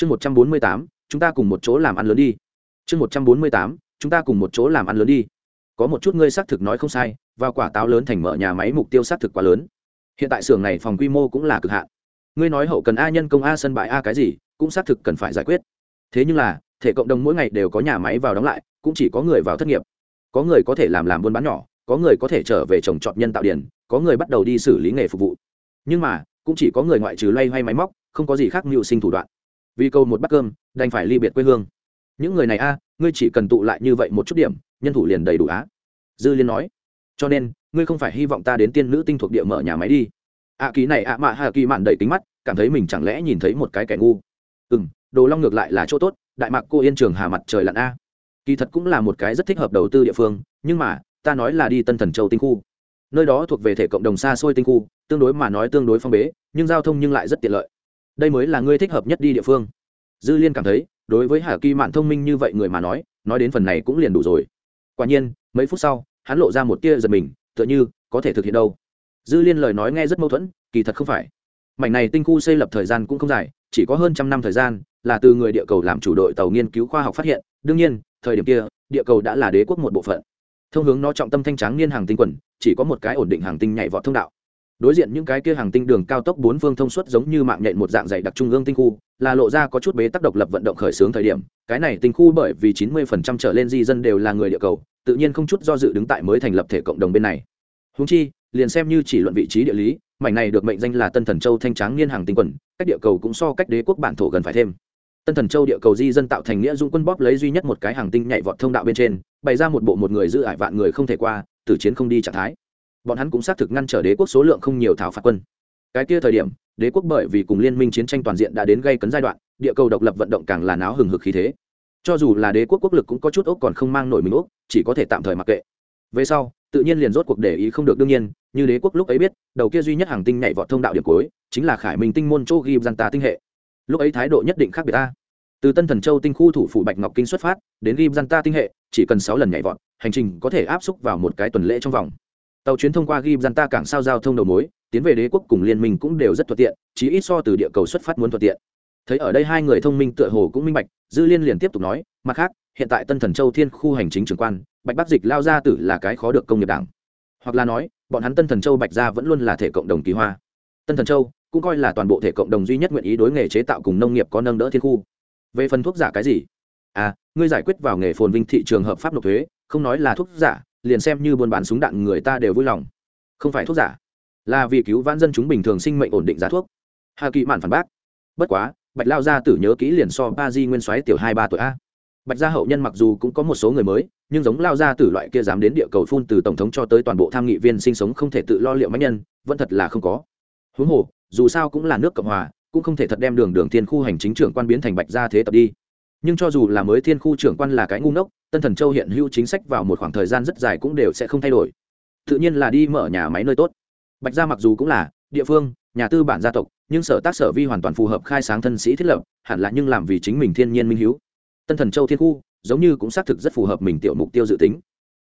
chương một trăm bốn mươi tám, chúng ta cùng một chỗ làm ăn lớn đi. Chương một trăm bốn mươi tám, chúng ta cùng một chỗ làm ăn lớn đi. Có một chút ngươi xác thực nói không sai, vào quả táo lớn thành mở nhà máy mục tiêu xác thực quá lớn. Hiện tại xưởng này phòng quy mô cũng là cực hạn. Ngươi nói hậu cần a nhân công a sân bãi a cái gì, cũng xác thực cần phải giải quyết. Thế nhưng là, thể cộng đồng mỗi ngày đều có nhà máy vào đóng lại, cũng chỉ có người vào thất nghiệp. Có người có thể làm làm buôn bán nhỏ, có người có thể trở về trồng trọt nhân tạo điển, có người bắt đầu đi xử lý nghề phục vụ. Nhưng mà, cũng chỉ có người ngoại trừ loay hoay máy móc, không có gì khác mưu sinh thủ đoạn vì câu một bát cơm đành phải ly biệt quê hương. Những người này a ngươi chỉ cần tụ lại như vậy một chút điểm nhân thủ liền đầy đủ á. Dư liên nói. Cho nên ngươi không phải hy vọng ta đến tiên nữ tinh thuộc địa mở nhà máy đi. Ạ à, ký này ạ à mạ hạ kỳ mạn đầy tính mắt cảm thấy mình chẳng lẽ nhìn thấy một cái kẻ ngu. Ừ m đồ long ngược lại là chỗ tốt đại mạc cô yên trường hà mặt trời lặn a. Kỳ thật cũng là một cái rất thích hợp đầu tư địa phương nhưng mà ta nói là đi tân thần châu tinh khu. Nơi đó thuộc về thể cộng đồng xa xôi tinh khu tương đối mà nói tương đối phong bế nhưng giao thông nhưng lại rất tiện lợi đây mới là ngươi thích hợp nhất đi địa phương. Dư liên cảm thấy, đối với hà kỳ mạn thông minh như vậy người mà nói nói đến phần này cũng liền đủ rồi. Quả nhiên, mấy phút sau, hắn lộ ra một tia giật mình, tựa như có thể thực hiện đâu. Dư liên lời nói nghe rất mâu thuẫn, kỳ thật không phải. Mảnh này tinh khu xây lập thời gian cũng không dài, chỉ có hơn trăm năm thời gian, là từ người địa cầu làm chủ đội tàu nghiên cứu khoa học phát hiện. Đương nhiên, thời điểm kia, địa cầu đã là đế quốc một bộ phận. Thông hướng nó trọng tâm thanh tráng niên hàng tinh quần, chỉ có một cái ổn định hàng tinh nhảy vọt thông đạo đối diện những cái kia hàng tinh đường cao tốc bốn phương thông suốt giống như mạng nhện một dạng dày đặc trung ương tinh khu, là lộ ra có chút bế tắc độc lập vận động khởi xướng thời điểm. Cái này tinh khu bởi vì chín mươi phần trăm trở lên di dân đều là người địa cầu, tự nhiên không chút do dự đứng tại mới thành lập thể cộng đồng bên này. Húng chi, liền xem như chỉ luận vị trí địa lý, mảnh này được mệnh danh là tân thần châu thanh tráng niên hàng tinh quần, cách địa cầu cũng so cách đế quốc bản thổ gần phải thêm. Tân thần châu địa cầu di dân tạo thành nghĩa dung quân bóp lấy duy nhất một cái hàng tinh nhảy vọt thông đạo bên trên, bày ra một bộ một người giữ ải vạn người không thể qua, tử chiến không đi trạng thái bọn hắn cũng xác thực ngăn trở đế quốc số lượng không nhiều thảo phạt quân. Cái kia thời điểm, đế quốc bởi vì cùng liên minh chiến tranh toàn diện đã đến gây cấn giai đoạn, địa cầu độc lập vận động càng là náo hừng hực khí thế. Cho dù là đế quốc quốc lực cũng có chút ốc còn không mang nổi mình ốc, chỉ có thể tạm thời mặc kệ. Về sau, tự nhiên liền rốt cuộc để ý không được đương nhiên, như đế quốc lúc ấy biết, đầu kia duy nhất hàng tinh nhảy vọt thông đạo điểm cuối, chính là khải minh tinh môn châu ghi gian tà tinh hệ. Lúc ấy thái độ nhất định khác biệt ta. Từ tân thần châu tinh khu thủ phủ bạch ngọc kinh xuất phát, đến ghi gian ta tinh hệ, chỉ cần sáu lần nhảy vọt, hành trình có thể áp xúc vào một cái tuần lễ trong vòng tàu chuyến thông qua ghi gian ta cảng sao giao thông đầu mối, tiến về đế quốc cùng liên minh cũng đều rất thuận tiện, chí ít so từ địa cầu xuất phát muốn thuận tiện. Thấy ở đây hai người thông minh tựa hồ cũng minh bạch, dư liên liền tiếp tục nói, mặt khác, hiện tại tân thần châu thiên khu hành chính trưởng quan, bạch bắc dịch lao ra tử là cái khó được công nghiệp đảng. Hoặc là nói, bọn hắn tân thần châu bạch gia vẫn luôn là thể cộng đồng kỳ hoa. Tân thần châu cũng coi là toàn bộ thể cộng đồng duy nhất nguyện ý đối nghề chế tạo cùng nông nghiệp có nâng đỡ thiên khu. Về phần thuốc giả cái gì? À ngươi giải quyết vào nghề phồn vinh thị trường hợp pháp nộp thuế, không nói là thuốc giả liền xem như buôn bán súng đạn người ta đều vui lòng. Không phải thuốc giả, là vì cứu vãn dân chúng bình thường sinh mệnh ổn định giá thuốc. Hà kỳ mạn phản bác. Bất quá, bạch lao gia tử nhớ kỹ liền so ba di nguyên soái tiểu hai ba tuổi a. Bạch gia hậu nhân mặc dù cũng có một số người mới, nhưng giống lao gia tử loại kia dám đến địa cầu phun từ tổng thống cho tới toàn bộ tham nghị viên sinh sống không thể tự lo liệu máy nhân, vẫn thật là không có. Huống hồ, dù sao cũng là nước cộng hòa, cũng không thể thật đem đường đường thiên khu hành chính trưởng quan biến thành bạch gia thế tập đi nhưng cho dù là mới thiên khu trưởng quan là cái ngu ngốc, tân thần châu hiện hữu chính sách vào một khoảng thời gian rất dài cũng đều sẽ không thay đổi. Tự nhiên là đi mở nhà máy nơi tốt. Bạch gia mặc dù cũng là địa phương, nhà tư bản gia tộc, nhưng sở tác sở vi hoàn toàn phù hợp khai sáng thân sĩ thiết lập, hẳn là nhưng làm vì chính mình thiên nhiên minh hiếu. Tân thần châu thiên khu, giống như cũng xác thực rất phù hợp mình tiểu mục tiêu dự tính.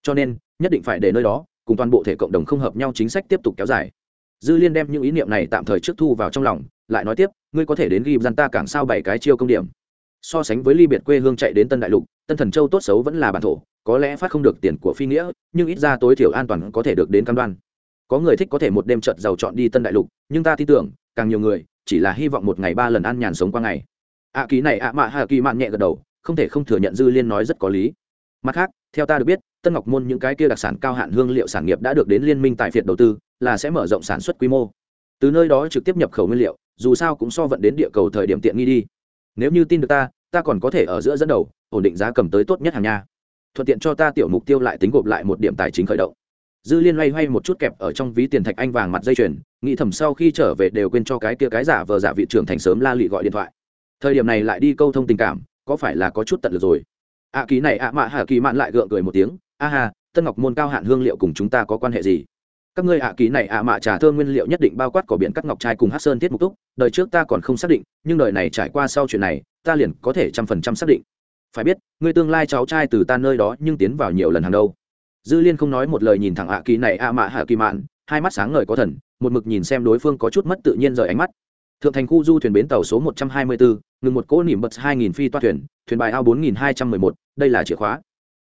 Cho nên, nhất định phải để nơi đó, cùng toàn bộ thể cộng đồng không hợp nhau chính sách tiếp tục kéo dài. Dư liên đem những ý niệm này tạm thời trước thu vào trong lòng, lại nói tiếp, ngươi có thể đến ghi gian ta cảng sao bảy cái chiêu công điểm? So sánh với ly biệt quê hương chạy đến tân đại lục tân thần châu tốt xấu vẫn là bản thổ có lẽ phát không được tiền của phi nghĩa nhưng ít ra tối thiểu an toàn có thể được đến cam đoan. Có người thích có thể một đêm trợt giàu chọn đi tân đại lục nhưng ta tin tưởng càng nhiều người chỉ là hy vọng một ngày ba lần ăn nhàn sống qua ngày. Ạ à, kỳ này ạ à mạ hạ kỳ mạn nhẹ gật đầu không thể không thừa nhận dư liên nói rất có lý. Mặt khác theo ta được biết tân ngọc môn những cái kia đặc sản cao hạn hương liệu sản nghiệp đã được đến liên minh tài phiệt đầu tư là sẽ mở rộng sản xuất quy mô. Từ nơi đó trực tiếp nhập khẩu nguyên liệu dù sao cũng so vận đến địa cầu thời điểm tiện nghi đi nếu như tin được ta ta còn có thể ở giữa dẫn đầu ổn định giá cầm tới tốt nhất hàng nha. Thuận tiện cho ta tiểu mục tiêu lại tính gộp lại một điểm tài chính khởi động. Dư liên loay hoay một chút kẹp ở trong ví tiền thạch anh vàng mặt dây chuyền nghĩ thầm sau khi trở về đều quên cho cái kia cái giả vờ giả vị trưởng thành sớm la lị gọi điện thoại. Thời điểm này lại đi câu thông tình cảm có phải là có chút tận lực rồi? Ạ à, này ạ mạ hạ kỳ mạn lại gượng cười một tiếng a hà, tân ngọc môn cao hạn hương liệu cùng chúng ta có quan hệ gì? Các ngươi ạ kỳ này ạ, mạ trà thơm nguyên liệu nhất định bao quát cỏ biển cắt ngọc trai cùng hát sơn thiết mục túc, đời trước ta còn không xác định, nhưng đời này trải qua sau chuyện này, ta liền có thể trăm phần trăm xác định. Phải biết, ngươi tương lai cháu trai từ ta nơi đó nhưng tiến vào nhiều lần hàng đâu. Dư liên không nói một lời nhìn thẳng ạ kỳ này ạ, mạ hạ kỳ mạn, hai mắt sáng ngời có thần, một mực nhìn xem đối phương có chút mất tự nhiên rời ánh mắt. Thượng thành khu du thuyền bến tàu số một trăm hai mươi bốn ngừng một cỗ nỉm bật hai nghìn phi toa thuyền thuyền bài ao bốn nghìn hai trăm mười một, đây là chìa khóa.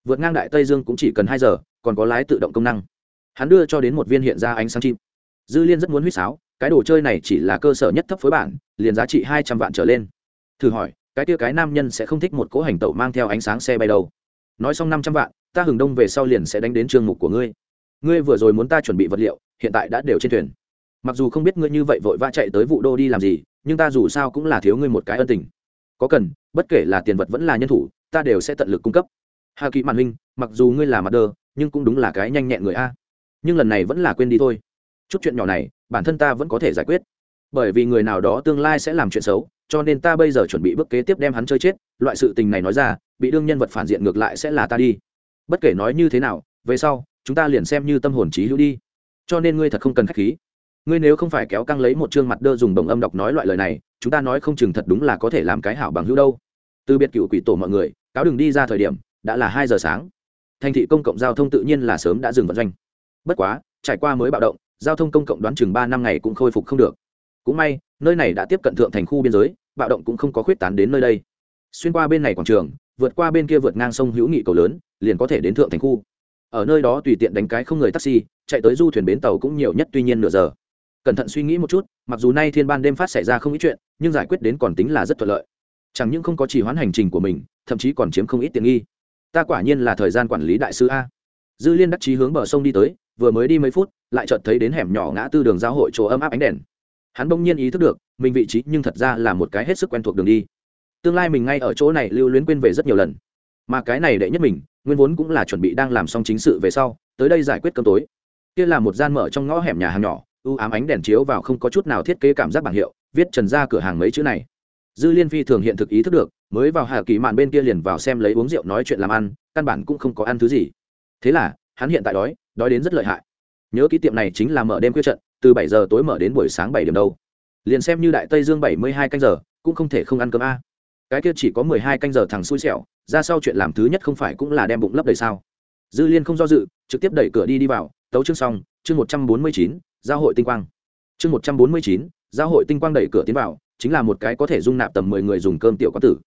Vượt ngang đại tây dương cũng chỉ cần hai giờ, còn có lái tự động công năng hắn đưa cho đến một viên hiện ra ánh sáng chim. Dư liên rất muốn huýt sáo, cái đồ chơi này chỉ là cơ sở nhất thấp phối bản, liền giá trị hai trăm vạn trở lên. Thử hỏi, cái tia cái nam nhân sẽ không thích một cỗ hành tẩu mang theo ánh sáng xe bay đâu? Nói xong năm trăm vạn, ta hừng đông về sau liền sẽ đánh đến chương mục của ngươi. Ngươi vừa rồi muốn ta chuẩn bị vật liệu, hiện tại đã đều trên thuyền. Mặc dù không biết ngươi như vậy vội vã chạy tới vụ đô đi làm gì, nhưng ta dù sao cũng là thiếu ngươi một cái ân tình. Có cần, bất kể là tiền vật vẫn là nhân thủ, ta đều sẽ tận lực cung cấp. Hà kỳ màn huynh, mặc dù ngươi là mặt đơ, nhưng cũng đúng là cái nhanh nhẹn người a nhưng lần này vẫn là quên đi thôi. Chút chuyện nhỏ này, bản thân ta vẫn có thể giải quyết. Bởi vì người nào đó tương lai sẽ làm chuyện xấu, cho nên ta bây giờ chuẩn bị bước kế tiếp đem hắn chơi chết. Loại sự tình này nói ra, bị đương nhân vật phản diện ngược lại sẽ là ta đi. Bất kể nói như thế nào, về sau, chúng ta liền xem như tâm hồn trí hữu đi. Cho nên ngươi thật không cần k h á c h khí. Ngươi nếu không phải kéo căng lấy một chương mặt đơ dùng đồng âm đọc nói loại lời này, chúng ta nói không chừng thật đúng là có thể làm cái hảo bằng hữu đâu. Từ biệt cựu quỷ tổ mọi người, cáo đừng đi ra thời điểm, đã là hai giờ sáng. Thành thị công cộng giao thông tự nhiên là sớm đã dừng vận doanh bất quá, trải qua mới bạo động, giao thông công cộng đoán chừng ba năm ngày cũng khôi phục không được. Cũng may, nơi này đã tiếp cận thượng thành khu biên giới, bạo động cũng không có khuyết tán đến nơi đây. Xuyên qua bên này quảng trường, vượt qua bên kia vượt ngang sông hữu nghị cầu lớn, liền có thể đến thượng thành khu. Ở nơi đó tùy tiện đánh cái không người taxi, chạy tới du thuyền bến tàu cũng nhiều nhất tuy nhiên nửa giờ. Cẩn thận suy nghĩ một chút, mặc dù nay thiên ban đêm phát xảy ra không ít chuyện, nhưng giải quyết đến còn tính là rất thuận lợi. Chẳng những không có chỉ hoãn hành trình của mình, thậm chí còn chiếm không ít tiện nghi. Ta quả nhiên là thời gian quản lý đại sứ a. Dư liên đắc chí hướng bờ sông đi tới vừa mới đi mấy phút, lại chợt thấy đến hẻm nhỏ ngã tư đường giao hội chỗ ấm áp ánh đèn. Hắn bỗng nhiên ý thức được, mình vị trí nhưng thật ra là một cái hết sức quen thuộc đường đi. Tương lai mình ngay ở chỗ này lưu luyến quên về rất nhiều lần. Mà cái này đệ nhất mình, nguyên vốn cũng là chuẩn bị đang làm xong chính sự về sau, tới đây giải quyết cơm tối. Kia là một gian mở trong ngõ hẻm nhà hàng nhỏ ưu ám ánh đèn chiếu vào không có chút nào thiết kế cảm giác bảng hiệu, viết trần ra cửa hàng mấy chữ này. Dư liên phi thường hiện thực ý thức được, mới vào hạ kỳ mạn bên kia liền vào xem lấy uống rượu nói chuyện làm ăn, căn bản cũng không có ăn thứ gì. Thế là, hắn hiện tại đói đói đến rất lợi hại. Nhớ ký tiệm này chính là mở đêm quyết trận, từ bảy giờ tối mở đến buổi sáng bảy điểm đâu. Liền xem như đại tây dương bảy mươi hai canh giờ, cũng không thể không ăn cơm a. Cái kia chỉ có mười hai canh giờ thằng xui xẻo, ra sau chuyện làm thứ nhất không phải cũng là đem bụng lấp đầy sao? Dư liên không do dự, trực tiếp đẩy cửa đi đi vào, tấu chương xong, chương một trăm bốn mươi chín, giao hội tinh quang. Chương một trăm bốn mươi chín, giao hội tinh quang đẩy cửa tiến vào, chính là một cái có thể dung nạp tầm mười người dùng cơm tiểu quán tử.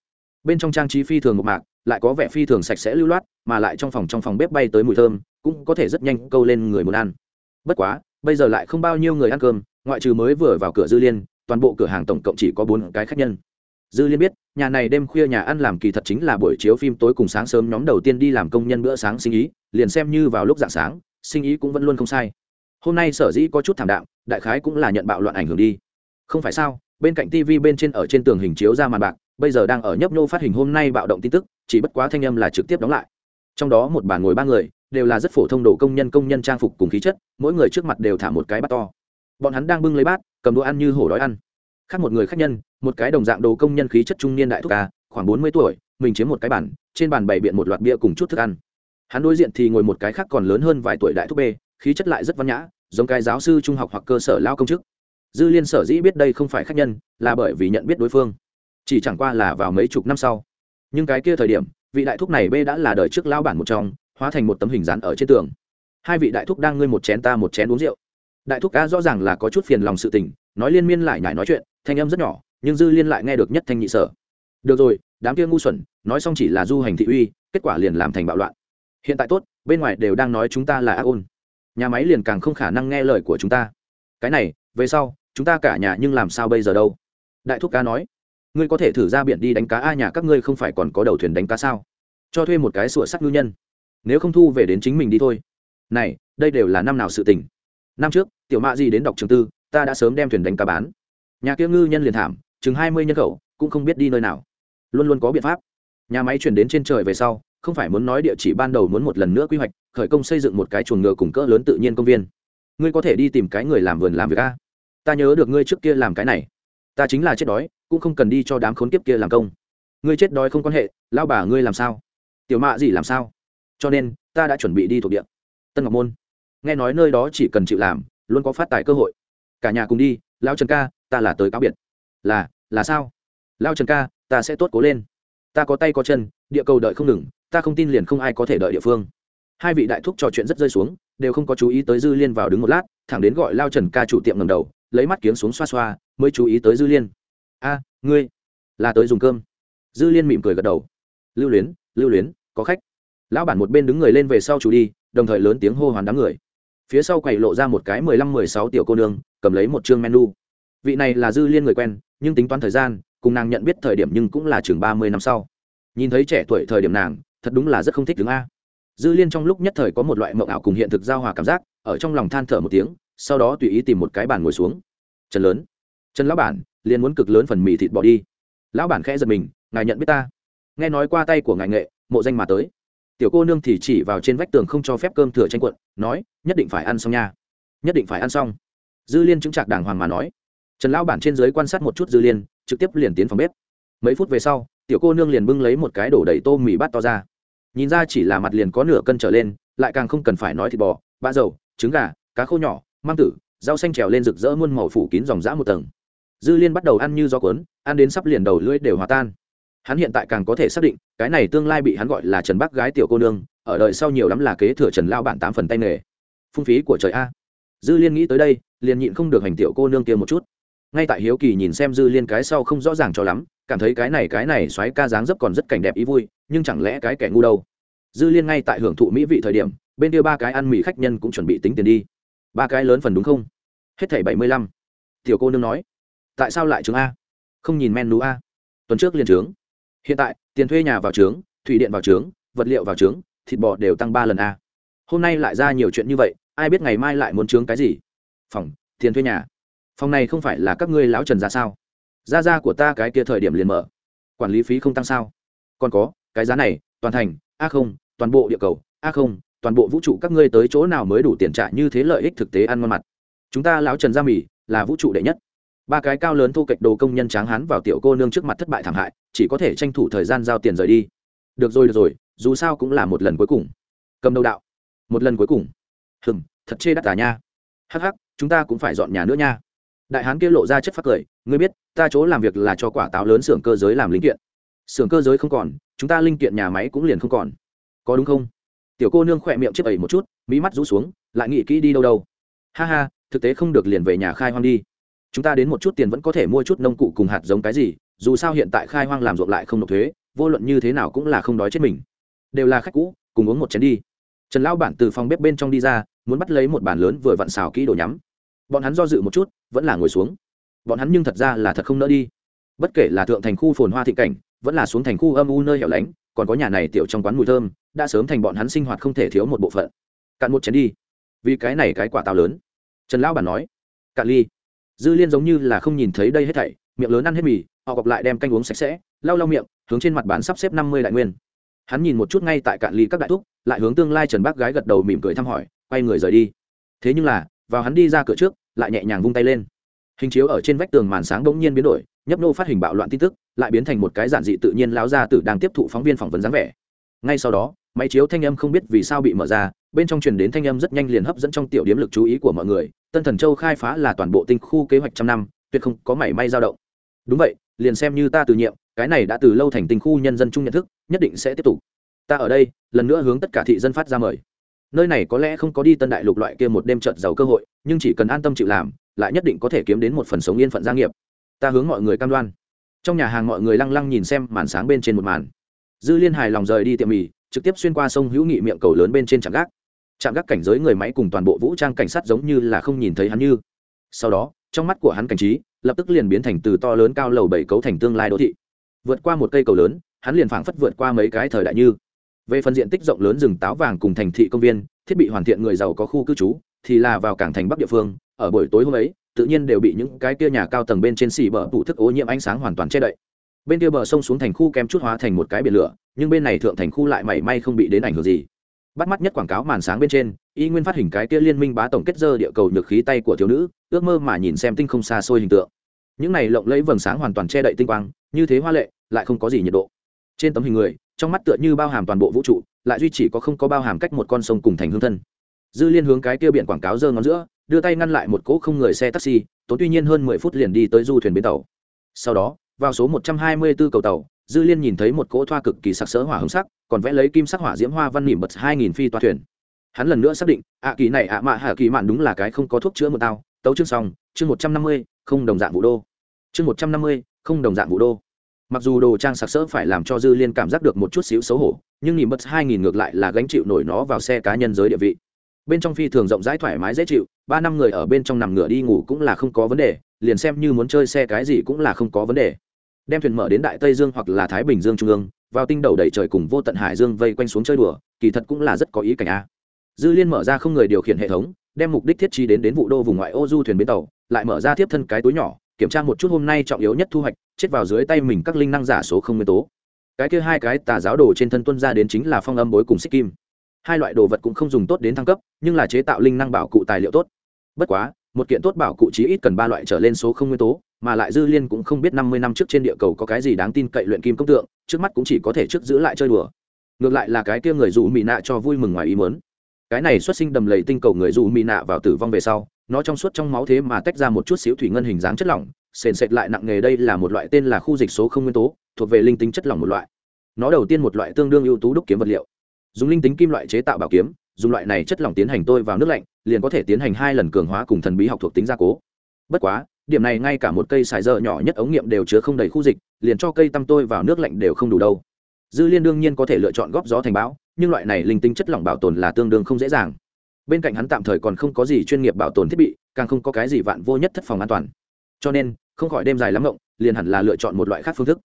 Bên trong trang trí phi thường một mạc, lại có vẻ phi thường sạch sẽ lưu loát, mà lại trong phòng trong phòng bếp bay tới mùi thơm cũng có thể rất nhanh câu lên người muốn ăn. Bất quá, bây giờ lại không bao nhiêu người ăn cơm, ngoại trừ mới vừa vào cửa dư liên, toàn bộ cửa hàng tổng cộng chỉ có bốn cái khách nhân. Dư liên biết, nhà này đêm khuya nhà ăn làm kỳ thật chính là buổi chiếu phim tối cùng sáng sớm nhóm đầu tiên đi làm công nhân bữa sáng sinh ý, liền xem như vào lúc dạng sáng, sinh ý cũng vẫn luôn không sai. Hôm nay sở dĩ có chút thảm đạm, đại khái cũng là nhận bạo loạn ảnh hưởng đi. Không phải sao, bên cạnh tv bên trên ở trên tường hình chiếu ra màn bạc, bây giờ đang ở nhấp nhô phát hình hôm nay bạo động tin tức, chỉ bất quá thanh âm là trực tiếp đóng lại. Trong đó một bàn ngồi ba người đều là rất phổ thông đồ công nhân công nhân trang phục cùng khí chất, mỗi người trước mặt đều thả một cái bát to. Bọn hắn đang bưng lấy bát, cầm đồ ăn như hổ đói ăn. Khác một người khách nhân, một cái đồng dạng đồ công nhân khí chất trung niên đại thúc ca, khoảng bốn mươi tuổi, mình chiếm một cái bàn, trên bàn bày biện một loạt bia cùng chút thức ăn. Hắn đối diện thì ngồi một cái khác còn lớn hơn vài tuổi đại thúc b, khí chất lại rất văn nhã, giống cái giáo sư trung học hoặc cơ sở lao công chức. Dư liên sở dĩ biết đây không phải khách nhân, là bởi vì nhận biết đối phương. Chỉ chẳng qua là vào mấy chục năm sau. Nhưng cái kia thời điểm, vị đại thúc này b đã là đời trước lao bản một trong hóa thành một tấm hình dán ở trên tường. Hai vị đại thúc đang ngơi một chén ta một chén uống rượu. Đại thúc a rõ ràng là có chút phiền lòng sự tình, nói liên miên lại nhải nói chuyện, thanh âm rất nhỏ, nhưng dư liên lại nghe được nhất thanh nhị sở. Được rồi, đám kia ngu xuẩn, nói xong chỉ là du hành thị uy, kết quả liền làm thành bạo loạn. Hiện tại tốt, bên ngoài đều đang nói chúng ta là ác ôn. Nhà máy liền càng không khả năng nghe lời của chúng ta. Cái này, về sau, chúng ta cả nhà nhưng làm sao bây giờ đâu? Đại thúc ca nói. Ngươi có thể thử ra biển đi đánh cá a nhà các ngươi không phải còn có đầu thuyền đánh cá sao? Cho thuê một cái sủa sắc ngư nhân nếu không thu về đến chính mình đi thôi. Này, đây đều là năm nào sự tình. Năm trước, tiểu mạ gì đến đọc trường tư, ta đã sớm đem thuyền đánh cá bán. Nhà kia ngư nhân liền thảm, chừng hai mươi nhân khẩu, cũng không biết đi nơi nào. Luôn luôn có biện pháp. Nhà máy chuyển đến trên trời về sau, không phải muốn nói địa chỉ ban đầu muốn một lần nữa quy hoạch, khởi công xây dựng một cái chuồng ngựa cùng cỡ lớn tự nhiên công viên. Ngươi có thể đi tìm cái người làm vườn làm việc a. Ta nhớ được ngươi trước kia làm cái này. Ta chính là chết đói, cũng không cần đi cho đám khốn kiếp kia làm công. Ngươi chết đói không quan hệ lao bà ngươi làm sao? Tiểu mạ gì làm sao? Cho nên, ta đã chuẩn bị đi thuộc địa. Tân ngọc môn, nghe nói nơi đó chỉ cần chịu làm, luôn có phát tài cơ hội. Cả nhà cùng đi lao trần ca, ta là tới cáo biệt. Là là sao? Lao trần ca, ta sẽ tốt cố lên. Ta có tay có chân, địa cầu đợi không ngừng, ta không tin liền không ai có thể đợi địa phương. Hai vị đại thúc trò chuyện rất rơi xuống, đều không có chú ý tới dư liên vào đứng một lát, thẳng đến gọi lao trần ca chủ tiệm ngầm đầu, lấy mắt kiếm xuống xoa xoa, mới chú ý tới dư liên. A, ngươi là tới dùng cơm. Dư liên mỉm cười gật đầu. Lưu luyến lưu luyến, có khách lão bản một bên đứng người lên về sau chủ đi, đồng thời lớn tiếng hô hoán đám người. Phía sau quầy lộ ra một cái mười lăm, mười sáu tiểu cô nương, cầm lấy một chương menu. Vị này là dư liên người quen, nhưng tính toán thời gian, cùng nàng nhận biết thời điểm nhưng cũng là chừng ba mươi năm sau. Nhìn thấy trẻ tuổi thời điểm nàng, thật đúng là rất không thích đứng a. Dư liên trong lúc nhất thời có một loại mộng ảo cùng hiện thực giao hòa cảm giác, ở trong lòng than thở một tiếng, sau đó tùy ý tìm một cái bàn ngồi xuống. Trần lớn. Trần lão bản, liền muốn cực lớn phần mì thịt bỏ đi. Lão bản khẽ giật mình, ngài nhận biết ta. Nghe nói qua tay của ngài nghệ, mộ danh mà tới tiểu cô nương thì chỉ vào trên vách tường không cho phép cơm thừa tranh quận nói, nhất định phải ăn xong nha. Nhất định phải ăn xong. Dư liên chứng trạc đàng hoàng mà nói. Trần lão bản trên giới quan sát một chút dư liên, trực tiếp liền tiến phòng bếp. Mấy phút về sau, tiểu cô nương liền bưng lấy một cái đổ đầy tô mì bát to ra. Nhìn ra chỉ là mặt liền có nửa cân trở lên, lại càng không cần phải nói thịt bò, bã dầu, trứng gà, cá khô nhỏ mang tử, rau xanh trèo lên rực rỡ muôn màu phủ kín dòng dã một tầng. Dư liên bắt đầu ăn như gió cuốn, ăn đến sắp liền đầu lưỡi đều hòa tan hắn hiện tại càng có thể xác định, cái này tương lai bị hắn gọi là trần bác gái tiểu cô nương, ở đời sau nhiều lắm là kế thừa trần lao bản tám phần tay nghề. Phung phí của trời a. Dư liên nghĩ tới đây, liền nhịn không được hành tiểu cô nương kia một chút. Ngay tại hiếu kỳ nhìn xem dư liên cái sau không rõ ràng cho lắm, cảm thấy cái này cái này xoáy ca dáng dấp còn rất cảnh đẹp ý vui, nhưng chẳng lẽ cái kẻ ngu đâu? Dư liên ngay tại hưởng thụ mỹ vị thời điểm, bên kia ba cái ăn mì khách nhân cũng chuẩn bị tính tiền đi. Ba cái lớn phần đúng không? Hết thảy bảy mươi lăm. Tiểu cô nương nói. Tại sao lại trứng a? Không nhìn menu a. Tuần trước liền trướng hiện tại, tiền thuê nhà vào trướng, thủy điện vào trướng, vật liệu vào trướng, thịt bò đều tăng ba lần a. Hôm nay lại ra nhiều chuyện như vậy, ai biết ngày mai lại muốn trướng cái gì? Phòng, tiền thuê nhà. Phòng này không phải là các ngươi lão trần ra sao? Gia gia của ta cái kia thời điểm liền mở. Quản lý phí không tăng sao? Còn có, cái giá này, toàn thành, a không, toàn bộ địa cầu, a không, toàn bộ vũ trụ các ngươi tới chỗ nào mới đủ tiền trả như thế lợi ích thực tế ăn ngon mặt? Chúng ta lão trần gia mì, là vũ trụ đệ nhất ba cái cao lớn thu kệch đồ công nhân tráng hán vào tiểu cô nương trước mặt thất bại thảm hại, chỉ có thể tranh thủ thời gian giao tiền rời đi. Được rồi được rồi, dù sao cũng là một lần cuối cùng. Cầm đầu đạo. Một lần cuối cùng. Hừng thật chê đắt à nha. Hắc hắc, chúng ta cũng phải dọn nhà nữa nha. Đại hán kia lộ ra chất phát cười, ngươi biết, ta chỗ làm việc là cho quả táo lớn xưởng cơ giới làm linh kiện. Xưởng cơ giới không còn, chúng ta linh kiện nhà máy cũng liền không còn. Có đúng không? Tiểu cô nương khỏe miệng chiếc ẩy một chút mỹ mắt rũ xuống, lại nghĩ kỹ đi đâu đâu. Ha ha, thực tế không được liền về nhà khai hoang đi chúng ta đến một chút tiền vẫn có thể mua chút nông cụ cùng hạt giống cái gì, dù sao hiện tại khai hoang làm ruộng lại không nộp thuế, vô luận như thế nào cũng là không đói chết mình. Đều là khách cũ, cùng uống một chén đi. Trần lão bản từ phòng bếp bên trong đi ra, muốn bắt lấy một bàn lớn vừa vặn xào kỹ đồ nhắm. Bọn hắn do dự một chút, vẫn là ngồi xuống. Bọn hắn nhưng thật ra là thật không nỡ đi. Bất kể là thượng thành khu phồn hoa thị cảnh, vẫn là xuống thành khu âm u nơi hẻo lánh, còn có nhà này tiểu trong quán mùi thơm, đã sớm thành bọn hắn sinh hoạt không thể thiếu một bộ phận. Cạn một chén đi. Vì cái này cái quả tào lớn. Trần lão bản nói. Cạn ly dư liên giống như là không nhìn thấy đây hết thảy, miệng lớn ăn hết mì, họ gọc lại đem canh uống sạch sẽ, lau lau miệng, hướng trên mặt bàn sắp xếp năm mươi đại nguyên. Hắn nhìn một chút ngay tại cạn ly các đại thúc, lại hướng tương lai trần bác gái gật đầu mỉm cười thăm hỏi, quay người rời đi. Thế nhưng là, vào hắn đi ra cửa trước, lại nhẹ nhàng vung tay lên. Hình chiếu ở trên vách tường màn sáng bỗng nhiên biến đổi, nhấp nô phát hình bạo loạn tin tức, lại biến thành một cái giản dị tự nhiên láo ra tử đang tiếp thụ phóng viên phỏng vấn dáng vẻ. Ngay sau đó, máy chiếu thanh âm không biết vì sao bị mở ra, bên trong truyền đến thanh âm rất nhanh liền hấp dẫn trong tiểu điểm lực chú ý của mọi người tân thần châu khai phá là toàn bộ tinh khu kế hoạch trăm năm, tuyệt không có mảy may dao động. Đúng vậy, liền xem như ta từ nhiệm, cái này đã từ lâu thành tinh khu nhân dân chung nhận thức, nhất định sẽ tiếp tục. Ta ở đây, lần nữa hướng tất cả thị dân phát ra mời. Nơi này có lẽ không có đi tân đại lục loại kia một đêm trợt giàu cơ hội, nhưng chỉ cần an tâm chịu làm, lại nhất định có thể kiếm đến một phần sống yên phận gia nghiệp. Ta hướng mọi người cam đoan. Trong nhà hàng mọi người lăng lăng nhìn xem màn sáng bên trên một màn. Dư liên hài lòng rời đi tiệm mì, trực tiếp xuyên qua sông hữu nghị miệng cầu lớn bên trên trạm gác chạm gác cảnh giới người máy cùng toàn bộ vũ trang cảnh sát giống như là không nhìn thấy hắn như. Sau đó, trong mắt của hắn cảnh trí, lập tức liền biến thành từ to lớn cao lầu bảy cấu thành tương lai đô thị. Vượt qua một cây cầu lớn, hắn liền phảng phất vượt qua mấy cái thời đại như. Về phần diện tích rộng lớn rừng táo vàng cùng thành thị công viên, thiết bị hoàn thiện người giàu có khu cư trú, thì là vào cảng thành bắc địa phương, ở buổi tối hôm ấy, tự nhiên đều bị những cái kia nhà cao tầng bên trên xỉ bờ tụ thức ô nhiễm ánh sáng hoàn toàn che đậy. Bên kia bờ sông xuống thành khu kem chút hóa thành một cái biển lửa, nhưng bên này thượng thành khu lại mảy may không bị đến ảnh hưởng gì bắt mắt nhất quảng cáo màn sáng bên trên, y nguyên phát hình cái kia liên minh bá tổng kết dơ địa cầu nhược khí tay của thiếu nữ, ước mơ mà nhìn xem tinh không xa xôi hình tượng. Những này lộng lẫy vầng sáng hoàn toàn che đậy tinh quang, như thế hoa lệ, lại không có gì nhiệt độ. Trên tấm hình người, trong mắt tựa như bao hàm toàn bộ vũ trụ, lại duy chỉ có không có bao hàm cách một con sông cùng thành hương thân. Dư liên hướng cái kia biển quảng cáo dơ ngón giữa, đưa tay ngăn lại một cỗ không người xe taxi, tốn tuy nhiên hơn mười phút liền đi tới du thuyền bến tàu. Sau đó, vào số một trăm hai mươi 124 cầu tàu dư liên nhìn thấy một cỗ thoa cực kỳ sặc sỡ hỏa hồng sắc, còn vẽ lấy kim sắc hỏa diễm hoa văn nỉm bật hai nghìn phi toa thuyền. Hắn lần nữa xác định, ạ kỳ này ạ mạ hạ kỳ mạn đúng là cái không có thuốc chữa một tao. Tấu chương xong, chương một trăm năm mươi, không đồng dạng vũ đô. Chương một trăm năm mươi, không đồng dạng vũ đô. Mặc dù đồ trang sặc sỡ phải làm cho dư liên cảm giác được một chút xíu xấu hổ, nhưng nhìn bất hai nghìn ngược lại là gánh chịu nổi nó vào xe cá nhân giới địa vị. Bên trong phi thường rộng rãi thoải mái dễ chịu, ba năm người ở bên trong nằm ngửa đi ngủ cũng là không có vấn đề, liền xem như muốn chơi xe cái gì cũng là không có vấn đề đem thuyền mở đến đại tây dương hoặc là thái bình dương trung ương, vào tinh đầu đẩy trời cùng vô tận hải dương vây quanh xuống chơi đùa, kỳ thật cũng là rất có ý cảnh a. Dư liên mở ra không người điều khiển hệ thống, đem mục đích thiết trí đến đến vụ đô vùng ngoại ô du thuyền bến tàu, lại mở ra tiếp thân cái túi nhỏ, kiểm tra một chút hôm nay trọng yếu nhất thu hoạch, chết vào dưới tay mình các linh năng giả số không nguyên tố. Cái kia hai cái tà giáo đồ trên thân tuân ra đến chính là phong âm bối cùng xích kim. Hai loại đồ vật cũng không dùng tốt đến thăng cấp, nhưng là chế tạo linh năng bảo cụ tài liệu tốt. Bất quá, một kiện tốt bảo cụ chí ít cần ba loại trở lên số không nguyên tố mà lại dư liên cũng không biết năm mươi năm trước trên địa cầu có cái gì đáng tin cậy luyện kim công tượng, trước mắt cũng chỉ có thể trước giữ lại chơi đùa. Ngược lại là cái kia người dù mỹ nạ cho vui mừng ngoài ý mớn cái này xuất sinh đầm lầy tinh cầu người dù mỹ nạ vào tử vong về sau, nó trong suốt trong máu thế mà tách ra một chút xíu thủy ngân hình dáng chất lỏng, sền sệt lại nặng nghề đây là một loại tên là khu dịch số không nguyên tố, thuộc về linh tính chất lỏng một loại. Nó đầu tiên một loại tương đương ưu tú đúc kiếm vật liệu. Dùng linh tính kim loại chế tạo bảo kiếm, dùng loại này chất lỏng tiến hành tôi vào nước lạnh, liền có thể tiến hành hai lần cường hóa cùng thần bí học thuộc tính gia cố. Bất quá điểm này ngay cả một cây xài dơ nhỏ nhất ống nghiệm đều chứa không đầy khu dịch, liền cho cây tăm tôi vào nước lạnh đều không đủ đâu. Dư liên đương nhiên có thể lựa chọn góp gió thành bão, nhưng loại này linh tính chất lỏng bảo tồn là tương đương không dễ dàng. Bên cạnh hắn tạm thời còn không có gì chuyên nghiệp bảo tồn thiết bị, càng không có cái gì vạn vô nhất thất phòng an toàn. Cho nên, không khỏi đêm dài lắm ngộng, liền hẳn là lựa chọn một loại khác phương thức.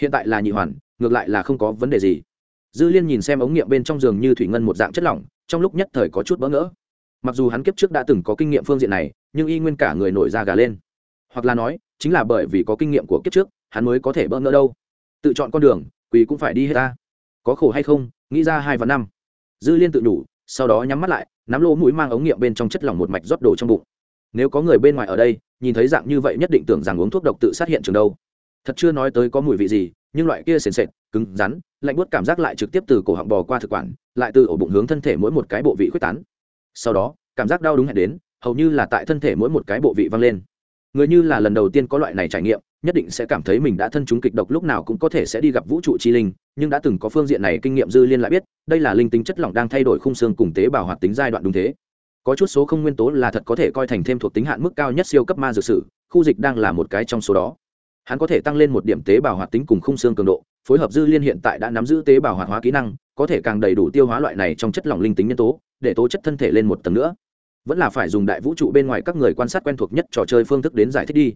Hiện tại là nhị hoàn, ngược lại là không có vấn đề gì. Dư liên nhìn xem ống nghiệm bên trong giường như thủy ngân một dạng chất lỏng, trong lúc nhất thời có chút bỡ ngỡ. Mặc dù hắn kiếp trước đã từng có kinh nghiệm phương diện này, nhưng y nguyên cả người nổi da gà lên hoặc là nói, chính là bởi vì có kinh nghiệm của kiếp trước, hắn mới có thể bỡ ngỡ đâu. Tự chọn con đường, quỳ cũng phải đi hết ta. Có khổ hay không, nghĩ ra hai và năm. Dư liên tự đủ sau đó nhắm mắt lại, nắm lỗ mũi mang ống nghiệm bên trong chất lỏng một mạch rót đồ trong bụng. Nếu có người bên ngoài ở đây, nhìn thấy dạng như vậy nhất định tưởng rằng uống thuốc độc tự sát hiện trường đâu. Thật chưa nói tới có mùi vị gì, nhưng loại kia sền sệt, cứng, rắn, lạnh buốt cảm giác lại trực tiếp từ cổ họng bò qua thực quản, lại từ ổ bụng hướng thân thể mỗi một cái bộ vị quyết tán. Sau đó, cảm giác đau đúng hẹn đến, hầu như là tại thân thể mỗi một cái bộ vị văng lên người như là lần đầu tiên có loại này trải nghiệm, nhất định sẽ cảm thấy mình đã thân chúng kịch độc, lúc nào cũng có thể sẽ đi gặp vũ trụ chi linh, nhưng đã từng có phương diện này kinh nghiệm dư liên lại biết, đây là linh tính chất lỏng đang thay đổi khung xương cùng tế bào hoạt tính giai đoạn đúng thế. Có chút số không nguyên tố là thật có thể coi thành thêm thuộc tính hạn mức cao nhất siêu cấp ma dược sử, khu dịch đang là một cái trong số đó. Hắn có thể tăng lên một điểm tế bào hoạt tính cùng khung xương cường độ, phối hợp dư liên hiện tại đã nắm giữ tế bào hoạt hóa kỹ năng, có thể càng đầy đủ tiêu hóa loại này trong chất lỏng linh tính nhân tố, để tố chất thân thể lên một tầng nữa vẫn là phải dùng đại vũ trụ bên ngoài các người quan sát quen thuộc nhất trò chơi phương thức đến giải thích đi.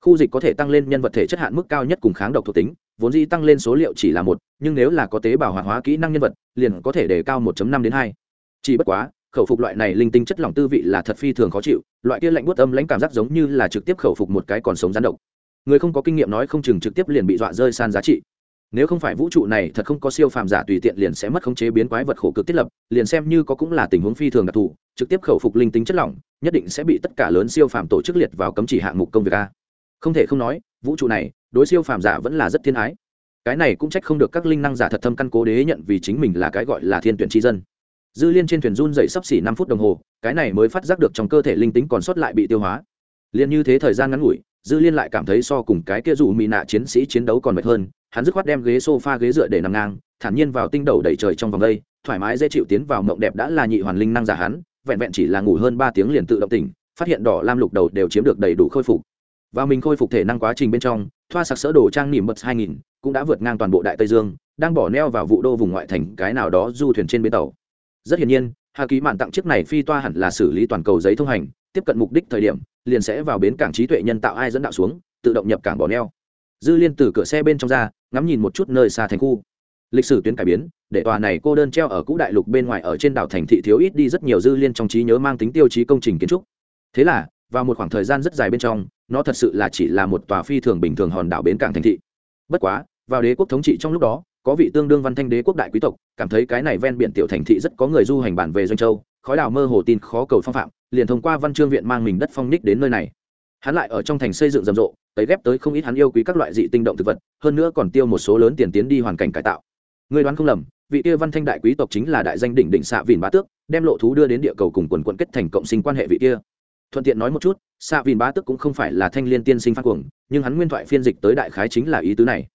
Khu dịch có thể tăng lên nhân vật thể chất hạn mức cao nhất cùng kháng độc thuộc tính, vốn dĩ tăng lên số liệu chỉ là một, nhưng nếu là có tế bào hoạt hóa kỹ năng nhân vật, liền có thể đề cao 1 năm đến hai. Chỉ bất quá, khẩu phục loại này linh tinh chất lỏng tư vị là thật phi thường khó chịu, loại kia lạnh buốt âm lãnh cảm giác giống như là trực tiếp khẩu phục một cái còn sống gián độc. Người không có kinh nghiệm nói không chừng trực tiếp liền bị dọa rơi san giá trị nếu không phải vũ trụ này thật không có siêu phàm giả tùy tiện liền sẽ mất khống chế biến quái vật khổ cực thiết lập, liền xem như có cũng là tình huống phi thường đặc thù, trực tiếp khẩu phục linh tính chất lỏng, nhất định sẽ bị tất cả lớn siêu phàm tổ chức liệt vào cấm chỉ hạng mục công việc a. Không thể không nói, vũ trụ này, đối siêu phàm giả vẫn là rất thiên ái. Cái này cũng trách không được các linh năng giả thật thâm căn cố đế nhận vì chính mình là cái gọi là thiên tuyển tri dân. Dư liên trên thuyền run dậy sắp xỉ năm phút đồng hồ, cái này mới phát giác được trong cơ thể linh tính còn sót lại bị tiêu hóa. Liền như thế thời gian ngắn ngủi, dư liên lại cảm thấy so cùng cái kia dù mỹ nạ chiến sĩ chiến đấu còn mệt hơn hắn dứt khoát đem ghế sofa ghế dựa để nằm ngang, thản nhiên vào tinh đầu đẩy trời trong vòng đây, thoải mái dễ chịu tiến vào mộng đẹp đã là nhị hoàn linh năng giả hắn, vẹn vẹn chỉ là ngủ hơn ba tiếng liền tự động tỉnh, phát hiện đỏ lam lục đầu đều chiếm được đầy đủ khôi phục. Và mình khôi phục thể năng quá trình bên trong, thoa sặc sỡ đồ trang nỉm bật hai nghìn, cũng đã vượt ngang toàn bộ đại tây dương, đang bỏ neo vào vụ đô vùng ngoại thành cái nào đó du thuyền trên bến tàu. Rất hiển nhiên, hà ký mạn tặng chiếc này phi toa hẳn là xử lý toàn cầu giấy thông hành, tiếp cận mục đích thời điểm, liền sẽ vào bến cảng trí tuệ nhân tạo ai dẫn đạo xuống, tự động nhập cảng bỏ neo dư liên từ cửa xe bên trong ra, ngắm nhìn một chút nơi xa thành khu. Lịch sử tuyến cải biến, để tòa này cô đơn treo ở cũ đại lục bên ngoài ở trên đảo thành thị thiếu ít đi rất nhiều dư liên trong trí nhớ mang tính tiêu chí công trình kiến trúc. Thế là, vào một khoảng thời gian rất dài bên trong, nó thật sự là chỉ là một tòa phi thường bình thường hòn đảo bến cảng thành thị. Bất quá, vào đế quốc thống trị trong lúc đó, có vị tương đương văn thanh đế quốc đại quý tộc, cảm thấy cái này ven biển tiểu thành thị rất có người du hành bản về doanh châu, khói đảo mơ hồ tin khó cầu phong phạm, liền thông qua văn chương viện mang mình đất phong ních đến nơi này hắn lại ở trong thành xây dựng rầm rộ, tấy ghép tới không ít hắn yêu quý các loại dị tinh động thực vật, hơn nữa còn tiêu một số lớn tiền tiến đi hoàn cảnh cải tạo. Người đoán không lầm, vị kia văn thanh đại quý tộc chính là đại danh đỉnh đỉnh xạ vìn bá tước, đem lộ thú đưa đến địa cầu cùng quần quận kết thành cộng sinh quan hệ vị kia. Thuận tiện nói một chút xạ vìn bá tước cũng không phải là thanh liên tiên sinh phát cuồng, nhưng hắn nguyên thoại phiên dịch tới đại khái chính là ý tứ này.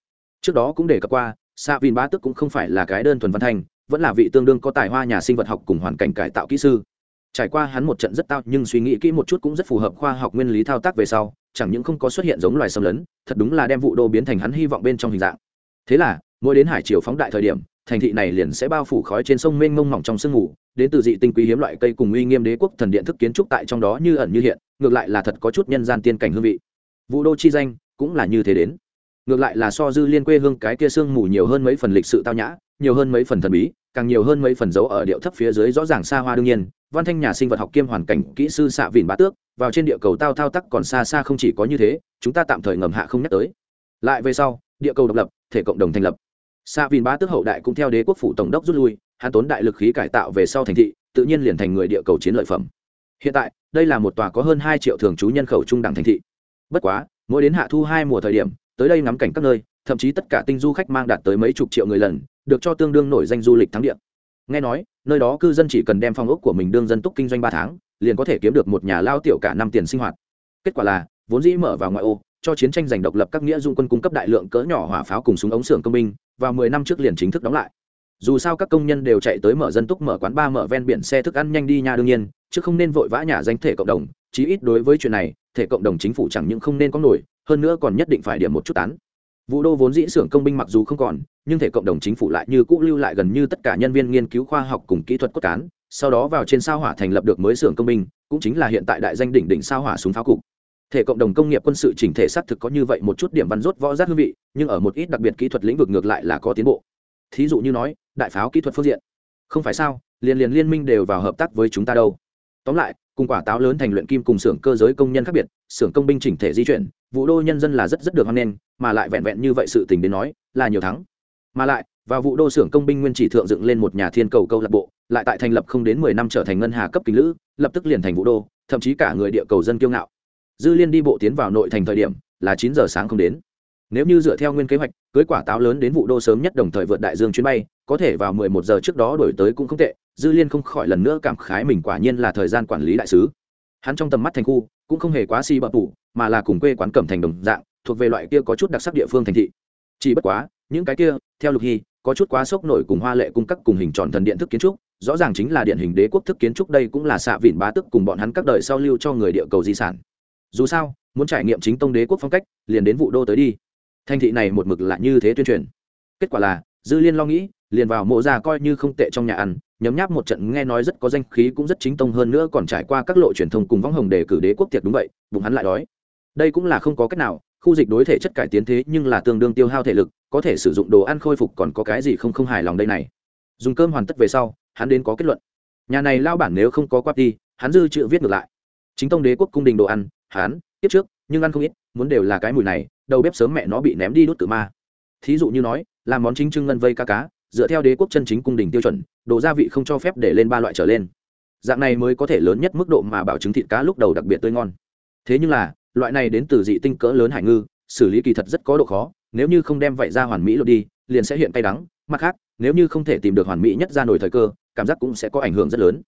Trước đó cũng đề cập qua xạ vìn bá tước cũng không phải là cái đơn thuần văn thanh, vẫn là vị tương đương có tài hoa nhà sinh vật học cùng hoàn cảnh cải tạo kỹ sư trải qua hắn một trận rất tao, nhưng suy nghĩ kỹ một chút cũng rất phù hợp khoa học nguyên lý thao tác về sau, chẳng những không có xuất hiện giống loài xâm lấn, thật đúng là đem vụ đô biến thành hắn hy vọng bên trong hình dạng. Thế là, mỗi đến hải triều phóng đại thời điểm, thành thị này liền sẽ bao phủ khói trên sông mênh mông mỏng trong sương ngủ đến từ dị tinh quý hiếm loại cây cùng uy nghiêm đế quốc thần điện thức kiến trúc tại trong đó như ẩn như hiện, ngược lại là thật có chút nhân gian tiên cảnh hương vị. Vụ đô chi danh cũng là như thế đến. Ngược lại là so dư liên quê hương cái kia sương mù nhiều hơn mấy phần lịch sự tao nhã nhiều hơn mấy phần thần bí, càng nhiều hơn mấy phần dấu ở điệu thấp phía dưới rõ ràng xa hoa đương nhiên. Văn thanh nhà sinh vật học kiêm hoàn cảnh kỹ sư xạ vìn bá tước, vào trên địa cầu tao thao tắc còn xa xa không chỉ có như thế, chúng ta tạm thời ngầm hạ không nhắc tới. Lại về sau, địa cầu độc lập, thể cộng đồng thành lập. Xạ vìn bá tước hậu đại cũng theo đế quốc phủ tổng đốc rút lui, hắn tốn đại lực khí cải tạo về sau thành thị, tự nhiên liền thành người địa cầu chiến lợi phẩm. Hiện tại, đây là một tòa có hơn hai triệu thường trú nhân khẩu trung đẳng thành thị. Bất quá, mỗi đến hạ thu hai mùa thời điểm, tới đây ngắm cảnh các nơi, thậm chí tất cả tinh du khách mang đạt tới mấy chục triệu người lần được cho tương đương nổi danh du lịch thắng địa. Nghe nói, nơi đó cư dân chỉ cần đem phong ốc của mình đương dân túc kinh doanh ba tháng, liền có thể kiếm được một nhà lao tiểu cả năm tiền sinh hoạt. Kết quả là, vốn dĩ mở vào ngoại ô, cho chiến tranh giành độc lập các nghĩa dung quân cung cấp đại lượng cỡ nhỏ hỏa pháo cùng súng ống xưởng công binh, vào mười năm trước liền chính thức đóng lại. Dù sao các công nhân đều chạy tới mở dân túc mở quán ba mở ven biển xe thức ăn nhanh đi nha đương nhiên, chứ không nên vội vã nhà danh thể cộng đồng, chí ít đối với chuyện này, thể cộng đồng chính phủ chẳng những không nên có nổi, hơn nữa còn nhất định phải điểm một chút tán. Vũ đô vốn dĩ xưởng công binh mặc dù không còn, nhưng thể cộng đồng chính phủ lại như cũ lưu lại gần như tất cả nhân viên nghiên cứu khoa học cùng kỹ thuật cốt cán, sau đó vào trên sao hỏa thành lập được mới xưởng công binh, cũng chính là hiện tại đại danh đỉnh đỉnh sao hỏa súng pháo cục. Thể cộng đồng công nghiệp quân sự chỉnh thể xác thực có như vậy một chút điểm văn rốt võ giác hương vị, nhưng ở một ít đặc biệt kỹ thuật lĩnh vực ngược lại là có tiến bộ. Thí dụ như nói, đại pháo kỹ thuật phương diện. Không phải sao, liên liên liên minh đều vào hợp tác với chúng ta đâu. Tóm lại, cùng quả táo lớn thành luyện kim cùng xưởng cơ giới công nhân khác biệt, xưởng công binh chỉnh thể di chuyển, vũ đô nhân dân là rất rất được hoan nghênh, mà lại vẹn vẹn như vậy sự tình đến nói, là nhiều thắng. Mà lại, vào vụ đô xưởng công binh nguyên chỉ thượng dựng lên một nhà thiên cầu câu lạc bộ, lại tại thành lập không đến mười năm trở thành ngân hà cấp kính lữ, lập tức liền thành vũ đô, thậm chí cả người địa cầu dân kiêu ngạo. Dư liên đi bộ tiến vào nội thành thời điểm, là chín giờ sáng không đến. Nếu như dựa theo nguyên kế hoạch, cưới quả táo lớn đến vụ đô sớm nhất đồng thời vượt đại dương chuyến bay, có thể vào mười một giờ trước đó đổi tới cũng không tệ. Dư liên không khỏi lần nữa cảm khái mình quả nhiên là thời gian quản lý đại sứ hắn trong tầm mắt thành khu cũng không hề quá si bập tủ mà là cùng quê quán cẩm thành đồng dạng, thuộc về loại kia có chút đặc sắc địa phương thành thị. Chỉ bất quá, những cái kia, theo lục hy, có chút quá sốc nổi cùng hoa lệ cung cấp cùng hình tròn thần điện thức kiến trúc, rõ ràng chính là điện hình đế quốc thức kiến trúc đây cũng là xạ vịn bá tức cùng bọn hắn các đời sau lưu cho người địa cầu di sản. Dù sao, muốn trải nghiệm chính tông đế quốc phong cách, liền đến vụ đô tới đi. Thành thị này một mực là như thế tuyên truyền. Kết quả là, dư liên lo nghĩ, liền vào mộ ra coi như không tệ trong nhà ăn nhấm nháp một trận nghe nói rất có danh khí cũng rất chính tông hơn nữa còn trải qua các lộ truyền thông cùng võng hồng để cử đế quốc tiệc đúng vậy, bụng hắn lại đói. Đây cũng là không có cách nào, khu dịch đối thể chất cải tiến thế nhưng là tương đương tiêu hao thể lực, có thể sử dụng đồ ăn khôi phục còn có cái gì không không hài lòng đây này. Dùng cơm hoàn tất về sau, hắn đến có kết luận. Nhà này lao bản nếu không có quát đi, hắn dư chữ viết ngược lại. Chính tông đế quốc cung đình đồ ăn, hắn tiếp trước, nhưng ăn không ít, muốn đều là cái mùi này, đầu bếp sớm mẹ nó bị ném đi đốt tự ma. Thí dụ như nói, làm món chính trưng ngân vây cá cá dựa theo đế quốc chân chính cung đình tiêu chuẩn, đồ gia vị không cho phép để lên ba loại trở lên. Dạng này mới có thể lớn nhất mức độ mà bảo chứng thịt cá lúc đầu đặc biệt tươi ngon. Thế nhưng là, loại này đến từ dị tinh cỡ lớn hải ngư, xử lý kỳ thật rất có độ khó, nếu như không đem vậy ra hoàn mỹ lột đi, liền sẽ hiện cay đắng. Mặt khác, nếu như không thể tìm được hoàn mỹ nhất ra nổi thời cơ, cảm giác cũng sẽ có ảnh hưởng rất lớn.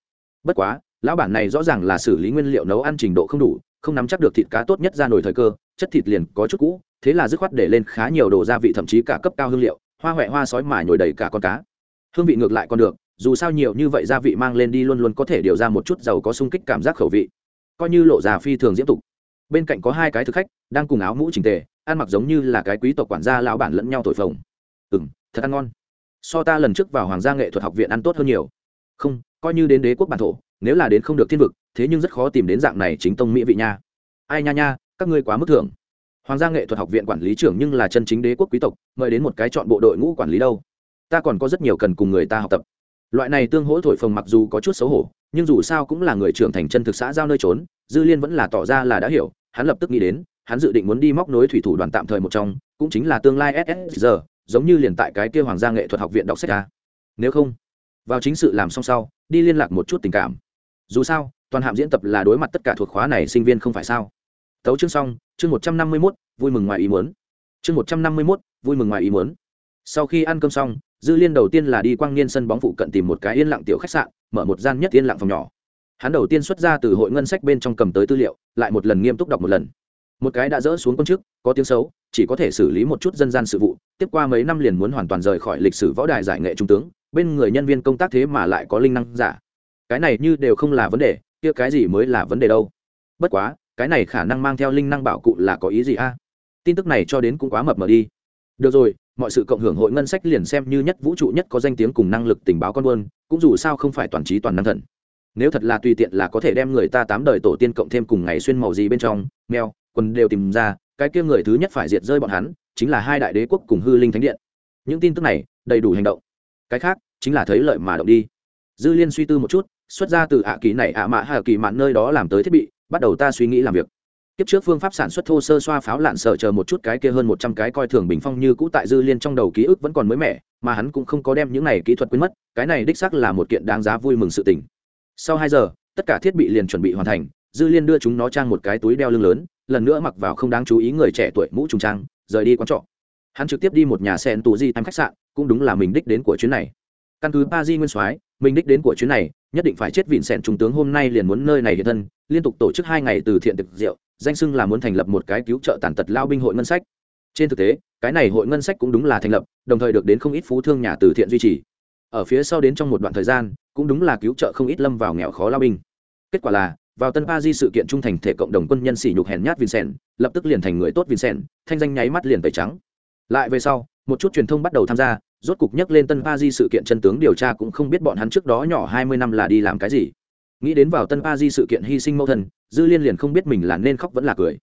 Bất quá, lão bản này rõ ràng là xử lý nguyên liệu nấu ăn trình độ không đủ, không nắm chắc được thịt cá tốt nhất ra nổi thời cơ, chất thịt liền có chút cũ, thế là dứt khoát để lên khá nhiều đồ gia vị, thậm chí cả cấp cao hương liệu hoa huệ hoa sói mà nhồi đầy cả con cá. Hương vị ngược lại còn được, dù sao nhiều như vậy gia vị mang lên đi luôn luôn có thể điều ra một chút giàu có sung kích cảm giác khẩu vị. Coi như lộ già phi thường diễm tục. Bên cạnh có hai cái thực khách, đang cùng áo mũ trình tề, ăn mặc giống như là cái quý tộc quản gia lão bản lẫn nhau thổi phồng. Ừ m thật ăn ngon. So ta lần trước vào hoàng gia nghệ thuật học viện ăn tốt hơn nhiều. Không, coi như đến đế quốc bản thổ, nếu là đến không được thiên vực, thế nhưng rất khó tìm đến dạng này chính tông mỹ vị nha. Ai nha nha, các ngươi quá mức thưởng hoàng gia nghệ thuật học viện quản lý trưởng nhưng là chân chính đế quốc quý tộc, mời đến một cái chọn bộ đội ngũ quản lý đâu. Ta còn có rất nhiều cần cùng người ta học tập. Loại này tương hỗ thổi phồng mặc dù có chút xấu hổ, nhưng dù sao cũng là người trưởng thành chân thực xã giao nơi trốn, dư liên vẫn là tỏ ra là đã hiểu, hắn lập tức nghĩ đến, hắn dự định muốn đi móc nối thủy thủ đoàn tạm thời một trong, cũng chính là tương lai ss giống như liền tại cái kia hoàng gia nghệ thuật học viện đọc sách ca nếu không, vào chính sự làm xong sau, đi liên lạc một chút tình cảm. Dù sao, toàn hạm diễn tập là đối mặt tất cả thuộc khóa này sinh viên không phải sao? Tấu chương xong, chương một trăm năm mươi mốt, vui mừng ngoài ý muốn. Chương một trăm năm mươi mốt, vui mừng ngoài ý muốn. Sau khi ăn cơm xong, dư liên đầu tiên là đi quang niên sân bóng phụ cận tìm một cái yên lặng tiểu khách sạn, mở một gian nhất yên lặng phòng nhỏ. Hắn đầu tiên xuất ra từ hội ngân sách bên trong cầm tới tư liệu, lại một lần nghiêm túc đọc một lần. Một cái đã dỡ xuống công chức có tiếng xấu, chỉ có thể xử lý một chút dân gian sự vụ, tiếp qua mấy năm liền muốn hoàn toàn rời khỏi lịch sử võ đài giải nghệ trung tướng, bên người nhân viên công tác thế mà lại có linh năng giả. Cái này như đều không là vấn đề, kia cái gì mới là vấn đề đâu. Bất quá cái này khả năng mang theo linh năng bảo cụ là có ý gì a? Tin tức này cho đến cũng quá mập mờ đi. Được rồi, mọi sự cộng hưởng hội ngân sách liền xem như nhất vũ trụ nhất có danh tiếng cùng năng lực tình báo con buôn, cũng dù sao không phải toàn trí toàn năng thần. Nếu thật là tùy tiện là có thể đem người ta tám đời tổ tiên cộng thêm cùng ngày xuyên màu gì bên trong, mèo, quần đều tìm ra, cái kia người thứ nhất phải diệt rơi bọn hắn, chính là hai đại đế quốc cùng hư linh thánh điện. Những tin tức này, đầy đủ hành động. Cái khác, chính là thấy lợi mà động đi. Dư liên suy tư một chút, xuất ra từ ạ kỳ này ạ mã hà kỳ mạn nơi đó làm tới thiết bị bắt đầu ta suy nghĩ làm việc. Kiếp trước phương pháp sản xuất thô sơ xoa pháo lạn sợ chờ một chút cái kia hơn một trăm cái coi thường bình phong như cũ tại dư liên trong đầu ký ức vẫn còn mới mẻ, mà hắn cũng không có đem những này kỹ thuật quên mất, cái này đích xác là một kiện đáng giá vui mừng sự tình. Sau hai giờ, tất cả thiết bị liền chuẩn bị hoàn thành, dư liên đưa chúng nó trang một cái túi đeo lưng lớn, lần nữa mặc vào không đáng chú ý người trẻ tuổi mũ trùng trang, rời đi quán trọ. Hắn trực tiếp đi một nhà sen tù di time khách sạn, cũng đúng là mình đích đến của chuyến này. Căn cứ ba di nguyên soái, mình đích đến của chuyến này nhất định phải chết vịn sẹn trung tướng hôm nay liền muốn nơi này hiện thân, liên tục tổ chức hai ngày từ thiện thực rượu, danh xưng là muốn thành lập một cái cứu trợ tàn tật lao binh hội ngân sách. Trên thực tế, cái này hội ngân sách cũng đúng là thành lập, đồng thời được đến không ít phú thương nhà từ thiện duy trì. Ở phía sau đến trong một đoạn thời gian, cũng đúng là cứu trợ không ít lâm vào nghèo khó lao binh. Kết quả là, vào tân pa di sự kiện trung thành thể cộng đồng quân nhân sỉ nhục hèn nhát vincent lập tức liền thành người tốt vincent thanh danh nháy mắt liền tẩy trắng. Lại về sau, một chút truyền thông bắt đầu tham gia rốt cục nhắc lên tân pa di sự kiện chân tướng điều tra cũng không biết bọn hắn trước đó nhỏ hai mươi năm là đi làm cái gì. Nghĩ đến vào tân pa di sự kiện hy sinh mẫu thân, dư liên liền không biết mình là nên khóc vẫn là cười.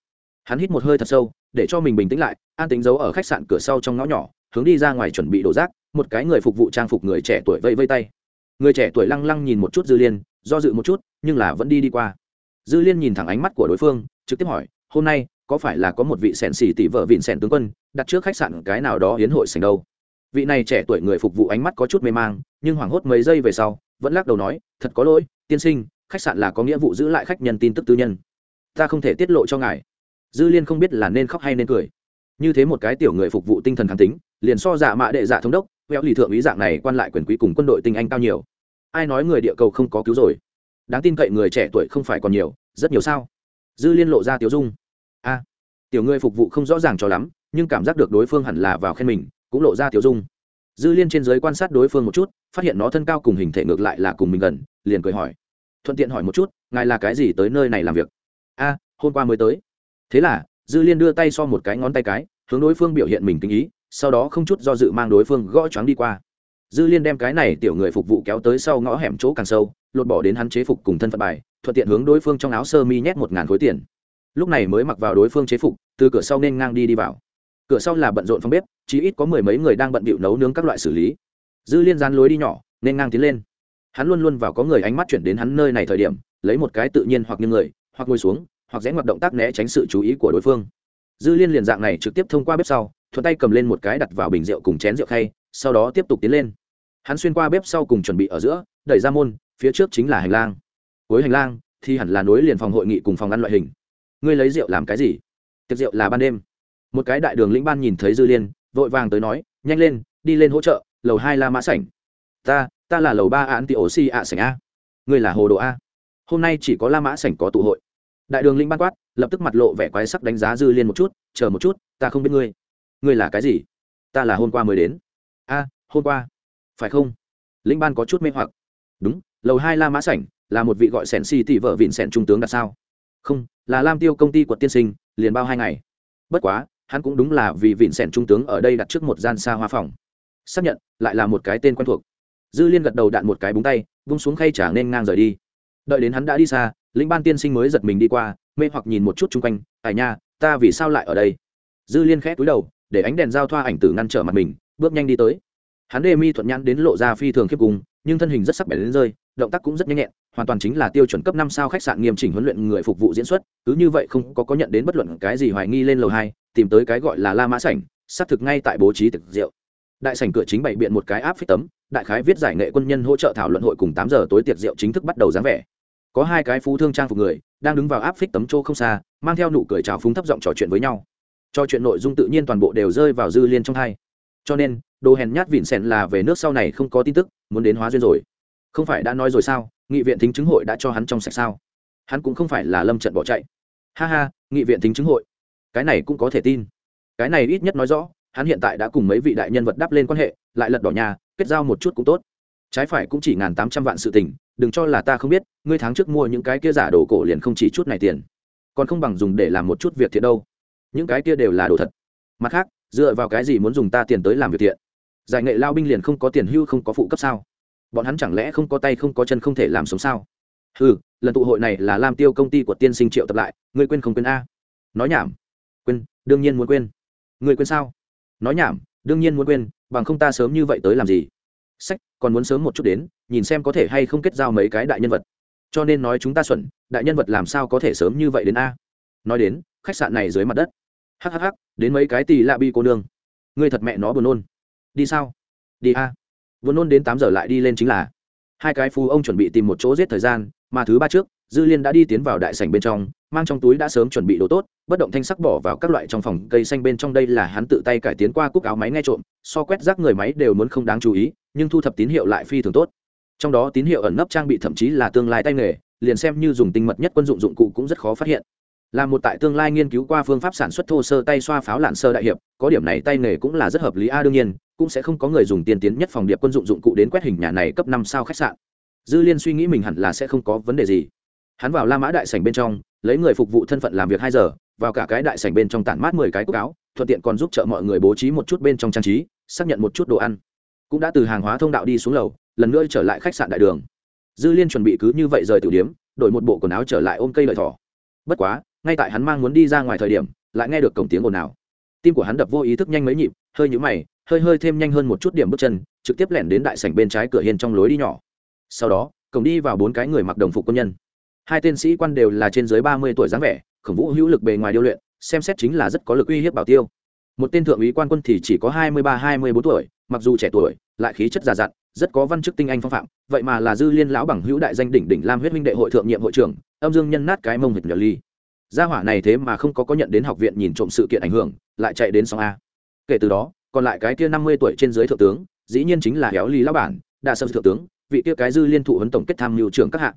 Hắn hít một hơi thật sâu để cho mình bình tĩnh lại an tính giấu ở khách sạn cửa sau trong ngõ nhỏ hướng đi ra ngoài chuẩn bị đổ rác một cái người phục vụ trang phục người trẻ tuổi vây vây tay. Người trẻ tuổi lăng lăng nhìn một chút dư liên do dự một chút nhưng là vẫn đi đi qua. Dư liên nhìn thẳng ánh mắt của đối phương trực tiếp hỏi hôm nay có phải là có một vị sẻn xỉ tỷ vợ vịn sẻn tướng quân đặt trước khách sạn cái nào đó hiến hội sành đâu? Vị này trẻ tuổi người phục vụ ánh mắt có chút mê mang, nhưng hoảng hốt mấy giây về sau, vẫn lắc đầu nói, thật có lỗi, tiên sinh, khách sạn là có nghĩa vụ giữ lại khách nhân tin tức tư nhân. Ta không thể tiết lộ cho ngài. Dư liên không biết là nên khóc hay nên cười. Như thế một cái tiểu người phục vụ tinh thần kháng tính, liền so dạ mạ đệ dạ thống đốc vẹo lì thượng ý dạng này quan lại quyền quý cùng quân đội tinh anh cao nhiều. Ai nói người địa cầu không có cứu rồi? Đáng tin cậy người trẻ tuổi không phải còn nhiều, rất nhiều sao? Dư liên lộ ra tiểu dung. A, tiểu người phục vụ không rõ ràng cho lắm, nhưng cảm giác được đối phương hẳn là vào khen mình cũng lộ ra tiểu dung. Dư liên trên giới quan sát đối phương một chút, phát hiện nó thân cao cùng hình thể ngược lại là cùng mình gần, liền cười hỏi. Thuận tiện hỏi một chút, ngài là cái gì tới nơi này làm việc? A, hôm qua mới tới. Thế là, dư liên đưa tay so một cái ngón tay cái, hướng đối phương biểu hiện mình tình ý, sau đó không chút do dự mang đối phương gõ choáng đi qua. Dư liên đem cái này tiểu người phục vụ kéo tới sau ngõ hẻm chỗ càng sâu, lột bỏ đến hắn chế phục cùng thân phận bài, thuận tiện hướng đối phương trong áo sơ mi nhét một ngàn khối tiền. Lúc này mới mặc vào đối phương chế phục, từ cửa sau nên ngang đi đi vào cửa sau là bận rộn phòng bếp chỉ ít có mười mấy người đang bận bịu nấu nướng các loại xử lý. Dư liên dán lối đi nhỏ, nên ngang tiến lên. Hắn luôn luôn vào có người ánh mắt chuyển đến hắn nơi này thời điểm, lấy một cái tự nhiên hoặc như người, hoặc ngồi xuống, hoặc rẽ ngoặt động tác né tránh sự chú ý của đối phương. Dư liên liền dạng này trực tiếp thông qua bếp sau, thuận tay cầm lên một cái đặt vào bình rượu cùng chén rượu khay, sau đó tiếp tục tiến lên. Hắn xuyên qua bếp sau cùng chuẩn bị ở giữa, đẩy ra môn, phía trước chính là hành lang. Cuối hành lang thì hẳn là nối liền phòng hội nghị cùng phòng ăn loại hình. Ngươi lấy rượu làm cái gì? Tiệc rượu là ban đêm một cái đại đường lĩnh ban nhìn thấy dư liên, vội vàng tới nói, nhanh lên, đi lên hỗ trợ, lầu hai la mã sảnh. Ta ta là lầu ba án tị ổ si ạ sảnh a. Ngươi là hồ đồ a? Hôm nay chỉ có la mã sảnh có tụ hội. Đại đường lĩnh ban quát, lập tức mặt lộ vẻ quái sắc đánh giá dư liên một chút, chờ một chút, ta không biết ngươi. Ngươi là cái gì? Ta là hôm qua mới đến. A, hôm qua. Phải không? Lĩnh ban có chút mê hoặc. Đúng, lầu hai la mã sảnh là một vị gọi sẻn si tỷ vợ vịn sẻn trung tướng đặt sao. Không, là lam tiêu công ty quật tiên sinh, liền bao hai ngày. Bất quá hắn cũng đúng là vì vịn sẻn trung tướng ở đây đặt trước một gian xa hoa phòng. Xác nhận, lại là một cái tên quen thuộc. Dư liên gật đầu đạn một cái búng tay, vung xuống khay trả nên ngang rời đi. Đợi đến hắn đã đi xa, lĩnh ban tiên sinh mới giật mình đi qua, mê hoặc nhìn một chút chung quanh ải nha, ta vì sao lại ở đây? Dư liên khẽ túi đầu, để ánh đèn giao thoa ảnh tử ngăn trở mặt mình, bước nhanh đi tới. Hắn đê mi thuận nhãn đến lộ ra phi thường khiếp cùng nhưng thân hình rất sắc bén đến rơi, động tác cũng rất nhanh nhẹn hoàn toàn chính là tiêu chuẩn cấp năm sao khách sạn nghiêm chỉnh huấn luyện người phục vụ diễn xuất, cứ như vậy không có có nhận đến bất luận cái gì hoài nghi lên lầu hai, tìm tới cái gọi là la mã sảnh, xác thực ngay tại bố trí thực rượu. Đại sảnh cửa chính bày biện một cái áp phích tấm, đại khái viết giải nghệ quân nhân hỗ trợ thảo luận hội cùng tám giờ tối tiệc rượu chính thức bắt đầu dáng vẻ. Có hai cái phú thương trang phục người, đang đứng vào áp phích tấm chỗ không xa, mang theo nụ cười chào phúng thấp giọng trò chuyện với nhau. Cho chuyện nội dung tự nhiên toàn bộ đều rơi vào dư liên trong hai. Cho nên, đồ hèn nhát vịn sèn là về nước sau này không có tin tức, muốn đến hóa duyên rồi. Không phải đã nói rồi sao? Nghị viện thính chứng hội đã cho hắn trong sạch sao? Hắn cũng không phải là lâm trận bỏ chạy. Ha ha, nghị viện thính chứng hội. Cái này cũng có thể tin. Cái này ít nhất nói rõ, hắn hiện tại đã cùng mấy vị đại nhân vật đắp lên quan hệ, lại lật đỏ nhà, kết giao một chút cũng tốt. Trái phải cũng chỉ ngàn tám trăm vạn sự tình, đừng cho là ta không biết, ngươi tháng trước mua những cái kia giả đồ cổ liền không chỉ chút này tiền. Còn không bằng dùng để làm một chút việc thiện đâu. Những cái kia đều là đồ thật. Mặt khác, dựa vào cái gì muốn dùng ta tiền tới làm việc thiện? Giải nghệ lao binh liền không có tiền hưu không có phụ cấp sao? Bọn hắn chẳng lẽ không có tay không có chân không thể làm sống sao? Ừ lần tụ hội này là làm tiêu công ty của tiên sinh triệu tập lại, ngươi quên không quên a? Nói nhảm. Quên, đương nhiên muốn quên. Ngươi quên sao? Nói nhảm, đương nhiên muốn quên, bằng không ta sớm như vậy tới làm gì? Sách, còn muốn sớm một chút đến, nhìn xem có thể hay không kết giao mấy cái đại nhân vật. Cho nên nói chúng ta xuẩn, đại nhân vật làm sao có thể sớm như vậy đến a? Nói đến, khách sạn này dưới mặt đất. Hhh đến mấy cái tì lạ bi cô nương. Ngươi thật mẹ nó buồn nôn. Đi sao? Đi a vừa nôn đến tám giờ lại đi lên chính là. Hai cái phú ông chuẩn bị tìm một chỗ giết thời gian, mà thứ ba trước, dư liên đã đi tiến vào đại sảnh bên trong, mang trong túi đã sớm chuẩn bị đồ tốt, bất động thanh sắc bỏ vào các loại trong phòng cây xanh bên trong đây là hắn tự tay cải tiến qua cúc áo máy nghe trộm, so quét rác người máy đều muốn không đáng chú ý, nhưng thu thập tín hiệu lại phi thường tốt. Trong đó tín hiệu ẩn nấp trang bị thậm chí là tương lai tay nghề, liền xem như dùng tinh mật nhất quân dụng dụng cụ cũng rất khó phát hiện. Là một tại tương lai nghiên cứu qua phương pháp sản xuất thô sơ tay xoa pháo lạn sơ đại hiệp, có điểm này tay nghề cũng là rất hợp lý a, đương nhiên cũng sẽ không có người dùng tiên tiến nhất phòng điệp quân dụng dụng cụ đến quét hình nhà này cấp năm sao khách sạn. Dư liên suy nghĩ mình hẳn là sẽ không có vấn đề gì. Hắn vào la mã đại sảnh bên trong, lấy người phục vụ thân phận làm việc hai giờ, vào cả cái đại sảnh bên trong tản mát mười cái cúc áo, thuận tiện còn giúp trợ mọi người bố trí một chút bên trong trang trí, xác nhận một chút đồ ăn. Cũng đã từ hàng hóa thông đạo đi xuống lầu, lần nữa trở lại khách sạn đại đường. Dư liên chuẩn bị cứ như vậy rời tử điếm, đổi một bộ quần áo trở lại ôm cây lợi thỏ. Bất quá, ngay tại hắn mang muốn đi ra ngoài thời điểm, lại nghe được cổng tiếng ồn ào. Tim của hắn đập vô ý thức nhanh mấy nhịp, hơi nhũ mày hơi hơi thêm nhanh hơn một chút điểm bước chân, trực tiếp lẻn đến đại sảnh bên trái cửa hiên trong lối đi nhỏ. Sau đó, cổng đi vào bốn cái người mặc đồng phục quân nhân. Hai tên sĩ quan đều là trên dưới ba mươi tuổi dáng vẻ, khổng vũ hữu lực bề ngoài điêu luyện, xem xét chính là rất có lực uy hiếp bảo tiêu. Một tên thượng úy quan quân thì chỉ có hai mươi ba, hai mươi bốn tuổi, mặc dù trẻ tuổi, lại khí chất già dặn, rất có văn chức tinh anh phong phạm, vậy mà là dư liên lão bằng hữu đại danh đỉnh đỉnh lam huyết minh đệ hội thượng nhiệm hội trưởng, âm dương nhân nát cái mông hịch nhờ ly. Gia hỏa này thế mà không có có nhận đến học viện nhìn trộm sự kiện ảnh hưởng, lại chạy đến sóng a. Kể từ đó còn lại cái kia năm mươi tuổi trên dưới thượng tướng, dĩ nhiên chính là héo ly lão bản, đa sơ thượng tướng, vị kia cái dư liên thụ huấn tổng kết tham mưu trưởng các hạng.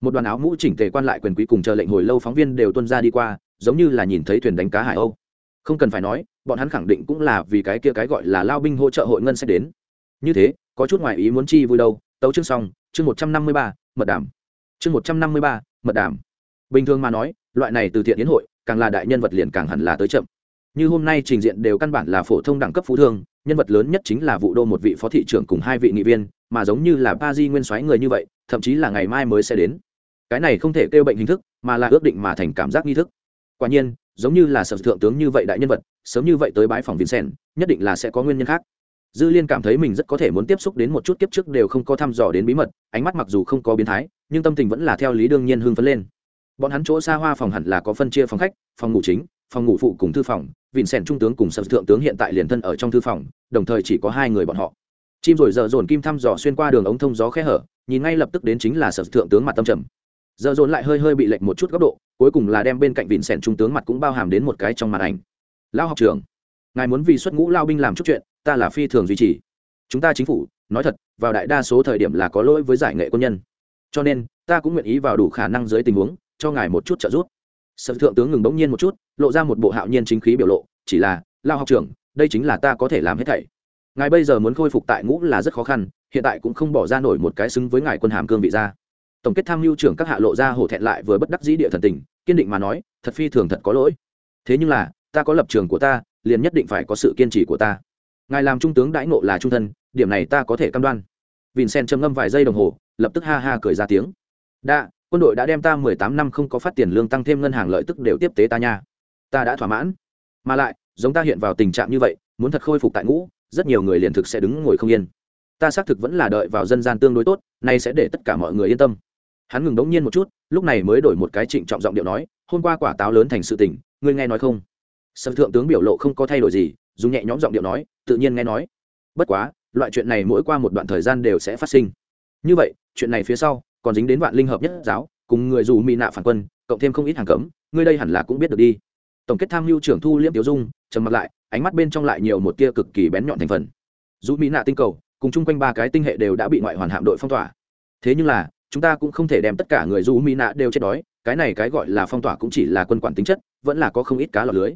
Một đoàn áo mũ chỉnh tề quan lại quyền quý cùng chờ lệnh hồi lâu phóng viên đều tuân ra đi qua, giống như là nhìn thấy thuyền đánh cá hải âu. Không cần phải nói, bọn hắn khẳng định cũng là vì cái kia cái gọi là lao binh hỗ trợ hội ngân sẽ đến. Như thế, có chút ngoài ý muốn chi vui đâu. Tấu chương xong, chương một trăm năm mươi ba, mật đảm chương một trăm năm mươi ba, mật đảm bình thường mà nói, loại này từ thiện yến hội, càng là đại nhân vật liền càng hẳn là tới chậm như hôm nay trình diện đều căn bản là phổ thông đẳng cấp phú thương, nhân vật lớn nhất chính là vụ đô một vị phó thị trưởng cùng hai vị nghị viên, mà giống như là ba di nguyên soái người như vậy, thậm chí là ngày mai mới sẽ đến. Cái này không thể kêu bệnh hình thức, mà là ước định mà thành cảm giác nghi thức. Quả nhiên, giống như là sở thượng tướng như vậy đại nhân vật, sớm như vậy tới bãi phòng vincent, nhất định là sẽ có nguyên nhân khác. Dư liên cảm thấy mình rất có thể muốn tiếp xúc đến một chút kiếp trước đều không có thăm dò đến bí mật, ánh mắt mặc dù không có biến thái, nhưng tâm tình vẫn là theo lý đương nhiên hưng phấn lên. Bọn hắn chỗ xa hoa phòng hẳn là có phân chia phòng khách, phòng ngủ chính phòng ngủ phụ cùng thư phòng, vincent trung tướng cùng sở thượng tướng hiện tại liền thân ở trong thư phòng, đồng thời chỉ có hai người bọn họ. Chim rồi giờ dồn kim thăm dò xuyên qua đường ống thông gió khe hở, nhìn ngay lập tức đến chính là sở thượng tướng mặt tâm trầm. Giờ dồn lại hơi hơi bị lệch một chút góc độ, cuối cùng là đem bên cạnh vịn sẻn trung tướng mặt cũng bao hàm đến một cái trong màn ảnh. Lao học trường ngài muốn vì xuất ngũ lao binh làm chút chuyện, ta là phi thường duy trì. Chúng ta chính phủ, nói thật, vào đại đa số thời điểm là có lỗi với giải nghệ quân nhân. Cho nên, ta cũng nguyện ý vào đủ khả năng dưới tình huống, cho ngài một chút trợ giúp sở thượng tướng ngừng bỗng nhiên một chút, lộ ra một bộ hạo nhiên chính khí biểu lộ, chỉ là, lao học trưởng, đây chính là ta có thể làm hết thảy. Ngài bây giờ muốn khôi phục tại ngũ là rất khó khăn, hiện tại cũng không bỏ ra nổi một cái xứng với ngài quân hàm cương vị ra. Tổng kết tham mưu trưởng các hạ lộ ra hổ thẹn lại vừa bất đắc dĩ địa thần tình, kiên định mà nói, thật phi thường thật có lỗi. Thế nhưng là, ta có lập trường của ta, liền nhất định phải có sự kiên trì của ta. Ngài làm trung tướng đãi ngộ là trung thân, điểm này ta có thể cam đoan. Vincent trầm ngâm vài giây đồng hồ, lập tức ha ha cười ra tiếng. Đã quân đội đã đem ta mười tám năm không có phát tiền lương tăng thêm ngân hàng lợi tức đều tiếp tế ta nha. Ta đã thỏa mãn. Mà lại, giống ta hiện vào tình trạng như vậy, muốn thật khôi phục tại ngũ, rất nhiều người liền thực sẽ đứng ngồi không yên. Ta xác thực vẫn là đợi vào dân gian tương đối tốt, nay sẽ để tất cả mọi người yên tâm. Hắn ngừng đống nhiên một chút, lúc này mới đổi một cái trịnh trọng giọng điệu nói, hôm qua quả táo lớn thành sự tình, ngươi nghe nói không? Sân thượng tướng biểu lộ không có thay đổi gì, dùng nhẹ nhõm giọng điệu nói, tự nhiên nghe nói. Bất quá, loại chuyện này mỗi qua một đoạn thời gian đều sẽ phát sinh. Như vậy, chuyện này phía sau còn dính đến vạn linh hợp nhất giáo, cùng người dù mỹ nạ phản quân, cộng thêm không ít hàng cấm, ngươi đây hẳn là cũng biết được đi. Tổng kết tham mưu trưởng thu liễm tiểu dung, trầm mặt lại, ánh mắt bên trong lại nhiều một tia cực kỳ bén nhọn thành phần. Dù mỹ nạ tinh cầu, cùng chung quanh ba cái tinh hệ đều đã bị ngoại hoàn hạm đội phong tỏa. Thế nhưng là, chúng ta cũng không thể đem tất cả người du mỹ nạ đều chết đói, cái này cái gọi là phong tỏa cũng chỉ là quân quản tính chất, vẫn là có không ít cá lọt lưới.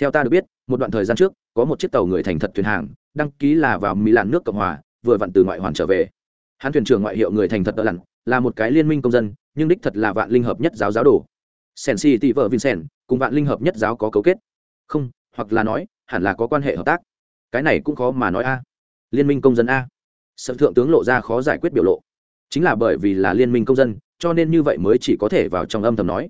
Theo ta được biết, một đoạn thời gian trước, có một chiếc tàu người thành thật thuyền hàng, đăng ký là vào mỹ làn nước cộng hòa, vừa vặn từ ngoại hoàn trở về. Hắn thuyền trưởng ngoại hiệu người thành thật đỡ lặn là một cái liên minh công dân, nhưng đích thật là vạn linh hợp nhất giáo giáo đồ. Sen si tị vợ vincent cùng vạn linh hợp nhất giáo có cấu kết. Không, hoặc là nói, hẳn là có quan hệ hợp tác. Cái này cũng khó mà nói a. Liên minh công dân a. Sở thượng tướng lộ ra khó giải quyết biểu lộ. Chính là bởi vì là liên minh công dân, cho nên như vậy mới chỉ có thể vào trong âm thầm nói.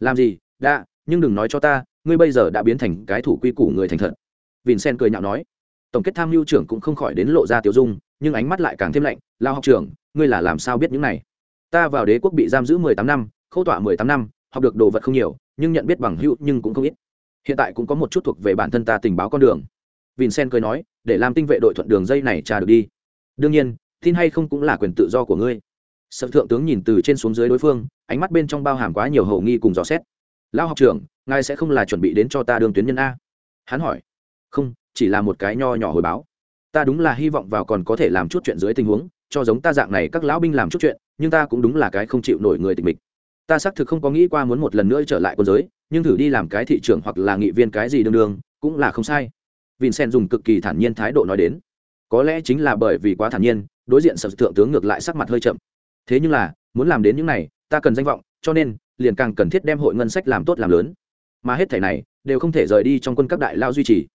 Làm gì? Đã nhưng đừng nói cho ta, ngươi bây giờ đã biến thành cái thủ quy củ người thành thật. Vincent cười nhạo nói. Tổng kết tham mưu trưởng cũng không khỏi đến lộ ra tiểu dung, nhưng ánh mắt lại càng thêm lạnh. Lao học trưởng, ngươi là làm sao biết những này? Ta vào đế quốc bị giam giữ mười tám năm, khâu tọa mười tám năm, học được đồ vật không nhiều, nhưng nhận biết bằng hữu nhưng cũng không ít. Hiện tại cũng có một chút thuộc về bản thân ta tình báo con đường. Vincent cười nói, để làm tinh vệ đội thuận đường dây này trà được đi. Đương nhiên, tin hay không cũng là quyền tự do của ngươi. Sở thượng tướng nhìn từ trên xuống dưới đối phương, ánh mắt bên trong bao hàm quá nhiều hầu nghi cùng dò xét. Lao học trưởng, ngài sẽ không là chuẩn bị đến cho ta đường tuyến nhân a? Hắn hỏi. Không, chỉ là một cái nho nhỏ hồi báo. Ta đúng là hy vọng vào còn có thể làm chút chuyện dưới tình huống cho giống ta dạng này các lão binh làm chút chuyện, nhưng ta cũng đúng là cái không chịu nổi người tịch mịch. Ta xác thực không có nghĩ qua muốn một lần nữa trở lại quân giới, nhưng thử đi làm cái thị trưởng hoặc là nghị viên cái gì đương đương, cũng là không sai. Vincent dùng cực kỳ thản nhiên thái độ nói đến. Có lẽ chính là bởi vì quá thản nhiên, đối diện sở thượng tướng ngược lại sắc mặt hơi chậm. Thế nhưng là, muốn làm đến những này, ta cần danh vọng, cho nên, liền càng cần thiết đem hội ngân sách làm tốt làm lớn. Mà hết thẻ này, đều không thể rời đi trong quân các đại lao duy trì.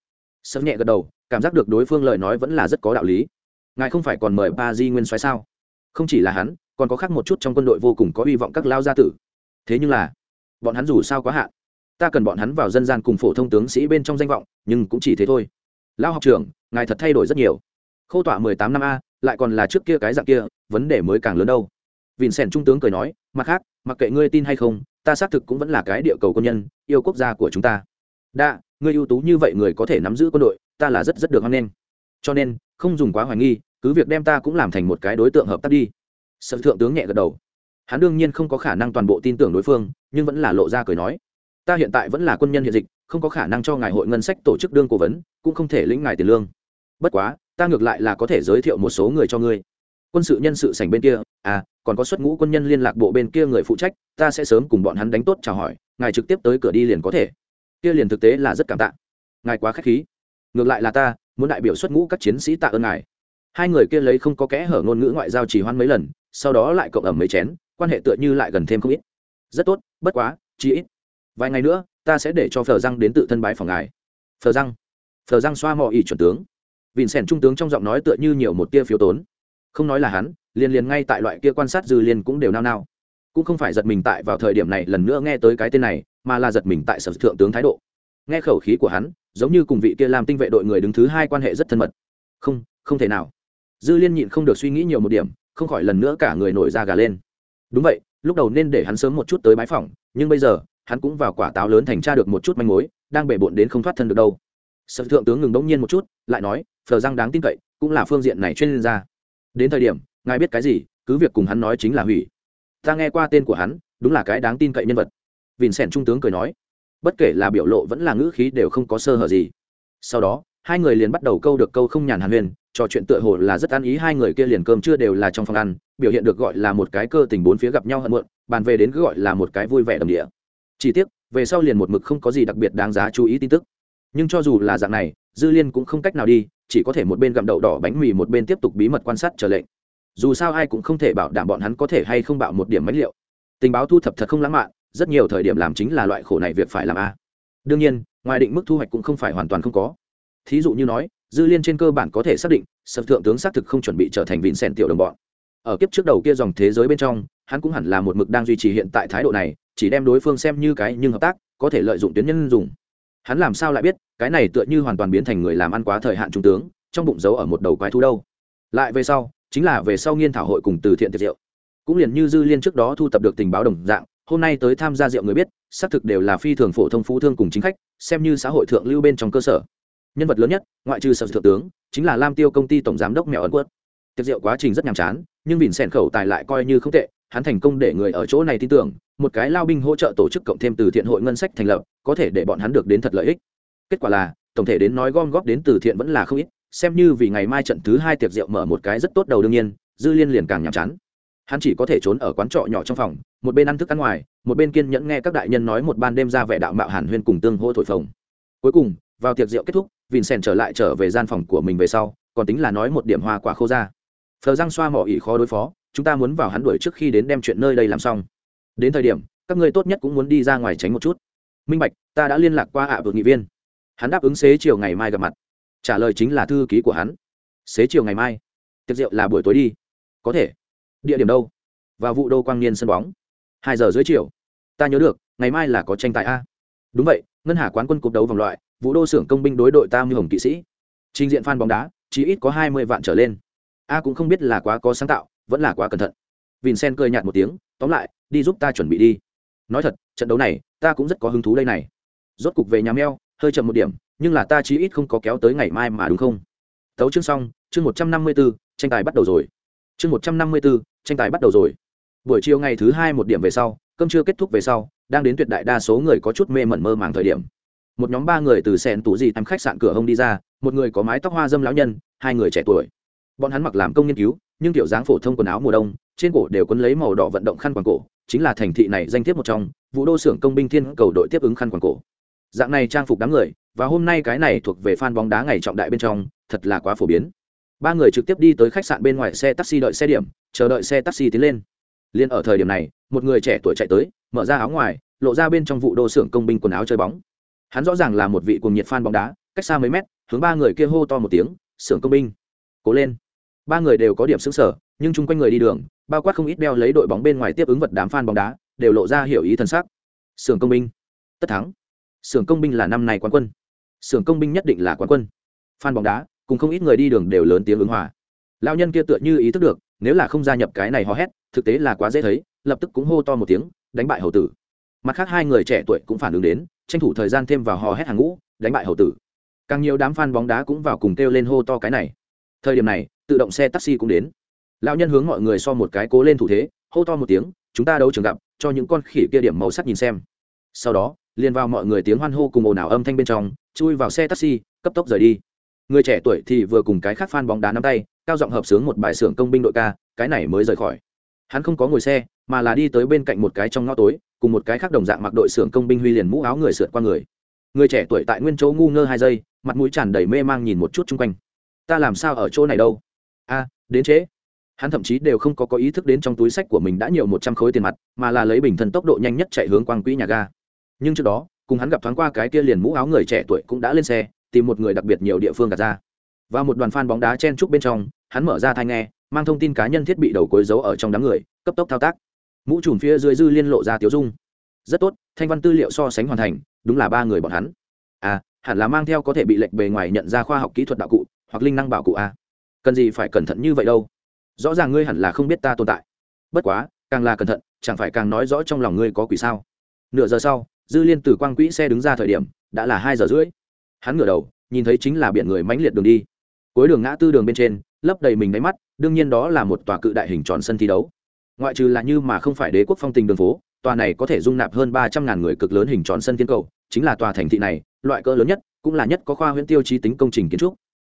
Sớm nhẹ gật đầu, cảm giác được đối phương lời nói vẫn là rất có đạo lý ngài không phải còn mời ba di nguyên soái sao? Không chỉ là hắn, còn có khác một chút trong quân đội vô cùng có hy vọng các lao gia tử. Thế nhưng là, bọn hắn dù sao quá hạn. Ta cần bọn hắn vào dân gian cùng phổ thông tướng sĩ bên trong danh vọng, nhưng cũng chỉ thế thôi. Lao học trưởng, ngài thật thay đổi rất nhiều. Khâu tọa mười tám năm a, lại còn là trước kia cái dạng kia, vấn đề mới càng lớn đâu. Vincent trung tướng cười nói, mặt khác, mặc kệ ngươi tin hay không, ta xác thực cũng vẫn là cái địa cầu quân nhân, yêu quốc gia của chúng ta. Đa, ngươi ưu tú như vậy người có thể nắm giữ quân đội, ta là rất rất được hoan nghênh. Cho nên, không dùng quá hoài nghi cứ việc đem ta cũng làm thành một cái đối tượng hợp tác đi. Sở thượng tướng nhẹ gật đầu. Hắn đương nhiên không có khả năng toàn bộ tin tưởng đối phương, nhưng vẫn là lộ ra cười nói. Ta hiện tại vẫn là quân nhân hiện dịch, không có khả năng cho ngài hội ngân sách tổ chức đương cố vấn, cũng không thể lĩnh ngài tiền lương. Bất quá, ta ngược lại là có thể giới thiệu một số người cho ngươi. Quân sự nhân sự sành bên kia à còn có xuất ngũ quân nhân liên lạc bộ bên kia người phụ trách, ta sẽ sớm cùng bọn hắn đánh tốt chào hỏi, ngài trực tiếp tới cửa đi liền có thể. Kia liền thực tế là rất cảm tạ. Ngài quá k h á c h khí. Ngược lại là ta, muốn đại biểu xuất ngũ các chiến sĩ tạ ơn ngài hai người kia lấy không có kẽ hở ngôn ngữ ngoại giao chỉ hoan mấy lần, sau đó lại cộng ẩm mấy chén, quan hệ tựa như lại gần thêm không ít. Rất tốt, bất quá chi ít. Vài ngày nữa, ta sẽ để cho phờ răng đến tự thân bái phòng ngài. Phờ răng. Phờ răng xoa mò ỉ chuẩn tướng. Vìn sẻn trung tướng trong giọng nói tựa như nhiều một tia phiếu tốn. Không nói là hắn, liền liền ngay tại loại kia quan sát dư liên cũng đều nao nao. Cũng không phải giật mình tại vào thời điểm này lần nữa nghe tới cái tên này, mà là giật mình tại sở thượng tướng thái độ. Nghe khẩu khí của hắn, giống như cùng vị kia làm tinh vệ đội người đứng thứ hai quan hệ rất thân mật. Không không thể nào dư liên nhịn không được suy nghĩ nhiều một điểm, không khỏi lần nữa cả người nổi da gà lên. Đúng vậy, lúc đầu nên để hắn sớm một chút tới bái phòng nhưng bây giờ, hắn cũng vào quả táo lớn thành tra được một chút manh mối, đang bể bộn đến không thoát thân được đâu. Sở thượng tướng ngừng đống nhiên một chút, lại nói, phờ răng đáng tin cậy, cũng là phương diện này chuyên gia. Đến thời điểm, ngài biết cái gì, cứ việc cùng hắn nói chính là hủy. Ta nghe qua tên của hắn, đúng là cái đáng tin cậy nhân vật. Vìn sẻn trung tướng cười nói, bất kể là biểu lộ vẫn là ngữ khí đều không có sơ hở gì. Sau đó hai người liền bắt đầu câu được câu không nhàn hàn huyền, trò chuyện tựa hồ là rất ăn ý, hai người kia liền cơm chưa đều là trong phòng ăn, biểu hiện được gọi là một cái cơ tình bốn phía gặp nhau hận muộn, bàn về đến cứ gọi là một cái vui vẻ đầm địa. Chỉ tiếc, về sau liền một mực không có gì đặc biệt đáng giá chú ý tin tức. Nhưng cho dù là dạng này, dư liên cũng không cách nào đi, chỉ có thể một bên gặm đậu đỏ bánh mì một bên tiếp tục bí mật quan sát trở lệnh. Dù sao ai cũng không thể bảo đảm bọn hắn có thể hay không bạo một điểm máy liệu. Tình báo thu thập thật không lãng mạn, rất nhiều thời điểm làm chính là loại khổ này việc phải làm a. Đương nhiên, ngoài định mức thu hoạch cũng không phải hoàn toàn không có thí dụ như nói, dư liên trên cơ bản có thể xác định, sập thượng tướng xác thực không chuẩn bị trở thành vịn sèn tiểu đồng bọn. Ở kiếp trước đầu kia dòng thế giới bên trong, hắn cũng hẳn là một mực đang duy trì hiện tại thái độ này, chỉ đem đối phương xem như cái nhưng hợp tác, có thể lợi dụng tuyến nhân dùng. Hắn làm sao lại biết, cái này tựa như hoàn toàn biến thành người làm ăn quá thời hạn trung tướng, trong bụng giấu ở một đầu quái thú đâu. Lại về sau, chính là về sau nghiên thảo hội cùng từ thiện tiệc rượu. Cũng liền như dư liên trước đó thu tập được tình báo đồng dạng, hôm nay tới tham gia rượu người biết, xác thực đều là phi thường phổ thông phú thương cùng chính khách, xem như xã hội thượng lưu bên trong cơ sở nhân vật lớn nhất, ngoại trừ sở thượng tướng, chính là lam tiêu công ty tổng giám đốc mèo ấn quất. Tiệc rượu quá trình rất nhàm chán, nhưng vỉn sẻn khẩu tài lại coi như không tệ, hắn thành công để người ở chỗ này tin tưởng, một cái lao binh hỗ trợ tổ chức cộng thêm từ thiện hội ngân sách thành lập, có thể để bọn hắn được đến thật lợi ích. Kết quả là, tổng thể đến nói gom góp đến từ thiện vẫn là không ít, xem như vì ngày mai trận thứ hai tiệc rượu mở một cái rất tốt đầu đương nhiên, dư liên liền càng nhàm chán. Hắn chỉ có thể trốn ở quán trọ nhỏ trong phòng, một bên ăn thức ăn ngoài, một bên kiên nhẫn nghe các đại nhân nói một ban đêm ra vẻ đạo mạo hàn huyên cùng tương hô thổi phồng. Cuối cùng, vào tiệc rượu kết thúc vincent trở lại trở về gian phòng của mình về sau, còn tính là nói một điểm hoa quả khô ra. Phờ răng xoa mỏ ỉ khó đối phó, chúng ta muốn vào hắn đuổi trước khi đến đem chuyện nơi đây làm xong. Đến thời điểm, các ngươi tốt nhất cũng muốn đi ra ngoài tránh một chút. Minh bạch, ta đã liên lạc qua ạ à vượt nghị viên. Hắn đáp ứng xế chiều ngày mai gặp mặt. Trả lời chính là thư ký của hắn. Xế chiều ngày mai. Tiệc rượu là buổi tối đi. Có thể. Địa điểm đâu? Vào vụ đô quang niên sân bóng. Hai giờ dưới chiều. Ta nhớ được, ngày mai là có tranh tài a. Đúng vậy, ngân hà quán quân cuộc đấu vòng loại vũ đô xưởng công binh đối đội tam như hồng kỵ sĩ. Trình diện phan bóng đá chỉ ít có hai mươi vạn trở lên. A cũng không biết là quá có sáng tạo, vẫn là quá cẩn thận. Vincent cười nhạt một tiếng, tóm lại, đi giúp ta chuẩn bị đi. Nói thật, trận đấu này, ta cũng rất có hứng thú đây này. Rốt cục về nhà meo hơi chậm một điểm, nhưng là ta chí ít không có kéo tới ngày mai mà đúng không? Tấu chương xong, chương một trăm năm mươi b ố tranh tài bắt đầu rồi. Chương một trăm năm mươi b ố tranh tài bắt đầu rồi. Buổi chiều ngày thứ hai một điểm về sau, cơm chưa kết thúc về sau, đang đến tuyệt đại đa số người có chút mê mẩn mơ màng thời điểm một nhóm ba người từ sẹn tủ gì tắm khách sạn cửa hông đi ra, một người có mái tóc hoa dâm lão nhân, hai người trẻ tuổi. Bọn hắn mặc làm công nghiên cứu, nhưng kiểu dáng phổ thông quần áo mùa đông, trên cổ đều quấn lấy màu đỏ vận động khăn quàng cổ, chính là thành thị này danh thiếp một trong vụ đô xưởng công binh thiên cầu đội tiếp ứng khăn quàng cổ. Dạng này trang phục đám người, và hôm nay cái này thuộc về fan bóng đá ngày trọng đại bên trong, thật là quá phổ biến. Ba người trực tiếp đi tới khách sạn bên ngoài xe taxi đợi xe điểm, chờ đợi xe taxi tiến lên. Liền ở thời điểm này, một người trẻ tuổi chạy tới, mở ra áo ngoài, lộ ra bên trong vụ đô xưởng công binh quần áo chơi bóng hắn rõ ràng là một vị cuồng nhiệt fan bóng đá, cách xa mấy mét, hướng ba người kia hô to một tiếng xưởng công binh, cố lên. Ba người đều có điểm xứng sở nhưng chung quanh người đi đường, bao quát không ít đeo lấy đội bóng bên ngoài tiếp ứng vật đám fan bóng đá, đều lộ ra hiểu ý thân sắc. Xưởng công binh, tất thắng. Xưởng công binh là năm nay quán quân. Xưởng công binh nhất định là quán quân. Fan bóng đá, cùng không ít người đi đường đều lớn tiếng ứng hòa. Lao nhân kia tựa như ý thức được, nếu là không gia nhập cái này hò hét, thực tế là quá dễ thấy, lập tức cũng hô to một tiếng, đánh bại hầu tử. Mặt khác hai người trẻ tuổi cũng phản ứng đến tranh thủ thời gian thêm vào hò hét hàng ngũ, đánh bại hậu tử. Càng nhiều đám fan bóng đá cũng vào cùng kêu lên hô to cái này. Thời điểm này, tự động xe taxi cũng đến. Lão nhân hướng mọi người so một cái cố lên thủ thế, hô to một tiếng, chúng ta đấu trường gặp, cho những con khỉ kia điểm màu sắc nhìn xem. Sau đó, liền vào mọi người tiếng hoan hô cùng ồn ào âm thanh bên trong, chui vào xe taxi, cấp tốc rời đi. Người trẻ tuổi thì vừa cùng cái khác fan bóng đá nắm tay, cao giọng hợp sướng một bài xưởng công binh đội ca, cái này mới rời khỏi. Hắn không có ngồi xe mà là đi tới bên cạnh một cái trong ngõ tối, cùng một cái khác đồng dạng mặc đội xưởng công binh huy liền mũ áo người sượt qua người. Người trẻ tuổi tại nguyên chỗ ngu ngơ hai giây, mặt mũi tràn đầy mê mang nhìn một chút chung quanh. Ta làm sao ở chỗ này đâu? A, đến trễ. Hắn thậm chí đều không có có ý thức đến trong túi sách của mình đã nhiều một trăm khối tiền mặt, mà là lấy bình thân tốc độ nhanh nhất chạy hướng quang quỹ nhà ga. Nhưng trước đó, cùng hắn gặp thoáng qua cái kia liền mũ áo người trẻ tuổi cũng đã lên xe, tìm một người đặc biệt nhiều địa phương gạt ra. Và một đoàn fan bóng đá chen trúc bên trong, hắn mở ra thai nghe, mang thông tin cá nhân thiết bị đầu cuối giấu ở trong đám người, cấp tốc thao tác mũ trùm phía dưới dư liên lộ ra tiếu dung. Rất tốt, thanh văn tư liệu so sánh hoàn thành, đúng là ba người bọn hắn. À hẳn là mang theo có thể bị lệnh bề ngoài nhận ra khoa học kỹ thuật đạo cụ, hoặc linh năng bảo cụ a cần gì phải cẩn thận như vậy đâu. Rõ ràng ngươi hẳn là không biết ta tồn tại. Bất quá, càng là cẩn thận, chẳng phải càng nói rõ trong lòng ngươi có quỷ sao. Nửa giờ sau, dư liên từ quang quỹ xe đứng ra thời điểm, đã là hai giờ rưỡi. Hắn ngửa đầu, nhìn thấy chính là biển người mãnh liệt đường đi. Cuối đường ngã tư đường bên trên, lấp đầy mình đáy mắt, đương nhiên đó là một tòa cự đại hình tròn sân thi đấu ngoại trừ là như mà không phải đế quốc phong tình đường phố, tòa này có thể dung nạp hơn ba trăm ngàn người cực lớn hình tròn sân thiên cầu, chính là tòa thành thị này, loại cỡ lớn nhất, cũng là nhất có khoa huyễn tiêu chí tính công trình kiến trúc.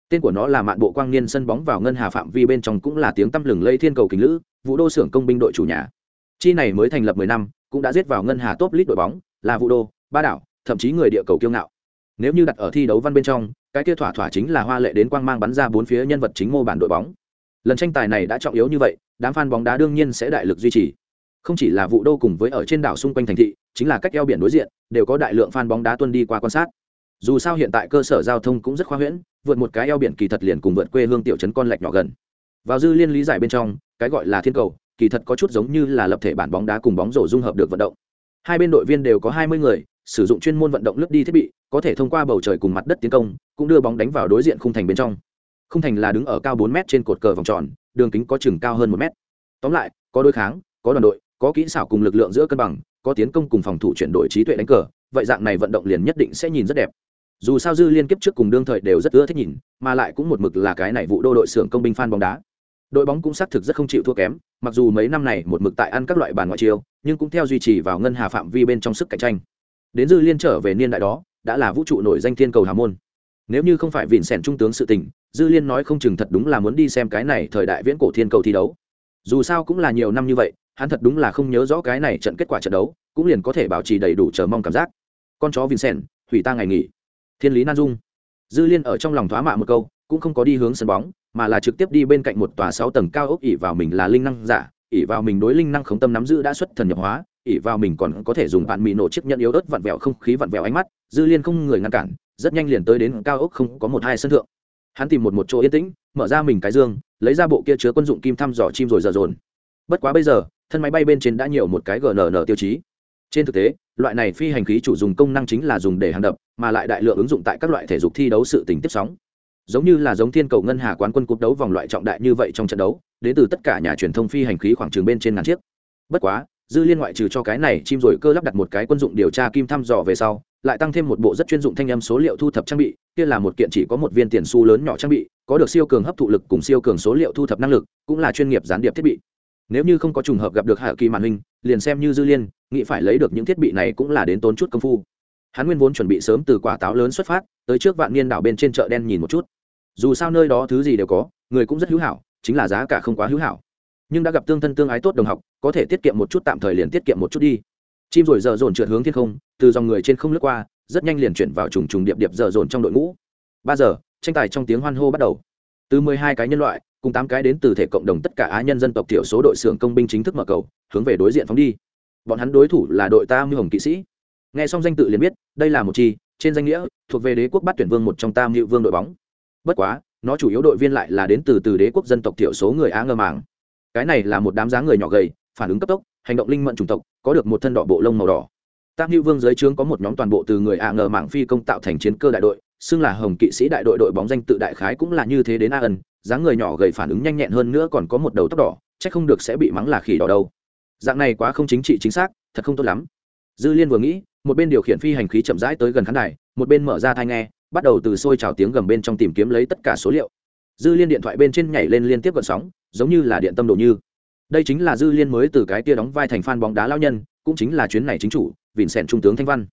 Tên của nó là mạn bộ quang niên sân bóng vào ngân hà phạm vi bên trong cũng là tiếng tăm lừng lây thiên cầu kính lữ, vũ đô xưởng công binh đội chủ nhà. Chi này mới thành lập mười năm, cũng đã giết vào ngân hà top lít đội bóng, là vũ đô, ba đảo, thậm chí người địa cầu kiêu ngạo. Nếu như đặt ở thi đấu văn bên trong, cái kia thỏa thỏa chính là hoa lệ đến quang mang bắn ra bốn phía nhân vật chính mô bản đội bóng lần tranh tài này đã trọng yếu như vậy, đám fan bóng đá đương nhiên sẽ đại lực duy trì. Không chỉ là vụ đô cùng với ở trên đảo xung quanh thành thị, chính là cách eo biển đối diện, đều có đại lượng fan bóng đá tuân đi qua quan sát. Dù sao hiện tại cơ sở giao thông cũng rất khoa huyễn, vượt một cái eo biển kỳ thật liền cùng vượt quê hương tiểu trấn con lạch nhỏ gần. Vào dư liên lý giải bên trong, cái gọi là thiên cầu, kỳ thật có chút giống như là lập thể bản bóng đá cùng bóng rổ dung hợp được vận động. Hai bên đội viên đều có hai mươi người, sử dụng chuyên môn vận động lướt đi thiết bị, có thể thông qua bầu trời cùng mặt đất tiến công, cũng đưa bóng đánh vào đối diện khung thành bên trong. Không thành là đứng ở cao bốn m trên cột cờ vòng tròn, đường kính có chừng cao hơn một m tóm lại, có đối kháng, có đoàn đội, có kỹ xảo cùng lực lượng giữa cân bằng, có tiến công cùng phòng thủ chuyển đổi trí tuệ đánh cờ, vậy dạng này vận động liền nhất định sẽ nhìn rất đẹp. Dù sao dư liên kiếp trước cùng đương thời đều rất ưa thích nhìn, mà lại cũng một mực là cái này vụ đô đội xưởng công binh phan bóng đá. Đội bóng cũng xác thực rất không chịu thua kém, mặc dù mấy năm này một mực tại ăn các loại bàn ngoại chiêu, nhưng cũng theo duy trì vào ngân hà phạm vi bên trong sức cạnh tranh. Đến dư liên trở về niên đại đó, đã là vũ trụ nổi danh thiên cầu hà môn nếu như không phải vịn sẻn trung tướng sự tình, dư liên nói không chừng thật đúng là muốn đi xem cái này thời đại viễn cổ thiên cầu thi đấu. Dù sao cũng là nhiều năm như vậy, hắn thật đúng là không nhớ rõ cái này trận kết quả trận đấu, cũng liền có thể bảo trì đầy đủ chờ mong cảm giác. Con chó vincent, hủy ta ngày nghỉ. Thiên lý nan dung. Dư liên ở trong lòng thoá mạ một câu, cũng không có đi hướng sân bóng, mà là trực tiếp đi bên cạnh một tòa sáu tầng cao ốc ỉ vào mình là linh năng giả ỉ vào mình đối linh năng khống tâm nắm giữ đã xuất thần nhập hóa ỉ vào mình còn có thể dùng bạn mị nổ chiếc nhận yếu ớt vặn vẹo không khí vặn vẹo ánh mắt, dư liên không người ngăn cản rất nhanh liền tới đến cao ốc không có một hai sân thượng. Hắn tìm một một chỗ yên tĩnh, mở ra mình cái dương, lấy ra bộ kia chứa quân dụng kim thăm dò chim rồi dở dồn. Bất quá bây giờ, thân máy bay bên trên đã nhiều một cái gnn tiêu chí. Trên thực tế, loại này phi hành khí chủ dùng công năng chính là dùng để hàng đập, mà lại đại lượng ứng dụng tại các loại thể dục thi đấu sự tình tiếp sóng. Giống như là giống thiên cầu ngân hà quán quân cúp đấu vòng loại trọng đại như vậy trong trận đấu, đến từ tất cả nhà truyền thông phi hành khí khoảng trường bên trên ngàn chiếc. Bất quá, dư liên ngoại trừ cho cái này chim rồi cơ lắp đặt một cái quân dụng điều tra kim thăm dò về sau lại tăng thêm một bộ rất chuyên dụng thanh âm số liệu thu thập trang bị, kia là một kiện chỉ có một viên tiền xu lớn nhỏ trang bị, có được siêu cường hấp thụ lực cùng siêu cường số liệu thu thập năng lực, cũng là chuyên nghiệp gián điệp thiết bị. Nếu như không có trùng hợp gặp được hạ kỳ màn hình, liền xem như dư liên, nghĩ phải lấy được những thiết bị này cũng là đến tốn chút công phu. Hắn nguyên vốn chuẩn bị sớm từ quả táo lớn xuất phát, tới trước vạn niên đảo bên trên chợ đen nhìn một chút. Dù sao nơi đó thứ gì đều có, người cũng rất hữu hảo, chính là giá cả không quá hữu hảo. Nhưng đã gặp tương thân tương ái tốt đồng học, có thể tiết kiệm một chút tạm thời liền tiết kiệm một chút đi chim rồi giờ dồn trượt hướng thiên không, từ dòng người trên không lướt qua, rất nhanh liền chuyển vào trùng trùng điệp điệp giờ dồn trong đội ngũ. Ba giờ, tranh tài trong tiếng hoan hô bắt đầu. Từ mười hai cái nhân loại, cùng tám cái đến từ thể cộng đồng tất cả á nhân dân tộc thiểu số đội xưởng công binh chính thức mở cầu, hướng về đối diện phóng đi. Bọn hắn đối thủ là đội ta mưu hồng kỵ sĩ. Nghe xong danh tự liền biết, đây là một chi, trên danh nghĩa, thuộc về đế quốc bắt tuyển vương một trong tam hữu vương đội bóng. Bất quá, nó chủ yếu đội viên lại là đến từ từ đế quốc dân tộc thiểu số người á ngơ màng. Cái này là một đám dáng người nhỏ gầy, phản ứng cấp tốc, hành động linh mẫn chủng tộc có được một thân đỏ bộ lông màu đỏ. Tam hữu vương dưới trướng có một nhóm toàn bộ từ người ạ ngờ mảng phi công tạo thành chiến cơ đại đội, xưng là hồng kỵ sĩ đại đội đội bóng danh tự đại khái cũng là như thế đến a ân, dáng người nhỏ gầy phản ứng nhanh nhẹn hơn nữa còn có một đầu tóc đỏ, chắc không được sẽ bị mắng là khỉ đỏ đâu. Dạng này quá không chính trị chính xác, thật không tốt lắm. Dư liên vừa nghĩ, một bên điều khiển phi hành khí chậm rãi tới gần khán đài, một bên mở ra thai nghe, bắt đầu từ xôi trào tiếng gầm bên trong tìm kiếm lấy tất cả số liệu. Dư liên điện thoại bên trên nhảy lên liên tiếp gọn sóng, giống như là điện tâm đồ như đây chính là dư liên mới từ cái tia đóng vai thành fan bóng đá lao nhân, cũng chính là chuyến này chính chủ vịn sẹn trung tướng thanh văn.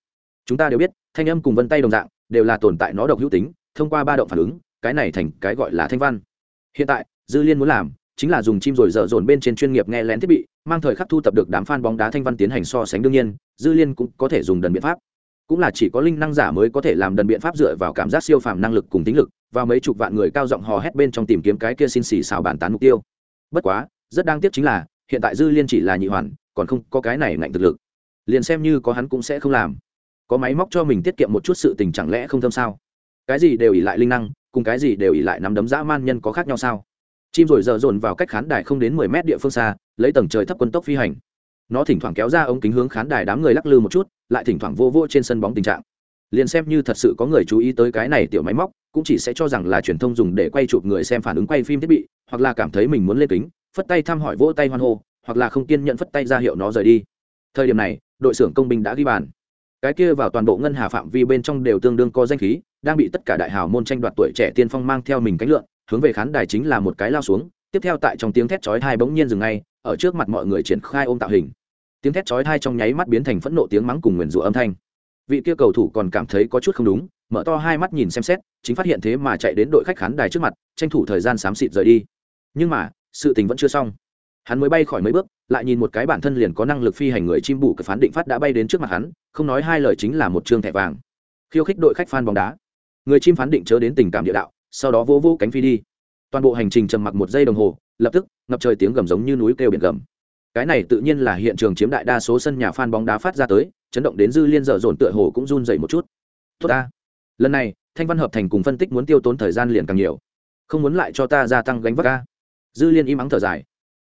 Chúng ta đều biết, thanh âm cùng vân tay đồng dạng, đều là tồn tại nó độc hữu tính, thông qua ba động phản ứng, cái này thành cái gọi là thanh văn. Hiện tại, dư liên muốn làm, chính là dùng chim rồi dở dồn bên trên chuyên nghiệp nghe lén thiết bị, mang thời khắc thu tập được đám fan bóng đá thanh văn tiến hành so sánh đương nhiên, dư liên cũng có thể dùng đần biện pháp. Cũng là chỉ có linh năng giả mới có thể làm đần biện pháp dựa vào cảm giác siêu phàm năng lực cùng tính lực và mấy chục vạn người cao giọng hò hét bên trong tìm kiếm cái kia xin xì xào bàn tán mục tiêu. Bất quá rất đáng tiếc chính là, hiện tại dư liên chỉ là nhị hoàn, còn không có cái này ngạnh thực lực. Liền xem như có hắn cũng sẽ không làm. Có máy móc cho mình tiết kiệm một chút sự tình chẳng lẽ không thâm sao? Cái gì đều ỉ lại linh năng, cùng cái gì đều ỉ lại nắm đấm dã man nhân có khác nhau sao? Chim rồi giờ dồn vào cách khán đài không đến mười mét địa phương xa, lấy tầng trời thấp quân tốc phi hành. Nó thỉnh thoảng kéo ra ống kính hướng khán đài đám người lắc lư một chút, lại thỉnh thoảng vô vô trên sân bóng tình trạng. Liền xem như thật sự có người chú ý tới cái này tiểu máy móc, cũng chỉ sẽ cho rằng là truyền thông dùng để quay chụp người xem phản ứng quay phim thiết bị, hoặc là cảm thấy mình muốn lên kính phất tay thăm hỏi vỗ tay hoan hô, hoặc là không kiên nhận phất tay ra hiệu nó rời đi. Thời điểm này, đội trưởng công binh đã ghi bàn. Cái kia vào toàn bộ ngân hà phạm vi bên trong đều tương đương có danh khí, đang bị tất cả đại hào môn tranh đoạt tuổi trẻ tiên phong mang theo mình cánh lượn, hướng về khán đài chính là một cái lao xuống. Tiếp theo tại trong tiếng thét chói thai bỗng nhiên dừng ngay, ở trước mặt mọi người triển khai ôm tạo hình. Tiếng thét chói thai trong nháy mắt biến thành phẫn nộ tiếng mắng cùng nguyền rủa âm thanh. Vị kia cầu thủ còn cảm thấy có chút không đúng, mở to hai mắt nhìn xem xét, chính phát hiện thế mà chạy đến đội khách khán đài trước mặt, tranh thủ thời gian xám xịt rời đi. Nhưng mà sự tình vẫn chưa xong. Hắn mới bay khỏi mấy bước, lại nhìn một cái bản thân liền có năng lực phi hành người chim bù cờ phán định phát đã bay đến trước mặt hắn, không nói hai lời chính là một chương thẻ vàng. Khiêu khích đội khách phan bóng đá. Người chim phán định chớ đến tình cảm địa đạo, sau đó vô vô cánh phi đi. Toàn bộ hành trình trầm mặc một giây đồng hồ, lập tức, ngập trời tiếng gầm giống như núi kêu biển gầm. Cái này tự nhiên là hiện trường chiếm đại đa số sân nhà phan bóng đá phát ra tới, chấn động đến dư liên dở dồn tựa hồ cũng run dậy một chút. Tốt ta. Lần này, thanh văn hợp thành cùng phân tích muốn tiêu tốn thời gian liền càng nhiều. Không muốn lại cho ta gia tăng gánh vác ca dư liên im ắng thở dài.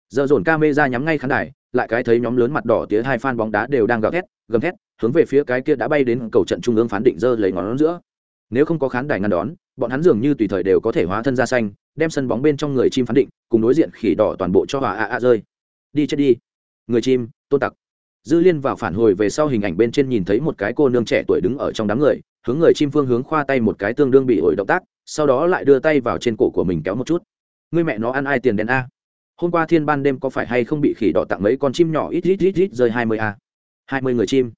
Giờ dồn ca mê ra nhắm ngay khán đài, lại cái thấy nhóm lớn mặt đỏ tía hai fan bóng đá đều đang gào thét, gầm thét, hướng về phía cái kia đã bay đến cầu trận trung ương phán định dơ lấy ngón giữa. Nếu không có khán đài ngăn đón, bọn hắn dường như tùy thời đều có thể hóa thân ra xanh, đem sân bóng bên trong người chim phán định, cùng đối diện khỉ đỏ toàn bộ cho hòa a a rơi. Đi chết đi. Người chim, tôn tặc. Dư liên vào phản hồi về sau hình ảnh bên trên nhìn thấy một cái cô nương trẻ tuổi đứng ở trong đám người, hướng người chim phương hướng khoa tay một cái tương đương bị ổi động tác, sau đó lại đưa tay vào trên cổ của mình kéo một chút. Ngươi mẹ nó ăn ai tiền đen a? Hôm qua thiên ban đêm có phải hay không bị khỉ đỏ tặng mấy con chim nhỏ ít ít ít ít rơi hai mươi a? Hai mươi người chim.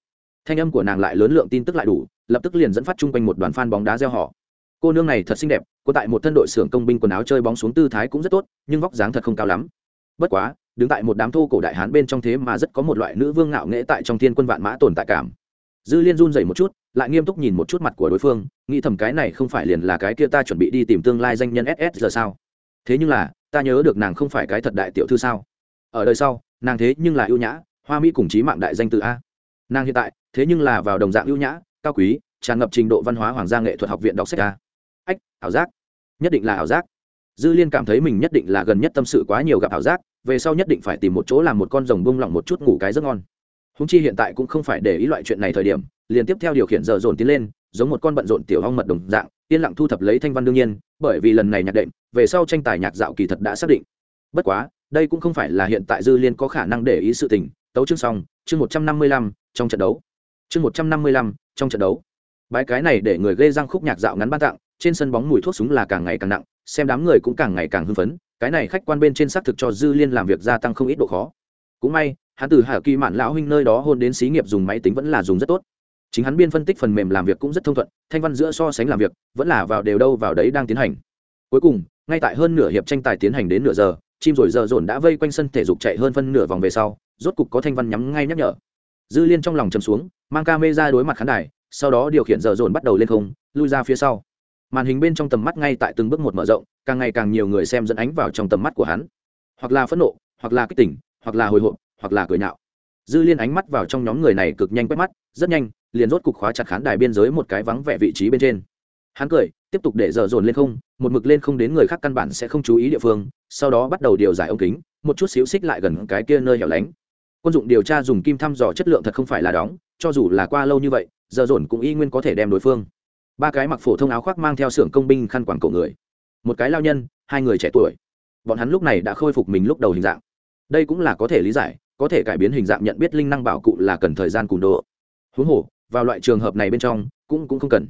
Thanh âm của nàng lại lớn lượng tin tức lại đủ, lập tức liền dẫn phát chung quanh một đoàn fan bóng đá gieo họ cô nương này thật xinh đẹp, cô tại một thân đội xưởng công binh quần áo chơi bóng xuống tư thái cũng rất tốt, nhưng vóc dáng thật không cao lắm. Bất quá, đứng tại một đám thô cổ đại hán bên trong thế mà rất có một loại nữ vương ngạo nghễ tại trong thiên quân vạn mã tồn tại cảm. Dư liên run dậy một chút, lại nghiêm túc nhìn một chút mặt của đối phương, nghĩ thầm cái này không phải liền là cái kia ta chuẩn bị đi tìm tương lai danh nhân ss giờ sao? Thế nhưng là, ta nhớ được nàng không phải cái thật đại tiểu thư sao? Ở đời sau, nàng thế nhưng là ưu nhã, hoa mỹ cùng trí mạng đại danh từ a. Nàng hiện tại, thế nhưng là vào đồng dạng ưu nhã, cao quý, tràn ngập trình độ văn hóa hoàng gia nghệ thuật học viện đọc sách a. Ách, ảo giác. Nhất định là ảo giác. Dư liên cảm thấy mình nhất định là gần nhất tâm sự quá nhiều gặp ảo giác, về sau nhất định phải tìm một chỗ làm một con rồng bông lỏng một chút ngủ cái rất ngon. Húng chi hiện tại cũng không phải để ý loại chuyện này thời điểm, liền tiếp theo điều khiển giờ dồn tiến lên, giống một con bận rộn tiểu hong mật đồng dạng yên lặng thu thập lấy thanh văn đương nhiên, bởi vì lần này nhạc đệm, về sau tranh tài nhạc dạo kỳ thật đã xác định. Bất quá, đây cũng không phải là hiện tại dư liên có khả năng để ý sự tình. Tấu chương xong, chương một trăm năm mươi lăm, trong trận đấu. Chương một trăm năm mươi lăm, trong trận đấu. Bãi cái này để người gây răng khúc nhạc dạo ngắn ban tặng, trên sân bóng mùi thuốc súng là càng ngày càng nặng, xem đám người cũng càng ngày càng hưng phấn, cái này khách quan bên trên xác thực cho dư liên làm việc gia tăng không ít độ khó. Cũng may, hắn từ hà kỳ mạn lão huynh nơi đó hôn đến xí nghiệp dùng máy tính vẫn là dùng rất tốt chính hắn biên phân tích phần mềm làm việc cũng rất thông thuận, thanh văn giữa so sánh làm việc, vẫn là vào đều đâu vào đấy đang tiến hành. Cuối cùng, ngay tại hơn nửa hiệp tranh tài tiến hành đến nửa giờ, chim rồi giờ dồn đã vây quanh sân thể dục chạy hơn phân nửa vòng về sau, rốt cục có thanh văn nhắm ngay nhắc nhở. Dư liên trong lòng chầm xuống, mang ca mê ra đối mặt khán đài, sau đó điều khiển giờ dồn bắt đầu lên không, lui ra phía sau. Màn hình bên trong tầm mắt ngay tại từng bước một mở rộng, càng ngày càng nhiều người xem dẫn ánh vào trong tầm mắt của hắn. Hoặc là phẫn nộ, hoặc là kích tỉnh hoặc là hồi hộp, hoặc là cười nhạo. Dư liên ánh mắt vào trong nhóm người này cực nhanh quét mắt, rất nhanh liền rốt cục khóa chặt khán đài biên giới một cái vắng vẻ vị trí bên trên. Hắn cười, tiếp tục để dở dồn lên không, một mực lên không đến người khác căn bản sẽ không chú ý địa phương, sau đó bắt đầu điều giải ống kính, một chút xíu xích lại gần cái kia nơi hẻo lánh. Quân dụng điều tra dùng kim thăm dò chất lượng thật không phải là đóng, cho dù là qua lâu như vậy, dở dồn cũng y nguyên có thể đem đối phương. Ba cái mặc phổ thông áo khoác mang theo xưởng công binh khăn quàng cổ người. Một cái lao nhân, hai người trẻ tuổi. Bọn hắn lúc này đã khôi phục mình lúc đầu hình dạng. Đây cũng là có thể lý giải, có thể cải biến hình dạng nhận biết linh năng bảo cụ là cần thời gian cùn độ. Huống hồ vào loại trường hợp này bên trong, cũng cũng không cần.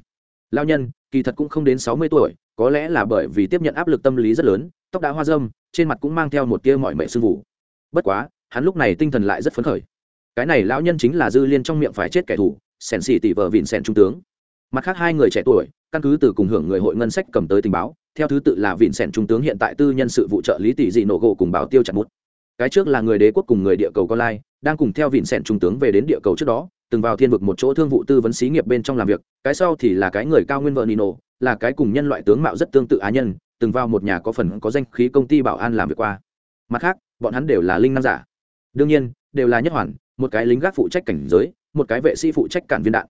Lao nhân, kỳ thật cũng không đến sáu mươi tuổi, có lẽ là bởi vì tiếp nhận áp lực tâm lý rất lớn, tóc đã hoa dâm trên mặt cũng mang theo một tia mọi mệ sưng vụ bất quá, hắn lúc này tinh thần lại rất phấn khởi. Cái này lão nhân chính là dư liên trong miệng phải chết kẻ thù, sẻn xì tỷ vợ vịn sẻn trung tướng. Mặt khác hai người trẻ tuổi, căn cứ từ cùng hưởng người hội ngân sách cầm tới tình báo, theo thứ tự là vịn sẻn trung tướng hiện tại tư nhân sự vụ trợ lý tỷ dị nổ gỗ cùng bảo tiêu chặt mút cái trước là người đế quốc cùng người địa cầu con lai, đang cùng theo vịn sẹn trung tướng về đến địa cầu trước đó, từng vào thiên vực một chỗ thương vụ tư vấn xí nghiệp bên trong làm việc, cái sau thì là cái người cao nguyên vợ nino, là cái cùng nhân loại tướng mạo rất tương tự á nhân, từng vào một nhà có phần có danh khí công ty bảo an làm việc qua. Mặt khác, bọn hắn đều là linh năng giả. Đương nhiên, đều là nhất hoàn, một cái lính gác phụ trách cảnh giới, một cái vệ sĩ phụ trách cản viên đạn.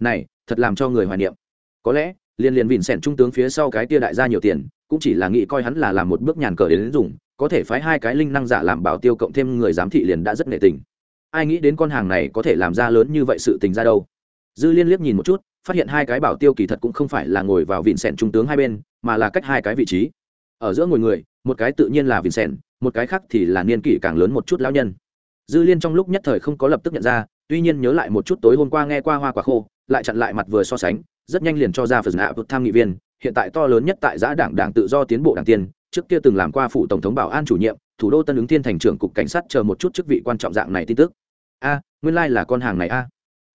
Này, thật làm cho người hoài niệm. Có lẽ, liên liên vịn sẻn trung tướng phía sau cái tia đại gia nhiều tiền, cũng chỉ là nghĩ coi hắn là làm một bước nhàn cờ đến dùng có thể phái hai cái linh năng giả làm bảo tiêu cộng thêm người giám thị liền đã rất nể tình. Ai nghĩ đến con hàng này có thể làm ra lớn như vậy sự tình ra đâu? Dư liên liếc nhìn một chút phát hiện hai cái bảo tiêu kỳ thật cũng không phải là ngồi vào vịn sẹn trung tướng hai bên mà là cách hai cái vị trí. Ở giữa ngồi người một cái tự nhiên là vịn sẹn, một cái khác thì là niên kỷ càng lớn một chút lão nhân. Dư liên trong lúc nhất thời không có lập tức nhận ra tuy nhiên nhớ lại một chút tối hôm qua nghe qua hoa quả khô lại chặn lại mặt vừa so sánh rất nhanh liền cho ra phần nạ tham nghị viên hiện tại to lớn nhất tại giã đảng đảng tự do tiến bộ đảng tiên trước kia từng làm qua phủ tổng thống bảo an chủ nhiệm thủ đô tân ứng thiên thành trưởng cục cảnh sát chờ một chút chức vị quan trọng dạng này tin tức. A nguyên lai là con hàng này a.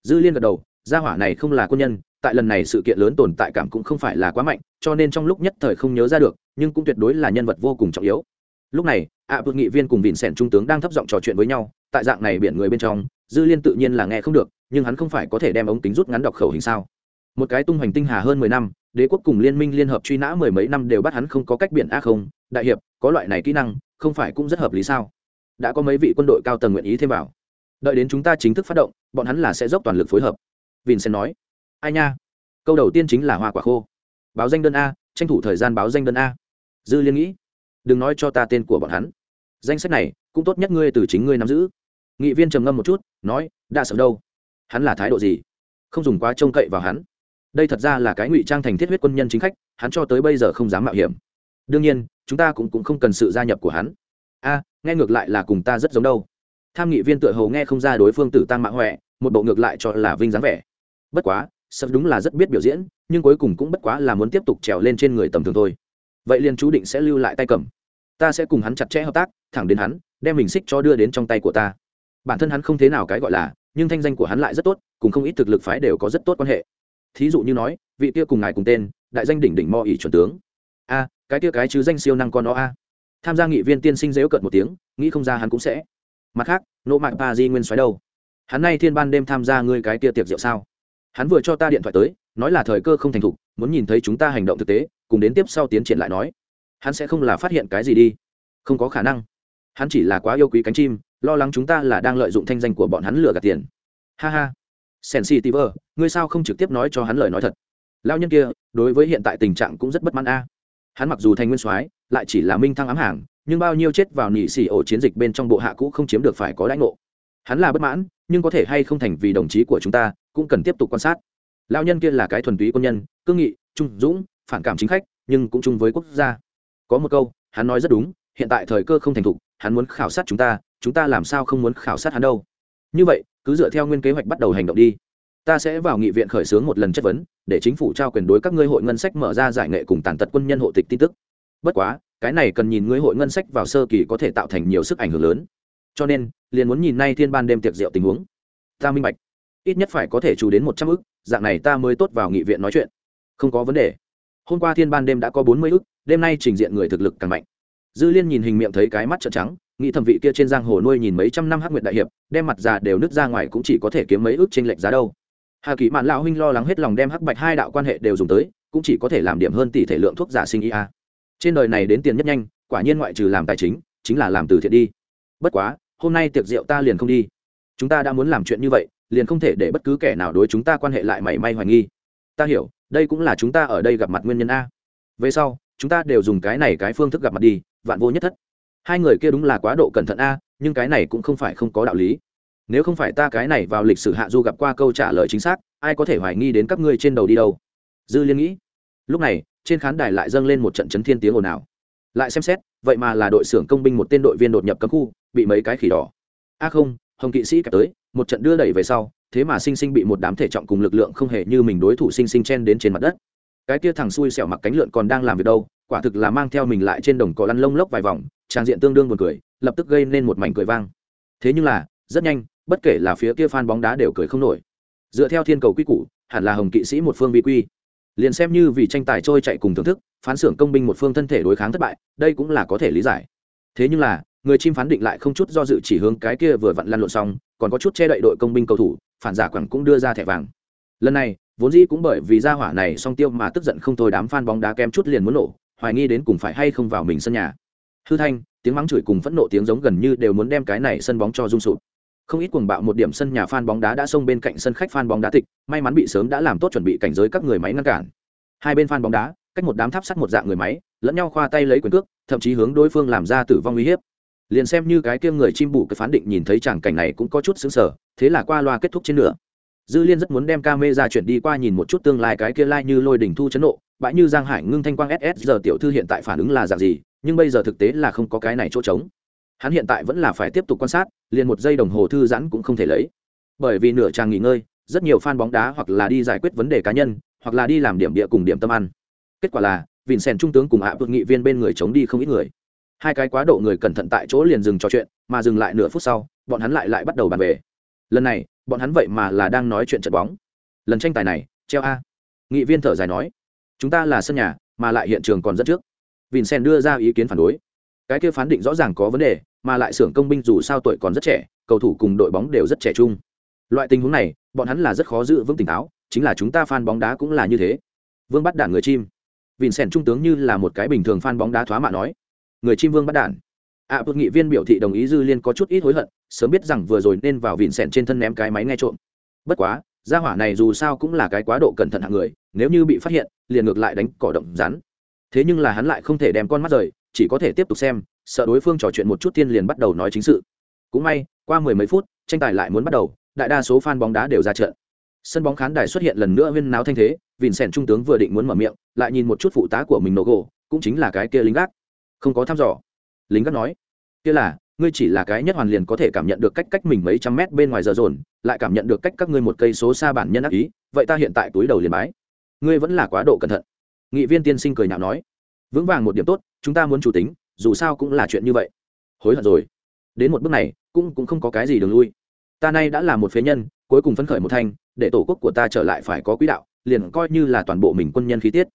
Dư liên gật đầu gia hỏa này không là quân nhân tại lần này sự kiện lớn tồn tại cảm cũng không phải là quá mạnh cho nên trong lúc nhất thời không nhớ ra được nhưng cũng tuyệt đối là nhân vật vô cùng trọng yếu. Lúc này ạ à, nghị viên cùng vịn sẻn trung tướng đang thấp giọng trò chuyện với nhau tại dạng này biển người bên trong dư liên tự nhiên là nghe không được nhưng hắn không phải có thể đem ống kính rút ngắn đọc khẩu hình sao. Một cái tung hoành tinh hà hơn mười năm đế quốc cùng liên minh liên hợp truy nã mười mấy năm đều bắt hắn không có cách biển a không, đại hiệp, có loại này kỹ năng, không phải cũng rất hợp lý sao? Đã có mấy vị quân đội cao tầng nguyện ý thêm vào. Đợi đến chúng ta chính thức phát động, bọn hắn là sẽ dốc toàn lực phối hợp. Vincent nói. Ai nha? Câu đầu tiên chính là hoa quả khô. Báo danh đơn a, tranh thủ thời gian báo danh đơn a. Dư liên nghĩ. Đừng nói cho ta tên của bọn hắn. Danh sách này, cũng tốt nhất ngươi từ chính ngươi nắm giữ. Nghị viên trầm ngâm một chút, nói, đa sợ đâu? Hắn là thái độ gì? Không dùng quá trông cậy vào hắn đây thật ra là cái ngụy trang thành thiết huyết quân nhân chính khách hắn cho tới bây giờ không dám mạo hiểm. Đương nhiên chúng ta cũng, cũng không cần sự gia nhập của hắn. A nghe ngược lại là cùng ta rất giống đâu. Tham nghị viên tựa hầu nghe không ra đối phương tử tăng mạng huệ một bộ ngược lại cho là vinh dáng vẻ. Bất quá sập đúng là rất biết biểu diễn nhưng cuối cùng cũng bất quá là muốn tiếp tục trèo lên trên người tầm thường thôi. Vậy liền chú định sẽ lưu lại tay cầm. Ta sẽ cùng hắn chặt chẽ hợp tác thẳng đến hắn đem mình xích cho đưa đến trong tay của ta. Bản thân hắn không thế nào cái gọi là nhưng thanh danh của hắn lại rất tốt cùng không ít thực lực phái đều có rất tốt quan hệ thí dụ như nói, vị kia cùng ngài cùng tên, đại danh đỉnh đỉnh mo ỉ chuẩn tướng. A, cái kia cái chứ danh siêu năng con đó a. Tham gia nghị viên tiên sinh dễu cợt một tiếng, nghĩ không ra hắn cũng sẽ. Mặt khác nỗ mạc pa di nguyên xoáy đâu? Hắn nay thiên ban đêm tham gia ngươi cái kia tiệc rượu sao? Hắn vừa cho ta điện thoại tới, nói là thời cơ không thành thục, muốn nhìn thấy chúng ta hành động thực tế, cùng đến tiếp sau tiến triển lại nói. Hắn sẽ không là phát hiện cái gì đi. Không có khả năng. Hắn chỉ là quá yêu quý cánh chim, lo lắng chúng ta là đang lợi dụng thanh danh của bọn hắn lừa gạt tiền. Ha ha sensitive ngươi sao không trực tiếp nói cho hắn lời nói thật? Lao nhân kia, đối với hiện tại tình trạng cũng rất bất mãn a. Hắn mặc dù thành nguyên soái, lại chỉ là minh thăng ám hàng, nhưng bao nhiêu chết vào nỉ xỉ ổ chiến dịch bên trong bộ hạ cũ không chiếm được phải có lãnh ngộ. Hắn là bất mãn, nhưng có thể hay không thành vì đồng chí của chúng ta, cũng cần tiếp tục quan sát. Lao nhân kia là cái thuần túy quân nhân, cương nghị, trung dũng, phản cảm chính khách, nhưng cũng chung với quốc gia. Có một câu, hắn nói rất đúng, hiện tại thời cơ không thành thục, hắn muốn khảo sát chúng ta chúng ta làm sao không muốn khảo sát hắn đâu? Như vậy cứ dựa theo nguyên kế hoạch bắt đầu hành động đi. Ta sẽ vào nghị viện khởi xướng một lần chất vấn, để chính phủ trao quyền đối các ngươi hội ngân sách mở ra giải nghệ cùng tàn tật quân nhân hộ tịch tin tức. Bất quá, cái này cần nhìn ngươi hội ngân sách vào sơ kỳ có thể tạo thành nhiều sức ảnh hưởng lớn. Cho nên, liền muốn nhìn nay thiên ban đêm tiệc rượu tình huống. Ta minh bạch. Ít nhất phải có thể chủ đến một trăm ức, dạng này ta mới tốt vào nghị viện nói chuyện. Không có vấn đề. Hôm qua thiên ban đêm đã có bốn mươi ức, đêm nay trình diện người thực lực càng mạnh dư liên nhìn hình miệng thấy cái mắt trợn trắng, nghĩ thẩm vị kia trên giang hồ nuôi nhìn mấy trăm năm hắc nguyệt đại hiệp, đem mặt già đều nứt ra ngoài cũng chỉ có thể kiếm mấy ước trên lệch giá đâu. Hà kỳ mạn lão huynh lo lắng hết lòng đem hắc bạch hai đạo quan hệ đều dùng tới, cũng chỉ có thể làm điểm hơn tỷ thể lượng thuốc giả sinh ia trên đời này đến tiền nhất nhanh, quả nhiên ngoại trừ làm tài chính chính là làm từ thiện đi. Bất quá, hôm nay tiệc rượu ta liền không đi. Chúng ta đã muốn làm chuyện như vậy, liền không thể để bất cứ kẻ nào đối chúng ta quan hệ lại mảy may hoài nghi. Ta hiểu, đây cũng là chúng ta ở đây gặp mặt nguyên nhân a. Về sau, chúng ta đều dùng cái này cái phương thức gặp mặt đi vạn vô nhất thất. Hai người kia đúng là quá độ cẩn thận a, nhưng cái này cũng không phải không có đạo lý. Nếu không phải ta cái này vào lịch sử hạ du gặp qua câu trả lời chính xác, ai có thể hoài nghi đến các ngươi trên đầu đi đâu? Dư liên nghĩ. Lúc này, trên khán đài lại dâng lên một trận chấn thiên tiếng ồn ào. Lại xem xét, vậy mà là đội xưởng công binh một tên đội viên đột nhập cấm khu, bị mấy cái khỉ đỏ. A không, hồng kỵ sĩ kẹp tới, một trận đưa đẩy về sau, thế mà sinh sinh bị một đám thể trọng cùng lực lượng không hề như mình đối thủ sinh sinh chen đến trên mặt đất. Cái kia thằng xui xẻo mặc cánh lượn còn đang làm việc đâu quả thực là mang theo mình lại trên đồng cỏ lăn lông lốc vài vòng, trang diện tương đương buồn cười, lập tức gây nên một mảnh cười vang. Thế nhưng là, rất nhanh, bất kể là phía kia fan bóng đá đều cười không nổi. Dựa theo thiên cầu quy củ, hẳn là hồng kỵ sĩ một phương vi quy. Liền xem như vì tranh tài trôi chạy cùng thưởng thức, phán xưởng công binh một phương thân thể đối kháng thất bại, đây cũng là có thể lý giải. Thế nhưng là, người chim phán định lại không chút do dự chỉ hướng cái kia vừa vặn lăn lộn xong, còn có chút che đậy đội công binh cầu thủ, phản giả quẳng cũng đưa ra thẻ vàng. Lần này, vốn dĩ cũng bởi vì ra hỏa này song tiêu mà tức giận không thôi đám fan bóng đá kem chút liền muốn nổ hoài nghi đến cùng phải hay không vào mình sân nhà. Hư thanh, tiếng mắng chửi cùng phẫn nộ tiếng giống gần như đều muốn đem cái này sân bóng cho rung sụp. Không ít cuồng bạo một điểm sân nhà fan bóng đá đã xông bên cạnh sân khách fan bóng đá tịch, may mắn bị sớm đã làm tốt chuẩn bị cảnh giới các người máy ngăn cản. Hai bên fan bóng đá, cách một đám tháp sắt một dạng người máy, lẫn nhau khoa tay lấy quyền cước, thậm chí hướng đối phương làm ra tử vong uy hiếp. Liền xem như cái kia người chim bù cái phán định nhìn thấy chàng cảnh này cũng có chút xứng sở thế là qua loa kết thúc trên nửa dư liên rất muốn đem ca mê ra chuyển đi qua nhìn một chút tương lai cái kia lai、like、như lôi đỉnh thu chấn nộ, bãi như giang hải ngưng thanh quang ss giờ tiểu thư hiện tại phản ứng là dạng gì, nhưng bây giờ thực tế là không có cái này chỗ trống. Hắn hiện tại vẫn là phải tiếp tục quan sát, liền một giây đồng hồ thư giãn cũng không thể lấy. Bởi vì nửa tràng nghỉ ngơi, rất nhiều fan bóng đá hoặc là đi giải quyết vấn đề cá nhân, hoặc là đi làm điểm địa cùng điểm tâm ăn. Kết quả là, vincent trung tướng cùng ạ vượt nghị viên bên người chống đi không ít người. Hai cái quá độ người cẩn thận tại chỗ liền dừng trò chuyện, mà dừng lại nửa phút sau, bọn hắn lại lại bắt đầu bàn về. Lần này bọn hắn vậy mà là đang nói chuyện trận bóng. Lần tranh tài này, treo a. Nghị viên thở dài nói, chúng ta là sân nhà, mà lại hiện trường còn rất trước. Vincent đưa ra ý kiến phản đối. Cái kia phán định rõ ràng có vấn đề, mà lại xưởng công binh dù sao tuổi còn rất trẻ, cầu thủ cùng đội bóng đều rất trẻ trung. Loại tình huống này, bọn hắn là rất khó giữ vững tỉnh táo, chính là chúng ta fan bóng đá cũng là như thế. Vương bắt đạn người chim. Vincent trung tướng như là một cái bình thường fan bóng đá thoá mạ nói. Người chim vương bắt đạn ạ à, nghị viên biểu thị đồng ý dư liên có chút ít hối hận sớm biết rằng vừa rồi nên vào vịn sẹn trên thân ném cái máy nghe trộm. Bất quá gia hỏa này dù sao cũng là cái quá độ cẩn thận hạng người nếu như bị phát hiện liền ngược lại đánh cỏ động rắn. Thế nhưng là hắn lại không thể đem con mắt rời chỉ có thể tiếp tục xem sợ đối phương trò chuyện một chút tiên liền bắt đầu nói chính sự. Cũng may qua mười mấy phút tranh tài lại muốn bắt đầu đại đa số fan bóng đá đều ra trận. Sân bóng khán đài xuất hiện lần nữa huyên náo thanh thế vịn sẹn trung tướng vừa định muốn mở miệng lại nhìn một chút phụ tá của mình nổ gỗ cũng chính là cái kia lính gác. Không có thăm dò lính gác nói, kia là, ngươi chỉ là cái nhất hoàn liền có thể cảm nhận được cách cách mình mấy trăm mét bên ngoài giờ dồn, lại cảm nhận được cách các ngươi một cây số xa bản nhân ác ý, vậy ta hiện tại túi đầu liền bái. Ngươi vẫn là quá độ cẩn thận. Nghị viên tiên sinh cười nhạo nói, vững vàng một điểm tốt, chúng ta muốn chủ tính, dù sao cũng là chuyện như vậy. Hối hận rồi. Đến một bước này, cũng cũng không có cái gì đường lui. Ta nay đã là một phế nhân, cuối cùng phấn khởi một thanh, để tổ quốc của ta trở lại phải có quỹ đạo, liền coi như là toàn bộ mình quân nhân khí tiết.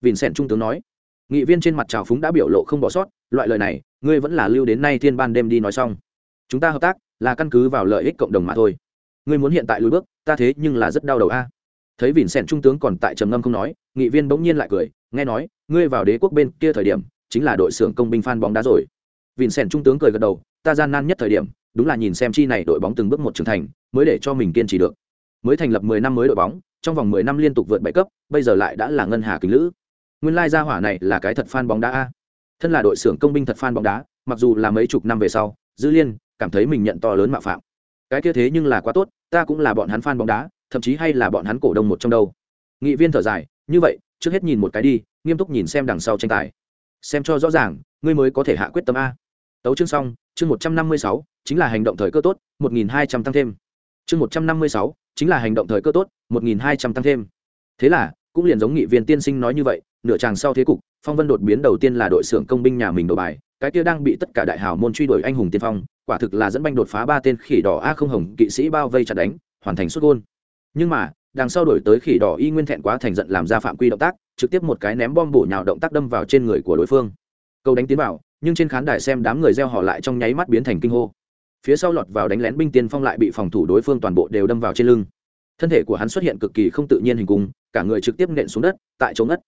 Vincent trung tướng nói. Nghị viên trên mặt trào phúng đã biểu lộ không bỏ sót, loại lời này ngươi vẫn là lưu đến nay thiên ban đêm đi nói xong. Chúng ta hợp tác là căn cứ vào lợi ích cộng đồng mà thôi. Ngươi muốn hiện tại lùi bước, ta thế nhưng là rất đau đầu a. Thấy vỉn Sẻn trung tướng còn tại trầm ngâm không nói, nghị viên bỗng nhiên lại cười, nghe nói, ngươi vào đế quốc bên kia thời điểm, chính là đội xưởng công binh phan bóng đá rồi. Vincent trung tướng cười gật đầu, ta gian nan nhất thời điểm, đúng là nhìn xem chi này đội bóng từng bước một trưởng thành, mới để cho mình kiên trì được. Mới thành lập 10 năm mới đội bóng, trong vòng 10 năm liên tục vượt bảy cấp, bây giờ lại đã là ngân hà kính lữ. Nguyên lai gia hỏa này là cái thật fan bóng đá a thân là đội xưởng công binh thật fan bóng đá, mặc dù là mấy chục năm về sau, dư liên cảm thấy mình nhận to lớn mạo phạm. Cái kia thế nhưng là quá tốt, ta cũng là bọn hắn fan bóng đá, thậm chí hay là bọn hắn cổ đông một trong đâu. Nghị viên thở dài, như vậy, trước hết nhìn một cái đi, nghiêm túc nhìn xem đằng sau tranh tài. Xem cho rõ ràng, ngươi mới có thể hạ quyết tâm a. Tấu chương xong, chương một trăm năm mươi sáu, chính là hành động thời cơ tốt, một nghìn hai trăm tăng thêm. Chương một trăm năm mươi sáu, chính là hành động thời cơ tốt, một nghìn hai trăm tăng thêm. Thế là, cũng liền giống nghị viên tiên sinh nói như vậy nửa tràng sau thế cục, phong vân đột biến đầu tiên là đội xưởng công binh nhà mình đổ bài, cái kia đang bị tất cả đại hào môn truy đuổi anh hùng tiên phong, quả thực là dẫn banh đột phá ba tên khỉ đỏ a không hồng, kỵ sĩ bao vây chặt đánh, hoàn thành xuất gôn. Nhưng mà, đằng sau đổi tới khỉ đỏ y nguyên thẹn quá thành giận làm ra phạm quy động tác, trực tiếp một cái ném bom bổ nhào động tác đâm vào trên người của đối phương. Câu đánh tiến vào, nhưng trên khán đài xem đám người gieo họ lại trong nháy mắt biến thành kinh hô. Phía sau lọt vào đánh lén binh tiên phong lại bị phòng thủ đối phương toàn bộ đều đâm vào trên lưng. Thân thể của hắn xuất hiện cực kỳ không tự nhiên hình cung, cả người trực tiếp nện xuống đất, tại chỗ ngất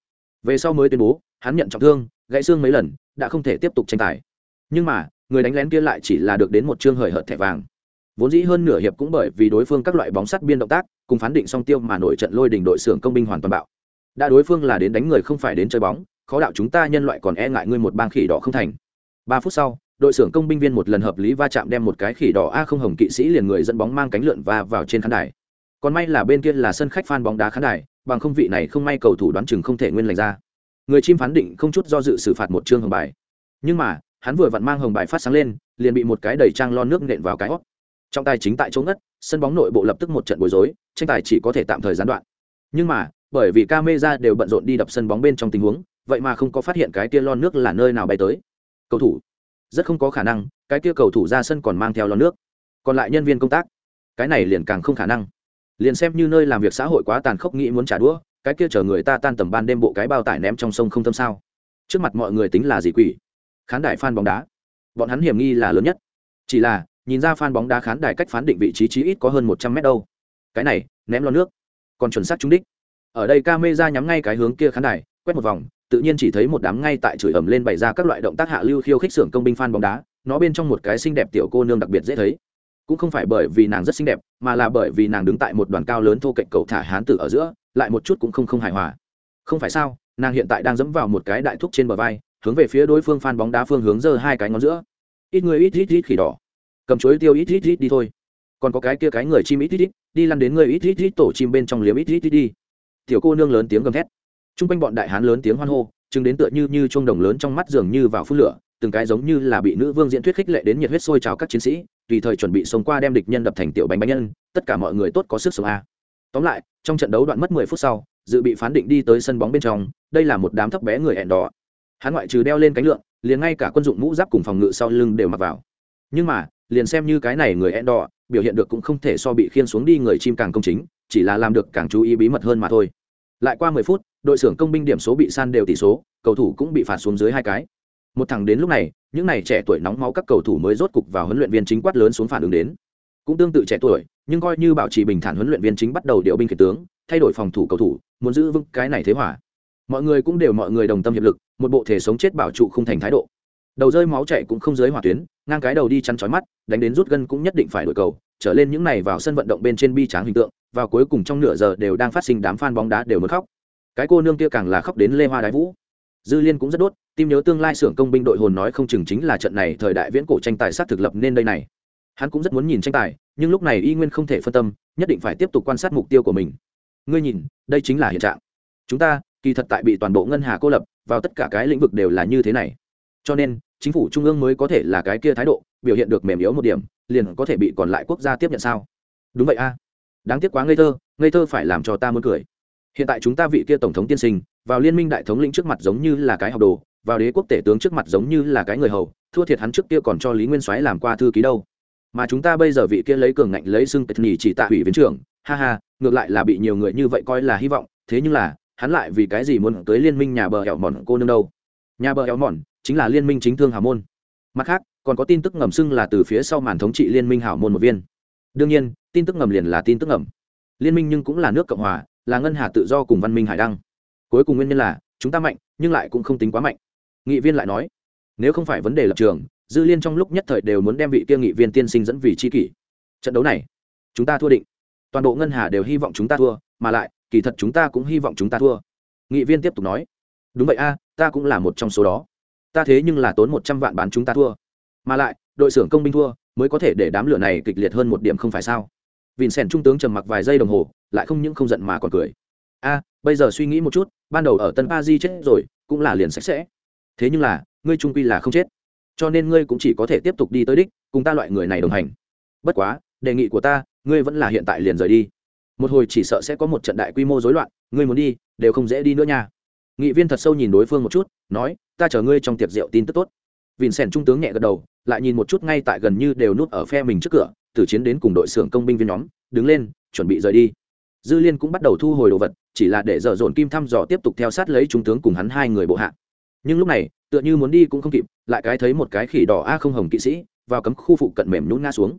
về sau mới tuyên bố, hắn nhận trọng thương, gãy xương mấy lần, đã không thể tiếp tục tranh tài. Nhưng mà, người đánh lén kia lại chỉ là được đến một chương hời hợt thẻ vàng. Vốn dĩ hơn nửa hiệp cũng bởi vì đối phương các loại bóng sắt biên động tác, cùng phán định song tiêu mà nổi trận lôi đình đội xưởng công binh hoàn toàn bạo. Đã đối phương là đến đánh người không phải đến chơi bóng, khó đạo chúng ta nhân loại còn e ngại ngươi một bang khỉ đỏ không thành. Ba phút sau, đội xưởng công binh viên một lần hợp lý va chạm đem một cái khỉ đỏ a không hồng kỵ sĩ liền người dẫn bóng mang cánh lượn và vào trên khán đài. Còn may là bên kia là sân khách phan bóng đá khán đài bằng không vị này không may cầu thủ đoán chừng không thể nguyên lành ra. Người chim phán định không chút do dự xử phạt một chương hồng bài. Nhưng mà, hắn vừa vặn mang hồng bài phát sáng lên, liền bị một cái đầy trang lon nước nện vào cái hót trong tài chính tại chỗ ngất, sân bóng nội bộ lập tức một trận bối rối, tranh tài chỉ có thể tạm thời gián đoạn. Nhưng mà, bởi vì ca mê ra đều bận rộn đi đập sân bóng bên trong tình huống, vậy mà không có phát hiện cái kia lon nước là nơi nào bay tới. Cầu thủ. Rất không có khả năng, cái kia cầu thủ ra sân còn mang theo lon nước. Còn lại nhân viên công tác. Cái này liền càng không khả năng liền xem như nơi làm việc xã hội quá tàn khốc nghĩ muốn trả đũa, cái kia chờ người ta tan tầm ban đêm bộ cái bao tải ném trong sông không tâm sao. Trước mặt mọi người tính là gì quỷ? Khán đài fan bóng đá. Bọn hắn hiểm nghi là lớn nhất. Chỉ là, nhìn ra fan bóng đá khán đài cách phán định vị trí chí ít có hơn một trăm mét đâu. Cái này, ném lo nước. Còn chuẩn xác trúng đích. Ở đây camera nhắm ngay cái hướng kia khán đài, quét một vòng, tự nhiên chỉ thấy một đám ngay tại chửi ẩm lên bày ra các loại động tác hạ lưu khiêu khích xưởng công binh fan bóng đá, nó bên trong một cái xinh đẹp tiểu cô nương đặc biệt dễ thấy cũng không phải bởi vì nàng rất xinh đẹp, mà là bởi vì nàng đứng tại một đoàn cao lớn thô cạnh cầu thả hán tử ở giữa, lại một chút cũng không không hài hòa. Không phải sao, nàng hiện tại đang dẫm vào một cái đại thúc trên bờ vai, hướng về phía đối phương phan bóng đá phương hướng giơ hai cái ngón giữa. Ít người ít ít ít khỉ đỏ. Cầm chuối tiêu ít ít ít đi thôi. Còn có cái kia cái người chim ít ít ít, đi lăn đến người ít ít ít tổ chim bên trong liếm ít ít ít đi. Tiểu cô nương lớn tiếng gầm thét. T r u n g quanh bọn đại hán lớn tiếng hoan hô, chứng đến tựa như như chuông đồng lớn trong mắt dường như vào phun lửa, từng cái giống như là bị nữ vương diễn thuyết khích lệ đến nhiệt huyết sôi trào các chiến sĩ tùy thời chuẩn bị sống qua đem địch nhân đập thành tiểu bánh bánh nhân, tất cả mọi người tốt có sức sống a. Tóm lại, trong trận đấu đoạn mất mười phút sau, dự bị phán định đi tới sân bóng bên trong, đây là một đám thấp bé người hẹn đỏ hắn ngoại trừ đeo lên cánh lượng liền ngay cả quân dụng mũ giáp cùng phòng ngự sau lưng đều mặc vào. Nhưng mà, liền xem như cái này người hẹn đỏ biểu hiện được cũng không thể so bị khiên xuống đi người chim càng công chính, chỉ là làm được càng chú ý bí mật hơn mà thôi. Lại qua mười phút, đội xưởng công binh điểm số bị san đều tỷ số, cầu thủ cũng bị phạt xuống dưới hai cái một thằng đến lúc này, những này trẻ tuổi nóng máu các cầu thủ mới rốt cục vào huấn luyện viên chính quát lớn xuống phản ứng đến. Cũng tương tự trẻ tuổi, nhưng coi như bảo trì bình thản huấn luyện viên chính bắt đầu điều binh khiển tướng, thay đổi phòng thủ cầu thủ, muốn giữ vững cái này thế hỏa mọi người cũng đều mọi người đồng tâm hiệp lực, một bộ thể sống chết bảo trụ không thành thái độ. Đầu rơi máu chạy cũng không dưới hỏa tuyến, ngang cái đầu đi chăn chói mắt, đánh đến rút gân cũng nhất định phải đổi cầu, trở lên những này vào sân vận động bên trên bi tráng hình tượng, vào cuối cùng trong nửa giờ đều đang phát sinh đám fan bóng đá đều mất khóc. Cái cô nương kia càng là khóc đến lê hoa đái vũ dư liên cũng rất đốt, tim nhớ tương lai xưởng công binh đội hồn nói không chừng chính là trận này thời đại viễn cổ tranh tài sát thực lập nên đây này. Hắn cũng rất muốn nhìn tranh tài, nhưng lúc này y nguyên không thể phân tâm, nhất định phải tiếp tục quan sát mục tiêu của mình. Ngươi nhìn, đây chính là hiện trạng. Chúng ta, kỳ thật tại bị toàn bộ ngân hà cô lập, vào tất cả cái lĩnh vực đều là như thế này. Cho nên, chính phủ trung ương mới có thể là cái kia thái độ, biểu hiện được mềm yếu một điểm, liền có thể bị còn lại quốc gia tiếp nhận sao? Đúng vậy a. Đáng tiếc quá ngây thơ ngây thơ phải làm cho ta muốn cười hiện tại chúng ta vị kia tổng thống tiên sinh, vào liên minh đại thống lĩnh trước mặt giống như là cái học đồ, vào đế quốc tể tướng trước mặt giống như là cái người hầu, thua thiệt hắn trước kia còn cho lý nguyên soái làm qua thư ký đâu. Mà chúng ta bây giờ vị kia lấy cường ngạnh lấy xưng tật nhì chỉ tạ ủy viên trưởng, ha ha, ngược lại là bị nhiều người như vậy coi là hy vọng, thế nhưng là, hắn lại vì cái gì muốn tới liên minh nhà bờ hẻo mòn cô nương đâu? Nhà bờ hẻo mòn chính là liên minh chính thương hào môn. Mặt khác, còn có tin tức ngầm xưng là từ phía sau màn thống trị liên minh hảo môn một viên. Đương nhiên, tin tức ngầm liền là tin tức ngầm. Liên minh nhưng cũng là nước cộng hòa là ngân hà tự do cùng văn minh hải đăng. Cuối cùng nguyên nhân là, chúng ta mạnh, nhưng lại cũng không tính quá mạnh. Nghị viên lại nói, nếu không phải vấn đề lập trường, dư liên trong lúc nhất thời đều muốn đem vị kia nghị viên tiên sinh dẫn vì c h i kỷ. Trận đấu này, chúng ta thua định. Toàn bộ ngân hà đều hy vọng chúng ta thua, mà lại, kỳ thật chúng ta cũng hy vọng chúng ta thua. Nghị viên tiếp tục nói, đúng vậy a, ta cũng là một trong số đó. Ta thế nhưng là tốn một trăm vạn bán chúng ta thua. Mà lại, đội xưởng công binh thua, mới có thể để đám lửa này kịch liệt hơn một điểm không phải sao? Vìn sẻn trung tướng trầm mặc vài giây đồng hồ lại không những không giận mà còn cười. A, bây giờ suy nghĩ một chút, ban đầu ở tân pa di chết rồi, cũng là liền sạch sẽ. Thế nhưng là, ngươi trung quy là không chết. Cho nên ngươi cũng chỉ có thể tiếp tục đi tới đích, cùng ta loại người này đồng hành. Bất quá, đề nghị của ta, ngươi vẫn là hiện tại liền rời đi. Một hồi chỉ sợ sẽ có một trận đại quy mô rối loạn, ngươi muốn đi, đều không dễ đi nữa nha. Nghị viên thật sâu nhìn đối phương một chút, nói, ta chờ ngươi trong tiệc rượu tin tức tốt. Vìn sèn trung tướng nhẹ gật đầu, lại nhìn một chút ngay tại gần như đều nút ở phe mình trước cửa, từ chiến đến cùng đội xưởng công binh viên nhóm, đứng lên, chuẩn bị rời đi dư liên cũng bắt đầu thu hồi đồ vật, chỉ là để dở dồn kim thăm dò tiếp tục theo sát lấy trung tướng cùng hắn hai người bộ hạ. Nhưng lúc này, tựa như muốn đi cũng không kịp, lại cái thấy một cái khỉ đỏ a không hồng kỵ sĩ, vào cấm khu phụ cận mềm nhún ngã xuống.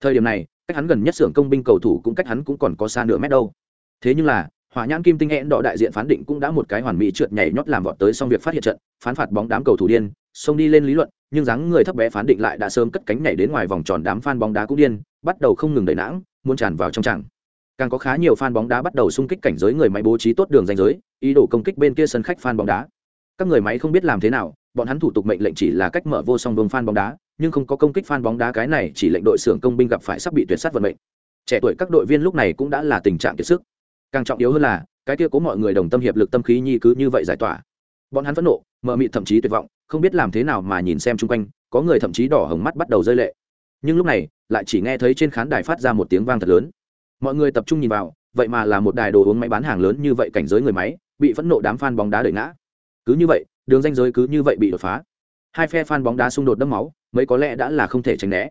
Thời điểm này, cách hắn gần nhất xưởng công binh cầu thủ cũng cách hắn cũng còn có xa nửa mét đâu. Thế nhưng là, hỏa nhãn kim tinh hẹn đỏ đại diện phán định cũng đã một cái hoàn mỹ trượt nhảy nhót làm vọt tới xong việc phát hiện trận, phán phạt bóng đám cầu thủ điên, xông đi lên lý luận, nhưng dáng người thấp bé phán định lại đã sớm cất cánh nhảy đến ngoài vòng tròn đám fan bóng đá cũng điên, bắt đầu không ngừng đẩy nãng, muốn tràn vào trong tràng càng có khá nhiều fan bóng đá bắt đầu xung kích cảnh giới người máy bố trí tốt đường danh giới, ý đồ công kích bên kia sân khách fan bóng đá. Các người máy không biết làm thế nào, bọn hắn thủ tục mệnh lệnh chỉ là cách mở vô song vương fan bóng đá, nhưng không có công kích fan bóng đá cái này, chỉ lệnh đội xưởng công binh gặp phải sắp bị tuyệt sát vận mệnh. Trẻ tuổi các đội viên lúc này cũng đã là tình trạng kiệt sức. Càng trọng yếu hơn là, cái kia cố mọi người đồng tâm hiệp lực tâm khí nhi cứ như vậy giải tỏa. Bọn hắn phẫn nộ, mờ mịt thậm chí tuyệt vọng, không biết làm thế nào mà nhìn xem chung quanh, có người thậm chí đỏ hồng mắt bắt đầu rơi lệ. Nhưng lúc này, lại chỉ nghe thấy trên khán đài phát ra một tiếng vang thật lớn mọi người tập trung nhìn vào, vậy mà là một đài đồ uống máy bán hàng lớn như vậy cảnh giới người máy, bị phẫn nộ đám fan bóng đá đẩy ngã. Cứ như vậy, đường danh giới cứ như vậy bị đột phá. Hai phe fan bóng đá xung đột đẫm máu, mấy có lẽ đã là không thể tránh né.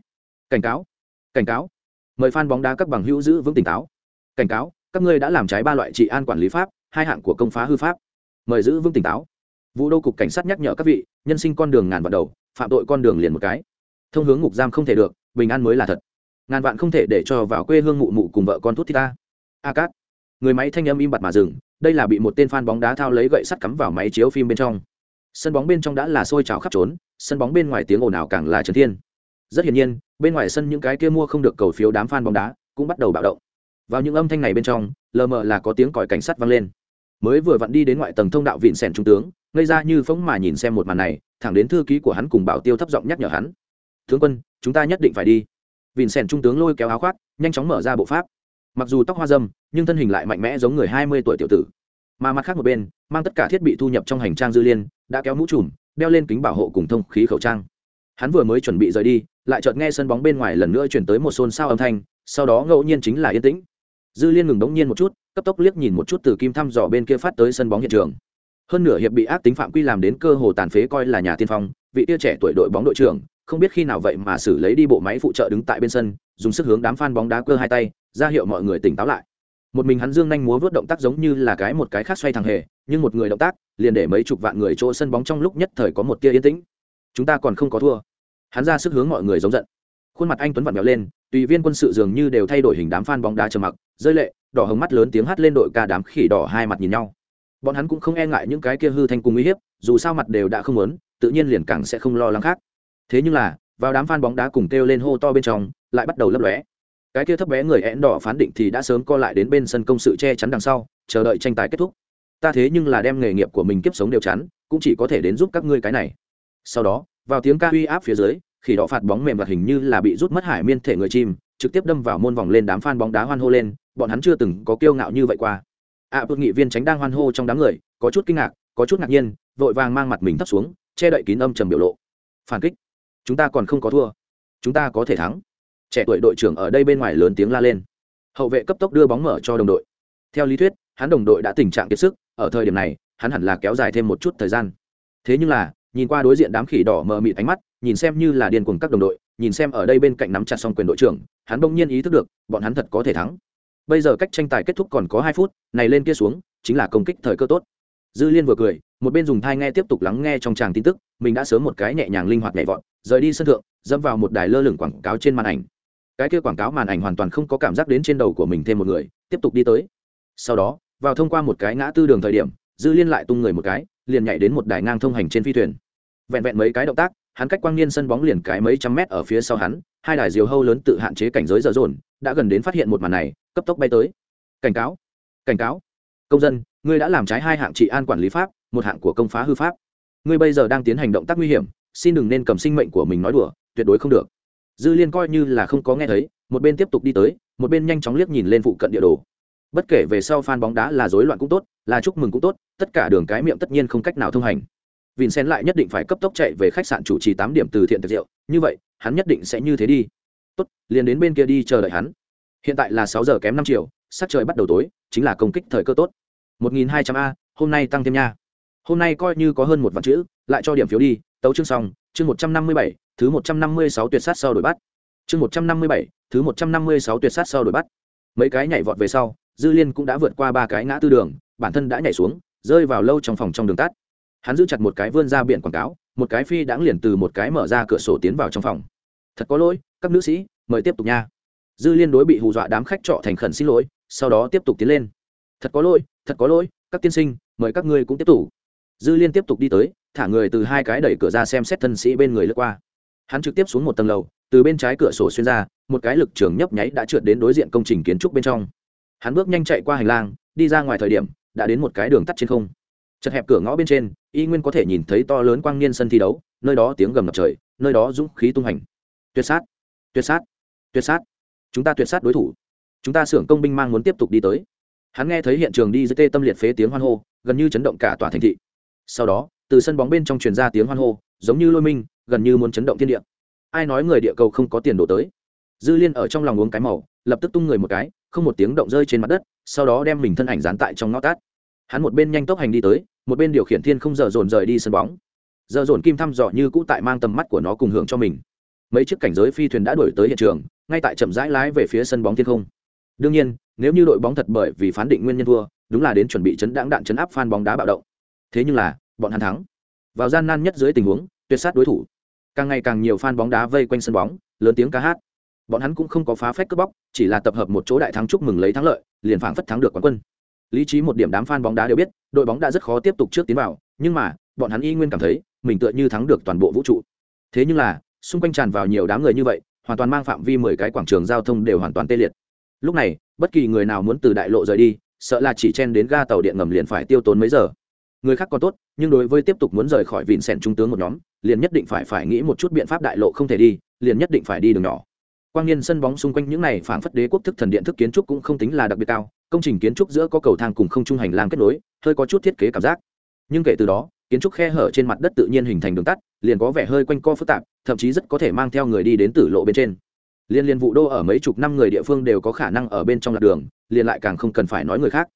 Cảnh cáo cảnh cáo. Mời fan bóng đá các bằng hữu giữ vững tỉnh táo. Cảnh cáo, các ngươi đã làm trái ba loại trị an quản lý pháp, hai hạng của công phá hư pháp. Mời giữ vững tỉnh táo. Vụ đô cục cảnh sát nhắc nhở các vị, nhân sinh con đường ngàn vào đầu, phạm tội con đường liền một cái. Thông hướng ngục giam không thể được, bình an mới là thật ngàn vạn không thể để cho vào quê hương mụ mụ cùng vợ con thút thít ta. A cát, người máy thanh âm im bặt mà dừng, đây là bị một tên fan bóng đá thao lấy gậy sắt cắm vào máy chiếu phim bên trong. Sân bóng bên trong đã là sôi trào khắp trốn, sân bóng bên ngoài tiếng ồn ào càng là trấn thiên. Rất hiển nhiên, bên ngoài sân những cái kia mua không được cầu phiếu đám fan bóng đá cũng bắt đầu bạo động. Vào những âm thanh này bên trong, lờ mờ là có tiếng còi cảnh sát vang lên. Mới vừa vặn đi đến ngoại tầng thông đạo vịn sèn trung tướng, ngây ra như phóng mà nhìn xem một màn này, thẳng đến thư ký của hắn cùng bảo tiêu thấp giọng nhắc nhở hắn. Tướng quân, chúng ta nhất định phải đi vịn sèn trung tướng lôi kéo áo khoác, nhanh chóng mở ra bộ pháp. Mặc dù tóc hoa dâm, nhưng thân hình lại mạnh mẽ giống người hai mươi tuổi tiểu tử. Mà mặt khác một bên, mang tất cả thiết bị thu nhập trong hành trang dư liên, đã kéo mũ trùm, đeo lên kính bảo hộ cùng thông khí khẩu trang. Hắn vừa mới chuẩn bị rời đi, lại chợt nghe sân bóng bên ngoài lần nữa chuyển tới một xôn xao âm thanh, sau đó ngẫu nhiên chính là yên tĩnh. Dư liên ngừng đống nhiên một chút, cấp tốc liếc nhìn một chút từ kim thăm dò bên kia phát tới sân bóng hiện trường. Hơn nửa hiệp bị ác tính phạm quy làm đến cơ hồ tàn phế coi là nhà tiên phong, vị tia trẻ tuổi đội bóng đội trưởng không biết khi nào vậy mà xử lấy đi bộ máy phụ trợ đứng tại bên sân, dùng sức hướng đám fan bóng đá cơ hai tay, ra hiệu mọi người tỉnh táo lại. Một mình hắn dương nhanh múa vớt động tác giống như là cái một cái khác xoay thằng hề, nhưng một người động tác liền để mấy chục vạn người chỗ sân bóng trong lúc nhất thời có một tia yên tĩnh. Chúng ta còn không có thua. Hắn ra sức hướng mọi người giống giận. Khuôn mặt anh tuấn vặn vẹo lên, tùy viên quân sự dường như đều thay đổi hình đám fan bóng đá trầm mặc, rơi lệ, đỏ hồng mắt lớn tiếng hát lên đội ca đám khỉ đỏ hai mặt nhìn nhau. Bọn hắn cũng không e ngại những cái kia hư thanh cùng uy hiếp, dù sao mặt đều đã không lớn tự nhiên liền càng sẽ không lo lắng khác thế nhưng là vào đám fan bóng đá cùng kêu lên hô to bên trong lại bắt đầu lấp lóe. Cái kia thấp bé người én đỏ phán định thì đã sớm co lại đến bên sân công sự che chắn đằng sau chờ đợi tranh tài kết thúc. Ta thế nhưng là đem nghề nghiệp của mình kiếp sống đều chắn cũng chỉ có thể đến giúp các ngươi cái này. Sau đó vào tiếng ca uy áp phía dưới khi đỏ phạt bóng mềm và hình như là bị rút mất hải miên thể người chim trực tiếp đâm vào môn vòng lên đám fan bóng đá hoan hô lên bọn hắn chưa từng có kiêu ngạo như vậy qua. Ạ à, nghị viên tránh đang hoan hô trong đám người có chút kinh ngạc có chút ngạc nhiên vội vàng mang mặt mình thấp xuống che đậy kín âm trầm biểu lộ. Phản kích chúng ta còn không có thua. Chúng ta có thể thắng. Trẻ tuổi đội trưởng ở đây bên ngoài lớn tiếng la lên. Hậu vệ cấp tốc đưa bóng mở cho đồng đội. Theo lý thuyết, hắn đồng đội đã tình trạng kiệt sức, ở thời điểm này, hắn hẳn là kéo dài thêm một chút thời gian. Thế nhưng là, nhìn qua đối diện đám khỉ đỏ mờ mịt ánh mắt, nhìn xem như là điên cuồng các đồng đội, nhìn xem ở đây bên cạnh nắm chặt xong quyền đội trưởng, hắn bỗng nhiên ý thức được, bọn hắn thật có thể thắng. Bây giờ cách tranh tài kết thúc còn có hai phút, này lên kia xuống, chính là công kích thời cơ tốt dư liên vừa cười, một bên dùng thai nghe tiếp tục lắng nghe trong tràng tin tức, mình đã sớm một cái nhẹ nhàng linh hoạt nhẹ vọt, rời đi sân thượng, dẫm vào một đài lơ lửng quảng cáo trên màn ảnh. Cái kia quảng cáo màn ảnh hoàn toàn không có cảm giác đến trên đầu của mình thêm một người, tiếp tục đi tới. Sau đó, vào thông qua một cái ngã tư đường thời điểm, dư liên lại tung người một cái, liền nhảy đến một đài ngang thông hành trên phi thuyền. Vẹn vẹn mấy cái động tác, hắn cách quang niên sân bóng liền cái mấy trăm mét ở phía sau hắn, hai đài diều hâu lớn tự hạn chế cảnh giới dở dồn, đã gần đến phát hiện một màn này, cấp tốc bay tới. Cảnh cáo cảnh cáo. Công dân ngươi đã làm trái hai hạng trị an quản lý pháp, một hạng của công phá hư pháp. Ngươi bây giờ đang tiến hành động tác nguy hiểm, xin đừng nên cầm sinh mệnh của mình nói đùa, tuyệt đối không được. Dư liên coi như là không có nghe thấy, một bên tiếp tục đi tới, một bên nhanh chóng liếc nhìn lên phụ cận địa đồ. Bất kể về sau fan bóng đá là rối loạn cũng tốt, là chúc mừng cũng tốt, tất cả đường cái miệng tất nhiên không cách nào thông hành. Vincent lại nhất định phải cấp tốc chạy về khách sạn chủ trì tám điểm từ thiện tiệc rượu, như vậy, hắn nhất định sẽ như thế đi. Tốt, liền đến bên kia đi chờ đợi hắn. Hiện tại là sáu giờ kém năm triệu sắc trời bắt đầu tối, chính là công kích thời cơ tốt một nghìn hai trăm a, hôm nay tăng thêm nha. Hôm nay coi như có hơn một vạn chữ, lại cho điểm phiếu đi. Tấu chương xong, chương một trăm năm mươi bảy, thứ một trăm năm mươi sáu tuyệt sát sau đổi bắt. Chương một trăm năm mươi bảy, thứ một trăm năm mươi sáu tuyệt sát sau đổi bắt. Mấy cái nhảy vọt về sau, dư liên cũng đã vượt qua ba cái ngã tư đường, bản thân đã nhảy xuống, rơi vào lâu trong phòng trong đường tắt. Hắn giữ chặt một cái vươn ra biển quảng cáo, một cái phi đãng liền từ một cái mở ra cửa sổ tiến vào trong phòng. Thật có lỗi, các nữ sĩ, mời tiếp tục nha. Dư liên đối bị hù dọa đám khách trọ thành khẩn xin lỗi, sau đó tiếp tục tiến lên. Thật có lỗi thật có lỗi, các tiên sinh, mời các ngươi cũng tiếp tục. Dư liên tiếp tục đi tới, thả người từ hai cái đẩy cửa ra xem xét thân sĩ bên người lướt qua. Hắn trực tiếp xuống một tầng lầu, từ bên trái cửa sổ xuyên ra, một cái lực trường nhấp nháy đã trượt đến đối diện công trình kiến trúc bên trong. Hắn bước nhanh chạy qua hành lang, đi ra ngoài thời điểm, đã đến một cái đường tắt trên không. Chật hẹp cửa ngõ bên trên, y nguyên có thể nhìn thấy to lớn quang niên sân thi đấu, nơi đó tiếng gầm ngập trời, nơi đó dũng khí tung hành. Tuyệt sát tuyệt sát tuyệt sát. Chúng ta tuyệt sát đối thủ. Chúng ta xưởng công binh mang muốn tiếp tục đi tới hắn nghe thấy hiện trường đi dưới tê tâm liệt phế tiếng hoan hô, gần như chấn động cả tòa thành thị. Sau đó, từ sân bóng bên trong truyền ra tiếng hoan hô, giống như lôi minh, gần như muốn chấn động thiên địa. Ai nói người địa cầu không có tiền đổ tới? Dư liên ở trong lòng uống cái màu, lập tức tung người một cái, không một tiếng động rơi trên mặt đất, sau đó đem mình thân ảnh dán tại trong ngõ tát. Hắn một bên nhanh tốc hành đi tới, một bên điều khiển thiên không giờ dồn rời đi sân bóng. Giờ dồn kim thăm dò như cũ tại mang tầm mắt của nó cùng hưởng cho mình. Mấy chiếc cảnh giới phi thuyền đã đổi tới hiện trường, ngay tại chậm rãi lái về phía sân bóng thiên không đương nhiên, nếu như đội bóng thật bởi vì phán định nguyên nhân thua, đúng là đến chuẩn bị chấn đáng đạn chấn áp phan bóng đá bạo động. Thế nhưng là, bọn hắn thắng. Vào gian nan nhất dưới tình huống, tuyệt sát đối thủ. Càng ngày càng nhiều fan bóng đá vây quanh sân bóng, lớn tiếng ca hát. Bọn hắn cũng không có phá phách cướp bóc, chỉ là tập hợp một chỗ đại thắng chúc mừng lấy thắng lợi, liền phảng phất thắng được quán quân. Lý trí một điểm đám fan bóng đá đều biết, đội bóng đã rất khó tiếp tục trước tiến vào, nhưng mà, bọn hắn y nguyên cảm thấy, mình tựa như thắng được toàn bộ vũ trụ. Thế nhưng là, xung quanh tràn vào nhiều đám người như vậy, hoàn toàn mang phạm vi mười cái quảng trường giao thông đều hoàn toàn tê liệt lúc này, bất kỳ người nào muốn từ đại lộ rời đi, sợ là chỉ chen đến ga tàu điện ngầm liền phải tiêu tốn mấy giờ. Người khác còn tốt, nhưng đối với tiếp tục muốn rời khỏi vịn sẻn trung tướng một nhóm, liền nhất định phải phải nghĩ một chút biện pháp đại lộ không thể đi, liền nhất định phải đi đường nhỏ. Quang nhiên sân bóng xung quanh những này phảng phất đế quốc thức thần điện thức kiến trúc cũng không tính là đặc biệt cao, công trình kiến trúc giữa có cầu thang cùng không trung hành lang kết nối, hơi có chút thiết kế cảm giác. Nhưng kể từ đó, kiến trúc khe hở trên mặt đất tự nhiên hình thành đường tắt, liền có vẻ hơi quanh co phức tạp, thậm chí rất có thể mang theo người đi đến tử lộ bên trên liên liên vụ đô ở mấy chục năm người địa phương đều có khả năng ở bên trong lạc đường, liền lại càng không cần phải nói người khác.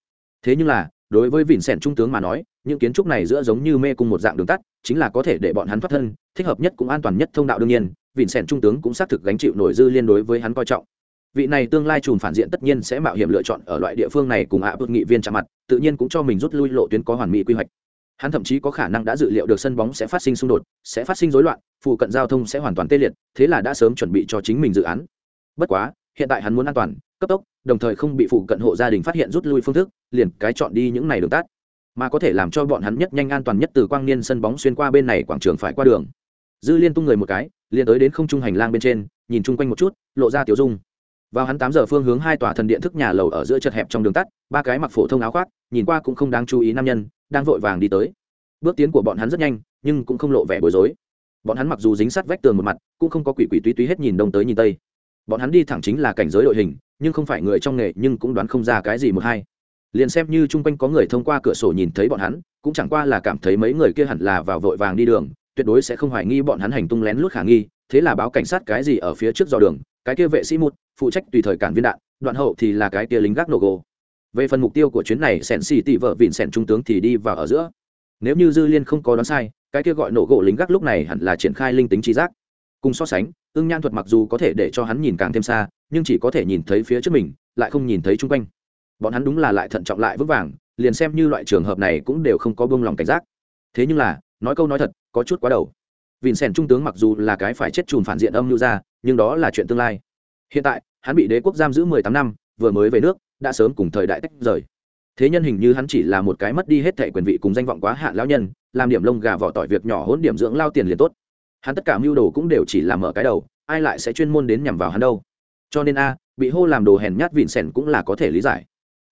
Thế nhưng là, đối với vỉn sẻn trung tướng mà nói, những kiến trúc này giữa giống như mê cung một dạng đường tắt, chính là có thể để bọn hắn thoát thân, thích hợp nhất cũng an toàn nhất thông đạo đương nhiên vỉn sẻn trung tướng cũng xác thực gánh chịu nổi dư liên đối với hắn coi trọng. Vị này tương lai trùm phản diện tất nhiên sẽ mạo hiểm lựa chọn ở loại địa phương này cùng ạ à nghị viên chạm mặt, tự nhiên cũng cho mình rút lui lộ tuyến có hoàn mỹ quy hoạch hắn thậm chí có khả năng đã dự liệu được sân bóng sẽ phát sinh xung đột, sẽ phát sinh rối loạn, phụ cận giao thông sẽ hoàn toàn tê liệt, thế là đã sớm chuẩn bị cho chính mình dự án. Bất quá, hiện tại hắn muốn an toàn, cấp tốc, đồng thời không bị phụ cận hộ gia đình phát hiện rút lui phương thức, liền cái chọn đi những này đường tắt. Mà có thể làm cho bọn hắn nhất nhanh an toàn nhất từ quang niên sân bóng xuyên qua bên này quảng trường phải qua đường. Dư liên tung người một cái, liền tới đến không trung hành lang bên trên, nhìn chung quanh một chút, lộ ra tiểu dung. Vào hắn tám giờ phương hướng hai tòa thần điện thức nhà lầu ở giữa chật hẹp trong đường tắt, ba cái mặc phổ thông áo khoác, nhìn qua cũng không đáng chú ý nam nhân đang vội vàng đi tới. Bước tiến của bọn hắn rất nhanh, nhưng cũng không lộ vẻ bối rối. Bọn hắn mặc dù dính sát vách tường một mặt, cũng không có quỷ quỷ túy túy hết nhìn đông tới nhìn tây. Bọn hắn đi thẳng chính là cảnh giới đội hình, nhưng không phải người trong nghề, nhưng cũng đoán không ra cái gì một hai. Liền xem như chung quanh có người thông qua cửa sổ nhìn thấy bọn hắn, cũng chẳng qua là cảm thấy mấy người kia hẳn là vào vội vàng đi đường, tuyệt đối sẽ không hoài nghi bọn hắn hành tung lén lút khả nghi, thế là báo cảnh sát cái gì ở phía trước dò đường, cái kia vệ sĩ một phụ trách tùy thời cản viên đạn, đoạn hậu thì là cái kia lính gác nổ gồ về phần mục tiêu của chuyến này sẻn xì tị vợ vịn sẻn trung tướng thì đi vào ở giữa. Nếu như dư liên không có đoán sai, cái kia gọi nổ gỗ lính gác lúc này hẳn là triển khai linh tính trí giác. Cùng so sánh, ưng nhan thuật mặc dù có thể để cho hắn nhìn càng thêm xa, nhưng chỉ có thể nhìn thấy phía trước mình, lại không nhìn thấy chung quanh. Bọn hắn đúng là lại thận trọng lại vững vàng, liền xem như loại trường hợp này cũng đều không có bông lòng cảnh giác. Thế nhưng là, nói câu nói thật, có chút quá đầu. Vìn sẻn trung tướng mặc dù là cái phải chết chùm phản diện âm lưu ra nhưng đó là chuyện tương lai. Hiện tại, hắn bị đế quốc giam giữ mười tám năm, vừa mới về nước đã sớm cùng thời đại tách rời. Thế nhân hình như hắn chỉ là một cái mất đi hết thẻ quyền vị cùng danh vọng quá hạn lão nhân, làm điểm lông gà vỏ tỏi việc nhỏ hỗn điểm dưỡng lao tiền liền tốt. Hắn tất cả mưu đồ cũng đều chỉ làm mở cái đầu, ai lại sẽ chuyên môn đến nhằm vào hắn đâu. Cho nên a, bị hô làm đồ hèn nhát vịn sẻn cũng là có thể lý giải.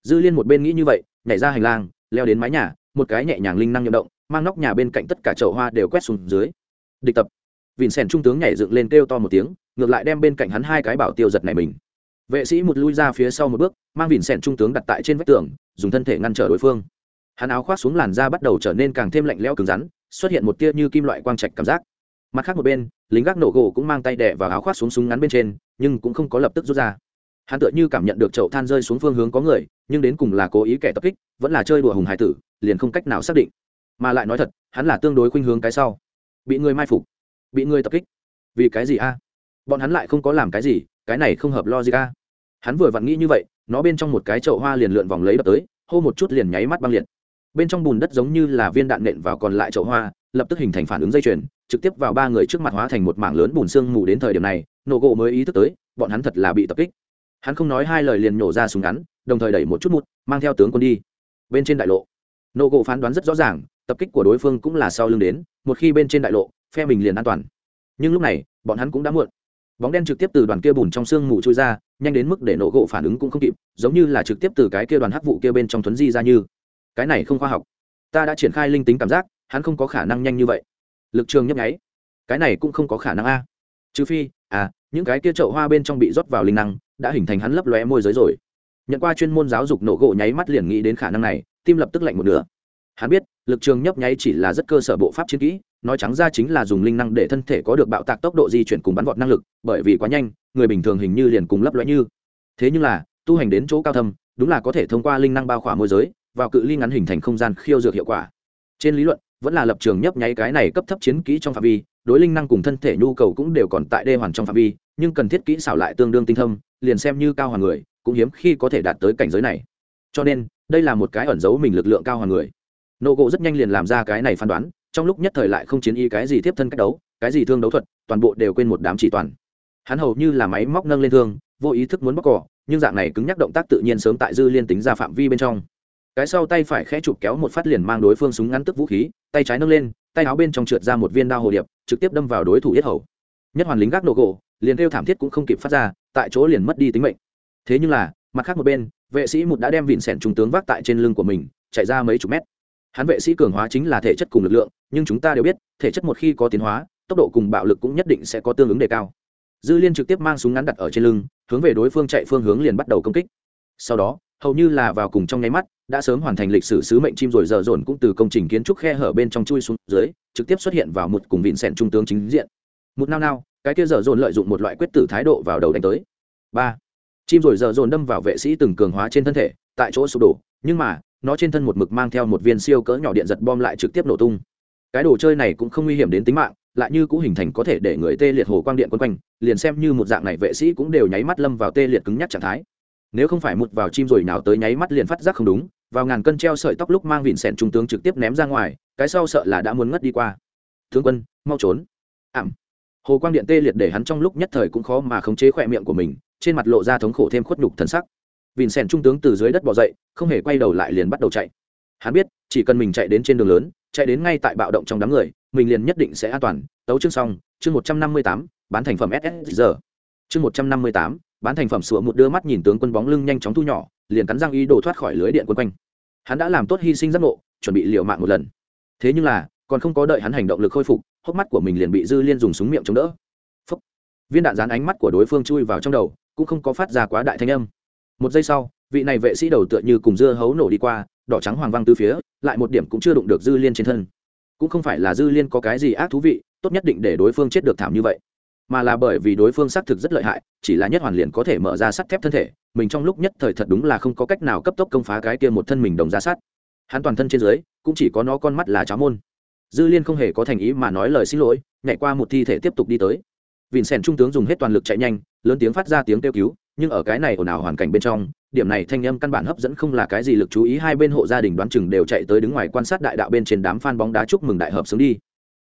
Dư liên một bên nghĩ như vậy, nhảy ra hành lang, leo đến mái nhà, một cái nhẹ nhàng linh năng nhậm động, mang nóc nhà bên cạnh tất cả chậu hoa đều quét xuống dưới. Địch tập. Vịn sẻn trung tướng nhảy dựng lên kêu to một tiếng, ngược lại đem bên cạnh hắn hai cái bảo tiêu giật này mình vệ sĩ một lui ra phía sau một bước, mang vịn sẻn trung tướng đặt tại trên vách tường, dùng thân thể ngăn trở đối phương. Hắn áo khoác xuống làn da bắt đầu trở nên càng thêm lạnh lẽo cứng rắn, xuất hiện một tia như kim loại quang trạch cảm giác. Mặt khác một bên, lính gác nổ gỗ cũng mang tay đẻ vào áo khoác xuống súng ngắn bên trên, nhưng cũng không có lập tức rút ra. Hắn tựa như cảm nhận được chậu than rơi xuống phương hướng có người, nhưng đến cùng là cố ý kẻ tập kích, vẫn là chơi đùa hùng hải tử, liền không cách nào xác định. Mà lại nói thật, hắn là tương đối khuynh hướng cái sau. Bị người mai phục, bị người tập kích. Vì cái gì a? Bọn hắn lại không có làm cái gì cái này không hợp logic a. Hắn vừa vặn nghĩ như vậy, nó bên trong một cái chậu hoa liền lượn vòng lấy đập tới, hô một chút liền nháy mắt băng liệt. Bên trong bùn đất giống như là viên đạn nện vào còn lại chậu hoa, lập tức hình thành phản ứng dây chuyền, trực tiếp vào ba người trước mặt hóa thành một mảng lớn bùn sương mù đến thời điểm này, nổ gỗ mới ý thức tới, bọn hắn thật là bị tập kích. Hắn không nói hai lời liền nhổ ra súng ngắn, đồng thời đẩy một chút mút, mang theo tướng quân đi. Bên trên đại lộ, nổ gỗ phán đoán rất rõ ràng, tập kích của đối phương cũng là sau lưng đến, một khi bên trên đại lộ, phe mình liền an toàn. Nhưng lúc này, bọn hắn cũng đã muộn bóng đen trực tiếp từ đoàn kia bùn trong sương mù trôi ra, nhanh đến mức để nổ gỗ phản ứng cũng không kịp, giống như là trực tiếp từ cái kia đoàn hắc vụ kia bên trong thuấn di ra như. Cái này không khoa học. Ta đã triển khai linh tính cảm giác, hắn không có khả năng nhanh như vậy. Lực trường nhấp nháy. Cái này cũng không có khả năng a. Trừ phi à những cái kia chậu hoa bên trong bị rót vào linh năng, đã hình thành hắn lấp lóe môi giới rồi. Nhận qua chuyên môn giáo dục nổ gỗ nháy mắt liền nghĩ đến khả năng này, tim lập tức lạnh một nửa. Hắn biết, lực trường nhấp nháy chỉ là rất cơ sở bộ pháp chiến kỹ nói trắng ra chính là dùng linh năng để thân thể có được bạo tạc tốc độ di chuyển cùng bắn vọt năng lực, bởi vì quá nhanh, người bình thường hình như liền cùng lấp lóe như. Thế nhưng là, tu hành đến chỗ cao thâm, đúng là có thể thông qua linh năng bao khỏa môi giới, vào cự ly ngắn hình thành không gian khiêu dược hiệu quả. Trên lý luận, vẫn là lập trường nhấp nháy cái này cấp thấp chiến kỹ trong phạm vi, đối linh năng cùng thân thể nhu cầu cũng đều còn tại đê hoàn trong phạm vi, nhưng cần thiết kỹ xảo lại tương đương tinh thâm, liền xem như cao hoàng người, cũng hiếm khi có thể đạt tới cảnh giới này. Cho nên, đây là một cái ẩn giấu mình lực lượng cao hoàng người. Nô gỗ rất nhanh liền làm ra cái này phán đoán trong lúc nhất thời lại không chiến y cái gì tiếp thân cách đấu, cái gì thương đấu thuật, toàn bộ đều quên một đám chỉ toàn. Hắn hầu như là máy móc nâng lên thương, vô ý thức muốn bóc cỏ, nhưng dạng này cứng nhắc động tác tự nhiên sớm tại dư liên tính ra phạm vi bên trong. Cái sau tay phải khẽ chụp kéo một phát liền mang đối phương súng ngắn tức vũ khí, tay trái nâng lên, tay áo bên trong trượt ra một viên đao hồ điệp, trực tiếp đâm vào đối thủ yết hầu. Nhất hoàn lính gác nổ gỗ, liền kêu thảm thiết cũng không kịp phát ra, tại chỗ liền mất đi tính mệnh. Thế nhưng là, mặt khác một bên, vệ sĩ một đã đem vịn sẻn trung tướng vác tại trên lưng của mình, chạy ra mấy chục mét hắn vệ sĩ cường hóa chính là thể chất cùng lực lượng, nhưng chúng ta đều biết, thể chất một khi có tiến hóa, tốc độ cùng bạo lực cũng nhất định sẽ có tương ứng đề cao. Dư liên trực tiếp mang súng ngắn đặt ở trên lưng, hướng về đối phương chạy phương hướng liền bắt đầu công kích. Sau đó, hầu như là vào cùng trong nháy mắt, đã sớm hoàn thành lịch sử sứ mệnh chim rồi giờ dồn cũng từ công trình kiến trúc khe hở bên trong chui xuống dưới, trực tiếp xuất hiện vào một cùng vịn sẹn trung tướng chính diện. Một nao nao, cái kia giờ dồn lợi dụng một loại quyết tử thái độ vào đầu đánh tới. Ba, chim rồi giờ dồn đâm vào vệ sĩ từng cường hóa trên thân thể, tại chỗ sụp đổ, nhưng mà nó trên thân một mực mang theo một viên siêu cỡ nhỏ điện giật bom lại trực tiếp nổ tung. Cái đồ chơi này cũng không nguy hiểm đến tính mạng, lại như cũng hình thành có thể để người tê liệt hồ quang điện quân quanh, liền xem như một dạng này vệ sĩ cũng đều nháy mắt lâm vào tê liệt cứng nhắc trạng thái. Nếu không phải một vào chim rồi nào tới nháy mắt liền phát giác không đúng, vào ngàn cân treo sợi tóc lúc mang vịn sẻn trung tướng trực tiếp ném ra ngoài, cái sau sợ là đã muốn ngất đi qua. Thương quân, mau trốn. Ảm. Hồ quang điện tê liệt để hắn trong lúc nhất thời cũng khó mà khống chế khỏe miệng của mình, trên mặt lộ ra thống khổ thêm khuất nhục thần sắc vịn sẻn trung tướng từ dưới đất bỏ dậy, không hề quay đầu lại liền bắt đầu chạy. Hắn biết, chỉ cần mình chạy đến trên đường lớn, chạy đến ngay tại bạo động trong đám người, mình liền nhất định sẽ an toàn. Tấu chương xong, chương một trăm năm mươi tám, bán thành phẩm ss giờ chương một trăm năm mươi tám, bán thành phẩm sủa một đưa mắt nhìn tướng quân bóng lưng nhanh chóng thu nhỏ, liền cắn răng ý đồ thoát khỏi lưới điện quân quanh. Hắn đã làm tốt hy sinh giác ngộ, chuẩn bị liều mạng một lần. Thế nhưng là, còn không có đợi hắn hành động lực khôi phục, hốc mắt của mình liền bị dư liên dùng súng miệng chống đỡ. Phúc. viên đạn dán ánh mắt của đối phương chui vào trong đầu, cũng không có phát ra quá đại thanh âm một giây sau, vị này vệ sĩ đầu tựa như cùng dưa hấu nổ đi qua, đỏ trắng hoàng văng từ phía, lại một điểm cũng chưa đụng được dư liên trên thân. Cũng không phải là dư liên có cái gì ác thú vị, tốt nhất định để đối phương chết được thảm như vậy. Mà là bởi vì đối phương xác thực rất lợi hại, chỉ là nhất hoàn liền có thể mở ra sắt thép thân thể, mình trong lúc nhất thời thật đúng là không có cách nào cấp tốc công phá cái kia một thân mình đồng ra sắt. Hắn toàn thân trên dưới, cũng chỉ có nó con mắt là cháo môn. Dư liên không hề có thành ý mà nói lời xin lỗi, nhảy qua một thi thể tiếp tục đi tới. Vìn sèn trung tướng dùng hết toàn lực chạy nhanh, lớn tiếng phát ra tiếng kêu cứu nhưng ở cái này ồn ào hoàn cảnh bên trong, điểm này thanh âm căn bản hấp dẫn không là cái gì lực chú ý, hai bên hộ gia đình đoán chừng đều chạy tới đứng ngoài quan sát đại đạo bên trên đám fan bóng đá chúc mừng đại hợp sướng đi.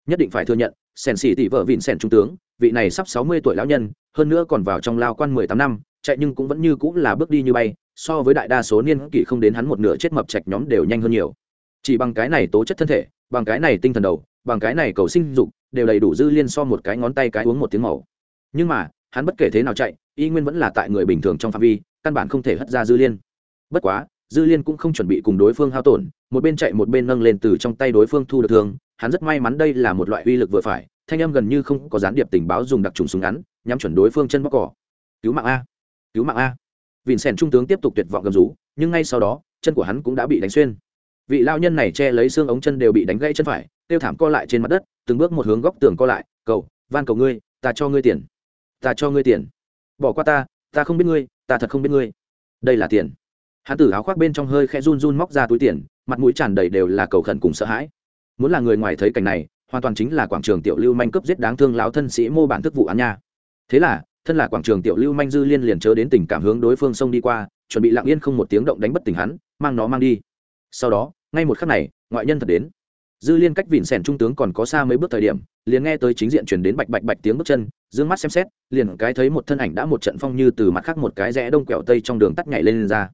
Nhất định phải thừa nhận sèn xỉ tỷ vợ vịn sèn trung tướng, vị này sắp sáu mươi tuổi lão nhân, hơn nữa còn vào trong lao quan mười tám năm, chạy nhưng cũng vẫn như cũng là bước đi như bay, so với đại đa số niên kỷ không đến hắn một nửa chết mập chạch nhóm đều nhanh hơn nhiều. Chỉ bằng cái này tố chất thân thể, bằng cái này tinh thần đầu, bằng cái này cầu sinh dục, đều đầy đủ dư liên so một cái ngón tay cái uống một tiếng màu. Nhưng mà hắn bất kể thế nào chạy, y nguyên vẫn là tại người bình thường trong phạm vi, căn bản không thể hất ra dư liên. Bất quá, dư liên cũng không chuẩn bị cùng đối phương hao tổn, một bên chạy một bên nâng lên từ trong tay đối phương thu được thương, hắn rất may mắn đây là một loại uy lực vừa phải, thanh âm gần như không có gián điệp tình báo dùng đặc trùng súng ngắn, nhắm chuẩn đối phương chân bóc cỏ. Cứu mạng a! Cứu mạng a! Vịn sèn trung tướng tiếp tục tuyệt vọng gầm rú, nhưng ngay sau đó, chân của hắn cũng đã bị đánh xuyên. Vị lao nhân này che lấy xương ống chân đều bị đánh gãy chân phải, tiêu thảm co lại trên mặt đất, từng bước một hướng góc tường co lại, cầu, van cầu ngươi, ta cho ngươi tiền ta cho ngươi tiền. Bỏ qua ta ta không biết ngươi, ta thật không biết ngươi. Đây là tiền. Hắn tử áo khoác bên trong hơi khẽ run run móc ra túi tiền, mặt mũi tràn đầy đều là cầu khẩn cùng sợ hãi. Muốn là người ngoài thấy cảnh này, hoàn toàn chính là quảng trường tiểu lưu manh cướp giết đáng thương lão thân sĩ mô bản thức vụ án nha. Thế là, thân là quảng trường tiểu lưu manh dư liên liền chớ đến tình cảm hướng đối phương xông đi qua, chuẩn bị lặng yên không một tiếng động đánh bất tỉnh hắn, mang nó mang đi. Sau đó, ngay một khắc này, ngoại nhân thật đến dư liên cách vịn sẻn trung tướng còn có xa mấy bước thời điểm liền nghe tới chính diện chuyển đến bạch bạch bạch tiếng bước chân d ư ơ n g mắt xem xét liền cái thấy một thân ảnh đã một trận phong như từ mặt khác một cái rẽ đông quẹo tây trong đường tắt nhảy lên, lên ra.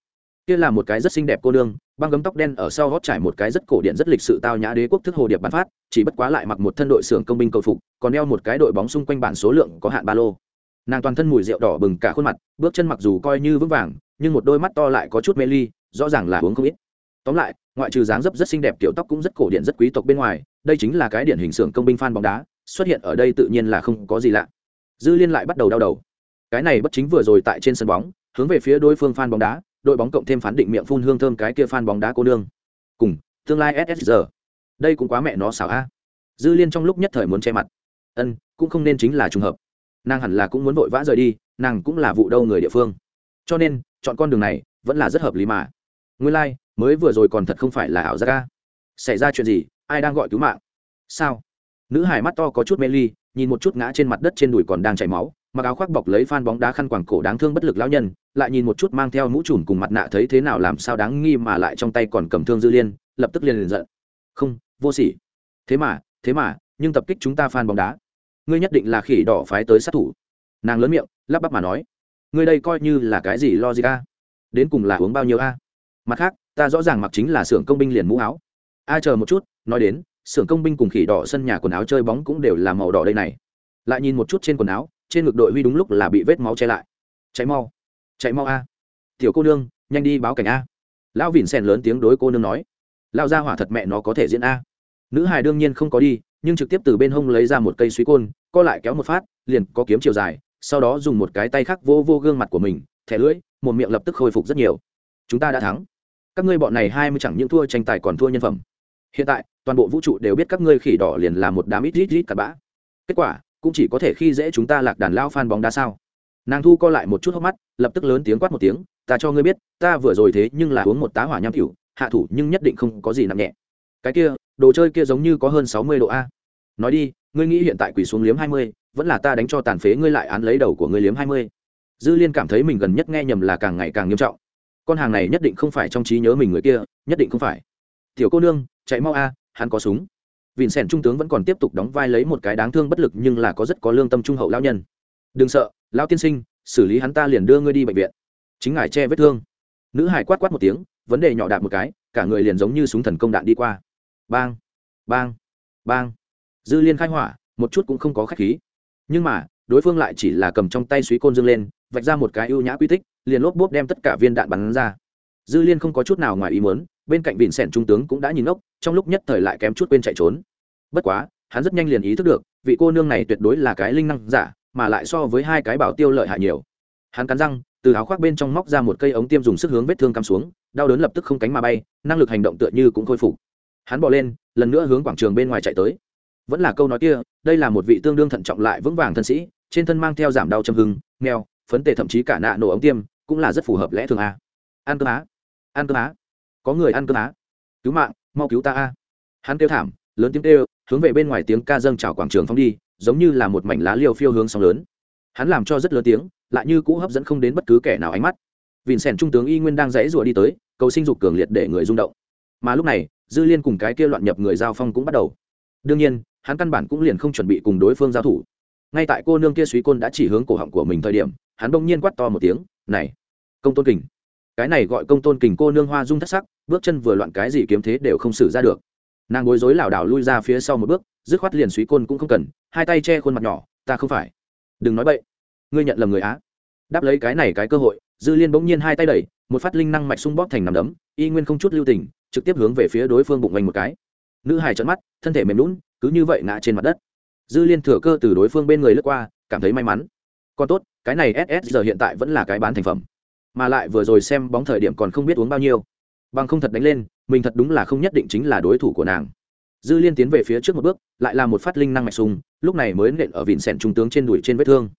Kia là một cái rất xinh đẹp cô nương băng gấm tóc đen ở sau gót trải một cái rất cổ điện rất lịch sự tao nhã đế quốc thức hồ điệp bắn phát chỉ bất quá lại mặc một thân đội xưởng công binh cầu phục còn đeo một cái đội bóng xung quanh bản số lượng có hạn ba lô. Nàng toàn thân mùi rượu đỏ bừng cả khuôn mặt bước chân mặc dù coi như vững vàng nhưng một đôi mắt to lại có chút mê ly rõ ràng là uống không ít tóm lại, ngoại trừ dáng dấp rất xinh đẹp, kiểu tóc cũng rất cổ điện rất quý tộc bên ngoài, đây chính là cái điển hình xưởng công binh phan bóng đá, xuất hiện ở đây tự nhiên là không có gì lạ. Dư liên lại bắt đầu đau đầu. Cái này bất chính vừa rồi tại trên sân bóng, hướng về phía đối phương phan bóng đá, đội bóng cộng thêm phán định miệng phun hương thơm cái kia phan bóng đá cô nương. Cùng, tương lai ssr đây cũng quá mẹ nó xảo a. Dư liên trong lúc nhất thời muốn che mặt. Ân, cũng không nên chính là trùng hợp. Nàng hẳn là cũng muốn vội vã rời đi, nàng cũng là vụ đâu người địa phương. Cho nên, chọn con đường này vẫn là rất hợp lý mà. Nguyên lai mới vừa rồi còn thật không phải là ảo giác ca xảy ra chuyện gì? Ai đang gọi cứu mạng? Sao? Nữ hải mắt to có chút mê ly, nhìn một chút ngã trên mặt đất trên đùi còn đang chảy máu, mặc áo khoác bọc lấy phan bóng đá khăn quàng cổ đáng thương bất lực lão nhân, lại nhìn một chút mang theo mũ trùm cùng mặt nạ thấy thế nào làm sao đáng nghi mà lại trong tay còn cầm thương dư liên, lập tức liền liền giận. Không, vô sỉ. Thế mà thế mà, nhưng tập kích chúng ta phan bóng đá. Ngươi nhất định là khỉ đỏ phái tới sát thủ. Nàng lớn miệng, lắp bắp mà nói. Ngươi đây coi như là cái gì lo đến cùng là uống bao nhiêu a? Mặt khác ta rõ ràng mặc chính là xưởng công binh liền mũ áo. A, chờ một chút, nói đến, xưởng công binh cùng khỉ đỏ sân nhà quần áo chơi bóng cũng đều là màu đỏ đây này. Lại nhìn một chút trên quần áo, trên ngực đội huy đúng lúc là bị vết máu che lại. Cháy mau, chạy mau a. Tiểu cô nương, nhanh đi báo cảnh a. Lão vỉn xèn lớn tiếng đối cô nương nói. Lao ra hỏa thật mẹ nó có thể diễn a. Nữ hài đương nhiên không có đi, nhưng trực tiếp từ bên hông lấy ra một cây suý côn, co lại kéo một phát, liền có kiếm chiều dài, sau đó dùng một cái tay khác vô vô gương mặt của mình, thẻ lưỡi, một miệng lập tức khôi phục rất nhiều. Chúng ta đã thắng các ngươi bọn này hai mươi chẳng những thua tranh tài còn thua nhân phẩm. Hiện tại, toàn bộ vũ trụ đều biết các ngươi khỉ đỏ liền là một đám ít ít ít cặn bã. Kết quả, cũng chỉ có thể khi dễ chúng ta lạc đàn lao phan bóng đá sao? Nàng thu co lại một chút hốc mắt, lập tức lớn tiếng quát một tiếng, ta cho ngươi biết, ta vừa rồi thế nhưng là uống một tá hỏa nham cửu hạ thủ nhưng nhất định không có gì nặng nhẹ. Cái kia, đồ chơi kia giống như có hơn sáu mươi độ a. Nói đi, ngươi nghĩ hiện tại quỳ xuống liếm hai mươi, vẫn là ta đánh cho tàn phế ngươi lại án lấy đầu của ngươi liếm hai mươi. Dư liên cảm thấy mình gần nhất nghe nhầm là càng ngày càng nghiêm trọng con hàng này nhất định không phải trong trí nhớ mình người kia, nhất định không phải. Tiểu cô nương, chạy mau a, hắn có súng. Vịn sẻn trung tướng vẫn còn tiếp tục đóng vai lấy một cái đáng thương bất lực nhưng là có rất có lương tâm trung hậu lao nhân. Đừng sợ lao tiên sinh, xử lý hắn ta liền đưa ngươi đi bệnh viện. Chính ngài che vết thương. Nữ hải quát quát một tiếng, vấn đề nhỏ đạp một cái, cả người liền giống như súng thần công đạn đi qua. Bang bang bang. Dư liên khai hỏa, một chút cũng không có khách khí. Nhưng mà, đối phương lại chỉ là cầm trong tay suý côn dương lên vạch ra một cái ưu nhã quy tích, liền lốp bốp đem tất cả viên đạn bắn ra. Dư liên không có chút nào ngoài ý muốn, bên cạnh vịn sẻn trung tướng cũng đã nhìn ốc trong lúc nhất thời lại kém chút quên chạy trốn. Bất quá, hắn rất nhanh liền ý thức được, vị cô nương này tuyệt đối là cái linh năng giả, mà lại so với hai cái bảo tiêu lợi hại nhiều. Hắn cắn răng, từ áo khoác bên trong móc ra một cây ống tiêm dùng sức hướng vết thương cắm xuống, đau đớn lập tức không cánh mà bay, năng lực hành động tựa như cũng khôi phục. Hắn bỏ lên, lần nữa hướng quảng trường bên ngoài chạy tới. Vẫn là câu nói kia, đây là một vị tương đương thận trọng lại vững vàng thân sĩ, trên thân mang theo giảm đau châm hưng, nghèo phấn tệ thậm chí cả nạ nổ ống tiêm, cũng là rất phù hợp lẽ thường a. Ăn cơm á. Ăn cơm á. Có người ăn cơm á. Cứu mạng, mau cứu ta a. Hắn kêu thảm, lớn tiếng kêu, hướng về bên ngoài tiếng ca dâng chào quảng trường phong đi, giống như là một mảnh lá liều phiêu hướng sóng lớn. Hắn làm cho rất lớn tiếng, lại như cũ hấp dẫn không đến bất cứ kẻ nào ánh mắt. Vìn sẻn trung tướng y nguyên đang rẽ rủa đi tới, cầu sinh dục cường liệt để người rung động. Mà lúc này, dư liên cùng cái kia loạn nhập người giao phong cũng bắt đầu. Đương nhiên, hắn căn bản cũng liền không chuẩn bị cùng đối phương giao thủ. Ngay tại cô nương kia suý côn đã chỉ hướng cổ họng của mình thời điểm hắn bỗng nhiên quát to một tiếng, này, công tôn kình. Cái này gọi công tôn kình cô nương hoa dung thất sắc, bước chân vừa loạn cái gì kiếm thế đều không xử ra được. Nàng bối rối lảo đảo lui ra phía sau một bước, dứt khoát liền suý côn cũng không cần, hai tay che khuôn mặt nhỏ, ta không phải. Đừng nói bậy, ngươi nhận lầm người á. Đáp lấy cái này cái cơ hội, dư liên bỗng nhiên hai tay đẩy, một phát linh năng mạch sung bóp thành nằm đấm, y nguyên không chút lưu tình, trực tiếp hướng về phía đối phương bụng vành một cái. Nữ hài trợn mắt, thân thể mềm lún cứ như vậy ngã trên mặt đất. Dư liên thừa cơ từ đối phương bên người lướt qua, cảm thấy may mắn. Còn tốt cái này ss giờ hiện tại vẫn là cái bán thành phẩm. Mà lại vừa rồi xem bóng thời điểm còn không biết uống bao nhiêu. Bằng không thật đánh lên mình thật đúng là không nhất định chính là đối thủ của nàng. Dư liên tiến về phía trước một bước lại là một phát linh năng mạch sung lúc này mới nện ở vịn sẹn trung tướng trên đùi trên vết thương.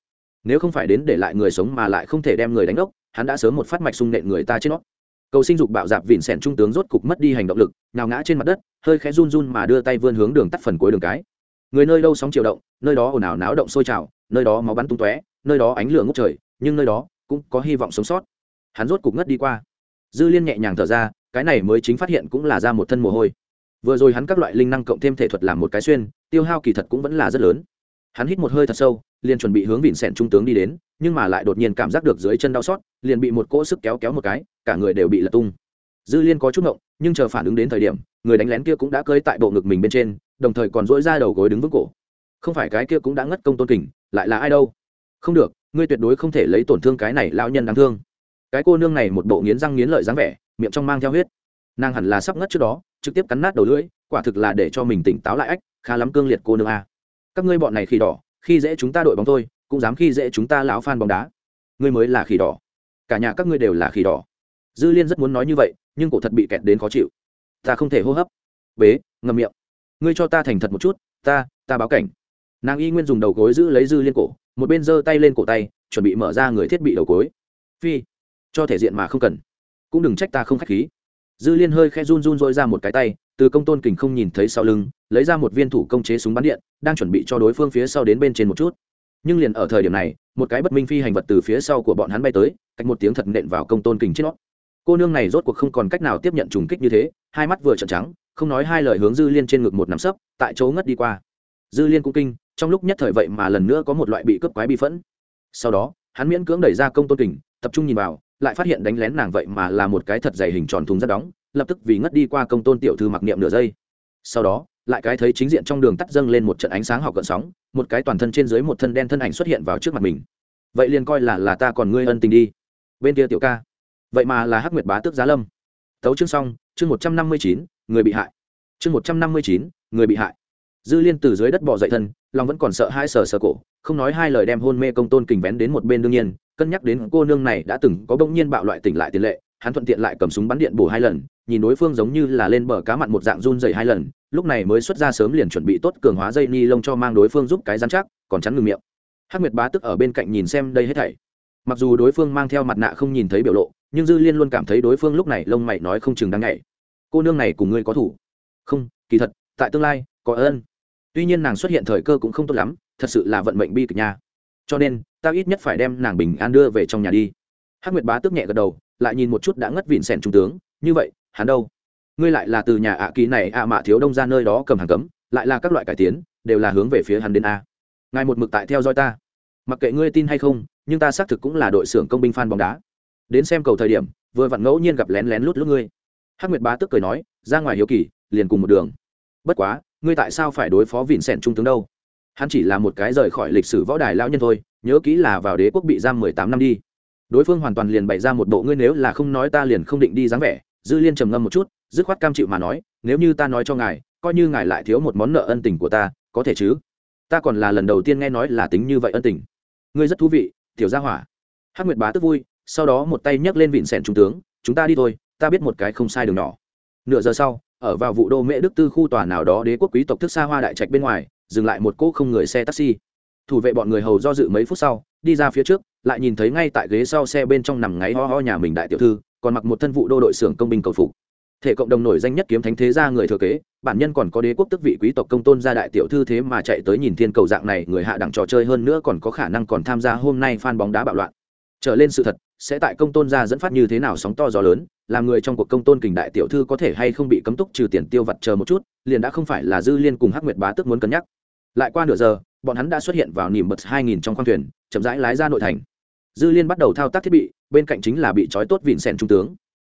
Nếu không phải đến để lại người sống mà lại không thể đem người đánh đốc, hắn đã sớm một phát mạch sung nện người ta trên nó cầu sinh dục bạo dạp vịn sẹn trung tướng rốt cục mất đi hành động lực nào ngã trên mặt đất hơi khẽ run run mà đưa tay vươn hướng đường tắt phần cuối đường cái. Người nơi đâu sóng chiều động nơi đó ồn ào náo động sôi trào nơi đó máu bắn tung tóe nơi đó ánh lửa ngốc trời, nhưng nơi đó cũng có hy vọng sống sót. Hắn rốt cục ngất đi qua. Dư liên nhẹ nhàng thở ra, cái này mới chính phát hiện cũng là ra một thân mồ hôi. Vừa rồi hắn các loại linh năng cộng thêm thể thuật làm một cái xuyên, tiêu hao kỳ thật cũng vẫn là rất lớn. Hắn hít một hơi thật sâu, liền chuẩn bị hướng vịn sẹn trung tướng đi đến, nhưng mà lại đột nhiên cảm giác được dưới chân đau xót, liền bị một cỗ sức kéo kéo một cái, cả người đều bị lật tung. Dư liên có chút ngộng, nhưng chờ phản ứng đến thời điểm, người đánh lén kia cũng đã cơi tại bộ ngực mình bên trên, đồng thời còn dỗi ra đầu gối đứng vững cổ. Không phải cái kia cũng đã ngất công tôn kình, lại là ai đâu? Không được, ngươi tuyệt đối không thể lấy tổn thương cái này lão nhân đáng thương. Cái cô nương này một bộ nghiến răng nghiến lợi dáng vẻ, miệng trong mang theo huyết. Nàng hẳn là sắp ngất trước đó, trực tiếp cắn nát đầu lưỡi, quả thực là để cho mình tỉnh táo lại ách, khá lắm cương liệt cô nương a. Các ngươi bọn này khi đỏ, khi dễ chúng ta đội bóng thôi, cũng dám khi dễ chúng ta lão phan bóng đá. Ngươi mới là khỉ đỏ. Cả nhà các ngươi đều là khỉ đỏ. Dư liên rất muốn nói như vậy, nhưng cổ thật bị kẹt đến khó chịu. Ta không thể hô hấp. Bế ngầm miệng. Ngươi cho ta thành thật một chút, ta ta báo cảnh. Nàng y nguyên dùng đầu gối giữ lấy dư liên cổ một bên giơ tay lên cổ tay, chuẩn bị mở ra người thiết bị đầu cối. Phi, cho thể diện mà không cần. Cũng đừng trách ta không k h á c h khí. Dư liên hơi khe run run dội ra một cái tay, từ công tôn kình không nhìn thấy sau lưng, lấy ra một viên thủ công chế súng bắn điện, đang chuẩn bị cho đối phương phía sau đến bên trên một chút. Nhưng liền ở thời điểm này, một cái bất minh phi hành vật từ phía sau của bọn hắn bay tới, cách một tiếng thật nện vào công tôn kình trên nó. Cô nương này rốt cuộc không còn cách nào tiếp nhận trùng kích như thế, hai mắt vừa trợn trắng, không nói hai lời hướng dư liên trên ngực một nắm sấp, tại chỗ ngất đi qua. Dư liên cũng kinh trong lúc nhất thời vậy mà lần nữa có một loại bị cướp quái bi phẫn. Sau đó, hắn miễn cưỡng đẩy ra công tôn kình, tập trung nhìn vào, lại phát hiện đánh lén nàng vậy mà là một cái thật dày hình tròn thùng rất đóng, lập tức vì ngất đi qua công tôn tiểu thư mặc niệm nửa giây. Sau đó, lại cái thấy chính diện trong đường tắt dâng lên một trận ánh sáng học cận sóng, một cái toàn thân trên dưới một thân đen thân ảnh xuất hiện vào trước mặt mình. Vậy liền coi là là ta còn ngươi ân tình đi. Bên kia tiểu ca. Vậy mà là hắc nguyệt bá tước giá lâm. Tấu chương xong, chương một trăm năm mươi chín, người bị hại. Chương một trăm năm mươi chín, người bị hại. Dư liên từ dưới đất bỏ dậy thân lòng vẫn còn sợ hai sờ sờ cổ, không nói hai lời đem hôn mê công tôn kình vén đến một bên đương nhiên, cân nhắc đến cô nương này đã từng có bỗng nhiên bạo loại tỉnh lại tiền lệ, hắn thuận tiện lại cầm súng bắn điện bổ hai lần, nhìn đối phương giống như là lên bờ cá mặn một dạng run dày hai lần, lúc này mới xuất ra sớm liền chuẩn bị tốt cường hóa dây ni lông cho mang đối phương giúp cái dán chắc, còn chắn ngừng miệng. Hắc nguyệt bá tức ở bên cạnh nhìn xem đây hết thảy. Mặc dù đối phương mang theo mặt nạ không nhìn thấy biểu lộ, nhưng dư liên luôn cảm thấy đối phương lúc này lông mày nói không chừng đang nhảy. Cô nương này cùng ngươi có thủ? Không, kỳ thật, tại tương lai, có ơn tuy nhiên nàng xuất hiện thời cơ cũng không tốt lắm, thật sự là vận mệnh bi kịch nha. Cho nên ta ít nhất phải đem nàng bình an đưa về trong nhà đi. Hắc nguyệt bá tức nhẹ gật đầu, lại nhìn một chút đã ngất vịn sẻn trung tướng, như vậy, hắn đâu? Ngươi lại là từ nhà ạ kỳ này ạ mạ thiếu đông ra nơi đó cầm hàng cấm, lại là các loại cải tiến, đều là hướng về phía hắn đến a. Ngài một mực tại theo dõi ta. Mặc kệ ngươi tin hay không, nhưng ta xác thực cũng là đội xưởng công binh phan bóng đá. Đến xem cầu thời điểm, vừa vặn ngẫu nhiên gặp lén lén lút lút ngươi. Hắc nguyệt bá tức cười nói, ra ngoài hiếu kỳ, liền cùng một đường. Bất quá ngươi tại sao phải đối phó vịn sẻn trung tướng đâu? Hắn chỉ là một cái rời khỏi lịch sử võ đài lao nhân thôi, nhớ kỹ là vào đế quốc bị giam mười tám năm đi. Đối phương hoàn toàn liền bày ra một bộ ngươi nếu là không nói ta liền không định đi dáng vẻ, dư liên trầm ngâm một chút, dứt khoát cam chịu mà nói, nếu như ta nói cho ngài, coi như ngài lại thiếu một món nợ ân tình của ta, có thể chứ? Ta còn là lần đầu tiên nghe nói là tính như vậy ân tình. Ngươi rất thú vị, tiểu gia hỏa. Hát nguyệt bá tức vui, sau đó một tay nhấc lên vịn sẻn trung tướng, chúng ta đi thôi, ta biết một cái không sai đường nhỏ. Nửa giờ sau ở vào vụ đô mễ đức tư khu tòa nào đó đế quốc quý tộc thức xa hoa đại trạch bên ngoài, dừng lại một cỗ không người xe taxi. Thủ vệ bọn người hầu do dự mấy phút sau, đi ra phía trước, lại nhìn thấy ngay tại ghế sau xe bên trong nằm ngáy ho ho nhà mình đại tiểu thư, còn mặc một thân vụ đô đội xưởng công binh cầu phục. Thể cộng đồng nổi danh nhất kiếm thánh thế gia người thừa kế, bản nhân còn có đế quốc tức vị quý tộc công tôn gia đại tiểu thư thế mà chạy tới nhìn thiên cầu dạng này, người hạ đẳng trò chơi hơn nữa còn có khả năng còn tham gia hôm nay phan bóng đá bạo loạn. Trở lên sự thật sẽ tại công tôn gia dẫn phát như thế nào sóng to gió lớn, làm người trong cuộc công tôn kình đại tiểu thư có thể hay không bị cấm túc trừ tiền tiêu vặt chờ một chút, liền đã không phải là dư liên cùng hắc nguyệt bá tức muốn cân nhắc. Lại qua nửa giờ, bọn hắn đã xuất hiện vào nỉm bật hai nghìn trong khoang thuyền, chậm rãi lái ra nội thành. Dư liên bắt đầu thao tác thiết bị, bên cạnh chính là bị trói tốt vịn sẻn trung tướng.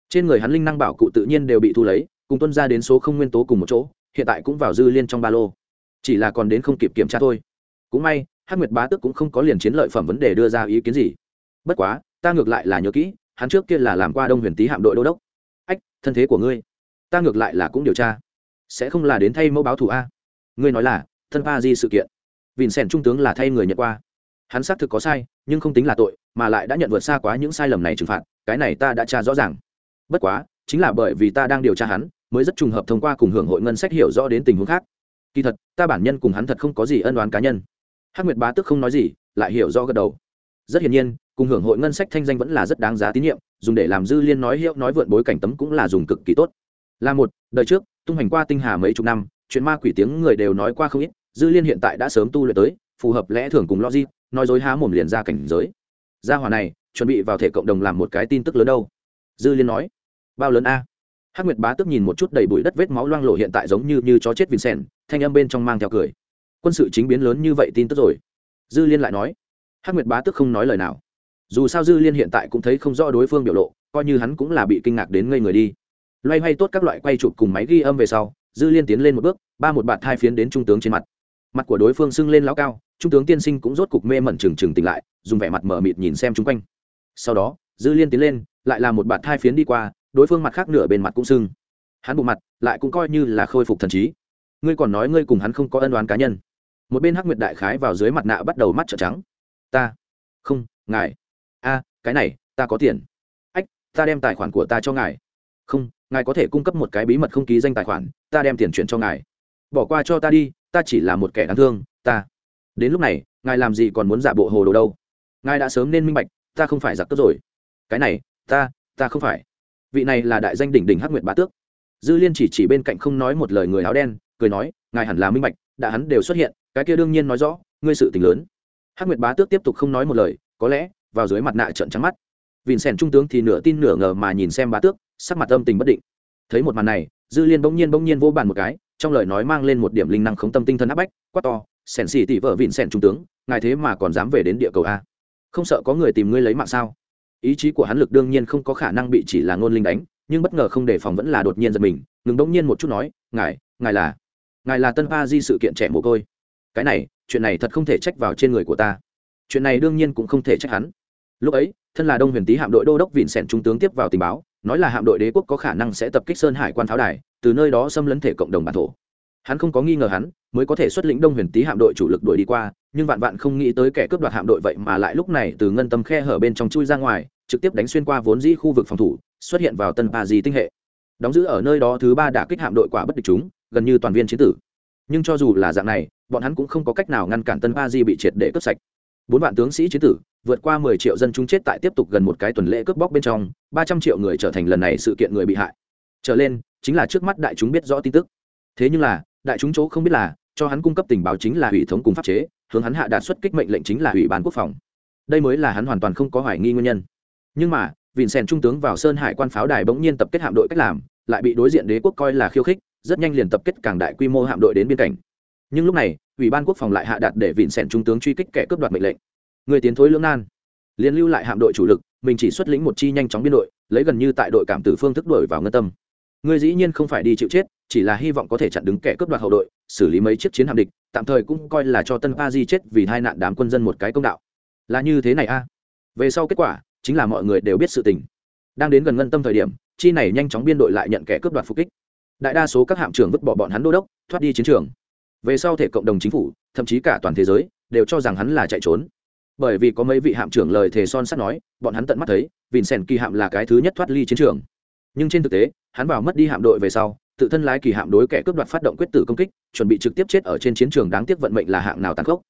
Trên người hắn linh năng bảo cụ tự nhiên đều bị thu lấy, cùng tuân ra đến số không nguyên tố cùng một chỗ, hiện tại cũng vào dư liên trong ba lô. Chỉ là còn đến không kịp kiểm tra thôi. Cũng may, hắc nguyệt bá tức cũng không có liền chiến lợi phẩm vấn đề đưa ra ý kiến gì. Bất quá ta ngược lại là nhớ kỹ, hắn trước kia là làm qua đông huyền tý hạm đội đô đốc. Ách, thân thế của ngươi, ta ngược lại là cũng điều tra. Sẽ không là đến thay mẫu báo thù a? Ngươi nói là, thân pa di sự kiện. Vìn sẻn trung tướng là thay người nhận qua. Hắn xác thực có sai, nhưng không tính là tội, mà lại đã nhận vượt xa quá những sai lầm này trừng phạt, cái này ta đã tra rõ ràng. Bất quá, chính là bởi vì ta đang điều tra hắn, mới rất trùng hợp thông qua cùng hưởng hội ngân sách hiểu rõ đến tình huống khác. Kỳ thật, ta bản nhân cùng hắn thật không có gì ân oán cá nhân. Hắc nguyệt bá tức không nói gì, lại hiểu rõ gật đầu. Rất hiển nhiên cùng hưởng hội ngân sách thanh danh vẫn là rất đáng giá tín nhiệm, dùng để làm dư liên nói hiệu, nói vượn bối cảnh tấm cũng là dùng cực kỳ tốt. Là một, đời trước, tung hành qua tinh hà mấy chục năm, chuyện ma quỷ tiếng người đều nói qua không ít, dư liên hiện tại đã sớm tu luyện tới, phù hợp lẽ thường cùng logic, nói dối há mồm liền ra cảnh giới. Gia hòa này, chuẩn bị vào thể cộng đồng làm một cái tin tức lớn đâu? Dư liên nói. Bao lớn a? Hắc nguyệt bá tức nhìn một chút đầy bụi đất vết máu loang lộ hiện tại giống như như chó chết vincent thanh âm bên trong mang theo cười. Quân sự chính biến lớn như vậy tin tức rồi. Dư liên lại nói. Hắc nguyệt bá tức không nói lời nào dù sao dư liên hiện tại cũng thấy không rõ đối phương biểu lộ, coi như hắn cũng là bị kinh ngạc đến ngây người đi. Loay hoay tốt các loại quay chụp cùng máy ghi âm về sau, dư liên tiến lên một bước, ba một bạt thai phiến đến trung tướng trên mặt. Mặt của đối phương sưng lên lão cao, trung tướng tiên sinh cũng rốt cục mê mẩn trừng trừng tỉnh lại, dùng vẻ mặt mở mịt nhìn xem chung quanh. Sau đó, dư liên tiến lên, lại là một bạt thai phiến đi qua, đối phương mặt khác nửa bên mặt cũng sưng. Hắn bộ mặt, lại cũng coi như là khôi phục thần trí. Ngươi còn nói ngươi cùng hắn không có ân đoán cá nhân. Một bên hắc nguyệt đại khái vào dưới mặt nạ bắt đầu mắt trợn trắng. Ta, không, ngài a, cái này, ta có tiền. Ách, ta đem tài khoản của ta cho ngài. Không, ngài có thể cung cấp một cái bí mật không ký danh tài khoản, ta đem tiền chuyển cho ngài. Bỏ qua cho ta đi, ta chỉ là một kẻ đáng thương, ta. Đến lúc này, ngài làm gì còn muốn giả bộ hồ đồ đâu? Ngài đã sớm nên minh bạch, ta không phải giặc cướp rồi. Cái này, ta ta không phải. Vị này là đại danh đỉnh đỉnh hắc nguyệt bá tước. Dư liên chỉ chỉ bên cạnh không nói một lời người áo đen, cười nói, ngài hẳn là minh bạch, đã hắn đều xuất hiện, cái kia đương nhiên nói rõ, ngươi sự tình lớn. Hắc nguyệt bá tước tiếp tục không nói một lời, có lẽ vào dưới mặt nạ trận trắng mắt. Vịn sèn trung tướng thì nửa tin nửa ngờ mà nhìn xem bá tước, sắc mặt âm tình bất định. Thấy một màn này, dư liên bỗng nhiên bỗng nhiên vô bàn một cái, trong lời nói mang lên một điểm linh năng khống tâm tinh thần áp bách, quát to sèn xì tỷ vợ vịn sèn trung tướng, ngài thế mà còn dám về đến địa cầu a? Không sợ có người tìm ngươi lấy mạng sao? Ý chí của hắn lực đương nhiên không có khả năng bị chỉ là ngôn linh đánh, nhưng bất ngờ không đề phòng vẫn là đột nhiên giật mình, ngừng bỗng nhiên một chút nói, ngài ngài là ngài là tân pa di sự kiện trẻ mồ côi. Cái này, chuyện này thật không thể trách vào trên người của ta. Chuyện này đương nhiên cũng không thể trách hắn lúc ấy, thân là đông huyền tý hạm đội đô đốc vịn sẻn trung tướng tiếp vào tình báo, nói là hạm đội đế quốc có khả năng sẽ tập kích sơn hải quan pháo đài, từ nơi đó xâm lấn thể cộng đồng bản thổ. Hắn không có nghi ngờ hắn, mới có thể xuất lĩnh đông huyền tý hạm đội chủ lực đuổi đi qua, nhưng vạn vạn không nghĩ tới kẻ cướp đoạt hạm đội vậy mà lại lúc này từ ngân tâm khe hở bên trong chui ra ngoài, trực tiếp đánh xuyên qua vốn dĩ khu vực phòng thủ, xuất hiện vào tân pa di tinh hệ. Đóng giữ ở nơi đó thứ ba đã kích hạm đội quả bất địch chúng, gần như toàn viên chiến tử. Nhưng cho dù là dạng này, bọn hắn cũng không có cách nào ngăn cản tân pa di bị triệt để cướp sạch bốn vạn tướng sĩ chiến tử, vượt qua mười triệu dân chúng chết tại tiếp tục gần một cái tuần lễ cướp bóc bên trong, ba trăm triệu người trở thành lần này sự kiện người bị hại. Trở lên, chính là trước mắt đại chúng biết rõ tin tức. Thế nhưng là, đại chúng chỗ không biết là, cho hắn cung cấp tình báo chính là ủy thống cùng pháp chế, hướng hắn hạ đạt xuất kích mệnh lệnh chính là ủy ban quốc phòng. Đây mới là hắn hoàn toàn không có hoài nghi nguyên nhân. Nhưng mà vịn sèn trung tướng vào sơn hải quan pháo đài bỗng nhiên tập kết hạm đội cách làm, lại bị đối diện đế quốc coi là khiêu khích, rất nhanh liền tập kết càng đại quy mô hạm đội đến biên cảnh. Nhưng lúc này ủy ban quốc phòng lại hạ đạt để vịn sẻn trung tướng truy kích kẻ cướp đoạt mệnh lệnh. Người tiến thối lưỡng nan. Liên lưu lại hạm đội chủ lực, mình chỉ xuất lĩnh một chi nhanh chóng biên đội, lấy gần như tại đội cảm tử phương thức đổi vào ngân tâm. Người dĩ nhiên không phải đi chịu chết, chỉ là hy vọng có thể chặn đứng kẻ cướp đoạt hậu đội, xử lý mấy chiếc chiến hạm địch, tạm thời cũng coi là cho tân pa di chết vì hai nạn đám quân dân một cái công đạo. Là như thế này a. Về sau kết quả, chính là mọi người đều biết sự tình. Đang đến gần ngân tâm thời điểm, chi này nhanh chóng biên đội lại nhận kẻ cướp đoạt phục kích. Đại đa số các hạm trưởng vứt bỏ bọn hắn đô đốc, thoát đi chiến trường về sau thể cộng đồng chính phủ, thậm chí cả toàn thế giới, đều cho rằng hắn là chạy trốn. Bởi vì có mấy vị hạm trưởng lời thề son sắt nói, bọn hắn tận mắt thấy vìn sèn kỳ hạm là cái thứ nhất thoát ly chiến trường. Nhưng trên thực tế, hắn vào mất đi hạm đội về sau, tự thân lái kỳ hạm đối kẻ cướp đoạt phát động quyết tử công kích, chuẩn bị trực tiếp chết ở trên chiến trường đáng tiếc vận mệnh là hạng nào tàn khốc.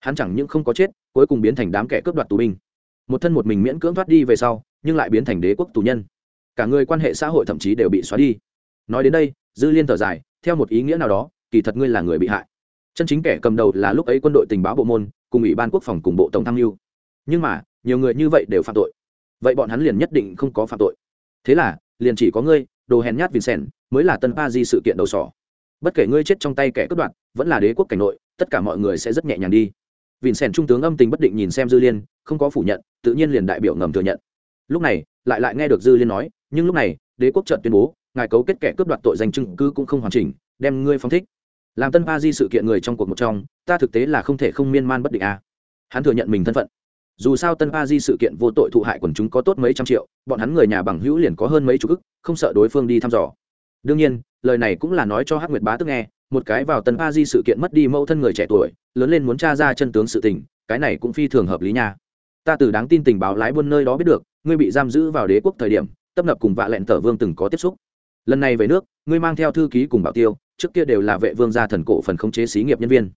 Hắn chẳng những không có chết, cuối cùng biến thành đám kẻ cướp đoạt tù binh. Một thân một mình miễn cưỡng thoát đi về sau, nhưng lại biến thành đế quốc tù nhân. Cả người quan hệ xã hội thậm chí đều bị xóa đi. Nói đến đây, dư liên thở dài, theo một ý nghĩa nào đó kỳ thật ngươi là người bị hại. Chân chính kẻ cầm đầu là lúc ấy quân đội tình báo bộ môn, cùng ủy ban quốc phòng cùng bộ tổng tham mưu. Nhưng mà, nhiều người như vậy đều phạm tội. Vậy bọn hắn liền nhất định không có phạm tội. Thế là, liền chỉ có ngươi, đồ hèn nhát vincent, mới là tân pa di sự kiện đầu sỏ. Bất kể ngươi chết trong tay kẻ cướp đoạt, vẫn là đế quốc cảnh nội, tất cả mọi người sẽ rất nhẹ nhàng đi. Vincent trung tướng âm tình bất định nhìn xem dư liên, không có phủ nhận, tự nhiên liền đại biểu ngầm thừa nhận. Lúc này, lại lại nghe được dư liên nói, nhưng lúc này, đế quốc trợt tuyên bố, ngài cấu kết kẻ cướp đoạt tội danh chứng cứ cũng không hoàn chỉnh, đem ngươi phóng thích làm tân pa di sự kiện người trong cuộc một trong, ta thực tế là không thể không miên man bất định a hắn thừa nhận mình thân phận. Dù sao tân pa di sự kiện vô tội thụ hại quần chúng có tốt mấy trăm triệu, bọn hắn người nhà bằng hữu liền có hơn mấy chục ức, không sợ đối phương đi thăm dò. Đương nhiên, lời này cũng là nói cho hắc nguyệt bá tức nghe, một cái vào tân pa di sự kiện mất đi mẫu thân người trẻ tuổi, lớn lên muốn t r a ra chân tướng sự tình, cái này cũng phi thường hợp lý nha. Ta từ đáng tin tình báo lái buôn nơi đó biết được, ngươi bị giam giữ vào đế quốc thời điểm, tấp nập cùng vạ lẹn tở vương từng có tiếp xúc lần này về nước, ngươi mang theo thư ký cùng bảo tiêu, trước kia đều là vệ vương gia thần cổ phần khống chế xí nghiệp nhân viên.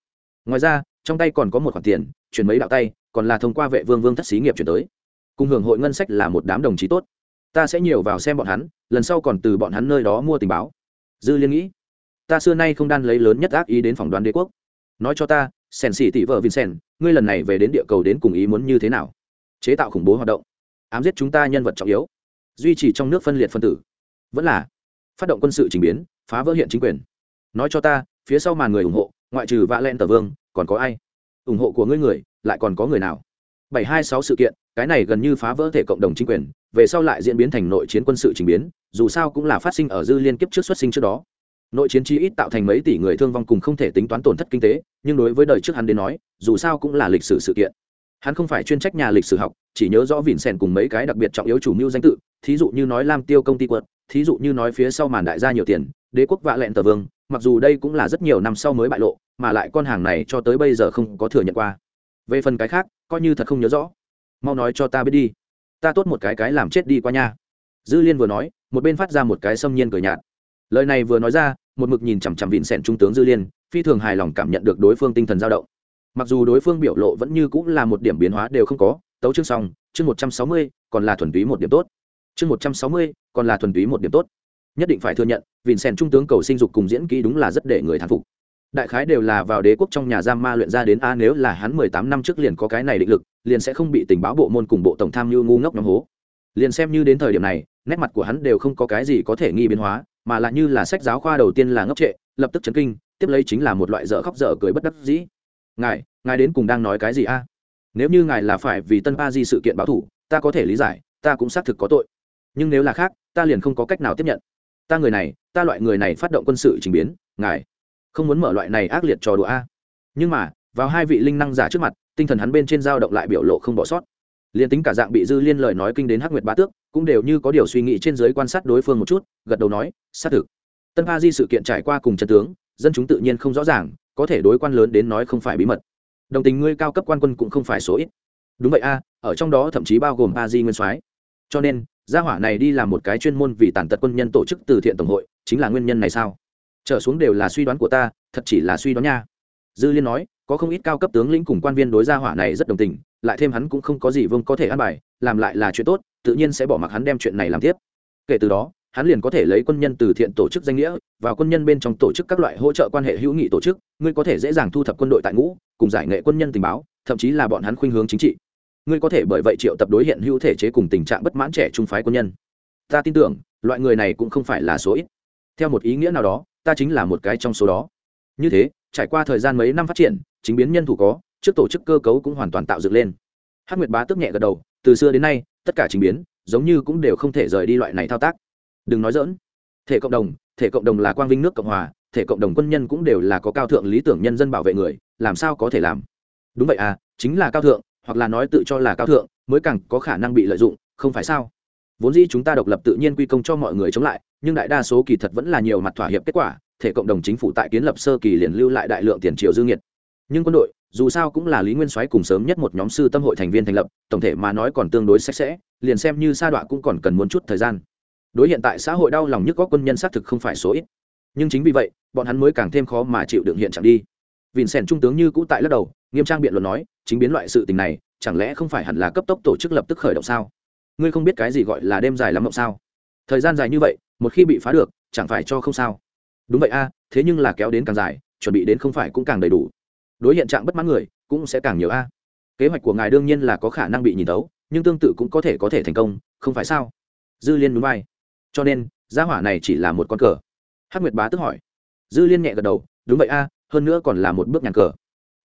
Ngoài ra, trong tay còn có một khoản tiền, chuyển mấy đạo tay, còn là thông qua vệ vương vương thất xí nghiệp chuyển tới. Cùng hưởng hội ngân sách là một đám đồng chí tốt. Ta sẽ nhiều vào xem bọn hắn, lần sau còn từ bọn hắn nơi đó mua tình báo. Dư liên nghĩ, ta xưa nay không đan lấy lớn nhất ác ý đến phỏng đoán đế quốc. Nói cho ta sèn xỉ tỷ vợ vincent ngươi lần này về đến địa cầu đến cùng ý muốn như thế nào? Chế tạo khủng bố hoạt động, ám giết chúng ta nhân vật trọng yếu, duy trì trong nước phân liệt phân tử. Vẫn là phát động quân sự trình biến, phá vỡ hiện chính quyền. Nói cho ta, phía sau màn người ủng hộ, ngoại trừ vạ len tờ vương, còn có ai? Ủng hộ của ngươi người, lại còn có người nào? Bảy hai sáu sự kiện, cái này gần như phá vỡ thể cộng đồng chính quyền, về sau lại diễn biến thành nội chiến quân sự trình biến, dù sao cũng là phát sinh ở dư liên kiếp trước xuất sinh trước đó. Nội chiến chi ít tạo thành mấy tỷ người thương vong cùng không thể tính toán tổn thất kinh tế, nhưng đối với đời trước hắn đến nói, dù sao cũng là lịch sử sự kiện. Hắn không phải chuyên trách nhà lịch sử học, chỉ nhớ rõ vỉn sèn cùng mấy cái đặc biệt trọng yếu chủ mưu danh tự, thí dụ như nói lam tiêu công ty quật thí dụ như nói phía sau màn đại gia nhiều tiền, đế quốc vạ lẹn tờ vương, mặc dù đây cũng là rất nhiều năm sau mới bại lộ, mà lại con hàng này cho tới bây giờ không có thừa nhận qua. Về phần cái khác, coi như thật không nhớ rõ. Mau nói cho ta biết đi. Ta tốt một cái cái làm chết đi qua nha. Dư liên vừa nói, một bên phát ra một cái xâm nhiên cười nhạt. Lời này vừa nói ra, một mực nhìn chằm chằm vịn sẹn trung tướng dư liên, phi thường hài lòng cảm nhận được đối phương tinh thần dao động. Mặc dù đối phương biểu lộ vẫn như cũng là một điểm biến hóa đều không có, tấu chương xong, chương một trăm sáu mươi, còn là thuần túy một điểm tốt chương một trăm sáu mươi, còn là thuần túy một điểm tốt. Nhất định phải thừa nhận vịn sen trung tướng cầu sinh dục cùng diễn kỹ đúng là rất để người thán phục. Đại khái đều là vào đế quốc trong nhà giam ma luyện ra đến a, nếu là hắn mười tám năm trước liền có cái này định lực, liền sẽ không bị tình báo bộ môn cùng bộ tổng tham mưu ngu ngốc nhóm hố. Liền xem như đến thời điểm này, nét mặt của hắn đều không có cái gì có thể nghi biến hóa, mà là như là sách giáo khoa đầu tiên là ngốc trệ, lập tức chấn kinh, tiếp lấy chính là một loại dở khóc dở cười bất đắc dĩ. Ngài ngài đến cùng đang nói cái gì a? Nếu như ngài là phải vì tân ba di sự kiện báo thủ, ta có thể lý giải, ta cũng xác thực có tội nhưng nếu là khác, ta liền không có cách nào tiếp nhận. Ta người này, ta loại người này phát động quân sự trình biến, ngài không muốn mở loại này ác liệt trò đùa a. Nhưng mà, vào hai vị linh năng giả trước mặt, tinh thần hắn bên trên dao động lại biểu lộ không bỏ sót. Liền tính cả dạng bị dư liên lời nói kinh đến hắc nguyệt bá tước, cũng đều như có điều suy nghĩ trên giới quan sát đối phương một chút, gật đầu nói, xác thực. Tân a di sự kiện trải qua cùng chân tướng, dân chúng tự nhiên không rõ ràng, có thể đối quan lớn đến nói không phải bí mật. Đồng tình ngươi cao cấp quan quân cũng không phải số ít. Đúng vậy a, ở trong đó thậm chí bao gồm a di nguyên soái. Cho nên gia hỏa này đi làm một cái chuyên môn vì tàn tật quân nhân tổ chức từ thiện tổng hội, chính là nguyên nhân này sao? Trở xuống đều là suy đoán của ta, thật chỉ là suy đoán nha. Dư liên nói, có không ít cao cấp tướng lĩnh cùng quan viên đối gia hỏa này rất đồng tình, lại thêm hắn cũng không có gì vương có thể ăn bài, làm lại là chuyện tốt, tự nhiên sẽ bỏ mặc hắn đem chuyện này làm tiếp. Kể từ đó, hắn liền có thể lấy quân nhân từ thiện tổ chức danh nghĩa, vào quân nhân bên trong tổ chức các loại hỗ trợ quan hệ hữu nghị tổ chức, ngươi có thể dễ dàng thu thập quân đội tại ngũ, cùng giải nghệ quân nhân tình báo, thậm chí là bọn hắn khuynh hướng chính trị ngươi có thể bởi vậy triệu tập đối hiện hữu thể chế cùng tình trạng bất mãn trẻ trung phái quân nhân. Ta tin tưởng, loại người này cũng không phải là số ít. Theo một ý nghĩa nào đó, ta chính là một cái trong số đó. Như thế, trải qua thời gian mấy năm phát triển, chính biến nhân thủ có, trước tổ chức cơ cấu cũng hoàn toàn tạo dựng lên. Hát nguyệt bá tức nhẹ gật đầu, từ xưa đến nay, tất cả chính biến, giống như cũng đều không thể rời đi loại này thao tác. Đừng nói dỡn thể cộng đồng, thể cộng đồng là quang vinh nước cộng hòa, thể cộng đồng quân nhân cũng đều là có cao thượng lý tưởng nhân dân bảo vệ người, làm sao có thể làm? Đúng vậy à chính là cao thượng hoặc là nói tự cho là cao thượng, mới càng có khả năng bị lợi dụng, không phải sao? Vốn dĩ chúng ta độc lập tự nhiên quy công cho mọi người chống lại, nhưng đại đa số kỳ thật vẫn là nhiều mặt thỏa hiệp kết quả, thể cộng đồng chính phủ tại kiến lập sơ kỳ liền lưu lại đại lượng tiền triều dư nghiệt. Nhưng quân đội, dù sao cũng là lý nguyên soái cùng sớm nhất một nhóm sư tâm hội thành viên thành lập, tổng thể mà nói còn tương đối sạch sẽ, liền xem như sa đọa cũng còn cần muốn chút thời gian. Đối hiện tại xã hội đau lòng nhức có quân nhân xác thực không phải số ít. Nhưng chính vì vậy, bọn hắn mới càng thêm khó mà chịu đựng hiện trạng đi. Vìn sèn trung tướng như cũ tại lắc đầu nghiêm trang biện luận nói, chính biến loại sự tình này, chẳng lẽ không phải hẳn là cấp tốc tổ chức lập tức khởi động sao? Ngươi không biết cái gì gọi là đêm dài lắm mộng sao? Thời gian dài như vậy, một khi bị phá được, chẳng phải cho không sao? Đúng vậy a, thế nhưng là kéo đến càng dài, chuẩn bị đến không phải cũng càng đầy đủ. Đối hiện trạng bất mãn người, cũng sẽ càng nhiều a. Kế hoạch của ngài đương nhiên là có khả năng bị nhìn tấu, nhưng tương tự cũng có thể có thể thành công, không phải sao? Dư liên núi bay. cho nên, gia hỏa này chỉ là một con cờ. Hắc nguyệt bá tức hỏi. Dư liên nhẹ gật đầu, đúng vậy a, hơn nữa còn là một bước nhàn cờ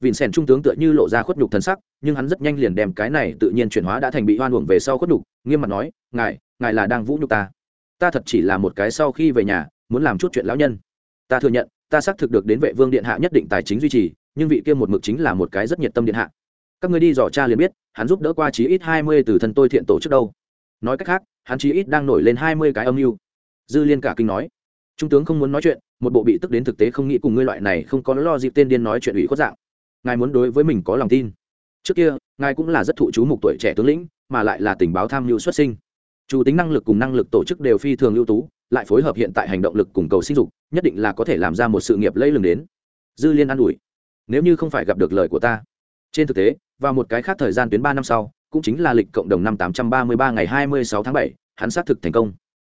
vịn sèn trung tướng tựa như lộ ra khuất nhục thân sắc, nhưng hắn rất nhanh liền đem cái này tự nhiên chuyển hóa đã thành bị hoan uổng về sau khuất nhục, nghiêm mặt nói, ngài ngài là đang vũ nhục ta. Ta thật chỉ là một cái sau khi về nhà, muốn làm chút chuyện lão nhân. Ta thừa nhận, ta xác thực được đến vệ vương điện hạ nhất định tài chính duy trì, nhưng vị kia một mực chính là một cái rất nhiệt tâm điện hạ. Các người đi dò cha liền biết, hắn giúp đỡ qua chí ít hai mươi từ thân tôi thiện tổ trước đâu. Nói cách khác, hắn chí ít đang nổi lên hai mươi cái âm mưu. Dư liên cả kinh nói, trung tướng không muốn nói chuyện, một bộ bị tức đến thực tế không nghĩ cùng ngươi loại này không có lo dịp tên điên nói chuyện ủy khuất dạng ngài muốn đối với mình có lòng tin. Trước kia, ngài cũng là rất thụ chú mục tuổi trẻ tướng lĩnh, mà lại là tình báo tham mưu xuất sinh. Chủ tính năng lực cùng năng lực tổ chức đều phi thường ưu tú, lại phối hợp hiện tại hành động lực cùng cầu sinh dục, nhất định là có thể làm ra một sự nghiệp lây lừng đến. Dư liên an ủi, nếu như không phải gặp được lời của ta. Trên thực tế, vào một cái khác thời gian tuyến ba năm sau, cũng chính là lịch cộng đồng năm tám trăm ba mươi ba ngày hai mươi sáu tháng bảy, hắn xác thực thành công.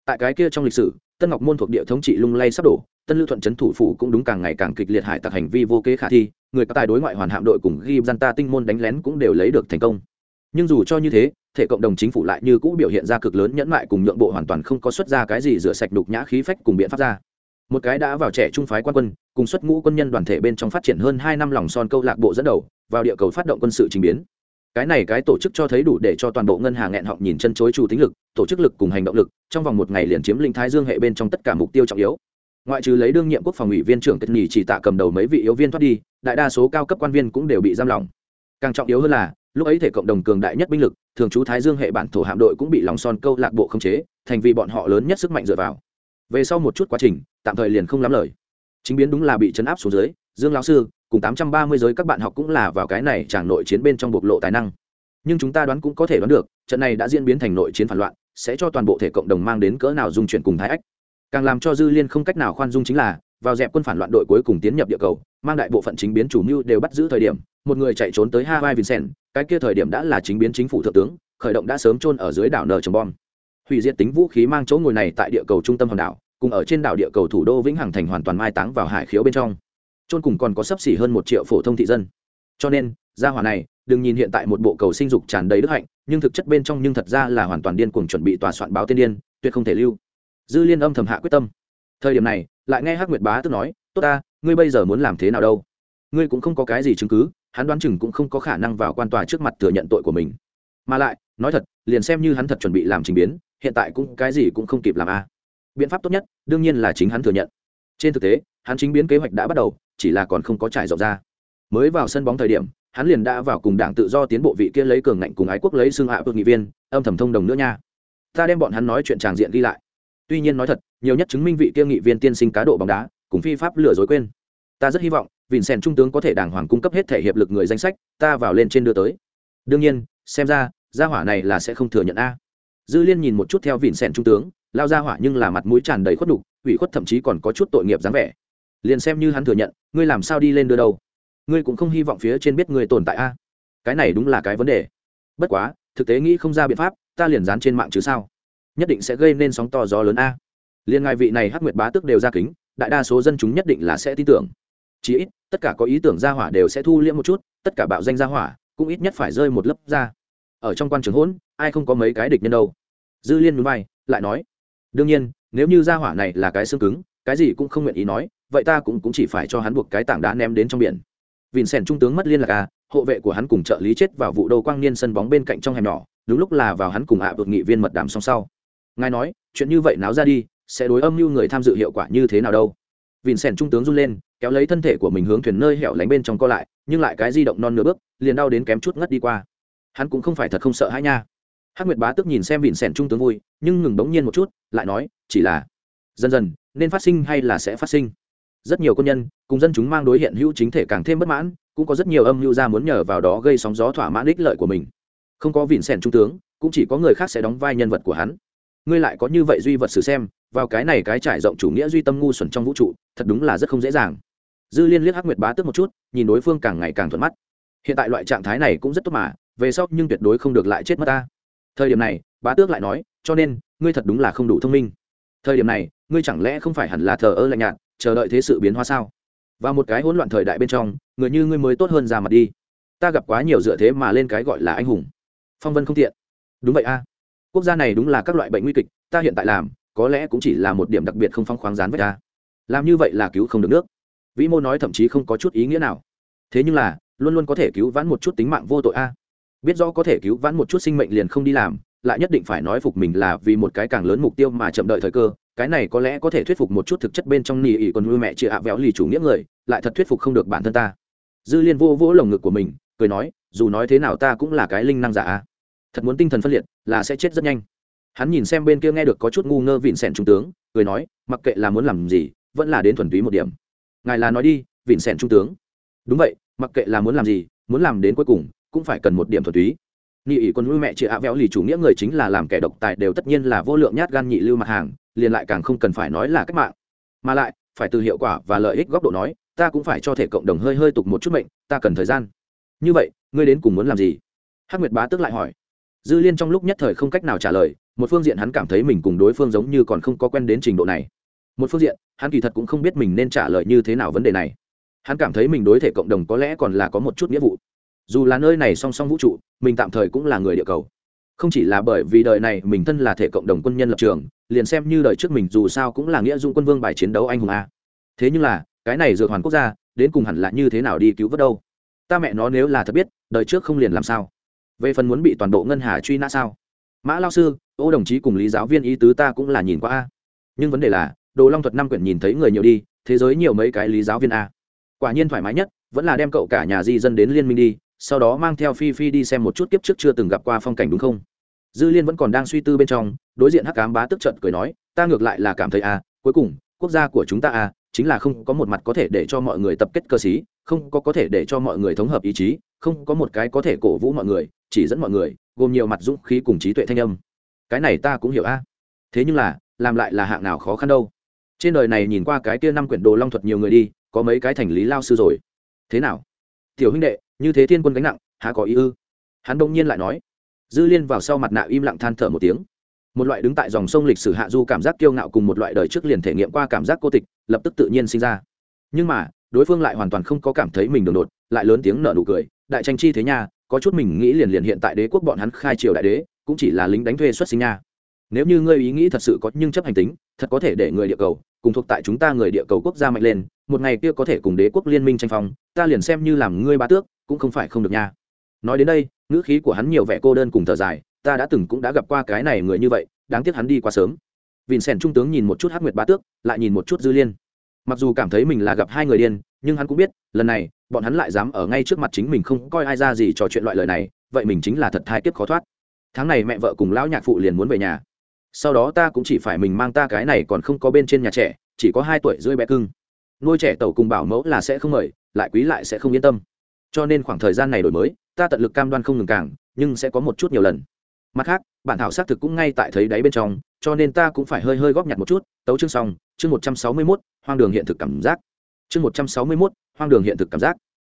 Tại cái kia trong lịch sử, tân ngọc môn thuộc địa thống trị lung lay sắp đổ, tân lưu thuận trấn thủ phủ cũng đúng càng ngày càng kịch liệt hải tặc hành vi vô kế khả thi người các tài đối ngoại hoàn hạm đội cùng ghi gian ta tinh môn đánh lén cũng đều lấy được thành công. Nhưng dù cho như thế, thể cộng đồng chính phủ lại như cũ biểu hiện ra cực lớn nhẫn mại cùng nhượng bộ hoàn toàn không có xuất ra cái gì rửa sạch đục nhã khí phách cùng biện pháp ra. Một cái đã vào trẻ trung phái quan quân, cùng xuất ngũ quân nhân đoàn thể bên trong phát triển hơn hai năm lòng son câu lạc bộ dẫn đầu, vào địa cầu phát động quân sự trình biến. Cái này cái tổ chức cho thấy đủ để cho toàn bộ ngân hàng nghẹn họng nhìn chân chối chủ tính lực, tổ chức lực cùng hành động lực, trong vòng một ngày liền chiếm linh thái dương hệ bên trong tất cả mục tiêu trọng yếu ngoại trừ lấy đương nhiệm quốc phòng ủy viên trưởng kết nghỉ chỉ tạ cầm đầu mấy vị yếu viên thoát đi, đại đa số cao cấp quan viên cũng đều bị giam lỏng. Càng trọng yếu hơn là, lúc ấy thể cộng đồng cường đại nhất binh lực, thường trú thái dương hệ bản thổ hạm đội cũng bị lòng son câu lạc bộ khống chế, thành vì bọn họ lớn nhất sức mạnh dựa vào. Về sau một chút quá trình, tạm thời liền không lắm lời. Chính biến đúng là bị chấn áp xuống dưới, dương lão sư, cùng tám trăm ba mươi giới các bạn học cũng là vào cái này chẳng nội chiến bên trong bộc lộ tài năng. Nhưng chúng ta đoán cũng có thể đoán được, trận này đã diễn biến thành nội chiến phản loạn, sẽ cho toàn bộ thể cộng đồng mang đến cỡ nào dung chuyển cùng thái ách càng làm cho dư liên không cách nào khoan dung chính là, vào dẹp quân phản loạn đội cuối cùng tiến nhập địa cầu, mang đại bộ phận chính biến chủ mưu đều bắt giữ thời điểm, một người chạy trốn tới hawaii vincent, cái kia thời điểm đã là chính biến chính phủ thượng tướng, khởi động đã sớm trôn ở dưới đảo nờ trồng bom. Hủy diệt tính vũ khí mang chỗ ngồi này tại địa cầu trung tâm hòn đảo, cùng ở trên đảo địa cầu thủ đô vĩnh hằng thành hoàn toàn mai táng vào hải khiếu bên trong. Trôn cùng còn có sấp xỉ hơn một triệu phổ thông thị dân. Cho nên, gia hỏa này, đừng nhìn hiện tại một bộ cầu sinh dục tràn đầy đức hạnh, nhưng thực chất bên trong nhưng thật ra là hoàn toàn điên cuồng chuẩn bị tòa soạn báo tiên điên, tuyệt không thể lưu dư liên âm thầm hạ quyết tâm. Thời điểm này, lại nghe hắc nguyệt bá tức nói, tốt ta, ngươi bây giờ muốn làm thế nào đâu? Ngươi cũng không có cái gì chứng cứ, hắn đoán chừng cũng không có khả năng vào quan tòa trước mặt thừa nhận tội của mình. Mà lại, nói thật, liền xem như hắn thật chuẩn bị làm trình biến, hiện tại cũng cái gì cũng không kịp làm a. Biện pháp tốt nhất, đương nhiên là chính hắn thừa nhận. Trên thực tế, hắn chính biến kế hoạch đã bắt đầu, chỉ là còn không có trải rộng ra. Mới vào sân bóng thời điểm, hắn liền đã vào cùng đảng tự do tiến bộ vị kia lấy cường ngạnh cùng ái quốc lấy xương hạ vượt nghị viên, âm thầm thông đồng nữa nha. Ta đem bọn hắn nói chuyện tràng diện ghi lại tuy nhiên nói thật, nhiều nhất chứng minh vị kia nghị viên tiên sinh cá độ bóng đá, cùng phi pháp lừa dối quên. Ta rất hy vọng, vincent trung tướng có thể đàng hoàng cung cấp hết thể hiệp lực người danh sách, ta vào lên trên đưa tới. Đương nhiên, xem ra, gia hỏa này là sẽ không thừa nhận a. Dư liên nhìn một chút theo vincent trung tướng, lao gia hỏa nhưng là mặt mũi tràn đầy khuất đục ủy khuất thậm chí còn có chút tội nghiệp dáng vẻ. Liền xem như hắn thừa nhận, ngươi làm sao đi lên đưa đâu? Ngươi cũng không hy vọng phía trên biết ngươi tồn tại a. Cái này đúng là cái vấn đề. Bất quá, thực tế nghĩ không ra biện pháp, ta liền dán trên mạng chứ sao? Nhất định sẽ gây nên sóng to gió lớn a. Liên ngài vị này hắc nguyệt bá tức đều ra kính đại đa số dân chúng nhất định là sẽ tin tưởng. Chí ít tất cả có ý tưởng ra hỏa đều sẽ thu liễm một chút tất cả bạo danh ra hỏa cũng ít nhất phải rơi một lớp ra. Ở trong quan trường hỗn ai không có mấy cái địch nhân đâu. Dư liên núi bay lại nói đương nhiên nếu như ra hỏa này là cái xương cứng cái gì cũng không nguyện ý nói vậy ta cũng, cũng chỉ phải cho hắn buộc cái tảng đá ném đến trong biển. Vìn sẻn trung tướng mất liên lạc à hộ vệ của hắn cùng trợ lý chết vào vụ đầu quang niên sân bóng bên cạnh trong hẻm nhỏ đúng lúc là vào hắn cùng ạ à vượt nghị viên mật đàm song sau ngài nói, chuyện như vậy náo ra đi, sẽ đối âm mưu người tham dự hiệu quả như thế nào đâu? Vìn sèn trung tướng run lên, kéo lấy thân thể của mình hướng thuyền nơi hẻo lánh bên trong co lại, nhưng lại cái di động non nửa bước, liền đau đến kém chút ngất đi qua. Hắn cũng không phải thật không sợ hãi nha. Hắc nguyệt bá tức nhìn xem vìn sèn trung tướng vui, nhưng ngừng bỗng nhiên một chút, lại nói, chỉ là dần dần, nên phát sinh hay là sẽ phát sinh? Rất nhiều công nhân, cùng dân chúng mang đối hiện hữu chính thể càng thêm bất mãn, cũng có rất nhiều âm mưu ra muốn nhờ vào đó gây sóng gió thỏa mãn ích lợi của mình. Không có vìn sèn trung tướng, cũng chỉ có người khác sẽ đóng vai nhân vật của hắn ngươi lại có như vậy duy vật xử xem, vào cái này cái trải rộng chủ nghĩa duy tâm ngu xuẩn trong vũ trụ, thật đúng là rất không dễ dàng. Dư liên liếc hắc nguyệt bá tức một chút, nhìn đối phương càng ngày càng thuận mắt. Hiện tại loại trạng thái này cũng rất tốt mà, về sau nhưng tuyệt đối không được lại chết mất ta. Thời điểm này, bá tước lại nói, cho nên, ngươi thật đúng là không đủ thông minh. Thời điểm này, ngươi chẳng lẽ không phải hẳn là thờ ơ lạnh nhạt, chờ đợi thế sự biến hóa sao? Và một cái hỗn loạn thời đại bên trong, người như ngươi mới tốt hơn ra mặt đi. Ta gặp quá nhiều dựa thế mà lên cái gọi là anh hùng. Phong vân không tiện. Đúng vậy a quốc gia này đúng là các loại bệnh nguy kịch, ta hiện tại làm, có lẽ cũng chỉ là một điểm đặc biệt không phong khoáng rán với ta làm như vậy là cứu không được nước. Vĩ mô nói thậm chí không có chút ý nghĩa nào. Thế nhưng là, luôn luôn có thể cứu vãn một chút tính mạng vô tội a. À. Biết rõ có thể cứu vãn một chút sinh mệnh liền không đi làm, lại nhất định phải nói phục mình là vì một cái càng lớn mục tiêu mà chậm đợi thời cơ, cái này có lẽ có thể thuyết phục một chút thực chất bên trong nỉ ỉ còn nuôi mẹ chị ạ véo lì chủ nghĩa người, lại thật thuyết phục không được bản thân ta. Dư liên vô vỗ lồng ngực của mình, cười nói, dù nói thế nào ta cũng là cái linh năng giả a thật muốn tinh thần phân liệt, là sẽ chết rất nhanh. Hắn nhìn xem bên kia nghe được có chút ngu ngơ vịn sẻn trung tướng, cười nói, mặc kệ là muốn làm gì, vẫn là đến thuần túy một điểm. Ngài là nói đi vịn sẻn trung tướng. Đúng vậy, mặc kệ là muốn làm gì, muốn làm đến cuối cùng, cũng phải cần một điểm thuần túy. Nhị ỷ quân nuôi mẹ chị ạ véo lì chủ nghĩa người chính là làm kẻ độc tài đều tất nhiên là vô lượng nhát gan nhị lưu mặt hàng, liền lại càng không cần phải nói là cách mạng. Mà lại, phải từ hiệu quả và lợi ích góc độ nói, ta cũng phải cho thể cộng đồng hơi hơi tục một chút mệnh, ta cần thời gian. Như vậy, ngươi đến cùng muốn làm gì? Hắc nguyệt bá tức lại hỏi dư liên trong lúc nhất thời không cách nào trả lời, một phương diện hắn cảm thấy mình cùng đối phương giống như còn không có quen đến trình độ này. Một phương diện, hắn kỳ thật cũng không biết mình nên trả lời như thế nào vấn đề này. Hắn cảm thấy mình đối thể cộng đồng có lẽ còn là có một chút nghĩa vụ. Dù là nơi này song song vũ trụ, mình tạm thời cũng là người địa cầu. Không chỉ là bởi vì đời này mình thân là thể cộng đồng quân nhân lập trường, liền xem như đời trước mình dù sao cũng là nghĩa dung quân vương bài chiến đấu anh hùng a. Thế nhưng là, cái này dược hoàn quốc gia, đến cùng hẳn là như thế nào đi cứu vớt đâu? Ta mẹ nó nếu là thật biết, đời trước không liền làm sao? Về phần muốn bị toàn bộ ngân hà truy nã sao? Mã lao sư, ô đồng chí cùng lý giáo viên ý tứ ta cũng là nhìn qua a. Nhưng vấn đề là, đồ long thuật năm quyển nhìn thấy người nhiều đi, thế giới nhiều mấy cái lý giáo viên a. Quả nhiên thoải mái nhất, vẫn là đem cậu cả nhà di dân đến liên minh đi, sau đó mang theo phi phi đi xem một chút kiếp trước chưa từng gặp qua phong cảnh đúng không? Dư liên vẫn còn đang suy tư bên trong, đối diện hắc cám bá tức trận cười nói, ta ngược lại là cảm thấy a, cuối cùng, quốc gia của chúng ta a, chính là không có một mặt có thể để cho mọi người tập kết cơ sĩ không có có thể để cho mọi người thống hợp ý chí, không có một cái có thể cổ vũ mọi người, chỉ dẫn mọi người, gồm nhiều mặt dũng khí cùng trí tuệ thanh âm. Cái này ta cũng hiểu a. Thế nhưng là, làm lại là hạng nào khó khăn đâu. Trên đời này nhìn qua cái kia năm quyển đồ long thuật nhiều người đi, có mấy cái thành lý lao sư rồi. Thế nào? Tiểu huynh đệ, như thế thiên quân gánh nặng, há có ý ư? Hắn đông nhiên lại nói. Dư liên vào sau mặt nạ im lặng than thở một tiếng. Một loại đứng tại dòng sông lịch sử hạ du cảm giác kiêu ngạo cùng một loại đời trước liền thể nghiệm qua cảm giác cô tịch, lập tức tự nhiên sinh ra. Nhưng mà đối phương lại hoàn toàn không có cảm thấy mình đường đột, lại lớn tiếng nở nụ cười, đại tranh chi thế nha, có chút mình nghĩ liền liền hiện tại đế quốc bọn hắn khai triều đại đế, cũng chỉ là lính đánh thuê xuất sinh nha. Nếu như ngươi ý nghĩ thật sự có nhưng chấp hành tính, thật có thể để người địa cầu, cùng thuộc tại chúng ta người địa cầu quốc gia mạnh lên, một ngày kia có thể cùng đế quốc liên minh tranh phong, ta liền xem như làm ngươi ba tước, cũng không phải không được nha. Nói đến đây, ngữ khí của hắn nhiều vẻ cô đơn cùng thở dài, ta đã từng cũng đã gặp qua cái này người như vậy, đáng tiếc hắn đi quá sớm. Vincent trung tướng nhìn một chút hát nguyệt bá tước, lại nhìn một chút dư liên mặc dù cảm thấy mình là gặp hai người điên, nhưng hắn cũng biết, lần này, bọn hắn lại dám ở ngay trước mặt chính mình không coi ai ra gì trò chuyện loại lời này, vậy mình chính là thật thai kiếp khó thoát. Tháng này mẹ vợ cùng lão nhạc phụ liền muốn về nhà. Sau đó ta cũng chỉ phải mình mang ta cái này còn không có bên trên nhà trẻ, chỉ có hai tuổi rưỡi bé cưng. Nuôi trẻ tàu cùng bảo mẫu là sẽ không mời, lại quý lại sẽ không yên tâm. Cho nên khoảng thời gian này đổi mới, ta tận lực cam đoan không ngừng càng, nhưng sẽ có một chút nhiều lần. Mặt khác, bản thảo xác thực cũng ngay tại thấy đáy bên trong, cho nên ta cũng phải hơi hơi góp nhặt một chút, tấu chương xong chương một trăm sáu mươi mốt, hoang đường hiện thực cảm giác. Chương một trăm sáu mươi mốt, hoang đường hiện thực cảm giác.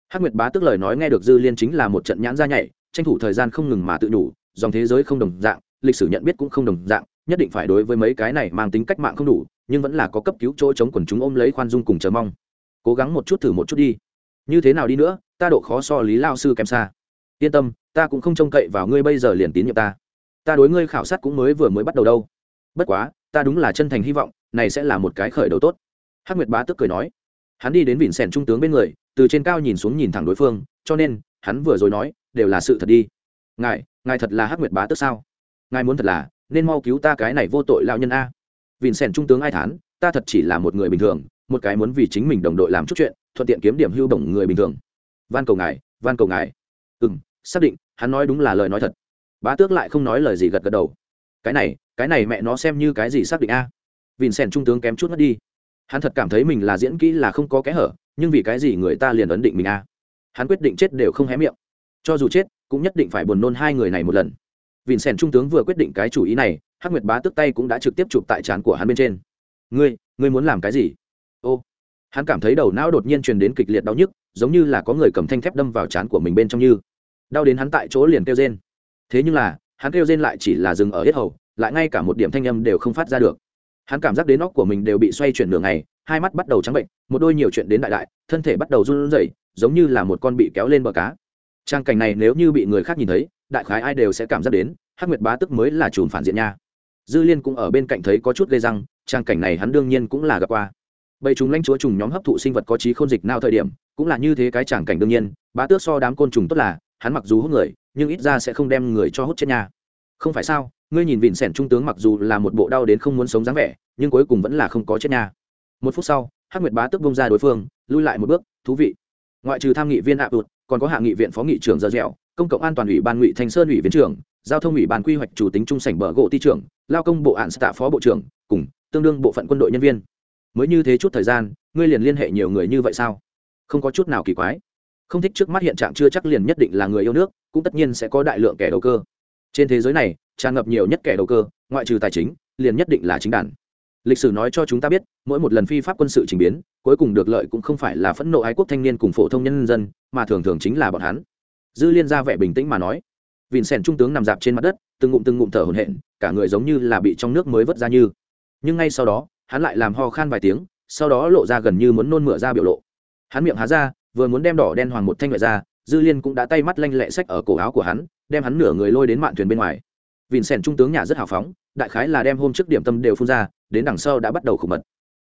Hắc nguyệt bá tức lời nói nghe được dư liên chính là một trận nhãn ra nhảy, tranh thủ thời gian không ngừng mà tự đủ, dòng thế giới không đồng dạng, lịch sử nhận biết cũng không đồng dạng, nhất định phải đối với mấy cái này mang tính cách mạng không đủ, nhưng vẫn là có cấp cứu chỗ chống quần chúng ôm lấy khoan dung cùng chờ mong. Cố gắng một chút thử một chút đi. Như thế nào đi nữa, ta độ khó so lý lao sư kém xa. Yên tâm, ta cũng không trông cậy vào ngươi bây giờ liền tín nhiệm ta. Ta đối ngươi khảo sát cũng mới vừa mới bắt đầu đâu. Bất quá, ta đúng là chân thành hy vọng này sẽ là một cái khởi đầu tốt. Hắc nguyệt bá tức cười nói. Hắn đi đến vịn sẻn trung tướng bên người, từ trên cao nhìn xuống nhìn thẳng đối phương, cho nên, hắn vừa rồi nói, đều là sự thật đi. Ngài ngài thật là hắc nguyệt bá tức sao? Ngài muốn thật là, nên mau cứu ta cái này vô tội lao nhân a. Vịn sẻn trung tướng ai thán, ta thật chỉ là một người bình thường, một cái muốn vì chính mình đồng đội làm chút chuyện, thuận tiện kiếm điểm hưu bổng người bình thường. Van cầu ngài, van cầu ngài. Ừ m xác định, hắn nói đúng là lời nói thật. Bá tước lại không nói lời gì gật gật đầu. Cái này cái này mẹ nó xem như cái gì xác định a? Vìn sèn trung tướng kém chút mất đi. Hắn thật cảm thấy mình là diễn kỹ là không có kẽ hở, nhưng vì cái gì người ta liền ấn định mình a? Hắn quyết định chết đều không hé miệng. Cho dù chết, cũng nhất định phải buồn nôn hai người này một lần. Vìn sèn trung tướng vừa quyết định cái chủ ý này, hắc nguyệt bá tức tay cũng đã trực tiếp chụp tại trán của hắn bên trên. Ngươi ngươi muốn làm cái gì? Ô. Hắn cảm thấy đầu não đột nhiên truyền đến kịch liệt đau nhức, giống như là có người cầm thanh thép đâm vào trán của mình bên trong như. Đau đến hắn tại chỗ liền kêu rên. Thế nhưng là, hắn kêu rên lại chỉ là dừng ở hết hầu, lại ngay cả một điểm thanh âm đều không phát ra được hắn cảm giác đến óc của mình đều bị xoay chuyển đường này hai mắt bắt đầu trắng bệnh, một đôi nhiều chuyện đến đại đại, thân thể bắt đầu run rẩy, giống như là một con bị kéo lên bờ cá. Trang cảnh này nếu như bị người khác nhìn thấy, đại khái ai đều sẽ cảm giác đến, hắc nguyệt bá tức mới là chùm phản diện nha. Dư liên cũng ở bên cạnh thấy có chút gây răng, trang cảnh này hắn đương nhiên cũng là gặp qua. Bầy chúng lãnh chúa trùng nhóm hấp thụ sinh vật có trí khôn dịch nào thời điểm, cũng là như thế cái tràng cảnh đương nhiên, bá tước so đám côn trùng tốt là, hắn mặc dù hút người, nhưng ít ra sẽ không đem người cho hút chết nhà không phải sao, ngươi nhìn vịn sẻn trung tướng mặc dù là một bộ đau đến không muốn sống dáng vẻ, nhưng cuối cùng vẫn là không có chết nha. Một phút sau, hắc nguyệt bá tức bông ra đối phương, lui lại một bước, thú vị. Ngoại trừ tham nghị viên ạ tụt, còn có hạ nghị viện phó nghị trưởng dơ dẻo, công cộng an toàn ủy ban ngụy thanh sơn ủy viên trưởng, giao thông ủy ban quy hoạch chủ tính trung sảnh bờ gỗ ti trưởng, lao công bộ ạn tạ phó bộ trưởng, cùng tương đương bộ phận quân đội nhân viên. Mới như thế chút thời gian, ngươi liền liên hệ nhiều người như vậy sao? Không có chút nào kỳ quái. Không thích trước mắt hiện trạng chưa chắc liền nhất định là người yêu nước, cũng tất nhiên sẽ có đại lượng kẻ đầu cơ trên thế giới này, tràn ngập nhiều nhất kẻ đầu cơ, ngoại trừ tài chính, liền nhất định là chính đàn. Lịch sử nói cho chúng ta biết, mỗi một lần phi pháp quân sự trình biến, cuối cùng được lợi cũng không phải là phẫn nộ ái quốc thanh niên cùng phổ thông nhân dân, mà thường thường chính là bọn hắn. Dư liên ra vẻ bình tĩnh mà nói. Vìn sèn trung tướng nằm dạp trên mặt đất, từng ngụm từng ngụm thở hổn hển, cả người giống như là bị trong nước mới vớt ra như. Nhưng ngay sau đó, hắn lại làm ho khan vài tiếng, sau đó lộ ra gần như muốn nôn mửa ra biểu lộ. Hắn miệng há ra, vừa muốn đem đỏ đen hoàng một thanh loại ra dư liên cũng đã tay mắt lanh lẹ sách ở cổ áo của hắn, đem hắn nửa người lôi đến mạn thuyền bên ngoài. Vìn sèn trung tướng nhà rất hào phóng, đại khái là đem hôm trước điểm tâm đều phun ra, đến đằng sau đã bắt đầu khổ mật.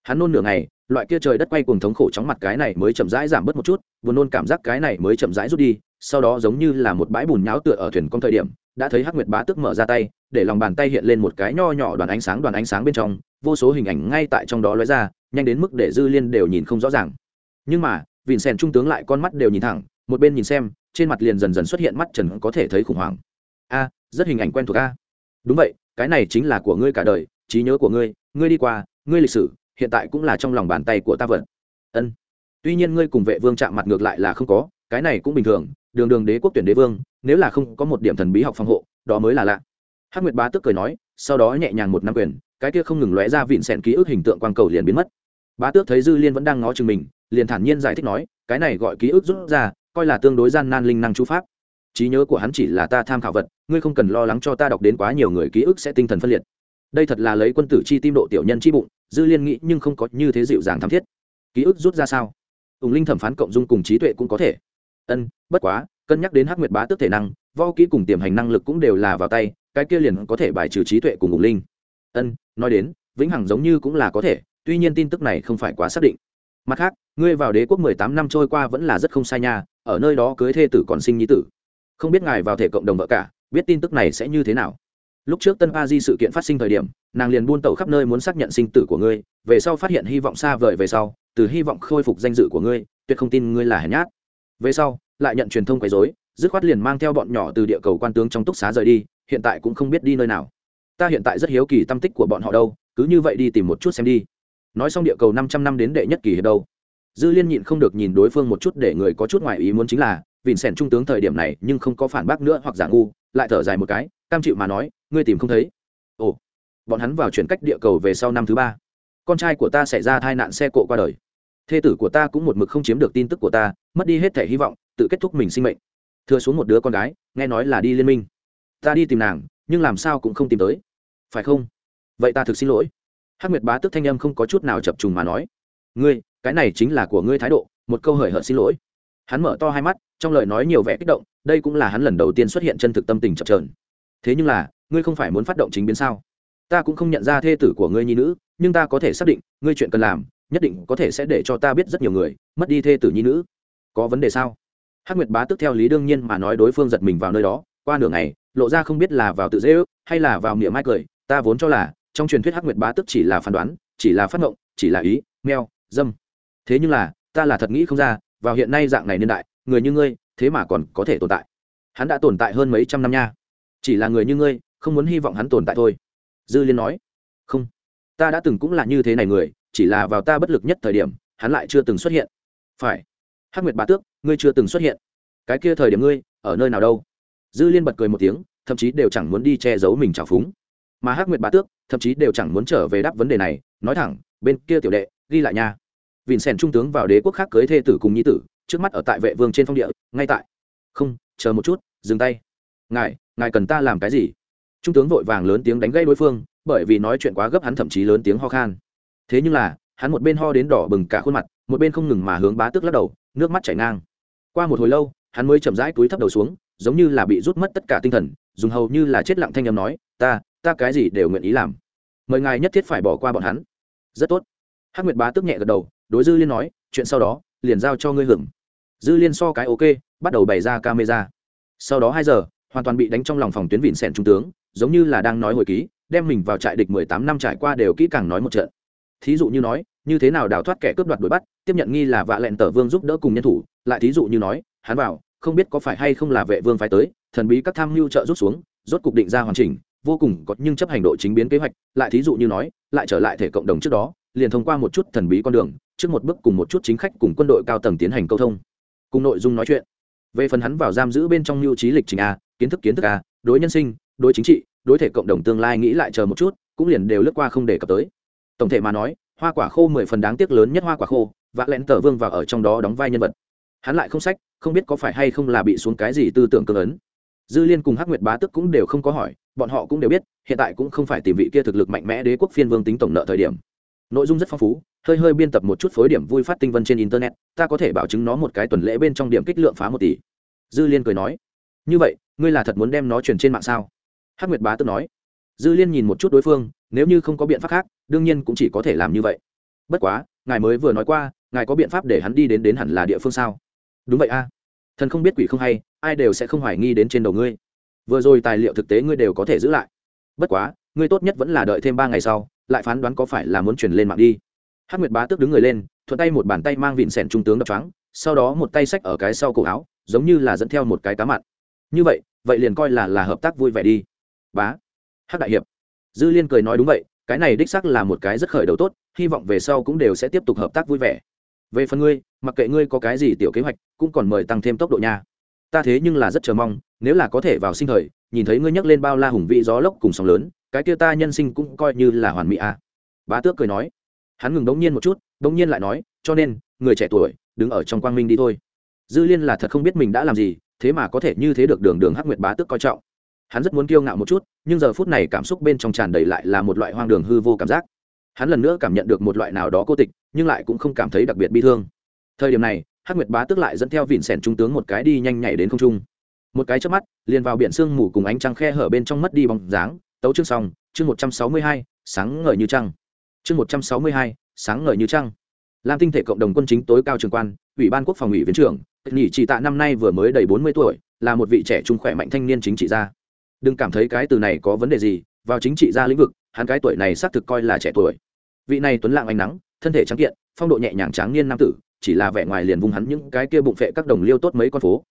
Hắn nôn nửa ngày, loại kia trời đất quay cùng thống khổ chóng mặt cái này mới chậm rãi giảm bớt một chút vừa nôn cảm giác cái này mới chậm rãi rút đi, sau đó giống như là một bãi bùn nháo tựa ở thuyền con thời điểm, đã thấy hắc nguyệt bá tức mở ra tay, để lòng bàn tay hiện lên một cái nho nhỏ đoàn ánh sáng, đoàn ánh sáng bên trong, vô số hình ảnh ngay tại trong đó lóe ra, nhanh đến mức để dư liên đều nhìn không rõ ràng. Nhưng mà vịn sèn trung tướng lại con mắt đều nhìn thẳng một bên nhìn xem, trên mặt liền dần dần xuất hiện mắt trần có thể thấy khủng hoảng. A, rất hình ảnh quen thuộc a. Đúng vậy, cái này chính là của ngươi cả đời, trí nhớ của ngươi ngươi đi qua, ngươi lịch sử, hiện tại cũng là trong lòng bàn tay của ta vật. Ân. Tuy nhiên ngươi cùng vệ vương chạm mặt ngược lại là không có, cái này cũng bình thường, đường đường đế quốc tuyển đế vương, nếu là không có một điểm thần bí học phòng hộ, đó mới là lạ. Hắc nguyệt bá tức cười nói, sau đó nhẹ nhàng một năm quyền, cái kia không ngừng lóe ra vịn sẹn ký ức hình tượng quang cầu liền biến mất. Bá tước thấy dư liên vẫn đang ngó chừng mình, liền thản nhiên giải thích nói, cái này gọi ký ức rút ra coi là tương đối gian nan linh năng chú pháp. Trí nhớ của hắn chỉ là ta tham khảo vật, ngươi không cần lo lắng cho ta đọc đến quá nhiều người ký ức sẽ tinh thần phân liệt. Đây thật là lấy quân tử chi tim độ tiểu nhân chi bụng, dư liên nghĩ nhưng không có như thế dịu dàng thắm thiết. Ký ức rút ra sao? Ủng linh thẩm phán cộng dung cùng trí tuệ cũng có thể. Ân, bất quá, cân nhắc đến hắc nguyệt bá tước thể năng vo kỹ cùng tiềm hành năng lực cũng đều là vào tay, cái kia liền có thể bài trừ trí tuệ cùng ủng linh. Ân, nói đến, vĩnh hằng giống như cũng là có thể, tuy nhiên tin tức này không phải quá xác định. Mặt khác, ngươi vào đế quốc mười tám năm trôi qua vẫn là rất không sai nha ở nơi đó cưới thê tử còn sinh nhi tử. Không biết ngài vào thể cộng đồng vợ cả, biết tin tức này sẽ như thế nào. Lúc trước tân a di sự kiện phát sinh thời điểm, nàng liền buôn tẩu khắp nơi muốn xác nhận sinh tử của ngươi, về sau phát hiện hy vọng xa vời về sau, từ hy vọng khôi phục danh dự của ngươi, tuyệt không tin ngươi là hèn nhát. Về sau, lại nhận truyền thông quấy dối dứt khoát liền mang theo bọn nhỏ từ địa cầu quan tướng trong túc xá rời đi, hiện tại cũng không biết đi nơi nào. Ta hiện tại rất hiếu kỳ tâm tích của bọn họ đâu, cứ như vậy đi tìm một chút xem đi. Nói xong địa cầu năm trăm năm đến đệ nhất kỳ hiệp đâu dư liên nhịn không được nhìn đối phương một chút để người có chút ngoại ý muốn chính là vịn sẻn trung tướng thời điểm này nhưng không có phản bác nữa hoặc giả ngu, lại thở dài một cái, cam chịu mà nói, ngươi tìm không thấy. Ồ, bọn hắn vào chuyển cách địa cầu về sau năm thứ ba. Con trai của ta xảy ra tai nạn xe cộ qua đời. Thê tử của ta cũng một mực không chiếm được tin tức của ta, mất đi hết thể hy vọng, tự kết thúc mình sinh mệnh. Thừa xuống một đứa con gái, nghe nói là đi liên minh. Ta đi tìm nàng, nhưng làm sao cũng không tìm tới. Phải không? Vậy ta thực xin lỗi. Hắc nguyệt bá tức thanh âm không có chút nào chập trùng mà nói. Ngươi cái này chính là của ngươi thái độ, một câu hời hợt xin lỗi. Hắn mở to hai mắt, trong lời nói nhiều vẻ kích động, đây cũng là hắn lần đầu tiên xuất hiện chân thực tâm tình chập trờn thế nhưng là, ngươi không phải muốn phát động chính biến sao? Ta cũng không nhận ra thê tử của ngươi nhi nữ, nhưng ta có thể xác định, ngươi chuyện cần làm, nhất định có thể sẽ để cho ta biết rất nhiều người, mất đi thê tử nhi nữ. Có vấn đề sao? Hắc nguyệt bá tức theo lý đương nhiên mà nói đối phương giật mình vào nơi đó, qua nửa ngày, lộ ra không biết là vào tự dễ ước, hay là vào miệng mai cười, ta vốn cho là, trong truyền thuyết hắc nguyệt bá tức chỉ là phán đoán, chỉ là phát ngộng, chỉ là ý, meo, dâm thế nhưng là, ta là thật nghĩ không ra, vào hiện nay dạng này niên đại, người như ngươi, thế mà còn có thể tồn tại. Hắn đã tồn tại hơn mấy trăm năm nha. Chỉ là người như ngươi, không muốn hy vọng hắn tồn tại thôi. Dư liên nói. Không, ta đã từng cũng là như thế này người, chỉ là vào ta bất lực nhất thời điểm, hắn lại chưa từng xuất hiện. Phải. Hắc nguyệt bá tước, ngươi chưa từng xuất hiện. Cái kia thời điểm ngươi, ở nơi nào đâu? Dư liên bật cười một tiếng, thậm chí đều chẳng muốn đi che giấu mình trào phúng. Mà hắc nguyệt bá tước, thậm chí đều chẳng muốn trở về đáp vấn đề này, nói thẳng, bên kia tiểu đệ, ghi lại nha vịn sèn trung tướng vào đế quốc khác cưới thê tử cùng nhi tử, trước mắt ở tại vệ vương trên phong địa, ngay tại. Không, chờ một chút, dừng tay. Ngài ngài cần ta làm cái gì? Trung tướng vội vàng lớn tiếng đánh gây đối phương, bởi vì nói chuyện quá gấp hắn thậm chí lớn tiếng ho khan. Thế nhưng là, hắn một bên ho đến đỏ bừng cả khuôn mặt, một bên không ngừng mà hướng bá tước lắc đầu, nước mắt chảy ngang. Qua một hồi lâu, hắn mới chậm rãi túi thấp đầu xuống, giống như là bị rút mất tất cả tinh thần, dùng hầu như là chết lặng thanh â m nói, ta ta cái gì đều nguyện ý làm. Mời ngài nhất thiết phải bỏ qua bọn hắn. Rất tốt. Hắc nguyệt bá tức nhẹ gật đầu đối dư liên nói, chuyện sau đó, liền giao cho ngươi hưởng. Dư liên so cái ok, bắt đầu bày ra camera. Sau đó hai giờ, hoàn toàn bị đánh trong lòng phòng tuyến vịn sẻn trung tướng, giống như là đang nói hồi ký, đem mình vào trại địch mười tám năm trải qua đều kỹ càng nói một trận. Thí dụ như nói, như thế nào đào thoát kẻ cướp đoạt đuổi bắt, tiếp nhận nghi là vạ lẹn tờ vương giúp đỡ cùng nhân thủ, lại thí dụ như nói, hắn bảo, không biết có phải hay không là vệ vương phải tới, thần bí các tham mưu trợ rút xuống, rốt cục định ra hoàn chỉnh, vô cùng có nhưng chấp hành độ chính biến kế hoạch, lại thí dụ như nói, lại trở lại thể cộng đồng trước đó, liền thông qua một chút thần bí con đường trước một bước cùng một chút chính khách cùng quân đội cao tầng tiến hành câu thông. Cùng nội dung nói chuyện. Về phần hắn vào giam giữ bên trong lưu trí lịch trình a, kiến thức kiến thức a, đối nhân sinh, đối chính trị, đối thể cộng đồng tương lai nghĩ lại chờ một chút, cũng liền đều lướt qua không đề cập tới. Tổng thể mà nói, hoa quả khô mười phần đáng tiếc lớn nhất hoa quả khô, và lẹn tờ vương vào ở trong đó đóng vai nhân vật. Hắn lại không sách, không biết có phải hay không là bị xuống cái gì tư tưởng cương ấn. Dư liên cùng hắc nguyệt bá tức cũng đều không có hỏi, bọn họ cũng đều biết, hiện tại cũng không phải tìm vị kia thực lực mạnh mẽ đế quốc phiên vương tính tổng nợ thời điểm nội dung rất phong phú, hơi hơi biên tập một chút phối điểm vui phát tinh vân trên internet, ta có thể bảo chứng nó một cái tuần lễ bên trong điểm kích lượng phá một tỷ. Dư liên cười nói, như vậy, ngươi là thật muốn đem nó truyền trên mạng sao? Hắc nguyệt bá tức nói. Dư liên nhìn một chút đối phương, nếu như không có biện pháp khác, đương nhiên cũng chỉ có thể làm như vậy. Bất quá, ngài mới vừa nói qua, ngài có biện pháp để hắn đi đến đến hẳn là địa phương sao? Đúng vậy a. Thần không biết quỷ không hay, ai đều sẽ không hoài nghi đến trên đầu ngươi. Vừa rồi tài liệu thực tế ngươi đều có thể giữ lại. Bất quá ngươi tốt nhất vẫn là đợi thêm ba ngày sau, lại phán đoán có phải là muốn chuyển lên mạng đi. Hát nguyệt bá tước đứng người lên, thuận tay một bàn tay mang vịn sẻn trung tướng đập trắng sau đó một tay xách ở cái sau cổ áo, giống như là dẫn theo một cái cá mặn. Như vậy vậy liền coi là là hợp tác vui vẻ đi. Bá hát đại hiệp. Dư liên cười nói đúng vậy, cái này đích sắc là một cái rất khởi đầu tốt, hy vọng về sau cũng đều sẽ tiếp tục hợp tác vui vẻ. Về phần ngươi, mặc kệ ngươi có cái gì tiểu kế hoạch, cũng còn mời tăng thêm tốc độ nha. Ta thế nhưng là rất chờ mong, nếu là có thể vào sinh thời, nhìn thấy ngươi nhấc lên bao la hùng vị gió lốc cùng sóng lớn cái kia ta nhân sinh cũng coi như là hoàn mỹ à. bá tước cười nói. Hắn ngừng đống nhiên một chút, đống nhiên lại nói, cho nên, người trẻ tuổi, đứng ở trong quang minh đi thôi. Dư liên là thật không biết mình đã làm gì, thế mà có thể như thế được đường đường hắc nguyệt bá tước coi trọng. Hắn rất muốn kiêu ngạo một chút, nhưng giờ phút này cảm xúc bên trong tràn đầy lại là một loại hoang đường hư vô cảm giác. Hắn lần nữa cảm nhận được một loại nào đó cô tịch, nhưng lại cũng không cảm thấy đặc biệt bi thương. Thời điểm này, hắc nguyệt bá tước lại dẫn theo vịn sẻn trung tướng một cái đi nhanh nhảy đến không trung. Một cái trước mắt, liền vào biển sương mù cùng ánh trăng khe hở bên trong mất đi bóng dáng tấu chương xong, chương một trăm sáu mươi hai, sáng ngời như trăng. Chương một trăm sáu mươi hai, sáng ngời như trăng. Lam tinh thể cộng đồng quân chính tối cao trường quan, ủy ban quốc phòng ủy viên trưởng nghỉ trị tạ năm nay vừa mới đầy bốn mươi tuổi, là một vị trẻ trung khỏe mạnh thanh niên chính trị gia. Đừng cảm thấy cái từ này có vấn đề gì, vào chính trị gia lĩnh vực, hắn cái tuổi này xác thực coi là trẻ tuổi. Vị này tuấn lạng ánh nắng, thân thể trắng kiện, phong độ nhẹ nhàng tráng niên nam tử, chỉ là vẻ ngoài liền vung hắn những cái kia bụng phệ các đồng liêu tốt mấy con phố.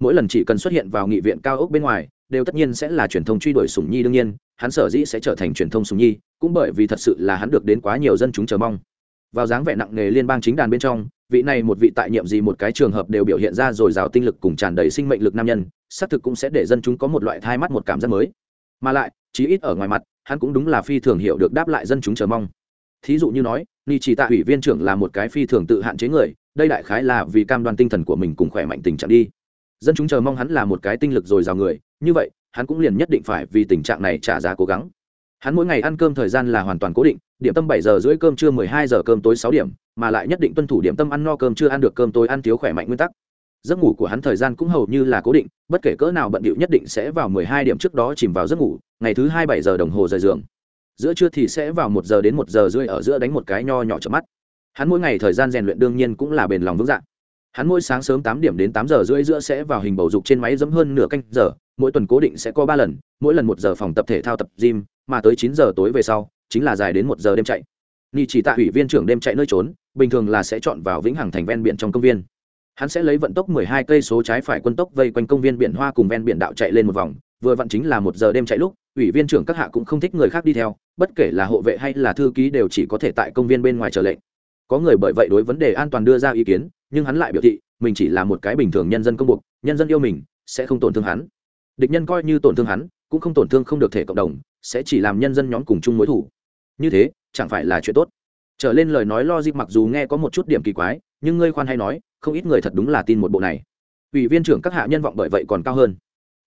Mỗi lần chỉ cần xuất hiện vào nghị viện cao ốc bên ngoài, đều tất nhiên sẽ là truyền thông truy đuổi sủng nhi đương nhiên hắn sở dĩ sẽ trở thành truyền thông sùng nhi, cũng bởi vì thật sự là hắn được đến quá nhiều dân chúng chờ mong. Vào dáng vẻ nặng nề liên bang chính đàn bên trong, vị này một vị tại nhiệm gì một cái trường hợp đều biểu hiện ra dồi dào tinh lực cùng tràn đầy sinh mệnh lực nam nhân, xác thực cũng sẽ để dân chúng có một loại thai mắt một cảm giác mới. Mà lại, chí ít ở ngoài mặt, hắn cũng đúng là phi thường hiểu được đáp lại dân chúng chờ mong. Thí dụ như nói, ni chỉ tạ ủy viên trưởng là một cái phi thường tự hạn chế người, đây đại khái là vì cam đoan tinh thần của mình cùng khỏe mạnh tình trạng đi. Dân chúng chờ mong hắn là một cái tinh lực dồi dào người, như vậy hắn cũng liền nhất định phải vì tình trạng này trả giá cố gắng. Hắn mỗi ngày ăn cơm thời gian là hoàn toàn cố định, điểm tâm bảy giờ rưỡi cơm trưa, mười hai giờ cơm tối sáu điểm, mà lại nhất định tuân thủ điểm tâm ăn no cơm chưa ăn được cơm tối ăn thiếu khỏe mạnh nguyên tắc. Giấc ngủ của hắn thời gian cũng hầu như là cố định, bất kể cỡ nào bận điệu nhất định sẽ vào mười hai điểm trước đó chìm vào giấc ngủ, ngày thứ hai bảy giờ đồng hồ rời giường. Giữa trưa thì sẽ vào một giờ đến một giờ rưỡi ở giữa đánh một cái nho nhỏ chợp mắt. Hắn mỗi ngày thời gian rèn luyện đương nhiên cũng là bền lòng vững dạng hắn mỗi sáng sớm tám điểm đến tám giờ rưỡi giữa sẽ vào hình bầu dục trên máy dẫm hơn nửa canh giờ mỗi tuần cố định sẽ có ba lần, mỗi lần một giờ phòng tập thể thao tập gym, mà tới chín giờ tối về sau, chính là dài đến một giờ đêm chạy. Ni chỉ tạ ủy viên trưởng đêm chạy nơi trốn, bình thường là sẽ chọn vào vĩnh hằng thành ven biển trong công viên. Hắn sẽ lấy vận tốc mười hai cây số trái phải quân tốc vây quanh công viên biển hoa cùng ven biển đạo chạy lên một vòng, vừa vặn chính là một giờ đêm chạy lúc, ủy viên trưởng các hạ cũng không thích người khác đi theo, bất kể là hộ vệ hay là thư ký đều chỉ có thể tại công viên bên ngoài chờ lệnh. Có người bởi vậy đối vấn đề an toàn đưa ra ý kiến, nhưng hắn lại biểu thị, mình chỉ là một cái bình thường nhân dân công buộc nhân dân yêu mình, sẽ không tổn thương hắn địch nhân coi như tổn thương hắn cũng không tổn thương không được thể cộng đồng sẽ chỉ làm nhân dân nhóm cùng chung mối thủ. Như thế chẳng phải là chuyện tốt. Trở lên lời nói lo dịp mặc dù nghe có một chút điểm kỳ quái nhưng ngươi khoan hay nói không ít người thật đúng là tin một bộ này. Ủy viên trưởng các hạ nhân vọng bởi vậy còn cao hơn.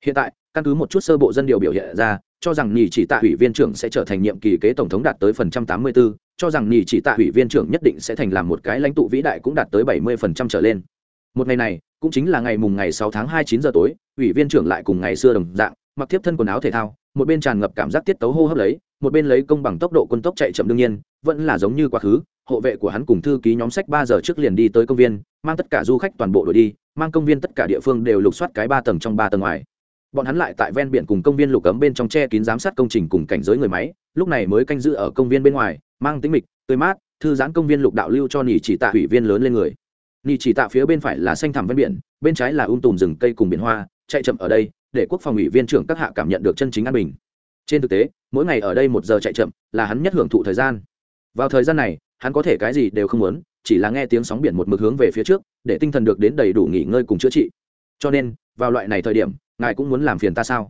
Hiện tại căn cứ một chút sơ bộ dân điều biểu hiện ra cho rằng nhì chỉ tạ ủy viên trưởng sẽ trở thành nhiệm kỳ kế tổng thống đạt tới phần trăm tám mươi 84, cho rằng nhì chỉ tạ ủy viên trưởng nhất định sẽ thành làm một cái lãnh tụ vĩ đại cũng đạt tới bảy mươi phần trăm trở lên một ngày này, cũng chính là ngày mùng ngày sáu tháng hai chín giờ tối, ủy viên trưởng lại cùng ngày xưa đồng dạng, mặc tiếp thân quần áo thể thao, một bên tràn ngập cảm giác tiết tấu hô hấp lấy, một bên lấy công bằng tốc độ quân tốc chạy chậm đương nhiên, vẫn là giống như quá khứ, hộ vệ của hắn cùng thư ký nhóm sách ba giờ trước liền đi tới công viên, mang tất cả du khách toàn bộ đội đi, mang công viên tất cả địa phương đều lục soát cái ba tầng trong ba tầng ngoài. Bọn hắn lại tại ven biển cùng công viên lục cấm bên trong che kín giám sát công trình cùng cảnh giới người máy, lúc này mới canh giữ ở công viên bên ngoài, mang tính mịch, tươi mát, thư giãn công viên lục đạo lưu cho nỉ chỉ tạ ủy viên lớn lên người nỉ chỉ tạ phía bên phải là xanh thẳm ven biển, bên trái là um tùm rừng cây cùng biển hoa, chạy chậm ở đây, để quốc phòng ủy viên trưởng các hạ cảm nhận được chân chính an bình. Trên thực tế, mỗi ngày ở đây một giờ chạy chậm là hắn nhất hưởng thụ thời gian. Vào thời gian này, hắn có thể cái gì đều không muốn, chỉ là nghe tiếng sóng biển một mực hướng về phía trước, để tinh thần được đến đầy đủ nghỉ ngơi cùng chữa trị. Cho nên, vào loại này thời điểm, ngài cũng muốn làm phiền ta sao?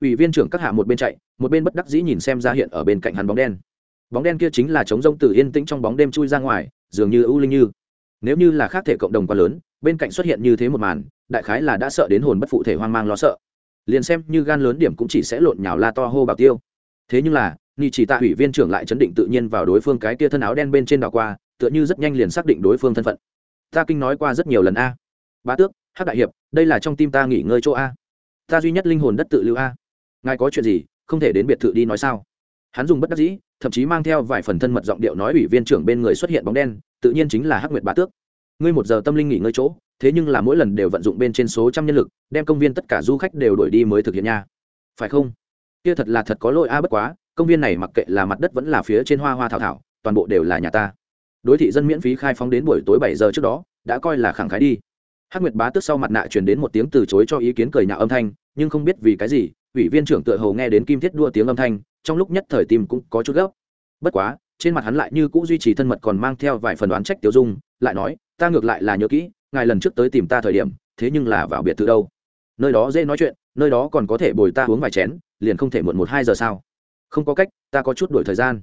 Ủy viên trưởng các hạ một bên chạy, một bên bất đắc dĩ nhìn xem ra hiện ở bên cạnh hắn bóng đen. Bóng đen kia chính là chống rông từ yên tĩnh trong bóng đêm chui ra ngoài, dường như ưu linh như nếu như là khác thể cộng đồng quá lớn, bên cạnh xuất hiện như thế một màn, đại khái là đã sợ đến hồn bất phụ thể hoang mang lo sợ. Liền xem như gan lớn điểm cũng chỉ sẽ lộn nhào la to hô bảo tiêu. Thế nhưng là ni chỉ tạ ủy viên trưởng lại chấn định tự nhiên vào đối phương cái kia thân áo đen bên trên đảo qua, tựa như rất nhanh liền xác định đối phương thân phận. Ta kinh nói qua rất nhiều lần a. Bá tước hát đại hiệp, đây là trong tim ta nghỉ ngơi chỗ a. Ta duy nhất linh hồn đất tự lưu a. Ngài có chuyện gì, không thể đến biệt thự đi nói sao? Hắn dùng bất đắc dĩ, thậm chí mang theo vài phần thân mật giọng điệu nói ủy viên trưởng bên người xuất hiện bóng đen tự nhiên chính là hắc nguyệt bá tước. Ngươi một giờ tâm linh nghỉ ngơi chỗ, thế nhưng là mỗi lần đều vận dụng bên trên số trăm nhân lực, đem công viên tất cả du khách đều đổi đi mới thực hiện nha. Phải không? Kia thật là thật có lỗi a, bất quá, công viên này mặc kệ là mặt đất vẫn là phía trên hoa hoa thảo thảo, toàn bộ đều là nhà ta. Đối thị dân miễn phí khai phóng đến buổi tối bảy giờ trước đó, đã coi là khẳng khái đi. Hắc nguyệt bá Tước sau mặt nạ truyền đến một tiếng từ chối cho ý kiến cười nhạo âm thanh, nhưng không biết vì cái gì, ủy viên trưởng tựa hồ nghe đến kim thiết đua tiếng âm thanh, trong lúc nhất thời tim cũng có chút gấp. Bất quá trên mặt hắn lại như cũ duy trì thân mật còn mang theo vài phần đoán trách tiêu dung, lại nói, ta ngược lại là nhớ kỹ, ngài lần trước tới tìm ta thời điểm, thế nhưng là vào biệt thự đâu. Nơi đó dễ nói chuyện, nơi đó còn có thể bồi ta uống vài chén, liền không thể muộn một hai giờ sao? Không có cách, ta có chút đổi thời gian.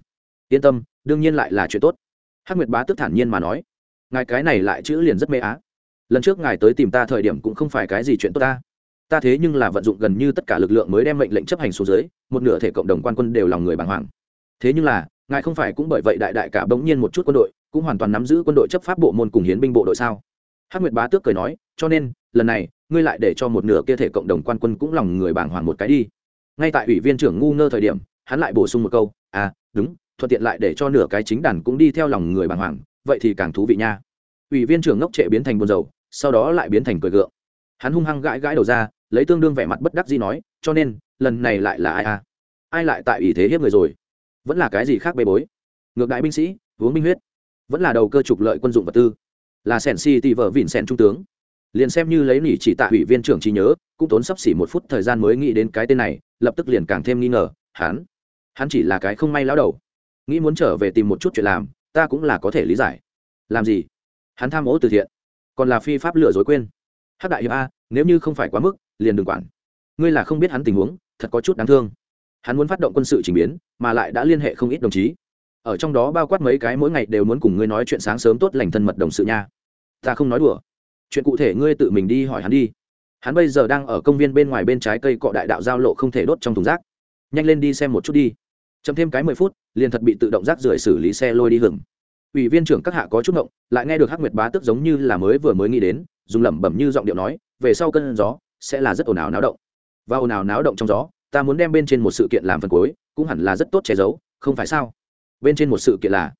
Yên tâm, đương nhiên lại là chuyện tốt. Hắc nguyệt bá tức thản nhiên mà nói, ngài cái này lại chữ liền rất mê á. Lần trước ngài tới tìm ta thời điểm cũng không phải cái gì chuyện tốt ta. Ta thế nhưng là vận dụng gần như tất cả lực lượng mới đem mệnh lệnh chấp hành xuống dưới, một nửa thể cộng đồng quan quân đều lòng người bàng hoàng. Thế nhưng là ngài không phải cũng bởi vậy đại đại cả bỗng nhiên một chút quân đội, cũng hoàn toàn nắm giữ quân đội chấp pháp bộ môn cùng hiến binh bộ đội sao? Hắc nguyệt bá tước cười nói, cho nên, lần này, ngươi lại để cho một nửa kia thể cộng đồng quan quân cũng lòng người bàng hoàng một cái đi. Ngay tại ủy viên trưởng ngu ngơ thời điểm, hắn lại bổ sung một câu à đúng, thuận tiện lại để cho nửa cái chính đàn cũng đi theo lòng người bàng hoàng, vậy thì càng thú vị nha. Ủy viên trưởng ngốc trệ biến thành buồn rầu, sau đó lại biến thành cười gượng. Hắn hung hăng gãi gãi đầu ra, lấy tương đương vẻ mặt bất đắc gì nói, cho nên, lần này lại là ai à? Ai lại tại ủy thế hiếp người rồi? Vẫn là cái gì khác bê bối? Ngược đại binh sĩ, uống binh huyết. Vẫn là đầu cơ trục lợi quân dụng vật tư. Là sẻn si tì vợ vịn sẻn trung tướng. Liền xem như lấy nỉ chỉ tạ ủy viên trưởng trí nhớ, cũng tốn sắp xỉ một phút thời gian mới nghĩ đến cái tên này, lập tức liền càng thêm nghi ngờ, hắn. Hắn chỉ là cái không may lão đầu. Nghĩ muốn trở về tìm một chút chuyện làm, ta cũng là có thể lý giải. Làm gì? Hắn tham ô từ thiện. Còn là phi pháp lừa dối quên. Hắc đại hiệp a, nếu như không phải quá mức, liền đừng quản. Ngươi là không biết hắn tình huống, thật có chút đáng thương hắn muốn phát động quân sự trình biến, mà lại đã liên hệ không ít đồng chí. Ở trong đó bao quát mấy cái mỗi ngày đều muốn cùng ngươi nói chuyện sáng sớm tốt lành thân mật đồng sự nha. Ta không nói đùa. Chuyện cụ thể ngươi tự mình đi hỏi hắn đi. Hắn bây giờ đang ở công viên bên ngoài bên trái cây cọ đại đạo giao lộ không thể đốt trong thùng rác. Nhanh lên đi xem một chút đi. Chậm thêm cái mười phút, liền thật bị tự động rác rưởi xử lý xe lôi đi hưởng ủy viên trưởng các hạ có chút ngộng, lại nghe được hắc nguyệt bá tức giống như là mới vừa mới nghĩ đến, dùng lẩm bẩm như giọng điệu nói, về sau cơn gió sẽ là rất ồn ào náo động. Và ồn ào náo động trong gió ta muốn đem bên trên một sự kiện làm phần cuối, cũng hẳn là rất tốt che giấu, không phải sao? Bên trên một sự kiện là,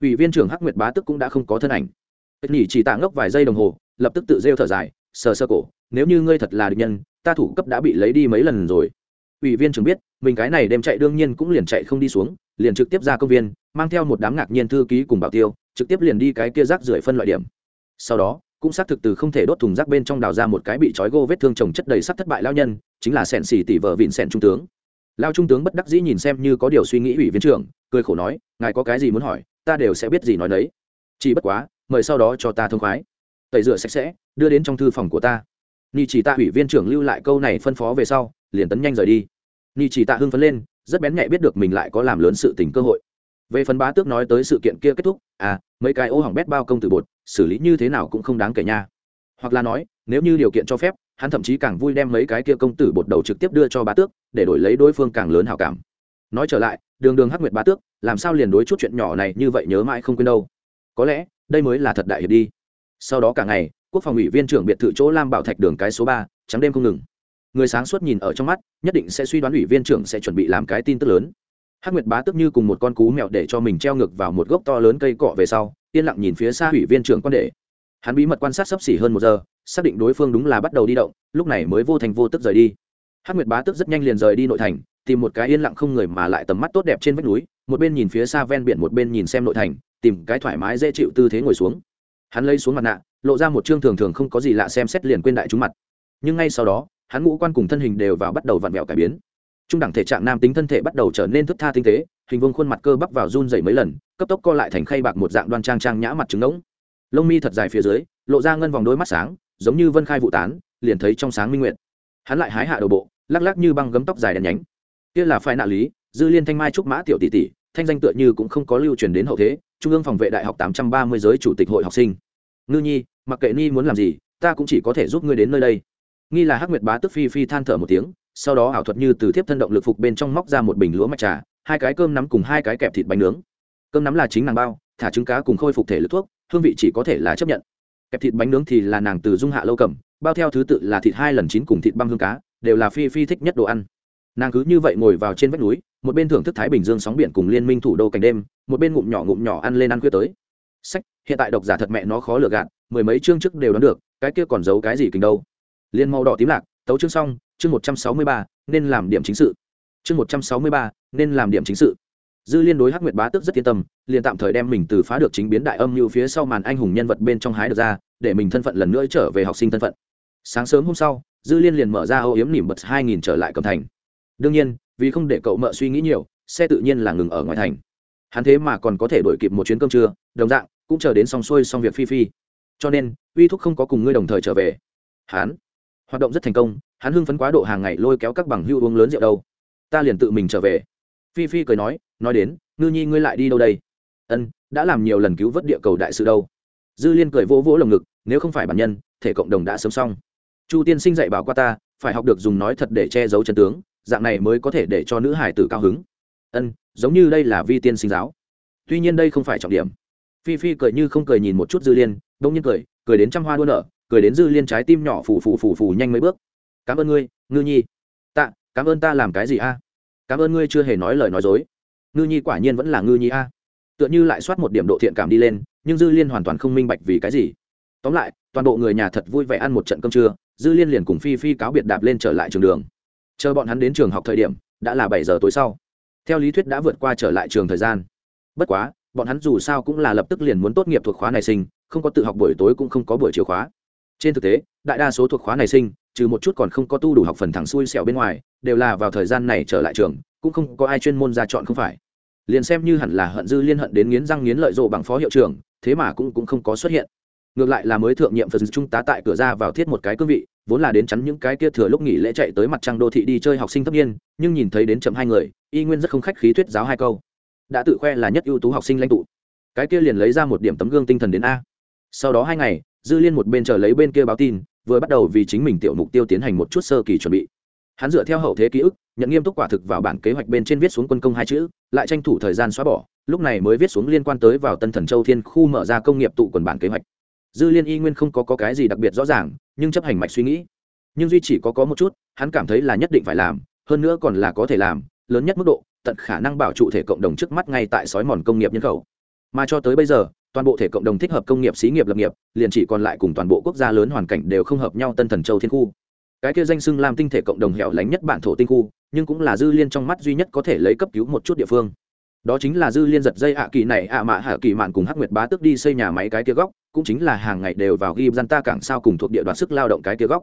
ủy viên trưởng hắc nguyệt bá tức cũng đã không có thân ảnh. Tất nhỉ chỉ tạ ngốc vài giây đồng hồ, lập tức tự rêu thở dài, sờ sơ cổ, nếu như ngươi thật là địch nhân, ta thủ cấp đã bị lấy đi mấy lần rồi. Ủy viên trưởng biết, mình cái này đem chạy đương nhiên cũng liền chạy không đi xuống, liền trực tiếp ra công viên, mang theo một đám ngạc nhiên thư ký cùng bảo tiêu, trực tiếp liền đi cái kia rác rưởi phân loại điểm. Sau đó, cũng xác thực từ không thể đốt thùng rác bên trong đào ra một cái bị trói gô vết thương chồng chất đầy sắc thất bại lao nhân chính là sẻn xỉ tỷ vợ vịn sẻn trung tướng. Lao trung tướng bất đắc dĩ nhìn xem như có điều suy nghĩ ủy viên trưởng, cười khổ nói, ngài có cái gì muốn hỏi, ta đều sẽ biết gì nói đấy. Chỉ bất quá, mời sau đó cho ta thông khoái. Tẩy rửa sạch sẽ, đưa đến trong thư phòng của ta. Ni chỉ tạ ủy viên trưởng lưu lại câu này phân phó về sau, liền tấn nhanh rời đi. Ni chỉ tạ hưng phấn lên, rất bén nhạy biết được mình lại có làm lớn sự tình cơ hội. Về phần bá tước nói tới sự kiện kia kết thúc à mấy cái ô hỏng bét bao công tử bột, xử lý như thế nào cũng không đáng kể nha. Hoặc là nói, nếu như điều kiện cho phép hắn thậm chí càng vui đem mấy cái kia công tử bột đầu trực tiếp đưa cho bá tước, để đổi lấy đối phương càng lớn hào cảm. Nói trở lại, đường đường hắc nguyệt bá tước, làm sao liền đối chút chuyện nhỏ này như vậy nhớ mãi không quên đâu. Có lẽ, đây mới là thật đại hiệp đi. Sau đó cả ngày, quốc phòng ủy viên trưởng biệt thự chỗ lam bảo thạch đường cái số ba, trắng đêm không ngừng. Người sáng suốt nhìn ở trong mắt, nhất định sẽ suy đoán ủy viên trưởng sẽ chuẩn bị làm cái tin tức lớn. Hắc nguyệt bá tức như cùng một con cú mèo để cho mình treo ngược vào một gốc to lớn cây cọ về sau, yên lặng nhìn phía xa ủy viên trưởng quan đệ. Hắn bí mật quan sát sấp xỉ hơn một giờ xác định đối phương đúng là bắt đầu đi động, lúc này mới vô thành vô tức rời đi. Hắc nguyệt bá tức rất nhanh liền rời đi nội thành, tìm một cái yên lặng không người mà lại tầm mắt tốt đẹp trên vách núi, một bên nhìn phía xa ven biển một bên nhìn xem nội thành, tìm cái thoải mái dễ chịu tư thế ngồi xuống. Hắn lấy xuống mặt nạ, lộ ra một chương thường thường không có gì lạ xem xét liền quên đại chúng mặt. Nhưng ngay sau đó, hắn ngũ quan cùng thân hình đều vào bắt đầu vặn vẹo cải biến. Trung đẳng thể trạng nam tính thân thể bắt đầu trở nên thức tha tinh tế, hình vương khuôn mặt cơ bắp vào run dày mấy lần, cấp tốc co lại thành khay bạc một dạng đoan trang trang nhã mặt trứng ngỗng. Lông mi thật dài phía dưới, lộ ra ngân vòng đôi mắt sáng giống như vân khai vụ tán, liền thấy trong sáng minh nguyện hắn lại hái hạ đầu bộ, lắc lắc như băng gấm tóc dài đèn nhánh. Kia là phai nạ lý, dư liên thanh mai trúc mã tiểu tỷ tỷ, thanh danh tựa như cũng không có lưu truyền đến hậu thế, trung ương phòng vệ đại học tám trăm ba mươi giới chủ tịch hội học sinh. Ngư nhi, mặc kệ ni muốn làm gì, ta cũng chỉ có thể giúp ngươi đến nơi đây. Nghi là hắc nguyệt bá tức phi phi than thở một tiếng, sau đó ảo thuật như từ thiếp thân động lực phục bên trong móc ra một bình lúa mạch trà, hai cái cơm nắm cùng hai cái kẹp thịt bánh nướng. Cơm nắm là chính nàng bao, thả trứng cá cùng khôi phục thể lực thuốc, hương vị chỉ có thể là chấp nhận kẹp thịt bánh nướng thì là nàng từ dung hạ lâu cầm, bao theo thứ tự là thịt hai lần chín cùng thịt băm hương cá, đều là phi phi thích nhất đồ ăn. Nàng cứ như vậy ngồi vào trên vách núi, một bên thưởng thức thái bình dương sóng biển cùng liên minh thủ đô cảnh đêm, một bên ngụm nhỏ ngụm nhỏ ăn lên ăn khuya tới. Sách, hiện tại độc giả thật mẹ nó khó lừa gạt, mười mấy chương trước đều đoán được, cái kia còn giấu cái gì kinh đâu. Liên màu đỏ tím lạc, tấu chương xong, chương một trăm sáu mươi ba, nên làm điểm chính sự. Chương một trăm sáu mươi ba, nên làm điểm chính sự dư liên đối hắc nguyệt bá tức rất yên tâm, liền tạm thời đem mình từ phá được chính biến đại âm như phía sau màn anh hùng nhân vật bên trong hái được ra, để mình thân phận lần nữa trở về học sinh thân phận. Sáng sớm hôm sau, dư liên liền mở ra âu yếm nỉm bật hai nghìn trở lại cầm thành. Đương nhiên, vì không để cậu mợ suy nghĩ nhiều, xe tự nhiên là ngừng ở ngoài thành. Hắn thế mà còn có thể đổi kịp một chuyến cơm trưa, đồng dạng, cũng chờ đến xong xuôi xong việc phi phi. Cho nên, uy thúc không có cùng ngươi đồng thời trở về. Hắn hoạt động rất thành công, hắn hưng phấn quá độ hàng ngày lôi kéo các bằng hưu uống lớn rượu đâu. Ta liền tự mình trở về. Phi phi cười nói nói đến, ngư nhi, ngươi lại đi đâu đây? Ân, đã làm nhiều lần cứu vớt địa cầu đại sự đâu. Dư liên cười vỗ vỗ lồng ngực, nếu không phải bản nhân, thể cộng đồng đã sớm xong. Chu tiên sinh dạy bảo qua ta, phải học được dùng nói thật để che giấu chân tướng, dạng này mới có thể để cho nữ hải tử cao hứng. Ân, giống như đây là vi tiên sinh giáo. Tuy nhiên đây không phải trọng điểm. Phi phi cười như không cười nhìn một chút dư liên đông nhiên cười cười đến trăm hoa đua nở, cười đến dư liên trái tim nhỏ phù phù phù phù nhanh mấy bước. Cảm ơn ngươi, ngư nhi. Tạ, cảm ơn ta làm cái gì a? Cảm ơn ngươi chưa hề nói lời nói dối ngư nhi quả nhiên vẫn là ngư nhi a. Tựa như lại soát một điểm độ thiện cảm đi lên, nhưng dư liên hoàn toàn không minh bạch vì cái gì. Tóm lại, toàn bộ người nhà thật vui vẻ ăn một trận cơm trưa, dư liên liền cùng phi phi cáo biệt đạp lên trở lại trường đường. Chờ bọn hắn đến trường học thời điểm, đã là bảy giờ tối sau. Theo lý thuyết đã vượt qua trở lại trường thời gian. Bất quá, bọn hắn dù sao cũng là lập tức liền muốn tốt nghiệp thuộc khóa này sinh, không có tự học buổi tối cũng không có buổi chiều khóa. Trên thực tế, đại đa số thuộc khóa này sinh trừ một chút còn không có tu đủ học phần thẳng xuôi xẻo bên ngoài, đều là vào thời gian này trở lại trường, cũng không có ai chuyên môn ra chọn không phải. Liền xem như hẳn là hận dư liên hận đến nghiến răng nghiến lợi rộ bằng phó hiệu trưởng, thế mà cũng cũng không có xuất hiện. Ngược lại là mới thượng nhiệm phần trung tá tại cửa ra vào thiết một cái cương vị, vốn là đến chắn những cái kia thừa lúc nghỉ lễ chạy tới mặt trăng đô thị đi chơi học sinh thấp niên, nhưng nhìn thấy đến chậm hai người, y nguyên rất không khách khí thuyết giáo hai câu. Đã tự khoe là nhất ưu tú học sinh lãnh tụ. Cái kia liền lấy ra một điểm tấm gương tinh thần đến a. Sau đó hai ngày, dư liên một bên chờ lấy bên kia báo tin vừa bắt đầu vì chính mình tiểu mục tiêu tiến hành một chút sơ kỳ chuẩn bị. Hắn dựa theo hậu thế ký ức nhận nghiêm túc quả thực vào bản kế hoạch bên trên viết xuống quân công hai chữ lại tranh thủ thời gian xóa bỏ lúc này mới viết xuống liên quan tới vào tân thần châu thiên khu mở ra công nghiệp tụ quần bản kế hoạch. Dư liên y nguyên không có, có cái gì đặc biệt rõ ràng nhưng chấp hành mạch suy nghĩ. Nhưng duy chỉ có có một chút hắn cảm thấy là nhất định phải làm hơn nữa còn là có thể làm lớn nhất mức độ tận khả năng bảo trụ thể cộng đồng trước mắt ngay tại sói mòn công nghiệp nhân khẩu. Mà cho tới bây giờ toàn bộ thể cộng đồng thích hợp công nghiệp xí nghiệp lập nghiệp, liền chỉ còn lại cùng toàn bộ quốc gia lớn hoàn cảnh đều không hợp nhau tân thần châu thiên khu. Cái kia danh xưng làm tinh thể cộng đồng hẻo lánh nhất bản thổ tinh khu, nhưng cũng là dư liên trong mắt duy nhất có thể lấy cấp cứu một chút địa phương. Đó chính là dư liên giật dây ạ kỳ này, ạ mạ hạ kỳ mạn cùng hắc nguyệt bá tức đi xây nhà máy cái kia góc, cũng chính là hàng ngày đều vào ghi gian ta cảng sao cùng thuộc địa đoàn sức lao động cái kia góc.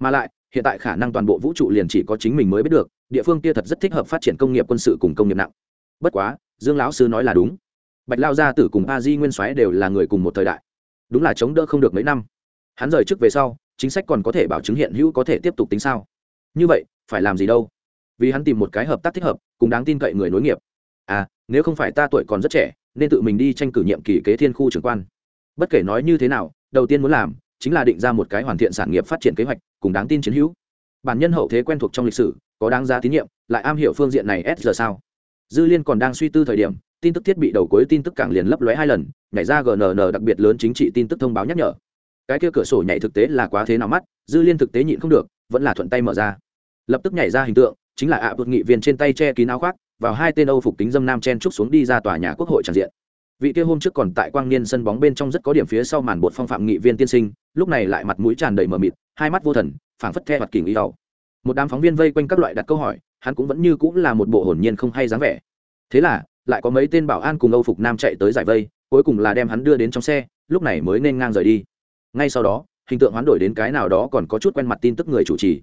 Mà lại, hiện tại khả năng toàn bộ vũ trụ liền chỉ có chính mình mới biết được, địa phương kia thật rất thích hợp phát triển công nghiệp quân sự cùng công nghiệp nặng. Bất quá, dương lão sư nói là đúng bạch lao gia tử cùng a di nguyên soái đều là người cùng một thời đại. Đúng là chống đỡ không được mấy năm. Hắn rời chức về sau, chính sách còn có thể bảo chứng hiện hữu có thể tiếp tục tính sao? Như vậy, phải làm gì đâu? Vì hắn tìm một cái hợp tác thích hợp, cùng đáng tin cậy người nối nghiệp. À nếu không phải ta tuổi còn rất trẻ, nên tự mình đi tranh cử nhiệm kỳ kế thiên khu trưởng quan. Bất kể nói như thế nào, đầu tiên muốn làm, chính là định ra một cái hoàn thiện sản nghiệp phát triển kế hoạch, cùng đáng tin chiến hữu. Bản nhân hậu thế quen thuộc trong lịch sử, có đáng giá tín nhiệm, lại am hiểu phương diện này s giờ sao? Dư liên còn đang suy tư thời điểm tin tức thiết bị đầu cuối tin tức càng liền lấp lóe hai lần, nhảy ra gnn đặc biệt lớn chính trị tin tức thông báo nhắc nhở. Cái kia cửa sổ nhảy thực tế là quá thế nào mắt, dư liên thực tế nhịn không được, vẫn là thuận tay mở ra. Lập tức nhảy ra hình tượng, chính là ạ à nghị viên trên tay che kín áo khoác, vào hai tên âu phục tính dâm nam chen trúc xuống đi ra tòa nhà quốc hội tràn diện. Vị kia hôm trước còn tại quang niên sân bóng bên trong rất có điểm phía sau màn bột phong phạm nghị viên tiên sinh, lúc này lại mặt mũi tràn đầy mờ mịt, hai mắt vô thần, phảng phất the mặt kỳ nghĩ đầu một đám phóng viên vây quanh các loại đặt câu hỏi, hắn cũng vẫn như cũng là một bộ hồn nhiên không hay dáng vẻ. Thế là lại có mấy tên bảo an cùng âu phục nam chạy tới giải vây, cuối cùng là đem hắn đưa đến trong xe, lúc này mới nên ngang rời đi. Ngay sau đó, hình tượng hoán đổi đến cái nào đó còn có chút quen mặt tin tức người chủ trì.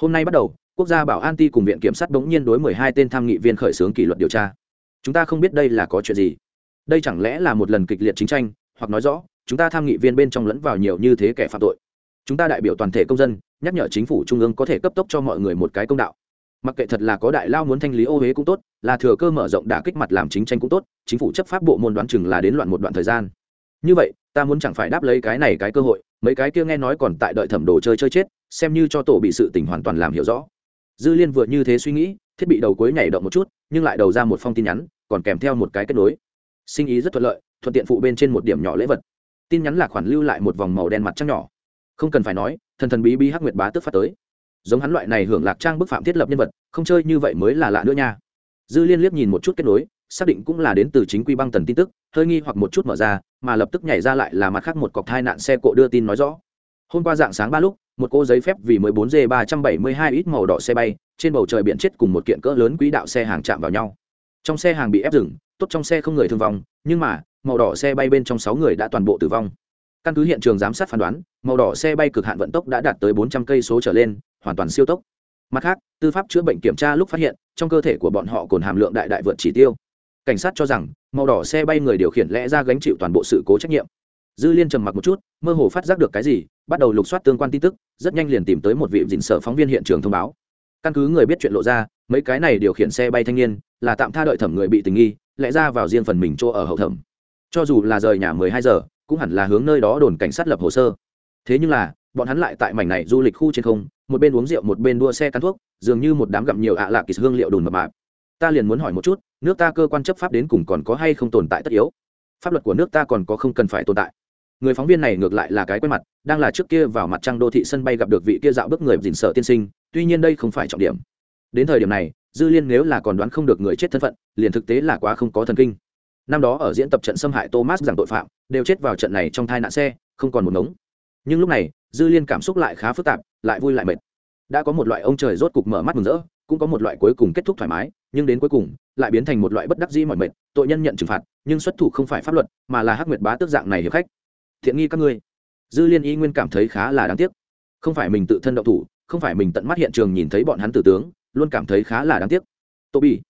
Hôm nay bắt đầu, quốc gia bảo an ti cùng viện kiểm sát đống nhiên đối mười hai tên tham nghị viên khởi xướng kỷ luật điều tra. Chúng ta không biết đây là có chuyện gì. Đây chẳng lẽ là một lần kịch liệt chính tranh, hoặc nói rõ, chúng ta tham nghị viên bên trong lẫn vào nhiều như thế kẻ phạm tội. Chúng ta đại biểu toàn thể công dân, nhắc nhở chính phủ trung ương có thể cấp tốc cho mọi người một cái công đạo mặc kệ thật là có đại lao muốn thanh lý ô huế cũng tốt, là thừa cơ mở rộng đả kích mặt làm chính tranh cũng tốt, chính phủ chấp pháp bộ môn đoán chừng là đến loạn một đoạn thời gian. Như vậy, ta muốn chẳng phải đáp lấy cái này cái cơ hội, mấy cái kia nghe nói còn tại đợi thẩm đồ chơi chơi chết, xem như cho tổ bị sự tình hoàn toàn làm hiểu rõ. Dư liên vừa như thế suy nghĩ, thiết bị đầu cuối nhảy động một chút, nhưng lại đầu ra một phong tin nhắn, còn kèm theo một cái kết nối. Sinh ý rất thuận lợi, thuận tiện phụ bên trên một điểm nhỏ lễ vật. Tin nhắn là khoản lưu lại một vòng màu đen mặt trăng nhỏ. Không cần phải nói, thần thần bí bí hắc nguyệt bá tức phát tới giống hắn loại này hưởng lạc trang bức phạm thiết lập nhân vật, không chơi như vậy mới là lạ nữa nha. Dư liên liếc nhìn một chút kết nối, xác định cũng là đến từ chính quy băng tần tin tức, hơi nghi hoặc một chút mở ra, mà lập tức nhảy ra lại là mặt khác một cọc thai nạn xe cộ đưa tin nói rõ. Hôm qua dạng sáng ba lúc, một cô giấy phép vì 14 g 372 ít màu đỏ xe bay, trên bầu trời biển chết cùng một kiện cỡ lớn quỹ đạo xe hàng chạm vào nhau. Trong xe hàng bị ép dừng, tốt trong xe không người thương vong, nhưng mà, màu đỏ xe bay bên trong sáu người đã toàn bộ tử vong. Căn cứ hiện trường giám sát phán đoán, màu đỏ xe bay cực hạn vận tốc đã đạt tới 400 cây số trở lên hoàn toàn siêu tốc. Mặt khác, tư pháp chữa bệnh kiểm tra lúc phát hiện, trong cơ thể của bọn họ cồn hàm lượng đại đại vượt chỉ tiêu. Cảnh sát cho rằng, màu đỏ xe bay người điều khiển lẽ ra gánh chịu toàn bộ sự cố trách nhiệm. Dư liên trầm mặc một chút, mơ hồ phát giác được cái gì, bắt đầu lục soát tương quan tin tức, rất nhanh liền tìm tới một vị dình sở phóng viên hiện trường thông báo. Căn cứ người biết chuyện lộ ra, mấy cái này điều khiển xe bay thanh niên, là tạm tha đợi thẩm người bị tình nghi, lẽ ra vào riêng phần mình chỗ ở hậu thẩm. Cho dù là rời nhà mười hai giờ, cũng hẳn là hướng nơi đó đồn cảnh sát lập hồ sơ. Thế nhưng là, bọn hắn lại tại mảnh này du lịch khu trên không một bên uống rượu một bên đua xe cắn thuốc, dường như một đám gặm nhiều ạ à kỳ hương liệu đùn mập mạp. Ta liền muốn hỏi một chút, nước ta cơ quan chấp pháp đến cùng còn có hay không tồn tại tất yếu? Pháp luật của nước ta còn có không cần phải tồn tại. Người phóng viên này ngược lại là cái quen mặt, đang là trước kia vào mặt trăng đô thị sân bay gặp được vị kia dạo bước người dình sợ tiên sinh, tuy nhiên đây không phải trọng điểm. Đến thời điểm này, dư liên nếu là còn đoán không được người chết thân phận, liền thực tế là quá không có thần kinh. Năm đó ở diễn tập trận xâm hại thomas rằng tội phạm, đều chết vào trận này trong thai nạn xe, không còn một ngống. Nhưng lúc này, dư liên cảm xúc lại khá phức tạp lại vui lại mệt. Đã có một loại ông trời rốt cục mở mắt mừng rỡ, cũng có một loại cuối cùng kết thúc thoải mái, nhưng đến cuối cùng, lại biến thành một loại bất đắc dĩ mọi mệt, tội nhân nhận trừng phạt, nhưng xuất thủ không phải pháp luật, mà là hắc nguyệt bá tước dạng này hiệp khách. Thiện nghi các ngươi. Dư liên y nguyên cảm thấy khá là đáng tiếc. Không phải mình tự thân động thủ, không phải mình tận mắt hiện trường nhìn thấy bọn hắn tử tướng, luôn cảm thấy khá là đáng tiếc. Tô bỉ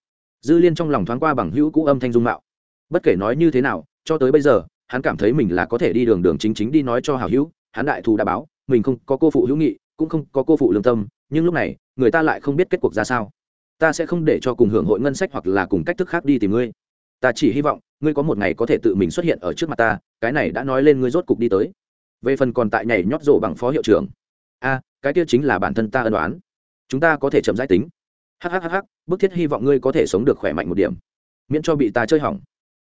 dư liên trong lòng thoáng qua bằng hữu cũ âm thanh dung mạo. Bất kể nói như thế nào, cho tới bây giờ, hắn cảm thấy mình là có thể đi đường đường chính chính đi nói cho hảo hữu, hắn đại thù đã báo, mình không có cô phụ hữu nghị cũng không có cô phụ lương tâm, nhưng lúc này, người ta lại không biết kết cuộc ra sao. Ta sẽ không để cho cùng hưởng hội ngân sách hoặc là cùng cách thức khác đi tìm ngươi. Ta chỉ hy vọng, ngươi có một ngày có thể tự mình xuất hiện ở trước mặt ta, cái này đã nói lên ngươi rốt cục đi tới. Về phần còn tại nhảy nhót rổ bằng phó hiệu trưởng. A, cái kia chính là bản thân ta ân đoán chúng ta có thể chậm giải tính. Hhhh bức thiết hy vọng ngươi có thể sống được khỏe mạnh một điểm. Miễn cho bị ta chơi hỏng.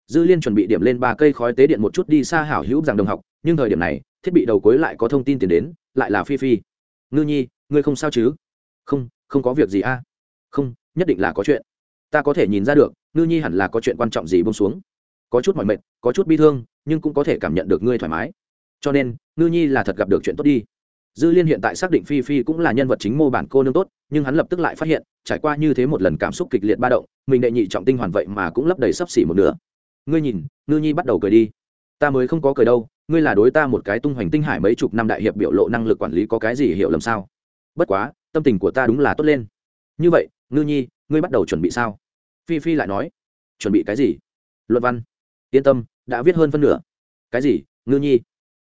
Dư liên chuẩn bị điểm lên ba cây khói tế điện một chút đi xa hảo hữu rằng đồng học, nhưng thời điểm này, thiết bị đầu cuối lại có thông tin tiền đến, lại là phi phi ngư nhi, ngươi không sao chứ? Không không có việc gì a. Không, nhất định là có chuyện. Ta có thể nhìn ra được, ngư nhi hẳn là có chuyện quan trọng gì bông xuống. Có chút mỏi mệt, có chút bi thương, nhưng cũng có thể cảm nhận được ngươi thoải mái. Cho nên, ngư nhi là thật gặp được chuyện tốt đi. Dư liên hiện tại xác định phi phi cũng là nhân vật chính mô bản cô nương tốt, nhưng hắn lập tức lại phát hiện, trải qua như thế một lần cảm xúc kịch liệt ba động, mình đệ nhị trọng tinh hoàn vậy mà cũng lấp đầy sấp xỉ một nửa. Ngươi nhìn, ngư nhi bắt đầu cười đi ta mới không có cười đâu, ngươi là đối ta một cái tung hoành tinh hải mấy chục năm đại hiệp biểu lộ năng lực quản lý có cái gì hiểu lầm sao? Bất quá, tâm tình của ta đúng là tốt lên. Như vậy, ngư nhi, ngươi bắt đầu chuẩn bị sao? Phi phi lại nói. Chuẩn bị cái gì? Luận văn. Yên tâm, đã viết hơn phân nửa. Cái gì, ngư nhi?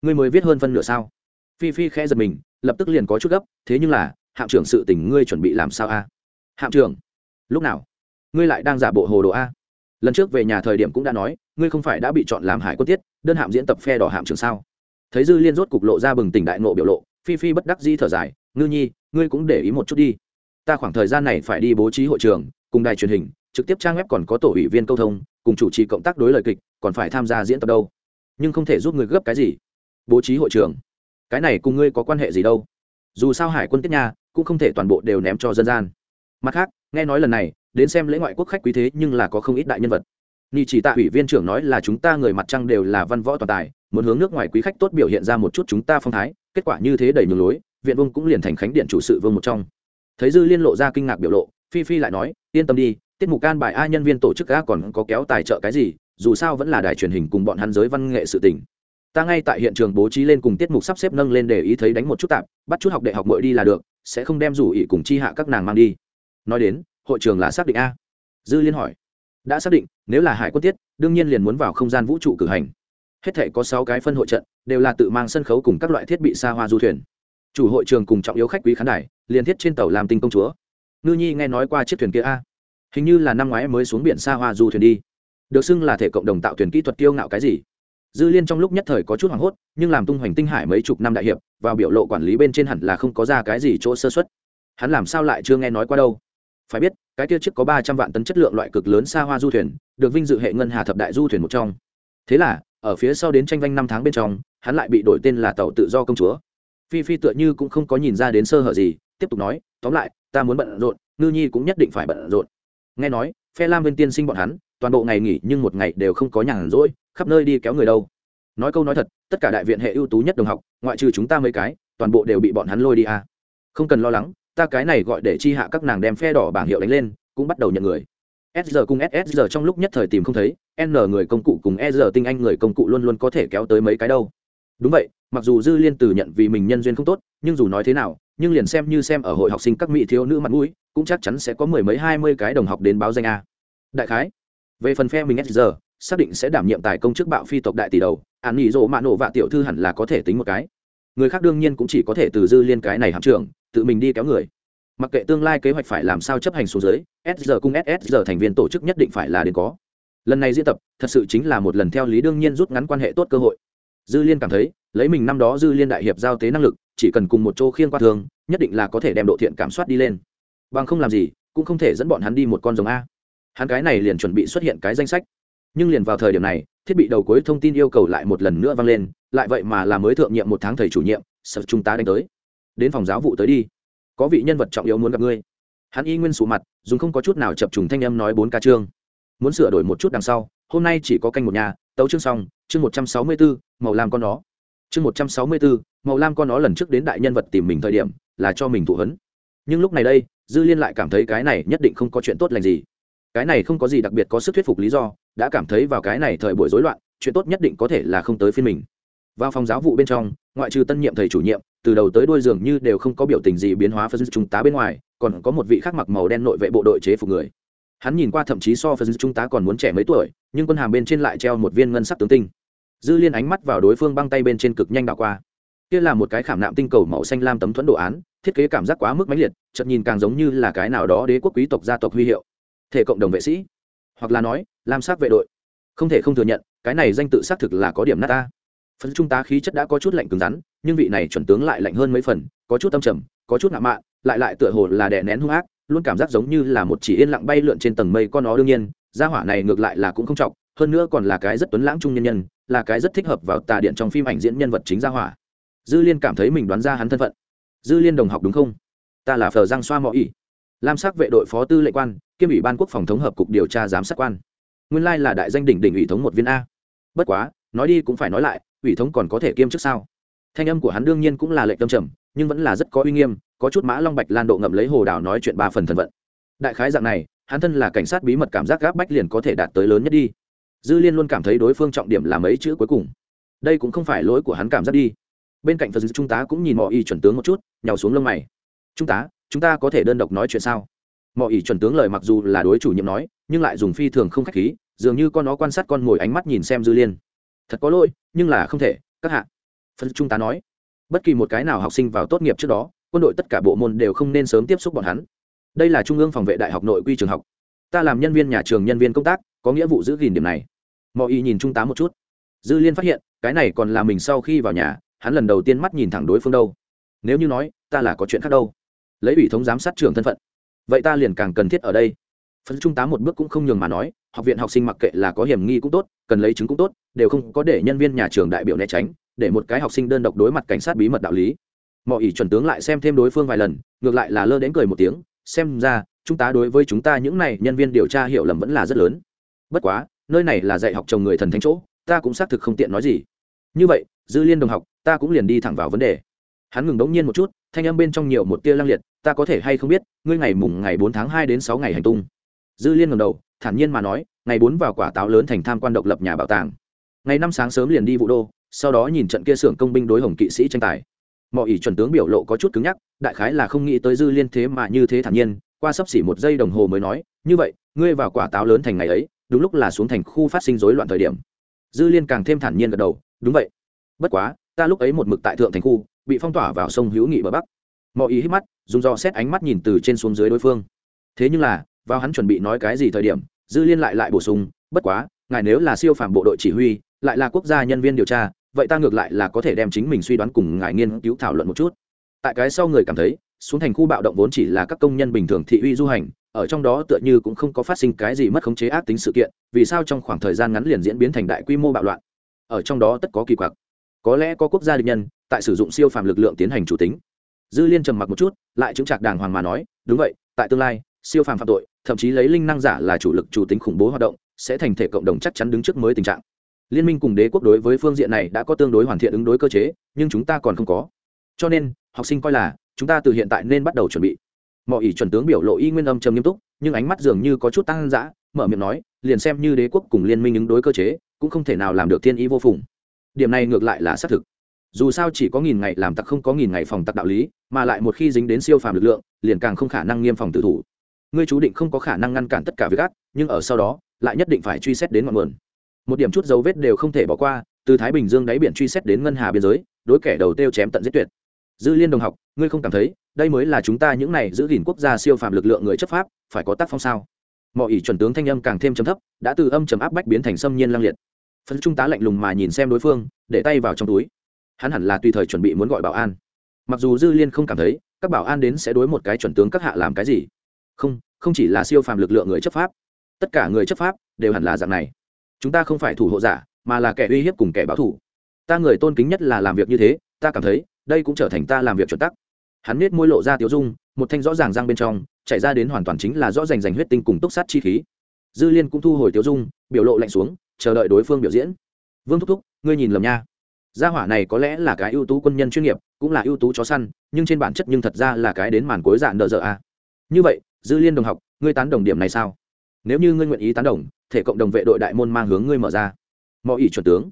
Ngươi mới viết hơn phân nửa sao? Phi phi khẽ giật mình, lập tức liền có chút gấp, thế nhưng là, hạm trưởng sự tình ngươi chuẩn bị làm sao a? Hạm trưởng, lúc nào? Ngươi lại đang giả bộ hồ đồ a? Lần trước về nhà thời điểm cũng đã nói, ngươi không phải đã bị chọn làm hải quân tiết đơn hạm diễn tập phe đỏ hạm trưởng sao? Thấy dư liên rốt cục lộ ra bừng tỉnh đại nộ biểu lộ, phi phi bất đắc di thở dài, ngư nhi, ngươi cũng để ý một chút đi. Ta khoảng thời gian này phải đi bố trí hội trường, cùng đài truyền hình, trực tiếp trang web còn có tổ ủy viên câu thông, cùng chủ trì cộng tác đối lời kịch, còn phải tham gia diễn tập đâu. Nhưng không thể giúp người gấp cái gì. Bố trí hội trường? Cái này cùng ngươi có quan hệ gì đâu. Dù sao hải quân tiết nha, cũng không thể toàn bộ đều ném cho dân gian. Mặt khác, nghe nói lần này, đến xem lễ ngoại quốc khách quý thế nhưng là có không ít đại nhân vật ni chỉ tạ ủy viên trưởng nói là chúng ta người mặt trăng đều là văn võ toàn tài, muốn hướng nước ngoài quý khách tốt biểu hiện ra một chút chúng ta phong thái, kết quả như thế đầy nhường lối, viện vương cũng liền thành khánh điện chủ sự vương một trong. Thấy dư liên lộ ra kinh ngạc biểu lộ, phi phi lại nói, yên tâm đi, tiết mục can bài a nhân viên tổ chức a còn có kéo tài trợ cái gì, dù sao vẫn là đài truyền hình cùng bọn hắn giới văn nghệ sự tình. Ta ngay tại hiện trường bố trí lên cùng tiết mục sắp xếp nâng lên để ý thấy đánh một chút tạp, bắt chút học đại học mội đi là được, sẽ không đem rủ ý cùng chi hạ các nàng mang đi. Nói đến, hội trường là xác định a. Dư liên hỏi đã xác định, nếu là hải quân tiết, đương nhiên liền muốn vào không gian vũ trụ cử hành. Hết thể có sáu cái phân hội trận, đều là tự mang sân khấu cùng các loại thiết bị xa hoa du thuyền. Chủ hội trường cùng trọng yếu khách quý khán đài, liền thiết trên tàu làm tinh công chúa. Ngư nhi nghe nói qua chiếc thuyền kia a? Hình như là năm ngoái mới xuống biển xa hoa du thuyền đi. Được xưng là thể cộng đồng tạo thuyền kỹ thuật kiêu ngạo cái gì? Dư liên trong lúc nhất thời có chút hoảng hốt, nhưng làm tung hoành tinh hải mấy chục năm đại hiệp, vào biểu lộ quản lý bên trên hẳn là không có ra cái gì chỗ sơ xuất hắn làm sao lại chưa nghe nói qua đâu? Phải biết cái kia chiếc có ba trăm vạn tấn chất lượng loại cực lớn xa hoa du thuyền, được vinh dự hệ ngân hà thập đại du thuyền một trong. Thế là, ở phía sau đến tranh vanh năm tháng bên trong, hắn lại bị đổi tên là tàu tự do công chúa. Phi phi tựa như cũng không có nhìn ra đến sơ hở gì, tiếp tục nói, tóm lại, ta muốn bận rộn, ngư nhi cũng nhất định phải bận rộn. Nghe nói, phe lam viên tiên sinh bọn hắn, toàn bộ ngày nghỉ nhưng một ngày đều không có nhàn rỗi, khắp nơi đi kéo người đâu. Nói câu nói thật, tất cả đại viện hệ ưu tú nhất đồng học, ngoại trừ chúng ta mấy cái, toàn bộ đều bị bọn hắn lôi đi à. không cần lo lắng ta cái này gọi để chi hạ các nàng đem phe đỏ bảng hiệu đánh lên, cũng bắt đầu nhận người. Sr cùng ssr trong lúc nhất thời tìm không thấy, n người công cụ cùng e tinh anh người công cụ luôn luôn có thể kéo tới mấy cái đâu. Đúng vậy, mặc dù dư liên từ nhận vì mình nhân duyên không tốt, nhưng dù nói thế nào, nhưng liền xem như xem ở hội học sinh các mỹ thiếu nữ mặt mũi, cũng chắc chắn sẽ có mười mấy hai mươi cái đồng học đến báo danh a. Đại khái, về phần phe mình sr xác định sẽ đảm nhiệm tài công chức bạo phi tộc đại tỷ đầu ạn nghỉ rộ mạ nổ vạ tiểu thư hẳn là có thể tính một cái người khác đương nhiên cũng chỉ có thể từ dư liên cái này hạm trưởng, tự mình đi kéo người. Mặc kệ tương lai kế hoạch phải làm sao chấp hành xuống dưới, s giờ cùng ss giờ thành viên tổ chức nhất định phải là đến có. Lần này diễn tập, thật sự chính là một lần theo lý đương nhiên rút ngắn quan hệ tốt cơ hội. Dư liên cảm thấy, lấy mình năm đó dư liên đại hiệp giao tế năng lực, chỉ cần cùng một chỗ khiên qua thường, nhất định là có thể đem độ thiện cảm soát đi lên. Bằng không làm gì, cũng không thể dẫn bọn hắn đi một con rồng a. Hắn cái này liền chuẩn bị xuất hiện cái danh sách nhưng liền vào thời điểm này, thiết bị đầu cuối thông tin yêu cầu lại một lần nữa vang lên, lại vậy mà là mới thượng nhiệm một tháng thầy chủ nhiệm, sợ chúng ta đánh tới. Đến phòng giáo vụ tới đi. Có vị nhân vật trọng yếu muốn gặp ngươi. Hắn y nguyên sụ mặt, dùng không có chút nào chập trùng thanh âm nói bốn ca chương. Muốn sửa đổi một chút đằng sau, hôm nay chỉ có canh một nhà, tấu chương xong, chương một trăm sáu mươi bốn màu lam con nó. Chương một trăm sáu mươi bốn màu lam con nó lần trước đến đại nhân vật tìm mình thời điểm, là cho mình thụ hấn. Nhưng lúc này đây, dư liên lại cảm thấy cái này nhất định không có chuyện tốt lành gì. Cái này không có gì đặc biệt có sức thuyết phục lý do đã cảm thấy vào cái này thời buổi rối loạn, chuyện tốt nhất định có thể là không tới phiên mình. Vào phòng giáo vụ bên trong, ngoại trừ tân nhiệm thầy chủ nhiệm, từ đầu tới đuôi dường như đều không có biểu tình gì biến hóa phân trung tá bên ngoài, còn có một vị khác mặc màu đen nội vệ bộ đội chế phục người. Hắn nhìn qua thậm chí so phân trung tá còn muốn trẻ mấy tuổi, nhưng quân hàm bên trên lại treo một viên ngân sắc tướng tinh. Dư liên ánh mắt vào đối phương băng tay bên trên cực nhanh đảo qua. Kia là một cái khảm nạm tinh cầu màu xanh lam tấm thuẫn đồ án, thiết kế cảm giác quá mức mãnh liệt, chợt nhìn càng giống như là cái nào đó đế quốc quý tộc gia tộc huy hiệu. Thể cộng đồng vệ sĩ hoặc là nói lam sắc vệ đội. Không thể không thừa nhận, cái này danh tự xác thực là có điểm nát ta. Phần trung tá khí chất đã có chút lạnh cứng rắn, nhưng vị này chuẩn tướng lại lạnh hơn mấy phần, có chút âm trầm, có chút ngạo mạn, lại lại tựa hồ là đè nén hung ác, luôn cảm giác giống như là một chỉ yên lặng bay lượn trên tầng mây con nó đương nhiên, gia hỏa này ngược lại là cũng không trọng, hơn nữa còn là cái rất tuấn lãng trung nhân nhân, là cái rất thích hợp vào tà điện trong phim ảnh diễn nhân vật chính gia hỏa. Dư liên cảm thấy mình đoán ra hắn thân phận. Dư liên đồng học đúng không? Ta là phờ giang xoa mọi ỉ. Lam sắc vệ đội phó tư lệ quan kiêm ủy ban quốc phòng thống hợp cục điều tra giám sát quan. Nguyên lai là đại danh đỉnh đỉnh ủy thống một viên a. Bất quá, nói đi cũng phải nói lại, ủy thống còn có thể kiêm chức sao? Thanh âm của hắn đương nhiên cũng là lệnh tâm trầm, nhưng vẫn là rất có uy nghiêm, có chút mã long bạch lan độ ngậm lấy hồ đào nói chuyện ba phần thần vận. Đại khái dạng này, hắn thân là cảnh sát bí mật cảm giác gáp bách liền có thể đạt tới lớn nhất đi. Dư liên luôn cảm thấy đối phương trọng điểm là mấy chữ cuối cùng. Đây cũng không phải lỗi của hắn cảm giác đi. Bên cạnh phật trung tá cũng nhìn mọi y chuẩn tướng một chút, nhào xuống lông mày. Trung tá chúng ta có thể đơn độc nói chuyện sao? Mọi ý chuẩn tướng lời mặc dù là đối chủ nhiệm nói, nhưng lại dùng phi thường không khách khí, dường như con nó quan sát con mồi ánh mắt nhìn xem dư liên. Thật có lỗi, nhưng là không thể, các hạ. Phân trung tá nói, bất kỳ một cái nào học sinh vào tốt nghiệp trước đó, quân đội tất cả bộ môn đều không nên sớm tiếp xúc bọn hắn. Đây là trung ương phòng vệ đại học nội quy trường học. Ta làm nhân viên nhà trường nhân viên công tác, có nghĩa vụ giữ gìn điểm này. Mọi ý nhìn trung tá một chút. Dư liên phát hiện, cái này còn là mình sau khi vào nhà, hắn lần đầu tiên mắt nhìn thẳng đối phương đâu. Nếu như nói, ta là có chuyện khác đâu. Lấy ủy thống giám sát trường thân phận vậy ta liền càng cần thiết ở đây. Phân trung tá một bước cũng không nhường mà nói, học viện học sinh mặc kệ là có hiểm nghi cũng tốt, cần lấy chứng cũng tốt, đều không có để nhân viên nhà trường đại biểu né tránh, để một cái học sinh đơn độc đối mặt cảnh sát bí mật đạo lý. Mọi ý chuẩn tướng lại xem thêm đối phương vài lần, ngược lại là lơ đến cười một tiếng, xem ra chúng ta đối với chúng ta những này nhân viên điều tra hiểu lầm vẫn là rất lớn. Bất quá, nơi này là dạy học chồng người thần thánh chỗ, ta cũng xác thực không tiện nói gì. Như vậy, dư liên đồng học, ta cũng liền đi thẳng vào vấn đề. Hắn ngừng đống nhiên một chút, thanh âm bên trong nhiều một tia lang liệt ta có thể hay không biết, ngươi ngày mùng ngày bốn tháng hai đến sáu ngày hành tung. Dư liên ngầm đầu, thản nhiên mà nói, ngày bốn vào quả táo lớn thành tham quan độc lập nhà bảo tàng. Ngày năm sáng sớm liền đi vụ đô, sau đó nhìn trận kia xưởng công binh đối hồng kỵ sĩ tranh tài. Mọi ỷ chuẩn tướng biểu lộ có chút cứng nhắc, đại khái là không nghĩ tới dư liên thế mà như thế thản nhiên, qua sắp xỉ một giây đồng hồ mới nói, như vậy, ngươi vào quả táo lớn thành ngày ấy, đúng lúc là xuống thành khu phát sinh rối loạn thời điểm. Dư liên càng thêm thản nhiên gật đầu, đúng vậy. Bất quá, ta lúc ấy một mực tại thượng thành khu, bị phong tỏa vào sông hữu nghị bờ bắc mọi ý hít mắt, dùng do xét ánh mắt nhìn từ trên xuống dưới đối phương. Thế nhưng là, vào hắn chuẩn bị nói cái gì thời điểm, dư liên lại lại bổ sung, bất quá, ngài nếu là siêu phàm bộ đội chỉ huy, lại là quốc gia nhân viên điều tra, vậy ta ngược lại là có thể đem chính mình suy đoán cùng ngài nghiên cứu thảo luận một chút. Tại cái sau người cảm thấy, xuống thành khu bạo động vốn chỉ là các công nhân bình thường thị uy du hành, ở trong đó tựa như cũng không có phát sinh cái gì mất khống chế ác tính sự kiện, vì sao trong khoảng thời gian ngắn liền diễn biến thành đại quy mô bạo loạn? Ở trong đó tất có kỳ quặc. Có lẽ có quốc gia địch nhân, tại sử dụng siêu phàm lực lượng tiến hành chủ tính dư liên trầm mặc một chút, lại chứng trạc đàng hoàng mà nói, đúng vậy, tại tương lai, siêu phàm phạm tội, thậm chí lấy linh năng giả là chủ lực chủ tính khủng bố hoạt động, sẽ thành thể cộng đồng chắc chắn đứng trước mới tình trạng. Liên minh cùng đế quốc đối với phương diện này đã có tương đối hoàn thiện ứng đối cơ chế, nhưng chúng ta còn không có. Cho nên, học sinh coi là, chúng ta từ hiện tại nên bắt đầu chuẩn bị. Mọi ý chuẩn tướng biểu lộ y nguyên âm trầm nghiêm túc, nhưng ánh mắt dường như có chút tăng dã, mở miệng nói, liền xem như đế quốc cùng liên minh ứng đối cơ chế, cũng không thể nào làm được thiên ý vô phùng. Điểm này ngược lại là xác thực dù sao chỉ có nghìn ngày làm tặc không có nghìn ngày phòng tặc đạo lý, mà lại một khi dính đến siêu phàm lực lượng, liền càng không khả năng nghiêm phòng tự thủ. Ngươi chú định không có khả năng ngăn cản tất cả việc ác, nhưng ở sau đó, lại nhất định phải truy xét đến ngọn nguồn. Một điểm chút dấu vết đều không thể bỏ qua, từ thái bình dương đáy biển truy xét đến ngân hà biên giới, đối kẻ đầu tiêu chém tận giết tuyệt. Dư liên đồng học, ngươi không cảm thấy, đây mới là chúng ta những này giữ gìn quốc gia siêu phàm lực lượng người chấp pháp, phải có tác phong sao? Mọi ý chuẩn tướng thanh âm càng thêm chấm thấp, đã từ âm chấm áp bách biến thành xâm nhiên lang liệt. Phân trung tá lạnh lùng mà nhìn xem đối phương, để tay vào trong túi hắn hẳn là tùy thời chuẩn bị muốn gọi bảo an. Mặc dù dư liên không cảm thấy, các bảo an đến sẽ đối một cái chuẩn tướng các hạ làm cái gì. Không không chỉ là siêu phàm lực lượng người chấp pháp. Tất cả người chấp pháp đều hẳn là dạng này. Chúng ta không phải thủ hộ giả, mà là kẻ uy hiếp cùng kẻ báo thủ ta người tôn kính nhất là làm việc như thế, ta cảm thấy, đây cũng trở thành ta làm việc chuẩn tắc. Hắn nết môi lộ ra tiếu dung, một thanh rõ ràng răng bên trong chạy ra đến hoàn toàn chính là rõ rành rành huyết tinh cùng túc sát chi khí. Dư liên cũng thu hồi tiếu dung, biểu lộ lạnh xuống, chờ đợi đối phương biểu diễn. Vương thúc thúc, ngươi nhìn lầm nha gia hỏa này có lẽ là cái ưu tú quân nhân chuyên nghiệp, cũng là ưu tú chó săn, nhưng trên bản chất nhưng thật ra là cái đến màn cuối dạng nợ dợ a. Như vậy, dư liên đồng học, ngươi tán đồng điểm này sao? Nếu như ngươi nguyện ý tán đồng, thể cộng đồng vệ đội đại môn mang hướng ngươi mở ra. Mọi ý chuẩn tướng.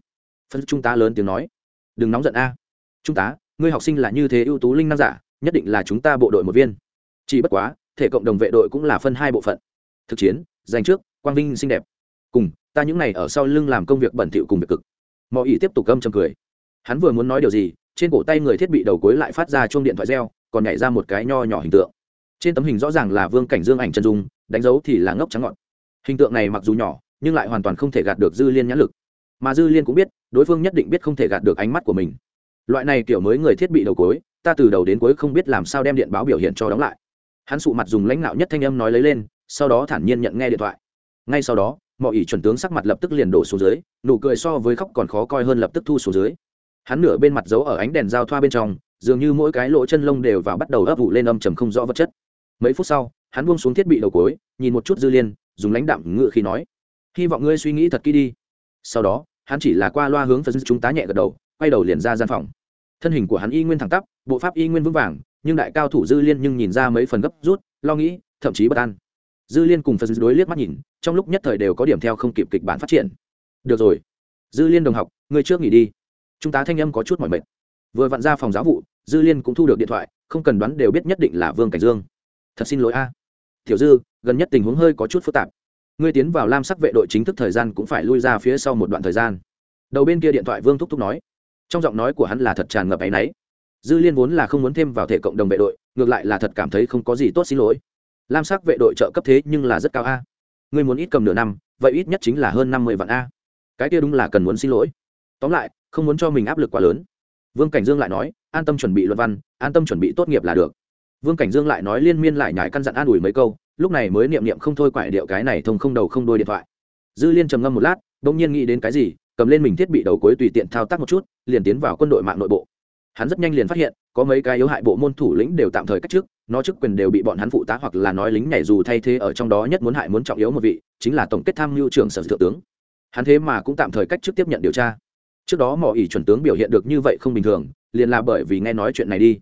Phân trung tá lớn tiếng nói. Đừng nóng giận a. Trung tá, ngươi học sinh là như thế ưu tú linh năng giả, nhất định là chúng ta bộ đội một viên. Chỉ bất quá, thể cộng đồng vệ đội cũng là phân hai bộ phận. Thực chiến, giành trước, quang vinh xinh đẹp. Cùng, ta những này ở sau lưng làm công việc bẩn thỉu cùng việc cực. Mọi ý tiếp tục gâm chầm cười hắn vừa muốn nói điều gì, trên cổ tay người thiết bị đầu cuối lại phát ra chuông điện thoại reo, còn nhảy ra một cái nho nhỏ hình tượng. Trên tấm hình rõ ràng là vương cảnh dương ảnh chân dung, đánh dấu thì là ngốc trắng ngọn. Hình tượng này mặc dù nhỏ, nhưng lại hoàn toàn không thể gạt được dư liên nhãn lực. Mà dư liên cũng biết, đối phương nhất định biết không thể gạt được ánh mắt của mình. Loại này kiểu mới người thiết bị đầu cối ta từ đầu đến cuối không biết làm sao đem điện báo biểu hiện cho đóng lại. Hắn sụ mặt dùng lãnh đạo nhất thanh âm nói lấy lên, sau đó thản nhiên nhận nghe điện thoại. Ngay sau đó mọi ỷ chuẩn tướng sắc mặt lập tức liền đổ xuống dưới, nụ cười so với khóc còn khó coi hơn lập tức thu xuống dưới hắn nửa bên mặt giấu ở ánh đèn giao thoa bên trong, dường như mỗi cái lỗ chân lông đều vào bắt đầu ấp vụ lên âm trầm không rõ vật chất. Mấy phút sau, hắn buông xuống thiết bị đầu cối, nhìn một chút dư liên, dùng lãnh đạm ngự khi nói, hy vọng ngươi suy nghĩ thật kỹ đi. Sau đó, hắn chỉ là qua loa hướng phần chúng tá nhẹ gật đầu, quay đầu liền ra gian phòng. Thân hình của hắn y nguyên thẳng tắp, bộ pháp y nguyên vững vàng, nhưng đại cao thủ dư liên nhưng nhìn ra mấy phần gấp rút, lo nghĩ, thậm chí bất an. Dư liên cùng phần đối liếc mắt nhìn, trong lúc nhất thời đều có điểm theo không kịp kịch bản phát triển. Được rồi. Dư liên đồng học, ngươi trước nghỉ đi chúng ta thanh âm có chút mỏi mệt. Vừa vặn ra phòng giáo vụ, dư liên cũng thu được điện thoại, không cần đoán đều biết nhất định là vương cảnh dương. Thật xin lỗi a. Tiểu dư, gần nhất tình huống hơi có chút phức tạp. Ngươi tiến vào lam sắc vệ đội chính thức thời gian cũng phải lui ra phía sau một đoạn thời gian. Đầu bên kia điện thoại vương thúc thúc nói. Trong giọng nói của hắn là thật tràn ngập áy náy. Dư liên vốn là không muốn thêm vào thể cộng đồng vệ đội, ngược lại là thật cảm thấy không có gì tốt xin lỗi. Lam sắc vệ đội trợ cấp thế nhưng là rất cao a. Ngươi muốn ít cầm nửa năm, vậy ít nhất chính là hơn năm mươi vạn a. Cái kia đúng là cần muốn xin lỗi tóm lại, không muốn cho mình áp lực quá lớn. Vương cảnh dương lại nói, an tâm chuẩn bị luận văn, an tâm chuẩn bị tốt nghiệp là được. Vương cảnh dương lại nói liên miên lại nhải căn dặn an ủi mấy câu, lúc này mới niệm niệm không thôi quại điệu cái này thông không đầu không đôi điện thoại. Dư liên trầm ngâm một lát đ ỗ n g nhiên nghĩ đến cái gì, cầm lên mình thiết bị đầu cuối tùy tiện thao tác một chút, liền tiến vào quân đội mạng nội bộ. Hắn rất nhanh liền phát hiện, có mấy cái yếu hại bộ môn thủ lĩnh đều tạm thời cách trước, nó chức quyền đều bị bọn hắn phụ tá hoặc là nói lính nhảy dù thay thế ở trong đó nhất muốn hại muốn trọng yếu một vị, chính là tổng kết tham mưu trưởng sở thượng tướng. Hắn thế mà cũng tạm thời cách trước tiếp nhận điều tra trước đó mỏ ỉ chuẩn tướng biểu hiện được như vậy không bình thường, liền là bởi vì nghe nói chuyện này đi.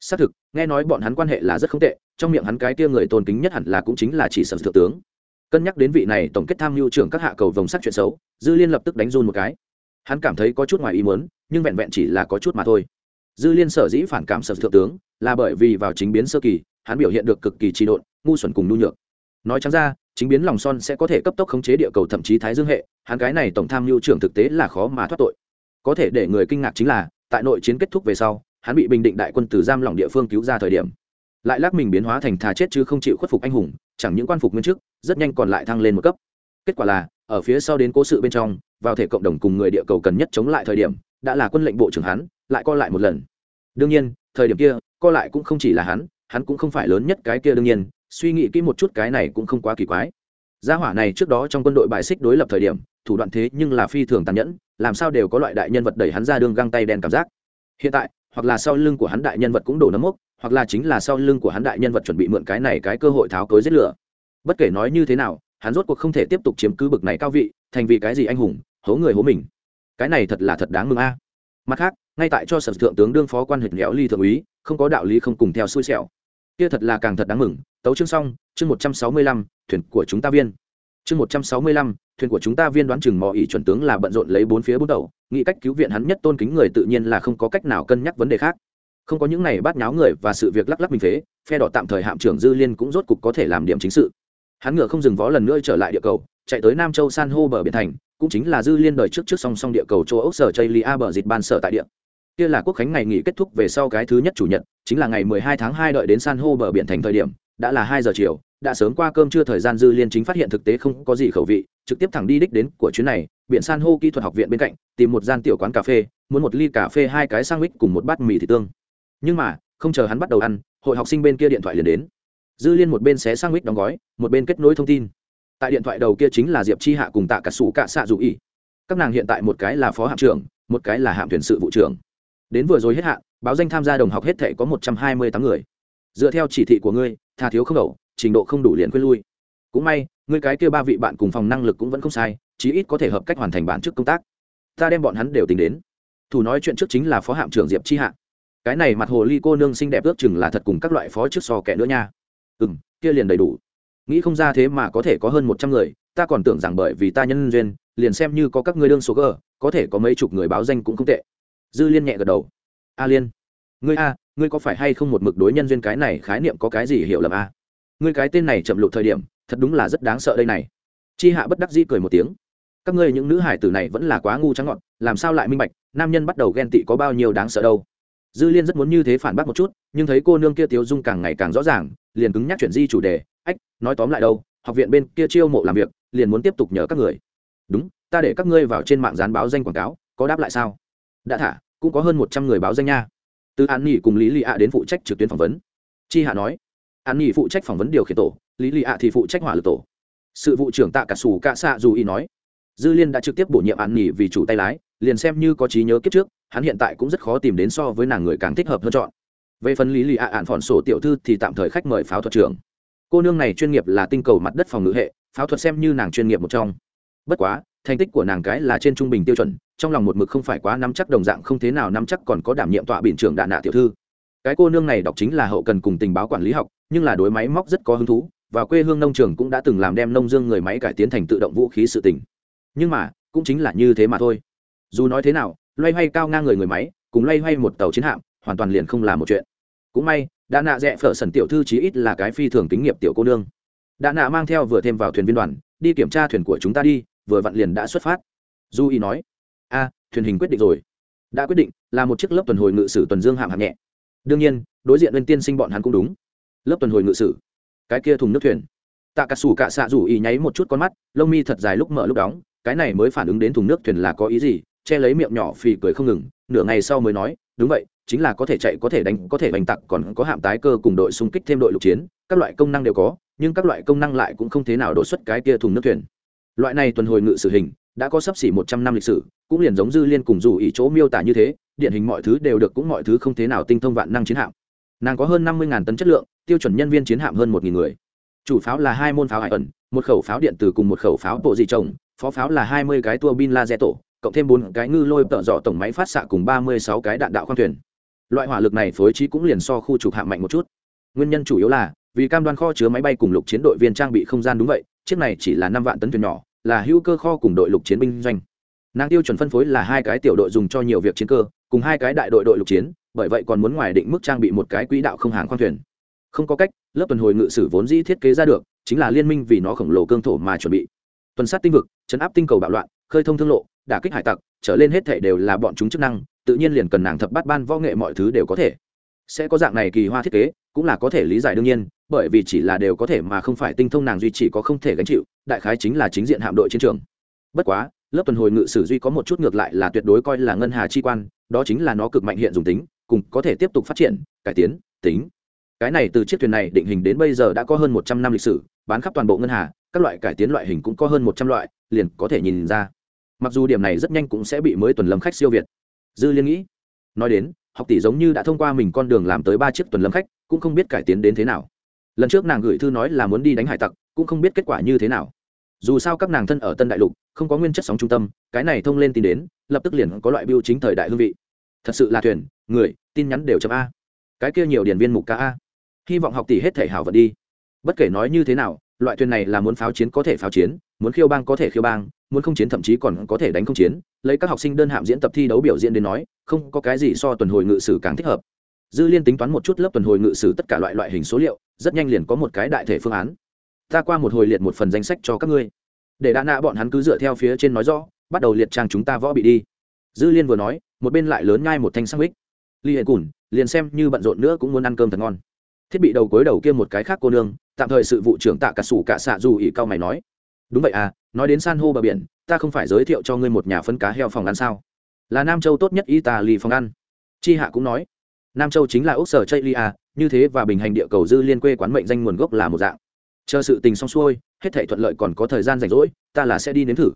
Xác thực, nghe nói bọn hắn quan hệ là rất không tệ, trong miệng hắn cái tia người tôn kính nhất hẳn là cũng chính là chỉ sở thượng tướng. Cân nhắc đến vị này tổng kết tham mưu trưởng các hạ cầu vòng sắc chuyện xấu, dư liên lập tức đánh run một cái. Hắn cảm thấy có chút ngoài ý muốn, nhưng vẹn vẹn chỉ là có chút mà thôi. Dư liên sở dĩ phản cảm sở thượng tướng, là bởi vì vào chính biến sơ kỳ, hắn biểu hiện được cực kỳ trị độn, ngu xuẩn cùng nhu nhược. Nói chẳng ra, chính biến lòng son sẽ có thể cấp tốc khống chế địa cầu thậm chí thái dương hệ, hắn cái này tổng tham mưu trưởng thực tế là khó mà thoát tội có thể để người kinh ngạc chính là, tại nội chiến kết thúc về sau, hắn bị bình định đại quân từ giam lỏng địa phương cứu ra thời điểm. Lại lắc mình biến hóa thành thà chết chứ không chịu khuất phục anh hùng, chẳng những quan phục nguyên chức, rất nhanh còn lại thăng lên một cấp. Kết quả là, ở phía sau đến cố sự bên trong, vào thể cộng đồng cùng người địa cầu cần nhất chống lại thời điểm, đã là quân lệnh bộ trưởng hắn, lại co lại một lần. Đương nhiên, thời điểm kia, co lại cũng không chỉ là hắn hắn cũng không phải lớn nhất cái kia đương nhiên, suy nghĩ kỹ một chút cái này cũng không quá kỳ quái. Gia hỏa này trước đó trong quân đội bài xích đối lập thời điểm, thủ đoạn thế nhưng là phi thường tàn nhẫn làm sao đều có loại đại nhân vật đẩy hắn ra đường găng tay đen cảm giác. Hiện tại, hoặc là sau lưng của hắn đại nhân vật cũng đổ nấm mốc, hoặc là chính là sau lưng của hắn đại nhân vật chuẩn bị mượn cái này cái cơ hội tháo cối giết lửa. Bất kể nói như thế nào, hắn rốt cuộc không thể tiếp tục chiếm cứ bực này cao vị, thành vì cái gì anh hùng, hố người hố mình. Cái này thật là thật đáng mừng a. Mặt khác, ngay tại cho sở thượng tướng đương phó quan hệt nghèo ly thượng úy, không có đạo lý không cùng theo xui xẻo. Kia thật là càng thật đáng mừng. Tấu chương xong, chương một trăm sáu mươi lăm, thuyền của chúng ta viên. Chương một trăm sáu mươi lăm thuyền của chúng ta viên đoán chừng mò ỉ chuẩn tướng là bận rộn lấy bốn phía bút đầu nghĩ cách cứu viện hắn nhất tôn kính người tự nhiên là không có cách nào cân nhắc vấn đề khác. Không có những này bát nháo người và sự việc lắc lắc mình phế, phe đỏ tạm thời hạm trưởng dư liên cũng rốt cục có thể làm điểm chính sự. Hắn ngựa không dừng vó lần nữa trở lại địa cầu, chạy tới nam châu san hô bờ biển thành, cũng chính là dư liên đời trước trước song song địa cầu châu ốc sở chây lia bờ dịch ban sở tại địa. Kia là quốc khánh ngày nghỉ kết thúc về sau cái thứ nhất chủ nhật, chính là ngày 12 tháng 2 đợi đến san hô bờ biển thành thời điểm, đã là hai giờ chiều đã sớm qua cơm trưa thời gian dư liên chính phát hiện thực tế không có gì khẩu vị, trực tiếp thẳng đi đích đến của chuyến này, biển san hô kỹ thuật học viện bên cạnh, tìm một gian tiểu quán cà phê, muốn một ly cà phê hai cái sang mít cùng một bát mì thịt tương. Nhưng mà, không chờ hắn bắt đầu ăn, hội học sinh bên kia điện thoại liền đến. Dư liên một bên xé sang mít đóng gói, một bên kết nối thông tin. Tại điện thoại đầu kia chính là diệp chi hạ cùng tạ cả sủ cả xạ dù ỉ các nàng hiện tại một cái là phó hạm trưởng, một cái là hạm thuyền sự vụ trưởng. Đến vừa rồi hết hạn, báo danh tham gia đồng học hết thể có một trăm hai mươi tám người. Dựa theo chỉ thị của ngươi, tha thiếu không đầu trình độ không đủ liền quên lui. Cũng may, ngươi cái kia ba vị bạn cùng phòng năng lực cũng vẫn không sai, chí ít có thể hợp cách hoàn thành bản trước công tác. Ta đem bọn hắn đều tính đến. Thủ nói chuyện trước chính là phó hạm trưởng diệp chi hạ. Cái này mặt hồ ly cô nương xinh đẹp ước chừng là thật cùng các loại phó trước so kẻ nữa nha. Ừ m kia liền đầy đủ. Nghĩ không ra thế mà có thể có hơn một trăm người, ta còn tưởng rằng bởi vì ta nhân duyên, liền xem như có các ngươi đương số gờ có thể có mấy chục người báo danh cũng không tệ. Dư liên nhẹ gật đầu. A liên. Ngươi a, ngươi có phải hay không một mực đối nhân duyên cái này khái niệm có cái gì hiểu lầm a? Ngươi cái tên này chậm lụt thời điểm, thật đúng là rất đáng sợ đây này. Chi hạ bất đắc dĩ cười một tiếng. Các ngươi những nữ hải tử này vẫn là quá ngu trắng ngọn, làm sao lại minh bạch, nam nhân bắt đầu ghen tị có bao nhiêu đáng sợ đâu. Dư liên rất muốn như thế phản bác một chút, nhưng thấy cô nương kia tiếu dung càng ngày càng rõ ràng, liền cứng nhắc chuyện di chủ đề, ách, nói tóm lại đâu, học viện bên kia chiêu mộ làm việc, liền muốn tiếp tục nhờ các người. Đúng, ta để các ngươi vào trên mạng dán báo danh quảng cáo, có đáp lại sao? Đã thả, cũng có hơn một trăm người báo danh nha. Từ an nghỉ cùng lý lị ạ đến phụ trách trực tuyến phỏng vấn. Chi hạ nói an nghỉ phụ trách phỏng vấn điều khiển tổ, lý lì ạ thì phụ trách hỏa lực tổ. Sự vụ trưởng tạ cả sủ cạ xạ dù y nói, dư liên đã trực tiếp bổ nhiệm an nghỉ vì chủ tay lái, liền xem như có trí nhớ kiếp trước, hắn hiện tại cũng rất khó tìm đến so với nàng người càng thích hợp hơn chọn. Về phần lý lì ạ, ạn phòn sổ tiểu thư thì tạm thời khách mời pháo thuật trưởng. Cô nương này chuyên nghiệp là tinh cầu mặt đất phòng ngự hệ, pháo thuật xem như nàng chuyên nghiệp một trong. Bất quá, thành tích của nàng cái là trên trung bình tiêu chuẩn, trong lòng một mực không phải quá nắm chắc đồng dạng không thế nào nắm chắc còn có đảm nhiệm tọa biển trưởng đạ nạ tiểu thư cái cô nương này đọc chính là hậu cần cùng tình báo quản lý học, nhưng là đối máy móc rất có hứng thú, và quê hương nông trường cũng đã từng làm đem nông dương người máy cải tiến thành tự động vũ khí sự tình. Nhưng mà, cũng chính là như thế mà thôi. Dù nói thế nào, loay hoay cao ngang người người máy, cùng loay hoay một tàu chiến hạm, hoàn toàn liền không là một chuyện. Cũng may đã nạ rẽ phở sần tiểu thư chí ít là cái phi thường kinh nghiệm tiểu cô nương. Đã nạ mang theo vừa thêm vào thuyền viên đoàn, đi kiểm tra thuyền của chúng ta đi, vừa vặn liền đã xuất phát. Du y nói, a, thuyền hình quyết định rồi. Đã quyết định, là một chiếc lớp tuần hồi ngự sử tuần dương hạng hạng nhẹ đương nhiên, đối diện lên tiên sinh bọn hắn cũng đúng. Lớp tuần hồi ngự sử. Cái kia thùng nước thuyền. Tạ cả sủ cả xạ rủ ý nháy một chút con mắt, lông mi thật dài lúc mở lúc đóng, cái này mới phản ứng đến thùng nước thuyền là có ý gì, che lấy miệng nhỏ phì cười không ngừng, nửa ngày sau mới nói, đúng vậy, chính là có thể chạy, có thể đánh, có thể bành tặc, còn có hạm tái cơ cùng đội xung kích thêm đội lục chiến, các loại công năng đều có, nhưng các loại công năng lại cũng không thế nào đột xuất cái kia thùng nước thuyền. Loại này tuần hồi ngự sử hình, đã có sắp xỉ một trăm năm lịch sử, cũng liền giống dư liên cùng dù ý chỗ miêu tả như thế điện hình mọi thứ đều được cũng mọi thứ không thế nào tinh thông vạn năng chiến hạm. Nàng có hơn năm mươi tấn chất lượng, tiêu chuẩn nhân viên chiến hạm hơn một người. Chủ pháo là hai môn pháo hải ẩn, một khẩu pháo điện từ cùng một khẩu pháo bộ dị trồng phó pháo là hai mươi cái tua bin laser tổ, cộng thêm bốn cái ngư lôi tợ dọ tổng máy phát xạ cùng ba mươi sáu cái đạn đạo khoang thuyền. Loại hỏa lực này phối trí cũng liền so khu trục hạm mạnh một chút. Nguyên nhân chủ yếu là, vì cam đoan kho chứa máy bay cùng lục chiến đội viên trang bị không gian đúng vậy, chiếc này chỉ là năm vạn tấn thuyền nhỏ, là hữu cơ kho cùng đội lục chiến binh doanh. Nàng tiêu chuẩn phân phối là hai cái tiểu đội dùng cho nhiều việc chiến cơ cùng hai cái đại đội đội lục chiến, bởi vậy còn muốn ngoài định mức trang bị một cái quỹ đạo không hàng khoang thuyền. Không có cách, lớp tuần hồi ngự sử vốn dĩ thiết kế ra được, chính là liên minh vì nó khổng lồ cương thổ mà chuẩn bị. Tuần sát tinh vực, chấn áp tinh cầu bạo loạn, khơi thông thương lộ, đả kích hải tặc, trở lên hết thể đều là bọn chúng chức năng, tự nhiên liền cần nàng thập bát ban võ nghệ mọi thứ đều có thể. Sẽ có dạng này kỳ hoa thiết kế, cũng là có thể lý giải đương nhiên, bởi vì chỉ là đều có thể mà không phải tinh thông nàng duy chỉ có không thể gánh chịu, đại khái chính là chính diện hạm đội chiến trường. Bất quá lớp tuần hồi ngự sử duy có một chút ngược lại là tuyệt đối coi là ngân hà chi quan, đó chính là nó cực mạnh hiện dùng tính, cùng có thể tiếp tục phát triển, cải tiến, tính. Cái này từ chiếc thuyền này định hình đến bây giờ đã có hơn một trăm năm lịch sử, bán khắp toàn bộ ngân hà, các loại cải tiến loại hình cũng có hơn một trăm loại, liền có thể nhìn ra. Mặc dù điểm này rất nhanh cũng sẽ bị mới tuần lâm khách siêu việt. Dư liên nghĩ, nói đến, học tỷ giống như đã thông qua mình con đường làm tới ba chiếc tuần lâm khách, cũng không biết cải tiến đến thế nào. Lần trước nàng gửi thư nói là muốn đi đánh hải tặc, cũng không biết kết quả như thế nào dù sao các nàng thân ở tân đại lục, không có nguyên chất sóng trung tâm, cái này thông lên tin đến, lập tức liền có loại biêu chính thời đại hương vị. Thật sự là thuyền, người, tin nhắn đều chấm a. Cái kia nhiều điển viên mục ca a. Hy vọng học tỷ hết thể hảo vật đi. Bất kể nói như thế nào, loại thuyền này là muốn pháo chiến có thể pháo chiến, muốn khiêu bang có thể khiêu bang, muốn không chiến thậm chí còn có thể đánh không chiến, lấy các học sinh đơn hạm diễn tập thi đấu biểu diễn đến nói, không có cái gì so tuần hồi ngự sử càng thích hợp. Dư liên tính toán một chút lớp tuần hồi ngự sử tất cả loại loại hình số liệu, rất nhanh liền có một cái đại thể phương án ta qua một hồi liệt một phần danh sách cho các ngươi. Để đã nạ bọn hắn cứ dựa theo phía trên nói rõ, bắt đầu liệt trang chúng ta võ bị đi. Dư liên vừa nói, một bên lại lớn ngay một thanh sang ích ly hệ cùn, liền xem như bận rộn nữa cũng muốn ăn cơm thật ngon. Thiết bị đầu cuối đầu kia một cái khác cô nương, tạm thời sự vụ trưởng tạ cả sủ cả xạ dù ỉ cao mày nói, đúng vậy à nói đến san hô bờ biển, ta không phải giới thiệu cho ngươi một nhà phân cá heo phòng ăn sao? Là nam châu tốt nhất italy phòng ăn. Chi hạ cũng nói, nam châu chính là ốc sở chây lia, như thế và bình hành địa cầu dư liên quê quán mệnh danh nguồn gốc là một dạng chờ sự tình xong xuôi, hết thể thuận lợi còn có thời gian rảnh rỗi, ta là sẽ đi nếm thử.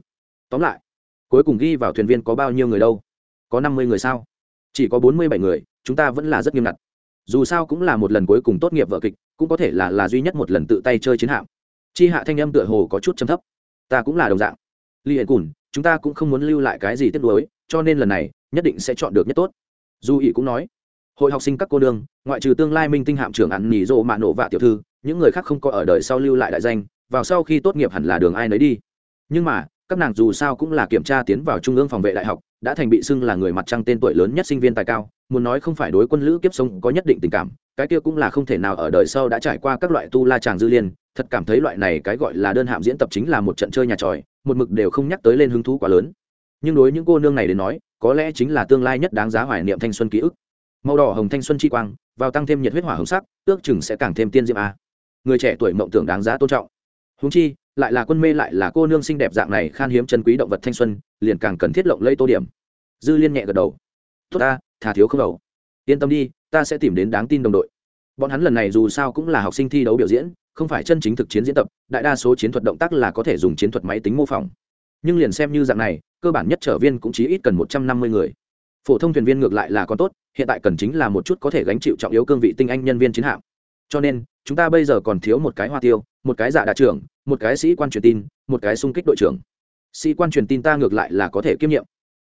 Tóm lại, cuối cùng ghi vào thuyền viên có bao nhiêu người đâu? Có năm mươi người sao? Chỉ có bốn mươi bảy người, chúng ta vẫn là rất nghiêm ngặt. Dù sao cũng là một lần cuối cùng tốt nghiệp vợ kịch, cũng có thể là là duy nhất một lần tự tay chơi chiến hạm. Chi hạ thanh âm tựa hồ có chút chấm thấp. Ta cũng là đồng dạng. Li hệ cùn, chúng ta cũng không muốn lưu lại cái gì tiếc nuối, cho nên lần này, nhất định sẽ chọn được nhất tốt. Du ý cũng nói, hội học sinh các cô đương ngoại trừ tương lai minh tinh hạm trưởng ăn nỉ rộ mạ nổ vạ tiểu thư những người khác không có ở đời sau lưu lại đại danh, vào sau khi tốt nghiệp hẳn là đường ai nấy đi. Nhưng mà, các nàng dù sao cũng là kiểm tra tiến vào trung ương phòng vệ đại học, đã thành bị xưng là người mặt trăng tên tuổi lớn nhất sinh viên tài cao, muốn nói không phải đối quân lữ kiếp sống có nhất định tình cảm, cái kia cũng là không thể nào ở đời sau đã trải qua các loại tu la tràng dư liên, thật cảm thấy loại này cái gọi là đơn hạm diễn tập chính là một trận chơi nhà tròi, một mực đều không nhắc tới lên hứng thú quá lớn. Nhưng đối những cô nương này đến nói, có lẽ chính là tương lai nhất đáng giá hoài niệm thanh xuân ký ức. Màu đỏ hồng thanh xuân chi quang, vào tăng thêm nhiệt huyết hỏa hồng sắc, ước chừng sẽ càng thêm tiên diệm a người trẻ tuổi mộng tưởng đáng giá tôn trọng. Húng chi, lại là quân mê lại là cô nương xinh đẹp dạng này khan hiếm chân quý động vật thanh xuân, liền càng cần thiết lộng lây tô điểm. Dư liên nhẹ gật đầu. Tốt ta thà thiếu không đầu. Yên tâm đi, ta sẽ tìm đến đáng tin đồng đội. Bọn hắn lần này dù sao cũng là học sinh thi đấu biểu diễn, không phải chân chính thực chiến diễn tập, đại đa số chiến thuật động tác là có thể dùng chiến thuật máy tính mô phỏng. Nhưng liền xem như dạng này, cơ bản nhất trở viên cũng chỉ ít cần một trăm năm mươi người. Phổ thông thuyền viên ngược lại là còn tốt, hiện tại cần chính là một chút có thể gánh chịu trọng yếu cương vị tinh anh nhân viên chiến hạm. Cho nên chúng ta bây giờ còn thiếu một cái hoa tiêu một cái giả đạ trưởng một cái sĩ quan truyền tin một cái xung kích đội trưởng. Sĩ quan truyền tin ta ngược lại là có thể kiêm nhiệm.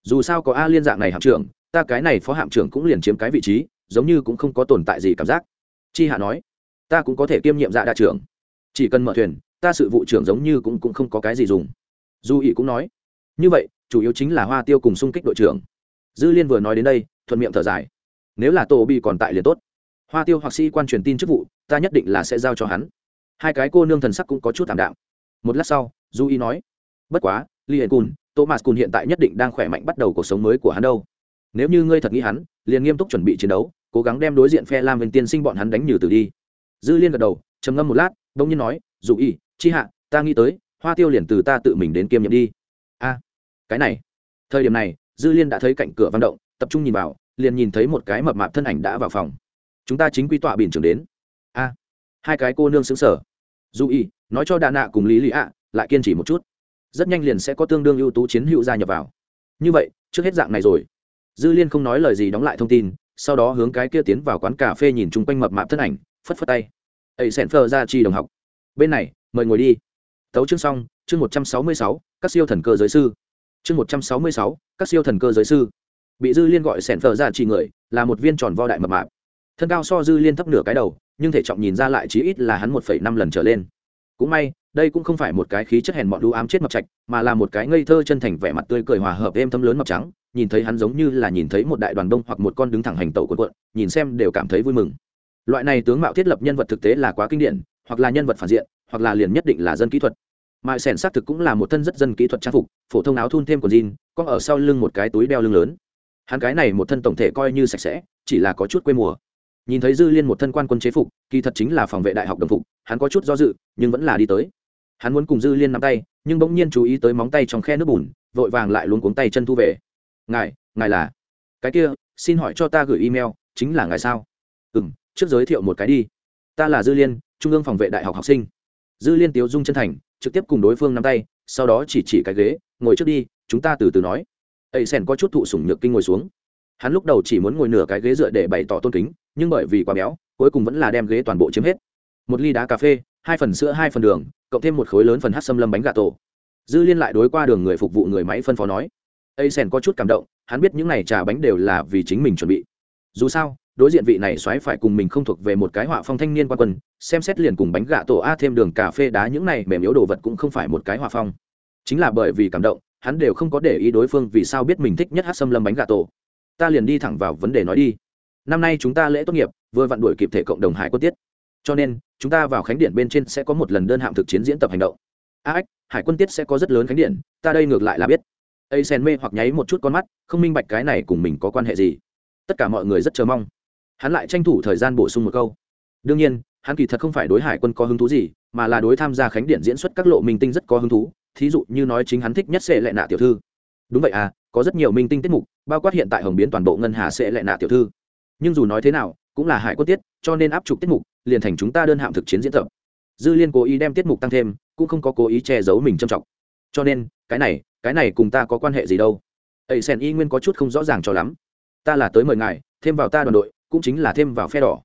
Dù sao có a liên dạng này hạm trưởng ta cái này phó hạm trưởng cũng liền chiếm cái vị trí giống như cũng không có tồn tại gì cảm giác. Chi hạ nói ta cũng có thể kiêm nhiệm dạ đạ trưởng. Chỉ cần mở thuyền ta sự vụ trưởng giống như cũng, cũng không có cái gì dùng. Du ý cũng nói như vậy chủ yếu chính là hoa tiêu cùng xung kích đội trưởng. Dư liên vừa nói đến đây thuận miệng thở dài. Nếu là tổ bị còn tại liền tốt. Hoa tiêu hoặc sĩ quan truyền tin chức vụ ta nhất định là sẽ giao cho hắn. Hai cái cô nương thần sắc cũng có chút thảm đạm. một lát sau du y nói, bất quá li hệ cùn thomas cùn hiện tại nhất định đang khỏe mạnh bắt đầu cuộc sống mới của hắn đâu. Nếu như ngươi thật nghĩ hắn, liền nghiêm túc chuẩn bị chiến đấu, cố gắng đem đối diện phe lam vinh tiên sinh bọn hắn đánh nhừ từ đi. Dư liên gật đầu, trầm ngâm một lát đông nhiên nói dù y, chi hạ, ta nghĩ tới, hoa tiêu liền từ ta tự mình đến kiêm nhiệm đi. A, cái này. Thời điểm này, dư liên đã thấy cạnh cửa văn động, tập trung nhìn vào, liền nhìn thấy một cái mập mạp thân ảnh đã vào phòng. Chúng ta chính quy tọa biển trưởng đến a hai cái cô nương xứng sở. Dù y nói cho đà nạ cùng lý lý ạ, lại kiên trì một chút. Rất nhanh liền sẽ có tương đương ưu tú chiến hữu gia nhập vào. Như vậy, trước hết dạng này rồi. Dư liên không nói lời gì đóng lại thông tin, sau đó hướng cái kia tiến vào quán cà phê nhìn chung quanh mập mạp thân ảnh, phất phất tay. Ấy sẹn phờ ra chi đồng học. Bên này, mời ngồi đi. Tấu chương xong, chương một trăm sáu mươi sáu, các siêu thần cơ giới sư. Chương một trăm sáu mươi sáu, các siêu thần cơ giới sư. Bị dư liên gọi sẹn phờ ra chi người, là một viên tròn vo đại mập mạp. Thân cao so dư liên thấp nửa cái đầu nhưng thể trọng nhìn ra lại chí ít là hắn một phẩy năm lần trở lên. Cũng may, đây cũng không phải một cái khí chất hèn mọn đu ám chết mập trạch, mà là một cái ngây thơ chân thành vẻ mặt tươi cười hòa hợp êm thấm lớn mập trắng, nhìn thấy hắn giống như là nhìn thấy một đại đoàn đông hoặc một con đứng thẳng hành tẩu cuộn cuộn, nhìn xem đều cảm thấy vui mừng. Loại này tướng mạo thiết lập nhân vật thực tế là quá kinh điển, hoặc là nhân vật phản diện, hoặc là liền nhất định là dân kỹ thuật. Mại sẻn xác thực cũng là một thân rất dân kỹ thuật trang phục, phổ thông áo thun thêm quần jean, có ở sau lưng một cái túi đeo lưng lớn. Hắn cái này một thân tổng thể coi như sạch sẽ, chỉ là có chút quê mùa nhìn thấy dư liên một thân quan quân chế phục, kỳ thật chính là phòng vệ đại học đồng phục, hắn có chút do dự, nhưng vẫn là đi tới. Hắn muốn cùng dư liên nắm tay, nhưng bỗng nhiên chú ý tới móng tay trong khe nước bùn, vội vàng lại luôn cuống tay chân thu về. Ngài ngài là? Cái kia, xin hỏi cho ta gửi email, chính là ngài sao? Ừ m trước giới thiệu một cái đi. Ta là dư liên, trung ương phòng vệ đại học học sinh. Dư liên tiếu dung chân thành, trực tiếp cùng đối phương nắm tay, sau đó chỉ chỉ cái ghế, ngồi trước đi, chúng ta từ từ nói. Ấy sen có chút thụ sủng nhược kinh ngồi xuống. Hắn lúc đầu chỉ muốn ngồi nửa cái ghế dựa để bày tỏ tôn kính nhưng bởi vì quá béo, cuối cùng vẫn là đem ghế toàn bộ chiếm hết. Một ly đá cà phê, hai phần sữa, hai phần đường, cộng thêm một khối lớn phần hát xâm lâm bánh gà tổ. Dư liên lại đối qua đường người phục vụ người máy phân phó nói ây sen có chút cảm động, hắn biết những n à y trà bánh đều là vì chính mình chuẩn bị. Dù sao, đối diện vị này xoáy phải cùng mình không thuộc về một cái họa phong thanh niên quan quân, xem xét liền cùng bánh gà tổ, a, thêm đường cà phê đá những này mềm yếu đồ vật cũng không phải một cái họa phong. Chính là bởi vì cảm động, hắn đều không có để ý đối phương vì sao biết mình thích nhất hát xâm lâm bánh gà tổ. Ta liền đi thẳng vào vấn đề nói đi năm nay chúng ta lễ tốt nghiệp, vừa vặn đuổi kịp thể cộng đồng hải quân tiết. Cho nên, chúng ta vào khánh điện bên trên sẽ có một lần đơn hạm thực chiến diễn tập hành động. À A ếch hải quân tiết sẽ có rất lớn khánh điện ta đây ngược lại là biết. Ây sen mê hoặc nháy một chút con mắt, không minh bạch cái này cùng mình có quan hệ gì. Tất cả mọi người rất chờ mong. Hắn lại tranh thủ thời gian bổ sung một câu. Đương nhiên, hắn kỳ thật không phải đối hải quân có hứng thú gì, mà là đối tham gia khánh điện diễn xuất các lộ minh tinh rất có hứng thú. Thí dụ như nói chính hắn thích nhất sẽ lệ nạ tiểu thư. Đúng vậy à có rất nhiều minh tinh tiết mục, bao quát hiện tại hồng biến toàn bộ ngân hà sẽ lệ nạ tiểu thư nhưng dù nói thế nào, cũng là hải quân tiết, cho nên áp trục tiết mục, liền thành chúng ta đơn hạm thực chiến diễn tập. Dư liên cố ý đem tiết mục tăng thêm, cũng không có cố ý che giấu mình trầm trọng. Cho nên, cái này cái này cùng ta có quan hệ gì đâu? Ấy sen y nguyên có chút không rõ ràng cho lắm. Ta là tới mời ngài, thêm vào ta đoàn đội, cũng chính là thêm vào phe đỏ.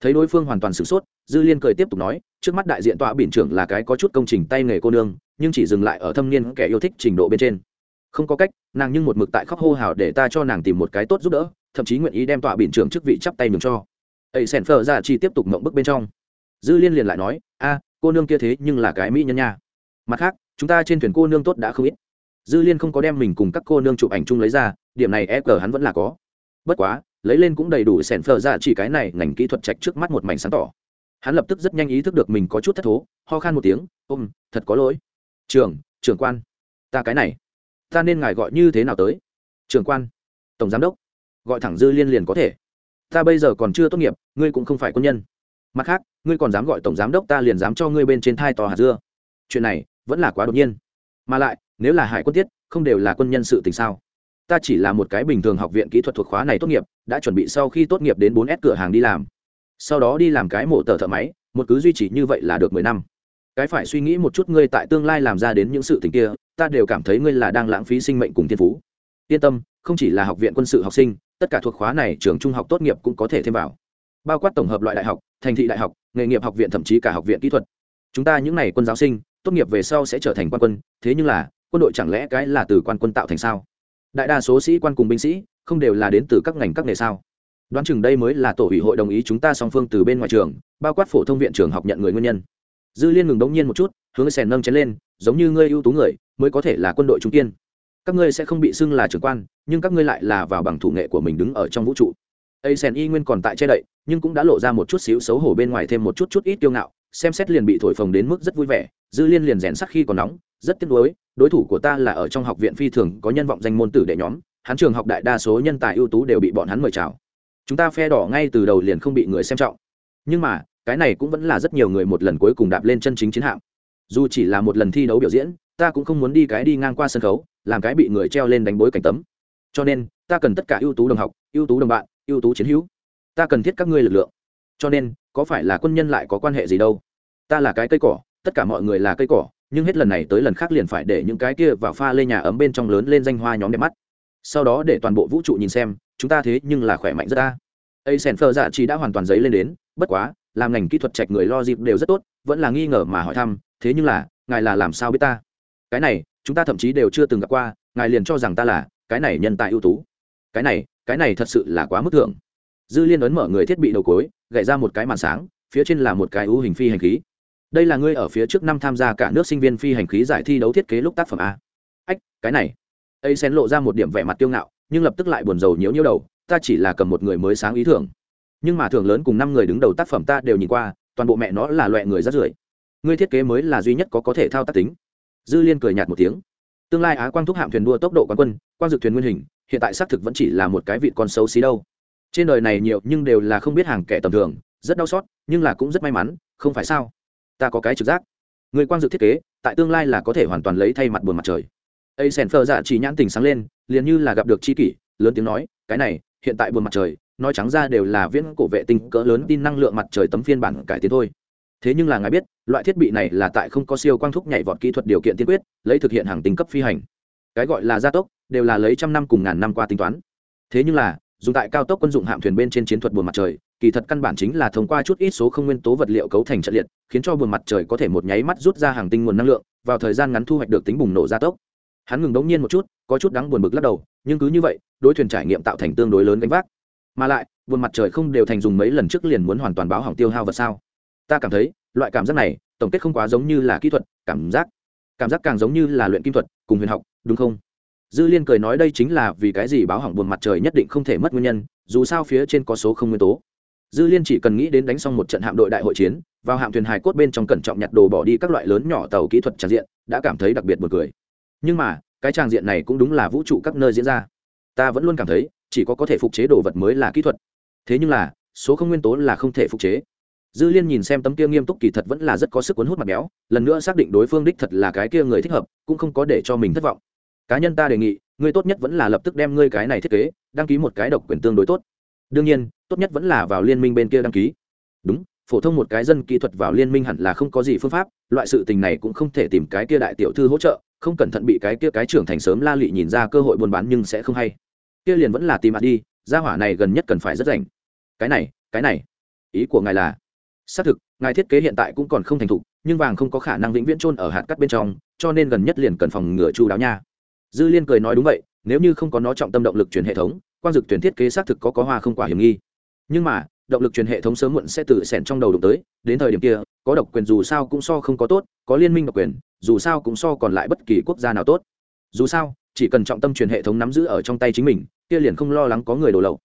Thấy đối phương hoàn toàn sửng sốt, dư liên cười tiếp tục nói, trước mắt đại diện tọa biển trưởng là cái có chút công trình tay nghề cô nương, nhưng chỉ dừng lại ở thâm niên kẻ yêu thích trình độ bên trên không có cách, nàng nhưng một mực tại khóc hô hào để ta cho nàng tìm một cái tốt giúp đỡ, thậm chí nguyện ý đem tọa biển trưởng chức vị chắp tay mừng cho. Ấy sèn phờ ra chi tiếp tục mộng bức bên trong. Dư liên liền lại nói, a, cô nương kia thế nhưng là cái mỹ nhân nha. Mặt khác, chúng ta trên thuyền cô nương tốt đã không ít. Dư liên không có đem mình cùng các cô nương chụp ảnh chung lấy ra, điểm này e cờ hắn vẫn là có. Bất quá, lấy lên cũng đầy đủ sèn phờ ra chỉ cái này ngành kỹ thuật trạch trước mắt một mảnh sáng tỏ. Hắn lập tức rất nhanh ý thức được mình có chút thất thố, ho khan một tiếng ôm thật có lỗi. Trường trưởng quan, ta cái này ta nên ngài gọi như thế nào tới? Trưởng quan, tổng giám đốc, gọi thẳng dư liên liền có thể. Ta bây giờ còn chưa tốt nghiệp, ngươi cũng không phải quân nhân. Mặt khác, ngươi còn dám gọi tổng giám đốc ta liền dám cho ngươi bên trên thai tòa hạt dưa. Chuyện này vẫn là quá đột nhiên. Mà lại, nếu là hải quân tiết, không đều là quân nhân sự tình sao? Ta chỉ là một cái bình thường học viện kỹ thuật thuộc khóa này tốt nghiệp, đã chuẩn bị sau khi tốt nghiệp đến bốn s cửa hàng đi làm. Sau đó đi làm cái mổ tờ thợ máy, một cứ duy trì như vậy là được mười năm. Cái phải suy nghĩ một chút ngươi tại tương lai làm ra đến những sự tình kia ta đều cảm thấy ngươi là đang lãng phí sinh mệnh cùng thiên phú. Yên tâm, không chỉ là học viện quân sự học sinh, tất cả thuộc khóa này trường trung học tốt nghiệp cũng có thể thêm vào. Bao quát tổng hợp loại đại học, thành thị đại học, nghề nghiệp học viện thậm chí cả học viện kỹ thuật. Chúng ta những n à y quân giáo sinh, tốt nghiệp về sau sẽ trở thành quan quân, thế nhưng là, quân đội chẳng lẽ cái là từ quan quân tạo thành sao? Đại đa số sĩ quan cùng binh sĩ, không đều là đến từ các ngành các nghề sao? Đoán chừng đây mới là tổ ủy hội đồng ý chúng ta song phương từ bên ngoài trường, bao quát phổ thông viện trường học nhận người nguyên nhân dư liên ngừng đống nhiên một chút, hướng sèn nâng chén lên, giống như ngươi ưu tú người, mới có thể là quân đội trung kiên. Các ngươi sẽ không bị xưng là trưởng quan, nhưng các ngươi lại là vào bằng thủ nghệ của mình đứng ở trong vũ trụ. A sen y nguyên còn tại che đậy, nhưng cũng đã lộ ra một chút xíu xấu hổ bên ngoài thêm một chút chút ít kiêu ngạo, xem xét liền bị thổi phồng đến mức rất vui vẻ, dư liên liền rèn sắc khi còn nóng, rất tiếc nuối, đối thủ của ta là ở trong học viện phi thường có nhân vọng danh môn tử đệ nhóm, hắn trường học đại đa số nhân tài ưu tú đều bị bọn hắn mời chào. Chúng ta phe đỏ ngay từ đầu liền không bị người xem trọng. Nhưng mà cái này cũng vẫn là rất nhiều người một lần cuối cùng đạp lên chân chính chiến hạm. Dù chỉ là một lần thi đấu biểu diễn, ta cũng không muốn đi cái đi ngang qua sân khấu, làm cái bị người treo lên đánh bối cảnh tấm. Cho nên, ta cần tất cả ưu tú đồng học, ưu tú đồng bạn, ưu tú chiến hữu. Ta cần thiết các ngươi lực lượng. Cho nên, có phải là quân nhân lại có quan hệ gì đâu? Ta là cái cây cỏ, tất cả mọi người là cây cỏ, nhưng hết lần này tới lần khác liền phải để những cái kia vào pha lê nhà ấm bên trong lớn lên danh hoa nhóm đẹp mắt. Sau đó để toàn bộ vũ trụ nhìn xem, chúng ta thế nhưng là khỏe mạnh rất ta a. Sen phơ dạ chỉ đã hoàn toàn giấy lên đến, bất quá làm ngành kỹ thuật trạch người lo dịp đều rất tốt, vẫn là nghi ngờ mà hỏi thăm, thế nhưng là, ngài là làm sao biết ta? Cái này, chúng ta thậm chí đều chưa từng gặp qua, ngài liền cho rằng ta là, cái này nhân tài ưu tú. Cái này cái này thật sự là quá mức thưởng dư liên ấn mở người thiết bị đầu cối gậy ra một cái màn sáng, phía trên là một cái ưu hình phi hành khí. Đây là ngươi ở phía trước năm tham gia cả nước sinh viên phi hành khí giải thi đấu thiết kế lúc tác phẩm a. Ách, cái này. Ấy xen lộ ra một điểm vẻ mặt tiêu ngạo, nhưng lập tức lại buồn rầu nhiễu nhiễu đầu, ta chỉ là cầm một người mới sáng ý tưởng nhưng mà thưởng lớn cùng năm người đứng đầu tác phẩm ta đều nhìn qua, toàn bộ mẹ nó là loại người rất rưởi. Ngươi thiết kế mới là duy nhất có có thể thao tác tính. Dư liên cười nhạt một tiếng. Tương lai á quang thúc hạm thuyền đua tốc độ quán quân, quang dược thuyền nguyên hình, hiện tại xác thực vẫn chỉ là một cái vị con xấu xí đâu. Trên đời này nhiều nhưng đều là không biết hàng kẻ tầm thường, rất đau xót, nhưng là cũng rất may mắn, không phải sao? Ta có cái trực giác. Người quang dược thiết kế, tại tương lai là có thể hoàn toàn lấy thay mặt buồn mặt trời. Ấy sèn phơ dạ chỉ nhãn tình sáng lên, liền như là gặp được chi kỷ, lớn tiếng nói, cái này, hiện tại buồn mặt trời nói trắng ra đều là viễn cổ vệ tinh cỡ lớn tin năng lượng mặt trời tấm phiên bản cải tiến thôi. Thế nhưng là ngài biết, loại thiết bị này là tại không có siêu quang thúc nhảy vọt kỹ thuật điều kiện tiên quyết, lấy thực hiện hàng tính cấp phi hành. Cái gọi là gia tốc, đều là lấy trăm năm cùng ngàn năm qua tính toán. Thế nhưng là, dùng tại cao tốc quân dụng hạm thuyền bên trên chiến thuật buồn mặt trời, kỳ thật căn bản chính là thông qua chút ít số không nguyên tố vật liệu cấu thành trận liệt, khiến cho buồn mặt trời có thể một nháy mắt rút ra hàng tinh nguồn năng lượng, vào thời gian ngắn thu hoạch được tính bùng nổ gia tốc. Hắn ngừng đống nhiên một chút, có chút đắng buồn bực lắc đầu, nhưng cứ như vậy, đối thuyền trải nghiệm tạo thành tương đối lớn gánh vác mà lại, buồn mặt trời không đều thành dùng mấy lần trước liền muốn hoàn toàn báo hỏng tiêu hao vật sao? Ta cảm thấy, loại cảm giác này, tổng kết không quá giống như là kỹ thuật, cảm giác cảm giác càng giống như là luyện kim thuật cùng huyền học, đúng không? Dư liên cười nói đây chính là vì cái gì báo hỏng buồn mặt trời nhất định không thể mất nguyên nhân, dù sao phía trên có số không nguyên tố. Dư liên chỉ cần nghĩ đến đánh xong một trận hạm đội đại hội chiến, vào hạm thuyền hài cốt bên trong cẩn trọng nhặt đồ bỏ đi các loại lớn nhỏ tàu kỹ thuật tràn diện, đã cảm thấy đặc biệt buồn cười. Nhưng mà, cái tràng diện này cũng đúng là vũ trụ các nơi diễn ra. Ta vẫn luôn cảm thấy chỉ có có thể phục chế đồ vật mới là kỹ thuật. Thế nhưng là, số không nguyên tố là không thể phục chế. Dư liên nhìn xem tấm kia nghiêm túc kỳ thật vẫn là rất có sức cuốn hút mặt béo, lần nữa xác định đối phương đích thật là cái kia người thích hợp, cũng không có để cho mình thất vọng. Cá nhân ta đề nghị, ngươi tốt nhất vẫn là lập tức đem ngươi cái này thiết kế, đăng ký một cái độc quyền tương đối tốt. Đương nhiên, tốt nhất vẫn là vào liên minh bên kia đăng ký. Đúng, phổ thông một cái dân kỹ thuật vào liên minh hẳn là không có gì phương pháp, loại sự tình này cũng không thể tìm cái kia đại tiểu thư hỗ trợ, không cẩn thận bị cái kia cái trưởng thành sớm la lị nhìn ra cơ hội buôn bán nhưng sẽ không hay kia liền vẫn là tìm mặt đi, gia hỏa này gần nhất cần phải rất rảnh. Cái này cái này. Ý của ngài là, xác thực, ngài thiết kế hiện tại cũng còn không thành thục, nhưng vàng không có khả năng vĩnh viễn trôn ở hạt cắt bên trong, cho nên gần nhất liền cần phòng ngừa chu đáo nha. Dư liên cười nói đúng vậy, nếu như không có nó trọng tâm động lực truyền hệ thống quan dực tuyển thiết kế xác thực có có hoa không quả hiểm nghi. Nhưng mà, động lực truyền hệ thống sớm muộn sẽ tự xẻn trong đầu đụng tới, đến thời điểm kia, có độc quyền dù sao cũng so không có tốt, có liên minh độc quyền, dù sao cũng so còn lại bất kỳ quốc gia nào tốt. Dù sao chỉ cần trọng tâm truyền hệ thống nắm giữ ở trong tay chính mình, kia liền không lo lắng có người đổ lậu.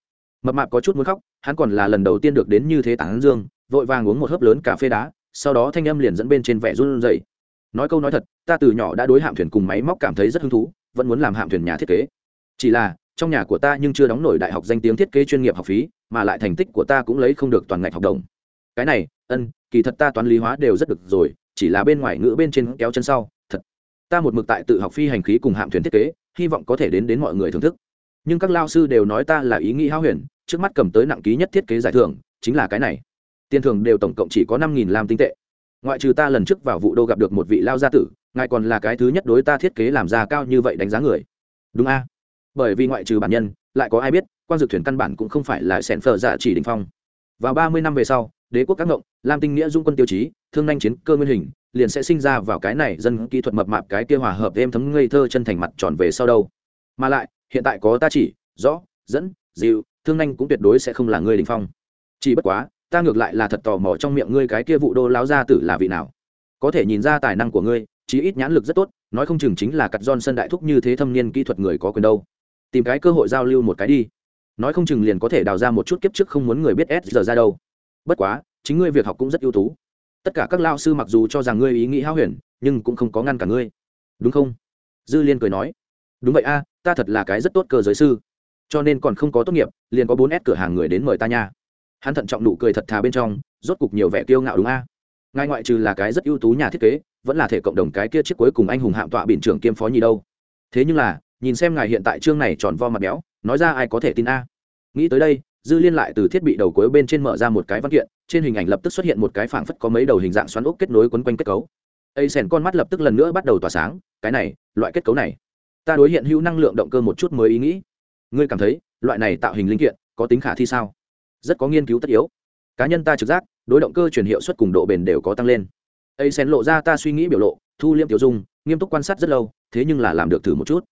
Mập mạp có chút muốn khóc, hắn còn là lần đầu tiên được đến như thế Tảng dương, vội vàng uống một hớp lớn cà phê đá, sau đó thanh âm liền dẫn bên trên vẻ run rẩy. Nói câu nói thật, ta từ nhỏ đã đối hạm thuyền cùng máy móc cảm thấy rất hứng thú, vẫn muốn làm hạm thuyền nhà thiết kế. Chỉ là, trong nhà của ta nhưng chưa đóng nổi đại học danh tiếng thiết kế chuyên nghiệp học phí, mà lại thành tích của ta cũng lấy không được toàn ngạch học đồng. Cái này, ân, kỳ thật ta toán lý hóa đều rất được rồi, chỉ là bên ngoài ngữ bên trên kéo chân sau ta một mực tại tự học phi hành khí cùng hạm thuyền thiết kế, hy vọng có thể đến đến mọi người thưởng thức. Nhưng các lao sư đều nói ta là ý nghĩ hao huyền, trước mắt cầm tới nặng ký nhất thiết kế giải thưởng, chính là cái này. Tiền thưởng đều tổng cộng chỉ có năm nghìn lam tinh tệ. Ngoại trừ ta lần trước vào vụ đô gặp được một vị lao gia tử, ngài còn là cái thứ nhất đối ta thiết kế làm ra cao như vậy đánh giá người. Đúng a? Bởi vì ngoại trừ bản nhân, lại có ai biết quan dược thuyền căn bản cũng không phải là sẻn phở dạ chỉ đình phong. Vào ba mươi năm về sau, đế quốc các ngộng, lam tinh nghĩa dung quân tiêu chí, thương nhanh chiến cơ nguyên hình liền sẽ sinh ra vào cái này dân kỹ thuật mập mạp cái kia hòa hợp êm thấm ngây thơ chân thành mặt tròn về sau đâu. Mà lại, hiện tại có ta chỉ, rõ, dẫn, dịu, thương nhanh cũng tuyệt đối sẽ không là ngươi đình phong. Chỉ bất quá, ta ngược lại là thật tò mò trong miệng ngươi cái kia vụ đô láo gia tử là vị nào. Có thể nhìn ra tài năng của ngươi, chí ít nhãn lực rất tốt, nói không chừng chính là cặt giòn sân đại thúc như thế thâm niên kỹ thuật người có quyền đâu. Tìm cái cơ hội giao lưu một cái đi. Nói không chừng liền có thể đào ra một chút kiếp trước không muốn người biết s giờ ra đâu. Bất quá, chính ngươi việc học cũng rất ưu tú tất cả các lao sư mặc dù cho rằng ngươi ý nghĩ hao huyền, nhưng cũng không có ngăn cả ngươi. Đúng không? Dư liên cười nói. Đúng vậy a, ta thật là cái rất tốt cơ giới sư. Cho nên còn không có tốt nghiệp, liền có bốn s cửa hàng người đến mời ta nha. Hắn thận trọng nụ cười thật thà bên trong, rốt cục nhiều vẻ kiêu ngạo đúng a. À? ngài ngoại trừ là cái rất ưu tú nhà thiết kế, vẫn là thể cộng đồng cái kia chiếc cuối cùng anh hùng hạm tọa biển trưởng kiêm phó nhì đâu. Thế nhưng là, nhìn xem ngài hiện tại chương này tròn vo mặt béo, nói ra ai có thể tin a? Nghĩ tới đây dư liên lại từ thiết bị đầu cuối bên trên mở ra một cái văn kiện, trên hình ảnh lập tức xuất hiện một cái phảng phất có mấy đầu hình dạng xoắn ốc kết nối quấn quanh kết cấu. Ây sèn con mắt lập tức lần nữa bắt đầu tỏa sáng, cái này, loại kết cấu này, ta đối hiện hữu năng lượng động cơ một chút mới ý nghĩ. Ngươi cảm thấy, loại này tạo hình linh kiện, có tính khả thi sao? Rất có nghiên cứu tất yếu. Cá nhân ta trực giác, đối động cơ chuyển hiệu suất cùng độ bền đều có tăng lên. Ây sen lộ ra ta suy nghĩ biểu lộ, thu liêm tiểu dung, nghiêm túc quan sát rất lâu, thế nhưng là làm được thử một chút.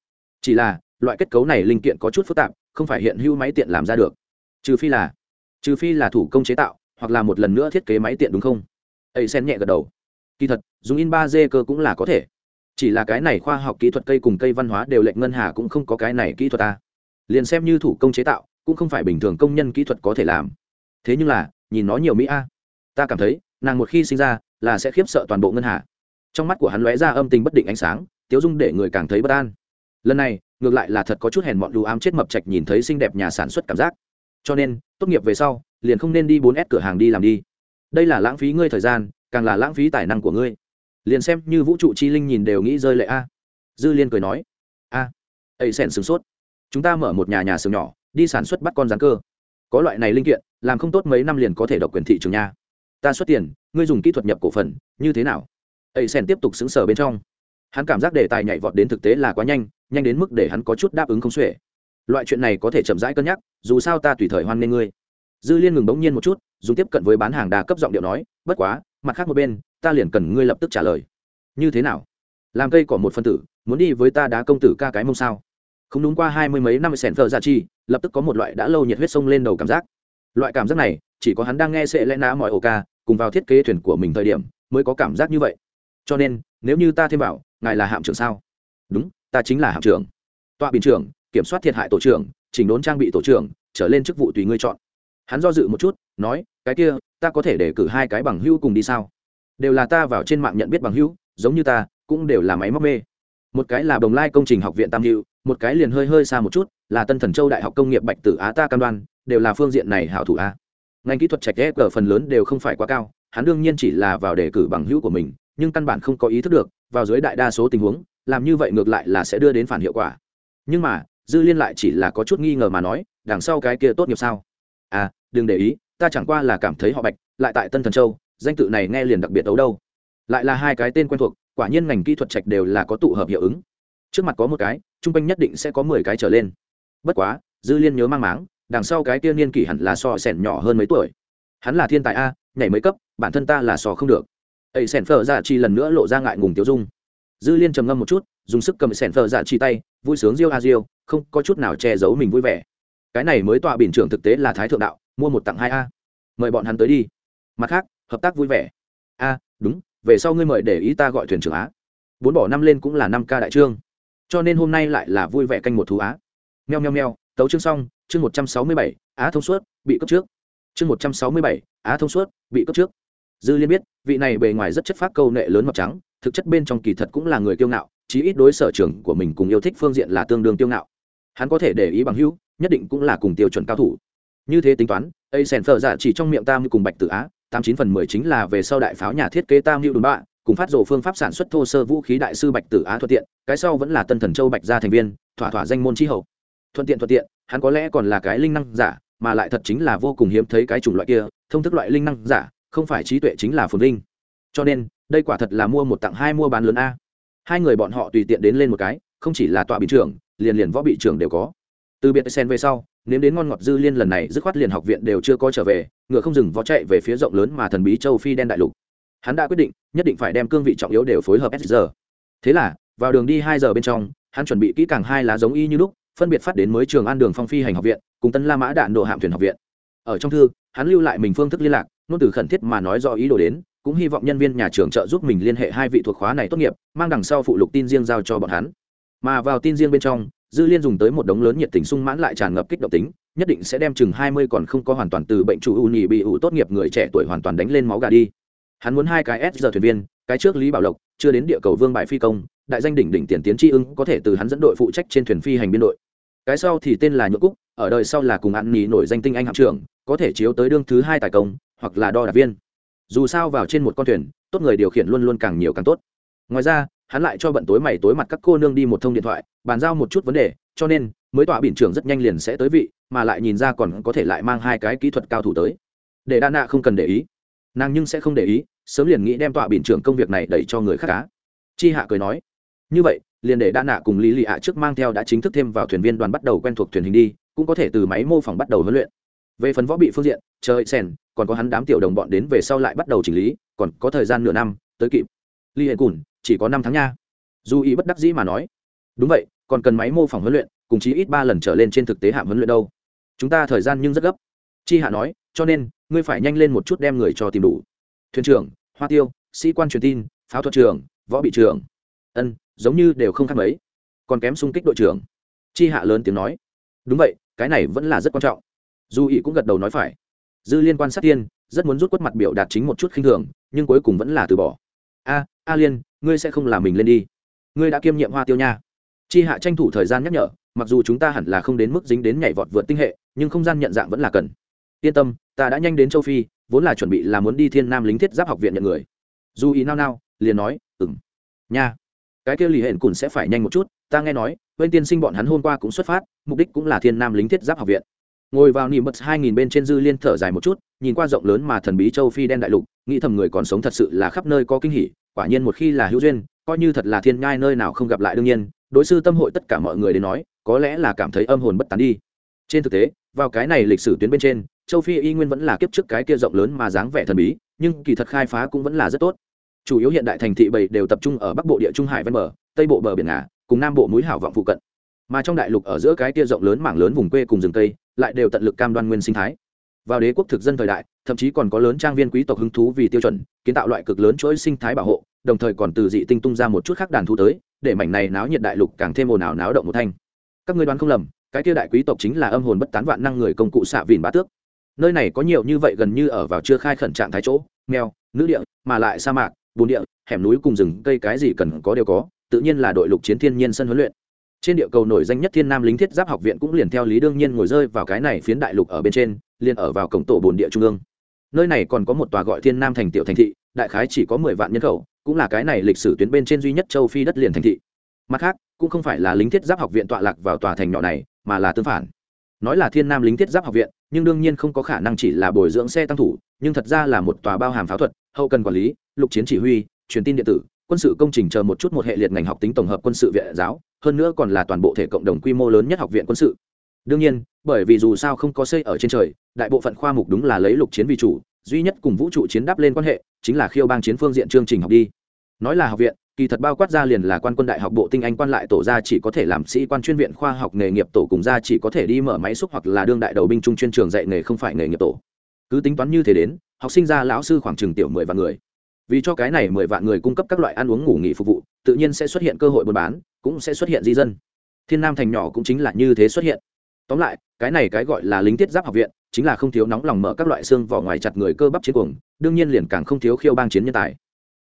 Chỉ là, loại kết cấu này linh kiện có chút phức tạp, không phải hiện hữu máy tiện làm ra được trừ phi là, trừ phi là thủ công chế tạo, hoặc là một lần nữa thiết kế máy tiện đúng không? Ấy sen nhẹ gật đầu. Kỳ thật, dùng in ba d cơ cũng là có thể. Chỉ là cái này khoa học kỹ thuật cây cùng cây văn hóa đều lệnh ngân hà cũng không có cái này kỹ thuật ta. Liền xem như thủ công chế tạo, cũng không phải bình thường công nhân kỹ thuật có thể làm. Thế nhưng là, nhìn nó nhiều mỹ a. Ta cảm thấy, nàng một khi sinh ra, là sẽ khiếp sợ toàn bộ ngân hà. Trong mắt của hắn lóe ra âm tình bất định ánh sáng, tiếu dung để người càng thấy bất an. Lần này, ngược lại là thật có chút hèn mọn đù ám chết mập trạch nhìn thấy xinh đẹp nhà sản xuất cảm giác cho nên, tốt nghiệp về sau, liền không nên đi bốn s cửa hàng đi làm đi. Đây là lãng phí ngươi thời gian, càng là lãng phí tài năng của ngươi. Liền xem như vũ trụ chi linh nhìn đều nghĩ rơi lệ a. Dư liên cười nói, a, ấy sèn sửng sốt. Chúng ta mở một nhà nhà xưởng nhỏ, đi sản xuất bắt con rắn cơ. Có loại này linh kiện, làm không tốt mấy năm liền có thể độc quyền thị trường nha. Ta xuất tiền, ngươi dùng kỹ thuật nhập cổ phần, như thế nào? Ấy sen tiếp tục xứng sở bên trong. Hắn cảm giác đề tài nhảy vọt đến thực tế là quá nhanh nhanh đến mức để hắn có chút đáp ứng không xuể loại chuyện này có thể chậm rãi cân nhắc, dù sao ta tùy thời hoan nghê ngươi. Dư liên ngừng bỗng nhiên một chút, dùng tiếp cận với bán hàng đa cấp giọng điệu nói, bất quá, mặt khác một bên, ta liền cần ngươi lập tức trả lời. Như thế nào? Làm cây cỏ một phân tử, muốn đi với ta đá công tử ca cái mông sao? Không đúng qua hai mươi mấy năm sẻn thờ ra chi, lập tức có một loại đã lâu nhiệt huyết sông lên đầu cảm giác. Loại cảm giác này, chỉ có hắn đang nghe sẽ lẽ nã mọi ổ ca, cùng vào thiết kế thuyền của mình thời điểm, mới có cảm giác như vậy. Cho nên, nếu như ta thêm vào, ngài là hạm trưởng sao? Đúng, ta chính là hạm trưởng. Tọa bình trưởng kiểm soát thiệt hại tổ trưởng, chỉnh đốn trang bị tổ trưởng, trở lên chức vụ tùy ngươi chọn. Hắn do dự một chút, nói, cái kia, ta có thể để cử hai cái bằng hữu cùng đi sao? Đều là ta vào trên mạng nhận biết bằng hữu, giống như ta, cũng đều là máy móc mê. Một cái là đồng lai công trình học viện tam hữu, một cái liền hơi hơi xa một chút, là tân thần châu đại học công nghiệp bạch tử á ta cam đoan, đều là phương diện này hảo thủ a. Ngành kỹ thuật trạch ghép ở phần lớn đều không phải quá cao, hắn đương nhiên chỉ là vào đề cử bằng hữu của mình, nhưng căn bản không có ý thức được, vào dưới đại đa số tình huống, làm như vậy ngược lại là sẽ đưa đến phản hiệu quả. Nhưng mà dư liên lại chỉ là có chút nghi ngờ mà nói, đằng sau cái kia tốt nghiệp sao? À đừng để ý, ta chẳng qua là cảm thấy họ bạch, lại tại tân thần châu, danh tự này nghe liền đặc biệt ấu đâu. Lại là hai cái tên quen thuộc, quả nhiên ngành kỹ thuật trạch đều là có tụ hợp hiệu ứng. Trước mặt có một cái, trung quanh nhất định sẽ có mười cái trở lên. Bất quá, dư liên nhớ mang máng, đằng sau cái kia niên kỷ hẳn là so sẻn nhỏ hơn mấy tuổi. Hắn là thiên tài a, nhảy mấy cấp, bản thân ta là sò không được. Ấy sẻn phở dạ chi lần nữa lộ ra ngại ngùng tiêu dung. Dư liên trầm ngâm một chút, dùng sức cầm sẻn phở dạ chi tay vui sướng riêu a riêu không có chút nào che giấu mình vui vẻ. Cái này mới tọa biển trưởng thực tế là thái thượng đạo, mua một tặng hai a. Mời bọn hắn tới đi. Mặt khác, hợp tác vui vẻ. A, đúng, về sau ngươi mời để ý ta gọi thuyền trưởng á bốn bỏ năm lên cũng là năm ca đại trương. Cho nên hôm nay lại là vui vẻ canh một thú á meo meo meo, tấu chương xong, chương một trăm sáu mươi bảy, á thông suốt, bị cấp trước. Chương một trăm sáu mươi bảy, á thông suốt, bị cấp trước. Dư liên biết, vị này bề ngoài rất chất phác câu nệ lớn mập trắng, thực chất bên trong kỳ thật cũng là người kiêu ngạo chí ít đối sở trường của mình cùng yêu thích phương diện là tương đương tiêu ngạo. Hắn có thể để ý bằng hữu, nhất định cũng là cùng tiêu chuẩn cao thủ. Như thế tính toán a sen phở dạ chỉ trong miệng tam cùng bạch tử á, tám chín phần mười chính là về sau đại pháo nhà thiết kế tam hữu đồn bạ, cùng phát rộ phương pháp sản xuất thô sơ vũ khí đại sư bạch tử á thuận tiện, cái sau vẫn là tân thần châu bạch gia thành viên, thỏa thỏa danh môn tri hậu. Thuận tiện thuận tiện, hắn có lẽ còn là cái linh năng giả, mà lại thật chính là vô cùng hiếm thấy cái chủng loại kia, thông thức loại linh năng giả, không phải trí tuệ chính là phồn linh cho nên, đây quả thật là mua một tặng hai mua bán lớn a hai người bọn họ tùy tiện đến lên một cái, không chỉ là tọa bị trưởng, liền liền võ bị trưởng đều có. Từ biệt sen về sau, nếm đến ngon ngọt dư liên lần này dứt khoát liền học viện đều chưa có trở về, ngựa không dừng vó chạy về phía rộng lớn mà thần bí châu phi đen đại lục. Hắn đã quyết định, nhất định phải đem cương vị trọng yếu đều phối hợp s giờ thế là, vào đường đi hai giờ bên trong, hắn chuẩn bị kỹ càng hai lá giống y như lúc, phân biệt phát đến mới trường an đường phong phi hành học viện, cùng tân la mã đạn độ hạm thuyền học viện. Ở trong thư, hắn lưu lại mình phương thức liên lạc nôn từ khẩn thiết mà nói do ý đồ đến cũng hy vọng nhân viên nhà trường trợ giúp mình liên hệ hai vị thuộc khóa này tốt nghiệp, mang đằng sau phụ lục tin riêng giao cho bọn hắn. Mà vào tin riêng bên trong, dư liên dùng tới một đống lớn nhiệt tình sung mãn lại tràn ngập kích động tính, nhất định sẽ đem chừng hai mươi còn không có hoàn toàn từ bệnh chủ u nhì bị ủ tốt nghiệp người trẻ tuổi hoàn toàn đánh lên máu gà đi. Hắn muốn hai cái s giờ thuyền viên, cái trước lý bảo lộc, chưa đến địa cầu vương bại phi công, đại danh đỉnh đỉnh tiền tiến tri ưng, có thể từ hắn dẫn đội phụ trách trên thuyền phi hành biên đội. Cái sau thì tên là nhựa cúc, ở đời sau là cùng ăn nhì nổi danh tinh anh hạm trưởng, có thể chiếu tới đương thứ hai tài công, hoặc là đo đạc viên dù sao vào trên một con thuyền, tốt người điều khiển luôn luôn càng nhiều càng tốt. Ngoài ra, hắn lại cho bận tối mày tối mặt các cô nương đi một thông điện thoại, bàn giao một chút vấn đề, cho nên, mới tọa biển trưởng rất nhanh liền sẽ tới vị, mà lại nhìn ra còn có thể lại mang hai cái kỹ thuật cao thủ tới. Để đa nạ không cần để ý. Nàng nhưng sẽ không để ý, sớm liền nghĩ đem tọa biển trưởng công việc này đẩy cho người khác cá chi hạ cười nói, như vậy, liền để đa nạ cùng lý lì ạ trước mang theo đã chính thức thêm vào thuyền viên đoàn bắt đầu quen thuộc thuyền hình đi, cũng có thể từ máy mô phỏng bắt đầu huấn luyện về phần võ bị phương diện, chờ sen còn có hắn đám tiểu đồng bọn đến về sau lại bắt đầu chỉnh lý, còn có thời gian nửa năm, tới kịp. Ly hệ cùn chỉ có năm tháng nha. Dù ý bất đắc dĩ mà nói. Đúng vậy, còn cần máy mô phỏng huấn luyện, cùng chí ít ba lần trở lên trên thực tế hạm huấn luyện đâu. Chúng ta thời gian nhưng rất gấp. Chi hạ nói, cho nên, ngươi phải nhanh lên một chút đem người cho tìm đủ. Thuyền trưởng, hoa tiêu, sĩ quan truyền tin, pháo thuật trưởng, võ bị trưởng. Ân, giống như đều không khác mấy. Còn kém xung kích đội trưởng. Chi hạ lớn tiếng nói. Đúng vậy, cái này vẫn là rất quan trọng dù ý cũng gật đầu nói phải. Dư liên quan sát tiên, rất muốn rút quất mặt biểu đạt chính một chút khinh thường, nhưng cuối cùng vẫn là từ bỏ. A a liên, ngươi sẽ không làm mình lên đi. Ngươi đã kiêm nhiệm hoa tiêu nha. Chi hạ tranh thủ thời gian nhắc nhở, mặc dù chúng ta hẳn là không đến mức dính đến nhảy vọt vượt tinh hệ, nhưng không gian nhận dạng vẫn là cần. Yên tâm, ta đã nhanh đến châu phi, vốn là chuẩn bị là muốn đi thiên nam lính thiết giáp học viện nhận người. Dù ý nao nao, liền nói ừng nha. Cái kia lì hển cùn sẽ phải nhanh một chút, ta nghe nói bên tiên sinh bọn hắn hôm qua cũng xuất phát, mục đích cũng là thiên nam lính thiết giáp học viện ngồi vào nỉ bật hai nghìn bên trên dư liên thở dài một chút, nhìn qua rộng lớn mà thần bí châu phi đen đại lục, nghĩ thầm người còn sống thật sự là khắp nơi có kinh hỉ, quả nhiên một khi là hữu duyên, coi như thật là thiên nhai nơi nào không gặp lại đương nhiên, đối sư tâm hội tất cả mọi người đến nói, có lẽ là cảm thấy âm hồn bất tán đi. Trên thực tế, vào cái này lịch sử tuyến bên trên, châu phi y nguyên vẫn là kiếp trước cái kia rộng lớn mà dáng vẻ thần bí, nhưng kỳ thật khai phá cũng vẫn là rất tốt. Chủ yếu hiện đại thành thị bảy đều tập trung ở bắc bộ địa trung hải ven bờ, tây bộ bờ biển ngà cùng nam bộ núi hảo vọng phụ cận. Mà trong đại lục ở giữa cái kia rộng lớn mảng lớn vùng quê cùng rừng tây lại đều tận lực cam đoan nguyên sinh thái. Vào đế quốc thực dân thời đại, thậm chí còn có lớn trang viên quý tộc hứng thú vì tiêu chuẩn, kiến tạo loại cực lớn chuỗi sinh thái bảo hộ, đồng thời còn từ dị tinh tung ra một chút khác đàn thu tới, để mảnh này náo nhiệt đại lục càng thêm ồn ào náo động một thanh. Các ngươi đoán không lầm, cái kia đại quý tộc chính là âm hồn bất tán vạn năng người công cụ xạ vìn bá tước. Nơi này có nhiều như vậy gần như ở vào chưa khai khẩn trạng thái chỗ mèo nữ địa, mà lại sa mạc, bùn địa, hẻm núi cùng rừng cây cái gì cần có đều có, tự nhiên là đội lục chiến thiên nhiên sân huấn luyện trên địa cầu nổi danh nhất thiên nam lính thiết giáp học viện cũng liền theo lý đương nhiên ngồi rơi vào cái này phiến đại lục ở bên trên, liền ở vào cổng tổ bồn địa trung ương. Nơi này còn có một tòa gọi thiên nam thành tiểu thành thị, đại khái chỉ có mười vạn nhân khẩu, cũng là cái này lịch sử tuyến bên trên duy nhất châu phi đất liền thành thị. Mặt khác, cũng không phải là lính thiết giáp học viện tọa lạc vào tòa thành nhỏ này, mà là tương phản. Nói là thiên nam lính thiết giáp học viện, nhưng đương nhiên không có khả năng chỉ là bồi dưỡng xe tăng thủ, nhưng thật ra là một tòa bao hàm pháo thuật, hậu cần quản lý, lục chiến chỉ huy, truyền tin điện tử quân sự công trình chờ một chút một hệ liệt ngành học tính tổng hợp quân sự viện giáo, hơn nữa còn là toàn bộ thể cộng đồng quy mô lớn nhất học viện quân sự. Đương nhiên, bởi vì dù sao không có xây ở trên trời, đại bộ phận khoa mục đúng là lấy lục chiến vì chủ, duy nhất cùng vũ trụ chiến đáp lên quan hệ, chính là khiêu bang chiến phương diện chương trình học đi. Nói là học viện, kỳ thật bao quát ra liền là quan quân đại học bộ tinh anh quan lại tổ ra chỉ có thể làm sĩ quan chuyên viện khoa học nghề nghiệp tổ cùng ra chỉ có thể đi mở máy xúc hoặc là đương đại đầu binh trung chuyên trường dạy nghề không phải nghề nghiệp tổ. Cứ tính toán như thế đến, học sinh ra lão sư khoảng chừng tiểu mười vạn người vì cho cái này mười vạn người cung cấp các loại ăn uống ngủ nghỉ phục vụ, tự nhiên sẽ xuất hiện cơ hội buôn bán, cũng sẽ xuất hiện di dân. Thiên nam thành nhỏ cũng chính là như thế xuất hiện. Tóm lại, cái này cái gọi là lính tiết giáp học viện, chính là không thiếu nóng lòng mở các loại xương vỏ ngoài chặt người cơ bắp chiến cuồng, đương nhiên liền càng không thiếu khiêu bang chiến nhân tài.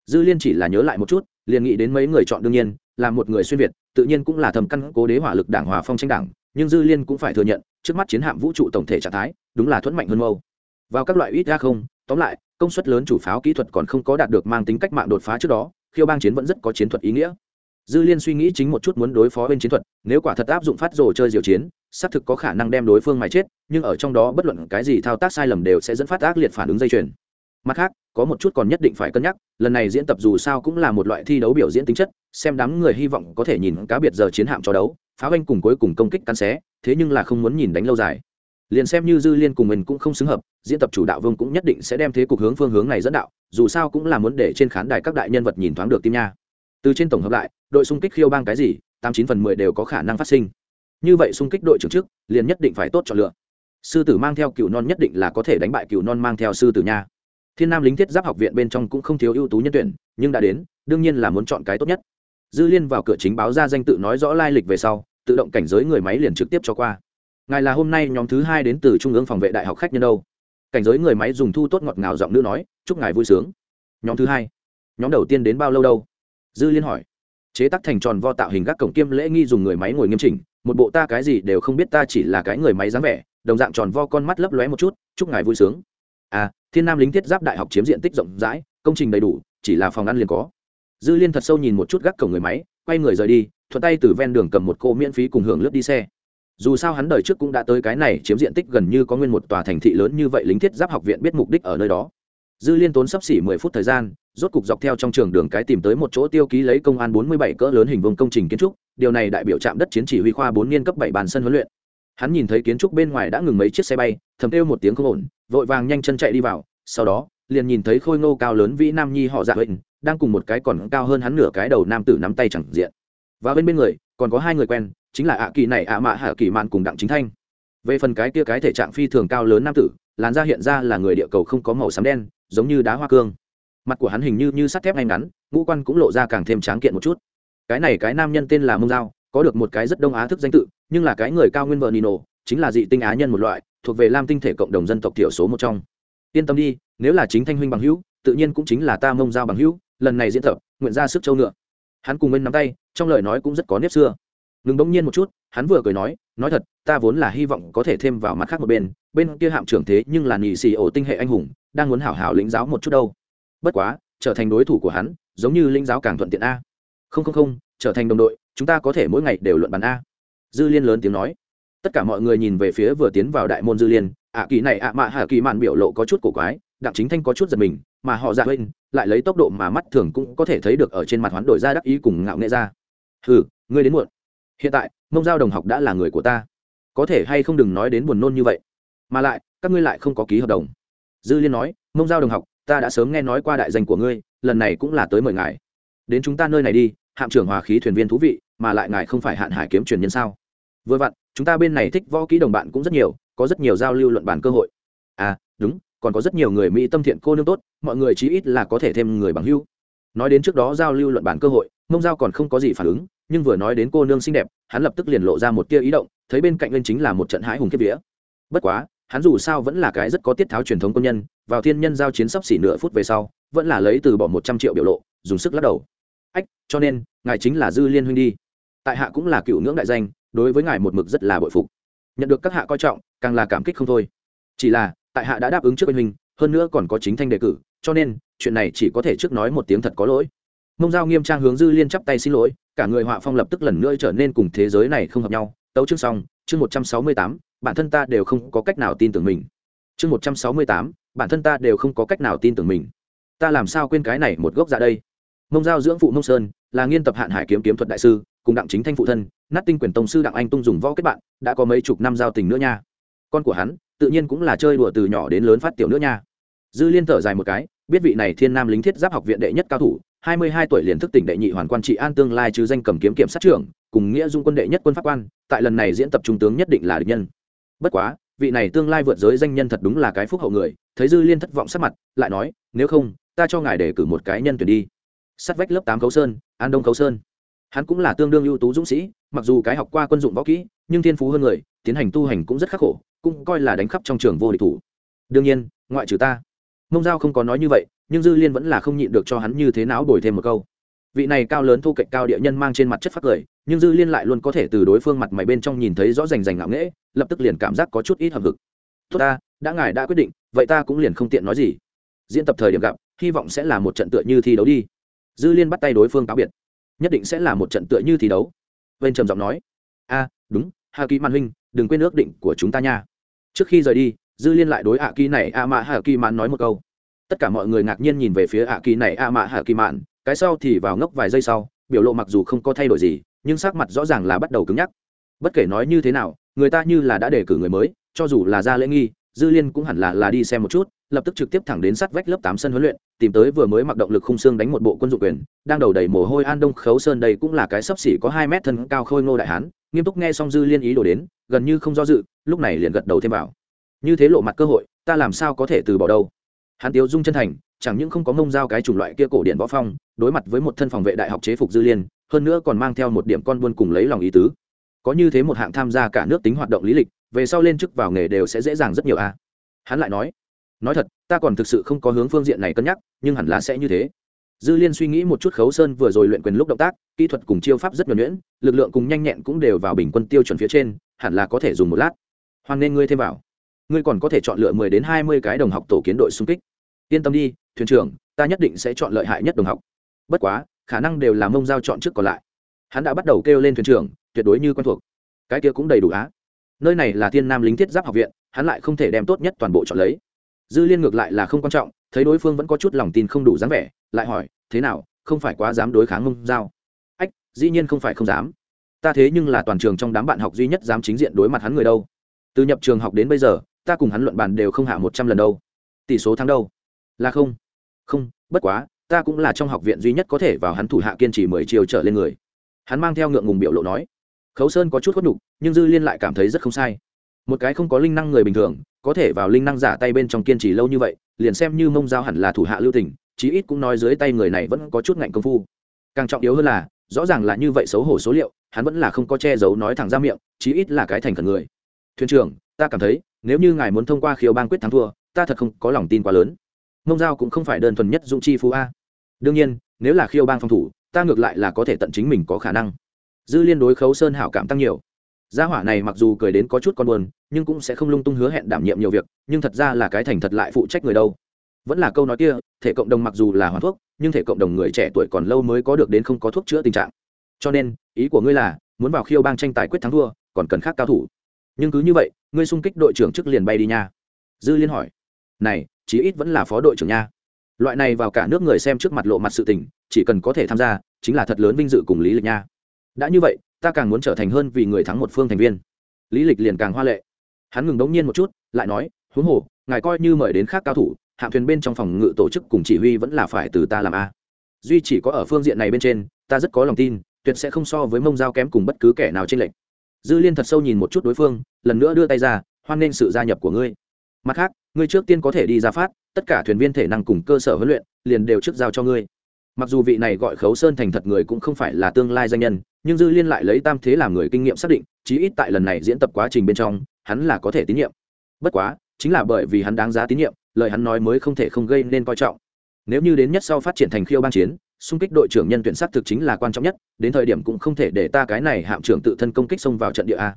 Dư liên chỉ là nhớ lại một chút, liền nghĩ đến mấy người chọn đương nhiên, là một người xuyên việt, tự nhiên cũng là thầm căn cố đế hỏa lực đảng hòa phong tranh đảng, nhưng dư liên cũng phải thừa nhận, trước mắt chiến hạm vũ trụ tổng thể trạng thái, đúng là thuẫn mạnh hơn mâu. Vào các loại ít ra không, tóm lại công suất lớn chủ pháo kỹ thuật còn không có đạt được mang tính cách mạng đột phá trước đó, khiêu bang chiến vẫn rất có chiến thuật ý nghĩa. Dư liên suy nghĩ chính một chút muốn đối phó bên chiến thuật, nếu quả thật áp dụng phát rồ chơi diều chiến, xác thực có khả năng đem đối phương mà chết, nhưng ở trong đó bất luận cái gì thao tác sai lầm đều sẽ dẫn phát ác liệt phản ứng dây chuyền. Mặt khác, có một chút còn nhất định phải cân nhắc, lần này diễn tập dù sao cũng là một loại thi đấu biểu diễn tính chất, xem đám người hy vọng có thể nhìn cá biệt giờ chiến hạm cho đấu phá anh cùng cuối cùng công kích cắn xé, thế nhưng là không muốn nhìn đánh lâu dài liền xem như dư liên cùng mình cũng không xứng hợp, diễn tập chủ đạo vương cũng nhất định sẽ đem thế cục hướng phương hướng này dẫn đạo, dù sao cũng là muốn để trên khán đài các đại nhân vật nhìn thoáng được tim nha. Từ trên tổng hợp lại, đội xung kích khiêu bang cái gì, tám chín phần mười đều có khả năng phát sinh. Như vậy xung kích đội trưởng trước, liền nhất định phải tốt chọn lựa. Sư tử mang theo cựu non nhất định là có thể đánh bại cựu non mang theo sư tử nha. Thiên nam lính thiết giáp học viện bên trong cũng không thiếu ưu tú nhân tuyển, nhưng đã đến, đương nhiên là muốn chọn cái tốt nhất. Dư liên vào cửa chính báo ra danh tự nói rõ lai lịch về sau, tự động cảnh giới người máy liền trực tiếp cho qua ngài là hôm nay nhóm thứ hai đến từ trung ương phòng vệ đại học khách nhân đâu? Cảnh giới người máy dùng thu tốt ngọt ngào giọng nữ nói, chúc ngài vui sướng. Nhóm thứ hai. Nhóm đầu tiên đến bao lâu đâu? Dư liên hỏi. Chế tác thành tròn vo tạo hình các cổng kiêm lễ nghi dùng người máy ngồi nghiêm chỉnh, một bộ ta cái gì đều không biết ta chỉ là cái người máy dáng vẻ, đồng dạng tròn vo con mắt lấp lóe một chút, chúc ngài vui sướng. À thiên nam lính thiết giáp đại học chiếm diện tích rộng rãi, công trình đầy đủ, chỉ là phòng ăn liền có. Dư liên thật sâu nhìn một chút gác cổng người máy, quay người rời đi, thuận tay từ ven đường cầm một cô miễn phí cùng hưởng lướt đi xe dù sao hắn đời trước cũng đã tới cái này chiếm diện tích gần như có nguyên một tòa thành thị lớn như vậy lính thiết giáp học viện biết mục đích ở nơi đó. Dư liên tốn sắp xỉ mười phút thời gian, rốt cục dọc theo trong trường đường cái tìm tới một chỗ tiêu ký lấy công an bốn mươi bảy cỡ lớn hình vuông công trình kiến trúc, điều này đại biểu trạm đất chiến chỉ huy khoa bốn niên cấp bảy bàn sân huấn luyện. Hắn nhìn thấy kiến trúc bên ngoài đã ngừng mấy chiếc xe bay, thầm kêu một tiếng không ổn, vội vàng nhanh chân chạy đi vào, sau đó, liền nhìn thấy khôi ngô cao lớn vĩ nam nhi họ dạ huỳnh, đang cùng một cái còn cao hơn hắn nửa cái đầu nam tử nắm tay chẳng diện. Và bên bên người, còn có hai người quen chính là ạ kỳ này ạ mạ hạ kỳ mạn cùng đặng chính thanh. Về phần cái kia cái thể trạng phi thường cao lớn nam tử, làn da hiện ra là người địa cầu không có màu xám đen, giống như đá hoa cương. Mặt của hắn hình như như sắt thép ngay ngắn, ngũ quan cũng lộ ra càng thêm tráng kiện một chút. Cái này cái nam nhân tên là mông giao, có được một cái rất đông á thức danh tự, nhưng là cái người cao nguyên vợ nino, chính là dị tinh á nhân một loại, thuộc về lam tinh thể cộng đồng dân tộc thiểu số một trong. Yên tâm đi, nếu là chính thanh huynh bằng hữu, tự nhiên cũng chính là ta mông giao bằng hữu, lần này diễn tập, nguyện ra sức châu ngựa. Hắn cùng bên nắm tay, trong lời nói cũng rất có nếp xưa ngừng bỗng nhiên một chút, hắn vừa cười nói nói thật, ta vốn là hy vọng có thể thêm vào mặt khác một bên bên kia hạm trưởng thế nhưng là nị xì ổ tinh hệ anh hùng, đang muốn hảo hảo lĩnh giáo một chút đâu. Bất quá, trở thành đối thủ của hắn, giống như lĩnh giáo càng thuận tiện a. Không không không, trở thành đồng đội, chúng ta có thể mỗi ngày đều luận bàn a. Dư liên lớn tiếng nói. Tất cả mọi người nhìn về phía vừa tiến vào đại môn dư liên, ạ kỳ này ạ mạ hạ kỳ mạn biểu lộ có chút cổ quái, đặng chính thanh có chút giật mình, mà họ dạ ra bên lại lấy tốc độ mà mắt thường cũng có thể thấy được ở trên mặt hoán đổi ra đắc ý cùng ngạo nghệ ra. Hừ, ngươi đến muộn hiện tại, mông giao đồng học đã là người của ta. Có thể hay không đừng nói đến buồn nôn như vậy. Mà lại, các ngươi lại không có ký hợp đồng. Dư liên nói, mông giao đồng học, ta đã sớm nghe nói qua đại danh của ngươi, lần này cũng là tới mời ngài. Đến chúng ta nơi này đi, hạm trưởng hòa khí thuyền viên thú vị, mà lại ngài không phải hạn hải kiếm truyền nhân sao? Vừa vặn, chúng ta bên này thích võ kỹ đồng bạn cũng rất nhiều, có rất nhiều giao lưu luận bản cơ hội. À đúng, còn có rất nhiều người mỹ tâm thiện cô nương tốt, mọi người chí ít là có thể thêm người bằng hưu nói đến trước đó giao lưu luận bản cơ hội, mông giao còn không có gì phản ứng nhưng vừa nói đến cô nương xinh đẹp, hắn lập tức liền lộ ra một tia ý động, thấy bên cạnh lên chính là một trận hãi hùng kiếp vía. Bất quá, hắn dù sao vẫn là cái rất có tiết tháo truyền thống quân nhân, vào thiên nhân giao chiến sắp xỉ nửa phút về sau, vẫn là lấy từ bỏ một trăm triệu biểu lộ, dùng sức lắc đầu. Ách, cho nên, ngài chính là dư liên huynh đi. Tại hạ cũng là cựu ngưỡng đại danh, đối với ngài một mực rất là bội phục. Nhận được các hạ coi trọng, càng là cảm kích không thôi. Chỉ là, tại hạ đã đáp ứng trước bên huynh, hơn nữa còn có chính thanh đề cử, cho nên, chuyện này chỉ có thể trước nói một tiếng thật có lỗi. Mông giao nghiêm trang hướng dư liên chắp tay xin lỗi cả người họa phong lập tức lần nữa trở nên cùng thế giới này không hợp nhau. Tấu chương xong, chương một trăm sáu mươi tám, bản thân ta đều không có cách nào tin tưởng mình. Chương một trăm sáu mươi tám, bản thân ta đều không có cách nào tin tưởng mình. Ta làm sao quên cái này một gốc ra đây? Mông giao dưỡng phụ mông sơn, là nghiên tập hạn hải kiếm kiếm thuật đại sư, cùng đặng chính thanh phụ thân, nát tinh quyền tông sư đặng anh tung dùng võ kết bạn, đã có mấy chục năm giao tình nữa nha. Con của hắn, tự nhiên cũng là chơi đùa từ nhỏ đến lớn phát tiểu nữa nha. Dư liên thở dài một cái, biết vị này thiên nam lính thiết giáp học viện đệ nhất cao thủ hai mươi hai tuổi liền thức tỉnh đệ nhị hoàn quan trị an tương lai chứ danh cầm kiếm kiểm sát trưởng, cùng nghĩa dung quân đệ nhất quân pháp quan, tại lần này diễn tập trung tướng nhất định là địch nhân. Bất quá, vị này tương lai vượt giới danh nhân thật đúng là cái phúc hậu người, thấy dư liên thất vọng sắc mặt, lại nói, nếu không, ta cho ngài để cử một cái nhân tuyển đi. Sắt vách lớp tám Cấu sơn, an đông Cấu sơn. Hắn cũng là tương đương ưu tú dũng sĩ, mặc dù cái học qua quân dụng võ kỹ, nhưng thiên phú hơn người, tiến hành tu hành cũng rất khắc khổ, cũng coi là đánh khắp trong trường vô địch thủ. Đương nhiên, ngoại trừ ta. Mông giao không có nói như vậy nhưng dư liên vẫn là không nhịn được cho hắn như thế nào đổi thêm một câu. Vị này cao lớn thu cạnh cao địa nhân mang trên mặt chất phát cười, nhưng dư liên lại luôn có thể từ đối phương mặt mày bên trong nhìn thấy rõ rành rành ngạo nghễ, lập tức liền cảm giác có chút ít hợp vực tốt ta, đã ngài đã quyết định, vậy ta cũng liền không tiện nói gì. Diễn tập thời điểm gặp, hy vọng sẽ là một trận tựa như thi đấu đi. Dư liên bắt tay đối phương cáo biệt. Nhất định sẽ là một trận tựa như thi đấu. Bên trầm giọng nói. A, đúng hà kỳ mạn huynh, đừng quên ước định của chúng ta nha. Trước khi rời đi, dư liên lại đối Hạ kỳ này, a mà hà kỳ mạn nói một câu tất cả mọi người ngạc nhiên nhìn về phía ạ kỳ này, a mạ hạ kỳ mạn. Cái sau thì vào ngốc vài giây sau, biểu lộ mặc dù không có thay đổi gì, nhưng sắc mặt rõ ràng là bắt đầu cứng nhắc. Bất kể nói như thế nào, người ta như là đã đề cử người mới, cho dù là ra lễ nghi, dư liên cũng hẳn là là đi xem một chút, lập tức trực tiếp thẳng đến sát vách lớp tám sân huấn luyện, tìm tới vừa mới mặc động lực khung xương đánh một bộ quân dụng quyền, đang đầu đầy mồ hôi an đông khấu sơn đây cũng là cái sấp xỉ có hai mét thân cao khôi ngô đại hán, nghiêm túc nghe xong dư liên ý đồ đến, gần như không do dự, lúc này liền gật đầu thêm vào. Như thế lộ mặt cơ hội, ta làm sao có thể từ bỏ đâu? Hắn tiếu dung chân thành, chẳng những không có mông giao cái chủng loại kia cổ điện võ phong, đối mặt với một thân phòng vệ đại học chế phục dư liên, hơn nữa còn mang theo một điểm con buôn cùng lấy lòng ý tứ. Có như thế một hạng tham gia cả nước tính hoạt động lý lịch, về sau lên chức vào nghề đều sẽ dễ dàng rất nhiều a. Hắn lại nói nói thật, ta còn thực sự không có hướng phương diện này cân nhắc, nhưng hẳn là sẽ như thế. Dư liên suy nghĩ một chút khấu sơn vừa rồi luyện quyền lúc động tác, kỹ thuật cùng chiêu pháp rất nhuẩn nhuyễn, lực lượng cùng nhanh nhẹn cũng đều vào bình quân tiêu chuẩn phía trên, hẳn là có thể dùng một lát. Hoan nên ngươi thêm vào ngươi còn có thể chọn lựa mười đến hai mươi cái đồng học tổ kiến đội xung kích. Yên tâm đi, thuyền trưởng, ta nhất định sẽ chọn lợi hại nhất đồng học. Bất quá, khả năng đều là mông giao chọn trước còn lại. Hắn đã bắt đầu kêu lên thuyền trưởng, tuyệt đối như quen thuộc. Cái kia cũng đầy đủ á. Nơi này là thiên nam lính thiết giáp học viện, hắn lại không thể đem tốt nhất toàn bộ chọn lấy. Dư liên ngược lại là không quan trọng, thấy đối phương vẫn có chút lòng tin không đủ dáng vẻ, lại hỏi, thế nào, không phải quá dám đối kháng mông giao? Ách, dĩ nhiên không phải không dám. Ta thế nhưng là toàn trường trong đám bạn học duy nhất dám chính diện đối mặt hắn người đâu. Từ nhập trường học đến bây giờ ta cùng hắn luận bàn đều không hạ một trăm lần đâu. Tỷ số thắng đâu? Là không. Không, bất quá, ta cũng là trong học viện duy nhất có thể vào hắn thủ hạ kiên trì mười chiều trở lên người. Hắn mang theo ngượng ngùng biểu lộ nói. Khấu sơn có chút khuất nhục, nhưng dư liên lại cảm thấy rất không sai. Một cái không có linh năng người bình thường, có thể vào linh năng giả tay bên trong kiên trì lâu như vậy, liền xem như mông giao hẳn là thủ hạ lưu tình, chí ít cũng nói dưới tay người này vẫn có chút ngạnh công phu. Càng trọng yếu hơn là, rõ ràng là như vậy xấu hổ số liệu, hắn vẫn là không có che giấu nói thẳng ra miệng, chí ít là cái thành khẩn người. Thuyền trưởng, ta cảm thấy nếu như ngài muốn thông qua khiêu bang quyết thắng thua, ta thật không có lòng tin quá lớn. Mông giao cũng không phải đơn thuần nhất dũng chi phú a. Đương nhiên, nếu là khiêu bang phòng thủ, ta ngược lại là có thể tận chính mình có khả năng. Dư liên đối khấu sơn hảo cảm tăng nhiều. Gia hỏa này mặc dù cười đến có chút con buồn, nhưng cũng sẽ không lung tung hứa hẹn đảm nhiệm nhiều việc, nhưng thật ra là cái thành thật lại phụ trách người đâu. Vẫn là câu nói kia, thể cộng đồng mặc dù là hoàn thuốc, nhưng thể cộng đồng người trẻ tuổi còn lâu mới có được đến không có thuốc chữa tình trạng. Cho nên, ý của ngươi là, muốn vào khiêu bang tranh tài quyết thắng thua, còn cần khác cao thủ nhưng cứ như vậy, ngươi xung kích đội trưởng trước liền bay đi nha. Dư liên hỏi. Này, chí ít vẫn là phó đội trưởng nha. Loại này vào cả nước người xem trước mặt lộ mặt sự tình, chỉ cần có thể tham gia, chính là thật lớn vinh dự cùng lý lịch nha. Đã như vậy, ta càng muốn trở thành hơn vì người thắng một phương thành viên. Lý lịch liền càng hoa lệ. Hắn ngừng đống nhiên một chút, lại nói, huống hồ, ngài coi như mời đến khác cao thủ, hạm thuyền bên trong phòng ngự tổ chức cùng chỉ huy vẫn là phải từ ta làm a. Duy chỉ có ở phương diện này bên trên, ta rất có lòng tin, tuyệt sẽ không so với mông dao kém cùng bất cứ kẻ nào trên lệnh dư liên thật sâu nhìn một chút đối phương, lần nữa đưa tay ra, hoan nghênh sự gia nhập của ngươi. Mặt khác, ngươi trước tiên có thể đi ra phát, tất cả thuyền viên thể năng cùng cơ sở huấn luyện, liền đều trước giao cho ngươi. Mặc dù vị này gọi khấu sơn thành thật người cũng không phải là tương lai danh nhân, nhưng dư liên lại lấy tam thế làm người kinh nghiệm xác định, chí ít tại lần này diễn tập quá trình bên trong, hắn là có thể tín nhiệm. Bất quá, chính là bởi vì hắn đáng giá tín nhiệm, lời hắn nói mới không thể không gây nên coi trọng. Nếu như đến nhất sau phát triển thành khiêu ban chiến xung kích đội trưởng nhân tuyển sắc thực chính là quan trọng nhất, đến thời điểm cũng không thể để ta cái này hạm trưởng tự thân công kích xông vào trận địa a.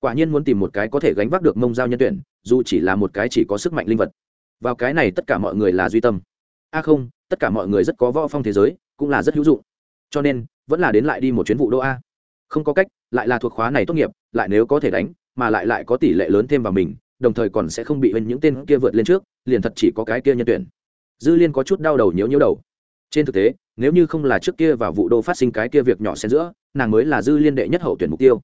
Quả nhiên muốn tìm một cái có thể gánh vác được mông giao nhân tuyển, dù chỉ là một cái chỉ có sức mạnh linh vật. Vào cái này tất cả mọi người là duy tâm. A không, tất cả mọi người rất có võ phong thế giới, cũng là rất hữu dụng. Cho nên, vẫn là đến lại đi một chuyến vụ đô a. Không có cách, lại là thuộc khóa này tốt nghiệp, lại nếu có thể đánh, mà lại lại có tỷ lệ lớn thêm vào mình, đồng thời còn sẽ không bị bên những tên kia vượt lên trước, liền thật chỉ có cái kia nhân tuyển. Dư liên có chút đau đầu nhiễu nhiễu đầu. Trên thực tế nếu như không là trước kia vào vụ đô phát sinh cái kia việc nhỏ xen giữa, nàng mới là dư liên đệ nhất hậu tuyển mục tiêu.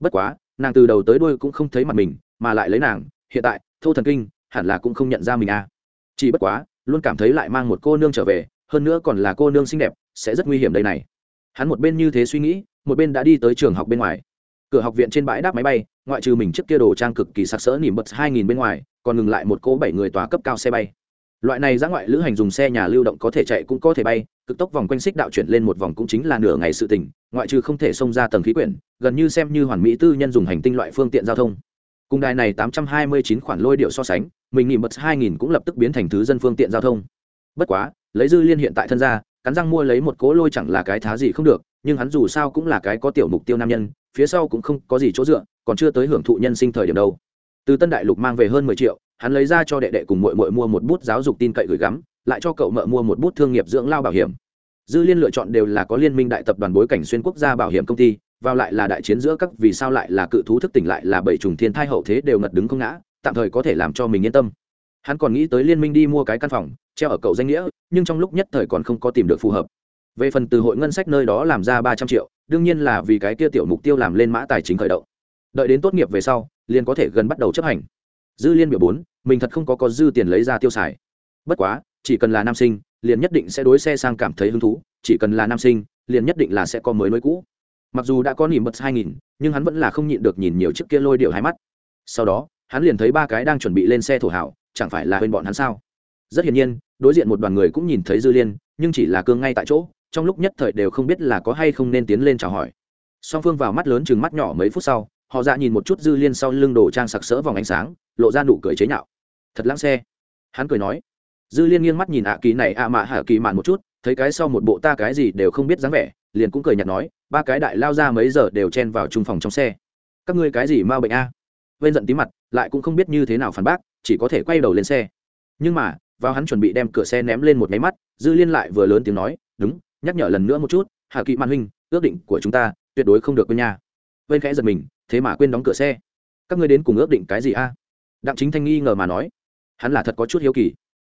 Bất quá, nàng từ đầu tới đuôi cũng không thấy mặt mình, mà lại lấy nàng, hiện tại, thô thần kinh, hẳn là cũng không nhận ra mình à. Chỉ bất quá, luôn cảm thấy lại mang một cô nương trở về, hơn nữa còn là cô nương xinh đẹp, sẽ rất nguy hiểm đây này. Hắn một bên như thế suy nghĩ, một bên đã đi tới trường học bên ngoài. Cửa học viện trên bãi đáp máy bay, ngoại trừ mình trước kia đồ trang cực kỳ sặc sỡ nỉm bật hai nghìn bên ngoài, còn ngừng lại một cô bảy người tòa cấp cao xe bay loại này ra ngoại lữ hành dùng xe nhà lưu động có thể chạy cũng có thể bay, cực tốc vòng quanh xích đạo chuyển lên một vòng cũng chính là nửa ngày sự tỉnh ngoại trừ không thể xông ra tầng khí quyển, gần như xem như hoàn mỹ tư nhân dùng hành tinh loại phương tiện giao thông. Cùng đài này tám trăm hai mươi chín khoản lôi điệu so sánh, mình nghỉ bật hai nghìn cũng lập tức biến thành thứ dân phương tiện giao thông. Bất quá, lấy dư liên hiện tại thân ra, cắn răng mua lấy một cố lôi chẳng là cái thá gì không được, nhưng hắn dù sao cũng là cái có tiểu mục tiêu nam nhân, phía sau cũng không có gì chỗ dựa, còn chưa tới hưởng thụ nhân sinh thời điểm đâu từ tân đại lục mang về hơn mười triệu, hắn lấy ra cho đệ đệ cùng mội mội mua một bút giáo dục tin cậy gửi gắm, lại cho cậu mợ mua một bút thương nghiệp dưỡng lao bảo hiểm. Dư liên lựa chọn đều là có liên minh đại tập đoàn bối cảnh xuyên quốc gia bảo hiểm công ty, vào lại là đại chiến giữa các vì sao lại là cự thú thức tỉnh lại là bảy trùng thiên thai hậu thế đều ngật đứng không ngã, tạm thời có thể làm cho mình yên tâm. Hắn còn nghĩ tới liên minh đi mua cái căn phòng, treo ở cậu danh nghĩa, nhưng trong lúc nhất thời còn không có tìm được phù hợp. Về phần từ hội ngân sách nơi đó làm ra ba trăm triệu, đương nhiên là vì cái kia tiểu mục tiêu làm lên mã tài chính khởi động. Đợi đến tốt nghiệp về sau liền có thể gần bắt đầu chấp hành. Dư liên biểu bốn, mình thật không có có dư tiền lấy ra tiêu xài. Bất quá, chỉ cần là nam sinh, liền nhất định sẽ đối xe sang cảm thấy hứng thú, chỉ cần là nam sinh, liền nhất định là sẽ có mới mới cũ. Mặc dù đã có nỉ bật hai nghìn, nhưng hắn vẫn là không nhịn được nhìn nhiều chiếc kia lôi điệu hai mắt. Sau đó, hắn liền thấy ba cái đang chuẩn bị lên xe thổ hảo, chẳng phải là bên bọn hắn sao? Rất hiển nhiên, đối diện một đoàn người cũng nhìn thấy dư liên, nhưng chỉ là cương ngay tại chỗ, trong lúc nhất thời đều không biết là có hay không nên tiến lên chào hỏi. Song phương vào mắt lớn chừng mắt nhỏ mấy phút sau họ ra nhìn một chút dư liên sau lưng đồ trang sặc sỡ vòng ánh sáng, lộ ra nụ cười chế nhạo. Thật lãng xe. Hắn cười nói. Dư liên nghiêng mắt nhìn ạ kỳ này, ạ mạ hạ kỳ mạn một chút, thấy cái sau một bộ ta cái gì đều không biết dáng vẻ, liền cũng cười nhạt nói, ba cái đại lao ra mấy giờ đều chen vào trung phòng trong xe. Các ngươi cái gì mau bệnh a? À? giận tí mặt, lại cũng không biết như thế nào phản bác, chỉ có thể quay đầu lên xe. Nhưng mà, vào hắn chuẩn bị đem cửa xe ném lên một máy mắt, dư liên lại vừa lớn tiếng nói, đúng, nhắc nhở lần nữa một chút, hạ kỵ mạn huynh, ước định của chúng ta tuyệt đối không được quên nhà bên khẽ giật mình thế mà quên đóng cửa xe. Các ngươi đến cùng ước định cái gì a? Đặng chính thanh nghi ngờ mà nói. Hắn là thật có chút hiếu kỳ.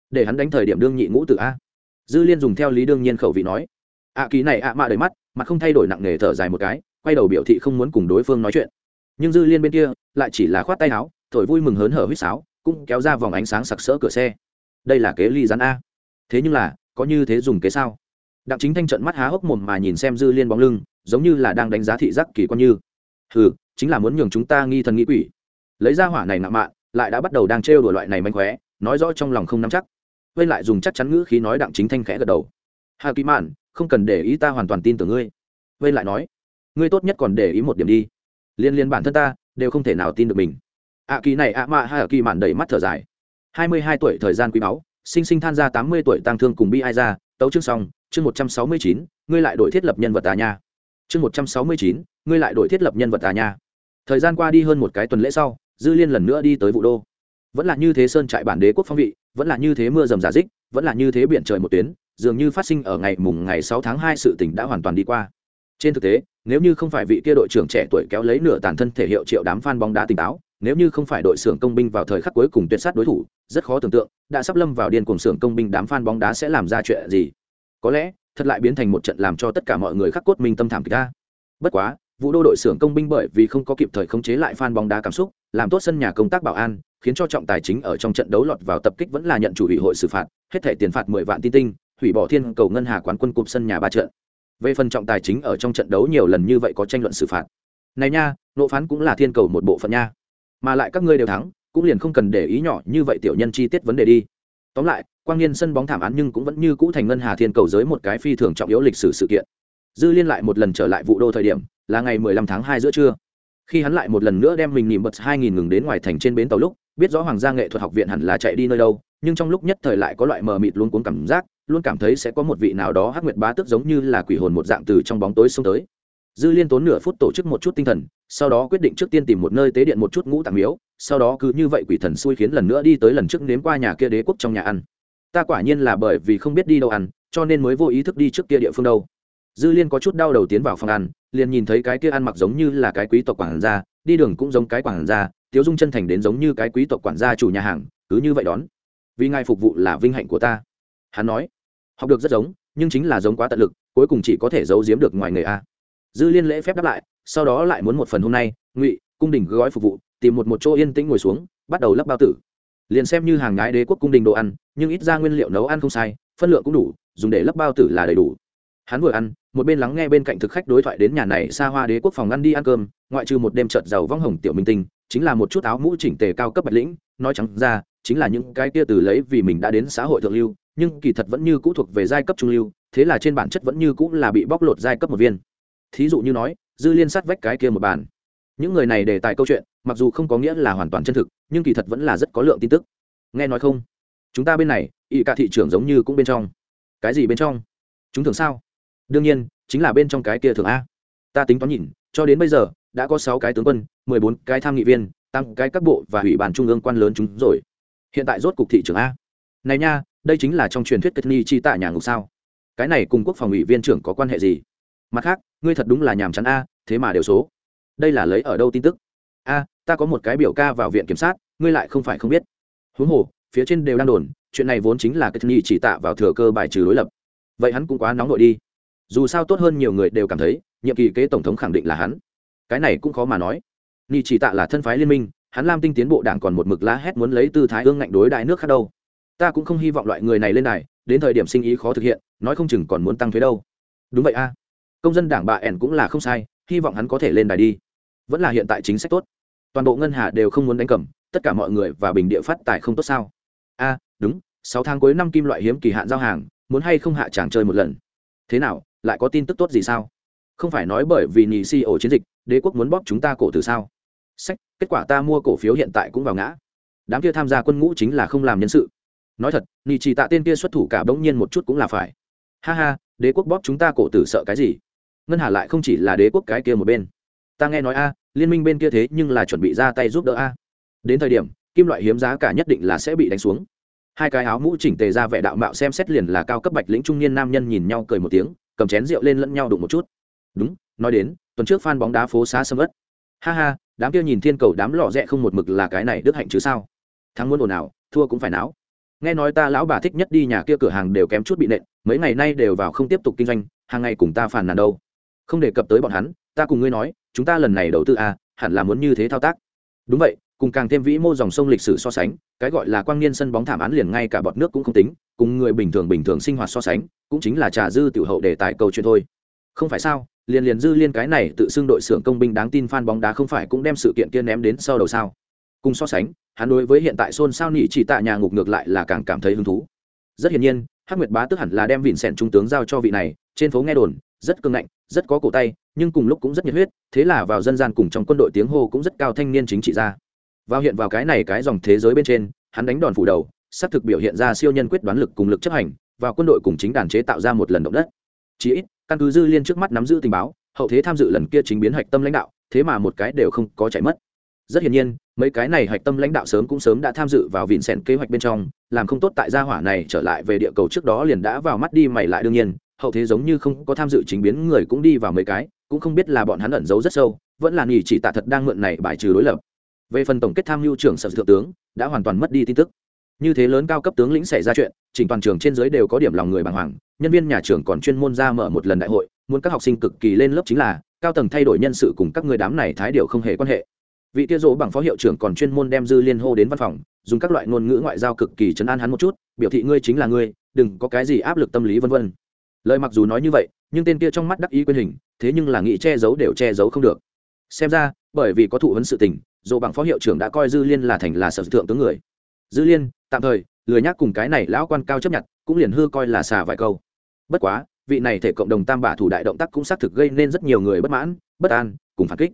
Để hắn đánh thời điểm đương nhị ngũ tử a. Dư liên dùng theo lý đương nhiên khẩu vị nói. Ạ à, ký này ạ mạ đầy mắt mà không thay đổi nặng nề thở dài một cái quay đầu biểu thị không muốn cùng đối phương nói chuyện. Nhưng dư liên bên kia lại chỉ là khoát tay áo thổi vui mừng hớn hở huýt sáo cũng kéo ra vòng ánh sáng sặc sỡ cửa xe. Đây là kế ly rắn a. Thế nhưng là có như thế dùng kế sao? Đặng chính thanh trận mắt há hốc mồm mà nhìn xem dư liên bóng lưng giống như là đang đánh giá thị giác kỳ quan như ừ chính là muốn nhường chúng ta nghi thần nghĩ quỷ. Lấy ra hỏa này nặng mạn, lại đã bắt đầu đang trêu đùa loại này manh khóe, nói rõ trong lòng không nắm chắc. Vây lại dùng chắc chắn ngữ khí nói đặng chính thanh khẽ gật đầu. Hà kỳ mạn, không cần để ý ta hoàn toàn tin tưởng ngươi. Vây lại nói, ngươi tốt nhất còn để ý một điểm đi. Liên liên bản thân ta, đều không thể nào tin được mình. Ạ kỳ này ạ mạ hà kỳ mạn đầy mắt thở dài. Hai mươi hai tuổi thời gian quý báu, sinh sinh than ra tám mươi tuổi tăng thương cùng bi ai ra, tấu chương xong, chương một trăm sáu mươi chín, ngươi lại đổi thiết lập nhân vật tà nha chương một trăm sáu mươi chín, ngươi lại đổi thiết lập nhân vật tà nha. Thời gian qua đi hơn một cái tuần lễ sau, dư liên lần nữa đi tới vụ đô. Vẫn là như thế sơn trại bản đế quốc phong vị, vẫn là như thế mưa rầm giả dích vẫn là như thế biển trời một tuyến, dường như phát sinh ở ngày mùng ngày sáu tháng hai sự tỉnh đã hoàn toàn đi qua. Trên thực tế, nếu như không phải vị kia đội trưởng trẻ tuổi kéo lấy nửa tàn thân thể hiệu triệu đám fan bóng đá tỉnh táo, nếu như không phải đội xưởng công binh vào thời khắc cuối cùng tuyệt sát đối thủ, rất khó tưởng tượng, đã sắp lâm vào điên cuồng xưởng công binh đám fan bóng đá sẽ làm ra chuyện gì. Có lẽ thật lại biến thành một trận làm cho tất cả mọi người khắc cốt minh tâm thảm kịch ta. Bất quá vụ đô đội xưởng công binh bởi vì không có kịp thời khống chế lại fan bóng đá cảm xúc, làm tốt sân nhà công tác bảo an, khiến cho trọng tài chính ở trong trận đấu lọt vào tập kích vẫn là nhận chủ ủy hội xử phạt, hết thẻ tiền phạt mười vạn tin tinh, hủy bỏ thiên cầu ngân hà quán quân cụm sân nhà ba trận. Về phần trọng tài chính ở trong trận đấu nhiều lần như vậy có tranh luận xử phạt. Này nha, nộ phán cũng là thiên cầu một bộ phận nha. Mà lại các ngươi đều thắng, cũng liền không cần để ý nhỏ như vậy tiểu nhân chi tiết vấn đề đi. Tóm lại quang niên sân bóng thảm án nhưng cũng vẫn như cũ thành ngân hà thiên cầu giới một cái phi thường trọng yếu lịch sử sự kiện. Dư liên lại một lần trở lại vụ đô thời điểm, là ngày 15 tháng 2 giữa trưa. Khi hắn lại một lần nữa đem mình nỉm bật 2000 ngừng đến ngoài thành trên bến tàu lúc, biết rõ hoàng gia nghệ thuật học viện hẳn là chạy đi nơi đâu, nhưng trong lúc nhất thời lại có loại mờ mịt luôn cuốn cảm giác, luôn cảm thấy sẽ có một vị nào đó hắc nguyệt bá tức giống như là quỷ hồn một dạng từ trong bóng tối xông tới. Dư liên tốn nửa phút tổ chức một chút tinh thần, sau đó quyết định trước tiên tìm một nơi tế điện một chút ngũ tạng miếu, sau đó cứ như vậy quỷ thần xui khiến lần nữa đi tới lần trước nếm qua nhà kia đế quốc trong nhà ăn ta quả nhiên là bởi vì không biết đi đâu ăn, cho nên mới vô ý thức đi trước kia địa phương đâu. Dư liên có chút đau đầu tiến vào phòng ăn, liền nhìn thấy cái kia ăn mặc giống như là cái quý tộc quản gia, đi đường cũng giống cái quản gia, tiếu dung chân thành đến giống như cái quý tộc quản gia chủ nhà hàng, cứ như vậy đón. Vì ngài phục vụ là vinh hạnh của ta. Hắn nói, học được rất giống, nhưng chính là giống quá tận lực, cuối cùng chỉ có thể giấu giếm được ngoài người a. Dư liên lễ phép đáp lại, sau đó lại muốn một phần hôm nay, ngụy, cung đình gói phục vụ, tìm một một chỗ yên tĩnh ngồi xuống, bắt đầu lắp bao tử liền xem như hàng ngái đế quốc cung đình đồ ăn, nhưng ít ra nguyên liệu nấu ăn không sai, phân lượng cũng đủ, dùng để lấp bao tử là đầy đủ. Hắn vừa ăn, một bên lắng nghe bên cạnh thực khách đối thoại đến nhà này xa hoa đế quốc phòng ăn đi ăn cơm, ngoại trừ một đêm trợt giàu vong hồng tiểu minh tinh, chính là một chút áo mũ chỉnh tề cao cấp bạch lĩnh, nói trắng ra, chính là những cái kia từ lấy vì mình đã đến xã hội thượng lưu, nhưng kỳ thật vẫn như cũ thuộc về giai cấp trung lưu, thế là trên bản chất vẫn như cũ là bị bóc lột giai cấp một viên. Thí dụ như nói, dư liên sát vách cái kia một bàn những người này đề tài câu chuyện, mặc dù không có nghĩa là hoàn toàn chân thực, nhưng kỳ thật vẫn là rất có lượng tin tức. Nghe nói không? Chúng ta bên này ỵ cả thị trường giống như cũng bên trong. Cái gì bên trong? Chúng thường sao? Đương nhiên, chính là bên trong cái kia thường a. Ta tính toán nhìn, cho đến bây giờ, đã có sáu cái tướng quân, mười bốn cái tham nghị viên tăng cái các bộ và ủy ban trung ương quan lớn chúng rồi. Hiện tại rốt cục thị trường a. Này nha, đây chính là trong truyền thuyết kết ni chi tạ nhà ngục sao? Cái này cùng quốc phòng ủy viên trưởng có quan hệ gì? Mặt khác, ngươi thật đúng là nhàm chán a, thế mà đều số đây là lấy ở đâu tin tức? A, ta có một cái biểu ca vào viện kiểm sát, ngươi lại không phải không biết. Huống hồ, phía trên đều đang đồn, chuyện này vốn chính là cái nghi chỉ tạ vào thừa cơ bài trừ đối lập. Vậy hắn cũng quá nóng nội đi. Dù sao tốt hơn nhiều người đều cảm thấy, nhiệm kỳ kế tổng thống khẳng định là hắn. Cái này cũng khó mà nói. Nghi chỉ tạ là thân phái liên minh, hắn lam tinh tiến bộ đảng còn một mực lá hét muốn lấy tư thái ương ngạnh đối đại nước khác đâu. Ta cũng không hy vọng loại người này lên này đến thời điểm sinh ý khó thực hiện, nói không chừng còn muốn tăng thuế đâu. Đúng vậy a. Công dân đảng bà ẻn cũng là không sai, hy vọng hắn có thể lên đài đi vẫn là hiện tại chính sách tốt. Toàn bộ ngân hà đều không muốn đánh cầm, tất cả mọi người và bình địa phát tài không tốt sao? A, đúng, sáu tháng cuối năm kim loại hiếm kỳ hạn giao hàng, muốn hay không hạ tràng chơi một lần? Thế nào, lại có tin tức tốt gì sao? Không phải nói bởi vì nhì si ổ chiến dịch, đế quốc muốn bóp chúng ta cổ từ sao? Sách, kết quả ta mua cổ phiếu hiện tại cũng vào ngã. Đám kia tham gia quân ngũ chính là không làm nhân sự. Nói thật nhì chỉ tạ tên kia xuất thủ cả bỗng nhiên một chút cũng là phải. Ha ha, đế quốc bóp chúng ta cổ tử sợ cái gì? Ngân hà lại không chỉ là đế quốc cái kia một bên ta nghe nói a, liên minh bên kia thế nhưng là chuẩn bị ra tay giúp đỡ a. Đến thời điểm, kim loại hiếm giá cả nhất định là sẽ bị đánh xuống. Hai cái áo mũ chỉnh tề ra vẻ đạo mạo xem xét liền là cao cấp bạch lĩnh trung niên nam nhân nhìn nhau cười một tiếng, cầm chén rượu lên lẫn nhau đụng một chút. Đúng, nói đến, tuần trước phan bóng đá phố xá sâm ất ha ha, đám kia nhìn thiên cầu đám lọ rẽ không một mực là cái này đức hạnh chứ sao? Thắng muốn ồn ào, thua cũng phải não nghe nói ta lão bà thích nhất đi nhà kia cửa hàng đều kém chút bị nện, mấy ngày nay đều vào không tiếp tục kinh doanh, hàng ngày cùng ta phàn nàn đâu. Không đề cập tới bọn hắn, ta cùng ngươi nói chúng ta lần này đầu tư à hẳn là muốn như thế thao tác. Đúng vậy, cùng càng thêm vĩ mô dòng sông lịch sử so sánh, cái gọi là quang niên sân bóng thảm án liền ngay cả bọt nước cũng không tính, cùng người bình thường bình thường sinh hoạt so sánh, cũng chính là trà dư tiểu hậu đề tài câu chuyện thôi. Không phải sao, liền liền dư liên cái này tự xưng đội xưởng công binh đáng tin fan bóng đá không phải cũng đem sự kiện kia ném đến sau đầu sao? Cùng so sánh, hắn đối với hiện tại xôn xao nỉ chỉ tạ nhà ngục ngược lại là càng cảm thấy hứng thú. Rất hiển nhiên, hắc nguyệt bá tức hẳn là đem vịn sẻn trung tướng giao cho vị này, trên phố nghe đồn rất cương ngạnh, rất có cổ tay, nhưng cùng lúc cũng rất nhiệt huyết, thế là vào dân gian cùng trong quân đội tiếng hô cũng rất cao thanh niên chính trị ra. Vào hiện vào cái này cái dòng thế giới bên trên, hắn đánh đòn phủ đầu, xác thực biểu hiện ra siêu nhân quyết đoán lực cùng lực chấp hành, vào quân đội cùng chính đàn chế tạo ra một lần động đất. Chí ít, căn cứ dư liên trước mắt nắm giữ tình báo, hậu thế tham dự lần kia chính biến hạch tâm lãnh đạo, thế mà một cái đều không có chạy mất. Rất hiển nhiên, mấy cái này hạch tâm lãnh đạo sớm cũng sớm đã tham dự vào vịn sẻn kế hoạch bên trong, làm không tốt tại gia hỏa này trở lại về địa cầu trước đó liền đã vào mắt đi mày lại đương nhiên hậu thế giống như không có tham dự chính biến người cũng đi vào mấy cái, cũng không biết là bọn hắn ẩn giấu rất sâu, vẫn là nghỉ chỉ tạ thật đang mượn này bài trừ đối lập. Về phần tổng kết tham mưu trưởng sở thượng tướng, đã hoàn toàn mất đi tin tức. Như thế lớn cao cấp tướng lĩnh xảy ra chuyện, chỉnh toàn trường trên giới đều có điểm lòng người bàng hoàng, nhân viên nhà trường còn chuyên môn ra mở một lần đại hội, muốn các học sinh cực kỳ lên lớp chính là, cao tầng thay đổi nhân sự cùng các người đám này thái điều không hề quan hệ. Vị kia dỗ bằng phó hiệu trưởng còn chuyên môn đem dư liên hô đến văn phòng, dùng các loại ngôn ngữ ngoại giao cực kỳ chấn an hắn một chút, biểu thị ngươi chính là ngươi, đừng có cái gì áp lực tâm lý vân vân lời mặc dù nói như vậy, nhưng tên kia trong mắt đắc ý quyền hình, thế nhưng là nghĩ che giấu đều che giấu không được. Xem ra, bởi vì có thụ vấn sự tình, dù bằng phó hiệu trưởng đã coi dư liên là thành là sở thượng tướng người. Dư liên, tạm thời, lười nhác cùng cái này lão quan cao chấp nhận, cũng liền hư coi là xà vài câu. Bất quá, vị này thể cộng đồng tam bả thủ đại động tác cũng xác thực gây nên rất nhiều người bất mãn, bất an, cùng phản kích.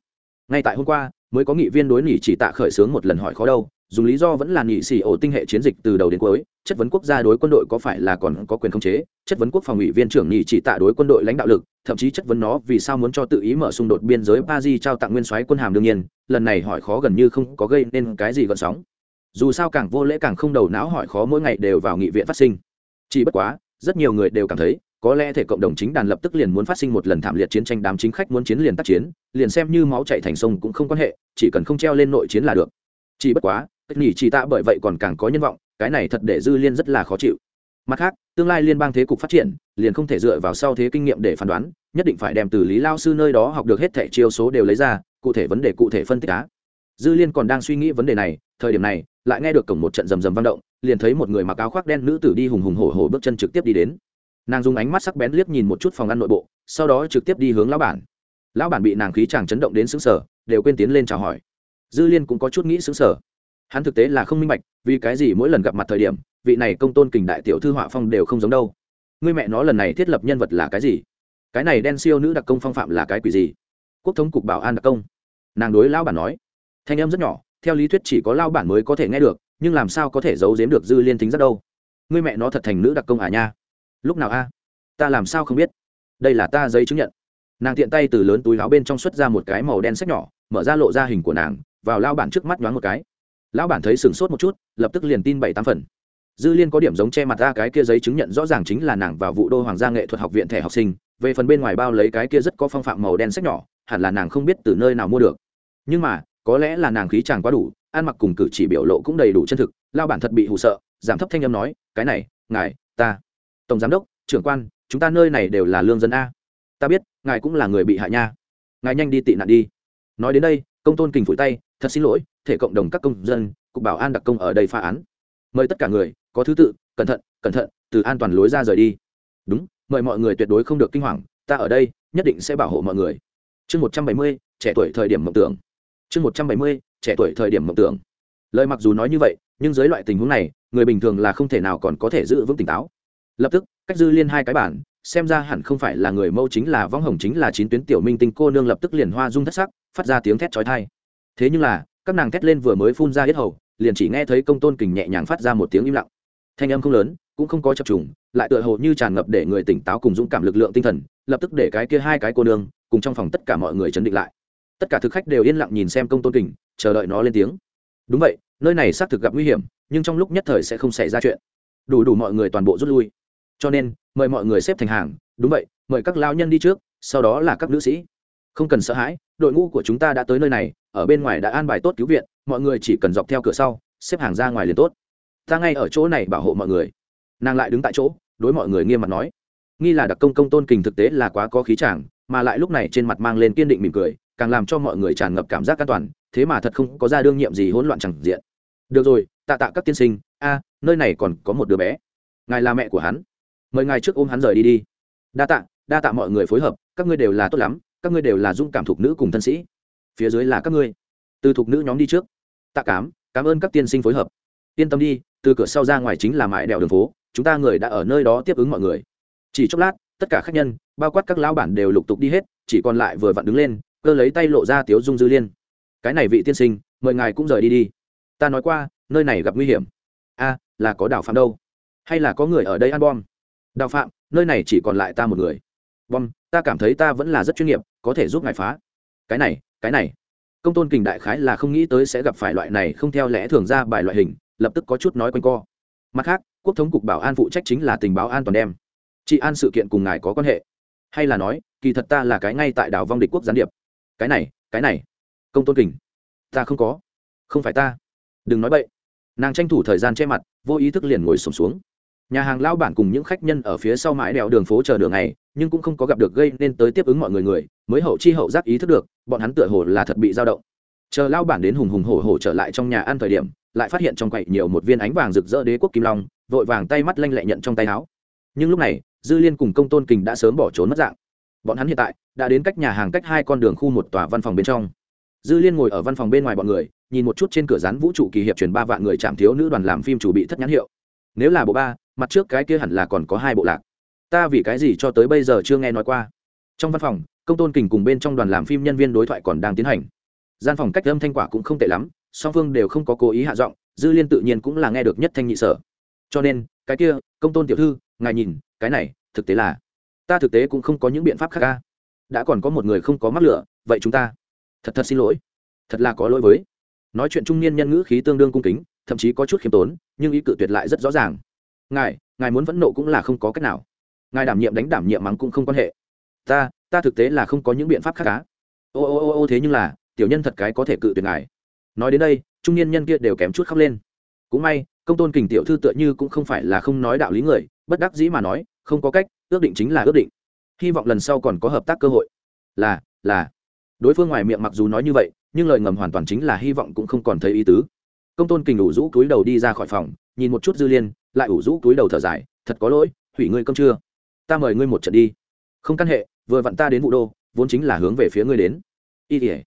Ngay tại hôm qua, mới có nghị viên đối nghỉ chỉ tạ khởi xướng một lần hỏi khó đâu dùng lý do vẫn là nhị xì ổ tinh hệ chiến dịch từ đầu đến cuối, chất vấn quốc gia đối quân đội có phải là còn có quyền khống chế, chất vấn quốc phòng ủy viên trưởng nhị chỉ tạ đối quân đội lãnh đạo lực, thậm chí chất vấn nó vì sao muốn cho tự ý mở xung đột biên giới ba di trao tặng nguyên soái quân hàm đương nhiên, lần này hỏi khó gần như không có gây nên cái gì gợn sóng. Dù sao càng vô lễ càng không đầu não hỏi khó mỗi ngày đều vào nghị viện phát sinh. Chỉ bất quá, rất nhiều người đều cảm thấy, có lẽ thể cộng đồng chính đàn lập tức liền muốn phát sinh một lần thảm liệt chiến tranh đám chính khách muốn chiến liền tác chiến, liền xem như máu chạy thành sông cũng không quan hệ, chỉ cần không treo lên nội chiến là được. Chỉ bất quá cách nghỉ chỉ tạ bởi vậy còn càng có nhân vọng, cái này thật để dư liên rất là khó chịu. Mặt khác, tương lai liên bang thế cục phát triển, liền không thể dựa vào sau thế kinh nghiệm để phán đoán, nhất định phải đem từ lý lao sư nơi đó học được hết thẻ chiêu số đều lấy ra, cụ thể vấn đề cụ thể phân tích á. Dư liên còn đang suy nghĩ vấn đề này, thời điểm này, lại nghe được cổng một trận rầm rầm vang động, liền thấy một người mặc áo khoác đen nữ tử đi hùng hùng hổ hổ bước chân trực tiếp đi đến. Nàng dùng ánh mắt sắc bén liếc nhìn một chút phòng ăn nội bộ, sau đó trực tiếp đi hướng lão bản. Lão bản bị nàng khí chàng chấn động đến xứng sở đều quên tiến lên chào hỏi. Dư liên cũng có chút nghĩ xứng sở hắn thực tế là không minh bạch, vì cái gì mỗi lần gặp mặt thời điểm, vị này công tôn kình đại tiểu thư họa phong đều không giống đâu. Người mẹ nó lần này thiết lập nhân vật là cái gì? Cái này đen siêu nữ đặc công phong phạm là cái quỷ gì? Quốc thống cục bảo an đặc công. Nàng đối lão bản nói. Thanh em rất nhỏ, theo lý thuyết chỉ có lao bản mới có thể nghe được, nhưng làm sao có thể giấu giếm được dư liên tính rất đâu? Người mẹ nó thật thành nữ đặc công à nha? Lúc nào a? Ta làm sao không biết? Đây là ta giấy chứng nhận. Nàng tiện tay từ lớn túi láo bên trong xuất ra một cái màu đen sách nhỏ, mở ra lộ ra hình của nàng, vào lao bản trước mắt nhoáng một cái lão bản thấy sửng sốt một chút, lập tức liền tin bảy tám phần. Dư liên có điểm giống che mặt ra cái kia giấy chứng nhận rõ ràng chính là nàng vào vụ đô hoàng gia nghệ thuật học viện thẻ học sinh, về phần bên ngoài bao lấy cái kia rất có phong phạm màu đen sách nhỏ, hẳn là nàng không biết từ nơi nào mua được. Nhưng mà, có lẽ là nàng khí chàng quá đủ, ăn mặc cùng cử chỉ biểu lộ cũng đầy đủ chân thực lao bản thật bị hụ sợ, giảm thấp thanh âm nói, cái này, ngài, ta, tổng giám đốc, trưởng quan, chúng ta nơi này đều là lương dân a. Ta biết, ngài cũng là người bị hại nha. Ngài nhanh đi tị nạn đi. Nói đến đây, công tôn kình phủi tay, thật xin lỗi thể cộng đồng các công dân, cục bảo an đặc công ở đây phá án. Mời tất cả người, có thứ tự, cẩn thận cẩn thận, từ an toàn lối ra rời đi. Đúng, mời mọi người tuyệt đối không được kinh hoàng, ta ở đây, nhất định sẽ bảo hộ mọi người. Chương một trăm bảy mươi, trẻ tuổi thời điểm mộng tưởng. Chương một trăm bảy mươi, trẻ tuổi thời điểm mộng tưởng. Lời mặc dù nói như vậy, nhưng dưới loại tình huống này, người bình thường là không thể nào còn có thể giữ vững tỉnh táo. Lập tức, cách dư liên hai cái bản, xem ra hẳn không phải là người mâu chính là võng hồng chính là chín tuyến tiểu minh tinh cô nương lập tức liền hoa dung thất sắc, phát ra tiếng thét trói thai thế nhưng là các nàng thét lên vừa mới phun ra hết hầu, liền chỉ nghe thấy công tôn kình nhẹ nhàng phát ra một tiếng im lặng. Thanh âm không lớn, cũng không có chập trùng, lại tựa hồ như tràn ngập để người tỉnh táo cùng dũng cảm lực lượng tinh thần, lập tức để cái kia hai cái cô nương cùng trong phòng tất cả mọi người chấn định lại. Tất cả thực khách đều yên lặng nhìn xem công tôn kình, chờ đợi nó lên tiếng. Đúng vậy, nơi này xác thực gặp nguy hiểm, nhưng trong lúc nhất thời sẽ không xảy ra chuyện. Đủ đủ mọi người toàn bộ rút lui. Cho nên, mời mọi người xếp thành hàng, đúng vậy, mời các lao nhân đi trước, sau đó là các nữ sĩ. Không cần sợ hãi đội ngũ của chúng ta đã tới nơi này, ở bên ngoài đã an bài tốt cứu viện, mọi người chỉ cần dọc theo cửa sau, xếp hàng ra ngoài liền tốt. Ta ngay ở chỗ này bảo hộ mọi người. Nàng lại đứng tại chỗ, đối mọi người nghiêm mặt nói. Nghi là đặc công công tôn kình thực tế là quá có khí chàng, mà lại lúc này trên mặt mang lên kiên định mỉm cười, càng làm cho mọi người tràn ngập cảm giác an toàn, thế mà thật không có ra đương nhiệm gì hỗn loạn chẳng diện. Được rồi, tạ tạ các tiên sinh, a, nơi này còn có một đứa bé. Ngài là mẹ của hắn. Mời ngài trước ôm hắn rời đi đi. Đa tạ đa tạ mọi người phối hợp, các ngươi đều là tốt lắm các ngươi đều là dung cảm thục nữ cùng thân sĩ. Phía dưới là các ngươi. Từ thục nữ nhóm đi trước. Tạ cám, cảm ơn các tiên sinh phối hợp. Yên tâm đi, từ cửa sau ra ngoài chính là mãi đèo đường phố, chúng ta người đã ở nơi đó tiếp ứng mọi người. Chỉ chốc lát, tất cả khách nhân, bao quát các lão bản đều lục tục đi hết, chỉ còn lại vừa vặn đứng lên, cơ lấy tay lộ ra tiếu dung dư liên. Cái này vị tiên sinh, mời ngài cũng rời đi đi. Ta nói qua, nơi này gặp nguy hiểm. A, là có đào phạm đâu? Hay là có người ở đây ăn bom? Đào phạm, nơi này chỉ còn lại ta một người. Bom, ta cảm thấy ta vẫn là rất chuyên nghiệp có thể giúp ngài phá. Cái này cái này. Công tôn kình đại khái là không nghĩ tới sẽ gặp phải loại này không theo lẽ thường ra bài loại hình lập tức có chút nói quanh co. Mặt khác quốc thống cục bảo an phụ trách chính là tình báo an toàn đem. Chị an sự kiện cùng ngài có quan hệ. Hay là nói kỳ thật ta là cái ngay tại đảo vong địch quốc gián điệp. Cái này cái này. Công tôn kình. Ta không có. Không phải ta. Đừng nói bậy. Nàng tranh thủ thời gian che mặt vô ý thức liền ngồi sùng xuống, xuống nhà hàng lao bản cùng những khách nhân ở phía sau mãi đèo đường phố chờ đường này nhưng cũng không có gặp được gây nên tới tiếp ứng mọi người người, mới hậu chi hậu giác ý thức được, bọn hắn tựa hồ là thật bị dao động. Chờ lao bản đến hùng hùng hổ hổ trở lại trong nhà ăn thời điểm, lại phát hiện trong quậy nhiều một viên ánh vàng rực rỡ đế quốc kim long, vội vàng tay mắt lanh lẹ nhận trong tay áo. Nhưng lúc này, dư liên cùng công tôn kình đã sớm bỏ trốn mất dạng. Bọn hắn hiện tại đã đến cách nhà hàng cách hai con đường khu một tòa văn phòng bên trong. Dư liên ngồi ở văn phòng bên ngoài bọn người, nhìn một chút trên cửa rán vũ trụ kỳ hiệp truyền ba vạn người chạm thiếu nữ đoàn làm phim chủ bị thất nhãn hiệu. Nếu là bộ ba, mặt trước cái kia hẳn là còn có hai bộ lạc ta vì cái gì cho tới bây giờ chưa nghe nói qua. Trong văn phòng, công tôn kình cùng bên trong đoàn làm phim nhân viên đối thoại còn đang tiến hành. Gian phòng cách âm thanh quả cũng không tệ lắm, song phương đều không có cố ý hạ giọng, dư liên tự nhiên cũng là nghe được nhất thanh nhị sở. Cho nên, cái kia, công tôn tiểu thư, ngài nhìn, cái này, thực tế là, ta thực tế cũng không có những biện pháp khác ca đã còn có một người không có mắc lửa, vậy chúng ta, thật thật xin lỗi, thật là có lỗi với. Nói chuyện trung niên nhân ngữ khí tương đương cung kính, thậm chí có chút khiêm tốn, nhưng ý cự tuyệt lại rất rõ ràng. Ngài ngài muốn vẫn nộ cũng là không có cách nào ngài đảm nhiệm đánh đảm nhiệm mắng cũng không quan hệ. Ta ta thực tế là không có những biện pháp khác cá ô ô ô ô, thế nhưng là, tiểu nhân thật cái có thể cự tuyệt ngài. Nói đến đây, trung niên nhân kia đều kém chút khóc lên. Cũng may, công tôn kình tiểu thư tựa như cũng không phải là không nói đạo lý người, bất đắc dĩ mà nói, không có cách, ước định chính là ước định. Hy vọng lần sau còn có hợp tác cơ hội. Là là. Đối phương ngoài miệng mặc dù nói như vậy, nhưng lời ngầm hoàn toàn chính là hy vọng cũng không còn thấy ý tứ. Công tôn kình ủ rũ túi đầu đi ra khỏi phòng, nhìn một chút dư liên, lại ủ rũ túi đầu thở dài, thật có lỗi, hủy ngươi cơm chưa ta mời ngươi một trận đi. Không căn hệ, vừa vặn ta đến vụ đô, vốn chính là hướng về phía ngươi đến. Y tỉa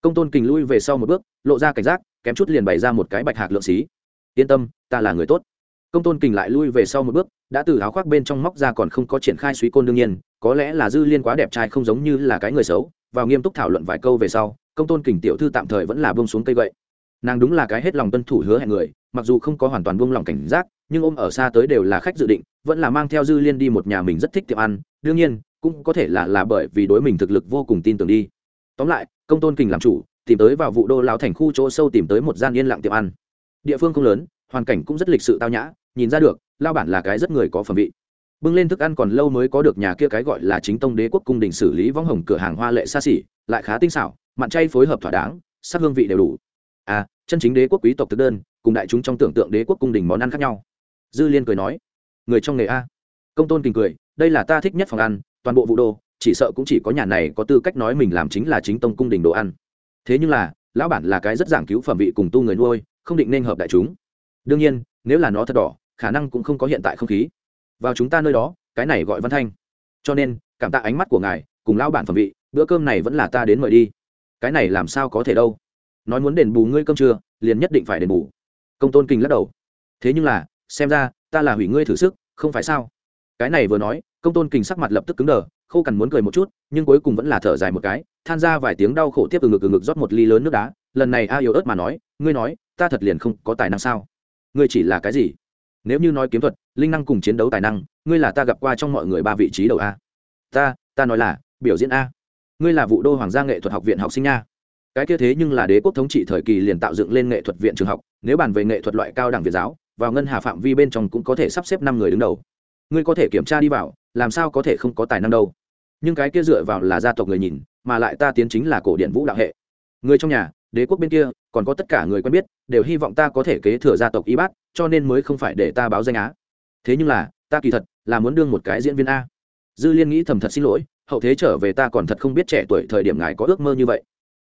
công tôn kình lui về sau một bước, lộ ra cảnh giác, kém chút liền bày ra một cái bạch hạc lượng xí. Yên tâm, ta là người tốt. Công tôn kình lại lui về sau một bước, đã từ áo khoác bên trong móc ra còn không có triển khai suý côn đương nhiên, có lẽ là dư liên quá đẹp trai không giống như là cái người xấu, vào nghiêm túc thảo luận vài câu về sau, công tôn kình tiểu thư tạm thời vẫn là bông xuống cây gậy. Nàng đúng là cái hết lòng tuân thủ hứa hẹn người, mặc dù không có hoàn toàn buông lòng cảnh giác nhưng ôm ở xa tới đều là khách dự định, vẫn là mang theo dư liên đi một nhà mình rất thích tiệm ăn, đương nhiên, cũng có thể là là bởi vì đối mình thực lực vô cùng tin tưởng đi. Tóm lại, công tôn kình làm chủ, tìm tới vào vụ đô lao thành khu chỗ sâu tìm tới một gian yên lặng tiệm ăn. Địa phương không lớn, hoàn cảnh cũng rất lịch sự tao nhã, nhìn ra được, lao bản là cái rất người có phẩm vị. Bưng lên thức ăn còn lâu mới có được nhà kia cái gọi là chính tông đế quốc cung đình xử lý võng hồng cửa hàng hoa lệ xa xỉ, lại khá tinh xảo, mặn chay phối hợp thỏa đáng, sắc hương vị đều đủ. À chân chính đế quốc quý tộc thực đơn, cùng đại chúng trong tưởng tượng đế quốc cung đình món ăn khác nhau dư liên cười nói, người trong nghề a. Công tôn kình cười, đây là ta thích nhất phòng ăn, toàn bộ vụ đô chỉ sợ cũng chỉ có nhà này có tư cách nói mình làm chính là chính tông cung đình đồ ăn. Thế nhưng là, lão bản là cái rất giảng cứu phẩm vị cùng tu người nuôi, không định nên hợp đại chúng. Đương nhiên, nếu là nó thật đỏ, khả năng cũng không có hiện tại không khí. Vào chúng ta nơi đó, cái này gọi văn thanh. Cho nên, cảm tạ ánh mắt của ngài, cùng lão bản phẩm vị, bữa cơm này vẫn là ta đến mời đi. Cái này làm sao có thể đâu? Nói muốn đền bù ngươi cơm trưa, liền nhất định phải đền bù. Công tôn kinh lắc đầu. Thế nhưng là xem ra, ta là hủy ngươi thử sức, không phải sao? Cái này vừa nói, công tôn kình sắc mặt lập tức cứng đờ, khô cằn muốn cười một chút, nhưng cuối cùng vẫn là thở dài một cái, than ra vài tiếng đau khổ tiếp từ ngực từ ngực rót một ly lớn nước đá. Lần này a yếu ớt mà nói, ngươi nói, ta thật liền không có tài năng sao? Ngươi chỉ là cái gì? Nếu như nói kiếm thuật, linh năng cùng chiến đấu tài năng, ngươi là ta gặp qua trong mọi người ba vị trí đầu a. Ta ta nói là, biểu diễn a. Ngươi là vụ đô hoàng gia nghệ thuật học viện học sinh nha cái kia thế nhưng là đế quốc thống trị thời kỳ liền tạo dựng lên nghệ thuật viện trường học, nếu bàn về nghệ thuật loại cao đẳng việt giáo vào ngân hà phạm vi bên trong cũng có thể sắp xếp năm người đứng đầu. Ngươi có thể kiểm tra đi vào, làm sao có thể không có tài năng đâu. Nhưng cái kia dựa vào là gia tộc người nhìn, mà lại ta tiến chính là cổ điện vũ đạo hệ. Người trong nhà, đế quốc bên kia, còn có tất cả người quen biết, đều hy vọng ta có thể kế thừa gia tộc y bát, cho nên mới không phải để ta báo danh á. Thế nhưng là, ta kỳ thật là muốn đương một cái diễn viên a. Dư liên nghĩ thầm thật xin lỗi, hậu thế trở về ta còn thật không biết trẻ tuổi thời điểm ngài có ước mơ như vậy.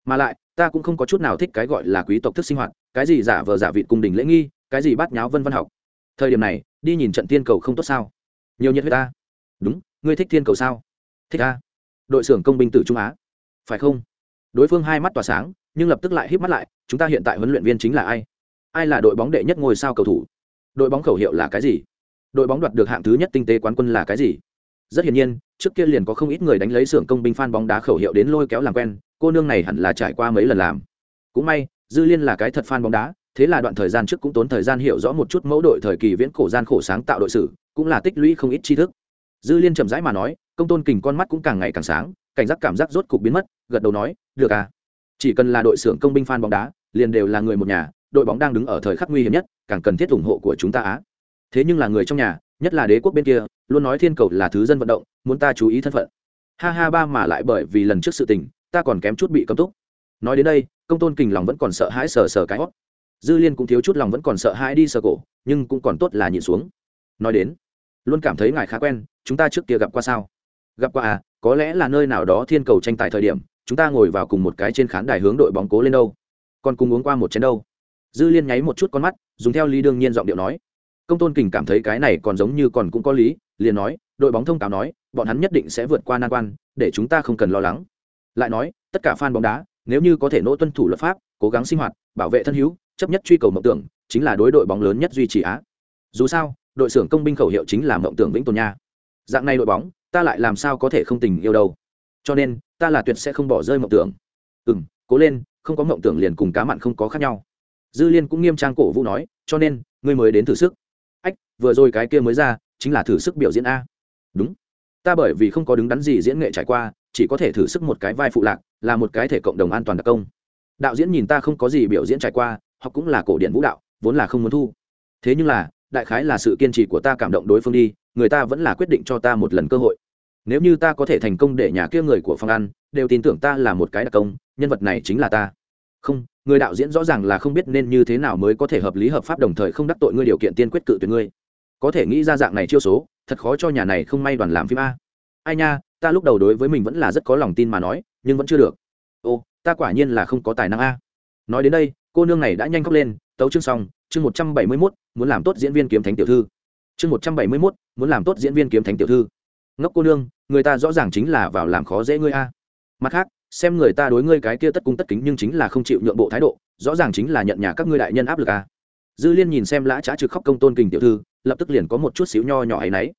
Mà lại, ta cũng không có chút nào thích cái gọi là quý tộc thức sinh hoạt, cái gì giả vờ giả vịt cung đình lễ nghi cái gì bát nháo vân văn học? Thời điểm này, đi nhìn trận thiên cầu không tốt sao? Nhiều nhiệt huyết ta. Đúng, ngươi thích thiên cầu sao? Thích ta. Đội trưởng công binh tử trung á. Phải không? Đối phương hai mắt tỏa sáng, nhưng lập tức lại híp mắt lại, chúng ta hiện tại huấn luyện viên chính là ai? Ai là đội bóng đệ nhất ngôi sao cầu thủ? Đội bóng khẩu hiệu là cái gì? Đội bóng đoạt được hạng thứ nhất tinh tế quán quân là cái gì? Rất hiển nhiên, trước kia liền có không ít người đánh lấy xưởng công binh phan bóng đá khẩu hiệu đến lôi kéo làm quen, cô nương này hẳn là trải qua mấy lần làm. Cũng may, dư liên là cái thật fan bóng đá thế là đoạn thời gian trước cũng tốn thời gian hiểu rõ một chút mẫu đội thời kỳ viễn cổ gian khổ sáng tạo đội sử, cũng là tích lũy không ít tri thức. Dư liên chậm rãi mà nói, công tôn kình con mắt cũng càng ngày càng sáng, cảnh giác cảm giác rốt cục biến mất, gật đầu nói, được à. Chỉ cần là đội xưởng công binh fan bóng đá, liền đều là người một nhà, đội bóng đang đứng ở thời khắc nguy hiểm nhất, càng cần thiết ủng hộ của chúng ta á. Thế nhưng là người trong nhà, nhất là đế quốc bên kia, luôn nói thiên cầu là thứ dân vận động, muốn ta chú ý thân phận. Ha ha ba mà lại bởi vì lần trước sự tình, ta còn kém chút bị cấm túc. Nói đến đây, công tôn kình lòng vẫn còn sợ hãi sờ sờ cái hót dư liên cũng thiếu chút lòng vẫn còn sợ hãi đi sờ cổ, nhưng cũng còn tốt là nhìn xuống. Nói đến, luôn cảm thấy ngài khá quen, chúng ta trước kia gặp qua sao? Gặp qua à có lẽ là nơi nào đó thiên cầu tranh tài thời điểm, chúng ta ngồi vào cùng một cái trên khán đài hướng đội bóng cố lên đâu. Còn cùng uống qua một chén đâu. Dư liên nháy một chút con mắt, dùng theo lý đương nhiên giọng điệu nói. Công tôn kình cảm thấy cái này còn giống như còn cũng có lý, liền nói, đội bóng thông cáo nói, bọn hắn nhất định sẽ vượt qua nan quan, để chúng ta không cần lo lắng. Lại nói, tất cả fan bóng đá nếu như có thể nỗ tuân thủ luật pháp, cố gắng sinh hoạt, bảo vệ thân hữu, chấp nhất truy cầu mộng tưởng, chính là đối đội bóng lớn nhất duy trì á. Dù sao, đội xưởng công binh khẩu hiệu chính là mộng tưởng vĩnh tồn nha. Dạng này đội bóng, ta lại làm sao có thể không tình yêu đâu. Cho nên, ta là tuyệt sẽ không bỏ rơi mộng tưởng. Ừ m cố lên, không có mộng tưởng liền cùng cá mặn không có khác nhau. Dư liên cũng nghiêm trang cổ vũ nói, cho nên, ngươi mới đến thử sức. Ách, vừa rồi cái kia mới ra, chính là thử sức biểu diễn a. Đúng. Ta bởi vì không có đứng đắn gì diễn nghệ trải qua, chỉ có thể thử sức một cái vai phụ lạc là một cái thể cộng đồng an toàn đặc công. Đạo diễn nhìn ta không có gì biểu diễn trải qua hoặc cũng là cổ điển vũ đạo, vốn là không muốn thu. Thế nhưng là, đại khái là sự kiên trì của ta cảm động đối phương đi, người ta vẫn là quyết định cho ta một lần cơ hội. Nếu như ta có thể thành công để nhà kia người của phòng ăn, đều tin tưởng ta là một cái đặc công, nhân vật này chính là ta. Không, người đạo diễn rõ ràng là không biết nên như thế nào mới có thể hợp lý hợp pháp đồng thời không đắc tội ngươi điều kiện tiên quyết cự tuyệt ngươi. Có thể nghĩ ra dạng này chiêu số, thật khó cho nhà này không may đoàn làm phim a. Ai nha ta lúc đầu đối với mình vẫn là rất có lòng tin mà nói, nhưng vẫn chưa được. Ô, ta quả nhiên là không có tài năng a. Nói đến đây, cô nương này đã nhanh khóc lên, tấu chương xong, chương một trăm bảy mươi mốt, muốn làm tốt diễn viên kiếm thánh tiểu thư. Chương một trăm bảy mươi mốt, muốn làm tốt diễn viên kiếm thánh tiểu thư. Ngốc cô nương, người ta rõ ràng chính là vào làm khó dễ ngươi a. Mặt khác, xem người ta đối ngươi cái kia tất cung tất kính nhưng chính là không chịu nhượng bộ thái độ, rõ ràng chính là nhận nhà các ngươi đại nhân áp lực a. Dư liên nhìn xem lã trá trực khóc công tôn kình tiểu thư, lập tức liền có một chút xíu nho nhỏ ấy náy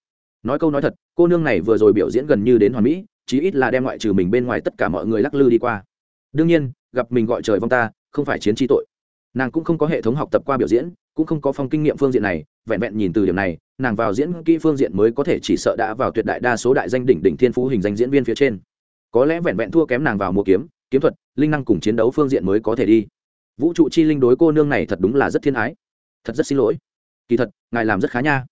nói câu nói thật, cô nương này vừa rồi biểu diễn gần như đến hoàn mỹ, chí ít là đem ngoại trừ mình bên ngoài tất cả mọi người lắc lư đi qua. Đương nhiên, gặp mình gọi trời vong ta, không phải chiến tri tội. Nàng cũng không có hệ thống học tập qua biểu diễn, cũng không có phong kinh nghiệm phương diện này, vẹn vẹn nhìn từ điểm này, nàng vào diễn kỹ phương diện mới có thể chỉ sợ đã vào tuyệt đại đa số đại danh đỉnh đỉnh thiên phú hình danh diễn viên phía trên. Có lẽ vẹn vẹn thua kém nàng vào mua kiếm kiếm thuật, linh năng cùng chiến đấu phương diện mới có thể đi. Vũ trụ chi linh đối cô nương này thật đúng là rất thiên ái. Thật rất xin lỗi. Kỳ thật, ngài làm rất khá nha.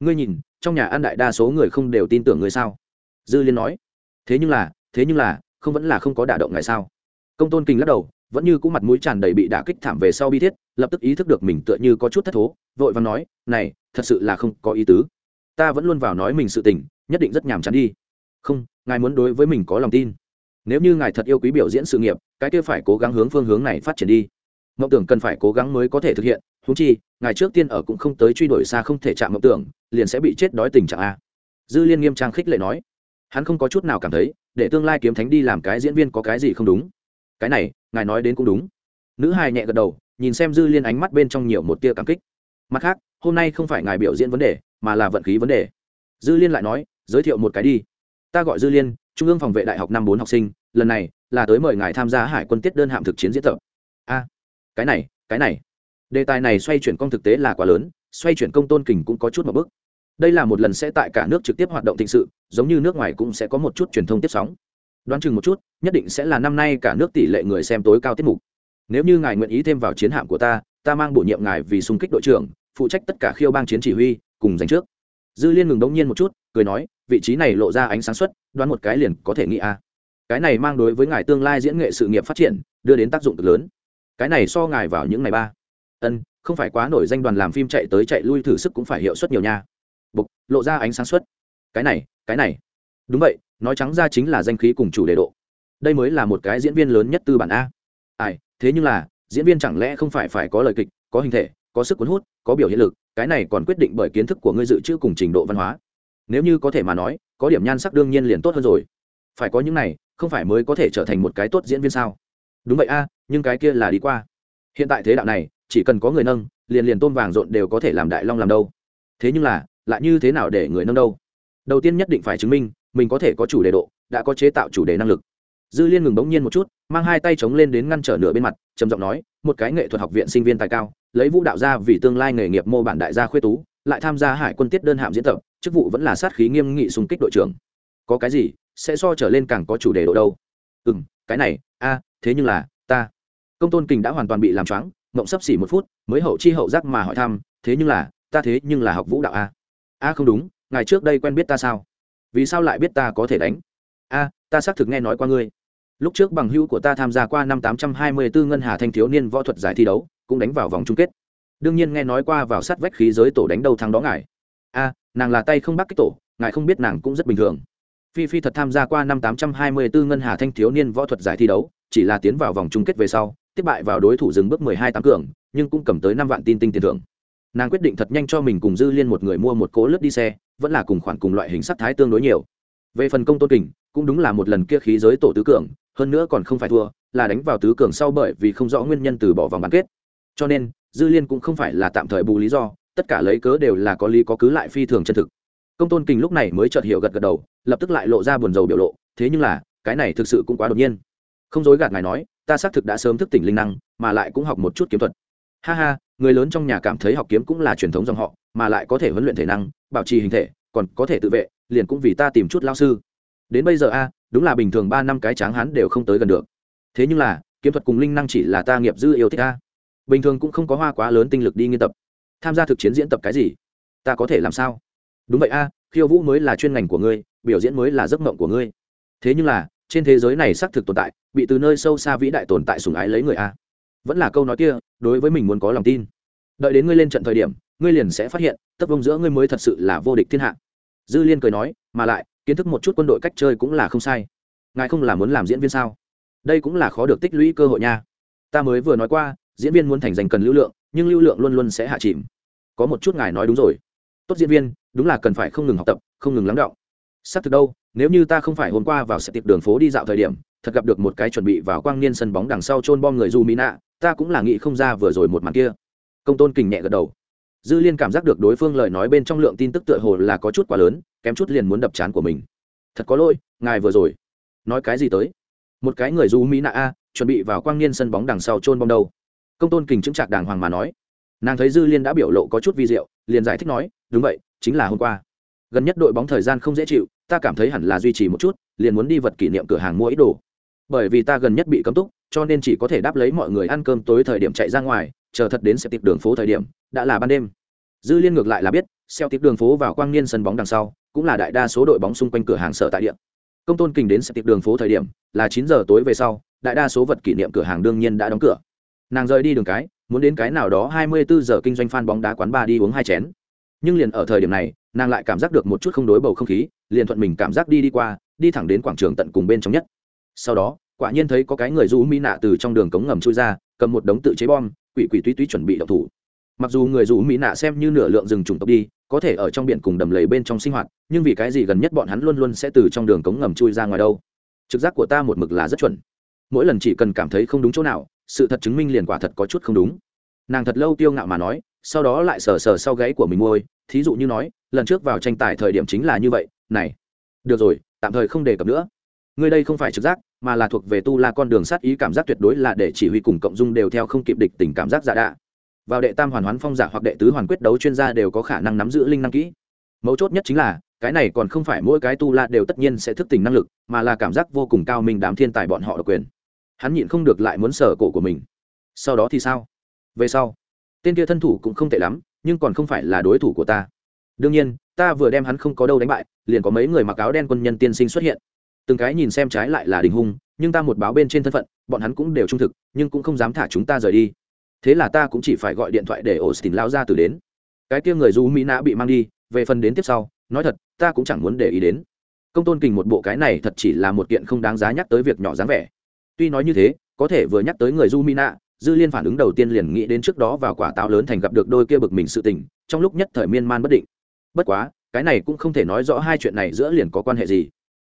Ngươi nhìn trong nhà ăn đại đa số người không đều tin tưởng ngươi sao? Dư liên nói. Thế nhưng là, thế nhưng là, không vẫn là không có đả động ngài sao? Công tôn kinh lắc đầu, vẫn như cũ mặt mũi tràn đầy bị đả kích thảm về sau bi thiết, lập tức ý thức được mình tựa như có chút thất thố, vội và nói, này, thật sự là không có ý tứ. Ta vẫn luôn vào nói mình sự tình, nhất định rất nhàm chán đi. Không, ngài muốn đối với mình có lòng tin. Nếu như ngài thật yêu quý biểu diễn sự nghiệp, cái kia phải cố gắng hướng phương hướng này phát triển đi mộng tưởng cần phải cố gắng mới có thể thực hiện húng chi, ngài trước tiên ở cũng không tới truy đuổi xa không thể chạm mộng tưởng, liền sẽ bị chết đói tình trạng a. Dư liên nghiêm trang khích lệ nói. Hắn không có chút nào cảm thấy, để tương lai kiếm thánh đi làm cái diễn viên có cái gì không đúng. Cái này, ngài nói đến cũng đúng. Nữ hài nhẹ gật đầu, nhìn xem dư liên ánh mắt bên trong nhiều một tia cảm kích. Mặt khác, hôm nay không phải ngài biểu diễn vấn đề, mà là vận khí vấn đề. Dư liên lại nói, giới thiệu một cái đi. Ta gọi dư liên, trung ương phòng vệ đại học năm bốn học sinh, lần này là tới mời ngài tham gia hải quân tiết đơn hạm thực chiến diễn tập. A cái này cái này. Đề tài này xoay chuyển công thực tế là quá lớn, xoay chuyển công tôn kình cũng có chút một bước. Đây là một lần sẽ tại cả nước trực tiếp hoạt động thịnh sự, giống như nước ngoài cũng sẽ có một chút truyền thông tiếp sóng. Đoán chừng một chút, nhất định sẽ là năm nay cả nước tỷ lệ người xem tối cao tiết mục. Nếu như ngài nguyện ý thêm vào chiến hạm của ta ta mang bổ nhiệm ngài vì xung kích đội trưởng, phụ trách tất cả khiêu bang chiến chỉ huy, cùng giành trước. Dư liên ngừng đống nhiên một chút, cười nói, vị trí này lộ ra ánh sáng suất đoán một cái liền có thể nghĩ a. Cái này mang đối với ngài tương lai diễn nghệ sự nghiệp phát triển, đưa đến tác dụng cực lớn cái này so ngài vào những ngày ba. Ân, không phải quá nổi danh đoàn làm phim chạy tới chạy lui thử sức cũng phải hiệu suất nhiều nha. Bục, lộ ra ánh sáng suất cái này cái này. Đúng vậy, nói trắng ra chính là danh khí cùng chủ đề độ. Đây mới là một cái diễn viên lớn nhất tư bản a. Ai, thế nhưng là, diễn viên chẳng lẽ không phải phải có lời kịch, có hình thể, có sức cuốn hút, có biểu hiện lực, cái này còn quyết định bởi kiến thức của ngươi dự trữ cùng trình độ văn hóa. Nếu như có thể mà nói, có điểm nhan sắc đương nhiên liền tốt hơn rồi. Phải có những này, không phải mới có thể trở thành một cái tốt diễn viên sao? Đúng vậy a, nhưng cái kia là đi qua. Hiện tại thế đạo này, chỉ cần có người nâng, liền liền tôm vàng rộn đều có thể làm đại long làm đâu. Thế nhưng là, lại như thế nào để người nâng đâu? Đầu tiên nhất định phải chứng minh, mình có thể có chủ đề độ, đã có chế tạo chủ đề năng lực. Dư liên ngừng bỗng nhiên một chút, mang hai tay chống lên đến ngăn trở nửa bên mặt, trầm giọng nói, một cái nghệ thuật học viện sinh viên tài cao, lấy vũ đạo ra vì tương lai nghề nghiệp mô bản đại gia khuê tú, lại tham gia hải quân tiết đơn hạm diễn tập, chức vụ vẫn là sát khí nghiêm nghị xung kích đội trưởng. Có cái gì, sẽ so trở lên càng có chủ đề độ đâu? Ừ cái này, a thế nhưng là, ta, công tôn kình đã hoàn toàn bị làm choáng mộng sấp xỉ một phút, mới hậu chi hậu giác mà hỏi thăm, thế nhưng là, ta thế nhưng là học vũ đạo a? A không đúng ngày trước đây quen biết ta sao? Vì sao lại biết ta có thể đánh? A, ta xác thực nghe nói qua ngươi. Lúc trước bằng hữu của ta tham gia qua năm tám trăm hai mươi bốn ngân hà thanh thiếu niên võ thuật giải thi đấu, cũng đánh vào vòng chung kết. Đương nhiên nghe nói qua vào sát vách khí giới tổ đánh đầu thắng đó ngài. A, nàng là tay không bắt kích tổ, ngài không biết nàng cũng rất bình thường phi phi thật tham gia qua năm tám trăm hai mươi bốn ngân hà thanh thiếu niên võ thuật giải thi đấu, chỉ là tiến vào vòng chung kết về sau, tiếp bại vào đối thủ dừng bước mười hai tám cường, nhưng cũng cầm tới năm vạn tin tinh tiền thưởng. Nàng quyết định thật nhanh cho mình cùng dư liên một người mua một cố lướt đi xe, vẫn là cùng khoản cùng loại hình sắc thái tương đối nhiều. Về phần công tôn kình, cũng đúng là một lần kia khí giới tổ tứ cường, hơn nữa còn không phải thua, là đánh vào tứ cường sau bởi vì không rõ nguyên nhân từ bỏ vòng bán kết. Cho nên, dư liên cũng không phải là tạm thời bù lý do, tất cả lấy cớ đều là có lý có cứ lại phi thường chân thực. Công tôn kình lúc này mới chợt hiểu gật gật đầu lập tức lại lộ ra buồn rầu biểu lộ, thế nhưng là, cái này thực sự cũng quá đột nhiên. Không dối gạt ngài nói, ta xác thực đã sớm thức tỉnh linh năng, mà lại cũng học một chút kiếm thuật. Ha ha, người lớn trong nhà cảm thấy học kiếm cũng là truyền thống dòng họ, mà lại có thể huấn luyện thể năng, bảo trì hình thể, còn có thể tự vệ, liền cũng vì ta tìm chút lao sư. Đến bây giờ a, đúng là bình thường ba năm cái tráng hắn đều không tới gần được. Thế nhưng là, kiếm thuật cùng linh năng chỉ là ta nghiệp dư yêu thích a. Bình thường cũng không có hoa quá lớn tinh lực đi nghiên tập. Tham gia thực chiến diễn tập cái gì? Ta có thể làm sao? Đúng vậy a, khiêu vũ mới là chuyên ngành của ngươi biểu diễn mới là giấc mộng của ngươi. Thế nhưng là, trên thế giới này xác thực tồn tại, bị từ nơi sâu xa vĩ đại tồn tại sùng ái lấy người a. Vẫn là câu nói kia, đối với mình muốn có lòng tin. Đợi đến ngươi lên trận thời điểm, ngươi liền sẽ phát hiện tấp vông giữa ngươi mới thật sự là vô địch thiên hạ. Dư liên cười nói, mà lại, kiến thức một chút quân đội cách chơi cũng là không sai. Ngài không là muốn làm diễn viên sao? Đây cũng là khó được tích lũy cơ hội nha. Ta mới vừa nói qua, diễn viên muốn thành danh cần lưu lượng, nhưng lưu lượng luôn luôn sẽ hạ chìm. Có một chút ngài nói đúng rồi. Tốt diễn viên, đúng là cần phải không ngừng học tập, không ngừng lắng đọng xác thực đâu, nếu như ta không phải hôm qua vào sẽ tiệp đường phố đi dạo thời điểm, thật gặp được một cái chuẩn bị vào quang niên sân bóng đằng sau chôn bom người du mỹ nạ ta cũng là nghĩ không ra vừa rồi một màn kia. Công tôn kình nhẹ gật đầu. Dư liên cảm giác được đối phương lời nói bên trong lượng tin tức tựa hồ là có chút quá lớn, kém chút liền muốn đập chán của mình. Thật có lỗi, ngài vừa rồi. Nói cái gì tới? Một cái người du mỹ nạ a, chuẩn bị vào quang niên sân bóng đằng sau chôn bom đâu? Công tôn kình chứng trạc đàng hoàng mà nói. Nàng thấy dư liên đã biểu lộ có chút vi diệu, liền giải thích nói, đúng vậy, chính là hôm qua gần nhất đội bóng thời gian không dễ chịu, ta cảm thấy hẳn là duy trì một chút, liền muốn đi vật kỷ niệm cửa hàng mua ít đồ. Bởi vì ta gần nhất bị cấm túc, cho nên chỉ có thể đáp lấy mọi người ăn cơm tối thời điểm chạy ra ngoài, chờ thật đến xe tiệc đường phố thời điểm, đã là ban đêm. Dư liên ngược lại là biết xeo tiệc đường phố vào quang niên sân bóng đằng sau, cũng là đại đa số đội bóng xung quanh cửa hàng sở tại địa. Công tôn kình đến xe tiệc đường phố thời điểm, là chín giờ tối về sau, đại đa số vật kỷ niệm cửa hàng đương nhiên đã đóng cửa. Nàng rời đi đường cái, muốn đến cái nào đó hai mươi bốn giờ kinh doanh fan bóng đá quán bar đi uống hai chén nhưng liền ở thời điểm này, nàng lại cảm giác được một chút không đối bầu không khí, liền thuận mình cảm giác đi đi qua, đi thẳng đến quảng trường tận cùng bên trong nhất. Sau đó, quả nhiên thấy có cái người du mỹ nạ từ trong đường cống ngầm chui ra, cầm một đống tự chế bom, quỷ quỷ tuy tuy chuẩn bị đậu thủ. Mặc dù người du mỹ nạ xem như nửa lượng rừng trùng tộc đi, có thể ở trong biển cùng đầm lầy bên trong sinh hoạt, nhưng vì cái gì gần nhất bọn hắn luôn luôn sẽ từ trong đường cống ngầm chui ra ngoài đâu? Trực giác của ta một mực là rất chuẩn. Mỗi lần chỉ cần cảm thấy không đúng chỗ nào, sự thật chứng minh liền quả thật có chút không đúng. Nàng thật lâu tiêu ngạo mà nói sau đó lại sờ sờ sau gáy của mình môi, thí dụ như nói, lần trước vào tranh tài thời điểm chính là như vậy, này. Được rồi, tạm thời không đề cập nữa. Ngươi đây không phải trực giác, mà là thuộc về tu la con đường sát ý cảm giác tuyệt đối là để chỉ huy cùng cộng dung đều theo không kịp địch tình cảm giác giả đạ. Vào đệ tam hoàn hoán phong giả hoặc đệ tứ hoàn quyết đấu chuyên gia đều có khả năng nắm giữ linh năng kỹ. Mấu chốt nhất chính là, cái này còn không phải mỗi cái tu la đều tất nhiên sẽ thức tỉnh năng lực, mà là cảm giác vô cùng cao minh đám thiên tài bọn họ độc quyền. Hắn nhịn không được lại muốn sở cổ của mình. Sau đó thì sao? Về sau tên kia thân thủ cũng không tệ lắm, nhưng còn không phải là đối thủ của ta. Đương nhiên, ta vừa đem hắn không có đâu đánh bại, liền có mấy người mặc áo đen quân nhân tiên sinh xuất hiện. Từng cái nhìn xem trái lại là đình hung, nhưng ta một báo bên trên thân phận, bọn hắn cũng đều trung thực, nhưng cũng không dám thả chúng ta rời đi. Thế là ta cũng chỉ phải gọi điện thoại để austin lao ra từ đến. Cái kia người du mỹ nã bị mang đi, về phần đến tiếp sau, nói thật, ta cũng chẳng muốn để ý đến. Công tôn kình một bộ cái này thật chỉ là một kiện không đáng giá nhắc tới việc nhỏ dáng vẻ. Tuy nói như thế, có thể vừa nhắc tới người du mỹ nạ dư liên phản ứng đầu tiên liền nghĩ đến trước đó vào quả táo lớn thành gặp được đôi kia bực mình sự tình, trong lúc nhất thời miên man bất định. Bất quá, cái này cũng không thể nói rõ hai chuyện này giữa liền có quan hệ gì.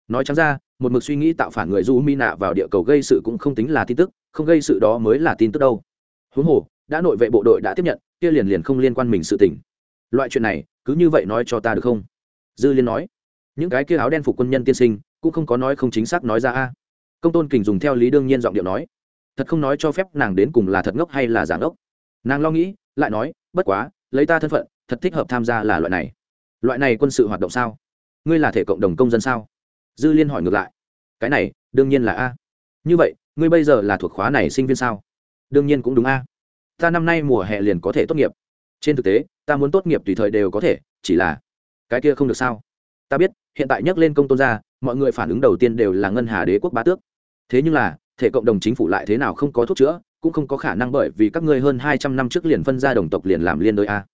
Nói chẳng ra, một mực suy nghĩ tạo phản người du mi nạ vào địa cầu gây sự cũng không tính là tin tức, không gây sự đó mới là tin tức đâu. Huống hồ, đã nội vệ bộ đội đã tiếp nhận, kia liền liền không liên quan mình sự tình. Loại chuyện này, cứ như vậy nói cho ta được không? Dư liên nói. Những cái kia áo đen phục quân nhân tiên sinh, cũng không có nói không chính xác nói ra a. Công tôn kình dùng theo lý đương nhiên giọng điệu nói thật không nói cho phép nàng đến cùng là thật ngốc hay là giả ngốc. Nàng lo nghĩ, lại nói, bất quá, lấy ta thân phận, thật thích hợp tham gia là loại này. Loại này quân sự hoạt động sao? Ngươi là thể cộng đồng công dân sao? Dư liên hỏi ngược lại. Cái này, đương nhiên là a. Như vậy, ngươi bây giờ là thuộc khóa này sinh viên sao? Đương nhiên cũng đúng a. Ta năm nay mùa hè liền có thể tốt nghiệp. Trên thực tế, ta muốn tốt nghiệp tùy thời đều có thể, chỉ là cái kia không được sao? Ta biết, hiện tại nhắc lên công tôn gia, mọi người phản ứng đầu tiên đều là ngân hà đế quốc bá tước. Thế nhưng là thể cộng đồng chính phủ lại thế nào không có thuốc chữa, cũng không có khả năng bởi vì các ngươi hơn hai trăm năm trước liền phân ra đồng tộc liền làm liên đôi a.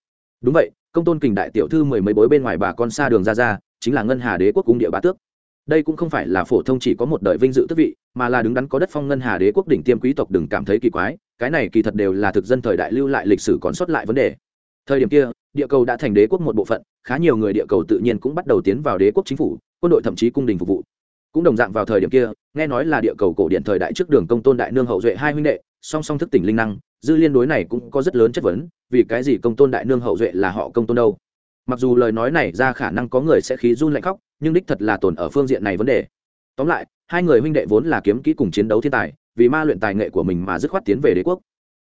Đúng vậy, công tôn kình đại tiểu thư mười mấy bối bên ngoài bà con xa đường ra ra, chính là ngân hà đế quốc cung địa bá tước. Đây cũng không phải là phổ thông chỉ có một đời vinh dự tước vị, mà là đứng đắn có đất phong ngân hà đế quốc đỉnh tiêm quý tộc đừng cảm thấy kỳ quái, cái này kỳ thật đều là thực dân thời đại lưu lại lịch sử còn sót lại vấn đề. Thời điểm kia, địa cầu đã thành đế quốc một bộ phận, khá nhiều người địa cầu tự nhiên cũng bắt đầu tiến vào đế quốc chính phủ, quân đội thậm chí cung đình phục vụ cũng đồng dạng vào thời điểm kia, nghe nói là địa cầu cổ điện thời đại trước đường công tôn đại nương hậu duệ hai huynh đệ, song song thức tỉnh linh năng, dư liên đối này cũng có rất lớn chất vấn, vì cái gì công tôn đại nương hậu duệ là họ công tôn đâu? Mặc dù lời nói này ra khả năng có người sẽ khí run lạnh khóc, nhưng đích thật là tồn ở phương diện này vấn đề. Tóm lại, hai người huynh đệ vốn là kiếm kỹ cùng chiến đấu thiên tài, vì ma luyện tài nghệ của mình mà dứt khoát tiến về đế quốc.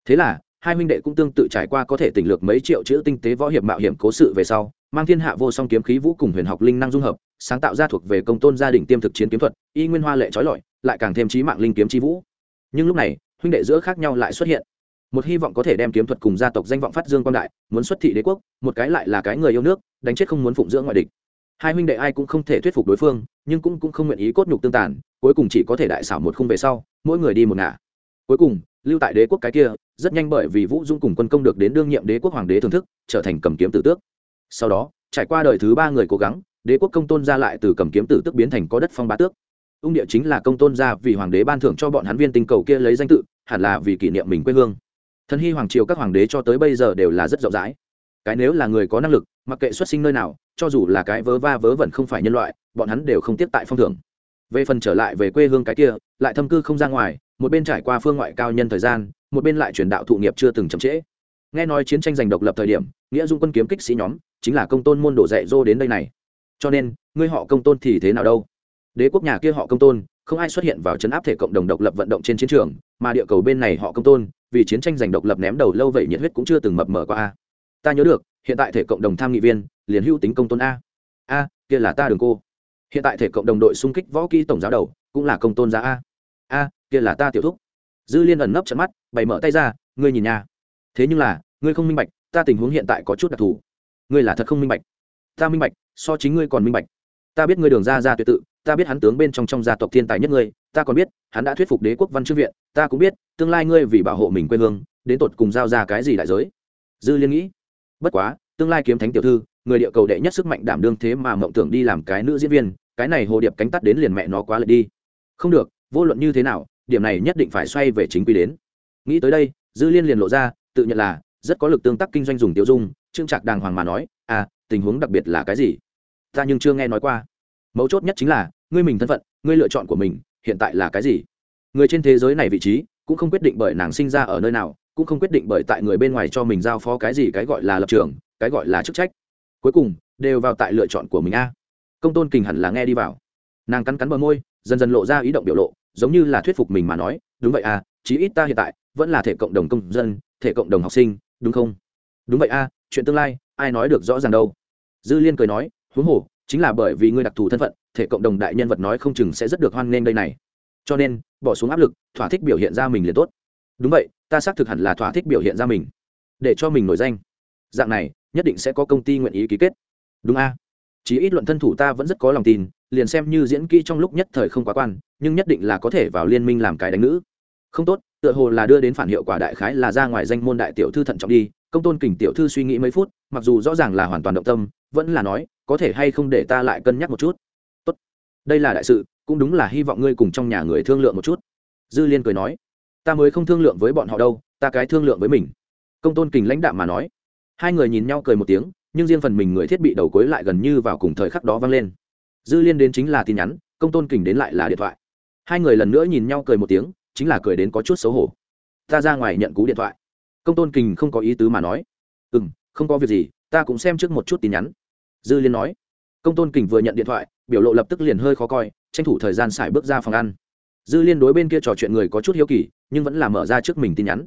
Thế là, hai huynh đệ cũng tương tự trải qua có thể tỉnh lược mấy triệu chữ tinh tế võ hiệp mạo hiểm cố sự về sau, mang thiên hạ vô song kiếm khí vũ cùng huyền học linh năng dung hợp sáng tạo ra thuộc về công tôn gia đình tiêm thực chiến kiếm thuật y nguyên hoa lệ trói lọi lại càng thêm trí mạng linh kiếm chi vũ. Nhưng lúc này huynh đệ giữa khác nhau lại xuất hiện. Một hy vọng có thể đem kiếm thuật cùng gia tộc danh vọng phát dương quan đại muốn xuất thị đế quốc một cái lại là cái người yêu nước đánh chết không muốn phụng dưỡng ngoại địch. Hai huynh đệ ai cũng không thể thuyết phục đối phương nhưng cũng, cũng không nguyện ý cốt nhục tương tàn cuối cùng chỉ có thể đại xảo một khung về sau mỗi người đi một ngả. Cuối cùng lưu tại đế quốc cái kia rất nhanh bởi vì vũ dung cùng quân công được đến đương nhiệm đế quốc hoàng đế thưởng thức trở thành cầm kiếm tử tước. Sau đó trải qua đời thứ ba người cố gắng đế quốc công tôn ra lại từ cầm kiếm tử tước biến thành có đất phong bá tước. Ung địa chính là công tôn gia vì hoàng đế ban thưởng cho bọn hắn viên tinh cầu kia lấy danh tự, hẳn là vì kỷ niệm mình quê hương. Thần hy hoàng triều các hoàng đế cho tới bây giờ đều là rất rộng rãi. Cái nếu là người có năng lực, mặc kệ xuất sinh nơi nào, cho dù là cái vớ va vớ vẩn không phải nhân loại, bọn hắn đều không tiếp tại phong thưởng. Về phần trở lại về quê hương cái kia, lại thâm cư không ra ngoài, một bên trải qua phương ngoại cao nhân thời gian, một bên lại truyền đạo thụ nghiệp chưa từng chậm trễ. Nghe nói chiến tranh giành độc lập thời điểm, nghĩa dung quân kiếm kích sĩ nhóm, chính là công tôn môn đổ dạy dô đến đây này cho nên, ngươi họ công tôn thì thế nào đâu? Đế quốc nhà kia họ công tôn, không ai xuất hiện vào chấn áp thể cộng đồng độc lập vận động trên chiến trường, mà địa cầu bên này họ công tôn, vì chiến tranh giành độc lập ném đầu lâu vậy nhiệt huyết cũng chưa từng mập mờ qua a. Ta nhớ được, hiện tại thể cộng đồng tham nghị viên, liền hữu tính công tôn a. A, kia là ta đường cô. Hiện tại thể cộng đồng đội xung kích võ kỹ tổng giáo đầu, cũng là công tôn giá a. A, kia là ta tiểu thúc. Dư liên ẩn nấp trận mắt, bày mở tay ra, ngươi nhìn nha. Thế nhưng là, ngươi không minh bạch, ta tình huống hiện tại có chút đặc thù. Ngươi là thật không minh bạch ta minh bạch, so chính ngươi còn minh bạch. Ta biết ngươi đường ra ra tuyệt tự, ta biết hắn tướng bên trong trong gia tộc thiên tài nhất ngươi, ta còn biết, hắn đã thuyết phục đế quốc văn chương viện, ta cũng biết, tương lai ngươi vì bảo hộ mình quê hương, đến tột cùng giao ra cái gì đại giới. Dư liên nghĩ, bất quá, tương lai kiếm thánh tiểu thư, người địa cầu đệ nhất sức mạnh đảm đương thế mà mộng tưởng đi làm cái nữ diễn viên, cái này hồ điệp cánh tắt đến liền mẹ nó quá lệ đi. Không được, vô luận như thế nào, điểm này nhất định phải xoay về chính quy đến. Nghĩ tới đây, dư liên liền lộ ra, tự nhận là, rất có lực tương tác kinh doanh dùng tiêu dung, trương trạc đàng hoàng mà nói à tình huống đặc biệt là cái gì? Ta nhưng chưa nghe nói qua. Mấu chốt nhất chính là, ngươi mình thân phận, ngươi lựa chọn của mình, hiện tại là cái gì? Người trên thế giới này vị trí, cũng không quyết định bởi nàng sinh ra ở nơi nào, cũng không quyết định bởi tại người bên ngoài cho mình giao phó cái gì cái gọi là lập trường, cái gọi là chức trách. Cuối cùng, đều vào tại lựa chọn của mình a. Công tôn kình hẳn là nghe đi vào. Nàng cắn cắn bờ môi, dần dần lộ ra ý động biểu lộ, giống như là thuyết phục mình mà nói, đúng vậy à chí ít ta hiện tại vẫn là thể cộng đồng công dân, thể cộng đồng học sinh, đúng không? Đúng vậy a, chuyện tương lai, ai nói được rõ ràng đâu? Dư liên cười nói, huống hồ, chính là bởi vì ngươi đặc thù thân phận, thể cộng đồng đại nhân vật nói không chừng sẽ rất được hoan nghênh đây này. Cho nên, bỏ xuống áp lực, thỏa thích biểu hiện ra mình liền tốt. Đúng vậy, ta xác thực hẳn là thỏa thích biểu hiện ra mình, để cho mình nổi danh. Dạng này, nhất định sẽ có công ty nguyện ý ký kết. Đúng a. Chỉ ít luận thân thủ ta vẫn rất có lòng tin, liền xem như diễn kỹ trong lúc nhất thời không quá quan, nhưng nhất định là có thể vào liên minh làm cái đánh nữ. Không tốt, tựa hồ là đưa đến phản hiệu quả đại khái là ra ngoài danh môn đại tiểu thư thận trọng đi công tôn kình tiểu thư suy nghĩ mấy phút, mặc dù rõ ràng là hoàn toàn động tâm, vẫn là nói, có thể hay không để ta lại cân nhắc một chút? Tốt, đây là đại sự, cũng đúng là hy vọng ngươi cùng trong nhà người thương lượng một chút. Dư liên cười nói, ta mới không thương lượng với bọn họ đâu, ta cái thương lượng với mình. Công tôn kình lãnh đạm mà nói. Hai người nhìn nhau cười một tiếng, nhưng riêng phần mình người thiết bị đầu cuối lại gần như vào cùng thời khắc đó vang lên. Dư liên đến chính là tin nhắn, công tôn kình đến lại là điện thoại. Hai người lần nữa nhìn nhau cười một tiếng, chính là cười đến có chút xấu hổ. Ta ra ngoài nhận cú điện thoại công tôn kình không có ý tứ mà nói. Ừ m không có việc gì, ta cũng xem trước một chút tin nhắn. Dư liên nói. Công tôn kình vừa nhận điện thoại, biểu lộ lập tức liền hơi khó coi, tranh thủ thời gian xài bước ra phòng ăn. Dư liên đối bên kia trò chuyện người có chút hiếu kỳ, nhưng vẫn là mở ra trước mình tin nhắn.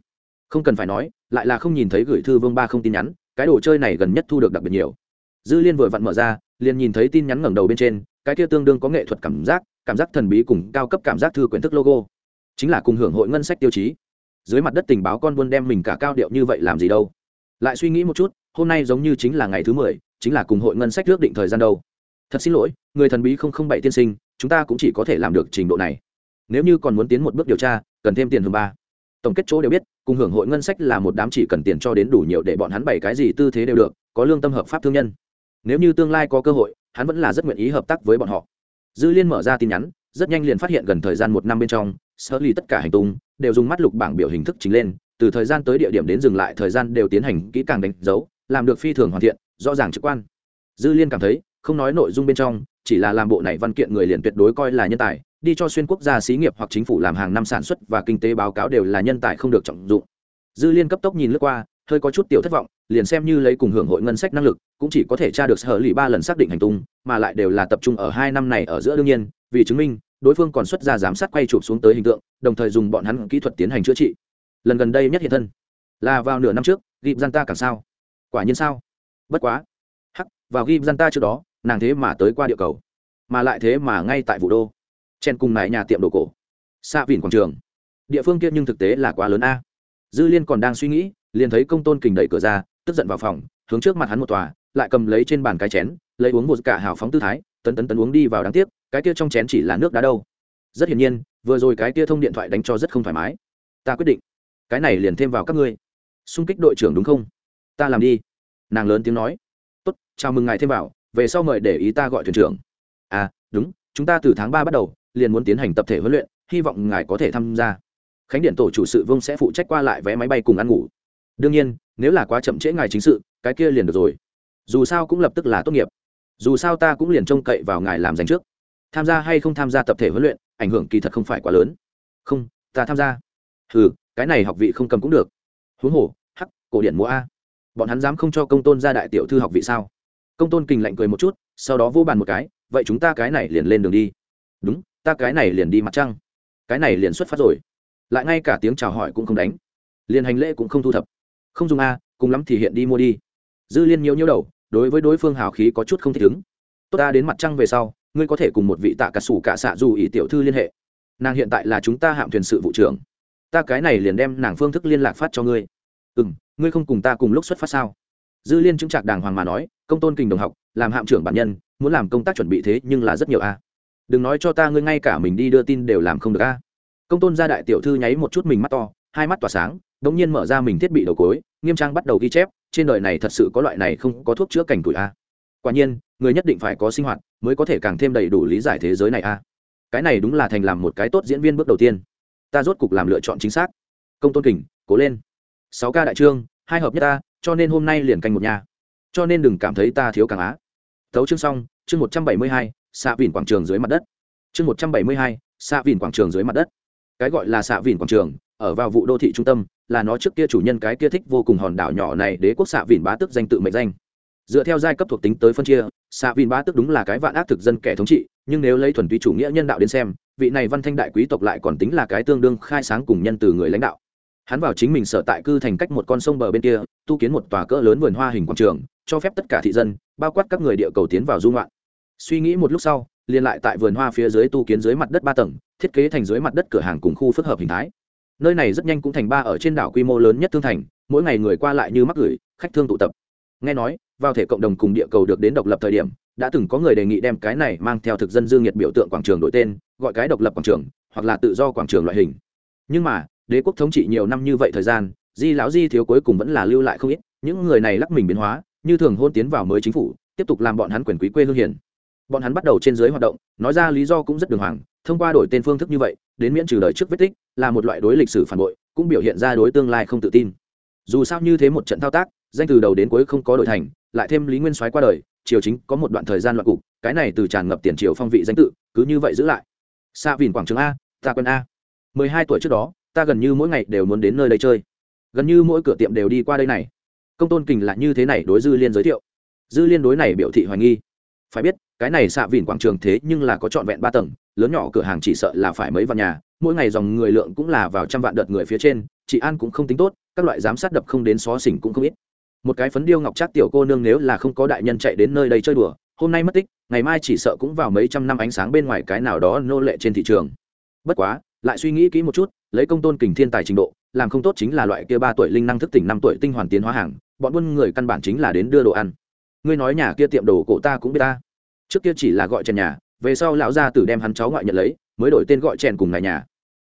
Không cần phải nói, lại là không nhìn thấy gửi thư vương ba không tin nhắn, cái đồ chơi này gần nhất thu được đặc biệt nhiều. Dư liên vừa vặn mở ra, liền nhìn thấy tin nhắn ngẩng đầu bên trên, cái kia tương đương có nghệ thuật cảm giác cảm giác thần bí cùng cao cấp cảm giác thư quyển thức logo. Chính là cùng hưởng hội ngân sách tiêu chí dưới mặt đất tình báo con buôn đem mình cả cao điệu như vậy làm gì đâu. Lại suy nghĩ một chút, hôm nay giống như chính là ngày thứ mười, chính là cùng hội ngân sách ước định thời gian đâu. Thật xin lỗi, người thần bí không không bảy tiên sinh, chúng ta cũng chỉ có thể làm được trình độ này. Nếu như còn muốn tiến một bước điều tra, cần thêm tiền hơn ba. Tổng kết chỗ đều biết, cùng hưởng hội ngân sách là một đám chỉ cần tiền cho đến đủ nhiều để bọn hắn bày cái gì tư thế đều được, có lương tâm hợp pháp thương nhân. Nếu như tương lai có cơ hội, hắn vẫn là rất nguyện ý hợp tác với bọn họ. Dư liên mở ra tin nhắn, rất nhanh liền phát hiện gần thời gian một năm bên trong sở ly tất cả hành tung đều dùng mắt lục bảng biểu hình thức chính lên, từ thời gian tới địa điểm đến dừng lại thời gian đều tiến hành kỹ càng đánh dấu, làm được phi thường hoàn thiện, rõ ràng trực quan. Dư liên cảm thấy, không nói nội dung bên trong, chỉ là làm bộ này văn kiện người liền tuyệt đối coi là nhân tài, đi cho xuyên quốc gia xí nghiệp hoặc chính phủ làm hàng năm sản xuất và kinh tế báo cáo đều là nhân tài không được trọng dụng. Dư liên cấp tốc nhìn lướt qua, hơi có chút tiểu thất vọng, liền xem như lấy cùng hưởng hội ngân sách năng lực, cũng chỉ có thể tra được sở lì ba lần xác định hành tung, mà lại đều là tập trung ở hai năm này ở giữa đương nhiên, vì chứng minh đối phương còn xuất ra giám sát quay chụp xuống tới hình tượng, đồng thời dùng bọn hắn kỹ thuật tiến hành chữa trị. Lần gần đây nhất hiện thân, là vào nửa năm trước ghim gian ta càng sao? Quả nhiên sao? Bất quá. Hắc, vào ghim gian ta trước đó, nàng thế mà tới qua địa cầu, mà lại thế mà ngay tại vụ đô. Chen cùng này nhà tiệm đồ cổ. Xa vỉn quảng trường. Địa phương kia nhưng thực tế là quá lớn a. Dư liên còn đang suy nghĩ, liền thấy công tôn kình đẩy cửa ra, tức giận vào phòng, hướng trước mặt hắn một tòa, lại cầm lấy trên bàn cái chén, lấy uống một cả hào phóng tư thái, tấn tấn tấn uống đi vào đáng tiếc cái kia trong chén chỉ là nước đá đâu. Rất hiển nhiên, vừa rồi cái kia thông điện thoại đánh cho rất không thoải mái. Ta quyết định, cái này liền thêm vào các ngươi. Xung kích đội trưởng đúng không? Ta làm đi. Nàng lớn tiếng nói. Tốt, chào mừng ngài thêm vào, về sau mời để ý ta gọi thuyền trưởng. À đúng, chúng ta từ tháng ba bắt đầu, liền muốn tiến hành tập thể huấn luyện, hy vọng ngài có thể tham gia. Khánh điện tổ chủ sự vương sẽ phụ trách qua lại vé máy bay cùng ăn ngủ. Đương nhiên, nếu là quá chậm trễ ngài chính sự, cái kia liền được rồi. Dù sao cũng lập tức là tốt nghiệp. Dù sao ta cũng liền trông cậy vào ngài làm dành trước tham gia hay không tham gia tập thể huấn luyện, ảnh hưởng kỳ thật không phải quá lớn. Không, ta tham gia. Ừ cái này học vị không cầm cũng được. Huống hồ, hắc, cổ điển múa a. Bọn hắn dám không cho công tôn ra đại tiểu thư học vị sao? Công tôn kình lạnh cười một chút, sau đó vô bàn một cái, vậy chúng ta cái này liền lên đường đi. Đúng, ta cái này liền đi mặt trăng. Cái này liền xuất phát rồi. Lại ngay cả tiếng chào hỏi cũng không đánh. Liền hành lễ cũng không thu thập. Không dùng a, cùng lắm thì hiện đi mua đi. Dư liên nhiều nhiêu đầu, đối với đối phương hào khí có chút không thể ứng. Tốt ta đến mặt trăng về sau ngươi có thể cùng một vị tạ cả sủ cả xạ dù ý tiểu thư liên hệ. Nàng hiện tại là chúng ta hạm thuyền sự vụ trưởng. Ta cái này liền đem nàng phương thức liên lạc phát cho ngươi. Ừ m ngươi không cùng ta cùng lúc xuất phát sao? Dư liên chứng trạc đàng hoàng mà nói, công tôn kình đồng học, làm hạm trưởng bản nhân, muốn làm công tác chuẩn bị thế nhưng là rất nhiều a. Đừng nói cho ta ngươi ngay cả mình đi đưa tin đều làm không được a. Công tôn gia đại tiểu thư nháy một chút mình mắt to, hai mắt tỏa sáng đ ỗ n g nhiên mở ra mình thiết bị đầu cối, nghiêm trang bắt đầu ghi chép, trên đời này thật sự có loại này không có thuốc chữa cảnh tuổi a. Quả nhiên, người nhất định phải có sinh hoạt mới có thể càng thêm đầy đủ lý giải thế giới này a. Cái này đúng là thành làm một cái tốt diễn viên bước đầu tiên. Ta rốt cục làm lựa chọn chính xác. Công tôn kình, cố lên. Sáu ca đại trương, hai hợp nhất ta, cho nên hôm nay liền canh một nhà. Cho nên đừng cảm thấy ta thiếu càng á. Thấu chương xong, chương một trăm bảy mươi hai, xạ vìn quảng trường dưới mặt đất. Chương một trăm bảy mươi hai, xạ vìn quảng trường dưới mặt đất. Cái gọi là xạ vìn quảng trường, ở vào vụ đô thị trung tâm, là nó trước kia chủ nhân cái kia thích vô cùng hòn đảo nhỏ này đế quốc xạ vìn bá tức danh tự mệnh danh. Dựa theo giai cấp thuộc tính tới phân chia xạ vin bá tức đúng là cái vạn ác thực dân kẻ thống trị, nhưng nếu lấy thuần túy chủ nghĩa nhân đạo đến xem, vị này văn thanh đại quý tộc lại còn tính là cái tương đương khai sáng cùng nhân từ người lãnh đạo. Hắn vào chính mình sở tại cư thành cách một con sông bờ bên kia, tu kiến một tòa cỡ lớn vườn hoa hình quảng trường, cho phép tất cả thị dân, bao quát các người địa cầu tiến vào dung ngoạn. suy nghĩ một lúc sau, liền lại tại vườn hoa phía dưới tu kiến dưới mặt đất ba tầng, thiết kế thành dưới mặt đất cửa hàng cùng khu phức hợp hình thái. Nơi này rất nhanh cũng thành ba ở trên đảo quy mô lớn nhất thương thành, mỗi ngày người qua lại như mắc gửi, khách thương tụ tập. Nghe nói vào thể cộng đồng cùng địa cầu được đến độc lập thời điểm, đã từng có người đề nghị đem cái này mang theo thực dân dương nhiệt biểu tượng quảng trường đổi tên, gọi cái độc lập quảng trường, hoặc là tự do quảng trường loại hình. Nhưng mà, đế quốc thống trị nhiều năm như vậy thời gian, di lão di thiếu cuối cùng vẫn là lưu lại không ít, những người này lắc mình biến hóa, như thường hôn tiến vào mới chính phủ, tiếp tục làm bọn hắn quyền quý quê hương hiền. Bọn hắn bắt đầu trên dưới hoạt động, nói ra lý do cũng rất đường hoàng, thông qua đổi tên phương thức như vậy, đến miễn trừ đời trước vết tích, là một loại đối lịch sử phản bội, cũng biểu hiện ra đối tương lai không tự tin. Dù sao như thế một trận thao tác danh từ đầu đến cuối không có đổi thành, lại thêm lý nguyên soái qua đời, triều chính có một đoạn thời gian loạn cục, cái này từ tràn ngập tiền triều phong vị danh tự, cứ như vậy giữ lại. Xa vìn quảng trường a, ta quân a. Mười hai tuổi trước đó, ta gần như mỗi ngày đều muốn đến nơi đây chơi. Gần như mỗi cửa tiệm đều đi qua đây này. Công tôn kình là như thế này đối dư liên giới thiệu. Dư liên đối này biểu thị hoài nghi. Phải biết, cái này xạ Vĩn quảng trường thế nhưng là có trọn vẹn ba tầng, lớn nhỏ cửa hàng chỉ sợ là phải mấy vạn nhà, mỗi ngày dòng người lượng cũng là vào trăm vạn đợt người phía trên chị an cũng không tính tốt, các loại giám sát đập không đến xó xỉnh cũng không ít một cái phấn điêu ngọc trác tiểu cô nương nếu là không có đại nhân chạy đến nơi đây chơi đùa, hôm nay mất tích, ngày mai chỉ sợ cũng vào mấy trăm năm ánh sáng bên ngoài cái nào đó nô lệ trên thị trường. Bất quá, lại suy nghĩ kỹ một chút, lấy công tôn kình thiên tài trình độ, làm không tốt chính là loại kia ba tuổi linh năng thức tỉnh năm tuổi tinh hoàn tiến hóa hàng, bọn buôn người căn bản chính là đến đưa đồ ăn. Ngươi nói nhà kia tiệm đồ cổ ta cũng biết ta. Trước kia chỉ là gọi chèn nhà, về sau lão gia tử đem hắn cháu ngoại nhận lấy, mới đổi tên gọi chèn cùng ngài nhà.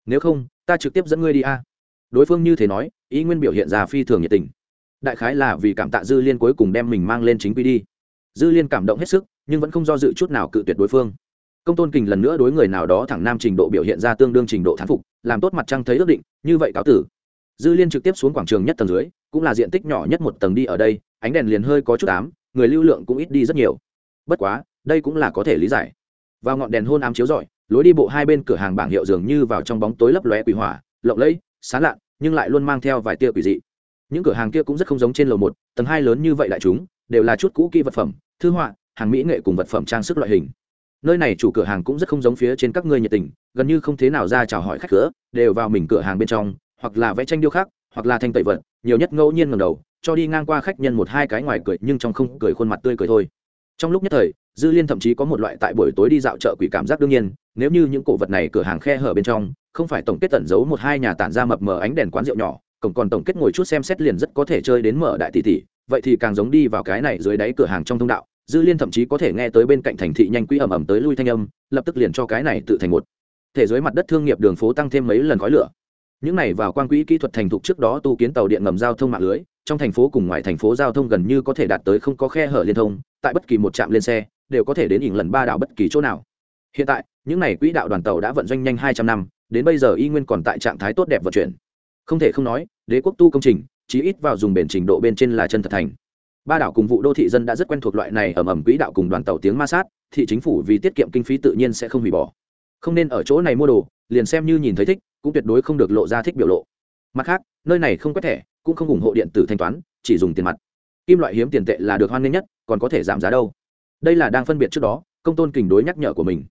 Nếu không, ta trực tiếp dẫn ngươi đi a. Đối phương như thế nói, ý nguyên biểu hiện ra phi thường nhiệt tình đại khái là vì cảm tạ dư liên cuối cùng đem mình mang lên chính quy đi. Dư liên cảm động hết sức, nhưng vẫn không do dự chút nào cự tuyệt đối phương. Công tôn kình lần nữa đối người nào đó thẳng nam trình độ biểu hiện ra tương đương trình độ thán phục, làm tốt mặt trăng thấy ước định, như vậy cáo tử. Dư liên trực tiếp xuống quảng trường nhất tầng dưới, cũng là diện tích nhỏ nhất một tầng đi ở đây, ánh đèn liền hơi có chút ám, người lưu lượng cũng ít đi rất nhiều. Bất quá, đây cũng là có thể lý giải. Vào ngọn đèn hôn ám chiếu rọi, lối đi bộ hai bên cửa hàng bảng hiệu dường như vào trong bóng tối lấp lóe quỷ hỏa, lộng lẫy, sán lạn, nhưng lại luôn mang theo vài tia quỷ dị những cửa hàng kia cũng rất không giống trên lầu một, tầng hai lớn như vậy lại chúng, đều là chút cũ kỹ vật phẩm, thư họa, hàng mỹ nghệ cùng vật phẩm trang sức loại hình. Nơi này chủ cửa hàng cũng rất không giống phía trên các ngươi nhiệt tình, gần như không thế nào ra chào hỏi khách cửa, đều vào mình cửa hàng bên trong, hoặc là vẽ tranh điêu khắc, hoặc là thanh tẩy vật, nhiều nhất ngẫu nhiên ngầm đầu, cho đi ngang qua khách nhân một hai cái ngoài cười, nhưng trong không cười khuôn mặt tươi cười thôi. Trong lúc nhất thời, dư liên thậm chí có một loại tại buổi tối đi dạo chợ quỷ cảm giác đương nhiên, nếu như những cổ vật này cửa hàng khe hở bên trong, không phải tổng kết tẩn giấu một hai nhà tản ra mập mờ ánh đèn quán rượu nhỏ cổng còn tổng kết ngồi chút xem xét liền rất có thể chơi đến mở đại tỷ tỷ, vậy thì càng giống đi vào cái này dưới đáy cửa hàng trong thông đạo, dư liên thậm chí có thể nghe tới bên cạnh thành thị nhanh quỹ ầm ầm tới lui thanh âm, lập tức liền cho cái này tự thành một. Thể dưới mặt đất thương nghiệp đường phố tăng thêm mấy lần khói lửa. Những này vào quan quỹ kỹ thuật thành thục trước đó tu kiến tàu điện ngầm giao thông mạng lưới, trong thành phố cùng ngoài thành phố giao thông gần như có thể đạt tới không có khe hở liên thông, tại bất kỳ một trạm lên xe, đều có thể đến ỉn lần ba đảo bất kỳ chỗ nào. Hiện tại, những này quỹ đạo đoàn tàu đã vận doanh nhanh hai trăm năm, đến bây giờ y nguyên còn tại trạng thái tốt đẹp vận chuyển không thể không nói, đế quốc tu công trình, chí ít vào dùng bền trình độ bên trên là chân thật thành. Ba đảo cùng vụ đô thị dân đã rất quen thuộc loại này ẩm ẩm quỹ đạo cùng đoàn tàu tiếng ma sát, thị chính phủ vì tiết kiệm kinh phí tự nhiên sẽ không hủy bỏ. Không nên ở chỗ này mua đồ, liền xem như nhìn thấy thích, cũng tuyệt đối không được lộ ra thích biểu lộ. Mặt khác, nơi này không quét thẻ, cũng không ủng hộ điện tử thanh toán, chỉ dùng tiền mặt. Kim loại hiếm tiền tệ là được hoan nghênh nhất, còn có thể giảm giá đâu. Đây là đang phân biệt trước đó, công tôn kình đối nhắc nhở của mình.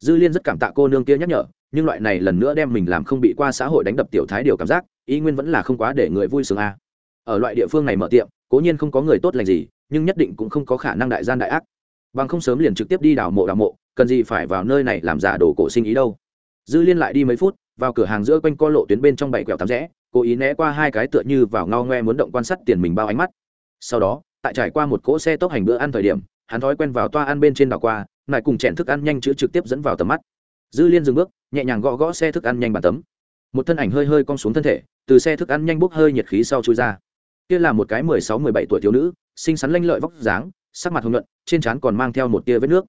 Dư liên rất cảm tạ cô nương kia nhắc nhở nhưng loại này lần nữa đem mình làm không bị qua xã hội đánh đập tiểu thái điều cảm giác, ý nguyên vẫn là không quá để người vui sướng a. À. ở loại địa phương này mở tiệm, cố nhiên không có người tốt lành gì, nhưng nhất định cũng không có khả năng đại gian đại ác. Bằng không sớm liền trực tiếp đi đào mộ đào mộ, cần gì phải vào nơi này làm giả đồ cổ sinh ý đâu. Dư liên lại đi mấy phút, vào cửa hàng giữa quanh co lộ tuyến bên trong bảy quẹo tắm rẽ, cố ý né qua hai cái tựa như vào ngao ngoe muốn động quan sát tiền mình bao ánh mắt. Sau đó, tại trải qua một cỗ xe tốc hành bữa ăn thời điểm, hắn thói quen vào toa ăn bên trên đảo qua, lại cùng chèn thức ăn nhanh chữ trực tiếp dẫn vào tầm mắt dư liên dừng bước, nhẹ nhàng gõ gõ xe thức ăn nhanh bàn tấm. Một thân ảnh hơi hơi cong xuống thân thể, từ xe thức ăn nhanh bốc hơi nhiệt khí sau chui ra. Kia là một cái mười sáu, mười bảy tuổi thiếu nữ, xinh xắn lanh lợi vóc dáng, sắc mặt hồng nhuận, trên trán còn mang theo một tia vết nước.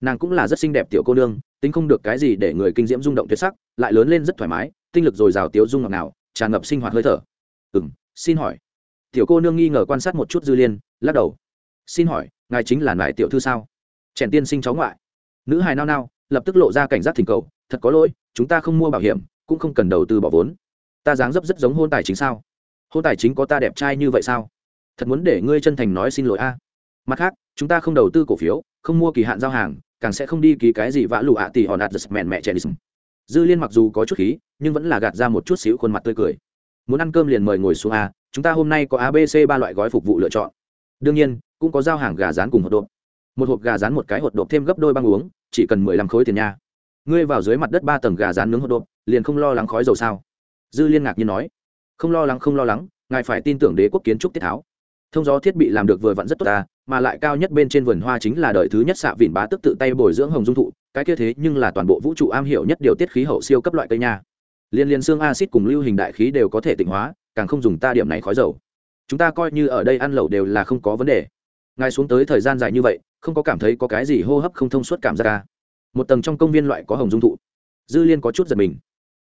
Nàng cũng là rất xinh đẹp tiểu cô nương, tính không được cái gì để người kinh diễm rung động tuyệt sắc, lại lớn lên rất thoải mái, tinh lực dồi dào tiếu dung ngọt nào tràn ngập sinh hoạt hơi thở. Ừ m xin hỏi. Tiểu cô nương nghi ngờ quan sát một chút dư liên, lắc đầu. Xin hỏi, ngài chính là nại tiểu thư sao? Trẻn tiên sinh cháu ngoại. Nữ hài nao nao lập tức lộ ra cảnh giác thỉnh cầu, thật có lỗi, chúng ta không mua bảo hiểm, cũng không cần đầu tư bỏ vốn. Ta dáng dấp rất giống hôn tài chính sao? Hôn tài chính có ta đẹp trai như vậy sao? Thật muốn để ngươi chân thành nói xin lỗi a. Mặt khác, chúng ta không đầu tư cổ phiếu, không mua kỳ hạn giao hàng, càng sẽ không đi ký cái gì vã lụ ạ tỷ hòn đạt giật mẹn mẹ chèn dư liên mặc dù có chút khí, nhưng vẫn là gạt ra một chút xíu khuôn mặt tươi cười. Muốn ăn cơm liền mời ngồi xuống a, chúng ta hôm nay có abc ba loại gói phục vụ lựa chọn. Đương nhiên, cũng có giao hàng gà rán cùng hột độp một hộp gà rán một cái hột độp thêm gấp đôi băng uống chỉ cần mười lăm khối tiền nha. Ngươi vào dưới mặt đất ba tầng gà rán nướng hột độp liền không lo lắng khói dầu sao? Dư liên ngạc nhiên nói. Không lo lắng, không lo lắng, ngài phải tin tưởng đế quốc kiến trúc tiết tháo. Thông gió thiết bị làm được vừa vặn rất tốt ta, mà lại cao nhất bên trên vườn hoa chính là đời thứ nhất xạ vịn bá tức tự tay bồi dưỡng hồng dung thụ, cái kia thế nhưng là toàn bộ vũ trụ am hiểu nhất điều tiết khí hậu siêu cấp loại cây nha. Liên liên xương acid cùng lưu hình đại khí đều có thể tịnh hóa, càng không dùng ta điểm này khói dầu. Chúng ta coi như ở đây ăn lẩu đều là không có vấn đề ngài xuống tới thời gian dài như vậy, không có cảm thấy có cái gì hô hấp không thông suốt cảm giác ca một tầng trong công viên loại có hồng dung thụ. Dư liên có chút giật mình.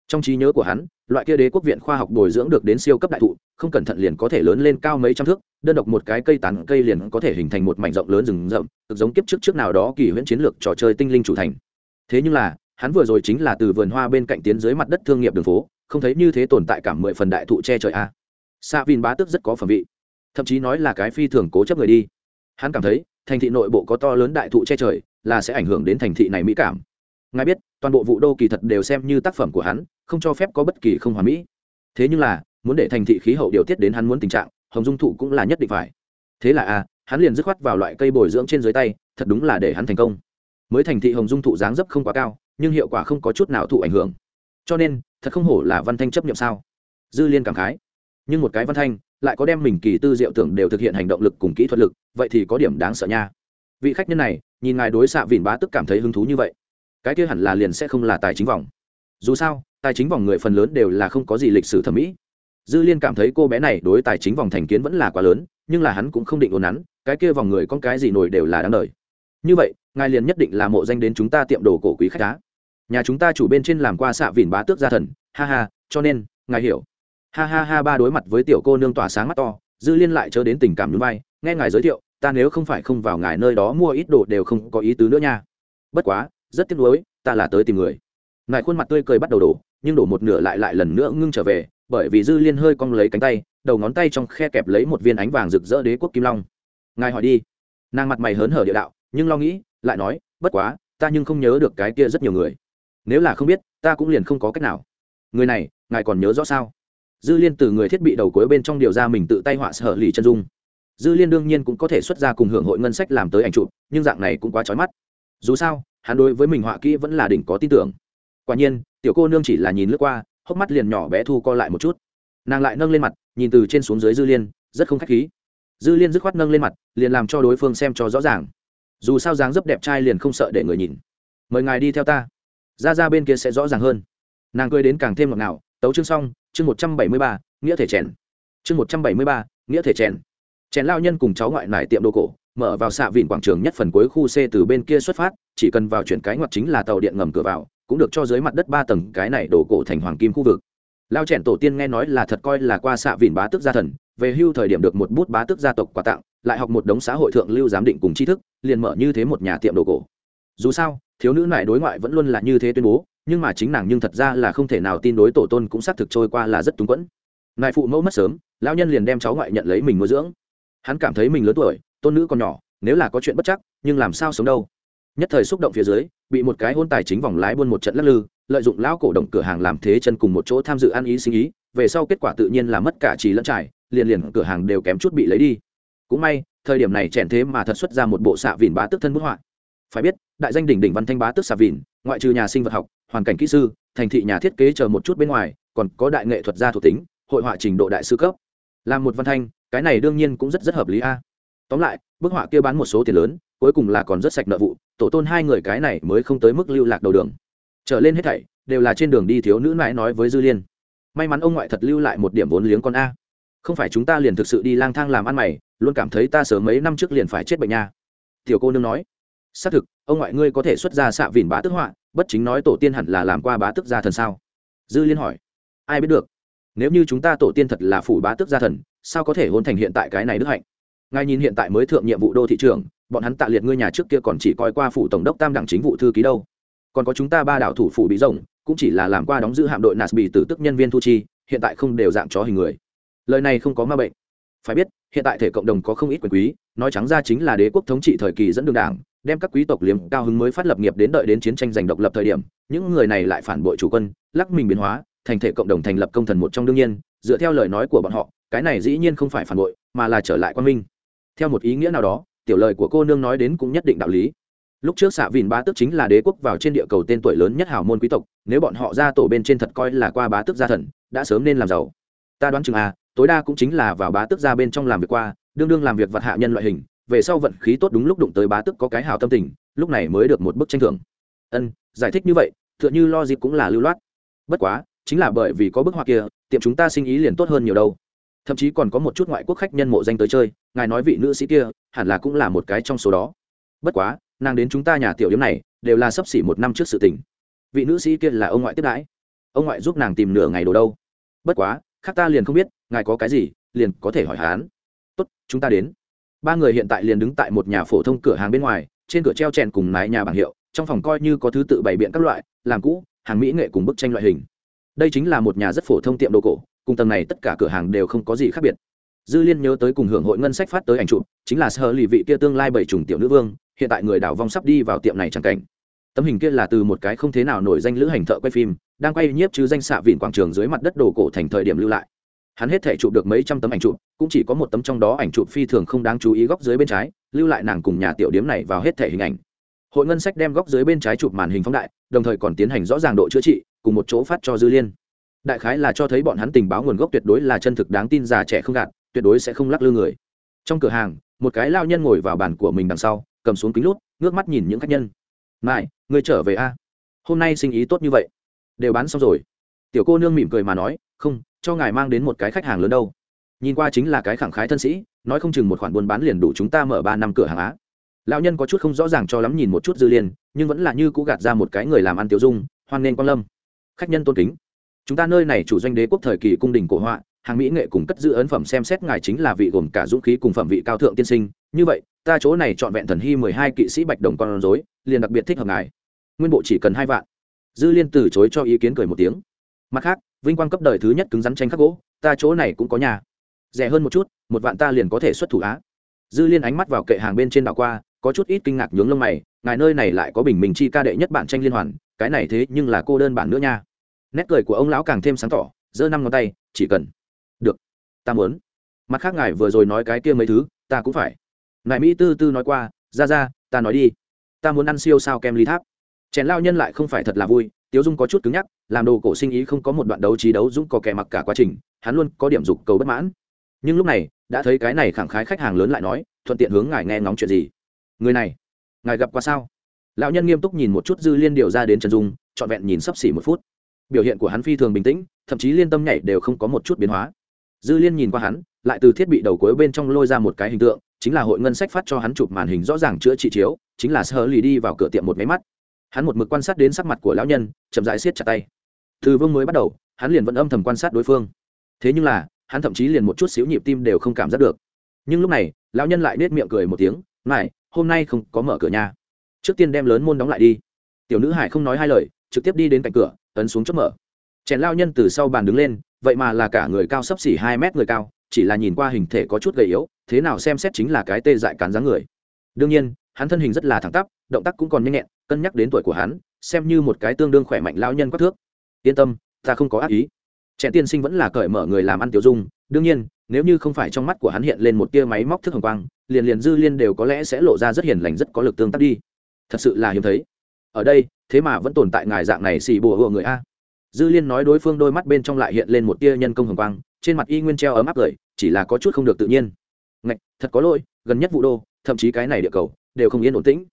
Trong trí nhớ của hắn, loại kia đế quốc viện khoa học bồi dưỡng được đến siêu cấp đại thụ, không cẩn thận liền có thể lớn lên cao mấy trăm thước, đơn độc một cái cây tán cây liền có thể hình thành một mảnh rộng lớn rừng rậm, cực giống kiếp trước trước nào đó kỳ huyễn chiến lược trò chơi tinh linh chủ thành. Thế nhưng là, hắn vừa rồi chính là từ vườn hoa bên cạnh tiến dưới mặt đất thương nghiệp đường phố, không thấy như thế tồn tại cả mười phần đại thụ che trời à? a xạ vin bá tước rất có phẩm vị. Thậm chí nói là cái phi thường cố chấp người đi hắn cảm thấy thành thị nội bộ có to lớn đại thụ che trời là sẽ ảnh hưởng đến thành thị này mỹ cảm. Ngài biết toàn bộ vụ đô kỳ thật đều xem như tác phẩm của hắn không cho phép có bất kỳ không hoàn mỹ. Thế nhưng là muốn để thành thị khí hậu điều tiết đến hắn muốn tình trạng hồng dung thụ cũng là nhất định phải. Thế là a à, hắn liền dứt khoát vào loại cây bồi dưỡng trên dưới tay thật đúng là để hắn thành công. Mới thành thị hồng dung thụ dáng dấp không quá cao nhưng hiệu quả không có chút nào thụ ảnh hưởng. Cho nên thật không hổ là văn thanh chấp nhiệm sao. Dư liên cảm khái. Nhưng một cái văn thanh lại có đem mình kỳ tư diệu tưởng đều thực hiện hành động lực cùng kỹ thuật lực, vậy thì có điểm đáng sợ nha. Vị khách nhân này, nhìn ngài đối xạ vỉn bá tức cảm thấy hứng thú như vậy, cái kia hẳn là liền sẽ không là tài chính vòng. Dù sao, tài chính vòng người phần lớn đều là không có gì lịch sử thẩm mỹ. Dư liên cảm thấy cô bé này đối tài chính vòng thành kiến vẫn là quá lớn, nhưng là hắn cũng không định ồn nắn, cái kia vòng người con cái gì nổi đều là đáng đời. Như vậy, ngài liền nhất định là mộ danh đến chúng ta tiệm đồ cổ quý khách đá nhà chúng ta chủ bên trên làm qua xạ vỉn bá tước gia thần, ha ha, cho nên, ngài hiểu ha ha ha, ba đối mặt với tiểu cô nương tỏa sáng mắt to, dư liên lại chớ đến tình cảm núi vai, nghe ngài giới thiệu, ta nếu không phải không vào ngài nơi đó mua ít đồ đều không có ý tứ nữa nha. Bất quá, rất tiếc nuối, ta là tới tìm người. Ngài khuôn mặt tươi cười bắt đầu đổ, nhưng đổ một nửa lại lại lần nữa ngưng trở về, bởi vì dư liên hơi cong lấy cánh tay, đầu ngón tay trong khe kẹp lấy một viên ánh vàng rực rỡ đế quốc kim long. Ngài hỏi đi. Nàng mặt mày hớn hở địa đạo, nhưng lo nghĩ, lại nói, bất quá, ta nhưng không nhớ được cái kia rất nhiều người. Nếu là không biết, ta cũng liền không có cách nào. Người này, ngài còn nhớ rõ sao? Dư liên từ người thiết bị đầu cuối bên trong điều ra mình tự tay họa sở lì chân dung. Dư liên đương nhiên cũng có thể xuất ra cùng hưởng hội ngân sách làm tới ảnh chụp, nhưng dạng này cũng quá trói mắt. Dù sao, hắn đối với mình họa kỹ vẫn là đỉnh có tin tưởng. Quả nhiên, tiểu cô nương chỉ là nhìn lướt qua, hốc mắt liền nhỏ bé thu co lại một chút. Nàng lại nâng lên mặt, nhìn từ trên xuống dưới dư liên, rất không k h á c h khí. Dư liên dứt khoát nâng lên mặt, liền làm cho đối phương xem cho rõ ràng. Dù sao dáng dấp đẹp trai liền không sợ để người nhìn. Mời ngài đi theo ta. Ra ra bên kia sẽ rõ ràng hơn. Nàng cười đến càng thêm ngọt ngào, tấu chương xong chương một trăm bảy mươi ba, nghĩa thể chèn. Chương một trăm bảy mươi ba, nghĩa thể chèn. Chèn lao nhân cùng cháu ngoại nải tiệm đồ cổ, mở vào xạ vịn quảng trường nhất phần cuối khu c từ bên kia xuất phát, chỉ cần vào chuyển cái ngoặt chính là tàu điện ngầm cửa vào, cũng được cho dưới mặt đất ba tầng cái này đổ cổ thành hoàng kim khu vực. Lao chèn tổ tiên nghe nói là thật coi là qua xạ vịn bá tước gia thần, về hưu thời điểm được một bút bá tước gia tộc quà tặng, lại học một đống xã hội thượng lưu giám định cùng tri thức, liền mở như thế một nhà tiệm đồ cổ. Dù sao, thiếu nữ này đối ngoại vẫn luôn là như thế tuyên bố nhưng mà chính nàng nhưng thật ra là không thể nào tin đối tổ tôn cũng xác thực trôi qua là rất túng quẫn. Ngài phụ mẫu mất sớm, lão nhân liền đem cháu ngoại nhận lấy mình nuôi dưỡng. Hắn cảm thấy mình lớn tuổi, tôn nữ còn nhỏ, nếu là có chuyện bất chắc, nhưng làm sao sống đâu? Nhất thời xúc động phía dưới, bị một cái hôn tài chính vòng lái buôn một trận lắc lư, lợi dụng lão cổ động cửa hàng làm thế chân cùng một chỗ tham dự ăn ý sinh ý, về sau kết quả tự nhiên là mất cả trì lẫn trải, liền liền cửa hàng đều kém chút bị lấy đi. Cũng may, thời điểm này chèn thế mà thật xuất ra một bộ xạ vìn bá tức thân bức họa phải biết, đại danh đỉnh đỉnh văn thanh bá tức xà vìn, ngoại trừ nhà sinh vật học, hoàn cảnh kỹ sư, thành thị nhà thiết kế chờ một chút bên ngoài, còn có đại nghệ thuật gia thuộc tính, hội họa trình độ đại sư cấp. Làm một văn thanh, cái này đương nhiên cũng rất rất hợp lý a. Tóm lại, bức họa kia bán một số tiền lớn, cuối cùng là còn rất sạch nợ vụ, tổ tôn hai người cái này mới không tới mức lưu lạc đầu đường. Trở lên hết thảy, đều là trên đường đi thiếu nữ mãi nói với dư liên. May mắn ông ngoại thật lưu lại một điểm vốn liếng con a. Không phải chúng ta liền thực sự đi lang thang làm ăn mày, luôn cảm thấy ta sớm mấy năm trước liền phải chết bệnh nha. Tiểu cô nương nói xác thực, ông ngoại ngươi có thể xuất ra xạ vìn bá tức họa, bất chính nói tổ tiên hẳn là làm qua bá tức gia thần sao? Dư liên hỏi. Ai biết được? Nếu như chúng ta tổ tiên thật là phủ bá tức gia thần, sao có thể hôn thành hiện tại cái này đức hạnh? Ngài nhìn hiện tại mới thượng nhiệm vụ đô thị trường bọn hắn tạ liệt ngươi nhà trước kia còn chỉ coi qua phủ tổng đốc tam đẳng chính vụ thư ký đâu. Còn có chúng ta ba đảo thủ phủ bị rồng, cũng chỉ là làm qua đóng giữ hạm đội nạt bị tử tức nhân viên thu chi, hiện tại không đều dạng chó hình người. Lời này không có ma bệnh. Phải biết, hiện tại thể cộng đồng có không ít quyền quý, nói trắng ra chính là đế quốc thống trị thời kỳ dẫn đường đảng đem các quý tộc liếm cao hứng mới phát lập nghiệp đến đợi đến chiến tranh giành độc lập thời điểm, những người này lại phản bội chủ quân, lắc mình biến hóa, thành thể cộng đồng thành lập công thần một trong đương nhiên, dựa theo lời nói của bọn họ, cái này dĩ nhiên không phải phản bội, mà là trở lại quan minh. Theo một ý nghĩa nào đó, tiểu lời của cô nương nói đến cũng nhất định đạo lý. Lúc trước xạ vìn bá tước chính là đế quốc vào trên địa cầu tên tuổi lớn nhất hào môn quý tộc, nếu bọn họ ra tổ bên trên thật coi là qua bá tước gia thần, đã sớm nên làm giàu. Ta đoán chừng à tối đa cũng chính là vào bá tước gia bên trong làm việc qua, đương đương làm việc vật hạ nhân loại hình về sau vận khí tốt đúng lúc đụng tới bá tước có cái hào tâm tình, lúc này mới được một bức tranh thưởng. Ân, giải thích như vậy, tựa như lo dịp cũng là lưu loát. Bất quá, chính là bởi vì có bức họa kia, tiệm chúng ta sinh ý liền tốt hơn nhiều đâu. Thậm chí còn có một chút ngoại quốc khách nhân mộ danh tới chơi, ngài nói vị nữ sĩ kia, hẳn là cũng là một cái trong số đó. Bất quá, nàng đến chúng ta nhà tiểu điếm này, đều là sấp xỉ một năm trước sự tình. Vị nữ sĩ kia là ông ngoại tiếp đãi. Ông ngoại giúp nàng tìm nửa ngày đồ đâu. Bất quá, khác ta liền không biết, ngài có cái gì, liền có thể hỏi hán tốt, chúng ta đến ba người hiện tại liền đứng tại một nhà phổ thông cửa hàng bên ngoài, trên cửa treo chèn cùng mái nhà bảng hiệu, trong phòng coi như có thứ tự bày biện các loại, làm cũ, hàng mỹ nghệ cùng bức tranh loại hình. Đây chính là một nhà rất phổ thông tiệm đồ cổ, cùng tầng này tất cả cửa hàng đều không có gì khác biệt. Dư liên nhớ tới cùng hưởng hội ngân sách phát tới ảnh chụp, chính là sơ lì vị kia tương lai bảy trùng tiểu nữ vương, hiện tại người đảo vong sắp đi vào tiệm này chẳng cảnh. Tấm hình kia là từ một cái không thế nào nổi danh lữ hành thợ quay phim, đang quay nhiếp chứ danh xạ vịn quảng trường dưới mặt đất đồ cổ thành thời điểm lưu lại hắn hết thể chụp được mấy trăm tấm ảnh chụp, cũng chỉ có một tấm trong đó ảnh chụp phi thường không đáng chú ý góc dưới bên trái, lưu lại nàng cùng nhà tiểu điếm này vào hết thể hình ảnh. Hội ngân sách đem góc dưới bên trái chụp màn hình phóng đại, đồng thời còn tiến hành rõ ràng độ chữa trị, cùng một chỗ phát cho dư liên. Đại khái là cho thấy bọn hắn tình báo nguồn gốc tuyệt đối là chân thực đáng tin già trẻ không gạt, tuyệt đối sẽ không lắc lư người. Trong cửa hàng, một cái lao nhân ngồi vào bàn của mình đằng sau, cầm xuống kính lút, ngước mắt nhìn những khách nhân. Mãi người trở về a? Hôm nay sinh ý tốt như vậy. Đều bán xong rồi tiểu cô nương mỉm cười mà nói, không, cho ngài mang đến một cái khách hàng lớn đâu. Nhìn qua chính là cái khẳng khái thân sĩ, nói không chừng một khoản buôn bán liền đủ chúng ta mở ba năm cửa hàng á. Lão nhân có chút không rõ ràng cho lắm nhìn một chút dư liên nhưng vẫn là như cũ gạt ra một cái người làm ăn tiêu dung, hoan nên quan lâm. Khách nhân tôn kính. Chúng ta nơi này chủ doanh đế quốc thời kỳ cung đình cổ họa, hàng mỹ nghệ cùng cất giữ ấn phẩm xem xét ngài chính là vị gồm cả dũng khí cùng phẩm vị cao thượng tiên sinh. Như vậy, ta chỗ này chọn vẹn thần hy mười hai kỵ sĩ bạch đồng con rối, liền đặc biệt thích hợp ngài. Nguyên bộ chỉ cần hai vạn. Dư liên từ chối cho ý kiến cười một tiếng mặt khác, vinh quang cấp đời thứ nhất cứng rắn tranh khắc gỗ, ta chỗ này cũng có nhà. Rẻ hơn một chút, một vạn ta liền có thể xuất thủ á. Dư liên ánh mắt vào kệ hàng bên trên đảo qua, có chút ít kinh ngạc nhướng lông mày, ngài nơi này lại có bình minh chi ca đệ nhất bản tranh liên hoàn, cái này thế nhưng là cô đơn bản nữa nha. Nét cười của ông lão càng thêm sáng tỏ, giơ năm ngón tay, chỉ cần. Được, ta muốn. Mặt khác ngài vừa rồi nói cái kia mấy thứ, ta cũng phải. Ngài mỹ tư tư nói qua, ra ra, ta nói đi. Ta muốn ăn siêu sao kem ly tháp chèn lao nhân lại không phải thật là vui, tiếu dung có chút cứng nhắc, làm đồ cổ sinh ý không có một đoạn đấu trí đấu dũng có kẻ mặc cả quá trình, hắn luôn có điểm dục cầu bất mãn. Nhưng lúc này, đã thấy cái này khẳng khái khách hàng lớn lại nói, thuận tiện hướng ngài nghe ngóng chuyện gì? Người này, ngài gặp qua sao? Lão nhân nghiêm túc nhìn một chút dư liên điều ra đến trần dung, trọn vẹn nhìn sấp xỉ một phút. Biểu hiện của hắn phi thường bình tĩnh, thậm chí liên tâm nhảy đều không có một chút biến hóa. Dư liên nhìn qua hắn, lại từ thiết bị đầu cuối bên trong lôi ra một cái hình tượng, chính là hội ngân sách phát cho hắn chụp màn hình rõ ràng chữa trị chiếu, chính là sơ lì đi vào cửa tiệm một máy mắt hắn một mực quan sát đến sắc mặt của lão nhân, chậm rãi siết chặt tay. Từ vương mới bắt đầu, hắn liền vẫn âm thầm quan sát đối phương. Thế nhưng là, hắn thậm chí liền một chút xíu nhịp tim đều không cảm giác được. Nhưng lúc này, lão nhân lại nết miệng cười một tiếng này hôm nay không có mở cửa nhà. Trước tiên đem lớn môn đóng lại đi. Tiểu nữ hải không nói hai lời, trực tiếp đi đến cạnh cửa, ấn xuống chốt mở. Chèn lao nhân từ sau bàn đứng lên, vậy mà là cả người cao sấp xỉ hai mét người cao, chỉ là nhìn qua hình thể có chút gầy yếu, thế nào xem xét chính là cái tê dại cán dáng người. Đương nhiên hắn thân hình rất là thẳng tắp, động tác cũng còn nhanh nhẹn, cân nhắc đến tuổi của hắn, xem như một cái tương đương khỏe mạnh lao nhân quát thước. Yên tâm, ta không có ác ý. Trẻ tiên sinh vẫn là cởi mở người làm ăn tiểu dung, đương nhiên, nếu như không phải trong mắt của hắn hiện lên một tia máy móc thức hồng quang, liền liền dư liên đều có lẽ sẽ lộ ra rất hiền lành, rất có lực tương tác đi. Thật sự là hiếm thấy. Ở đây, thế mà vẫn tồn tại ngài dạng này xì bùa hộ người a. Dư liên nói đối phương đôi mắt bên trong lại hiện lên một tia nhân công hồng quang, trên mặt y nguyên treo ấm áp cười, chỉ là có chút không được tự nhiên. Ngạch, thật có lỗi, gần nhất vụ đô, thậm chí cái này địa cầu đều không yên ổn tĩnh.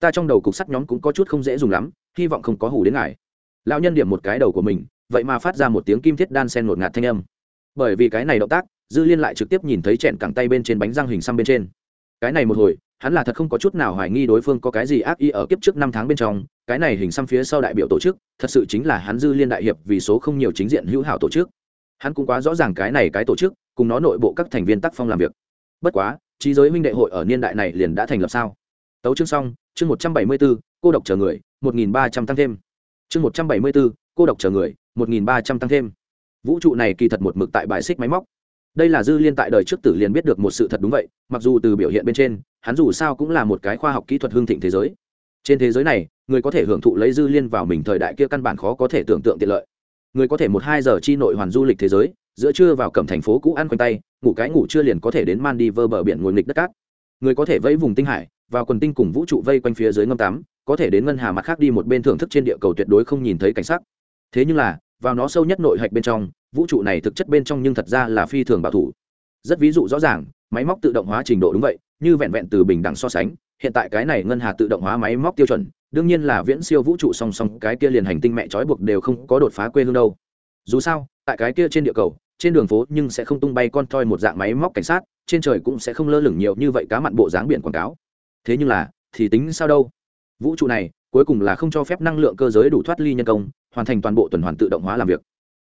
Ta trong đầu cục sắt nhóm cũng có chút không dễ dùng lắm, hy vọng không có hủ đến ngài. Lão nhân điểm một cái đầu của mình, vậy mà phát ra một tiếng kim thiết đan sen ngột ngạt thanh âm. Bởi vì cái này động tác, dư liên lại trực tiếp nhìn thấy chẹn cẳng tay bên trên bánh răng hình xăm bên trên. Cái này một hồi, hắn là thật không có chút nào hoài nghi đối phương có cái gì ác ý ở kiếp trước năm tháng bên trong, cái này hình xăm phía sau đại biểu tổ chức, thật sự chính là hắn dư liên đại hiệp vì số không nhiều chính diện hữu hảo tổ chức. Hắn cũng quá rõ ràng cái này cái tổ chức, cùng nó nội bộ các thành viên tác phong làm việc. Bất quá, trí giới huynh đệ hội ở niên đại này liền đã thành lập sao? Tấu chương xong, chương một trăm bảy mươi bốn cô độc chờ người, một nghìn ba trăm tăng thêm. Chương một trăm bảy mươi bốn cô độc chờ người, một nghìn ba trăm tăng thêm. Vũ trụ này kỳ thật một mực tại bài xích máy móc. Đây là dư liên tại đời trước tử liền biết được một sự thật đúng vậy, mặc dù từ biểu hiện bên trên, hắn dù sao cũng là một cái khoa học kỹ thuật hương thịnh thế giới. Trên thế giới này, người có thể hưởng thụ lấy dư liên vào mình thời đại kia căn bản khó có thể tưởng tượng tiện lợi. Người có thể một hai giờ chi nội hoàn du lịch thế giới, giữa trưa vào cầm thành phố cũ ăn quanh tay, ngủ cái ngủ trưa liền có thể đến man đi vơ bờ biển ngồi nghịch đất cát. Người có thể vẫy vùng tinh hải vào quần tinh cùng vũ trụ vây quanh phía dưới ngâm tắm, có thể đến ngân hà mặt khác đi một bên thưởng thức trên địa cầu tuyệt đối không nhìn thấy cảnh sắc. Thế nhưng là, vào nó sâu nhất nội hạch bên trong, vũ trụ này thực chất bên trong nhưng thật ra là phi thường bảo thủ. Rất ví dụ rõ ràng, máy móc tự động hóa trình độ đúng vậy, như vẹn vẹn từ bình đẳng so sánh, hiện tại cái này ngân hà tự động hóa máy móc tiêu chuẩn, đương nhiên là viễn siêu vũ trụ song song, cái kia liền hành tinh mẹ trói buộc đều không có đột phá quê hương đâu. Dù sao, tại cái kia trên địa cầu, trên đường phố nhưng sẽ không tung bay con toi một dạng máy móc cảnh sát, trên trời cũng sẽ không lơ lửng nhiều như vậy cá mặn bộ dáng biển quảng cáo thế nhưng là, thì tính sao đâu? Vũ trụ này, cuối cùng là không cho phép năng lượng cơ giới đủ thoát ly nhân công, hoàn thành toàn bộ tuần hoàn tự động hóa làm việc.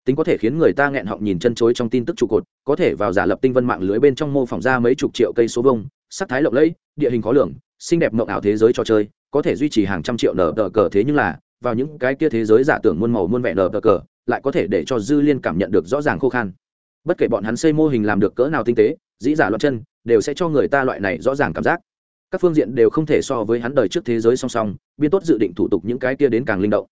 Tính có thể khiến người ta nghẹn họng nhìn chân chối trong tin tức trụ cột, có thể vào giả lập tinh vân mạng lưới bên trong mô phỏng ra mấy chục triệu cây số vông sắc thái lộng lẫy, địa hình khó lường, xinh đẹp mộng ảo thế giới trò chơi, có thể duy trì hàng trăm triệu nở đờ cờ. Thế nhưng là, vào những cái kia thế giới giả tưởng muôn màu muôn vẻ nở đờ cờ, lại có thể để cho dư liên cảm nhận được rõ ràng khô khan. Bất kể bọn hắn xây mô hình làm được cỡ nào tinh tế, dĩ giả loạn chân, đều sẽ cho người ta loại này rõ ràng cảm giác các phương diện đều không thể so với hắn đời trước thế giới song song, biên tốt dự định thủ tục những cái kia đến càng linh động.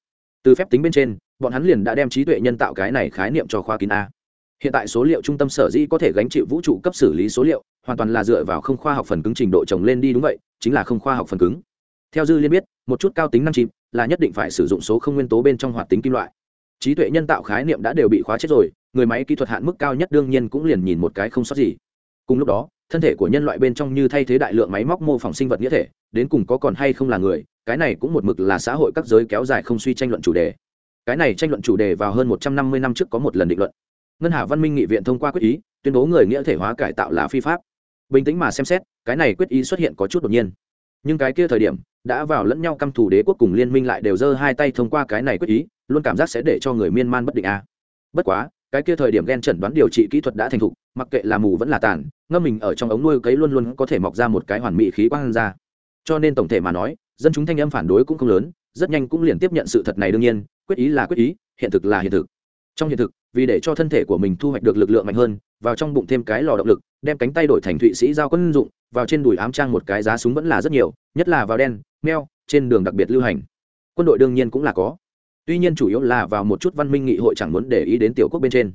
Từ phép tính bên trên, bọn hắn liền đã đem trí tuệ nhân tạo cái này khái niệm cho khoa kín a. Hiện tại số liệu trung tâm sở dĩ có thể gánh chịu vũ trụ cấp xử lý số liệu, hoàn toàn là dựa vào không khoa học phần cứng trình độ trồng lên đi đúng vậy, chính là không khoa học phần cứng. Theo dư liên biết, một chút cao tính năng chìm là nhất định phải sử dụng số không nguyên tố bên trong hoạt tính kim loại. Trí tuệ nhân tạo khái niệm đã đều bị khóa chết rồi, người máy kỹ thuật hạn mức cao nhất đương nhiên cũng liền nhìn một cái không sót gì. Cùng lúc đó thân thể của nhân loại bên trong như thay thế đại lượng máy móc mô phỏng sinh vật nghĩa thể, đến cùng có còn hay không là người, cái này cũng một mực là xã hội các giới kéo dài không suy tranh luận chủ đề. Cái này tranh luận chủ đề vào hơn một trăm năm mươi năm trước có một lần định luận. Ngân hà văn minh nghị viện thông qua quyết ý, tuyên bố người nghĩa thể hóa cải tạo là phi pháp. Bình tĩnh mà xem xét, cái này quyết ý xuất hiện có chút đột nhiên. Nhưng cái kia thời điểm, đã vào lẫn nhau căm thù đế quốc cùng liên minh lại đều giơ hai tay thông qua cái này quyết ý, luôn cảm giác sẽ để cho người miên man bất định a. Bất quá, cái kia thời điểm ghen chẩn đoán điều trị kỹ thuật đã thành thục, mặc kệ là mù vẫn là tàn ngâm mình ở trong ống nuôi cấy luôn luôn có thể mọc ra một cái hoàn mỹ khí quang ra. Cho nên tổng thể mà nói, dân chúng thanh âm phản đối cũng không lớn, rất nhanh cũng liền tiếp nhận sự thật này đương nhiên, quyết ý là quyết ý, hiện thực là hiện thực. Trong hiện thực, vì để cho thân thể của mình thu hoạch được lực lượng mạnh hơn, vào trong bụng thêm cái lò động lực, đem cánh tay đổi thành thụy sĩ giao quân dụng, vào trên đùi ám trang một cái giá súng vẫn là rất nhiều, nhất là vào đen, meo, trên đường đặc biệt lưu hành. Quân đội đương nhiên cũng là có. Tuy nhiên chủ yếu là vào một chút văn minh nghị hội chẳng muốn để ý đến tiểu quốc bên trên.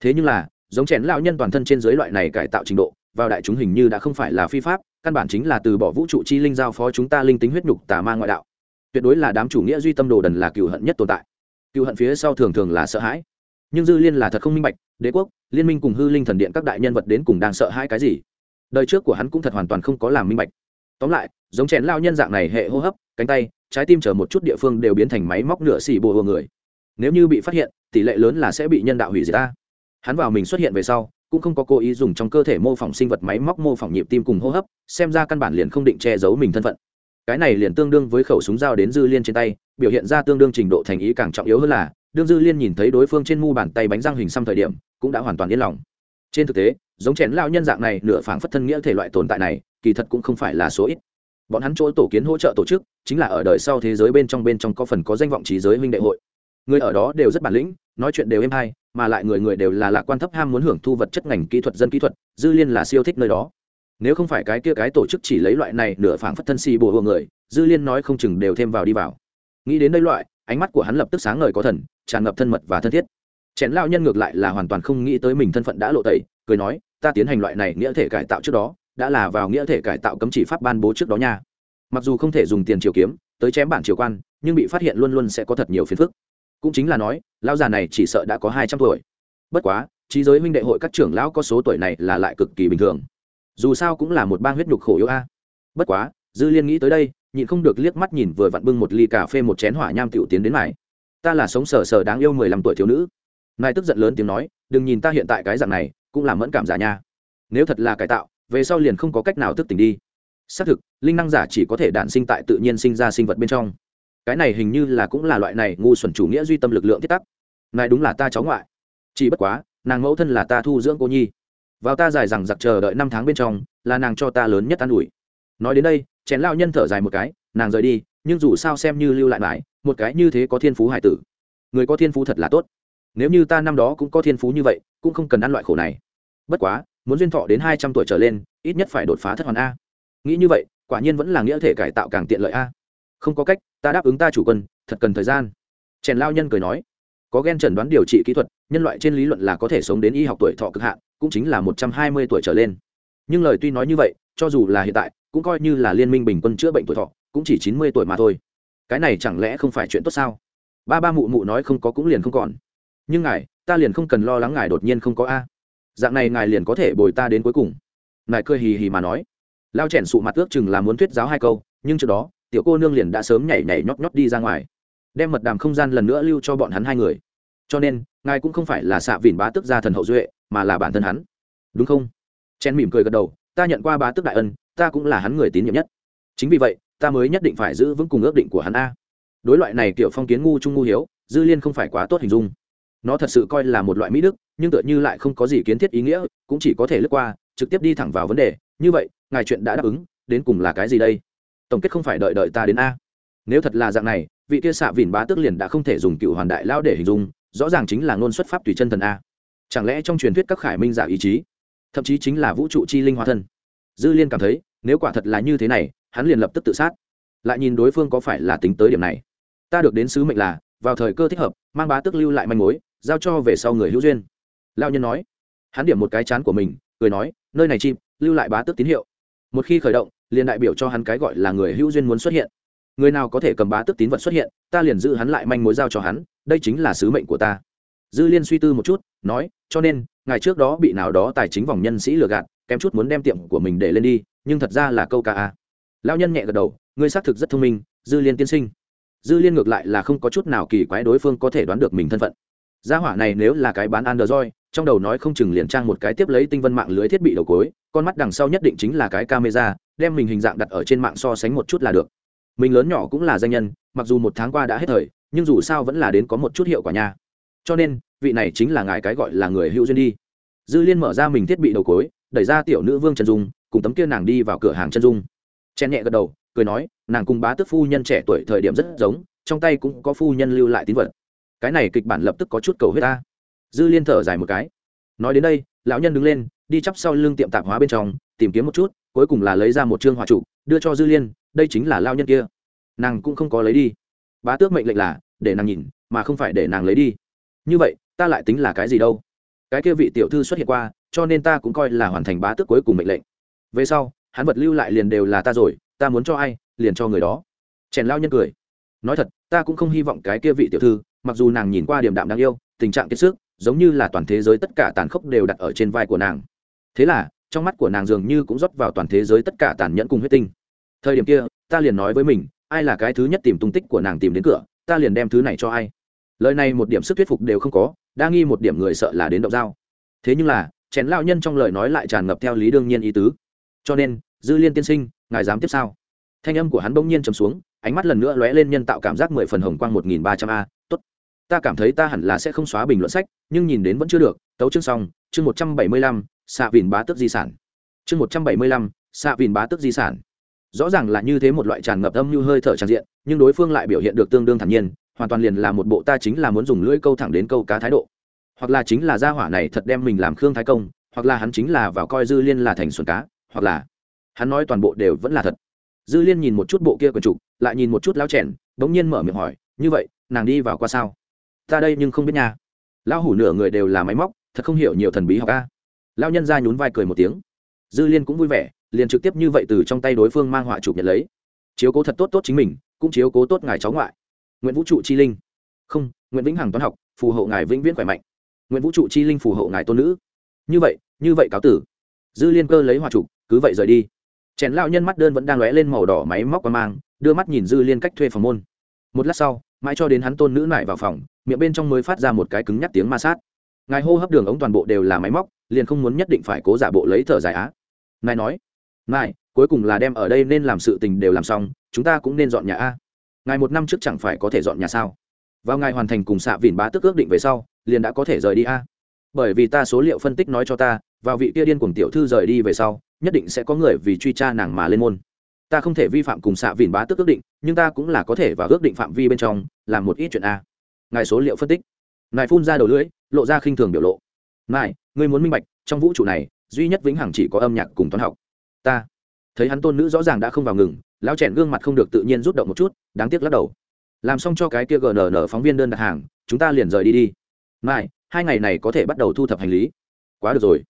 Thế nhưng là giống chén lão nhân toàn thân trên dưới loại này cải tạo trình độ, vào đại chúng hình như đã không phải là phi pháp, căn bản chính là từ bỏ vũ trụ chi linh giao phó chúng ta linh tính huyết nhục tà ma ngoại đạo. Tuyệt đối là đám chủ nghĩa duy tâm đồ đần là cựu hận nhất tồn tại. Cựu hận phía sau thường thường là sợ hãi. Nhưng dư liên là thật không minh bạch, đế quốc, liên minh cùng hư linh thần điện các đại nhân vật đến cùng đang sợ hãi cái gì? Đời trước của hắn cũng thật hoàn toàn không có làm minh bạch. Tóm lại, giống chén lao nhân dạng này hệ hô hấp, cánh tay, trái tim chở một chút địa phương đều biến thành máy móc nửa xì bồ hồ người. Nếu như bị phát hiện, tỷ lệ lớn là sẽ bị nhân đạo hủy diệt ta hắn vào mình xuất hiện về sau, cũng không có cố ý dùng trong cơ thể mô phỏng sinh vật máy móc mô phỏng nhịp tim cùng hô hấp, xem ra căn bản liền không định che giấu mình thân phận. Cái này liền tương đương với khẩu súng dao đến dư liên trên tay, biểu hiện ra tương đương trình độ thành ý càng trọng yếu hơn là, đương dư liên nhìn thấy đối phương trên mu bàn tay bánh răng hình xăm thời điểm, cũng đã hoàn toàn yên lòng. Trên thực tế, giống chén lao nhân dạng này nửa phảng phất thân nghĩa thể loại tồn tại này, kỳ thật cũng không phải là số ít. Bọn hắn chỗ tổ kiến hỗ trợ tổ chức, chính là ở đời sau thế giới bên trong bên trong có phần có danh vọng trí giới huynh đệ hội. Người ở đó đều rất bản lĩnh, nói chuyện đều êm hay mà lại người người đều là lạc quan thấp ham muốn hưởng thu vật chất ngành kỹ thuật dân kỹ thuật, dư liên là siêu thích nơi đó. Nếu không phải cái kia cái tổ chức chỉ lấy loại này nửa phảng phất thân xì bồ hộ người, dư liên nói không chừng đều thêm vào đi vào. Nghĩ đến đây loại, ánh mắt của hắn lập tức sáng ngời có thần, tràn ngập thân mật và thân thiết. Chén lao nhân ngược lại là hoàn toàn không nghĩ tới mình thân phận đã lộ tẩy, cười nói, ta tiến hành loại này nghĩa thể cải tạo trước đó, đã là vào nghĩa thể cải tạo cấm chỉ pháp ban bố trước đó nha. Mặc dù không thể dùng tiền triều kiếm, tới chém bản triều quan, nhưng bị phát hiện luôn luôn sẽ có thật nhiều phiền phức cũng chính là nói, lão già này chỉ sợ đã có hai trăm tuổi. Bất quá, trí giới huynh đệ hội các trưởng lão có số tuổi này là lại cực kỳ bình thường. Dù sao cũng là một bang huyết nhục khổ yếu a. Bất quá, dư liên nghĩ tới đây, nhịn không được liếc mắt nhìn vừa vặn bưng một ly cà phê một chén hỏa nham tiểu tiến đến mải ta là sống sờ sờ đáng yêu mười lăm tuổi thiếu nữ. Nài tức giận lớn tiếng nói, đừng nhìn ta hiện tại cái dạng này, cũng làm mẫn cảm giả nha. Nếu thật là cải tạo, về sau liền không có cách nào thức tỉnh đi. Xác thực, linh năng giả chỉ có thể đản sinh tại tự nhiên sinh ra sinh vật bên trong cái này hình như là cũng là loại này ngu xuẩn chủ nghĩa duy tâm lực lượng thiết tắc. Này đúng là ta cháu ngoại. Chỉ bất quá, nàng mẫu thân là ta thu dưỡng cô nhi. Vào ta dài rằng giặc chờ đợi năm tháng bên trong, là nàng cho ta lớn nhất an ủi. Nói đến đây, chén lao nhân thở dài một cái, nàng rời đi, nhưng dù sao xem như lưu lại mãi, một cái như thế có thiên phú hải tử. Người có thiên phú thật là tốt. Nếu như ta năm đó cũng có thiên phú như vậy, cũng không cần ăn loại khổ này. Bất quá, muốn duyên thọ đến hai trăm tuổi trở lên, ít nhất phải đột phá thất hoàn a. Nghĩ như vậy, quả nhiên vẫn là nghĩa thể cải tạo càng tiện lợi a không có cách, ta đáp ứng ta chủ quân, thật cần thời gian. Trèn lao nhân cười nói. Có g e n chẩn đoán điều trị kỹ thuật, nhân loại trên lý luận là có thể sống đến y học tuổi thọ cực hạn, cũng chính là một trăm hai mươi tuổi trở lên. Nhưng lời tuy nói như vậy, cho dù là hiện tại, cũng coi như là liên minh bình quân chữa bệnh tuổi thọ, cũng chỉ chín mươi tuổi mà thôi. Cái này chẳng lẽ không phải chuyện tốt sao? Ba ba mụ mụ nói không có cũng liền không còn. Nhưng ngài, ta liền không cần lo lắng ngài đột nhiên không có a. Dạng này ngài liền có thể bồi ta đến cuối cùng. Ngài cười hì hì mà nói. Lao chèn sụ mặt ước chừng là muốn thuyết giáo hai câu, nhưng trước đó tiểu cô nương liền đã sớm nhảy nhảy nhót nhót đi ra ngoài, đem mật đàm không gian lần nữa lưu cho bọn hắn hai người. Cho nên, ngài cũng không phải là xạ vỉn bá tức gia thần hậu duệ, mà là bản thân hắn. Đúng không? Chen mỉm cười gật đầu, ta nhận qua bá tức đại ân, ta cũng là hắn người tín nhiệm nhất. Chính vì vậy, ta mới nhất định phải giữ vững cùng ước định của hắn a. Đối loại này kiểu phong kiến ngu trung ngu hiếu, dư liên không phải quá tốt hình dung. Nó thật sự coi là một loại mỹ đức, nhưng tựa như lại không có gì kiến thiết ý nghĩa, cũng chỉ có thể lướt qua, trực tiếp đi thẳng vào vấn đề. Như vậy, ngài chuyện đã đáp ứng, đến cùng là cái gì đây? Tổng kết không phải đợi đợi ta đến a. Nếu thật là dạng này, vị kia xạ vỉn bá tước liền đã không thể dùng cựu hoàn đại lao để hình dung, rõ ràng chính là ngôn xuất pháp tùy chân thần a. Chẳng lẽ trong truyền thuyết các khải minh giả ý chí, thậm chí chính là vũ trụ chi linh hóa thân? Dư liên cảm thấy, nếu quả thật là như thế này, hắn liền lập tức tự sát. Lại nhìn đối phương có phải là tính tới điểm này. Ta được đến sứ mệnh là, vào thời cơ thích hợp, mang bá tước lưu lại manh mối, giao cho về sau người hữu duyên. Lao nhân nói. Hắn điểm một cái chán của mình, cười nói, nơi này chim, lưu lại bá tước tín hiệu. Một khi khởi động liền đại biểu cho hắn cái gọi là người hữu duyên muốn xuất hiện. Người nào có thể cầm bá tức tín vật xuất hiện, ta liền giữ hắn lại manh mối giao cho hắn, đây chính là sứ mệnh của ta. Dư liên suy tư một chút, nói, cho nên ngày trước đó bị nào đó tài chính vòng nhân sĩ lừa gạt, kém chút muốn đem tiệm của mình để lên đi, nhưng thật ra là câu ca a. Lao nhân nhẹ gật đầu, ngươi xác thực rất thông minh, dư liên tiên sinh. Dư liên ngược lại là không có chút nào kỳ quái đối phương có thể đoán được mình thân phận. Gia hỏa này nếu là cái bán android trong đầu nói không chừng liền trang một cái tiếp lấy tinh vân mạng lưới thiết bị đầu cối, con mắt đằng sau nhất định chính là cái camera, đem mình hình dạng đặt ở trên mạng so sánh một chút là được. Mình lớn nhỏ cũng là danh nhân, mặc dù một tháng qua đã hết thời, nhưng dù sao vẫn là đến có một chút hiệu quả nha. Cho nên, vị này chính là ngài cái gọi là người hữu duyên đi. Dư liên mở ra mình thiết bị đầu cối, đẩy ra tiểu nữ vương trần dung, cùng tấm kia nàng đi vào cửa hàng chân dung. Chen nhẹ gật đầu, cười nói, nàng cùng bá tước phu nhân trẻ tuổi thời điểm rất giống, trong tay cũng có phu nhân lưu lại tín vật. Cái này kịch bản lập tức có chút cầu huyết ta dư liên thở dài một cái. Nói đến đây, lão nhân đứng lên, đi chắp sau lưng tiệm tạp hóa bên trong, tìm kiếm một chút, cuối cùng là lấy ra một chương hòa trụ, đưa cho dư liên, đây chính là lao nhân kia. Nàng cũng không có lấy đi. Bá tước mệnh lệnh là, để nàng nhìn, mà không phải để nàng lấy đi. Như vậy, ta lại tính là cái gì đâu? Cái kia vị tiểu thư xuất hiện qua, cho nên ta cũng coi là hoàn thành bá tước cuối cùng mệnh lệnh. Về sau, hắn vật lưu lại liền đều là ta rồi, ta muốn cho ai, liền cho người đó. Chèn lao nhân cười. Nói thật, ta cũng không hy vọng cái kia vị tiểu thư, mặc dù nàng nhìn qua điểm đạm đáng yêu, tình trạng kiệt sức giống như là toàn thế giới tất cả tàn khốc đều đặt ở trên vai của nàng. Thế là, trong mắt của nàng dường như cũng rót vào toàn thế giới tất cả tàn nhẫn cùng huyết tinh. Thời điểm kia, ta liền nói với mình, ai là cái thứ nhất tìm tung tích của nàng tìm đến cửa, ta liền đem thứ này cho ai. Lời này một điểm sức thuyết phục đều không có, đa nghi một điểm người sợ là đến động dao. Thế nhưng là, chén lao nhân trong lời nói lại tràn ngập theo lý đương nhiên ý tứ. Cho nên, dư liên tiên sinh, ngài dám tiếp sao? Thanh âm của hắn bỗng nhiên trầm xuống, ánh mắt lần nữa lóe lên nhân tạo cảm giác mười phần hồng quang một nghìn ba trăm a ta cảm thấy ta hẳn là sẽ không xóa bình luận sách, nhưng nhìn đến vẫn chưa được. Tấu chương xong, chương một trăm bảy mươi lăm xạ vìn bá tước di sản. Chương một trăm bảy mươi lăm xạ vìn bá tước di sản. Rõ ràng là như thế một loại tràn ngập âm như hơi thở tràn diện, nhưng đối phương lại biểu hiện được tương đương thản nhiên, hoàn toàn liền là một bộ ta chính là muốn dùng lưỡi câu thẳng đến câu cá thái độ. Hoặc là chính là gia hỏa này thật đem mình làm khương thái công, hoặc là hắn chính là vào coi dư liên là thành xuân cá, hoặc là hắn nói toàn bộ đều vẫn là thật. Dư liên nhìn một chút bộ kia quần trục lại nhìn một chút lão trẻn đ ố n g nhiên mở miệng hỏi, như vậy, nàng đi vào qua sao? Ta đây nhưng không biết nha. Lão hủ nửa người đều là máy móc, thật không hiểu nhiều thần bí học a. Lão nhân ra nhún vai cười một tiếng. Dư liên cũng vui vẻ, liền trực tiếp như vậy từ trong tay đối phương mang họa chụp nhận lấy. Chiếu cố thật tốt tốt chính mình, cũng chiếu cố tốt ngài cháu ngoại. Nguyễn vũ trụ chi linh. Không, nguyễn vĩnh hằng toán học, phù hộ ngài vĩnh viễn khỏe mạnh. Nguyễn vũ trụ chi linh phù hộ ngài tôn nữ. Như vậy như vậy cáo tử. Dư liên cơ lấy họa trục cứ vậy rời đi. Chèn lão nhân mắt đơn vẫn đang lóe lên màu đỏ máy móc qua mang, đưa mắt nhìn dư liên cách thuê phòng môn. Một lát sau, mãi cho đến hắn tôn nữ lại vào phòng miệng bên trong mới phát ra một cái cứng nhắc tiếng ma sát. Ngài hô hấp đường ống toàn bộ đều là máy móc, liền không muốn nhất định phải cố giả bộ lấy thở dài á. Ngài nói, ngài, cuối cùng là đem ở đây nên làm sự tình đều làm xong, chúng ta cũng nên dọn nhà a. Ngài một năm trước chẳng phải có thể dọn nhà sao? Vào ngài hoàn thành cùng xạ vỉn bá tức ước định về sau, liền đã có thể rời đi a. Bởi vì ta số liệu phân tích nói cho ta, vào vị kia điên cùng tiểu thư rời đi về sau, nhất định sẽ có người vì truy tra nàng mà lên môn. Ta không thể vi phạm cùng xạ vìn bá tức ước định, nhưng ta cũng là có thể vào ước định phạm vi bên trong, làm một ít chuyện a ngài số liệu phân tích. Ngài phun ra đầu lưỡi, lộ ra khinh thường biểu lộ. Ngài, ngươi muốn minh bạch, trong vũ trụ này, duy nhất vĩnh hằng chỉ có âm nhạc cùng toán học. Ta. Thấy hắn tôn nữ rõ ràng đã không vào ngừng, lão chèn gương mặt không được tự nhiên rút động một chút, đáng tiếc lắc đầu. Làm xong cho cái kia gnn phóng viên đơn đặt hàng, chúng ta liền rời đi đi. Ngài, hai ngày này có thể bắt đầu thu thập hành lý. Quá được rồi.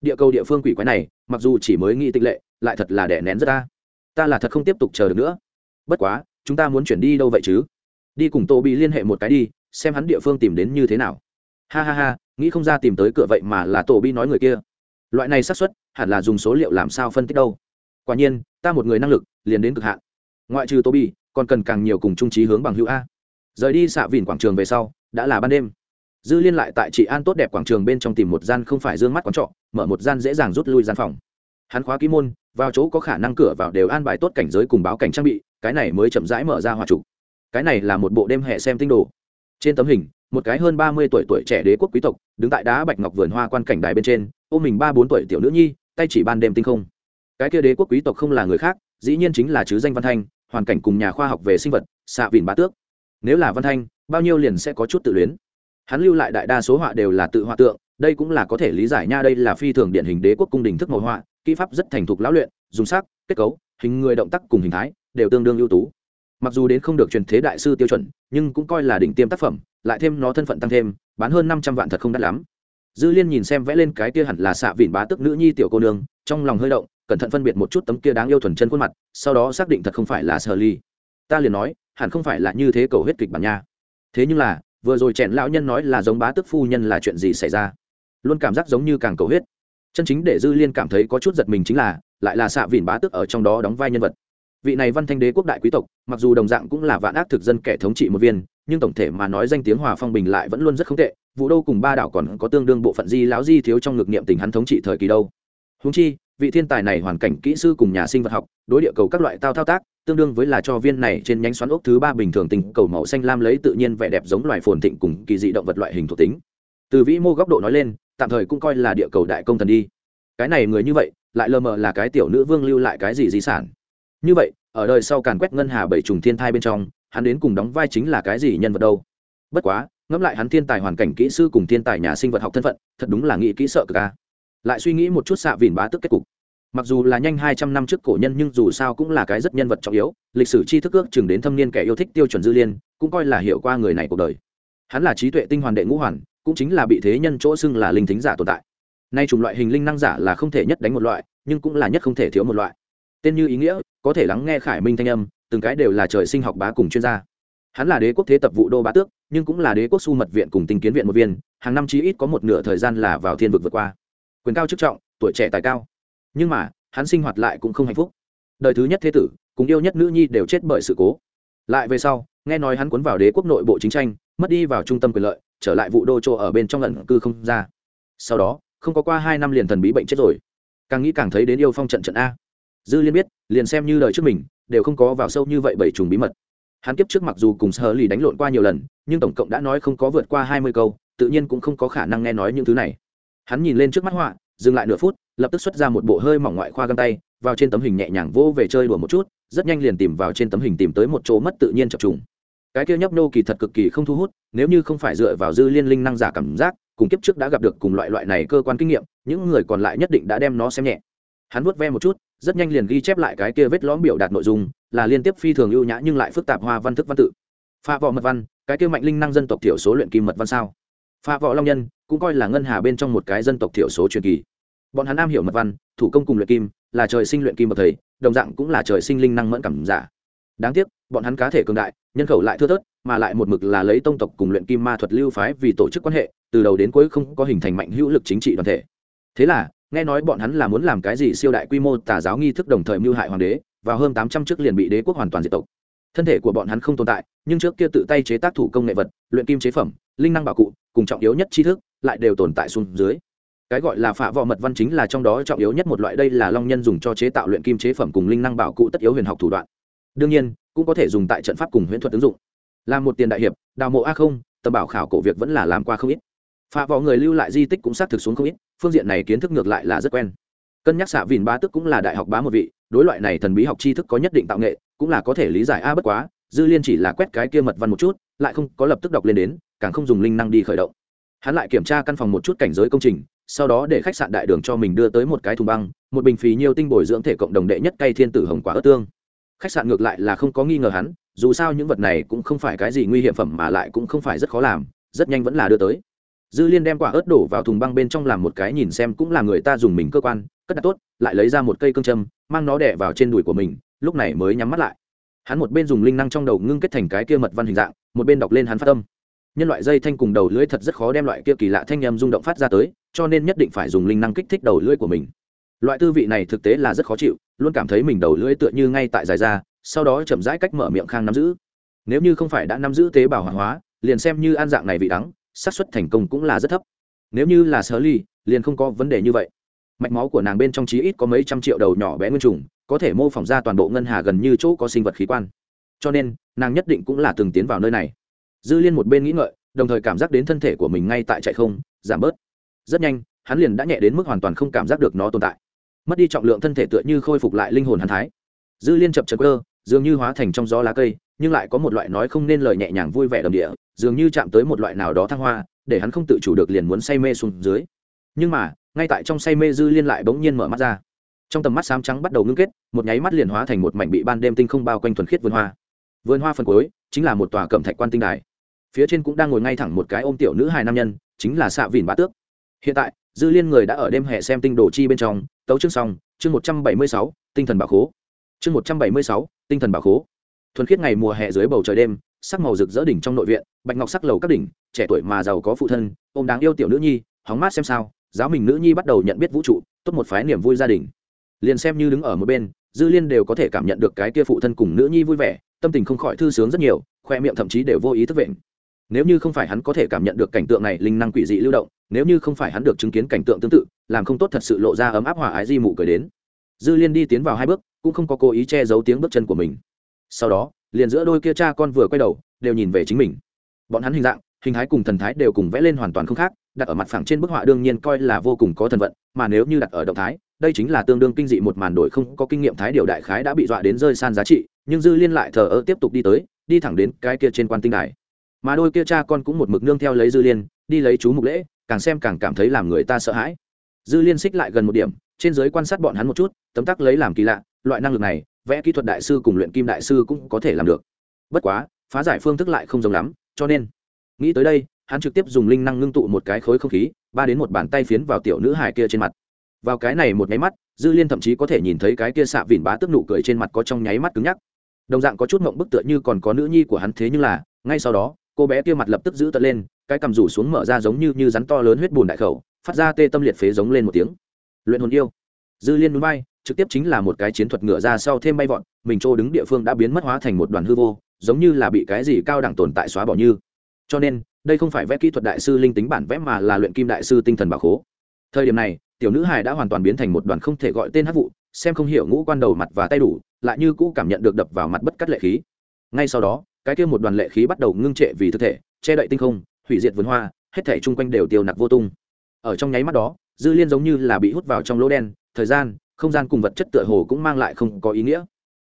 Địa cầu địa phương quỷ quái này, mặc dù chỉ mới nghĩ tịch lệ, lại thật là đẻ nén rất ta. Ta là thật không tiếp tục chờ được nữa. Bất quá, chúng ta muốn chuyển đi đâu vậy chứ? Đi cùng tô bị liên hệ một cái đi xem hắn địa phương tìm đến như thế nào. Ha ha ha, nghĩ không ra tìm tới cửa vậy mà là tổ bi nói người kia. Loại này xác suất, hẳn là dùng số liệu làm sao phân tích đâu. Quả nhiên, ta một người năng lực, liền đến cực hạn. Ngoại trừ tô bi, còn cần càng nhiều cùng trung trí hướng bằng hữu a. Rời đi xạ vỉn quảng trường về sau, đã là ban đêm. Dư liên lại tại chị an tốt đẹp quảng trường bên trong tìm một gian không phải d ư ơ n g mắt quán trọ, mở một gian dễ dàng rút lui gian phòng. Hắn khóa ký môn, vào chỗ có khả năng cửa vào đều an bài tốt cảnh giới cùng báo cảnh trang bị, cái này mới chậm rãi mở ra hòa trục cái này là một bộ đêm hè xem tinh đồ trên tấm hình, một cái hơn ba mươi tuổi tuổi trẻ đế quốc quý tộc, đứng tại đá bạch ngọc vườn hoa quan cảnh đài bên trên ôm mình ba bốn tuổi tiểu nữ nhi, tay chỉ ban đêm tinh không. Cái kia đế quốc quý tộc không là người khác, dĩ nhiên chính là chứ danh văn thanh, hoàn cảnh cùng nhà khoa học về sinh vật, xạ vìn bá tước. Nếu là văn thanh, bao nhiêu liền sẽ có chút tự luyến. Hắn lưu lại đại đa số họa đều là tự họa tượng, đây cũng là có thể lý giải nha, đây là phi thường điển hình đế quốc cung đình thức màu họa, kỹ pháp rất thành thục lão luyện, dùng sắc, kết cấu, hình người động tác cùng hình thái, đều tương đương ưu tú mặc dù đến không được truyền thế đại sư tiêu chuẩn, nhưng cũng coi là đỉnh tiêm tác phẩm, lại thêm nó thân phận tăng thêm, bán hơn năm trăm vạn thật không đắt lắm. Dư liên nhìn xem vẽ lên cái kia hẳn là xạ vịn bá tức nữ nhi tiểu cô nương, trong lòng hơi động, cẩn thận phân biệt một chút tấm kia đáng yêu thuần chân khuôn mặt, sau đó xác định thật không phải là sơ ly. Ta liền nói, hẳn không phải là như thế cầu hết kịch bản nha. Thế nhưng là, vừa rồi chèn lão nhân nói là giống bá tức phu nhân là chuyện gì xảy ra? Luôn cảm giác giống như càng cầu huyết chân chính để dư liên cảm thấy có chút giật mình chính là, lại là xạ vịn bá tức ở trong đó đóng vai nhân vật vị này văn thanh đế quốc đại quý tộc, mặc dù đồng dạng cũng là vạn ác thực dân kẻ thống trị một viên, nhưng tổng thể mà nói danh tiếng hòa phong bình lại vẫn luôn rất không tệ, vũ đô cùng ba đảo còn có tương đương bộ phận di lão di thiếu trong ngực niệm tình hắn thống trị thời kỳ đâu. Húng chi, vị thiên tài này hoàn cảnh kỹ sư cùng nhà sinh vật học, đối địa cầu các loại tao thao tác, tương đương với là cho viên này trên nhánh xoắn ốc thứ ba bình thường tình cầu màu xanh lam lấy tự nhiên vẻ đẹp giống loài phồn thịnh cùng kỳ dị động vật loại hình thuộc tính. Từ vĩ mô góc độ nói lên, tạm thời cũng coi là địa cầu đại công thần đi. Cái này người như vậy, lại lờ mờ là cái tiểu nữ vương lưu lại cái gì di sản? Như vậy, ở đời sau càn quét ngân hà bảy trùng thiên thai bên trong, hắn đến cùng đóng vai chính là cái gì nhân vật đâu? Bất quá, ngẫm lại hắn thiên tài hoàn cảnh kỹ sư cùng thiên tài nhà sinh vật học thân phận, thật đúng là nghĩ kỹ sợ cực ca lại suy nghĩ một chút xạ vìn bá tức kết cục. Mặc dù là nhanh hai trăm năm trước cổ nhân nhưng dù sao cũng là cái rất nhân vật trọng yếu, lịch sử tri thức ước chừng đến thâm niên kẻ yêu thích tiêu chuẩn dư liên, cũng coi là hiểu qua người này cuộc đời. Hắn là trí tuệ tinh hoàn đệ ngũ hoàn, cũng chính là bị thế nhân chỗ xưng là linh thính giả tồn tại. Nay chủng loại hình linh năng giả là không thể nhất đánh một loại, nhưng cũng là nhất không thể thiếu một loại tên như ý nghĩa, có thể lắng nghe khải minh thanh âm, từng cái đều là trời sinh học bá cùng chuyên gia. Hắn là đế quốc thế tập vụ đô bá tước, nhưng cũng là đế quốc su mật viện cùng tinh kiến viện một viên, hàng năm chí ít có một nửa thời gian là vào thiên vực vượt qua. Quyền cao chức trọng, tuổi trẻ tài cao. Nhưng mà, hắn sinh hoạt lại cũng không hạnh phúc. Đời thứ nhất thế tử, cùng yêu nhất nữ nhi đều chết bởi sự cố. Lại về sau, nghe nói hắn cuốn vào đế quốc nội bộ chính tranh, mất đi vào trung tâm quyền lợi, trở lại vụ đô chỗ ở bên trong lần cư không ra. Sau đó, không có qua hai năm liền thần bí bệnh chết rồi. Càng nghĩ càng thấy đến yêu phong trận trận a dư liên biết, liền xem như lời trước mình, đều không có vào sâu như vậy bảy trùng bí mật. Hắn kiếp trước mặc dù cùng sơ lì đánh lộn qua nhiều lần, nhưng tổng cộng đã nói không có vượt qua hai mươi câu, tự nhiên cũng không có khả năng nghe nói những thứ này. Hắn nhìn lên trước mắt họa, dừng lại nửa phút, lập tức xuất ra một bộ hơi mỏng ngoại khoa găng tay, vào trên tấm hình nhẹ nhàng vô về chơi đùa một chút, rất nhanh liền tìm vào trên tấm hình tìm tới một chỗ mất tự nhiên chập trùng. Cái kia nhấp nô kỳ thật cực kỳ không thu hút, nếu như không phải dựa vào dư liên linh năng giả cảm giác, cùng kiếp trước đã gặp được cùng loại loại này cơ quan kinh nghiệm, những người còn lại nhất định đã đem nó xem nhẹ hắn vuốt ve một chút, rất nhanh liền ghi chép lại cái kia vết lõm biểu đạt nội dung, là liên tiếp phi thường ưu nhã nhưng lại phức tạp hoa văn thức văn tự. Pha võ mật văn, cái kia mạnh linh năng dân tộc thiểu số luyện kim mật văn sao? Pha võ long nhân, cũng coi là ngân hà bên trong một cái dân tộc thiểu số truyền kỳ. Bọn hắn am hiểu mật văn, thủ công cùng luyện kim, là trời sinh luyện kim bậc thầy, đồng dạng cũng là trời sinh linh năng mẫn cảm giả. Đáng tiếc, bọn hắn cá thể cường đại, nhân khẩu lại thưa thớt, mà lại một mực là lấy tông tộc cùng luyện kim ma thuật lưu phái vì tổ chức quan hệ, từ đầu đến cuối không có hình thành mạnh hữu lực chính trị đoàn thể. Thế là nghe nói bọn hắn là muốn làm cái gì siêu đại quy mô tà giáo nghi thức đồng thời mưu hại hoàng đế, vào hơn tám trăm trước liền bị đế quốc hoàn toàn diệt tộc. Thân thể của bọn hắn không tồn tại, nhưng trước kia tự tay chế tác thủ công nghệ vật, luyện kim chế phẩm, linh năng bảo cụ, cùng trọng yếu nhất tri thức, lại đều tồn tại xuống dưới. Cái gọi là phạ võ mật văn chính là trong đó trọng yếu nhất một loại, đây là long nhân dùng cho chế tạo luyện kim chế phẩm cùng linh năng bảo cụ tất yếu huyền học thủ đoạn. Đương nhiên, cũng có thể dùng tại trận pháp cùng huyễn thuật ứng dụng. Là một tiền đại hiệp, đào mộ a không, tầm bảo khảo cổ việc vẫn là làm qua không ít phạ vỏ người lưu lại di tích cũng xác thực xuống không ít, phương diện này kiến thức ngược lại là rất quen. Cân nhắc xạ vìn bá tức cũng là đại học bá một vị, đối loại này thần bí học tri thức có nhất định tạo nghệ, cũng là có thể lý giải a bất quá, dư liên chỉ là quét cái kia mật văn một chút, lại không có lập tức đọc lên đến, càng không dùng linh năng đi khởi động. Hắn lại kiểm tra căn phòng một chút cảnh giới công trình, sau đó để khách sạn đại đường cho mình đưa tới một cái thùng băng, một bình phí nhiều tinh bồi dưỡng thể cộng đồng đệ nhất cây thiên tử hồng quả ớt tương. Khách sạn ngược lại là không có nghi ngờ hắn, dù sao những vật này cũng không phải cái gì nguy hiểm phẩm mà lại cũng không phải rất khó làm, rất nhanh vẫn là đưa tới dư liên đem quả ớt đổ vào thùng băng bên trong làm một cái nhìn xem cũng là người ta dùng mình cơ quan, cất đặt tốt, lại lấy ra một cây cương châm, mang nó đẻ vào trên đùi của mình, lúc này mới nhắm mắt lại. Hắn một bên dùng linh năng trong đầu ngưng kết thành cái kia mật văn hình dạng, một bên đọc lên hắn phát âm. Nhân loại dây thanh cùng đầu lưỡi thật rất khó đem loại kia kỳ lạ thanh nhầm rung động phát ra tới, cho nên nhất định phải dùng linh năng kích thích đầu lưỡi của mình. Loại tư vị này thực tế là rất khó chịu, luôn cảm thấy mình đầu lưỡi tựa như ngay tại dài ra, sau đó chậm rãi cách mở miệng khang nắm giữ. Nếu như không phải đã nắm giữ tế bào hoàng hóa, liền xem như ăn dạng này vị đắng xác suất thành công cũng là rất thấp. Nếu như là sơ ly, liền không có vấn đề như vậy. Mạch máu của nàng bên trong chí ít có mấy trăm triệu đầu nhỏ bé nguyên trùng, có thể mô phỏng ra toàn bộ ngân hà gần như chỗ có sinh vật khí quan. Cho nên, nàng nhất định cũng là từng tiến vào nơi này. Dư liên một bên nghĩ ngợi, đồng thời cảm giác đến thân thể của mình ngay tại chạy không, giảm bớt. Rất nhanh, hắn liền đã nhẹ đến mức hoàn toàn không cảm giác được nó tồn tại. Mất đi trọng lượng thân thể tựa như khôi phục lại linh hồn hắn thái. Dư liên chập chật cơ dường như hóa thành trong gió lá cây nhưng lại có một loại nói không nên lời nhẹ nhàng vui vẻ đầm địa, dường như chạm tới một loại nào đó thăng hoa, để hắn không tự chủ được liền muốn say mê xuống dưới. Nhưng mà, ngay tại trong say mê dư liên lại bỗng nhiên mở mắt ra. Trong tầm mắt xám trắng bắt đầu ngưng kết, một nháy mắt liền hóa thành một mảnh bị ban đêm tinh không bao quanh thuần khiết vườn hoa. Vườn hoa phần cuối, chính là một tòa cẩm thạch quan tinh đài. Phía trên cũng đang ngồi ngay thẳng một cái ôm tiểu nữ hài nam nhân, chính là xạ vìn bá tước. Hiện tại, dư liên người đã ở đêm hè xem tinh đồ chi bên trong, tấu chương xong, chương một trăm bảy mươi sáu, tinh thần bảo khố. Chương một trăm bảy mươi sáu, tinh thần bảo khố thuần khiết ngày mùa hè dưới bầu trời đêm, sắc màu rực rỡ đỉnh trong nội viện, bạch ngọc sắc lầu các đỉnh, trẻ tuổi mà giàu có phụ thân ô m đáng yêu tiểu nữ nhi, hóng mát xem sao, giáo mình nữ nhi bắt đầu nhận biết vũ trụ, tốt một phái niềm vui gia đình. Liền xem như đứng ở một bên, dư liên đều có thể cảm nhận được cái kia phụ thân cùng nữ nhi vui vẻ, tâm tình không khỏi thư sướng rất nhiều, khoe miệng thậm chí đều vô ý thức vệnh nếu như không phải hắn có thể cảm nhận được cảnh tượng này linh năng quỷ dị lưu động, nếu như không phải hắn được chứng kiến cảnh tượng tương tự, làm không tốt thật sự lộ ra ấm áp hòa ái di mụ cười đến. Dư liên đi tiến vào hai bước, cũng không có cố ý che giấu tiếng bước chân của mình sau đó, liền giữa đôi kia cha con vừa quay đầu, đều nhìn về chính mình. Bọn hắn hình dạng, hình thái cùng thần thái đều cùng vẽ lên hoàn toàn không khác, đặt ở mặt phẳng trên bức họa đương nhiên coi là vô cùng có thần vận, mà nếu như đặt ở động thái, đây chính là tương đương kinh dị một màn đổi không có kinh nghiệm thái điều đại khái đã bị dọa đến rơi san giá trị, nhưng dư liên lại thờ ơ tiếp tục đi tới, đi thẳng đến cái kia trên quan tinh đài. Mà đôi kia cha con cũng một mực nương theo lấy dư liên, đi lấy chú mục lễ, càng xem càng cảm thấy làm người ta sợ hãi. Dư liên xích lại gần một điểm, trên giới quan sát bọn hắn một chút, tấm tắc lấy làm kỳ lạ, loại năng lực này vẽ kỹ thuật đại sư cùng luyện kim đại sư cũng có thể làm được. Bất quá, phá giải phương thức lại không giống lắm, cho nên, nghĩ tới đây, hắn trực tiếp dùng linh năng ngưng tụ một cái khối không khí, ba đến một bàn tay phiến vào tiểu nữ hài kia trên mặt. Vào cái này một nháy mắt, dư liên thậm chí có thể nhìn thấy cái kia xạ vỉn bá tức nụ cười trên mặt có trong nháy mắt cứng nhắc. Đồng dạng có chút mộng bức tựa như còn có nữ nhi của hắn thế nhưng là, ngay sau đó, cô bé kia mặt lập tức giữ tận lên, cái cầm rủ xuống mở ra giống như như rắn to lớn huyết bùn đại khẩu, phát ra tê tâm liệt phế giống lên một tiếng. Luyện hồn yêu. Dư liên núi bay trực tiếp chính là một cái chiến thuật ngựa ra sau thêm bay vọt, mình trô đứng địa phương đã biến mất hóa thành một đoàn hư vô, giống như là bị cái gì cao đẳng tồn tại xóa bỏ như. Cho nên, đây không phải vẽ kỹ thuật đại sư linh tính bản vẽ mà là luyện kim đại sư tinh thần bảo khố. Thời điểm này, tiểu nữ hài đã hoàn toàn biến thành một đoàn không thể gọi tên hát vụ, xem không hiểu ngũ quan đầu mặt và tay đủ, lại như cũ cảm nhận được đập vào mặt bất cắt lệ khí. Ngay sau đó, cái kia một đoàn lệ khí bắt đầu ngưng trệ vì thực thể, che đậy tinh không, hủy diệt vườn hoa, hết thể chung quanh đều tiêu nặc vô tung. Ở trong nháy mắt đó, dư liên giống như là bị hút vào trong lỗ đen, thời gian không gian cùng vật chất tựa hồ cũng mang lại không có ý nghĩa.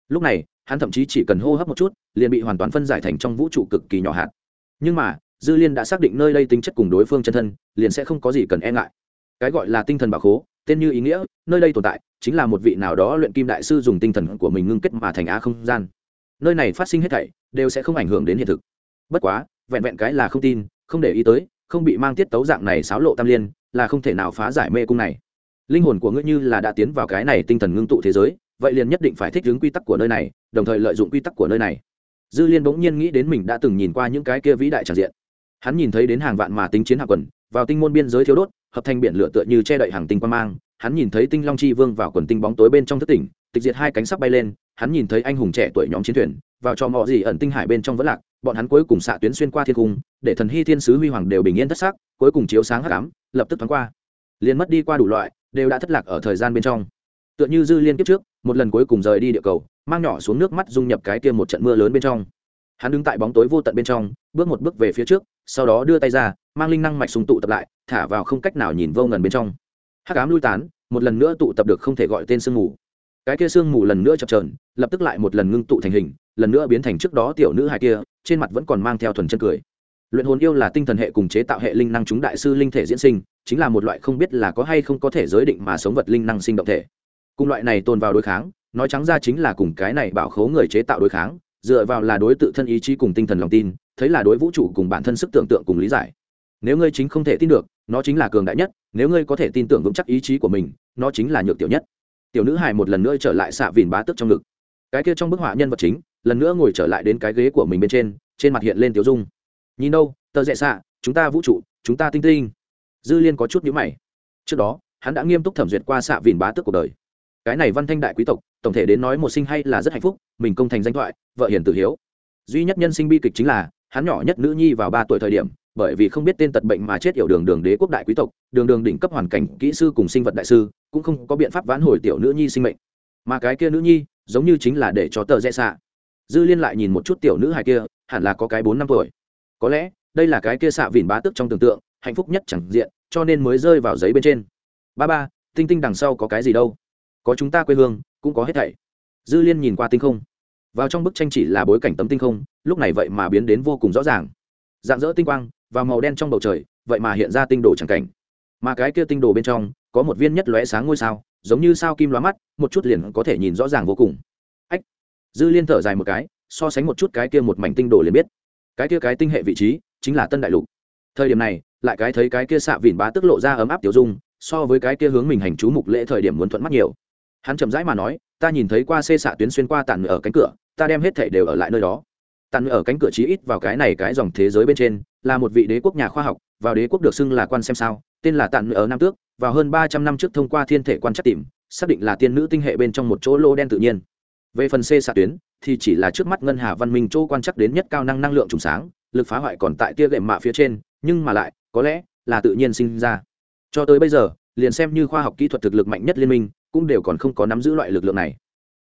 Lúc này, hắn thậm chí chỉ cần hô hấp một chút, liền bị hoàn toàn phân giải thành trong vũ trụ cực kỳ nhỏ hạt. Nhưng mà, dư liên đã xác định nơi đây tính chất cùng đối phương chân thân, liền sẽ không có gì cần e ngại. Cái gọi là tinh thần bảo khố, tên như ý nghĩa, nơi đây tồn tại, chính là một vị nào đó luyện kim đại sư dùng tinh thần của mình ngưng kết mà thành á không gian. Nơi này phát sinh hết thảy, đều sẽ không ảnh hưởng đến hiện thực. Bất quá, vẹn vẹn cái là không tin, không để ý tới, không bị mang tiết tấu dạng này xáo lộ tam liên, là không thể nào phá giải mê cung này linh hồn của ngươi như là đã tiến vào cái này tinh thần ngưng tụ thế giới, vậy liền nhất định phải thích ứng quy tắc của nơi này, đồng thời lợi dụng quy tắc của nơi này. Dư liên bỗng nhiên nghĩ đến mình đã từng nhìn qua những cái kia vĩ đại tràn diện. Hắn nhìn thấy đến hàng vạn mà tính chiến hạ quần, vào tinh môn biên giới thiếu đốt, hợp thành biển lửa tựa như che đậy hàng tinh quan mang. Hắn nhìn thấy tinh long chi vương vào quần tinh bóng tối bên trong thất tỉnh, tịch diệt hai cánh sắp bay lên. Hắn nhìn thấy anh hùng trẻ tuổi nhóm chiến thuyền, vào cho mọi gì ẩn tinh hải bên trong vẫn lạc. Bọn hắn cuối cùng xạ tuyến xuyên qua thiên cung, để thần hy thiên sứ huy hoàng đều bình yên thất sắc, cuối cùng chiếu sáng hắc ám, lập tức thoáng qua. Liền mất đi qua đủ loại đều đã thất lạc ở thời gian bên trong. Tựa như dư liên kiếp trước, một lần cuối cùng rời đi địa cầu, mang nhỏ xuống nước mắt dung nhập cái kia một trận mưa lớn bên trong. Hắn đứng tại bóng tối vô tận bên trong, bước một bước về phía trước, sau đó đưa tay ra, mang linh năng mạch sùng tụ tập lại, thả vào không cách nào nhìn vô ngần bên trong. Hắc ám lui tán, một lần nữa tụ tập được không thể gọi tên sương mù. Cái kia sương mù lần nữa chập trờn lập tức lại một lần ngưng tụ thành hình, lần nữa biến thành trước đó tiểu nữ hài kia, trên mặt vẫn còn mang theo thuần chân cười. Luyện hồn yêu là tinh thần hệ cùng chế tạo hệ linh năng chúng đại sư linh thể diễn sinh chính là một loại không biết là có hay không có thể giới định mà sống vật linh năng sinh động thể. Cùng loại này tồn vào đối kháng, nói trắng ra chính là cùng cái này bảo khố người chế tạo đối kháng, dựa vào là đối tự thân ý chí cùng tinh thần lòng tin, thấy là đối vũ trụ cùng bản thân sức tưởng tượng cùng lý giải. Nếu ngươi chính không thể tin được, nó chính là cường đại nhất, nếu ngươi có thể tin tưởng vững chắc ý chí của mình, nó chính là nhược tiểu nhất. Tiểu nữ hài một lần nữa trở lại xạ vìn bá tức trong ngực. Cái kia trong bức họa nhân vật chính, lần nữa ngồi trở lại đến cái ghế của mình bên trên trên mặt hiện lên tiểu dung. Nhìn đâu, tờ rẽ xạ, chúng ta vũ trụ, chúng ta tinh tinh dư liên có chút nhữ mày. Trước đó, hắn đã nghiêm túc thẩm duyệt qua xạ vìn bá tức cuộc đời. Cái này văn thanh đại quý tộc, tổng thể đến nói một sinh hay là rất hạnh phúc, mình công thành danh thoại, vợ hiền tử hiếu. Duy nhất nhân sinh bi kịch chính là, hắn nhỏ nhất nữ nhi vào ba tuổi thời điểm, bởi vì không biết tên tật bệnh mà chết yểu đường đường đế quốc đại quý tộc, đường đường đỉnh cấp hoàn cảnh, kỹ sư cùng sinh vật đại sư, cũng không có biện pháp vãn hồi tiểu nữ nhi sinh mệnh. Mà cái kia nữ nhi, giống như chính là để cho tờ rẽ xạ. Dư liên lại nhìn một chút tiểu nữ hài kia, hẳn là có cái bốn năm tuổi. Có lẽ, đây là cái kia xạ vỉn bá tức trong tưởng tượng hạnh phúc nhất chẳng diện, cho nên mới rơi vào giấy bên trên. Ba ba, tinh tinh đằng sau có cái gì đâu? Có chúng ta quê hương, cũng có hết thảy. Dư liên nhìn qua tinh không. Vào trong bức tranh chỉ là bối cảnh tấm tinh không, lúc này vậy mà biến đến vô cùng rõ ràng. Dạng dỡ tinh quang và màu đen trong bầu trời, vậy mà hiện ra tinh đồ chẳng cảnh. Mà cái kia tinh đồ bên trong, có một viên nhất lóe sáng ngôi sao, giống như sao kim lóa mắt, một chút liền có thể nhìn rõ ràng vô cùng. Ách! Dư liên thở dài một cái, so sánh một chút cái kia một mảnh tinh đồ liền biết. Cái kia cái tinh hệ vị trí, chính là tân đại lục. Thời điểm này lại cái thấy cái kia xạ vỉn bá tức lộ ra ấm áp tiểu dung, so với cái kia hướng mình hành chú mục lễ thời điểm muốn thuận mắt nhiều. Hắn chậm rãi mà nói, ta nhìn thấy qua xê xạ tuyến xuyên qua tàn ở cánh cửa, ta đem hết thảy đều ở lại nơi đó. Tàn ở cánh cửa chí ít vào cái này cái dòng thế giới bên trên, là một vị đế quốc nhà khoa học, vào đế quốc được xưng là quan xem sao, tên là tàn ở nam tước, vào hơn ba trăm năm trước thông qua thiên thể quan trắc tìm, xác định là tiên nữ tinh hệ bên trong một chỗ lô đen tự nhiên. Về phần c xạ tuyến, thì chỉ là trước mắt ngân hà văn minh chỗ quan chắc đến nhất cao năng năng lượng trùng sáng, lực phá hoại còn tại tia gệm mạ phía trên, nhưng mà lại có lẽ là tự nhiên sinh ra. Cho tới bây giờ, liền xem như khoa học kỹ thuật thực lực mạnh nhất liên minh, cũng đều còn không có nắm giữ loại lực lượng này.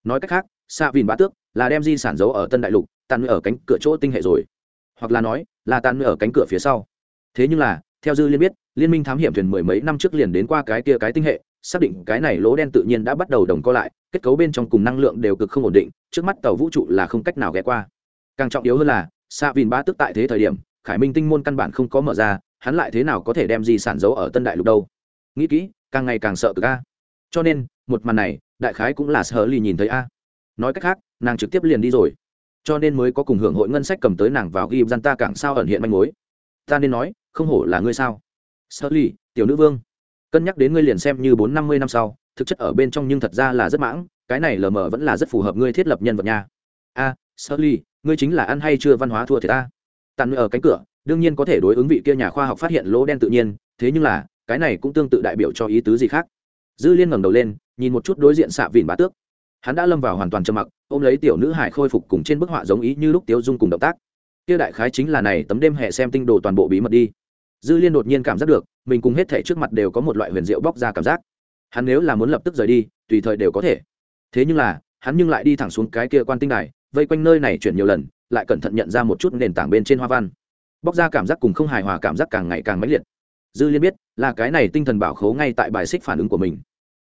Nói cách khác xạ vìn bá tước là đem di sản giấu ở tân đại lục, tàn ở cánh cửa chỗ tinh hệ rồi. Hoặc là nói, là tàn ở cánh cửa phía sau. Thế nhưng là, theo dư liên biết, liên minh thám hiểm thuyền mười mấy năm trước liền đến qua cái kia cái tinh hệ, xác định cái này lỗ đen tự nhiên đã bắt đầu đồng co lại, kết cấu bên trong cùng năng lượng đều cực không ổn định, trước mắt tàu vũ trụ là không cách nào ghé qua. Càng trọng yếu hơn là xạ vìn bá tức tại thế thời điểm, khải minh tinh môn căn bản không có mở ra hắn lại thế nào có thể đem di sản giấu ở tân đại lục đâu? Nghĩ kỹ càng ngày càng sợ cực a. Cho nên một màn này đại khái cũng là sở lì nhìn thấy a. Nói cách khác nàng trực tiếp liền đi rồi. Cho nên mới có cùng hưởng hội ngân sách cầm tới nàng vào ghi gian ta càng sao ẩn hiện manh mối. Ta nên nói không hổ là ngươi sao? Sở lì tiểu nữ vương. Cân nhắc đến ngươi liền xem như bốn năm mươi năm sau thực chất ở bên trong nhưng thật ra là rất mãng cái này lờ mờ vẫn là rất phù hợp ngươi thiết lập nhân vật nha. A à, sở lì ngươi chính là ăn hay chưa văn hóa thua thì ta tàn ở cánh cửa đương nhiên có thể đối ứng vị kia nhà khoa học phát hiện lỗ đen tự nhiên, thế nhưng là, cái này cũng tương tự đại biểu cho ý tứ gì khác. Dư liên ngẩng đầu lên, nhìn một chút đối diện xạ vìn bá tước. Hắn đã lâm vào hoàn toàn trầm mặc, ôm lấy tiểu nữ hải khôi phục cùng trên bức họa giống ý như lúc tiếu dung cùng động tác. Kia đại khái chính là này, tấm đêm hè xem tinh đồ toàn bộ bí mật đi. Dư liên đột nhiên cảm giác được, mình cùng hết thể trước mặt đều có một loại huyền diệu bóc ra cảm giác. Hắn nếu là muốn lập tức rời đi, tùy thời đều có thể. Thế nhưng là, hắn nhưng lại đi thẳng xuống cái kia quan tinh này vây quanh nơi này chuyển nhiều lần, lại cẩn thận nhận ra một chút nền tảng bên trên hoa văn bóc ra cảm giác cùng không hài hòa cảm giác càng ngày càng mãnh liệt. Dư liên biết là cái này tinh thần bảo khố ngay tại bài xích phản ứng của mình.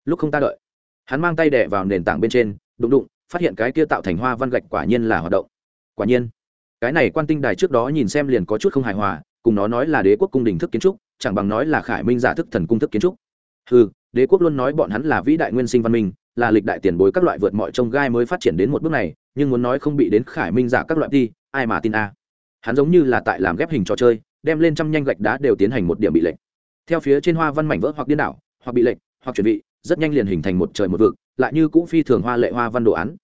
Lúc không ta đợi, hắn mang tay đẻ vào nền tảng bên trên, đụng đụng, phát hiện cái kia tạo thành hoa văn gạch quả nhiên là hoạt động. Quả nhiên, cái này quan tinh đài trước đó nhìn xem liền có chút không hài hòa, cùng nó nói là đế quốc cung đình thức kiến trúc, chẳng bằng nói là khải minh giả thức thần cung thức kiến trúc. Ừ đế quốc luôn nói bọn hắn là vĩ đại nguyên sinh văn minh, là lịch đại tiền bối các loại vượt mọi trông gai mới phát triển đến một bước này, nhưng muốn nói không bị đến khải minh giả các loại đi, ai mà tin a? Hắn giống như là tại làm ghép hình trò chơi, đem lên trăm nhanh gạch đá đều tiến hành một điểm bị lệnh theo phía trên hoa văn mảnh vỡ hoặc điên đảo, hoặc bị lệnh hoặc chuẩn bị rất nhanh liền hình thành một trời một vực, lại như cũ phi thường hoa lệ hoa văn đồ án.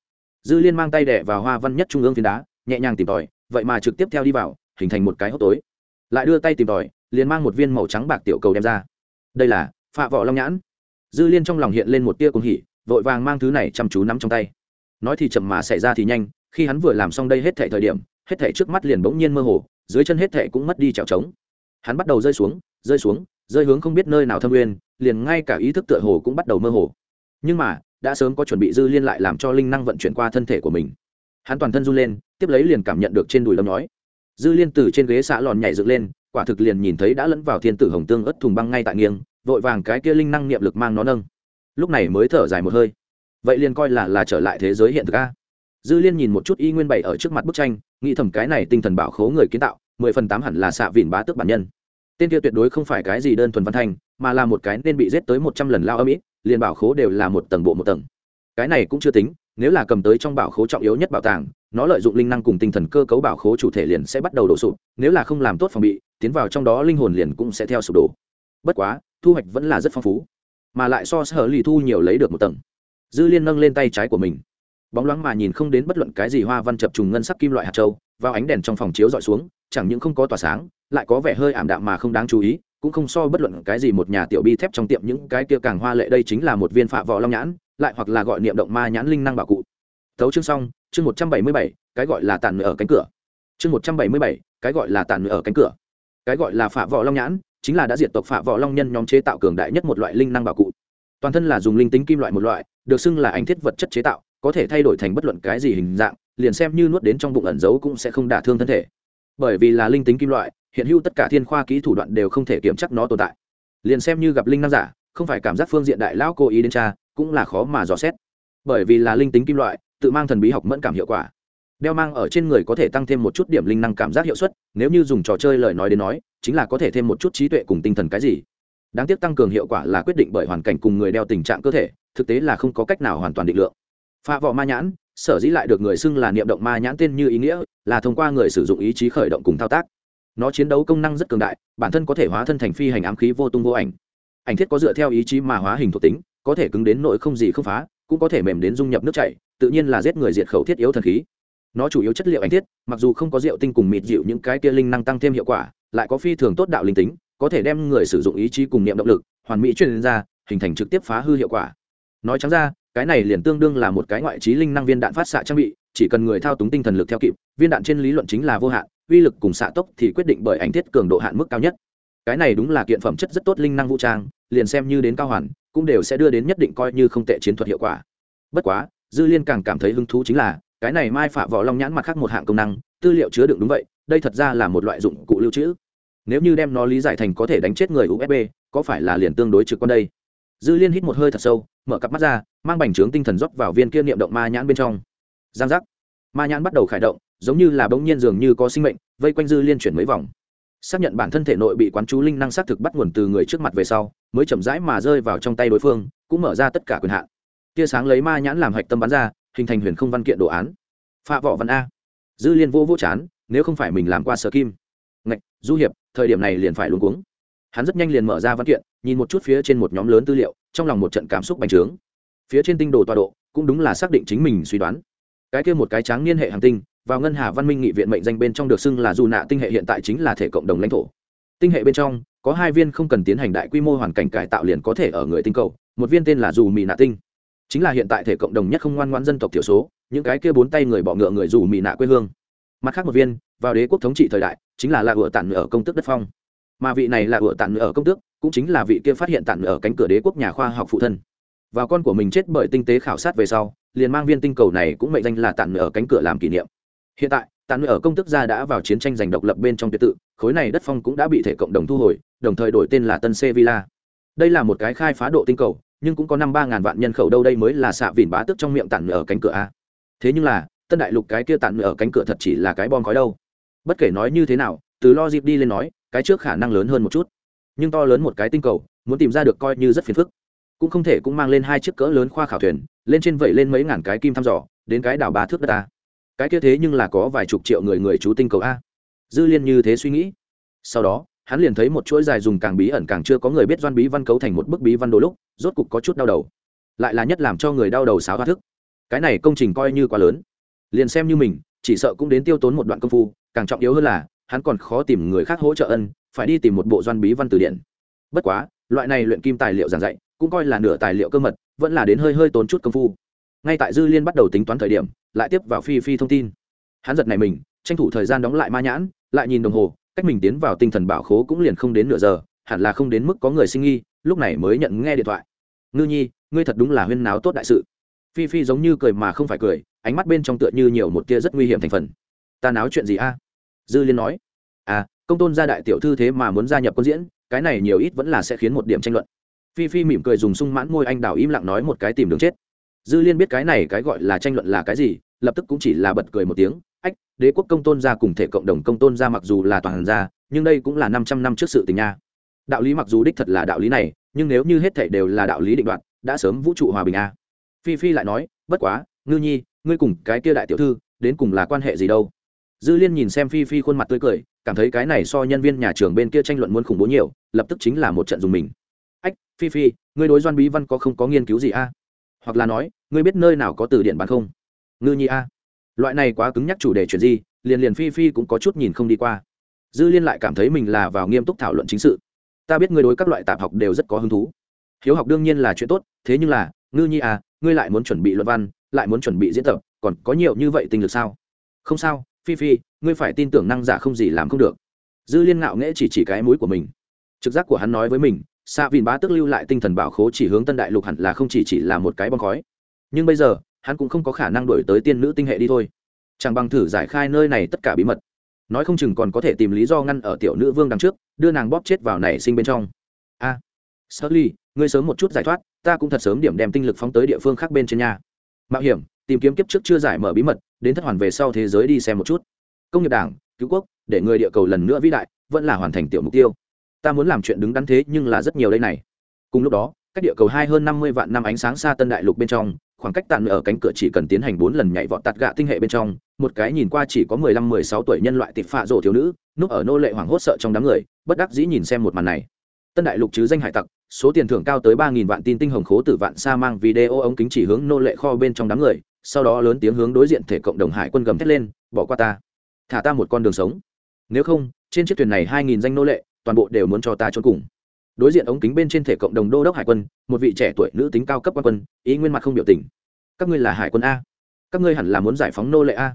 Dư liên mang tay đẻ vào hoa văn nhất trung ương phiến đá, nhẹ nhàng tìm tòi, vậy mà trực tiếp theo đi vào, hình thành một cái hốc tối. Lại đưa tay tìm tòi, liền mang một viên màu trắng bạc tiểu cầu đem ra. Đây là phạ vỏ long nhãn. Dư liên trong lòng hiện lên một tia cùng hỉ, vội vàng mang thứ này chăm chú nắm trong tay. Nói thì chậm mà xảy ra thì nhanh, khi hắn vừa làm xong đây hết thể thời điểm hết thể trước mắt liền bỗng nhiên mơ hồ, dưới chân hết thể cũng mất đi trèo trống. Hắn bắt đầu rơi xuống rơi xuống, rơi hướng không biết nơi nào thâm nguyên liền ngay cả ý thức tựa hồ cũng bắt đầu mơ hồ. Nhưng mà, đã sớm có chuẩn bị dư liên lại làm cho linh năng vận chuyển qua thân thể của mình. Hắn toàn thân run lên, tiếp lấy liền cảm nhận được trên đùi lâm nói dư liên từ trên ghế xạ lòn nhảy dựng lên, quả thực liền nhìn thấy đã lẫn vào thiên tử hồng tương ớt thùng băng ngay tại nghiêng, vội vàng cái kia linh năng niệm lực mang nó nâng. Lúc này mới thở dài một hơi. Vậy liền coi là là trở lại thế giới hiện thực a dư liên nhìn một chút y nguyên bày ở trước mặt bức tranh, nghĩ thầm cái này tinh thần bảo khố người kiến tạo, mười phần tám hẳn là xạ vỉn bá tước bản nhân. Tên kia tuyệt đối không phải cái gì đơn thuần văn thanh, mà là một cái nên bị giết tới một trăm lần lao âm ý, liền bảo khố đều là một tầng bộ một tầng. Cái này cũng chưa tính, nếu là cầm tới trong bảo khố trọng yếu nhất bảo tàng, nó lợi dụng linh năng cùng tinh thần cơ cấu bảo khố chủ thể liền sẽ bắt đầu đổ sụp, nếu là không làm tốt phòng bị, tiến vào trong đó linh hồn liền cũng sẽ theo sụp đổ. Bất quá, thu hoạch vẫn là rất phong phú, mà lại so sở lì thu nhiều lấy được một tầng. Dư liên nâng lên tay trái của mình bóng loáng mà nhìn không đến bất luận cái gì hoa văn chập trùng ngân sắc kim loại hạt châu, vào ánh đèn trong phòng chiếu dọi xuống, chẳng những không có tỏa sáng, lại có vẻ hơi ảm đạm mà không đáng chú ý, cũng không so bất luận cái gì một nhà tiểu bi thép trong tiệm những cái kia càng hoa lệ đây chính là một viên phạ vỏ long nhãn, lại hoặc là gọi niệm động ma nhãn linh năng bảo cụ. Tấu chương xong, chương một trăm bảy mươi bảy, cái gọi là tàn ở cánh cửa. Chương một trăm bảy mươi bảy, cái gọi là tàn ở cánh cửa. Cái gọi là phạ vỏ long nhãn, chính là đã diệt tộc phạ vỏ long nhân nhóm chế tạo cường đại nhất một loại linh năng bảo cụ. Toàn thân là dùng linh tính kim loại một loại, được xưng là ảnh thiết vật chất chế tạo có thể thay đổi thành bất luận cái gì hình dạng, liền xem như nuốt đến trong bụng ẩn giấu cũng sẽ không đả thương thân thể. Bởi vì là linh tính kim loại, hiện hữu tất cả thiên khoa kỹ thủ đoạn đều không thể kiểm chắc nó tồn tại. Liền xem như gặp linh năng giả, không phải cảm giác phương diện đại lão cố ý đến cha, cũng là khó mà dò xét. Bởi vì là linh tính kim loại, tự mang thần bí học mẫn cảm hiệu quả. Đeo mang ở trên người có thể tăng thêm một chút điểm linh năng cảm giác hiệu suất, nếu như dùng trò chơi lời nói đến nói, chính là có thể thêm một chút trí tuệ cùng tinh thần cái gì. Đáng tiếc tăng cường hiệu quả là quyết định bởi hoàn cảnh cùng người đeo tình trạng cơ thể, thực tế là không có cách nào hoàn toàn định lượng. Phá vỏ ma nhãn, sở dĩ lại được người xưng là niệm động ma nhãn tên như ý nghĩa, là thông qua người sử dụng ý chí khởi động cùng thao tác. Nó chiến đấu công năng rất cường đại, bản thân có thể hóa thân thành phi hành ám khí vô tung vô ảnh. Ảnh thiết có dựa theo ý chí mà hóa hình thuộc tính, có thể cứng đến nội không gì không phá, cũng có thể mềm đến dung nhập nước chảy, tự nhiên là giết người diệt khẩu thiết yếu thần khí. Nó chủ yếu chất liệu ảnh thiết, mặc dù không có rượu tinh cùng mịt dịu những cái kia linh năng tăng thêm hiệu quả, lại có phi thường tốt đạo linh tính, có thể đem người sử dụng ý chí cùng niệm động lực, hoàn mỹ truyền ra, hình thành trực tiếp phá hư hiệu quả. Nói trắng ra cái này liền tương đương là một cái ngoại trí linh năng viên đạn phát xạ trang bị, chỉ cần người thao túng tinh thần lực theo kịp, viên đạn trên lý luận chính là vô hạn, uy lực cùng xạ tốc thì quyết định bởi ảnh thiết cường độ hạn mức cao nhất. Cái này đúng là kiện phẩm chất rất tốt linh năng vũ trang, liền xem như đến cao hoàn, cũng đều sẽ đưa đến nhất định coi như không tệ chiến thuật hiệu quả. Bất quá, dư liên càng cảm thấy hứng thú chính là, cái này mai phạ vỏ long nhãn mặt khác một hạng công năng, tư liệu chứa đựng đúng vậy, đây thật ra là một loại dụng cụ lưu trữ. Nếu như đem nó lý giải thành có thể đánh chết người usb có phải là liền tương đối trực quan đây? Dư liên hít một hơi thật sâu, mở cặp mắt ra, mang bành trướng tinh thần rót vào viên kia niệm động ma nhãn bên trong. Giang giác. Ma nhãn bắt đầu khởi động, giống như là bỗng nhiên dường như có sinh mệnh, vây quanh dư liên chuyển mấy vòng. Xác nhận bản thân thể nội bị quán chú linh năng xác thực bắt nguồn từ người trước mặt về sau, mới chậm rãi mà rơi vào trong tay đối phương, cũng mở ra tất cả quyền hạn. Tia sáng lấy ma nhãn làm hạch tâm bắn ra, hình thành huyền không văn kiện đồ án. Pha võ văn a. Dư liên vô vô chán, nếu không phải mình làm qua sở kim. Ngạch, du hiệp, thời điểm này liền phải luôn cuống hắn rất nhanh liền mở ra văn kiện, nhìn một chút phía trên một nhóm lớn tư liệu, trong lòng một trận cảm xúc bành trướng. Phía trên tinh đồ tọa độ, cũng đúng là xác định chính mình suy đoán. Cái kia một cái tráng niên hệ hành tinh, vào ngân hà văn minh nghị viện mệnh danh bên trong được xưng là dù nạ tinh hệ hiện tại chính là thể cộng đồng lãnh thổ. Tinh hệ bên trong, có hai viên không cần tiến hành đại quy mô hoàn cảnh cải tạo liền có thể ở người tinh cầu, một viên tên là dù mỹ nạ tinh. Chính là hiện tại thể cộng đồng nhất không ngoan ngoãn dân tộc thiểu số, những cái kia bốn tay người bọ ngựa người dù mỹ nạ quê hương. Mặt khác một viên, vào đế quốc thống trị thời đại, chính là lạ ựa tản ở công tước đất phong mà vị này là ựa tản ở công tước, cũng chính là vị kia phát hiện tản ở cánh cửa đế quốc nhà khoa học phụ thân. Và con của mình chết bởi tinh tế khảo sát về sau, liền mang viên tinh cầu này cũng mệnh danh là tản ở cánh cửa làm kỷ niệm. Hiện tại, tản ở công tước gia đã vào chiến tranh giành độc lập bên trong tuyệt tự, khối này đất phong cũng đã bị thể cộng đồng thu hồi, đồng thời đổi tên là tân sevilla đây là một cái khai phá độ tinh cầu, nhưng cũng có năm ba ngàn vạn nhân khẩu đâu đây mới là xạ vỉn bá tức trong miệng tản ở cánh cửa a. Thế nhưng là, tân đại lục cái kia tản ở cánh cửa thật chỉ là cái bom khói đâu. Bất kể nói như thế nào, từ lo dịp đi lên nói cái trước khả năng lớn hơn một chút. Nhưng to lớn một cái tinh cầu, muốn tìm ra được coi như rất phiền phức. Cũng không thể cũng mang lên hai chiếc cỡ lớn khoa khảo thuyền, lên trên vậy lên mấy ngàn cái kim thăm dò, đến cái đảo ba thước đất ta cái kia thế nhưng là có vài chục triệu người người chú tinh cầu a. Dư liên như thế suy nghĩ. Sau đó, hắn liền thấy một chuỗi dài dùng càng bí ẩn càng chưa có người biết doan bí văn cấu thành một bức bí văn đồ lúc, rốt cục có chút đau đầu. Lại là nhất làm cho người đau đầu sáo hoa thức. Cái này công trình coi như quá lớn. Liền xem như mình, chỉ sợ cũng đến tiêu tốn một đoạn công phu, càng trọng yếu hơn là hắn còn khó tìm người khác hỗ trợ ân, phải đi tìm một bộ doan bí văn từ điển. Bất quá, loại này luyện kim tài liệu giảng dạy, cũng coi là nửa tài liệu cơ mật, vẫn là đến hơi hơi tốn chút công phu. Ngay tại dư liên bắt đầu tính toán thời điểm, lại tiếp vào phi phi thông tin. Hắn giật này mình, tranh thủ thời gian đóng lại ma nhãn, lại nhìn đồng hồ, cách mình tiến vào tinh thần bảo khố cũng liền không đến nửa giờ, hẳn là không đến mức có người sinh nghi, lúc này mới nhận nghe điện thoại. Ngư nhi, ngươi thật đúng là huyên náo tốt đại sự. Phi phi giống như cười mà không phải cười, ánh mắt bên trong tựa như nhiều một tia rất nguy hiểm thành phần. Ta náo chuyện gì a? Dư liên nói à công tôn gia đại tiểu thư thế mà muốn gia nhập quân diễn, cái này nhiều ít vẫn là sẽ khiến một điểm tranh luận. Phi phi mỉm cười dùng sung mãn môi anh đào im lặng nói một cái tìm đường chết. Dư liên biết cái này cái gọi là tranh luận là cái gì, lập tức cũng chỉ là bật cười một tiếng, ách, đế quốc công tôn gia cùng thể cộng đồng công tôn gia mặc dù là toàn gia, nhưng đây cũng là năm trăm năm trước sự tình nha. Đạo lý mặc dù đích thật là đạo lý này, nhưng nếu như hết thảy đều là đạo lý định đoạt, đã sớm vũ trụ hòa bình a phi phi lại nói, bất quá, ngư nhi, ngươi cùng cái kia đại tiểu thư, đến cùng là quan hệ gì đâu? Dư liên nhìn xem phi phi khuôn mặt tươi cười, cảm thấy cái này so nhân viên nhà trường bên kia tranh luận muốn khủng bố nhiều, lập tức chính là một trận dùng mình. Ách, phi phi, ngươi đối doan bí văn có không có nghiên cứu gì a? Hoặc là nói, ngươi biết nơi nào có từ điển bán không? Ngư nhi a. Loại này quá cứng nhắc chủ đề chuyện gì liền liền phi phi cũng có chút nhìn không đi qua. Dư liên lại cảm thấy mình là vào nghiêm túc thảo luận chính sự. Ta biết ngươi đối các loại tạp học đều rất có hứng thú. Hiếu học đương nhiên là chuyện tốt, thế nhưng là, ngư nhi à ngươi lại muốn chuẩn bị luận văn, lại muốn chuẩn bị diễn tập, còn có nhiều như vậy tình lực sao? Không sao phi phi ngươi phải tin tưởng năng giả không gì làm không được. Dư liên ngạo nghễ chỉ chỉ cái mũi của mình. Trực giác của hắn nói với mình xạ vìn bá tức lưu lại tinh thần bảo khố chỉ hướng tân đại lục hẳn là không chỉ chỉ là một cái bong khói. Nhưng bây giờ hắn cũng không có khả năng đổi tới tiên nữ tinh hệ đi thôi. Chẳng bằng thử giải khai nơi này tất cả bí mật. Nói không chừng còn có thể tìm lý do ngăn ở tiểu nữ vương đằng trước đưa nàng bóp chết vào nảy sinh bên trong. A à, ly ngươi sớm một chút giải thoát ta cũng thật sớm điểm đem tinh lực phóng tới địa phương khác bên trên nhà. Mạo hiểm tìm kiếm kiếp trước chưa giải mở bí mật đến thất hoàn về sau thế giới đi xem một chút. Công nghiệp đảng, cứu quốc, để người địa cầu lần nữa vĩ đại, vẫn là hoàn thành tiểu mục tiêu. Ta muốn làm chuyện đứng đắn thế nhưng là rất nhiều đây này. Cùng lúc đó, cách địa cầu hai hơn năm mươi vạn năm ánh sáng xa tân đại lục bên trong, khoảng cách tạm ở cánh cửa chỉ cần tiến hành bốn lần nhảy vọt tạt gạ tinh hệ bên trong, một cái nhìn qua chỉ có mười lăm mười sáu tuổi nhân loại tịp phạ rổ thiếu nữ, núp ở nô lệ hoảng hốt sợ trong đám người, bất đắc dĩ nhìn xem một màn này. Tân đại lục chứ danh hải tặc, số tiền thưởng cao tới ba nghìn vạn tin tinh hồng khố tử vạn sa mang video ống kính chỉ hướng nô lệ kho bên trong đám người sau đó lớn tiếng hướng đối diện thể cộng đồng hải quân gầm thét lên, bỏ qua ta, thả ta một con đường sống. Nếu không, trên chiếc thuyền này hai nghìn danh nô lệ, toàn bộ đều muốn cho ta trốn cùng. Đối diện ống kính bên trên thể cộng đồng đô đốc hải quân, một vị trẻ tuổi nữ tính cao cấp quan quân, ý nguyên mặt không biểu tình. Các ngươi là hải quân a. Các ngươi hẳn là muốn giải phóng nô lệ a.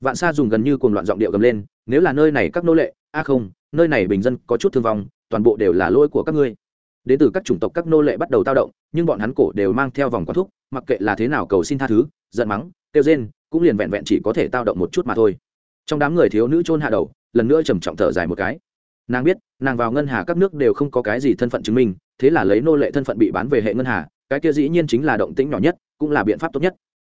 Vạn sa dùng gần như cuồng loạn giọng điệu gầm lên, nếu là nơi này các nô lệ, a không, nơi này bình dân có chút thương vong, toàn bộ đều là lỗi của các ngươi. Đến từ các chủng tộc các nô lệ bắt đầu tao động, nhưng bọn hắn cổ đều mang theo vòng quán thúc, mặc kệ là thế nào cầu xin tha thứ giận mắng, kêu rên, cũng liền vẹn vẹn chỉ có thể tao động một chút mà thôi. Trong đám người thiếu nữ chôn hạ đầu, lần nữa trầm trọng thở dài một cái. Nàng biết, nàng vào ngân hà các nước đều không có cái gì thân phận chứng minh, thế là lấy nô lệ thân phận bị bán về hệ ngân hà, cái kia dĩ nhiên chính là động tĩnh nhỏ nhất, cũng là biện pháp tốt nhất.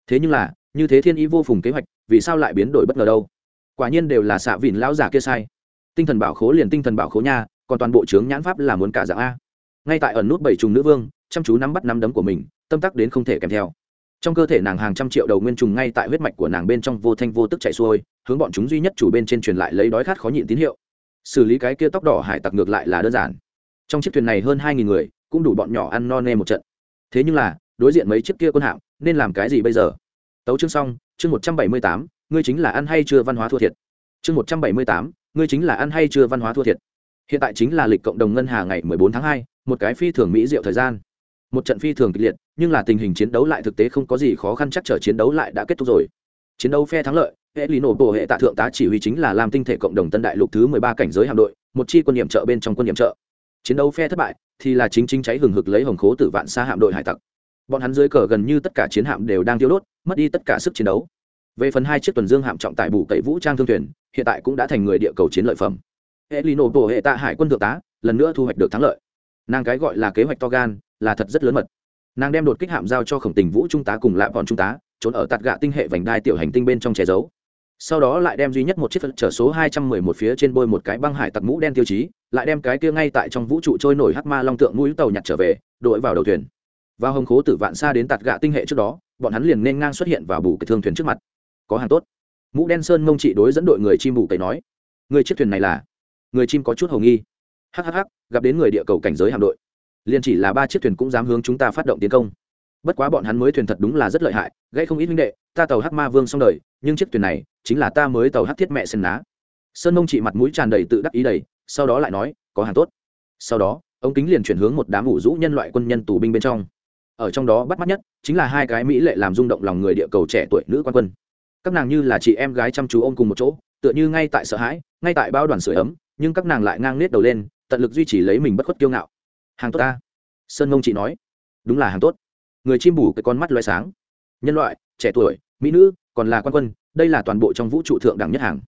Thế nhưng là, như thế thiên ý vô phùng kế hoạch, vì sao lại biến đổi bất ngờ đâu? Quả nhiên đều là xạ vỉn lão giả kia sai. Tinh thần bảo khố liền tinh thần bảo khố nha, còn toàn bộ chướng nhãn pháp là muốn cả dạng a. Ngay tại ẩn nút bảy trùng nữ vương, chăm chú nắm bắt nắm đấm của mình, tâm tắc đến không thể kèm theo trong cơ thể nàng hàng trăm triệu đầu nguyên trùng ngay tại huyết mạch của nàng bên trong vô thanh vô tức chạy xuôi, hướng bọn chúng duy nhất chủ bên trên truyền lại lấy đói khát khó nhịn tín hiệu. Xử lý cái kia tóc đỏ hải tặc ngược lại là đơn giản. Trong chiếc thuyền này hơn hai nghìn người, cũng đủ bọn nhỏ ăn no nê một trận. Thế nhưng là, đối diện mấy chiếc kia quân hạm, nên làm cái gì bây giờ? Tấu chương xong, chương một trăm bảy mươi tám, ngươi chính là ăn hay chưa văn hóa thua thiệt? Chương một trăm bảy mươi tám, ngươi chính là ăn hay chưa văn hóa thua thiệt? Hiện tại chính là lịch cộng đồng ngân hà ngày mười bốn tháng hai, một cái phi thường mỹ diệu thời gian một trận phi thường kịch liệt, nhưng là tình hình chiến đấu lại thực tế không có gì khó khăn, chắc trở chiến đấu lại đã kết thúc rồi. Chiến đấu phe thắng lợi hệ lý nổ bộ hệ tạ thượng tá chỉ huy chính là làm tinh thể cộng đồng tân đại lục thứ mười ba cảnh giới hạm đội, một chi quân nhiệm trợ bên trong quân nhiệm trợ. Chiến đấu phe thất bại, thì là chính chính cháy hừng hực lấy hồng khố tử vạn xa hạm đội hải tặc. Bọn hắn dưới cờ gần như tất cả chiến hạm đều đang tiêu đốt, mất đi tất cả sức chiến đấu. Về phần hai chiếc tuần dương hạm trọng tại bù cậy vũ trang thương thuyền, hiện tại cũng đã thành người địa cầu chiến lợi phẩm. Hệ lì nổ bộ hệ tạ hải quân thượng tá lần nữa thu hoạch được thắng lợi. Nàng cái gọi là kế hoạch to gan là thật rất lớn mật. Nàng đem đột kích hạm giao cho khổng tình vũ trung tá cùng lại bọn trung tá, trốn ở tạt gạ tinh hệ vành đai tiểu hành tinh bên trong che giấu. Sau đó lại đem duy nhất một chiếc phật trở số hai trăm mười một phía trên bôi một cái băng hải tặc mũ đen tiêu chí, lại đem cái kia ngay tại trong vũ trụ trôi nổi hắc ma long tượng mũi tàu nhặt trở về, đội vào đầu thuyền. Và hồng khố tử vạn xa đến tạt gạ tinh hệ trước đó, bọn hắn liền nên ngang xuất hiện và bù cái thương thuyền trước mặt. Có hàng tốt. Mũ đen sơn mông trị đối dẫn đội người chim bù cầy nói. Người chiếc thuyền này là? Người chim có chút hầu nghi. Hhh gặp đến người địa cầu cảnh giới hạm đội liền chỉ là ba chiếc thuyền cũng dám hướng chúng ta phát động tiến công. Bất quá bọn hắn mới thuyền thật đúng là rất lợi hại gây không ít minh đệ, ta tàu hắc ma vương xong đời, nhưng chiếc thuyền này chính là ta mới tàu hắc thiết mẹ sen ná. Sơn mông chị mặt mũi tràn đầy tự đắc ý đầy, sau đó lại nói, có hàng tốt. Sau đó, ông kính liền chuyển hướng một đám ủ rũ nhân loại quân nhân tù binh bên trong. Ở trong đó bắt mắt nhất chính là hai cái mỹ lệ làm rung động lòng người địa cầu trẻ tuổi nữ quan quân. Các nàng như là chị em gái chăm chú ôm cùng một chỗ, tựa như ngay tại sợ hãi, ngay tại bao đoàn sửa ấm, nhưng các nàng lại ngang nết đầu lên, tận lực duy trì lấy mình bất khuất kiêu ngạo hàng tốt ta. Sơn mông chị nói. Đúng là hàng tốt. Người chim bù cái con mắt loay sáng. Nhân loại trẻ tuổi mỹ nữ còn là quan quân đây là toàn bộ trong vũ trụ thượng đẳng nhất hàng.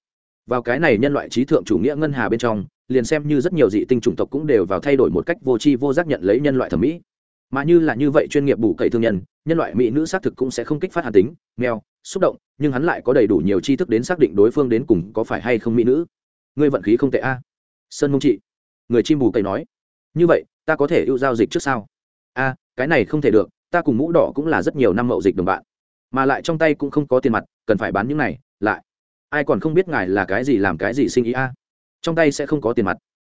Vào cái này nhân loại trí thượng chủ nghĩa ngân hà bên trong liền xem như rất nhiều dị tinh chủng tộc cũng đều vào thay đổi một cách vô tri vô giác nhận lấy nhân loại thẩm mỹ. Mà như là như vậy chuyên nghiệp bù cậy thương nhân nhân loại mỹ nữ xác thực cũng sẽ không kích phát hàn tính mèo xúc động nhưng hắn lại có đầy đủ nhiều tri thức đến xác định đối phương đến cùng có phải hay không mỹ nữ. Ngươi vận khí không tệ a. Sơn mông chị, người chim bù cậy nói như vậy, ta có thể ưu giao dịch trước sao? A, cái này không thể được, ta cùng mũ đỏ cũng là rất nhiều năm mậu dịch đồng bạn. Mà lại trong tay cũng không có tiền mặt, cần phải bán những này, lại. Ai còn không biết ngài là cái gì làm cái gì sinh ý a. Trong tay sẽ không có tiền mặt.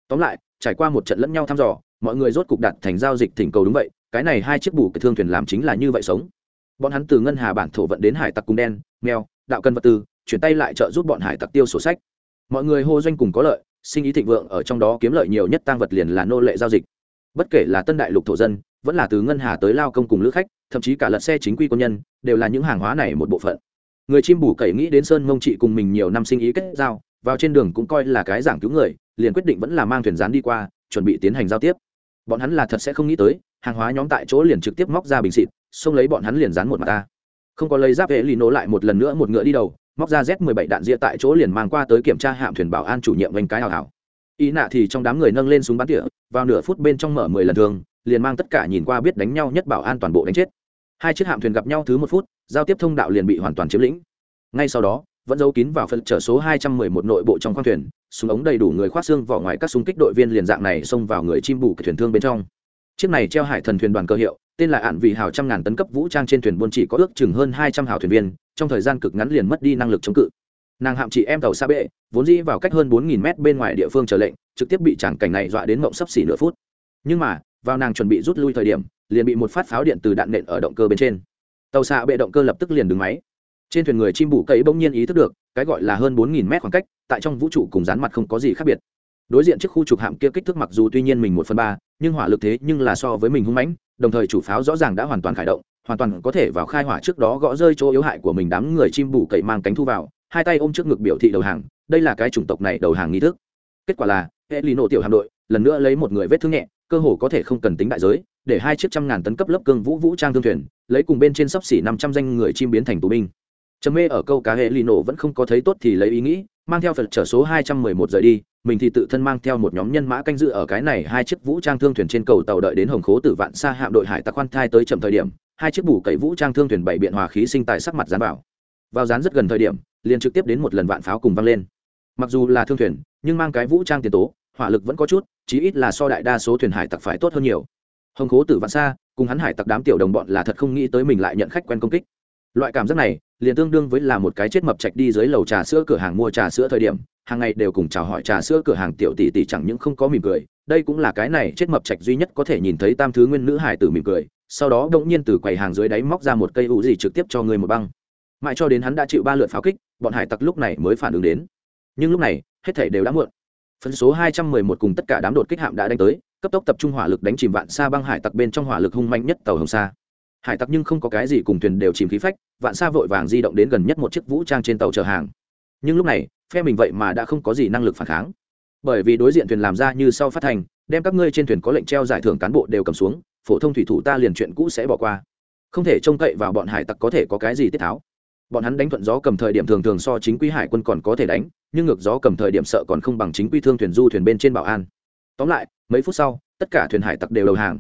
Tóm lại, trải qua một trận lẫn nhau thăm dò, mọi người rốt cục đặt thành giao dịch thỉnh cầu đúng vậy, cái này hai chiếc bù cái thương thuyền làm chính là như vậy sống. Bọn hắn từ ngân hà bản thổ vận đến hải tặc cung đen, mèo, đạo cân vật tư, chuyển tay lại trợ giúp bọn hải tặc tiêu sổ sách. Mọi người hô doanh cùng có lợi sinh ý thịnh vượng ở trong đó kiếm lợi nhiều nhất tăng vật liền là nô lệ giao dịch. Bất kể là tân đại lục thổ dân, vẫn là từ ngân hà tới lao công cùng lữ khách, thậm chí cả lật xe chính quy quân nhân, đều là những hàng hóa này một bộ phận. Người chim bù cậy nghĩ đến sơn mông trị cùng mình nhiều năm sinh ý kết giao, vào trên đường cũng coi là cái giảng cứu người, liền quyết định vẫn là mang thuyền rán đi qua, chuẩn bị tiến hành giao tiếp. Bọn hắn là thật sẽ không nghĩ tới, hàng hóa nhóm tại chỗ liền trực tiếp móc ra bình xịt, xông lấy bọn hắn liền rán một mặt ta không có lấy giáp hệ lì nổ lại một lần nữa một ngựa đi đầu, móc ra z 17 đạn ria tại chỗ liền mang qua tới kiểm tra hạm thuyền bảo an chủ nhiệm vành cái hào hào. Ý nạ thì trong đám người nâng lên súng bắn tỉa, vào nửa phút bên trong mở mười lần thường, liền mang tất cả nhìn qua biết đánh nhau nhất bảo an toàn bộ đánh chết. Hai chiếc hạm thuyền gặp nhau thứ một phút, giao tiếp thông đạo liền bị hoàn toàn chiếm lĩnh. Ngay sau đó, vẫn giấu kín vào phần trở số 211 nội bộ trong khoang thuyền, súng ống đầy đủ người khoác xương vỏ ngoài các súng kích đội viên liền dạng này xông vào người chim bù cái thuyền thương bên trong chiếc này treo hải thần thuyền đoàn cơ hiệu, tên là ạn vì hào trăm ngàn tấn cấp vũ trang trên thuyền buôn chỉ có ước chừng hơn hai trăm hào thuyền viên, trong thời gian cực ngắn liền mất đi năng lực chống cự. Nàng hạm chị em tàu xa bệ, vốn dĩ vào cách hơn bốn nghìn mét bên ngoài địa phương chờ lệnh, trực tiếp bị tràng cảnh này dọa đến mộng sấp xỉ nửa phút. Nhưng mà, vào nàng chuẩn bị rút lui thời điểm, liền bị một phát pháo điện từ đạn nện ở động cơ bên trên. Tàu xạ bệ động cơ lập tức liền đứng máy. Trên thuyền người chim bù cấy bỗng nhiên ý thức được, cái gọi là hơn bốn nghìn mét khoảng cách, tại trong vũ trụ cùng rán mặt không có gì khác biệt đối diện chiếc khu trục hạm kia kích thước mặc dù tuy nhiên mình một phần ba, nhưng hỏa lực thế nhưng là so với mình hung mãnh, đồng thời chủ pháo rõ ràng đã hoàn toàn khởi động, hoàn toàn có thể vào khai hỏa trước đó gõ rơi chỗ yếu hại của mình đám người chim bù cậy mang cánh thu vào, hai tay ôm trước ngực biểu thị đầu hàng, đây là cái chủng tộc này đầu hàng nghi thức. Kết quả là hệ lì nổ tiểu hạm đội, lần nữa lấy một người vết thương nhẹ, cơ hồ có thể không cần tính đại giới, để hai chiếc trăm ngàn tấn cấp lớp cương vũ vũ trang thương thuyền, lấy cùng bên trên sấp xỉ năm trăm danh người chim biến thành tù binh. Trầm mê ở câu cá hệ lì nổ vẫn không có thấy tốt thì lấy ý nghĩ, mang theo phật trở số hai trăm mười một rời đi mình thì tự thân mang theo một nhóm nhân mã canh dự ở cái này, hai chiếc vũ trang thương thuyền trên cầu tàu đợi đến hồng khố tử vạn xa hạm đội hải tặc khoan thai tới chậm thời điểm, hai chiếc bù cậy vũ trang thương thuyền bảy biện hòa khí sinh tại sắc mặt dán vào. Vào dán rất gần thời điểm, liền trực tiếp đến một lần vạn pháo cùng văng lên. Mặc dù là thương thuyền, nhưng mang cái vũ trang tiền tố, hỏa lực vẫn có chút, chí ít là so đại đa số thuyền hải tặc phải tốt hơn nhiều. Hồng khố tử vạn xa cùng hắn hải tặc đám tiểu đồng bọn là thật không nghĩ tới mình lại nhận khách quen công kích. Loại cảm giác này, liền tương đương với là một cái chết mập chạch đi dưới lầu trà sữa cửa hàng mua trà sữa thời điểm hàng ngày đều cùng chào hỏi trà sữa cửa hàng tiểu tỷ tỷ chẳng những không có mỉm cười, đây cũng là cái này chết mập chạch duy nhất có thể nhìn thấy tam thứ nguyên nữ hải tử mỉm cười, sau đó đ ỗ n g nhiên từ quầy hàng dưới đáy móc ra một cây ủ gì trực tiếp cho người một băng. Mãi cho đến hắn đã chịu ba lượt pháo kích, bọn hải tặc lúc này mới phản ứng đến. Nhưng lúc này, hết thể đều đã muộn. Phân số hai trăm mười một cùng tất cả đám đột kích hạm đã đánh tới, cấp tốc tập trung hỏa lực đánh chìm vạn xa băng hải tặc bên trong hỏa lực hung mạnh nhất tàu hồng sa. Hải tặc nhưng không có cái gì cùng thuyền đều chìm khí phách, vạn xa vội vàng di động đến gần nhất một chiếc vũ trang trên tàu chở hàng. Nhưng lúc này phe mình vậy mà đã không có gì năng lực phản kháng. Bởi vì đối diện thuyền làm ra như sau phát thành, đem các ngươi trên thuyền có lệnh treo giải thưởng cán bộ đều cầm xuống, phổ thông thủy thủ ta liền chuyện cũ sẽ bỏ qua. Không thể trông cậy vào bọn hải tặc có thể có cái gì tiết tháo. Bọn hắn đánh thuận gió cầm thời điểm thường thường so chính quy hải quân còn có thể đánh, nhưng ngược gió cầm thời điểm sợ còn không bằng chính quy thương thuyền du thuyền bên trên bảo an. Tóm lại, mấy phút sau, tất cả thuyền hải tặc đều đầu hàng.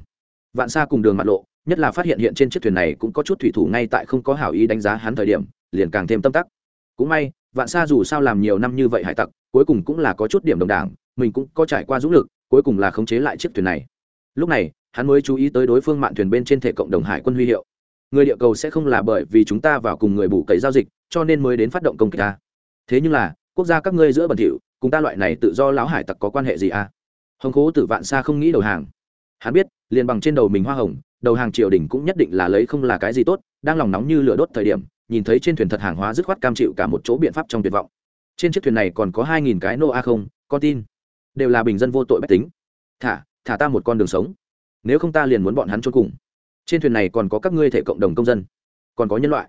Vạn xa cùng đường mặt lộ, nhất là phát hiện hiện trên chiếc thuyền này cũng có chút thủy thủ ngay tại không có hảo ý đánh giá hắn thời điểm, liền càng thêm tâm tắc. Cũng may vạn xa dù sao làm nhiều năm như vậy hải tặc, cuối cùng cũng là có chút điểm đồng đảng, mình cũng có trải qua dũng lực, cuối cùng là khống chế lại chiếc thuyền này. Lúc này, hắn mới chú ý tới đối phương mạn thuyền bên trên thể cộng đồng hải quân huy hiệu. Người địa cầu sẽ không là bởi vì chúng ta vào cùng người bù cậy giao dịch, cho nên mới đến phát động công kích ta. Thế nhưng là, quốc gia các ngươi giữa bẩn thỉu, cùng ta loại này tự do lão hải tặc có quan hệ gì à? Hồng cố tử vạn xa không nghĩ đầu hàng. Hắn biết, liền bằng trên đầu mình hoa hồng, đầu hàng triều đình cũng nhất định là lấy không là cái gì tốt, đang lòng nóng như lửa đốt thời điểm nhìn thấy trên thuyền thật hàng hóa dứt khoát cam chịu cả một chỗ biện pháp trong tuyệt vọng. Trên chiếc thuyền này còn có hai nghìn cái nô a không, con tin. Đều là bình dân vô tội bách tính. Thả thả ta một con đường sống. Nếu không ta liền muốn bọn hắn trốn cùng. Trên thuyền này còn có các ngươi thể cộng đồng công dân. Còn có nhân loại.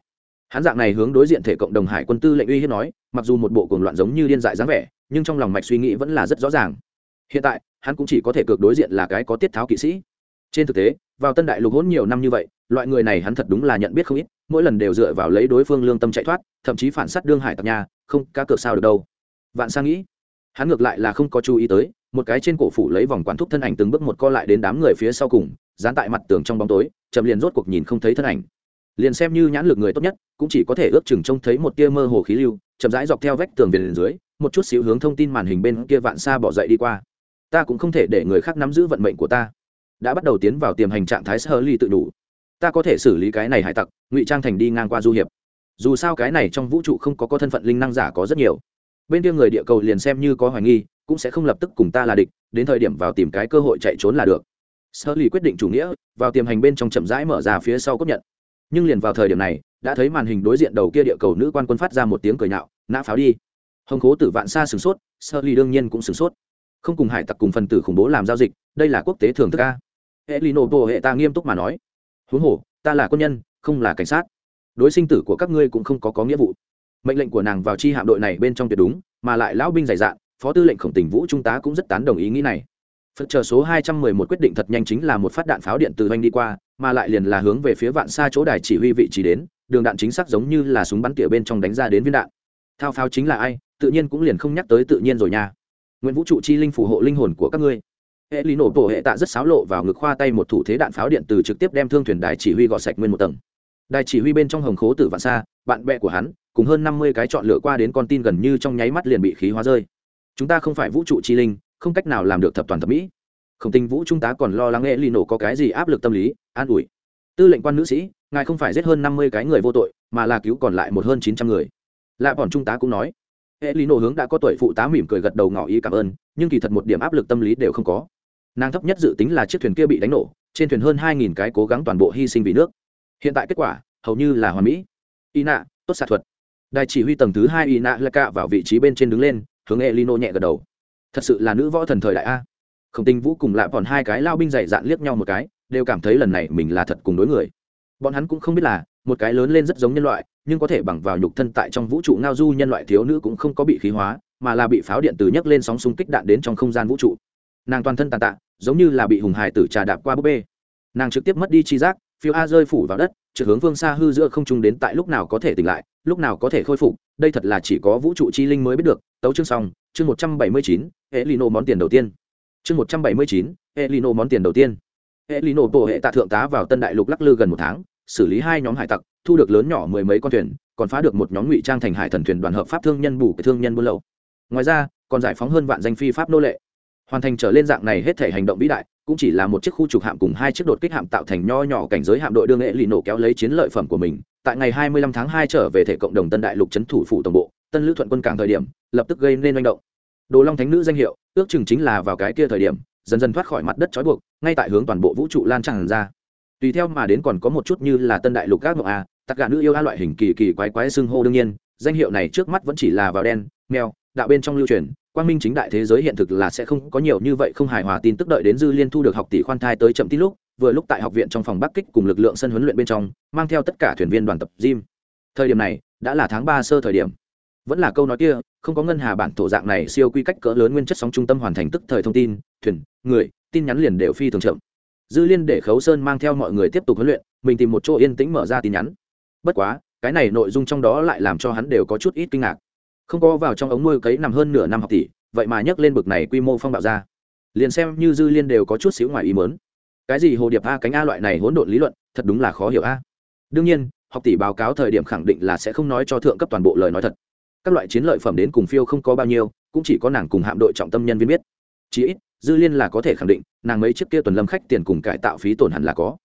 Hắn dạng này hướng đối diện thể cộng đồng hải quân tư lệnh uy hiếp nói, mặc dù một bộ cuồng loạn giống như điên dại dáng vẻ, nhưng trong lòng mạch suy nghĩ vẫn là rất rõ ràng. Hiện tại, hắn cũng chỉ có thể cược đối diện là cái có tiết tháo kỵ sĩ. Trên thực tế, vào tân đại lục hỗn nhiều năm như vậy, loại người này hắn thật đúng là nhận biết không ít mỗi lần đều dựa vào lấy đối phương lương tâm chạy thoát, thậm chí phản sát đương hải tặc nhà, không cá cược sao được đâu. Vạn sang nghĩ, hắn ngược lại là không có chú ý tới, một cái trên cổ phủ lấy vòng quán thúc thân ảnh từng bước một co lại đến đám người phía sau cùng, dán tại mặt tường trong bóng tối, chậm liền rốt cuộc nhìn không thấy thân ảnh. Liền xem như nhãn lực người tốt nhất, cũng chỉ có thể ước chừng trông thấy một tia mơ hồ khí lưu, chậm rãi dọc theo vách tường viền dưới, một chút xíu hướng thông tin màn hình bên kia vạn xa bỏ dậy đi qua. Ta cũng không thể để người khác nắm giữ vận mệnh của ta. Đã bắt đầu tiến vào tiềm hành trạng thái sơ ly tự đủ ta có thể xử lý cái này hải tặc, ngụy trang thành đi ngang qua du hiệp. Dù sao cái này trong vũ trụ không có có thân phận linh năng giả có rất nhiều. Bên kia người địa cầu liền xem như có hoài nghi, cũng sẽ không lập tức cùng ta là địch, đến thời điểm vào tìm cái cơ hội chạy trốn là được. Sơ lì quyết định chủ nghĩa, vào tiềm hành bên trong chậm rãi mở ra phía sau cốt nhận. Nhưng liền vào thời điểm này, đã thấy màn hình đối diện đầu kia địa cầu nữ quan quân phát ra một tiếng cười nhạo, nã pháo đi. Hồng cố tử vạn xa sửng sốt, sơ ly đương nhiên cũng sửng sốt. Không cùng hải tặc cùng phần tử khủng bố làm giao dịch, đây là quốc tế thường thức a. Hệ bộ hệ ta nghiêm túc mà nói huống hồ, ta là quân nhân, không là cảnh sát. Đối sinh tử của các ngươi cũng không có có nghĩa vụ. Mệnh lệnh của nàng vào chi hạm đội này bên trong tuyệt đúng, mà lại lão binh dày dạn, phó tư lệnh khổng tình vũ trung tá cũng rất tán đồng ý nghĩ này. Phật chờ số hai trăm mười một quyết định thật nhanh chính là một phát đạn pháo điện từ doanh đi qua, mà lại liền là hướng về phía vạn xa chỗ đài chỉ huy vị trí đến, đường đạn chính xác giống như là súng bắn tỉa bên trong đánh ra đến viên đạn. Thao pháo chính là ai, tự nhiên cũng liền không nhắc tới tự nhiên rồi nha. Nguyễn vũ trụ chi linh phù hộ linh hồn của các ngươi hệ lý nổ bộ hệ tạ rất xáo lộ vào ngực khoa tay một thủ thế đạn pháo điện từ trực tiếp đem thương thuyền đài chỉ huy gọt sạch nguyên một tầng. Đài chỉ huy bên trong hồng khố tử vạn xa, bạn bè của hắn, cùng hơn năm mươi cái chọn lựa qua đến con tin gần như trong nháy mắt liền bị khí hóa rơi. Chúng ta không phải vũ trụ chi linh, không cách nào làm được thập toàn thập mỹ. Không tin vũ trung tá còn lo lắng hệ lý nổ có cái gì áp lực tâm lý, an ủi. Tư lệnh quan nữ sĩ, ngài không phải giết hơn năm mươi cái người vô tội, mà là cứu còn lại một hơn chín trăm người. Lạ bọn trung tá cũng nói. Hệ lý nổ hướng đã có tuổi phụ tá mỉm cười gật đầu ngỏ ý cảm ơn, nhưng kỳ thật một điểm áp lực tâm lý đều không có nàng thấp nhất dự tính là chiếc thuyền kia bị đánh nổ, trên thuyền hơn hai nghìn cái cố gắng toàn bộ hy sinh vì nước. Hiện tại kết quả, hầu như là hoàn mỹ. Y nạ tốt xạ thuật. Đài chỉ huy tầng thứ hai y nạ lạ cạ vào vị trí bên trên đứng lên, hướng e lino nhẹ gật đầu. Thật sự là nữ võ thần thời đại a. Không tinh vũ cùng lạ còn hai cái lao binh dày dạn liếc nhau một cái, đều cảm thấy lần này mình là thật cùng đối người. Bọn hắn cũng không biết là, một cái lớn lên rất giống nhân loại, nhưng có thể bằng vào nhục thân tại trong vũ trụ ngao du nhân loại thiếu nữ cũng không có bị khí hóa, mà là bị pháo điện từ nhấc lên sóng xung kích đạn đến trong không gian vũ trụ nàng toàn thân tàn tạ, giống như là bị hùng hải tử trà đạp qua búp bê. Nàng trực tiếp mất đi chi giác, phiêu a rơi phủ vào đất trượt hướng vương xa hư giữa không trung đến tại lúc nào có thể tỉnh lại, lúc nào có thể khôi phục, đây thật là chỉ có vũ trụ chi linh mới biết được. Tấu chương xong, chương một trăm bảy mươi chín hệ lino món tiền đầu tiên. Chương một trăm bảy mươi chín hệ lino món tiền đầu tiên. Hệ lino tổ hệ tạ thượng tá vào tân đại lục lắc lư gần một tháng, xử lý hai nhóm hải tặc, thu được lớn nhỏ mười mấy con thuyền, còn phá được một nhóm ngụy trang thành hải thần thuyền đoàn hợp pháp thương nhân bù cái thương nhân buôn lậu. Ngoài ra, còn giải phóng hơn vạn danh phi pháp nô lệ hoàn thành trở lên dạng này hết thể hành động vĩ đại, cũng chỉ là một chiếc khu trục hạm cùng hai chiếc đột kích hạm tạo thành nho nhỏ cảnh giới hạm đội đương nghệ lì nổ kéo lấy chiến lợi phẩm của mình. Tại ngày 25 tháng 2 trở về thể cộng đồng tân đại lục trấn thủ phủ tổng bộ, tân lữ thuận quân cảng thời điểm, lập tức gây nên manh động. Đồ long thánh nữ danh hiệu, ước chừng chính là vào cái kia thời điểm, dần dần thoát khỏi mặt đất trói buộc, ngay tại hướng toàn bộ vũ trụ lan tràn ra. Tùy theo mà đến còn có một chút như là tân đại lục các mộng a, tất cả nữ yêu a loại hình kỳ kỳ quái quái xưng hô đương nhiên, danh hiệu này trước mắt vẫn chỉ là vào đen, mèo, đạo bên trong lưu truyền quang minh chính đại thế giới hiện thực là sẽ không có nhiều như vậy không hài hòa tin tức đợi đến dư liên thu được học tỷ khoan thai tới chậm tin lúc, vừa lúc tại học viện trong phòng bắc kích cùng lực lượng sân huấn luyện bên trong, mang theo tất cả thuyền viên đoàn tập gym. Thời điểm này, đã là tháng ba sơ thời điểm. Vẫn là câu nói kia, không có ngân hà bản thổ dạng này siêu quy cách cỡ lớn nguyên chất sóng trung tâm hoàn thành tức thời thông tin, thuyền, người, tin nhắn liền đều phi thường chậm. Dư liên để khấu sơn mang theo mọi người tiếp tục huấn luyện, mình tìm một chỗ yên tĩnh mở ra tin nhắn. Bất quá, cái này nội dung trong đó lại làm cho hắn đều có chút ít kinh ngạc không có vào trong ống nuôi cấy nằm hơn nửa năm học tỷ, vậy mà nhấc lên bực này quy mô phong bạo ra. Liền xem như dư liên đều có chút xíu ngoài ý mớn cái gì hồ điệp a cánh a loại này hỗn độn lý luận, thật đúng là khó hiểu a. Đương nhiên, học tỷ báo cáo thời điểm khẳng định là sẽ không nói cho thượng cấp toàn bộ lời nói thật. Các loại chiến lợi phẩm đến cùng phiêu không có bao nhiêu, cũng chỉ có nàng cùng hạm đội trọng tâm nhân viên biết. Chí ít, dư liên là có thể khẳng định, nàng mấy chiếc kia tuần lâm khách tiền cùng cải tạo phí tổn hẳn là có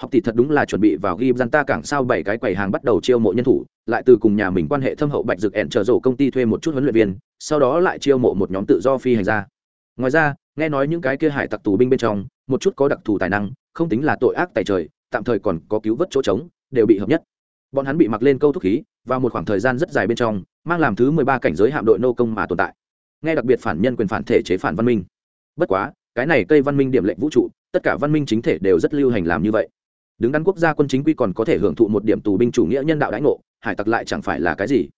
học tỷ thật đúng là chuẩn bị vào ghi gian ta cảng sao bảy cái quầy hàng bắt đầu chiêu mộ nhân thủ, lại từ cùng nhà mình quan hệ thâm hậu bạch dực ẹn trở rổ công ty thuê một chút huấn luyện viên, sau đó lại chiêu mộ một nhóm tự do phi hành gia. Ngoài ra, nghe nói những cái kia hải tặc tù binh bên trong, một chút có đặc thù tài năng, không tính là tội ác tài trời, tạm thời còn có cứu vớt chỗ trống, đều bị hợp nhất. Bọn hắn bị mặc lên câu thúc khí, vào một khoảng thời gian rất dài bên trong, mang làm thứ mười ba cảnh giới hạm đội nô công mà tồn tại. Nghe đặc biệt phản nhân quyền phản thể chế phản văn minh. Bất quá, cái này cây văn minh điểm lệnh vũ trụ, tất cả văn minh chính thể đều rất lưu hành làm như vậy đứng đắn quốc gia quân chính quy còn có thể hưởng thụ một điểm tù binh chủ nghĩa nhân đạo đãi ngộ, hải tặc lại chẳng phải là cái gì.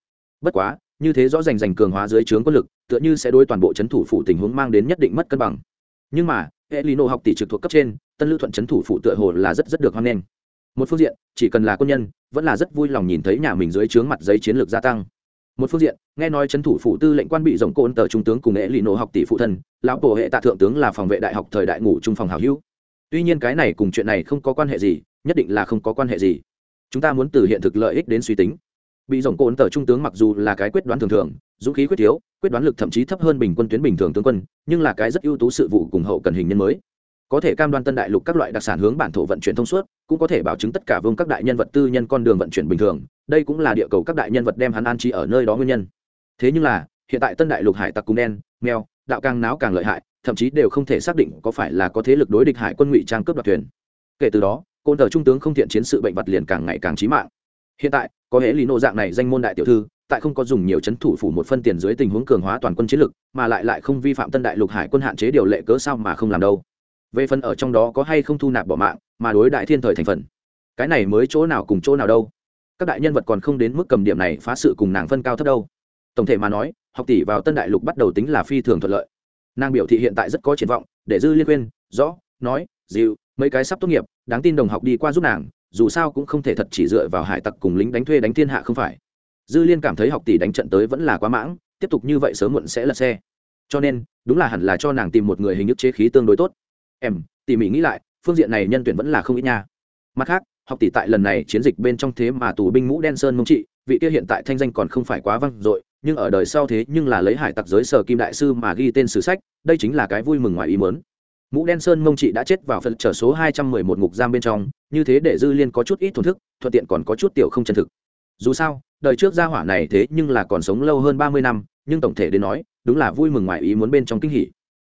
Bất quá, như thế rõ rành rành cường hóa dưới trướng quân lực, tựa như sẽ đối toàn bộ c h ấ n thủ phủ tình huống mang đến nhất định mất cân bằng. Nhưng mà e lino học tỷ trực thuộc cấp trên, tân lưu thuận c h ấ n thủ phủ tựa hồ là rất rất được hoan nghênh. Một phương diện, chỉ cần là quân nhân, vẫn là rất vui lòng nhìn thấy nhà mình dưới trướng mặt giấy chiến lược gia tăng. Một phương diện, nghe nói c h ấ n thủ phủ tư lệnh quan bị rộng côn tờ trung tướng cùng e lino học tỷ phụ thân, lão bộ hệ tạ thượng tướng là phòng vệ đại học thời đại ngủ trung phòng hảo hữu tuy nhiên cái này cùng chuyện này không có quan hệ gì, nhất định là không có quan hệ gì. Chúng ta muốn từ hiện thực lợi ích đến suy tính. Bị rộng cồn tờ trung tướng mặc dù là cái quyết đoán thường thường, dũng khí quyết thiếu quyết đoán lực thậm chí thấp hơn bình quân tuyến bình thường tướng quân, nhưng là cái rất ưu tú sự vụ cùng hậu cần hình nhân mới. Có thể cam đoan tân đại lục các loại đặc sản hướng bản thổ vận chuyển thông suốt, cũng có thể bảo chứng tất cả vương các đại nhân vật tư nhân con đường vận chuyển bình thường, đây cũng là địa cầu các đại nhân vật đem hắn an trí ở nơi đó nguyên nhân. Thế nhưng là, hiện tại tân đại lục hải tặc cùng đen, mèo đạo càng náo càng lợi hại, thậm chí đều không thể xác định có phải là có thế lực đối địch hải quân ngụy trang cướp đoạt thuyền. Kể từ đó, côn tờ trung tướng không thiện chiến sự bệnh vật liền càng ngày càng trí mạng. Hiện tại, có hệ lý nộ dạng này danh môn đại tiểu thư, tại không có dùng nhiều chấn thủ phủ một phân tiền dưới tình huống cường hóa toàn quân chiến lực, mà lại lại không vi phạm tân đại lục hải quân hạn chế điều lệ cớ sao mà không làm đâu. Về phần ở trong đó có hay không thu nạp bỏ mạng, mà đối đại thiên thời thành phần. Cái này mới chỗ nào cùng chỗ nào đâu. Các đại nhân vật còn không đến mức cầm điểm này phá sự cùng nàng phân cao thấp đâu. Tổng thể mà nói học tỷ vào tân đại lục bắt đầu tính là phi thường thuận lợi. Nàng biểu thị hiện tại rất có triển vọng để dư liên khuyên, rõ nói dịu mấy cái sắp tốt nghiệp đáng tin đồng học đi qua giúp nàng dù sao cũng không thể thật chỉ dựa vào hải tặc cùng lính đánh thuê đánh thiên hạ không phải. Dư liên cảm thấy học tỷ đánh trận tới vẫn là quá mãng tiếp tục như vậy sớm muộn sẽ lật xe. Cho nên đúng là hẳn là cho nàng tìm một người hình thức chế khí tương đối tốt. Em tỉ mỉ nghĩ lại phương diện này nhân tuyển vẫn là không ít nha. Mặt khác học tỷ tại lần này chiến dịch bên trong thế mà tù binh mũ đen sơn mông trị vị kia hiện tại thanh danh còn không phải quá văng dội nhưng ở đời sau thế nhưng là lấy hải tặc giới sở kim đại sư mà ghi tên sử sách, đây chính là cái vui mừng ngoài ý mớn mũ đen sơn mông trị đã chết vào phần trở số hai trăm mười một ngục giam bên trong, như thế để dư liên có chút ít thổn thức, thuận tiện còn có chút tiểu không chân thực. Dù sao, đời trước gia hỏa này thế nhưng là còn sống lâu hơn ba mươi năm, nhưng tổng thể đến nói, đúng là vui mừng ngoài ý muốn bên trong kinh hỉ.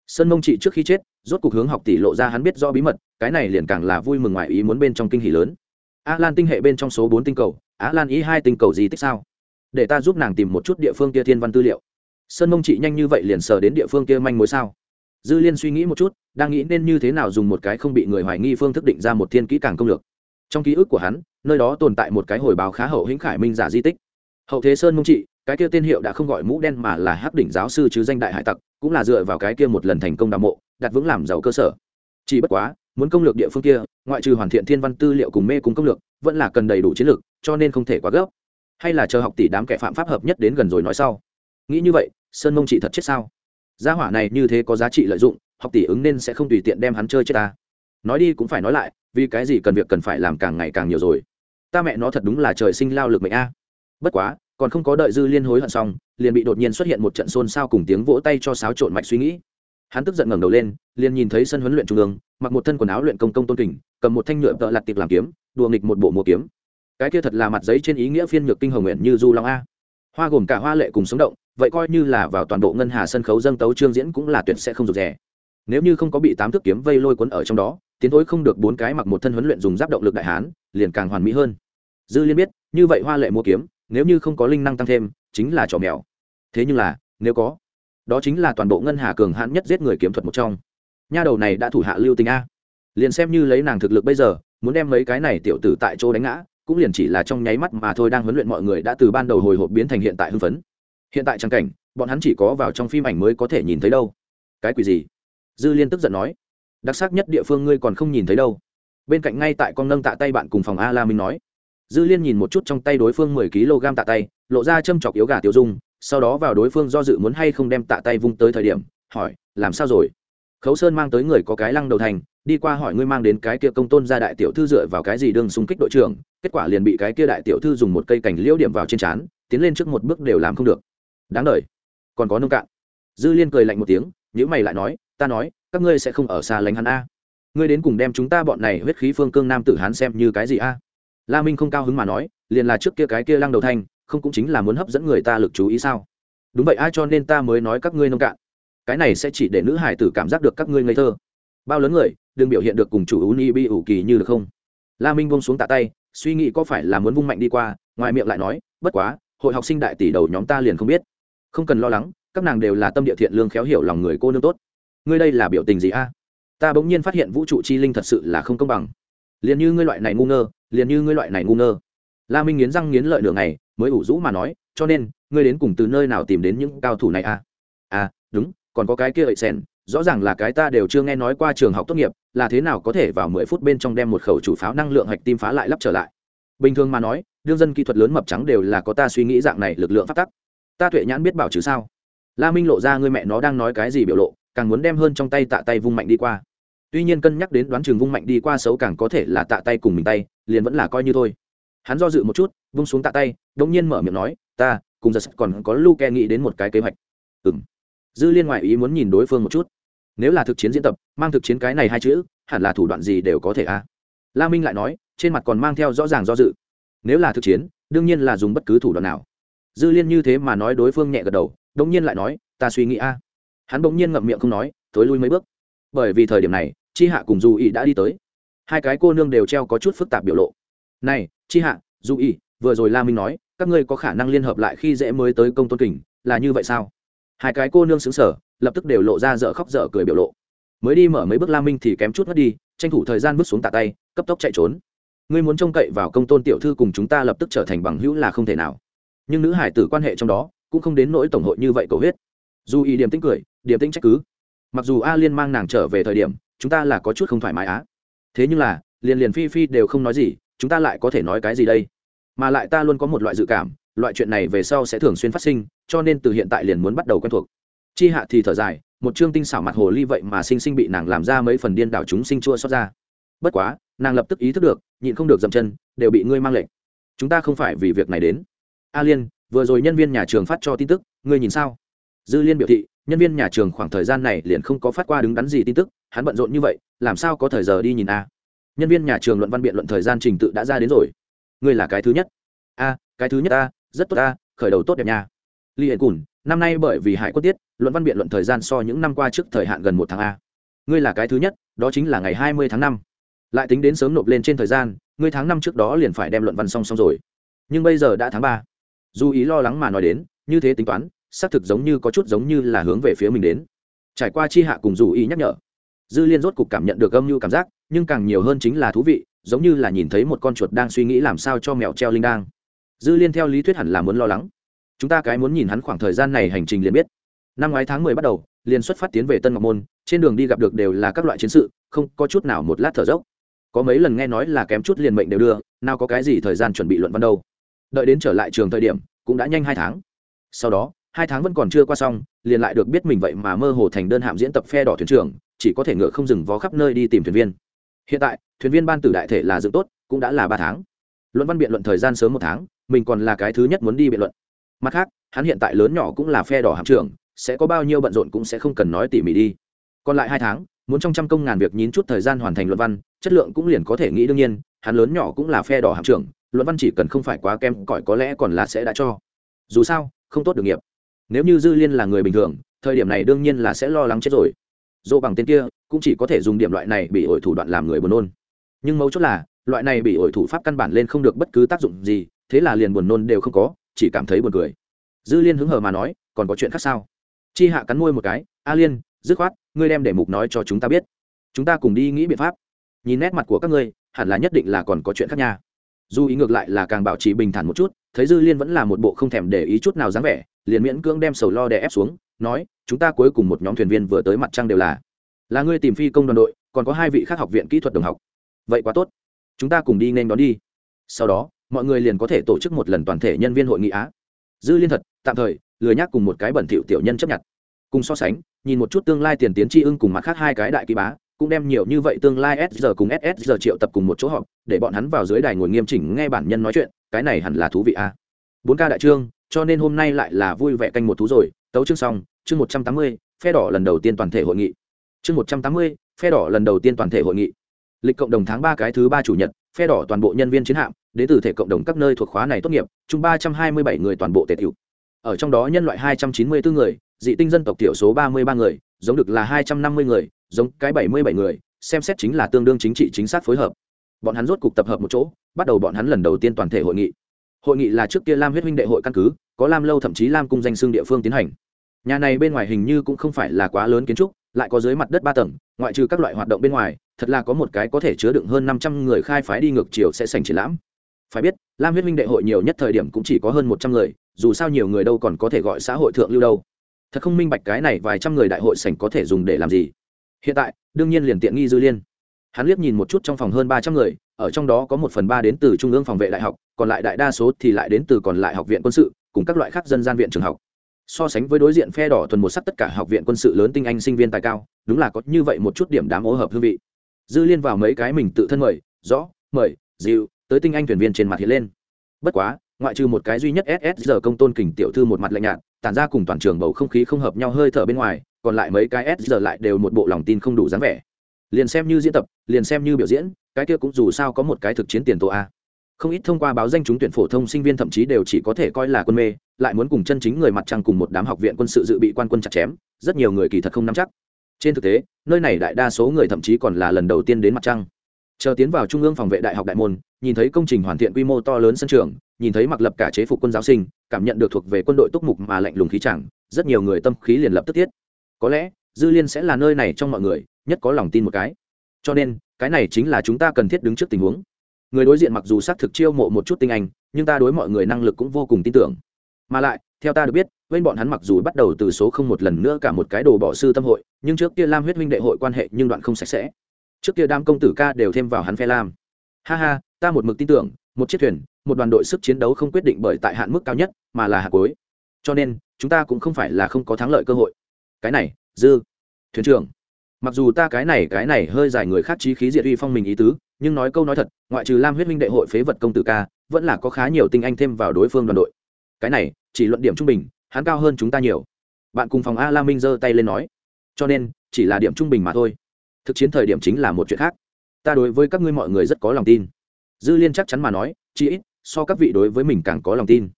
Sơn mông trị trước khi chết, rốt cuộc hướng học tỷ lộ ra hắn biết do bí mật, cái này liền càng là vui mừng ngoài ý muốn bên trong kinh hỉ lớn. A lan tinh hệ bên trong số bốn tinh cầu á lan ý hai tinh cầu gì tích sao? Để ta giúp nàng tìm một chút địa phương kia thiên văn tư liệu. Sơn mông chị nhanh như vậy liền sờ đến địa phương kia manh mối sao? Dư liên suy nghĩ một chút, đang nghĩ nên như thế nào dùng một cái không bị người hoài nghi phương thức định ra một thiên kỹ càng công lược. Trong ký ức của hắn, nơi đó tồn tại một cái hồi báo khá hậu hĩnh khải minh giả di tích. Hậu thế sơn mông trị, cái kia tên hiệu đã không gọi mũ đen mà là hắc đỉnh giáo sư chứ danh đại hải tặc, cũng là dựa vào cái kia một lần thành công đào mộ, đặt vững làm giàu cơ sở. Chỉ bất quá, muốn công lược địa phương kia, ngoại trừ hoàn thiện thiên văn tư liệu cùng mê cùng công lược, vẫn là cần đầy đủ chiến lược, cho nên không thể quá gấp hay là chờ học tỷ đám kẻ phạm pháp hợp nhất đến gần rồi nói sau? Nghĩ như vậy, sơn mông trị thật chết sao? Gia hỏa này như thế có giá trị lợi dụng, học tỷ ứng nên sẽ không tùy tiện đem hắn chơi chết ta. Nói đi cũng phải nói lại, vì cái gì cần việc cần phải làm càng ngày càng nhiều rồi? Ta mẹ nó thật đúng là trời sinh lao lực mệnh a. Bất quá, còn không có đợi dư liên hối hận xong, liền bị đột nhiên xuất hiện một trận xôn xao cùng tiếng vỗ tay cho xáo trộn mạch suy nghĩ. Hắn tức giận ngẩng đầu lên, liền nhìn thấy sân huấn luyện trung ương, mặc một thân quần áo luyện công công tôn kình, cầm một thanh nhựa vợ lặt tiệp làm kiếm, đùa nghịch một bộ múa kiếm cái kia thật là mặt giấy trên ý nghĩa phiên nhược kinh hồng nguyện như du long a. Hoa gồm cả hoa lệ cùng sống động, vậy coi như là vào toàn bộ ngân hà sân khấu dâng tấu trương diễn cũng là tuyệt sẽ không rụt rè. Nếu như không có bị tám thước kiếm vây lôi cuốn ở trong đó, tiến thối không được bốn cái mặc một thân huấn luyện dùng giáp động lực đại hán, liền càng hoàn mỹ hơn. Dư liên biết, như vậy hoa lệ mua kiếm, nếu như không có linh năng tăng thêm, chính là trò mèo. Thế nhưng là, nếu có, đó chính là toàn bộ ngân hà cường hãn nhất giết người kiếm thuật một trong. Nha đầu này đã thủ hạ lưu tình a. Liền xem như lấy nàng thực lực bây giờ, muốn đem mấy cái này tiểu tử tại chỗ đánh ngã cũng liền chỉ là trong nháy mắt mà thôi đang huấn luyện mọi người đã từ ban đầu hồi hộp biến thành hiện tại hưng phấn. Hiện tại trang cảnh, bọn hắn chỉ có vào trong phim ảnh mới có thể nhìn thấy đâu. Cái quỷ gì? Dư liên tức giận nói. Đặc sắc nhất địa phương ngươi còn không nhìn thấy đâu. Bên cạnh ngay tại con nâng tạ tay bạn cùng phòng a la minh nói. Dư liên nhìn một chút trong tay đối phương mười kg tạ tay, lộ ra châm chọc yếu gà tiêu dung, sau đó vào đối phương do dự muốn hay không đem tạ tay vung tới thời điểm, hỏi, làm sao rồi? Khấu sơn mang tới người có cái lăng đầu thành, đi qua hỏi ngươi mang đến cái kia công tôn gia đại tiểu thư dựa vào cái gì đương xung kích đội trưởng kết quả liền bị cái kia đại tiểu thư dùng một cây cành liễu điểm vào trên trán, tiến lên trước một bước đều làm không được. Đáng đời. Còn có nông cạn. Dư liên cười lạnh một tiếng nhữ mày lại nói, ta nói, các ngươi sẽ không ở xa lánh hắn a. Ngươi đến cùng đem chúng ta bọn này huyết khí phương cương nam tử hắn xem như cái gì a? La minh không cao hứng mà nói, liền là trước kia cái kia lăng đầu thanh, không cũng chính là muốn hấp dẫn người ta lực chú ý sao? Đúng vậy ai cho nên ta mới nói các ngươi nông cạn. Cái này sẽ chỉ để nữ hải tử cảm giác được các ngươi ngây thơ. Bao lớn người, đừng biểu hiện được cùng chủ ú ni bi ủ kỳ như được không? La minh bông xuống tạ tay suy nghĩ có phải là muốn vung mạnh đi qua, ngoài miệng lại nói, bất quá, hội học sinh đại tỷ đầu nhóm ta liền không biết. Không cần lo lắng, các nàng đều là tâm địa thiện lương khéo hiểu lòng người cô nương tốt. Ngươi đây là biểu tình gì a? Ta bỗng nhiên phát hiện vũ trụ chi linh thật sự là không công bằng. Liền như ngươi loại này ngu ngơ, liền như ngươi loại này ngu ngơ. La minh nghiến răng nghiến lợi nửa ngày, mới ủ rũ mà nói, cho nên, ngươi đến cùng từ nơi nào tìm đến những cao thủ này a? À đúng, còn có cái kia ậy sen rõ ràng là cái ta đều chưa nghe nói qua trường học tốt nghiệp, là thế nào có thể vào mười phút bên trong đem một khẩu chủ pháo năng lượng hạch tim phá lại lắp trở lại. Bình thường mà nói, đương dân kỹ thuật lớn mập trắng đều là có ta suy nghĩ dạng này lực lượng phát tắc. Ta tuệ nhãn biết bảo chứ sao? La minh lộ ra người mẹ nó đang nói cái gì biểu lộ, càng muốn đem hơn trong tay tạ tay vung mạnh đi qua. Tuy nhiên cân nhắc đến đoán chừng vung mạnh đi qua xấu càng có thể là tạ tay cùng mình tay, liền vẫn là coi như thôi. Hắn do dự một chút, vung xuống tạ tay đ ỗ n g nhiên mở miệng nói, ta, cùng giật còn có Luke nghĩ đến một cái kế hoạch. Ừng dư liên ngoại ý muốn nhìn đối phương một chút. Nếu là thực chiến diễn tập, mang thực chiến cái này hai chữ, hẳn là thủ đoạn gì đều có thể a. À. la minh lại nói, trên mặt còn mang theo rõ ràng do dự. Nếu là thực chiến, đương nhiên là dùng bất cứ thủ đoạn nào. Dư liên như thế mà nói đối phương nhẹ gật đầu đông nhiên lại nói, ta suy nghĩ a. Hắn bỗng nhiên ngậm miệng không nói, thối lui mấy bước. Bởi vì thời điểm này, chi hạ cùng du ý đã đi tới. Hai cái cô nương đều treo có chút phức tạp biểu lộ. Này, chi hạ du ý vừa rồi la minh nói, các ngươi có khả năng liên hợp lại khi dễ mới tới công tôn kình, là như vậy sao? Hai cái cô nương xứng sở, lập tức đều lộ ra dở khóc dở cười biểu lộ. Mới đi mở mấy bước la minh thì kém chút mất đi, tranh thủ thời gian bước xuống tạ tay, cấp tốc chạy trốn. Ngươi muốn trông cậy vào công tôn tiểu thư cùng chúng ta lập tức trở thành bằng hữu là không thể nào. Nhưng nữ hải tử quan hệ trong đó, cũng không đến nỗi tổng hội như vậy cầu huyết. Dù ý điểm tính cười, điểm tính trách cứ. Mặc dù a liên mang nàng trở về thời điểm, chúng ta là có chút không thoải mái á. Thế nhưng là, liền liền phi phi đều không nói gì, chúng ta lại có thể nói cái gì đây? Mà lại ta luôn có một loại dự cảm, loại chuyện này về sau sẽ thường xuyên phát sinh cho nên từ hiện tại liền muốn bắt đầu quen thuộc. Chi hạ thì thở dài, một chương tinh xảo mặt hồ ly vậy mà sinh sinh bị nàng làm ra mấy phần điên đảo chúng sinh chua xót ra. Bất quá, nàng lập tức ý thức được, nhịn không được dậm chân, đều bị ngươi mang lệnh. Chúng ta không phải vì việc này đến. A liên, vừa rồi nhân viên nhà trường phát cho tin tức, ngươi nhìn sao? Dư liên biểu thị, nhân viên nhà trường khoảng thời gian này liền không có phát qua đứng đắn gì tin tức, hắn bận rộn như vậy, làm sao có thời giờ đi nhìn a? Nhân viên nhà trường luận văn biện luận thời gian trình tự đã ra đến rồi. Ngươi là cái thứ nhất. A, cái thứ nhất a, rất tốt a, khởi đầu tốt đẹp nha li hệ cùn, năm nay bởi vì hải quốc tiết, luận văn biện luận thời gian so những năm qua trước thời hạn gần một tháng a. Ngươi là cái thứ nhất, đó chính là ngày hai mươi tháng năm. Lại tính đến sớm nộp lên trên thời gian, ngươi tháng năm trước đó liền phải đem luận văn xong xong rồi. Nhưng bây giờ đã tháng ba. Dù ý lo lắng mà nói đến, như thế tính toán, xác thực giống như có chút giống như là hướng về phía mình đến. Trải qua chi hạ cùng dù ý nhắc nhở, dư liên rốt cục cảm nhận được âm mưu cảm giác, nhưng càng nhiều hơn chính là thú vị, giống như là nhìn thấy một con chuột đang suy nghĩ làm sao cho mèo treo linh đang dư liên theo lý thuyết hẳn là muốn lo lắng chúng ta cái muốn nhìn hắn khoảng thời gian này hành trình liền biết. Năm ngoái tháng mười bắt đầu, liền xuất phát tiến về tân ngọc môn, trên đường đi gặp được đều là các loại chiến sự, không có chút nào một lát thở dốc. Có mấy lần nghe nói là kém chút liền mệnh đều đưa, nào có cái gì thời gian chuẩn bị luận văn đâu. Đợi đến trở lại trường thời điểm, cũng đã nhanh hai tháng. Sau đó, hai tháng vẫn còn chưa qua xong, liền lại được biết mình vậy mà mơ hồ thành đơn hạm diễn tập phe đỏ thuyền trưởng, chỉ có thể ngựa không dừng vó khắp nơi đi tìm thuyền viên. Hiện tại, thuyền viên ban tử đại thể là dựng tốt, cũng đã là ba tháng. Luận văn biện luận thời gian sớm một tháng, mình còn là cái thứ nhất muốn đi biện luận mặt khác, hắn hiện tại lớn nhỏ cũng là phe đỏ hạm trưởng, sẽ có bao nhiêu bận rộn cũng sẽ không cần nói tỉ mỉ đi. Còn lại hai tháng, muốn trong trăm công ngàn việc nhín chút thời gian hoàn thành luận văn, chất lượng cũng liền có thể nghĩ đương nhiên, hắn lớn nhỏ cũng là phe đỏ hạm trưởng, luận văn chỉ cần không phải quá kém, cỏi có lẽ còn là sẽ đã cho. Dù sao, không tốt được nghiệp. Nếu như dư liên là người bình thường, thời điểm này đương nhiên là sẽ lo lắng chết rồi. Dỗ bằng tên kia, cũng chỉ có thể dùng điểm loại này bị ổi thủ đoạn làm người buồn nôn. Nhưng mấu chốt là, loại này bị ổi thủ pháp căn bản lên không được bất cứ tác dụng gì, thế là liền buồn nôn đều không có chỉ cảm thấy buồn cười. Dư liên hứng hờ mà nói, còn có chuyện khác sao? Chi hạ cắn môi một cái, a liên, dứt khoát, ngươi đem để mục nói cho chúng ta biết. Chúng ta cùng đi nghĩ biện pháp. Nhìn nét mặt của các ngươi, hẳn là nhất định là còn có chuyện khác nha. Dù ý ngược lại là càng bảo trì bình thản một chút, thấy dư liên vẫn là một bộ không thèm để ý chút nào dáng vẻ, liền miễn cưỡng đem sầu lo đè ép xuống, nói, chúng ta cuối cùng một nhóm thuyền viên vừa tới mặt trăng đều là là ngươi tìm phi công đoàn đội, còn có hai vị khác học viện kỹ thuật đồng học. Vậy quá tốt. Chúng ta cùng đi nên đón đi. Sau đó mọi người liền có thể tổ chức một lần toàn thể nhân viên hội nghị á. Dư liên thật, tạm thời, lười nhác cùng một cái bẩn thỉu tiểu nhân chấp nhận. Cùng so sánh, nhìn một chút tương lai tiền tiến tri ưng cùng mặt khác hai cái đại ký bá, cũng đem nhiều như vậy tương lai s giờ cùng ss giờ triệu tập cùng một chỗ họp, để bọn hắn vào dưới đài ngồi nghiêm chỉnh nghe bản nhân nói chuyện, cái này hẳn là thú vị a bốn ca đại trương, cho nên hôm nay lại là vui vẻ canh một thú rồi. Tấu chương xong, chương một trăm tám mươi, phe đỏ lần đầu tiên toàn thể hội nghị. Chương một trăm tám mươi, phe đỏ lần đầu tiên toàn thể hội nghị. Lịch cộng đồng tháng ba cái thứ ba chủ nhật, phe đỏ toàn bộ nhân viên chiến hạm đến từ thể cộng đồng các nơi thuộc khóa này tốt nghiệp, chung ba trăm hai mươi bảy người toàn bộ tề tiểu. Ở trong đó nhân loại hai trăm chín mươi bốn người, dị tinh dân tộc thiểu số ba mươi ba người, giống được là hai trăm năm mươi người, giống cái bảy mươi bảy người, xem xét chính là tương đương chính trị chính xác phối hợp. Bọn hắn rốt cục tập hợp một chỗ, bắt đầu bọn hắn lần đầu tiên toàn thể hội nghị. Hội nghị là trước kia lam huyết huynh đệ hội căn cứ, có lam lâu thậm chí lam cung danh xương địa phương tiến hành. Nhà này bên ngoài hình như cũng không phải là quá lớn kiến trúc, lại có dưới mặt đất ba tầng, ngoại trừ các loại hoạt động bên ngoài, thật là có một cái có thể chứa đựng hơn năm trăm người khai phái đi ngược chiều sẽ sành triển lãm phải biết, lam huyết minh đệ hội nhiều nhất thời điểm cũng chỉ có hơn một trăm người, dù sao nhiều người đâu còn có thể gọi xã hội thượng lưu đâu. Thật không minh bạch cái này vài trăm người đại hội sảnh có thể dùng để làm gì. Hiện tại, đương nhiên liền tiện nghi dư liên. Hắn liếc nhìn một chút trong phòng hơn ba trăm người, ở trong đó có một phần ba đến từ trung ương phòng vệ đại học, còn lại đại đa số thì lại đến từ còn lại học viện quân sự, cùng các loại khác dân gian viện trường học. So sánh với đối diện phe đỏ tuần một sắc tất cả học viện quân sự lớn tinh anh sinh viên tài cao, đúng là có như vậy một chút điểm đám ô hợp hương vị. Dư liên vào mấy cái mình tự thân mời, rõ, mời, dịu tới tinh anh thuyền viên trên mặt hiện lên. Bất quá, ngoại trừ một cái duy nhất ss giờ công tôn kình tiểu thư một mặt lạnh nhạt, tản ra cùng toàn trường bầu không khí không hợp nhau hơi thở bên ngoài, còn lại mấy cái ssr giờ lại đều một bộ lòng tin không đủ dáng vẻ. Liền xem như diễn tập, liền xem như biểu diễn, cái kia cũng dù sao có một cái thực chiến tiền tổ a. Không ít thông qua báo danh trúng tuyển phổ thông sinh viên thậm chí đều chỉ có thể coi là quân mê, lại muốn cùng chân chính người mặt trăng cùng một đám học viện quân sự dự bị quan quân chặt chém, rất nhiều người kỳ thật không nắm chắc. Trên thực tế, nơi này đại đa số người thậm chí còn là lần đầu tiên đến mặt trăng chờ tiến vào trung ương phòng vệ đại học đại môn, nhìn thấy công trình hoàn thiện quy mô to lớn sân trường, nhìn thấy mặc lập cả chế phục quân giáo sinh, cảm nhận được thuộc về quân đội túc mục mà lạnh lùng khí chẳng, rất nhiều người tâm khí liền lập tức thiết có lẽ, dư liên sẽ là nơi này trong mọi người, nhất có lòng tin một cái. Cho nên, cái này chính là chúng ta cần thiết đứng trước tình huống. Người đối diện mặc dù xác thực chiêu mộ một chút tinh anh, nhưng ta đối mọi người năng lực cũng vô cùng tin tưởng. Mà lại, theo ta được biết, bên bọn hắn mặc dù bắt đầu từ số không một lần nữa cả một cái đồ bỏ sư tâm hội, nhưng trước kia lam huyết huynh đệ hội quan hệ nhưng đoạn không sạch sẽ trước kia đám công tử ca đều thêm vào hắn phe lam. Ha ha, ta một mực tin tưởng, một chiếc thuyền, một đoàn đội sức chiến đấu không quyết định bởi tại hạn mức cao nhất, mà là hạ cuối. Cho nên, chúng ta cũng không phải là không có thắng lợi cơ hội. Cái này, dư, thuyền trưởng. Mặc dù ta cái này cái này hơi dài người khác trí khí diệt uy phong mình ý tứ, nhưng nói câu nói thật, ngoại trừ lam huyết minh đệ hội phế vật công tử ca, vẫn là có khá nhiều tinh anh thêm vào đối phương đoàn đội. Cái này, chỉ luận điểm trung bình, hắn cao hơn chúng ta nhiều. Bạn cùng phòng a la minh giơ tay lên nói. Cho nên, chỉ là điểm trung bình mà thôi thực chiến thời điểm chính là một chuyện khác. Ta đối với các ngươi mọi người rất có lòng tin. Dư liên chắc chắn mà nói chỉ ít, so các vị đối với mình càng có lòng tin.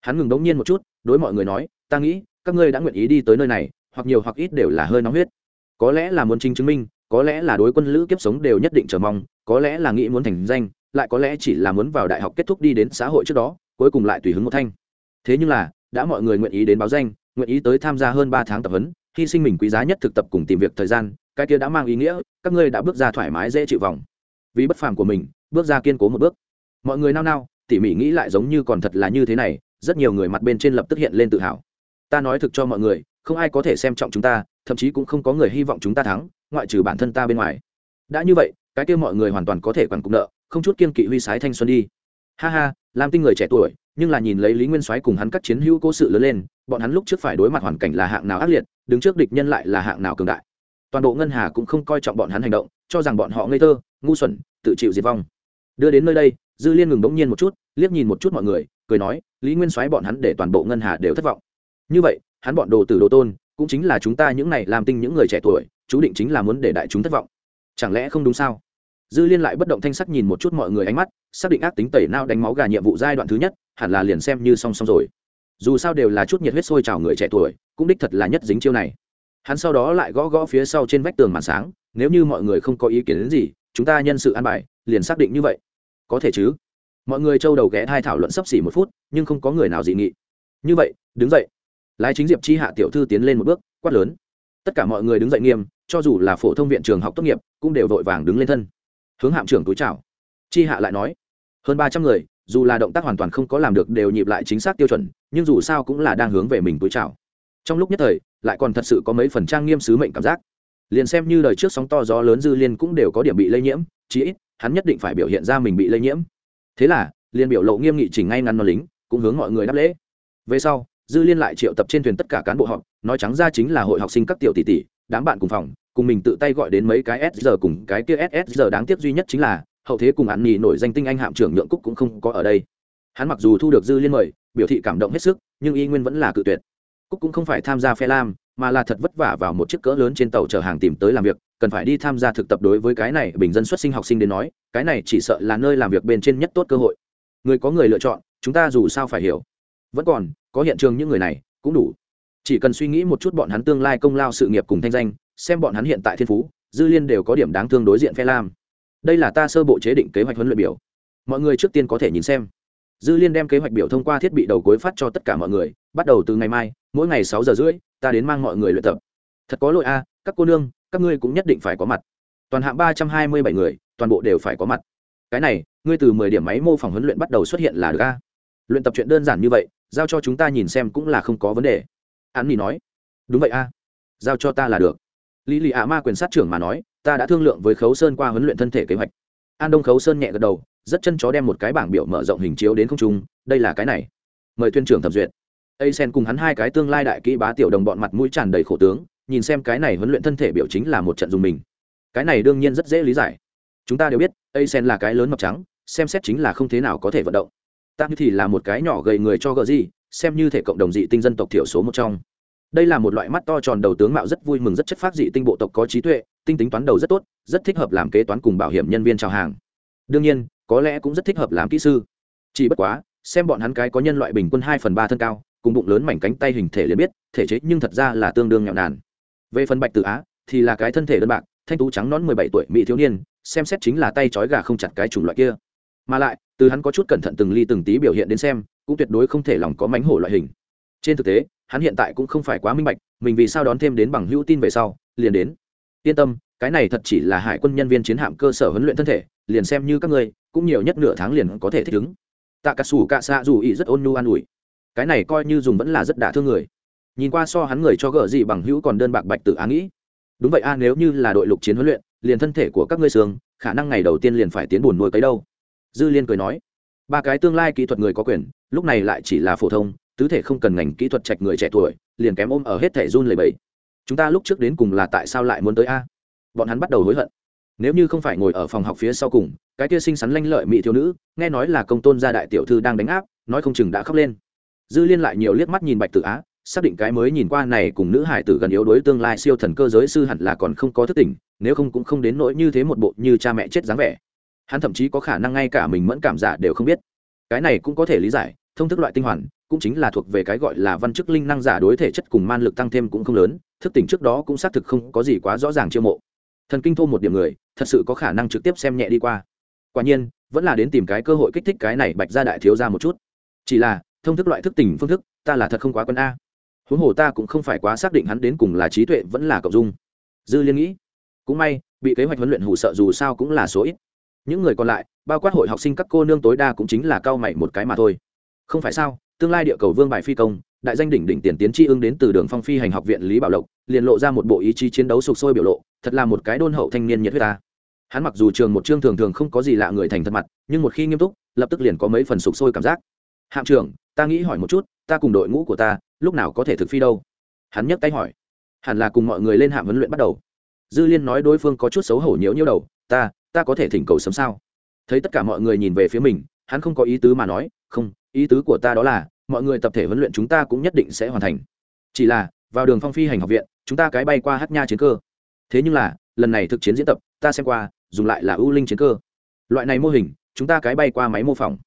Hắn ngừng đống nhiên một chút, đối mọi người nói, ta nghĩ, các ngươi đã nguyện ý đi tới nơi này, hoặc nhiều hoặc ít đều là hơi nóng huyết. Có lẽ là muốn chính chứng minh, có lẽ là đối quân lữ kiếp sống đều nhất định chờ mong, có lẽ là nghĩ muốn thành danh, lại có lẽ chỉ là muốn vào đại học kết thúc đi đến xã hội trước đó, cuối cùng lại tùy hứng một thanh. Thế nhưng là, đã mọi người nguyện ý đến báo danh, nguyện ý tới tham gia hơn ba tháng tập huấn, hy sinh mình quý giá nhất thực tập cùng tìm việc thời gian cái kia đã mang ý nghĩa, các ngươi đã bước ra thoải mái, dễ chịu vòng. Vì bất phàm của mình, bước ra kiên cố một bước. Mọi người nao nao, tỉ mỉ nghĩ lại giống như còn thật là như thế này, rất nhiều người mặt bên trên lập tức hiện lên tự hào. Ta nói thực cho mọi người, không ai có thể xem trọng chúng ta, thậm chí cũng không có người hy vọng chúng ta thắng, ngoại trừ bản thân ta bên ngoài. Đã như vậy, cái kia mọi người hoàn toàn có thể quản cục nợ, không chút kiên kỵ huy sái thanh xuân đi. Ha ha, làm tinh người trẻ tuổi, nhưng là nhìn lấy lý nguyên soái cùng hắn các chiến hữu cố sự lớn lên, bọn hắn lúc trước phải đối mặt hoàn cảnh là hạng nào ác liệt, đứng trước địch nhân lại là hạng nào cường đại toàn bộ ngân hà cũng không coi trọng bọn hắn hành động, cho rằng bọn họ ngây thơ, ngu xuẩn, tự chịu diệt vong. Đưa đến nơi đây, dư liên ngừng bỗng nhiên một chút, liếc nhìn một chút mọi người, cười nói, lý nguyên soái bọn hắn để toàn bộ ngân hà đều thất vọng. Như vậy, hắn bọn đồ tử đồ tôn, cũng chính là chúng ta những này làm tinh những người trẻ tuổi, chú định chính là muốn để đại chúng thất vọng. Chẳng lẽ không đúng sao? Dư liên lại bất động thanh sắc nhìn một chút mọi người ánh mắt, xác định ác tính tẩy nao đánh máu gà nhiệm vụ giai đoạn thứ nhất, hẳn là liền xem như song song rồi. Dù sao đều là chút nhiệt huyết sôi trào người trẻ tuổi, cũng đích thật là nhất dính chiêu này hắn sau đó lại gõ gõ phía sau trên vách tường màn sáng, nếu như mọi người không có ý kiến đến gì, chúng ta nhân sự an bài, liền xác định như vậy. Có thể chứ? Mọi người trâu đầu ghé thai thảo luận sấp xỉ một phút, nhưng không có người nào dị nghị. Như vậy, đứng dậy. Lái chính diệp chi hạ tiểu thư tiến lên một bước, quát lớn. Tất cả mọi người đứng dậy nghiêm, cho dù là phổ thông viện trường học tốt nghiệp, cũng đều vội vàng đứng lên thân. Hướng hạm trưởng túi chào. Chi hạ lại nói. Hơn ba trăm người, dù là động tác hoàn toàn không có làm được đều nhịp lại chính xác tiêu chuẩn, nhưng dù sao cũng là đang hướng về mình túi chào trong lúc nhất thời, lại còn thật sự có mấy phần trang nghiêm sứ mệnh cảm giác. Liền xem như đời trước sóng to gió lớn dư liên cũng đều có điểm bị lây nhiễm, chí ít, hắn nhất định phải biểu hiện ra mình bị lây nhiễm. Thế là liên biểu lộ nghiêm nghị chỉnh ngay ngăn nó lính, cũng hướng mọi người đáp lễ. Về sau, dư liên lại triệu tập trên thuyền tất cả cán bộ họp, nói trắng ra chính là hội học sinh các tiểu tỷ tỷ, đám bạn cùng phòng, cùng mình tự tay gọi đến mấy cái s giờ cùng cái kia S giờ đáng tiếc duy nhất chính là, hậu thế cùng ăn nhì nổi danh tinh anh hạm trưởng nhượng cúc cũng không có ở đây. Hắn mặc dù thu được dư liên mời, biểu thị cảm động hết sức, nhưng y nguyên vẫn là cự tuyệt cúc cũng không phải tham gia phe lam, mà là thật vất vả vào một chiếc cỡ lớn trên tàu chở hàng tìm tới làm việc, cần phải đi tham gia thực tập đối với cái này bình dân xuất sinh học sinh đến nói, cái này chỉ sợ là nơi làm việc bên trên nhất tốt cơ hội. Người có người lựa chọn, chúng ta dù sao phải hiểu. Vẫn còn, có hiện trường những người này, cũng đủ. Chỉ cần suy nghĩ một chút bọn hắn tương lai công lao sự nghiệp cùng thanh danh, xem bọn hắn hiện tại thiên phú, dư liên đều có điểm đáng thương đối diện phe lam. Đây là ta sơ bộ chế định kế hoạch huấn luyện biểu. Mọi người trước tiên có thể nhìn xem. Dư liên đem kế hoạch biểu thông qua thiết bị đầu cuối phát cho tất cả mọi người, bắt đầu từ ngày mai mỗi ngày sáu giờ rưỡi, ta đến mang mọi người luyện tập. Thật có lỗi a, các cô nương, các ngươi cũng nhất định phải có mặt. Toàn hạng ba trăm hai mươi bảy người, toàn bộ đều phải có mặt. Cái này, ngươi từ mười điểm máy mô phỏng huấn luyện bắt đầu xuất hiện là được a. Luyện tập chuyện đơn giản như vậy, giao cho chúng ta nhìn xem cũng là không có vấn đề. An nhi nói, đúng vậy a, giao cho ta là được. Lý lì ạ ma quyền sát trưởng mà nói, ta đã thương lượng với khấu sơn qua huấn luyện thân thể kế hoạch. An đông khấu sơn nhẹ gật đầu, rất chân chó đem một cái bảng biểu mở rộng hình chiếu đến không trung, đây là cái này. Mời tuyên trưởng thẩm duyệt a sen cùng hắn hai cái tương lai đại kỹ bá tiểu đồng bọn mặt mũi tràn đầy khổ tướng, nhìn xem cái này huấn luyện thân thể biểu chính là một trận dùng mình. Cái này đương nhiên rất dễ lý giải. Chúng ta đều biết a sen là cái lớn mập trắng, xem xét chính là không thế nào có thể vận động. Ta thì là một cái nhỏ gầy người cho gợ gì, xem như thể cộng đồng dị tinh dân tộc thiểu số một trong. Đây là một loại mắt to tròn đầu tướng mạo rất vui mừng, rất chất phát dị tinh bộ tộc có trí tuệ, tinh tính toán đầu rất tốt, rất thích hợp làm kế toán cùng bảo hiểm nhân viên chào hàng. Đương nhiên, có lẽ cũng rất thích hợp làm kỹ sư. Chỉ bất quá, xem bọn hắn cái có nhân loại bình quân hai phần ba thân cao cùng bụng lớn mảnh cánh tay hình thể liền biết, thể chế nhưng thật ra là tương đương nghèo nàn. Về phần bạch tự á, thì là cái thân thể đơn bạc, thanh tú trắng nón mười bảy tuổi mỹ thiếu niên, xem xét chính là tay trói gà không chặt cái chủng loại kia. Mà lại, từ hắn có chút cẩn thận từng ly từng tí biểu hiện đến xem, cũng tuyệt đối không thể lòng có mánh hổ loại hình. Trên thực tế, hắn hiện tại cũng không phải quá minh bạch, mình vì sao đón thêm đến bằng hữu tin về sau, liền đến. Yên tâm, cái này thật chỉ là hải quân nhân viên chiến hạm cơ sở huấn luyện thân thể, liền xem như các ngươi, cũng nhiều nhất nửa tháng liền có thể thích ứng. Tạ cả sủ cạ xạ dù ý rất ôn nhu an ủi cái này coi như dùng vẫn là rất đả thương người. Nhìn qua so hắn người cho gỡ gì bằng hữu còn đơn bạc bạch tự á nghĩ. Đúng vậy a, nếu như là đội lục chiến huấn luyện, liền thân thể của các ngươi xương khả năng ngày đầu tiên liền phải tiến buồn nuôi cấy đâu. Dư liên cười nói, ba cái tương lai kỹ thuật người có quyền, lúc này lại chỉ là phổ thông, tứ thể không cần ngành kỹ thuật trạch người trẻ tuổi, liền kém ôm ở hết thể run lầy bẫy chúng ta lúc trước đến cùng là tại sao lại muốn tới a? Bọn hắn bắt đầu hối hận. Nếu như không phải ngồi ở phòng học phía sau cùng, cái kia xinh xắn lanh lợi mỹ thiếu nữ, nghe nói là công tôn gia đại tiểu thư đang đánh áp, nói không chừng đã khóc lên dư liên lại nhiều liếc mắt nhìn bạch tử á, xác định cái mới nhìn qua này cùng nữ hải tử gần yếu đối tương lai siêu thần cơ giới sư hẳn là còn không có thức tỉnh, nếu không cũng không đến nỗi như thế một bộ như cha mẹ chết dáng vẻ. Hắn thậm chí có khả năng ngay cả mình mẫn cảm giả đều không biết. Cái này cũng có thể lý giải, thông thức loại tinh hoàn, cũng chính là thuộc về cái gọi là văn chức linh năng giả đối thể chất cùng man lực tăng thêm cũng không lớn, thức tỉnh trước đó cũng xác thực không có gì quá rõ ràng chiêu mộ. Thần kinh thô một điểm người, thật sự có khả năng trực tiếp xem nhẹ đi qua. Quả nhiên, vẫn là đến tìm cái cơ hội kích thích cái này bạch ra đại thiếu ra một chút. Chỉ là thông thức loại thức tỉnh phương thức, ta là thật không quá quân a. Huống hồ ta cũng không phải quá xác định hắn đến cùng là trí tuệ vẫn là cộng dung. Dư liên nghĩ, cũng may, bị kế hoạch huấn luyện hủ sợ dù sao cũng là số ít. Những người còn lại, bao quát hội học sinh các cô nương tối đa cũng chính là cao mày một cái mà thôi. Không phải sao, tương lai địa cầu vương bài phi công, đại danh đỉnh đỉnh tiền tiến tri ưng đến từ đường phong phi hành học viện lý bảo lộc, liền lộ ra một bộ ý chí chiến đấu sục sôi biểu lộ, thật là một cái đôn hậu thanh niên nhiệt huyết ta. Hắn mặc dù trường một chương thường thường không có gì lạ người thành thật mặt, nhưng một khi nghiêm túc, lập tức liền có mấy phần sục sôi cảm giác hạm trưởng, ta nghĩ hỏi một chút, ta cùng đội ngũ của ta, lúc nào có thể thực phi đâu? Hắn nhấc tay hỏi. Hẳn là cùng mọi người lên hạm huấn luyện bắt đầu. Dư liên nói đối phương có chút xấu hổ nhiễu nhiễu đầu. Ta ta có thể thỉnh cầu sớm sao? Thấy tất cả mọi người nhìn về phía mình, hắn không có ý tứ mà nói, không, ý tứ của ta đó là, mọi người tập thể huấn luyện chúng ta cũng nhất định sẽ hoàn thành. Chỉ là, vào đường phong phi hành học viện, chúng ta cái bay qua hát nha chiến cơ. Thế nhưng là, lần này thực chiến diễn tập, ta xem qua, dùng lại là ưu linh chiến cơ. Loại này mô hình, chúng ta cái bay qua máy mô phỏng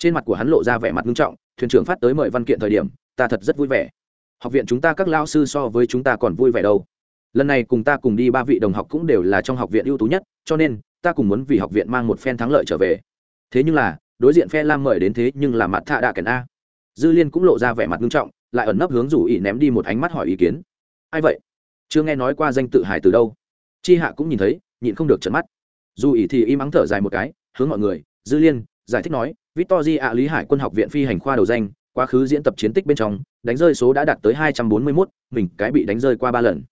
trên mặt của hắn lộ ra vẻ mặt nghiêm trọng, thuyền trưởng phát tới mời văn kiện thời điểm, ta thật rất vui vẻ. Học viện chúng ta các lao sư so với chúng ta còn vui vẻ đâu. Lần này cùng ta cùng đi ba vị đồng học cũng đều là trong học viện ưu tú nhất, cho nên, ta cùng muốn vì học viện mang một phen thắng lợi trở về. Thế nhưng là, đối diện phe lam mời đến thế nhưng là mặt thạ đạ kèn a. Dư liên cũng lộ ra vẻ mặt nghiêm trọng, lại ẩn nấp hướng rủ ỉ ném đi một ánh mắt hỏi ý kiến. Ai vậy? Chưa nghe nói qua danh tự hải từ đâu. Chi hạ cũng nhìn thấy, nhịn không được trận mắt. Dù ỉ thì im ắng thở dài một cái, hướng mọi người, dư liên, giải thích nói Victory ạ lý hải quân học viện phi hành khoa đầu danh quá khứ diễn tập chiến tích bên trong đánh rơi số đã đạt tới hai trăm bốn mươi 241, mình cái bị đánh rơi qua ba lần.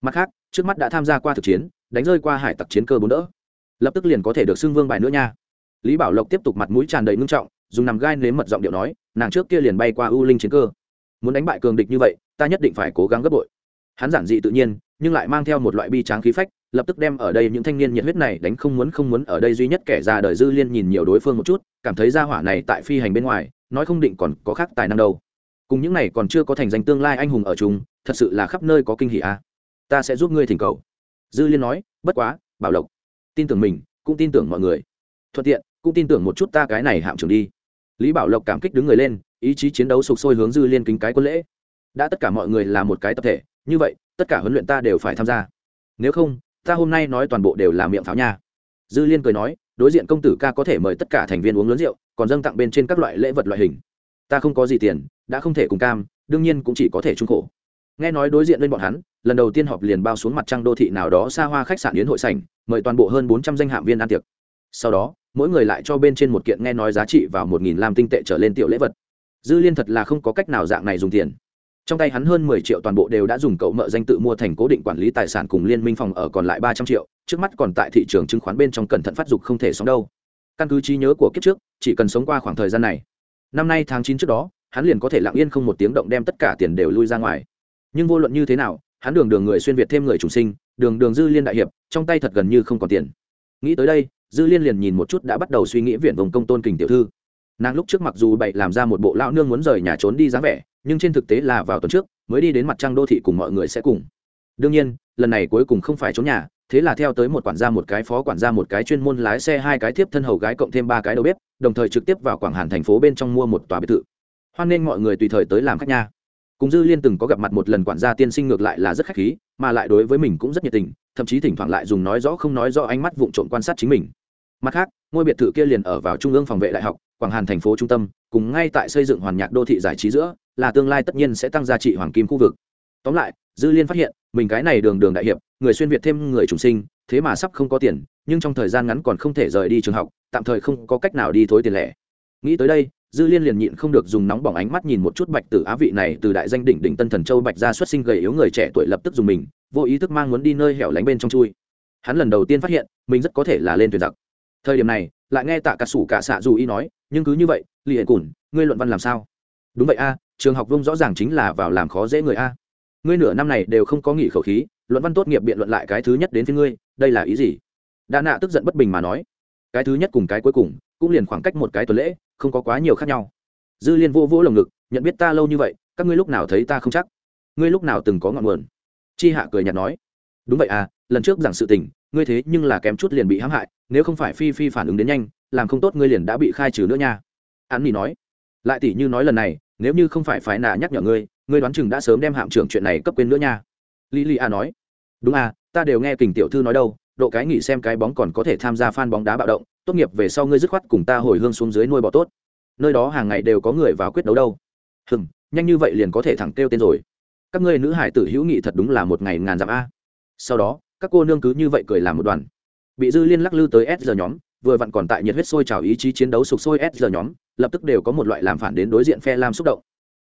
Mặt khác trước mắt đã tham gia qua thực chiến đánh rơi qua hải tặc chiến cơ bốn đỡ. Lập tức liền có thể được xưng vương bài nữa nha. Lý bảo lộc tiếp tục mặt mũi tràn đầy nghiêm trọng dùng nằm gai nếm mật giọng điệu nói nàng trước kia liền bay qua ưu linh chiến cơ. Muốn đánh bại cường địch như vậy ta nhất định phải cố gắng gấp bội. Hắn giản dị tự nhiên nhưng lại mang theo một loại bi tráng khí phách lập tức đem ở đây những thanh niên nhiệt huyết này đánh không muốn không muốn ở đây duy nhất kẻ già đời dư liên nhìn nhiều đối phương một chút, cảm thấy ra hỏa này tại phi hành bên ngoài, nói không định còn có khác tài năng đâu. Cùng những này còn chưa có thành danh tương lai anh hùng ở chúng thật sự là khắp nơi có kinh hỷ a. À. ta sẽ giúp ngươi thỉnh cầu. Dư liên nói, bất quá, bảo lộc. Tin tưởng mình, cũng tin tưởng mọi người. Thuận tiện, cũng tin tưởng một chút ta cái này hạm trưởng đi. Lý bảo lộc cảm kích đứng người lên, ý chí chiến đấu sục sôi hướng dư liên kính cái quân lễ. Đã tất cả mọi người là một cái tập thể, như vậy, tất cả huấn luyện ta đều phải tham gia. Nếu không ta hôm nay nói toàn bộ đều là miệng pháo nha. Dư liên cười nói, đối diện công tử ca có thể mời tất cả thành viên uống lớn rượu, còn dâng tặng bên trên các loại lễ vật loại hình. Ta không có gì tiền, đã không thể cùng cam, đương nhiên cũng chỉ có thể trung khổ. Nghe nói đối diện lên bọn hắn, lần đầu tiên họp liền bao xuống mặt trăng đô thị nào đó xa hoa khách sạn yến hội sảnh, mời toàn bộ hơn bốn trăm danh hạm viên ăn tiệc. Sau đó, mỗi người lại cho bên trên một kiện nghe nói giá trị vào một nghìn lam tinh tệ trở lên tiểu lễ vật. Dư liên thật là không có cách nào dạng này dùng tiền trong tay hắn hơn mười triệu toàn bộ đều đã dùng cậu mợ danh tự mua thành cố định quản lý tài sản cùng liên minh phòng ở còn lại ba trăm triệu, trước mắt còn tại thị trường chứng khoán bên trong cẩn thận phát dục không thể sống đâu. Căn cứ trí nhớ của kiếp trước, chỉ cần sống qua khoảng thời gian này, năm nay tháng chín trước đó, hắn liền có thể lặng yên không một tiếng động đem tất cả tiền đều lui ra ngoài. Nhưng vô luận như thế nào, hắn đường đường người xuyên việt thêm người chủ sinh, đường đường dư liên đại hiệp, trong tay thật gần như không còn tiền. Nghĩ tới đây, dư liên liền nhìn một chút đã bắt đầu suy nghĩ viện vùng công tôn kình tiểu thư. Nàng lúc trước mặc dù bậy làm ra một bộ lão nương muốn rời nhà trốn đi dáng vẻ nhưng trên thực tế là vào tuần trước, mới đi đến mặt trăng đô thị cùng mọi người sẽ cùng. Đương nhiên, lần này cuối cùng không phải trốn nhà, thế là theo tới một quản gia một cái phó quản gia một cái chuyên môn lái xe hai cái tiếp thân hầu gái cộng thêm ba cái đầu bếp, đồng thời trực tiếp vào quảng hàn thành phố bên trong mua một tòa biệt thự. Hoan nên mọi người tùy thời tới làm khách nha. Cùng dư liên từng có gặp mặt một lần quản gia tiên sinh ngược lại là rất khách khí, mà lại đối với mình cũng rất nhiệt tình, thậm chí thỉnh thoảng lại dùng nói rõ không nói rõ ánh mắt vụng trộm quan sát chính mình. Mặt khác, ngôi biệt thự kia liền ở vào trung ương phòng vệ đại học, quảng hàn thành phố trung tâm, cùng ngay tại xây dựng hoàn nhạc đô thị giải trí giữa là tương lai tất nhiên sẽ tăng giá trị hoàng kim khu vực. Tóm lại, dư liên phát hiện, mình cái này đường đường đại hiệp, người xuyên việt thêm người trùng sinh, thế mà sắp không có tiền, nhưng trong thời gian ngắn còn không thể rời đi trường học, tạm thời không có cách nào đi thối tiền lẻ. Nghĩ tới đây, dư liên liền nhịn không được dùng nóng bỏng ánh mắt nhìn một chút bạch tử á vị này từ đại danh đỉnh đỉnh tân thần châu bạch ra xuất sinh gầy yếu người trẻ tuổi lập tức dùng mình, vô ý thức mang muốn đi nơi hẻo lánh bên trong chui. Hắn lần đầu tiên phát hiện, mình rất có thể là lên thuyền giặc. Thời điểm này, lại nghe tạ cả sủ cả xạ dù y nói, nhưng cứ như vậy liền cùn, ngươi luận văn làm sao? Đúng vậy a trường học vông rõ ràng chính là vào làm khó dễ người a. Ngươi nửa năm này đều không có nghỉ khẩu khí, luận văn tốt nghiệp biện luận lại cái thứ nhất đến với ngươi, đây là ý gì? Đa nạ tức giận bất bình mà nói. Cái thứ nhất cùng cái cuối cùng, cũng liền khoảng cách một cái tuần lễ, không có quá nhiều khác nhau. Dư liên vô vỗ lồng ngực, nhận biết ta lâu như vậy, các ngươi lúc nào thấy ta không chắc? Ngươi lúc nào từng có ngọn nguồn? Chi hạ cười nhạt nói. Đúng vậy à lần trước giảng sự tình, ngươi thế nhưng là kém chút liền bị hãm hại, nếu không phải phi phi phản ứng đến nhanh, làm không tốt ngươi liền đã bị khai trừ nữa nha. An nỉ nói. Lại tỷ như nói lần này nếu như không phải phái nà nhắc nhở ngươi ngươi đoán chừng đã sớm đem hạm trưởng chuyện này cấp quên nữa nha. Lý lý a nói. Đúng à ta đều nghe kình tiểu thư nói đâu, độ cái nghỉ xem cái bóng còn có thể tham gia fan bóng đá bạo động, tốt nghiệp về sau ngươi dứt khoát cùng ta hồi hương xuống dưới nuôi bọ tốt. Nơi đó hàng ngày đều có người vào quyết đấu đâu. Hừm, nhanh như vậy liền có thể thẳng kêu tên rồi. Các ngươi nữ hải tử hữu nghị thật đúng là một ngày ngàn dặm a. Sau đó, các cô nương cứ như vậy cười làm một đoàn. Bị dư liên lắc lư tới s giờ nhóm, vừa vặn còn tại nhiệt huyết sôi trào ý chí chiến đấu sục sôi s giờ nhóm lập tức đều có một loại làm phản đến đối diện phe lam xúc động.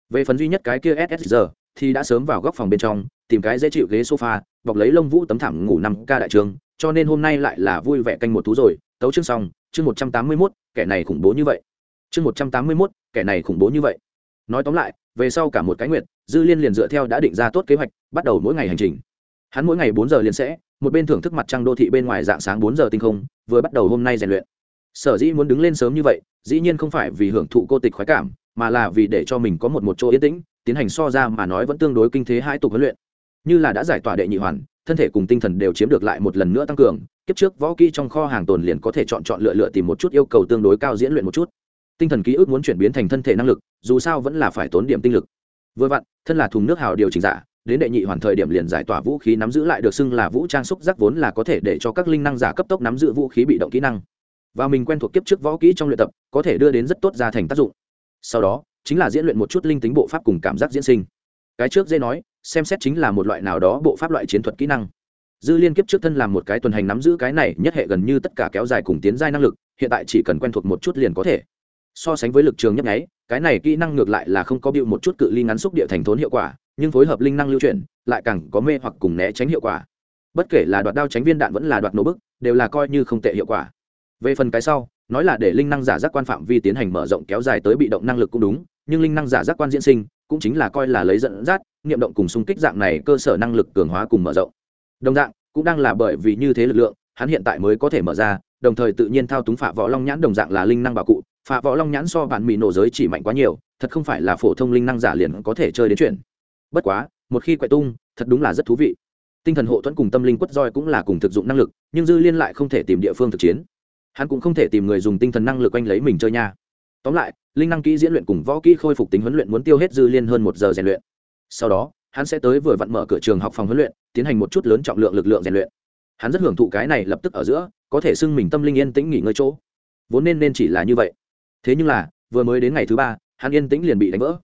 Về phần duy nhất cái kia ss thì đã sớm vào góc phòng bên trong, tìm cái dễ chịu ghế sofa, bọc lấy lông vũ tấm thảm ngủ năm ca đại trường, cho nên hôm nay lại là vui vẻ canh một thú rồi. Tấu chương xong, chương một trăm tám mươi mốt, kẻ này khủng bố như vậy. Chương một trăm tám mươi mốt, kẻ này khủng bố như vậy. Nói tóm lại, về sau cả một cái nguyện dư liên liền dựa theo đã định ra tốt kế hoạch, bắt đầu mỗi ngày hành trình. Hắn mỗi ngày bốn giờ liền sẽ, một bên thưởng thức mặt trăng đô thị bên ngoài dạng sáng bốn giờ tinh không, vừa bắt đầu hôm nay rèn luyện sở dĩ muốn đứng lên sớm như vậy, dĩ nhiên không phải vì hưởng thụ cô tịch khoái cảm, mà là vì để cho mình có một một chỗ yên tĩnh, tiến hành so ra mà nói vẫn tương đối kinh thế hai tục huấn luyện. Như là đã giải tỏa đệ nhị hoàn, thân thể cùng tinh thần đều chiếm được lại một lần nữa tăng cường, kiếp trước võ kỹ trong kho hàng tồn liền có thể chọn chọn lựa lựa tìm một chút yêu cầu tương đối cao diễn luyện một chút. Tinh thần ký ức muốn chuyển biến thành thân thể năng lực, dù sao vẫn là phải tốn điểm tinh lực. Vừa vặn, thân là thùng nước hào điều chỉnh giả, đến đệ nhị hoàn thời điểm liền giải tỏa vũ khí nắm giữ lại được xưng là vũ trang xúc giác vốn là có thể để cho các linh năng giả cấp tốc nắm giữ vũ khí bị động kỹ năng và mình quen thuộc kiếp trước võ kỹ trong luyện tập, có thể đưa đến rất tốt ra thành tác dụng. Sau đó, chính là diễn luyện một chút linh tính bộ pháp cùng cảm giác diễn sinh. Cái trước dễ nói, xem xét chính là một loại nào đó bộ pháp loại chiến thuật kỹ năng. Dư liên kiếp trước thân làm một cái tuần hành nắm giữ cái này nhất hệ gần như tất cả kéo dài cùng tiến giai năng lực, hiện tại chỉ cần quen thuộc một chút liền có thể. So sánh với lực trường nhấp nháy, cái này kỹ năng ngược lại là không có bịu một chút cự ly ngắn xúc địa thành thốn hiệu quả, nhưng phối hợp linh năng lưu chuyển, lại càng có mê hoặc cùng né tránh hiệu quả. Bất kể là đoạt đao tránh viên đạn vẫn là đoạt nổ bức, đều là coi như không tệ hiệu quả về phần cái sau, nói là để linh năng giả giác quan phạm vi tiến hành mở rộng kéo dài tới bị động năng lực cũng đúng, nhưng linh năng giả giác quan diễn sinh cũng chính là coi là lấy dẫn dắt niệm động cùng xung kích dạng này cơ sở năng lực cường hóa cùng mở rộng. Đồng dạng, cũng đang là bởi vì như thế lực lượng, hắn hiện tại mới có thể mở ra, đồng thời tự nhiên thao túng phạ võ long nhãn đồng dạng là linh năng bảo cụ. Phạ võ long nhãn so bản mỹ nổ giới chỉ mạnh quá nhiều, thật không phải là phổ thông linh năng giả liền có thể chơi đến chuyện. Bất quá, một khi quậy tung, thật đúng là rất thú vị. Tinh thần hộ thuẫn cùng tâm linh quất roi cũng là cùng thực dụng năng lực, nhưng dư liên lại không thể tìm địa phương thực chiến hắn cũng không thể tìm người dùng tinh thần năng lực quanh lấy mình chơi nha. Tóm lại, linh năng kỹ diễn luyện cùng võ kỹ khôi phục tính huấn luyện muốn tiêu hết dư liên hơn một giờ rèn luyện. Sau đó, hắn sẽ tới vừa vặn mở cửa trường học phòng huấn luyện, tiến hành một chút lớn trọng lượng lực lượng rèn luyện. Hắn rất hưởng thụ cái này lập tức ở giữa, có thể xưng mình tâm linh yên tĩnh nghỉ ngơi chỗ. Vốn nên nên chỉ là như vậy. Thế nhưng là, vừa mới đến ngày thứ ba, hắn yên tĩnh liền bị đánh vỡ.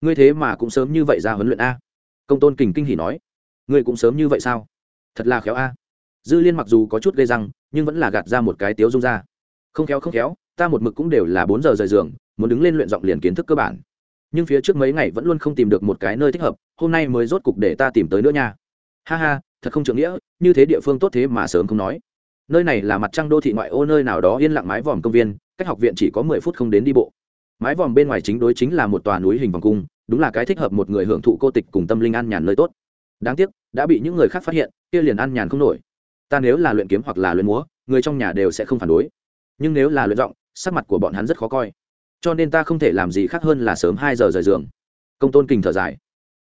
Ngươi thế mà cũng sớm như vậy ra huấn luyện a. Công tôn kình kinh hỉ nói. Ngươi cũng sớm như vậy sao? Thật là khéo a. Dư liên mặc dù có chút gây răng nhưng vẫn là gạt ra một cái tiếu dung ra. Không khéo không khéo, ta một mực cũng đều là bốn giờ rời giường, muốn đứng lên luyện giọng liền kiến thức cơ bản. Nhưng phía trước mấy ngày vẫn luôn không tìm được một cái nơi thích hợp, hôm nay mới rốt cục để ta tìm tới nữa nha. Ha ha, thật không trưởng nghĩa, như thế địa phương tốt thế mà sớm không nói. Nơi này là mặt trăng đô thị ngoại ô nơi nào đó yên lặng mái vòm công viên, cách học viện chỉ có mười phút không đến đi bộ. Mái vòm bên ngoài chính đối chính là một tòa núi hình vòng cung, đúng là cái thích hợp một người hưởng thụ cô tịch cùng tâm linh an nhàn nơi tốt. Đáng tiếc, đã bị những người khác phát hiện, kia liền an nhàn không nổi ta nếu là luyện kiếm hoặc là luyện múa, người trong nhà đều sẽ không phản đối. Nhưng nếu là luyện giọng, sắc mặt của bọn hắn rất khó coi. Cho nên ta không thể làm gì khác hơn là sớm hai giờ rời giường. Công tôn kình thở dài.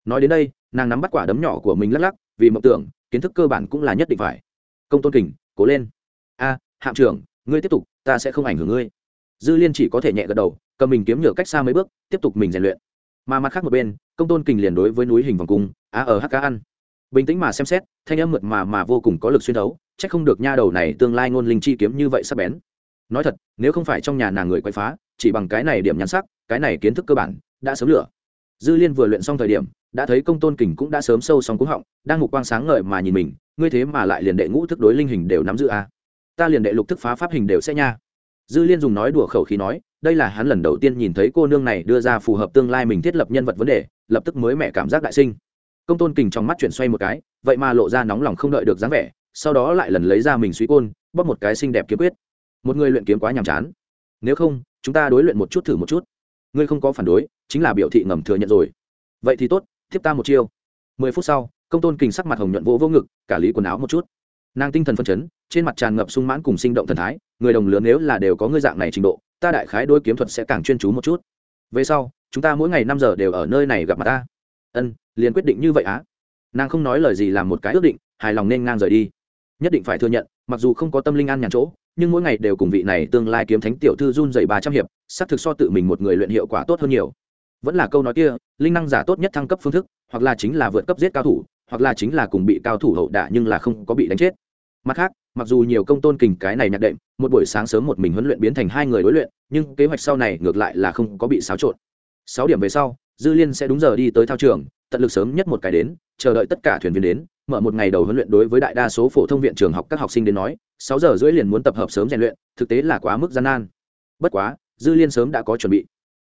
Nói đến đây, nàng nắm bắt quả đấm nhỏ của mình lắc lắc, vì mộng tưởng, kiến thức cơ bản cũng là nhất định phải. Công tôn kình cố lên. A, hạm trưởng, ngươi tiếp tục, ta sẽ không ảnh hưởng ngươi. Dư liên chỉ có thể nhẹ gật đầu, cầm mình kiếm nhựa cách xa mấy bước, tiếp tục mình rèn luyện. Mà mặt khác một bên, công tôn kình liền đối với núi hình vòng cung á ở hk cá ăn bình tĩnh mà xem xét, thanh âm mượt mà mà vô cùng có lực xuyên đấu c không được nha đầu này tương lai ngôn linh chi kiếm như vậy sắp bén. Nói thật, nếu không phải trong nhà nàng người quay phá, chỉ bằng cái này điểm nhắn sắc, cái này kiến thức cơ bản, đã sớm lửa. Dư liên vừa luyện xong thời điểm, đã thấy công tôn kình cũng đã sớm sâu xong cúng họng, đang ngục quang sáng ngời mà nhìn mình, ngươi thế mà lại liền đệ ngũ thức đối linh hình đều nắm giữ a à. ta liền đệ lục thức phá pháp hình đều sẽ nha. Dư liên dùng nói đùa khẩu khí nói, đây là hắn lần đầu tiên nhìn thấy cô nương này đưa ra phù hợp tương lai mình thiết lập nhân vật vấn đề, lập tức mới mẹ cảm giác đại sinh công tôn kình trong mắt chuyển xoay một cái, vậy mà lộ ra nóng lòng không đợi được dáng vẻ, sau đó lại lần lấy ra mình suy côn, bóp một cái xinh đẹp kiếm quyết. Một người luyện kiếm quá nhàm chán. Nếu không, chúng ta đối luyện một chút thử một chút. Ngươi không có phản đối, chính là biểu thị ngầm thừa nhận rồi. Vậy thì tốt, thiếp ta một chiêu. Mười phút sau, công tôn kình sắc mặt hồng nhuận vỗ vô ngực, cả lý quần áo một chút. Nàng tinh thần phân chấn, trên mặt tràn ngập sung mãn cùng sinh động thần thái, người đồng lứa nếu là đều có ngươi dạng này trình độ, ta đại khái đôi kiếm thuật sẽ càng chuyên chú một chút. Về sau, chúng ta mỗi ngày năm giờ đều ở nơi này gặp mặt ta. Ân liền quyết định như vậy á. Nàng không nói lời gì làm một cái ước định, hài lòng nên ngang rời đi. Nhất định phải thừa nhận, mặc dù không có tâm linh an nhàn chỗ, nhưng mỗi ngày đều cùng vị này tương lai kiếm thánh tiểu thư run dày ba trăm hiệp, xác thực so tự mình một người luyện hiệu quả tốt hơn nhiều. Vẫn là câu nói kia, linh năng giả tốt nhất thăng cấp phương thức, hoặc là chính là vượt cấp giết cao thủ, hoặc là chính là cùng bị cao thủ hậu đả nhưng là không có bị đánh chết. Mặt khác, mặc dù nhiều công tôn kình cái này nhạc đệm, một buổi sáng sớm một mình huấn luyện biến thành hai người đối luyện, nhưng kế hoạch sau này ngược lại là không có bị xáo trộn. Sáu điểm về sau, dư liên sẽ đúng giờ đi tới thao trường tận lực sớm nhất một cái đến, chờ đợi tất cả thuyền viên đến, mở một ngày đầu huấn luyện đối với đại đa số phổ thông viện trường học các học sinh đến nói, sáu giờ rưỡi liền muốn tập hợp sớm rèn luyện, thực tế là quá mức gian nan. Bất quá, dư liên sớm đã có chuẩn bị.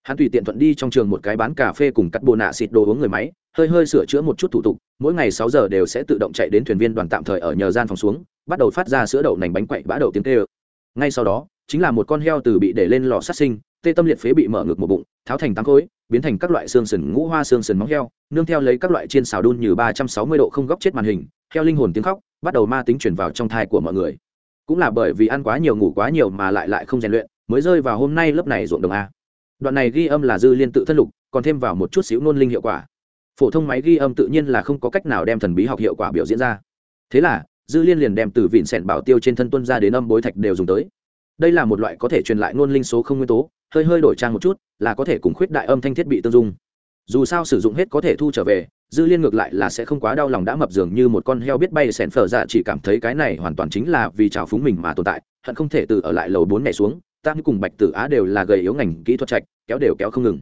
Hắn tùy tiện thuận đi trong trường một cái bán cà phê cùng cắt bồ nạ xịt đồ uống người máy, hơi hơi sửa chữa một chút thủ tục, mỗi ngày sáu giờ đều sẽ tự động chạy đến thuyền viên đoàn tạm thời ở nhờ gian phòng xuống, bắt đầu phát ra sữa đậu nành bánh quậy bã đậu tiếng tê ơ. Ngay sau đó, chính là một con heo từ bị để lên lò sát sinh, tê tâm liệt phế bị mở ngực một bụng, tháo thành tám khối biến thành các loại xương sườn ngũ hoa, xương sườn móng heo, nương theo lấy các loại chiên xào đun như ba trăm sáu mươi độ không góc chết màn hình heo linh hồn tiếng khóc, bắt đầu ma tính chuyển vào trong thai của mọi người. Cũng là bởi vì ăn quá nhiều, ngủ quá nhiều mà lại lại không rèn luyện, mới rơi vào hôm nay lớp này ruộng đồng a. Đoạn này ghi âm là dư liên tự thân lục, còn thêm vào một chút xíu nôn linh hiệu quả. Phổ thông máy ghi âm tự nhiên là không có cách nào đem thần bí học hiệu quả biểu diễn ra. Thế là, dư liên liền đem từ vịn sẹn bảo tiêu trên thân tuân ra đến âm bối thạch đều dùng tới. Đây là một loại có thể truyền lại ngôn linh số không nguyên tố hơi hơi đổi trang một chút, là có thể cùng khuyết đại âm thanh thiết bị tương dung. Dù sao sử dụng hết có thể thu trở về, dư liên ngược lại là sẽ không quá đau lòng đã mập dường như một con heo biết bay sẻn phở dạ chỉ cảm thấy cái này hoàn toàn chính là vì trào phúng mình mà tồn tại, hận không thể từ ở lại lầu bốn nhảy xuống tam cùng bạch tử á đều là gầy yếu ngành kỹ thuật trạch, kéo đều kéo không ngừng.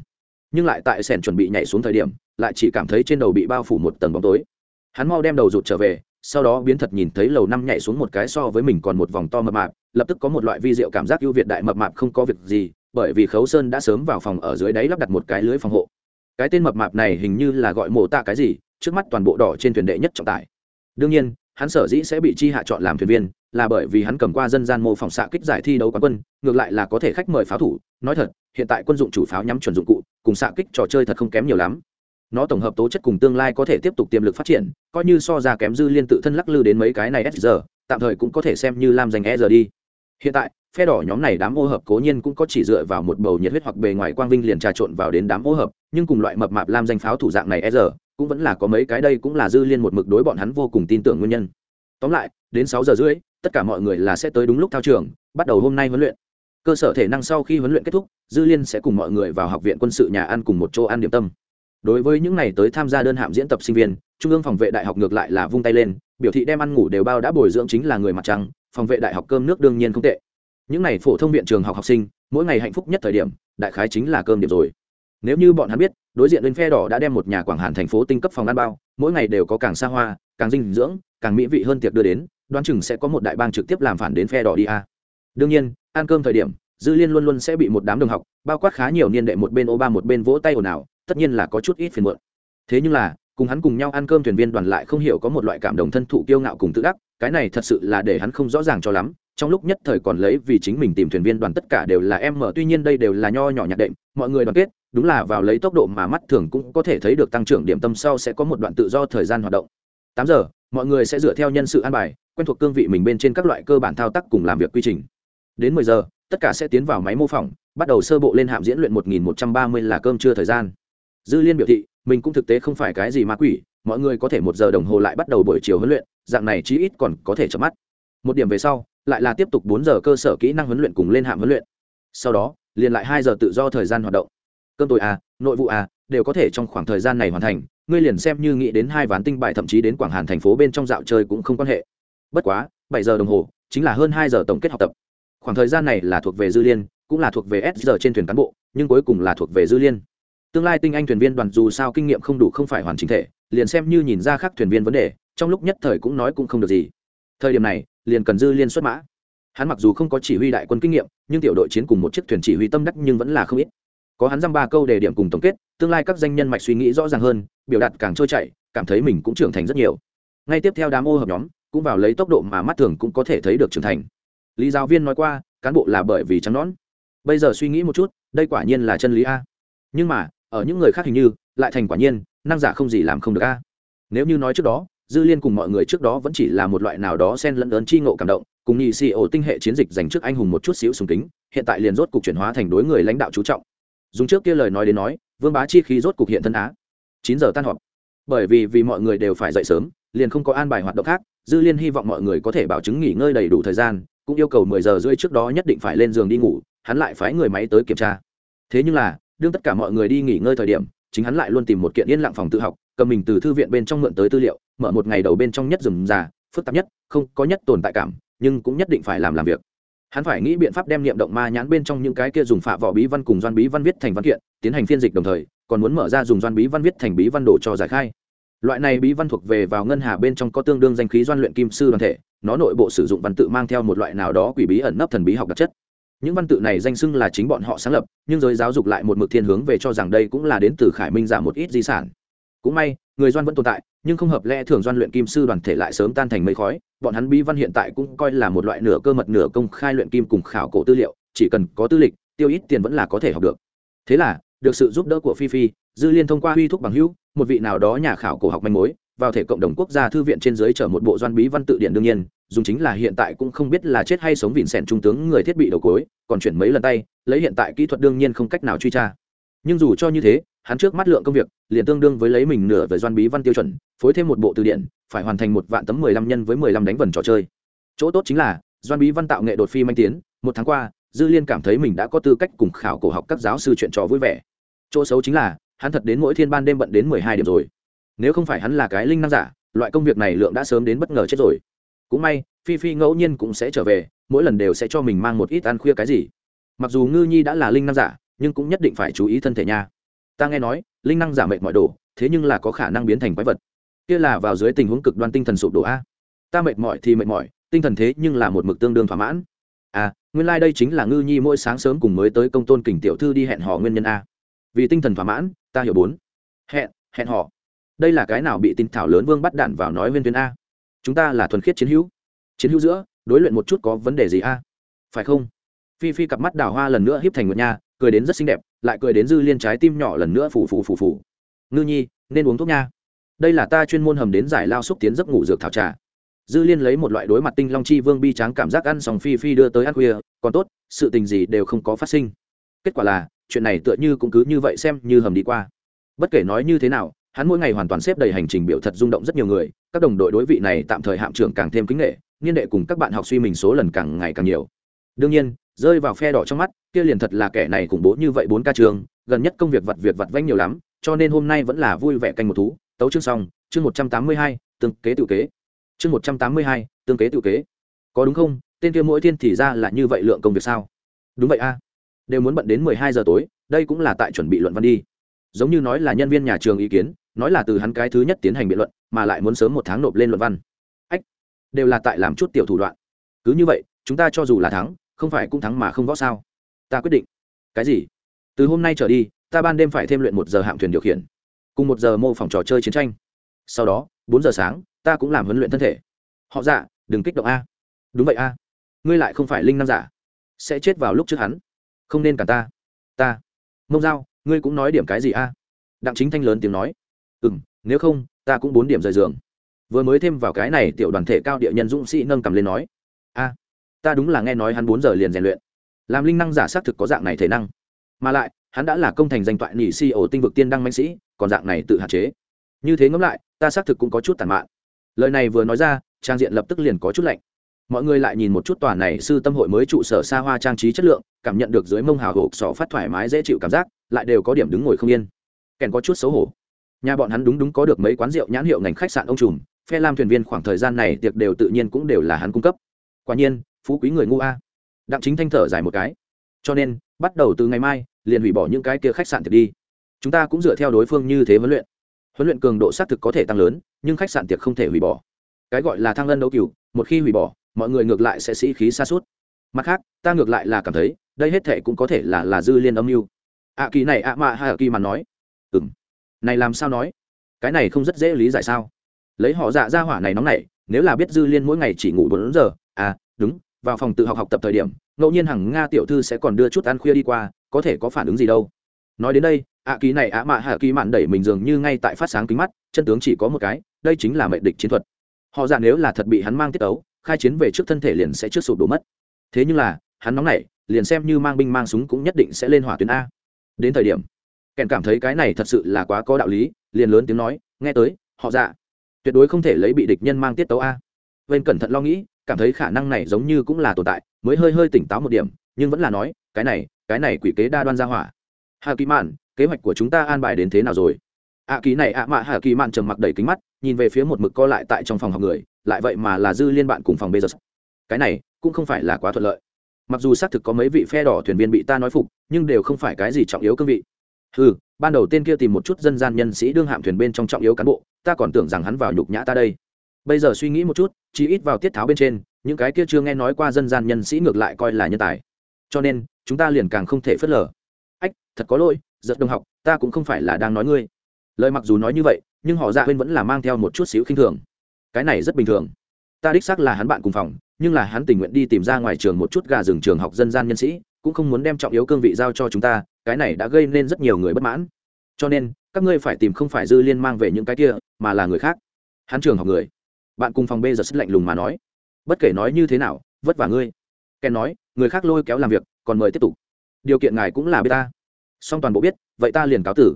Nhưng lại tại sẻn chuẩn bị nhảy xuống thời điểm, lại chỉ cảm thấy trên đầu bị bao phủ một tầng bóng tối. Hắn mau đem đầu rụt trở về, sau đó biến thật nhìn thấy lầu năm nhảy xuống một cái so với mình còn một vòng to mập mạp, lập tức có một loại vi diệu cảm giác ưu việt đại mập mạp không có việc gì bởi vì khấu sơn đã sớm vào phòng ở dưới đáy lắp đặt một cái lưới phòng hộ. Cái tên mập mạp này hình như là gọi mổ tạ cái gì, trước mắt toàn bộ đỏ trên thuyền đệ nhất trọng tải. Đương nhiên, hắn sở dĩ sẽ bị chi hạ chọn làm thuyền viên, là bởi vì hắn cầm qua dân gian mô phỏng xạ kích giải thi đấu quán quân, ngược lại là có thể khách mời pháo thủ. Nói thật, hiện tại quân dụng chủ pháo nhắm chuẩn dụng cụ, cùng xạ kích trò chơi thật không kém nhiều lắm. Nó tổng hợp tố chất cùng tương lai có thể tiếp tục tiềm lực phát triển, coi như so ra kém dư liên tự thân lắc lư đến mấy cái này s giờ tạm thời cũng có thể xem như làm giành e giờ đi. Hiện tại phe đỏ nhóm này đám ô hợp cố nhiên cũng có chỉ dựa vào một bầu nhiệt huyết hoặc bề ngoài quang vinh liền trà trộn vào đến đám ô hợp, nhưng cùng loại mập mạp lam danh pháo thủ dạng này e giờ, cũng vẫn là có mấy cái đây cũng là dư liên một mực đối bọn hắn vô cùng tin tưởng nguyên nhân. Tóm lại, đến sáu giờ rưỡi, tất cả mọi người là sẽ tới đúng lúc thao trường, bắt đầu hôm nay huấn luyện. Cơ sở thể năng sau khi huấn luyện kết thúc, dư liên sẽ cùng mọi người vào học viện quân sự nhà ăn cùng một chỗ ăn điểm tâm. Đối với những này tới tham gia đơn hạm diễn tập sinh viên, trung ương phòng vệ đại học ngược lại là vung tay lên, biểu thị đem ăn ngủ đều bao đã bồi dưỡng chính là người mặt trăng, phòng vệ đại học cơm nước đương nhiên không tệ những ngày phổ thông viện trường học học sinh, mỗi ngày hạnh phúc nhất thời điểm, đại khái chính là cơm điểm rồi. Nếu như bọn hắn biết, đối diện bên phe đỏ đã đem một nhà quảng hàn thành phố tinh cấp phòng ăn bao, mỗi ngày đều có càng xa hoa, càng dinh dưỡng, càng mỹ vị hơn tiệc đưa đến, đoán chừng sẽ có một đại bang trực tiếp làm phản đến phe đỏ đi a. Đương nhiên, ăn cơm thời điểm, dư liên luôn luôn sẽ bị một đám đồng học, bao quát khá nhiều niên đệ một bên ô ba một bên vỗ tay ồn ào, tất nhiên là có chút ít phiền muộn. Thế nhưng là, cùng hắn cùng nhau ăn cơm thuyền viên đoàn lại không hiểu có một loại cảm động thân thụ kiêu ngạo cùng tự đắc cái này thật sự là để hắn không rõ ràng cho lắm trong lúc nhất thời còn lấy vì chính mình tìm thuyền viên đoàn tất cả đều là em mở, tuy nhiên đây đều là nho nhỏ nhạc đệm, mọi người đoàn kết, đúng là vào lấy tốc độ mà mắt thường cũng có thể thấy được tăng trưởng điểm tâm sau sẽ có một đoạn tự do thời gian hoạt động. Tám giờ, mọi người sẽ dựa theo nhân sự an bài, quen thuộc cương vị mình bên trên các loại cơ bản thao tác cùng làm việc quy trình. Đến mười giờ, tất cả sẽ tiến vào máy mô phỏng, bắt đầu sơ bộ lên hạm diễn luyện một nghìn một trăm ba mươi là cơm trưa thời gian. Dư liên biểu thị, mình cũng thực tế không phải cái gì ma quỷ, mọi người có thể một giờ đồng hồ lại bắt đầu buổi chiều huấn luyện, dạng này chí ít còn có thể chợp mắt. Một điểm về sau lại là tiếp tục bốn giờ cơ sở kỹ năng huấn luyện cùng lên hạm huấn luyện. Sau đó, liền lại hai giờ tự do thời gian hoạt động. Cơm tối à nội vụ à đều có thể trong khoảng thời gian này hoàn thành, ngươi liền xem như nghĩ đến hai ván tinh bài thậm chí đến quảng hàn thành phố bên trong dạo chơi cũng không quan hệ. Bất quá, bảy giờ đồng hồ, chính là hơn hai giờ tổng kết học tập. Khoảng thời gian này là thuộc về dư liên, cũng là thuộc về s giờ trên thuyền cán bộ, nhưng cuối cùng là thuộc về dư liên. Tương lai tinh anh thuyền viên đoàn dù sao kinh nghiệm không đủ không phải hoàn chỉnh thể, liền xem như nhìn ra khác thuyền viên vấn đề, trong lúc nhất thời cũng nói cũng không được gì thời điểm này, liền cần dư liên xuất mã. Hắn mặc dù không có chỉ huy đại quân kinh nghiệm, nhưng tiểu đội chiến cùng một chiếc thuyền chỉ huy tâm đắc nhưng vẫn là không ít. Có hắn dăm ba câu đề điểm cùng tổng kết, tương lai các danh nhân mạch suy nghĩ rõ ràng hơn, biểu đạt càng trôi chảy, cảm thấy mình cũng trưởng thành rất nhiều. Ngay tiếp theo đám ô hợp nhóm, cũng vào lấy tốc độ mà mắt thường cũng có thể thấy được trưởng thành. Lý giáo viên nói qua, cán bộ là bởi vì trắng nón bây giờ suy nghĩ một chút, đây quả nhiên là chân lý a. Nhưng mà, ở những người khác hình như, lại thành quả nhiên, năng giả không gì làm không được a. Nếu như nói trước đó dư liên cùng mọi người trước đó vẫn chỉ là một loại nào đó xen lẫn ớn chi ngộ cảm động, cùng nhị xì ổ tinh hệ chiến dịch dành trước anh hùng một chút xíu sùng kính, hiện tại liền rốt cục chuyển hóa thành đối người lãnh đạo chú trọng. Dùng trước kia lời nói đến nói, vương bá chi khí rốt cục hiện thân á. Chín giờ tan họp. Bởi vì vì mọi người đều phải dậy sớm, liền không có an bài hoạt động khác, dư liên hy vọng mọi người có thể bảo chứng nghỉ ngơi đầy đủ thời gian, cũng yêu cầu mười giờ rưỡi trước đó nhất định phải lên giường đi ngủ, hắn lại phái người máy tới kiểm tra. Thế nhưng là, đương tất cả mọi người đi nghỉ ngơi thời điểm chính hắn lại luôn tìm một kiện yên lặng phòng tự học, cầm mình từ thư viện bên trong mượn tới tư liệu, mở một ngày đầu bên trong nhất rừng già, phức tạp nhất, không có nhất tồn tại cảm, nhưng cũng nhất định phải làm làm việc. Hắn phải nghĩ biện pháp đem niệm động ma nhãn bên trong những cái kia dùng phạ vỏ bí văn cùng doan bí văn viết thành văn kiện, tiến hành phiên dịch đồng thời, còn muốn mở ra dùng doan bí văn viết thành bí văn đồ cho giải khai. Loại này bí văn thuộc về vào ngân hà bên trong có tương đương danh khí doan luyện kim sư đoàn thể, nó nội bộ sử dụng văn tự mang theo một loại nào đó quỷ bí ẩn nấp thần bí học đặc chất những văn tự này danh xưng là chính bọn họ sáng lập, nhưng giới giáo dục lại một mực thiên hướng về cho rằng đây cũng là đến từ khải minh giả một ít di sản. Cũng may, người doan vẫn tồn tại, nhưng không hợp lẽ thường doan luyện kim sư đoàn thể lại sớm tan thành mây khói, bọn hắn bí văn hiện tại cũng coi là một loại nửa cơ mật nửa công khai luyện kim cùng khảo cổ tư liệu, chỉ cần có tư lịch, tiêu ít tiền vẫn là có thể học được. Thế là, được sự giúp đỡ của phi phi, dư liên thông qua huy thúc bằng hữu, một vị nào đó nhà khảo cổ học manh mối, vào thể cộng đồng quốc gia thư viện trên dưới chở một bộ doan bí văn tự điển đương nhiên dùng chính là hiện tại cũng không biết là chết hay sống vịn sẻn trung tướng người thiết bị đầu cối, còn chuyển mấy lần tay, lấy hiện tại kỹ thuật đương nhiên không cách nào truy tra. Nhưng dù cho như thế, hắn trước mắt lượng công việc, liền tương đương với lấy mình nửa về doan bí văn tiêu chuẩn, phối thêm một bộ từ điện, phải hoàn thành một vạn tấm mười lăm nhân với mười lăm đánh vần trò chơi. Chỗ tốt chính là, doan bí văn tạo nghệ đột phi manh tiến, một tháng qua, dư liên cảm thấy mình đã có tư cách cùng khảo cổ học các giáo sư chuyện trò vui vẻ. Chỗ xấu chính là, hắn thật đến mỗi thiên ban đêm bận đến mười hai điểm rồi. Nếu không phải hắn là cái linh năng giả, loại công việc này lượng đã sớm đến bất ngờ chết rồi cũng may, phi phi ngẫu nhiên cũng sẽ trở về, mỗi lần đều sẽ cho mình mang một ít ăn khuya cái gì. Mặc dù ngư nhi đã là linh năng giả, nhưng cũng nhất định phải chú ý thân thể nha. Ta nghe nói, linh năng giả mệt mọi đồ, thế nhưng là có khả năng biến thành quái vật. Kia là vào dưới tình huống cực đoan tinh thần sụp đổ a. Ta mệt mỏi thì mệt mỏi, tinh thần thế nhưng là một mực tương đương thỏa mãn. À nguyên lai、like、đây chính là ngư nhi mỗi sáng sớm cùng mới tới công tôn kình tiểu thư đi hẹn hò nguyên nhân a. Vì tinh thần thỏa mãn, ta hiểu bốn. Hẹn hẹn hò. Đây là cái nào bị tin thảo lớn vương bắt đạn vào nói viên tuyến a? Chúng ta là thuần khiết chiến hữu. Chiến hữu giữa, đối luyện một chút có vấn đề gì a? Phải không? Phi phi cặp mắt đào hoa lần nữa hiếp thành một nha, cười đến rất xinh đẹp, lại cười đến dư liên trái tim nhỏ lần nữa phủ phủ phủ phủ ngư nhi, nên uống thuốc nha. Đây là ta chuyên môn hầm đến giải lao xúc tiến giấc ngủ dược thảo trà. Dư liên lấy một loại đối mặt tinh long chi vương bi tráng cảm giác ăn sòng phi phi đưa tới ăn khuya, còn tốt, sự tình gì đều không có phát sinh. Kết quả là, chuyện này tựa như cũng cứ như vậy xem như hầm đi qua. Bất kể nói như thế nào hắn mỗi ngày hoàn toàn xếp đầy hành trình biểu thật rung động rất nhiều người, các đồng đội đối vị này tạm thời hạm trưởng càng thêm kính nghệ niên đệ cùng các bạn học suy mình số lần càng ngày càng nhiều. Đương nhiên, rơi vào phe đỏ trong mắt, kia liền thật là kẻ này khủng bố như vậy bốn ca trường, gần nhất công việc vặt việc vặt vanh nhiều lắm, cho nên hôm nay vẫn là vui vẻ canh một thú. Tấu chương xong, chương một trăm tám mươi hai, tương kế tự kế. Chương một trăm tám mươi hai, tương kế tự kế. Có đúng không? Tên kia mỗi thiên thì ra là như vậy lượng công việc sao? Đúng vậy a. Đều muốn bận đến mười hai giờ tối, đây cũng là tại chuẩn bị luận văn đi giống như nói là nhân viên nhà trường ý kiến, nói là từ hắn cái thứ nhất tiến hành biện luận, mà lại muốn sớm một tháng nộp lên luận văn. Ách, đều là tại làm chút tiểu thủ đoạn. Cứ như vậy, chúng ta cho dù là thắng, không phải cũng thắng mà không võ sao? Ta quyết định. Cái gì? Từ hôm nay trở đi, ta ban đêm phải thêm luyện một giờ hạm thuyền điều khiển, cùng một giờ mô phỏng trò chơi chiến tranh. Sau đó, bốn giờ sáng, ta cũng làm huấn luyện thân thể. Họ dạ đừng kích động a. Đúng vậy a. Ngươi lại không phải linh năm giả. Sẽ chết vào lúc trước hắn. Không nên cả ta. Ta. Mông dao ngươi cũng nói điểm cái gì a? Đặng chính thanh lớn tiếng nói. Ừ m nếu không, ta cũng bốn điểm rời giường. Vừa mới thêm vào cái này, tiểu đoàn thể cao địa nhân dũng sĩ nâng cầm lên nói. A, ta đúng là nghe nói hắn bốn giờ liền rèn luyện. Làm linh năng giả xác thực có dạng này thể năng. Mà lại, hắn đã là công thành danh toại nhị si ổ tinh vực tiên đăng mạnh sĩ, còn dạng này tự hạn chế. Như thế ngẫm lại, ta xác thực cũng có chút tàn mạn. Lời này vừa nói ra, trang diện lập tức liền có chút lạnh. Mọi người lại nhìn một chút tòa này sư tâm hội mới trụ sở xa hoa trang trí chất lượng, cảm nhận được dưới mông hào hộp sỏ phát thoải mái dễ chịu cảm giác lại đều có điểm đứng ngồi không yên. Kèn có chút xấu hổ. Nhà bọn hắn đúng đúng có được mấy quán rượu nhãn hiệu ngành khách sạn ông trùm, phe lam thuyền viên khoảng thời gian này tiệc đều tự nhiên cũng đều là hắn cung cấp. Quả nhiên, phú quý người ngu a. Đặng chính thanh thở dài một cái. Cho nên, bắt đầu từ ngày mai, liền hủy bỏ những cái kia khách sạn tiệc đi. Chúng ta cũng dựa theo đối phương như thế huấn luyện. Huấn luyện cường độ xác thực có thể tăng lớn, nhưng khách sạn tiệc không thể hủy bỏ. Cái gọi là thăng lân đấu cựu một khi hủy bỏ, mọi người ngược lại sẽ sĩ khí xa suốt mặt khác, ta ngược lại là cảm thấy, đây hết thệ cũng có thể là là dư liên âm mưu ạ kỳ này ạ mạ hay ạ kỳ mà nói. Ừ m này làm sao nói? Cái này không rất dễ lý giải sao? Lấy họ dạ ra hỏa này nóng này nếu là biết dư liên mỗi ngày chỉ ngủ bốn giờ à đúng, vào phòng tự học học tập thời điểm, ngẫu nhiên hằng nga tiểu thư sẽ còn đưa chút ăn khuya đi qua, có thể có phản ứng gì đâu. Nói đến đây, ạ kỳ này ạ mạ hạ kỳ mạn đẩy mình dường như ngay tại phát sáng kính mắt, chân tướng chỉ có một cái, đây chính là mệnh địch chiến thuật. Họ dạ nếu là thật bị hắn mang tiết ấu khai chiến về trước thân thể liền sẽ trước sụp đổ mất. Thế nhưng là, hắn nóng này liền xem như mang binh mang súng cũng nhất định sẽ lên hỏa tuyến a đến thời điểm. Kèn cảm thấy cái này thật sự là quá có đạo lý, liền lớn tiếng nói, nghe tới, họ dạ. Tuyệt đối không thể lấy bị địch nhân mang tiết tấu a. Bên cẩn thận lo nghĩ, cảm thấy khả năng này giống như cũng là tồn tại, mới hơi hơi tỉnh táo một điểm, nhưng vẫn là nói, cái này cái này quỷ kế đa đoan ra hỏa. Hà kỳ mạn kế hoạch của chúng ta an bài đến thế nào rồi? Ạ kỳ này ạ mạ hà kỳ mạn trầm mặc đầy kính mắt, nhìn về phía một mực co lại tại trong phòng học người, lại vậy mà là dư liên bạn cùng phòng bây giờ cái này cũng không phải là quá thuận lợi mặc dù xác thực có mấy vị phe đỏ thuyền viên bị ta nói phục, nhưng đều không phải cái gì trọng yếu cương vị. Ừ ban đầu tên kia tìm một chút dân gian nhân sĩ đương hạm thuyền bên trong trọng yếu cán bộ, ta còn tưởng rằng hắn vào nhục nhã ta đây. Bây giờ suy nghĩ một chút chỉ ít vào tiết tháo bên trên, những cái kia chưa nghe nói qua dân gian nhân sĩ ngược lại coi là nhân tài. Cho nên, chúng ta liền càng không thể phớt lờ. Ách, thật có lỗi, giật đồng học, ta cũng không phải là đang nói ngươi. Lời mặc dù nói như vậy, nhưng họ dạ huyên vẫn là mang theo một chút xíu khinh thường. Cái này rất bình thường. Ta đích xác là hắn bạn cùng phòng nhưng là hắn tình nguyện đi tìm ra ngoài trường một chút gà rừng trường học dân gian nhân sĩ cũng không muốn đem trọng yếu cương vị giao cho chúng ta cái này đã gây nên rất nhiều người bất mãn. Cho nên các ngươi phải tìm không phải dư liên mang về những cái kia mà là người khác. Hắn trường học người. Bạn cùng phòng b giờ sức lạnh lùng mà nói. Bất kể nói như thế nào vất vả ngươi. Kèn nói người khác lôi kéo làm việc còn mời tiếp tục. Điều kiện ngài cũng là b ta. Song toàn bộ biết vậy ta liền cáo tử.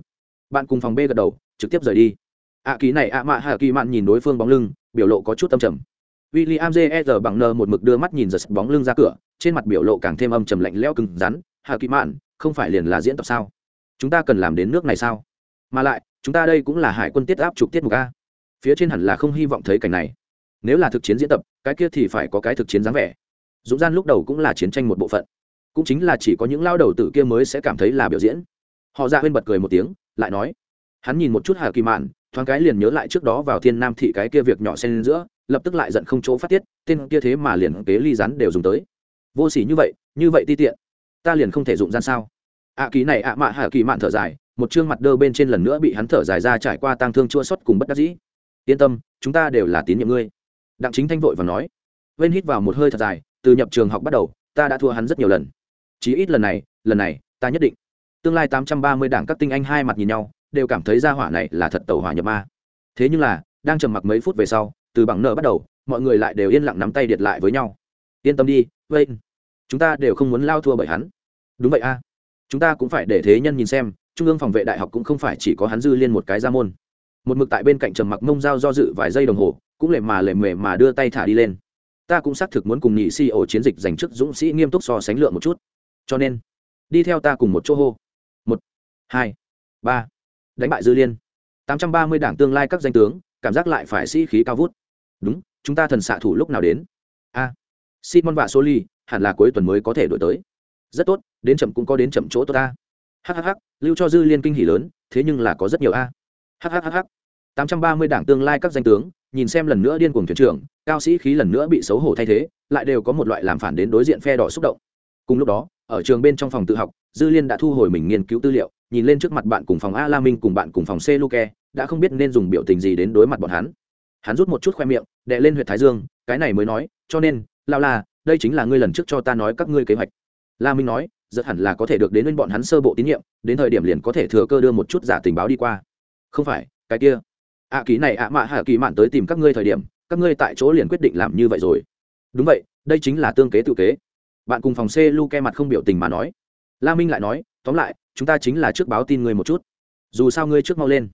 Bạn cùng phòng b gật đầu trực tiếp rời đi. Ạ à, ký này ạ mạ hạ kỳ mạn nhìn đối phương bóng lưng biểu lộ có chút âm trầm w i l l i am e. bằng n một mực đưa mắt nhìn giật bóng lưng ra cửa, trên mặt biểu lộ càng thêm âm trầm lạnh lẽo cứng rắn. "Hà kỳ mạn không phải liền là diễn tập sao? Chúng ta cần làm đến nước này sao? Mà lại, chúng ta đây cũng là hải quân tiết áp trục tiết mục a. Phía trên hẳn là không hy vọng thấy cảnh này. Nếu là thực chiến diễn tập, cái kia thì phải có cái thực chiến dáng vẻ. Dũng gian lúc đầu cũng là chiến tranh một bộ phận. Cũng chính là chỉ có những lao đầu tử kia mới sẽ cảm thấy là biểu diễn. Họ ra bên bật cười một tiếng, lại nói. Hắn nhìn một chút hà kỳ mạn thoáng cái liền nhớ lại trước đó vào thiên nam thị cái kia việc nhỏ xen giữa lập tức lại giận không chỗ phát tiết tên kia thế mà liền kế ly rắn đều dùng tới. Vô s ỉ như vậy như vậy ti tiện ta liền không thể dụng gian sao? Ạ à, ký này ạ à mạ hạ kỳ mạn thở dài một chương mặt đơ bên trên lần nữa bị hắn thở dài ra trải qua tang thương chua xuất cùng bất đắc dĩ. Yên tâm chúng ta đều là tín nhiệm ngươi. Đặng chính thanh vội và nói. Vên hít vào một hơi thật dài từ nhập trường học bắt đầu ta đã thua hắn rất nhiều lần. Chí ít lần này lần này ta nhất định. Tương lai tám trăm ba mươi đảng các tinh anh hai mặt nhìn nhau đều cảm thấy ra hỏa này là thật tàu hỏa nhập ma. Thế nhưng là, đang trầm mặc mấy phút về sau, từ bằng nợ bắt đầu, mọi người lại đều yên lặng nắm tay điệt lại với nhau. Yên tâm đi, wayne. Chúng ta đều không muốn lao thua bởi hắn. Đúng vậy a. Chúng ta cũng phải để thế nhân nhìn xem, trung ương phòng vệ đại học cũng không phải chỉ có hắn dư liên một cái ra môn. Một mực tại bên cạnh trầm mặc mông dao do dự vài giây đồng hồ, cũng lệ mà lệ mề mà đưa tay thả đi lên. Ta cũng xác thực muốn cùng nhị si ổ chiến dịch dành chức dũng sĩ nghiêm túc so sánh lượng một chút. Cho nên, đi theo ta cùng một chỗ hô. Một, hai, ba đánh bại dư liên. Tám trăm ba mươi đảng tương lai các danh tướng, cảm giác lại phải sĩ khí cao vút. Đúng, chúng ta thần xạ thủ lúc nào đến? A. Simon và soli hẳn là cuối tuần mới có thể đổi tới. Rất tốt, đến chậm cũng có đến chậm chỗ tốt ta. Hhh lưu cho dư liên kinh hỉ lớn, thế nhưng là có rất nhiều a. Hhh tám trăm ba mươi đảng tương lai các danh tướng, nhìn xem lần nữa điên cuồng thuyền trưởng, cao sĩ khí lần nữa bị xấu hổ thay thế, lại đều có một loại làm phản đến đối diện phe đỏ xúc động. Cùng lúc đó ở trường bên trong phòng tự học dư liên đã thu hồi mình nghiên cứu tư liệu nhìn lên trước mặt bạn cùng phòng a la minh cùng bạn cùng phòng c luke đã không biết nên dùng biểu tình gì đến đối mặt bọn hắn. Hắn rút một chút khoe miệng đệ lên huyện thái dương cái này mới nói cho nên lao la đây chính là ngươi lần trước cho ta nói các ngươi kế hoạch. La minh nói rất hẳn là có thể được đến bên bọn hắn sơ bộ tín nhiệm đến thời điểm liền có thể thừa cơ đưa một chút giả tình báo đi qua. Không phải cái kia. Ạ à, ký này ạ à mạ hạ kỳ mạn tới tìm các ngươi thời điểm các ngươi tại chỗ liền quyết định làm như vậy rồi. Đúng vậy đây chính là tương kế tự kế bạn cùng phòng c lu ke mặt không biểu tình mà nói. La minh lại nói, tóm lại, chúng ta chính là trước báo tin ngươi một chút. Dù sao ngươi trước mau lên.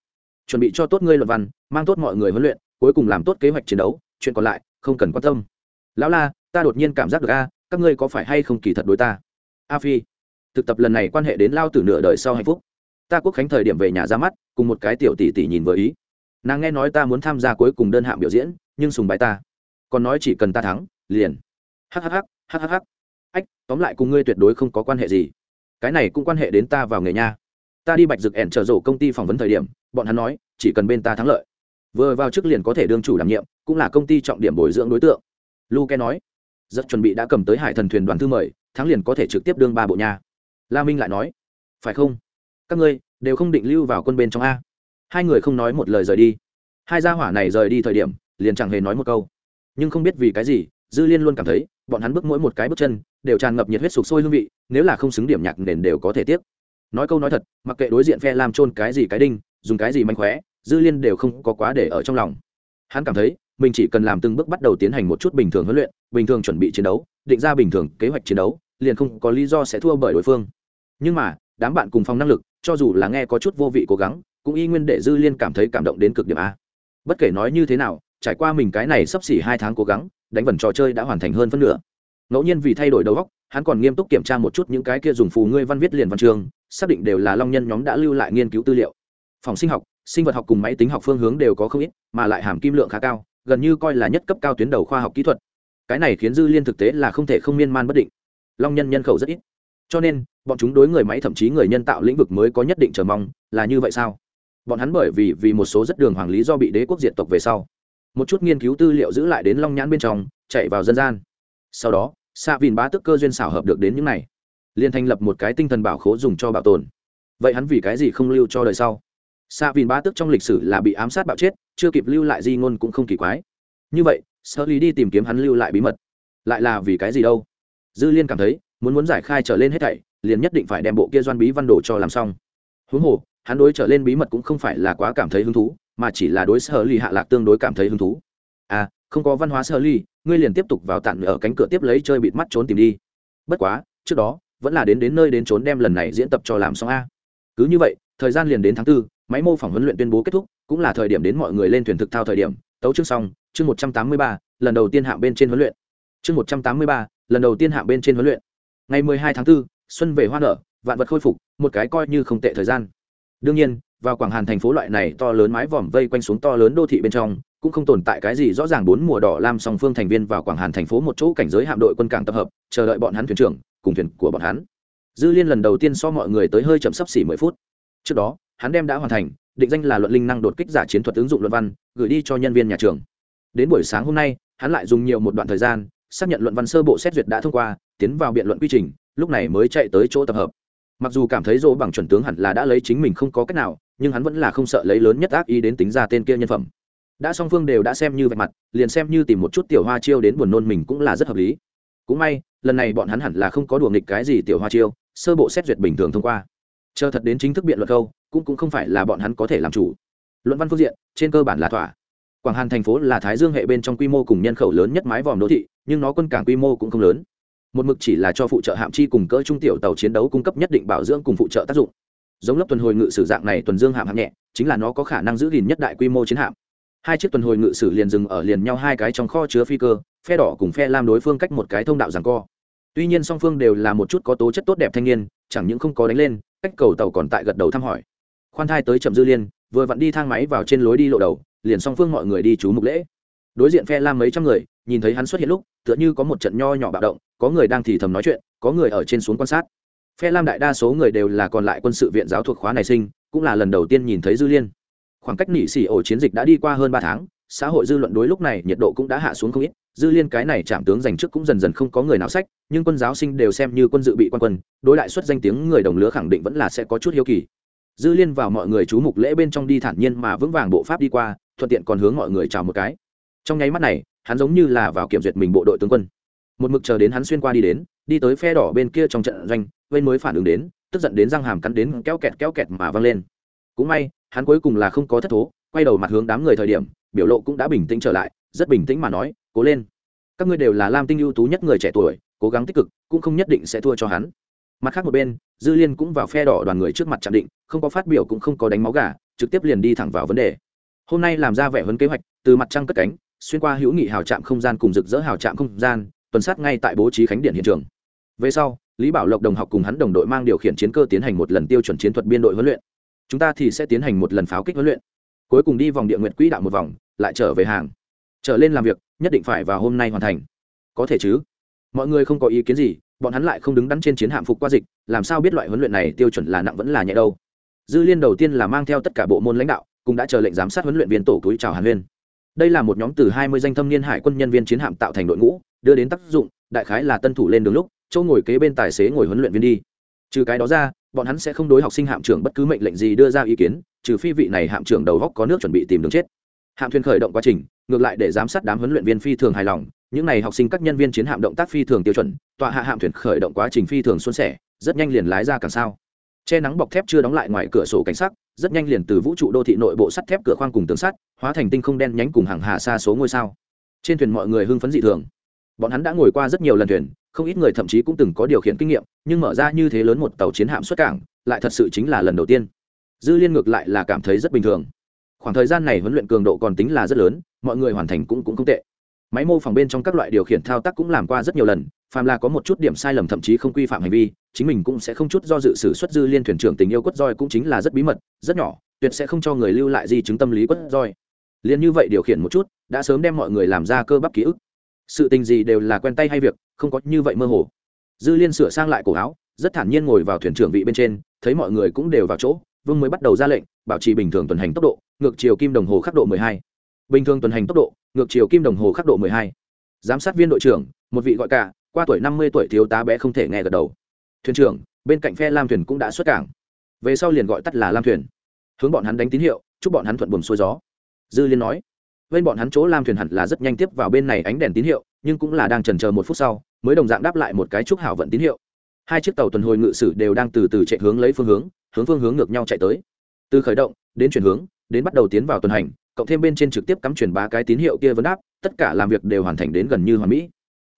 Chuẩn bị cho tốt ngươi luận văn, mang tốt mọi người huấn luyện, cuối cùng làm tốt kế hoạch chiến đấu, chuyện còn lại, không cần quan tâm. Lão la, ta đột nhiên cảm giác được a, các ngươi có phải hay không kỳ thật đối ta? A phi. Thực tập lần này quan hệ đến lao từ nửa đời sau hạnh phúc. Ta quốc khánh thời điểm về nhà ra mắt, cùng một cái tiểu tỷ tỷ nhìn vừa ý. Nàng nghe nói ta muốn tham gia cuối cùng đơn hạng biểu diễn, nhưng sùng bái ta. Còn nói chỉ cần ta thắng, liền. Hhh hhh hắc tóm lại cùng ngươi tuyệt đối không có quan hệ gì. Cái này cũng quan hệ đến ta vào nghề nha. Ta đi bạch dực ẻn trở rổ công ty phỏng vấn thời điểm, bọn hắn nói, chỉ cần bên ta thắng lợi. Vừa vào trước liền có thể đương chủ đảm nhiệm, cũng là công ty trọng điểm bồi dưỡng đối tượng. Luke nói, rất chuẩn bị đã cầm tới hải thần thuyền đoàn thư mời, thắng liền có thể trực tiếp đương ba bộ nha. La minh lại nói, phải không? Các ngươi đều không định lưu vào quân bên trong a. Hai người không nói một lời rời đi. Hai gia hỏa này rời đi thời điểm, liền chẳng hề nói một câu. Nhưng không biết vì cái gì, dư liên luôn cảm thấy bọn hắn bước mỗi một cái bước chân, đều tràn ngập nhiệt huyết sục sôi hương vị, nếu là không xứng điểm nhạc nền đều có thể tiếc. Nói câu nói thật, mặc kệ đối diện phe làm trôn cái gì cái đinh, dùng cái gì manh khóe, dư liên đều không có quá để ở trong lòng. Hắn cảm thấy, mình chỉ cần làm từng bước bắt đầu tiến hành một chút bình thường huấn luyện, bình thường chuẩn bị chiến đấu, định ra bình thường kế hoạch chiến đấu, liền không có lý do sẽ thua bởi đối phương. Nhưng mà, đám bạn cùng phòng năng lực, cho dù là nghe có chút vô vị cố gắng, cũng y nguyên để dư liên cảm thấy cảm động đến cực điểm a. Bất kể nói như thế nào, trải qua mình cái này sắp xỉ hai tháng cố gắng đánh vần trò chơi đã hoàn thành hơn phân nửa. Ngẫu nhiên vì thay đổi đầu góc hắn còn nghiêm túc kiểm tra một chút những cái kia dùng phù ngươi văn viết liền văn trường, xác định đều là long nhân nhóm đã lưu lại nghiên cứu tư liệu. Phòng sinh học sinh vật học cùng máy tính học phương hướng đều có không ít mà lại hàm kim lượng khá cao gần như coi là nhất cấp cao tuyến đầu khoa học kỹ thuật. Cái này khiến dư liên thực tế là không thể không miên man bất định. Long nhân nhân khẩu rất ít. Cho nên bọn chúng đối người máy thậm chí người nhân tạo lĩnh vực mới có nhất định chờ mong là như vậy sao? Bọn hắn bởi vì vì một số rất đường hoàng lý do bị đế quốc diệt tộc về sau một chút nghiên cứu tư liệu giữ lại đến long nhãn bên trong, chạy vào dân gian. Sau đó xạ vìn bá tức cơ duyên xảo hợp được đến những này. Liền thành lập một cái tinh thần bảo khố dùng cho bảo tồn. Vậy hắn vì cái gì không lưu cho đời sau? Xạ vìn bá tức trong lịch sử là bị ám sát bạo chết, chưa kịp lưu lại di ngôn cũng không kỳ quái. Như vậy sơ lý đi tìm kiếm hắn lưu lại bí mật. Lại là vì cái gì đâu? Dư liên cảm thấy, muốn muốn giải khai trở lên hết thảy, liền nhất định phải đem bộ kia doan bí văn đồ cho làm xong. Huống hồ, hắn đối trở lên bí mật cũng không phải là quá cảm thấy hứng thú mà chỉ là đối sở ly hạ lạc tương đối cảm thấy hứng thú. À không có văn hóa sơ ly ngươi liền tiếp tục vào tặng ở cánh cửa tiếp lấy chơi bịt mắt trốn tìm đi. Bất quá trước đó vẫn là đến đến nơi đến trốn đem lần này diễn tập cho làm xong a. Cứ như vậy thời gian liền đến tháng tư máy mô phỏng huấn luyện tuyên bố kết thúc cũng là thời điểm đến mọi người lên thuyền thực thao thời điểm. Tấu chương xong chương một trăm tám mươi ba lần đầu tiên hạng bên trên huấn luyện. Chương một trăm tám mươi ba lần đầu tiên hạng bên trên huấn luyện. Ngày mười hai tháng 4, xuân về hoa nở vạn vật khôi phục một cái coi như không tệ thời gian. Đương nhiên vào quảng hàn thành phố loại này to lớn mái vòm vây quanh xuống to lớn đô thị bên trong, cũng không tồn tại cái gì rõ ràng bốn mùa đỏ lam song phương thành viên vào quảng hàn thành phố một chỗ cảnh giới hạm đội quân cảng tập hợp, chờ đợi bọn hắn thuyền trưởng, cùng thuyền của bọn hắn. Dư liên lần đầu tiên so mọi người tới hơi chậm sắp xỉ mười phút. Trước đó, hắn đem đã hoàn thành, định danh là luận linh năng đột kích giả chiến thuật ứng dụng luận văn, gửi đi cho nhân viên nhà trường. Đến buổi sáng hôm nay, hắn lại dùng nhiều một đoạn thời gian, xác nhận luận văn sơ bộ xét duyệt đã thông qua, tiến vào biện luận quy trình, lúc này mới chạy tới chỗ tập hợp. Mặc dù cảm thấy dỗ bằng chuẩn tướng hẳn là đã lấy chính mình không có cách nào nhưng hắn vẫn là không sợ lấy lớn nhất ác ý đến tính ra tên kia nhân phẩm. Đã song phương đều đã xem như vạch mặt, liền xem như tìm một chút tiểu hoa chiêu đến buồn nôn mình cũng là rất hợp lý. Cũng may, lần này bọn hắn hẳn là không có đùa nghịch cái gì tiểu hoa chiêu, sơ bộ xét duyệt bình thường thông qua. Chờ thật đến chính thức biện luận câu, cũng cũng không phải là bọn hắn có thể làm chủ. Luận văn phương diện, trên cơ bản là thỏa. Quảng hàn thành phố là thái dương hệ bên trong quy mô cùng nhân khẩu lớn nhất mái vòm đô thị, nhưng nó quân cảng quy mô cũng không lớn. Một mực chỉ là cho phụ trợ hạm chi cùng cỡ trung tiểu tàu chiến đấu cung cấp nhất định bảo dưỡng cùng phụ trợ tác dụng giống lớp tuần hồi ngự sử dạng này tuần dương hạm hạng nhẹ, chính là nó có khả năng giữ gìn nhất đại quy mô chiến hạm. Hai chiếc tuần hồi ngự sử liền dừng ở liền nhau hai cái trong kho chứa phi cơ, phe đỏ cùng phe lam đối phương cách một cái thông đạo rằng co. Tuy nhiên song phương đều là một chút có tố chất tốt đẹp thanh niên, chẳng những không có đánh lên, cách cầu tàu còn tại gật đầu thăm hỏi. Khoan thai tới chậm dư liên, vừa vặn đi thang máy vào trên lối đi lộ đầu, liền song phương mọi người đi chú mục lễ. Đối diện phe lam mấy trăm người, nhìn thấy hắn xuất hiện lúc, tựa như có một trận nho nhỏ bạo động, có người đang thì thầm nói chuyện, có người ở trên xuống quan sát phe lam đại đa số người đều là còn lại quân sự viện giáo thuộc khóa này sinh, cũng là lần đầu tiên nhìn thấy dư liên. Khoảng cách nỉ xỉ ổ chiến dịch đã đi qua hơn ba tháng, xã hội dư luận đối lúc này nhiệt độ cũng đã hạ xuống không ít. Dư liên cái này trạm tướng giành chức cũng dần dần không có người nào sách, nhưng quân giáo sinh đều xem như quân dự bị quan quân, đối lại xuất danh tiếng người đồng lứa khẳng định vẫn là sẽ có chút hiếu kỳ. Dư liên vào mọi người chú mục lễ bên trong đi thản nhiên mà vững vàng bộ pháp đi qua, thuận tiện còn hướng mọi người chào một cái. Trong nháy mắt này, hắn giống như là vào kiểm duyệt mình bộ đội tướng quân. Một mực chờ đến hắn xuyên qua đi đến, đi tới phe đỏ bên kia trong trận doanh bên mới phản ứng đến, tức giận đến răng hàm cắn đến kéo kẹt kéo kẹt mà văng lên. Cũng may, hắn cuối cùng là không có thất thố, quay đầu mặt hướng đám người thời điểm, biểu lộ cũng đã bình tĩnh trở lại, rất bình tĩnh mà nói, cố lên. Các ngươi đều là lam tinh ưu tú nhất người trẻ tuổi, cố gắng tích cực, cũng không nhất định sẽ thua cho hắn. Mặt khác một bên, dư liên cũng vào phe đỏ đoàn người trước mặt chạm định, không có phát biểu cũng không có đánh máu gà, trực tiếp liền đi thẳng vào vấn đề. Hôm nay làm ra vẻ hơn kế hoạch, từ mặt trăng cất cánh, xuyên qua hữu nghị hào trạm không gian cùng rực rỡ hào trạm không gian, tuần sát ngay tại bố trí khánh điện hiện trường. Về sau lý bảo lộc đồng học cùng hắn đồng đội mang điều khiển chiến cơ tiến hành một lần tiêu chuẩn chiến thuật biên đội huấn luyện. Chúng ta thì sẽ tiến hành một lần pháo kích huấn luyện. Cuối cùng đi vòng địa nguyện quỹ đạo một vòng, lại trở về hàng. Trở lên làm việc, nhất định phải vào hôm nay hoàn thành. Có thể chứ? Mọi người không có ý kiến gì, bọn hắn lại không đứng đắn trên chiến hạm phục qua dịch, làm sao biết loại huấn luyện này tiêu chuẩn là nặng vẫn là nhẹ đâu? Dư liên đầu tiên là mang theo tất cả bộ môn lãnh đạo, cũng đã chờ lệnh giám sát huấn luyện viên tổ túi chào hàn huyên. Đây là một nhóm từ hai mươi danh thâm niên hải quân nhân viên chiến hạm tạo thành đội ngũ, đưa đến tác dụng, đại khái là tân thủ lên đường lúc châu ngồi kế bên tài xế ngồi huấn luyện viên đi. Trừ cái đó ra, bọn hắn sẽ không đối học sinh hạm trưởng bất cứ mệnh lệnh gì đưa ra ý kiến, trừ phi vị này hạm trưởng đầu góc có nước chuẩn bị tìm đường chết. Hạm thuyền khởi động quá trình, ngược lại để giám sát đám huấn luyện viên phi thường hài lòng, những n à y học sinh các nhân viên chiến hạm động tác phi thường tiêu chuẩn, tọa hạ hạm thuyền khởi động quá trình phi thường xuân sẻ, rất nhanh liền lái ra càng sao. Che nắng bọc thép chưa đóng lại ngoài cửa sổ cảnh sát rất nhanh liền từ vũ trụ đô thị nội bộ sắt thép cửa khoang cùng tường sắt, hóa thành tinh không đen nhánh cùng hàng hà xa số ngôi sao. Trên thuyền mọi người hưng phấn dị thường. Bọn hắn đã ngồi qua rất nhiều lần thuyền không ít người thậm chí cũng từng có điều khiển kinh nghiệm, nhưng mở ra như thế lớn một tàu chiến hạm xuất cảng, lại thật sự chính là lần đầu tiên. Dư liên ngược lại là cảm thấy rất bình thường. Khoảng thời gian này huấn luyện cường độ còn tính là rất lớn, mọi người hoàn thành cũng cũng không tệ. Máy mô phỏng bên trong các loại điều khiển thao tác cũng làm qua rất nhiều lần, phàm là có một chút điểm sai lầm thậm chí không quy phạm hành vi, chính mình cũng sẽ không chút do dự xử xuất dư liên thuyền trưởng tình yêu quất roi cũng chính là rất bí mật, rất nhỏ, tuyệt sẽ không cho người lưu lại di chứng tâm lý quất roi. Liền như vậy điều khiển một chút, đã sớm đem mọi người làm ra cơ bắp ký ức sự tình gì đều là quen tay hay việc, không có như vậy mơ hồ. Dư liên sửa sang lại cổ áo, rất thản nhiên ngồi vào thuyền trưởng vị bên trên, thấy mọi người cũng đều vào chỗ, vương mới bắt đầu ra lệnh, bảo trì bình thường tuần hành tốc độ, ngược chiều kim đồng hồ khắc độ 12. bình thường tuần hành tốc độ, ngược chiều kim đồng hồ khắc độ 12. giám sát viên đội trưởng, một vị gọi cả, qua tuổi 50 tuổi thiếu tá bé không thể nghe gật đầu. Thuyền trưởng, bên cạnh phe lam thuyền cũng đã xuất cảng. Về sau liền gọi tắt là lam thuyền. Hướng bọn hắn đánh tín hiệu, chúc bọn hắn thuận buồm xuôi gió. Dư liên nói bên bọn hắn chỗ lam thuyền hẳn là rất nhanh tiếp vào bên này ánh đèn tín hiệu, nhưng cũng là đang chần chờ một phút sau, mới đồng dạng đáp lại một cái chúc hảo vận tín hiệu. Hai chiếc tàu tuần hồi ngự sử đều đang từ từ chạy hướng lấy phương hướng hướng phương hướng ngược nhau chạy tới. Từ khởi động, đến chuyển hướng, đến bắt đầu tiến vào tuần hành, cộng thêm bên trên trực tiếp cắm truyền ba cái tín hiệu kia vấn đáp, tất cả làm việc đều hoàn thành đến gần như hoàn mỹ.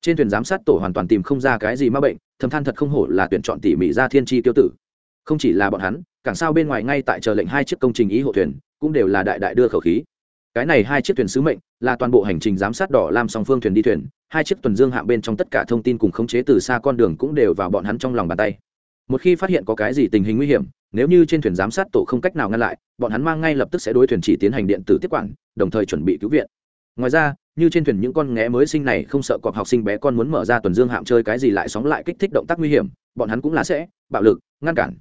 Trên thuyền giám sát tổ hoàn toàn tìm không ra cái gì ma bệnh, thầm than thật không hổ là tuyển chọn tỉ mỉ ra thiên tri tiêu tử. Không chỉ là bọn hắn cảng sao bên ngoài ngay tại chờ lệnh hai chiếc công trình ý hộ thuyền, cũng đều là đại đại đưa khẩu khí cái này hai chiếc thuyền sứ mệnh là toàn bộ hành trình giám sát đỏ làm song phương thuyền đi thuyền, hai chiếc tuần dương hạng bên trong tất cả thông tin cùng khống chế từ xa con đường cũng đều vào bọn hắn trong lòng bàn tay. Một khi phát hiện có cái gì tình hình nguy hiểm, nếu như trên thuyền giám sát tổ không cách nào ngăn lại, bọn hắn mang ngay lập tức sẽ đối thuyền chỉ tiến hành điện tử tiếp quản, đồng thời chuẩn bị cứu viện. Ngoài ra, như trên thuyền những con nghé mới sinh này không sợ cọp học sinh bé con muốn mở ra tuần dương hạm chơi cái gì lại sóng lại kích thích động tác nguy hiểm, bọn hắn cũng là sẽ, bạo lực, ngăn cản.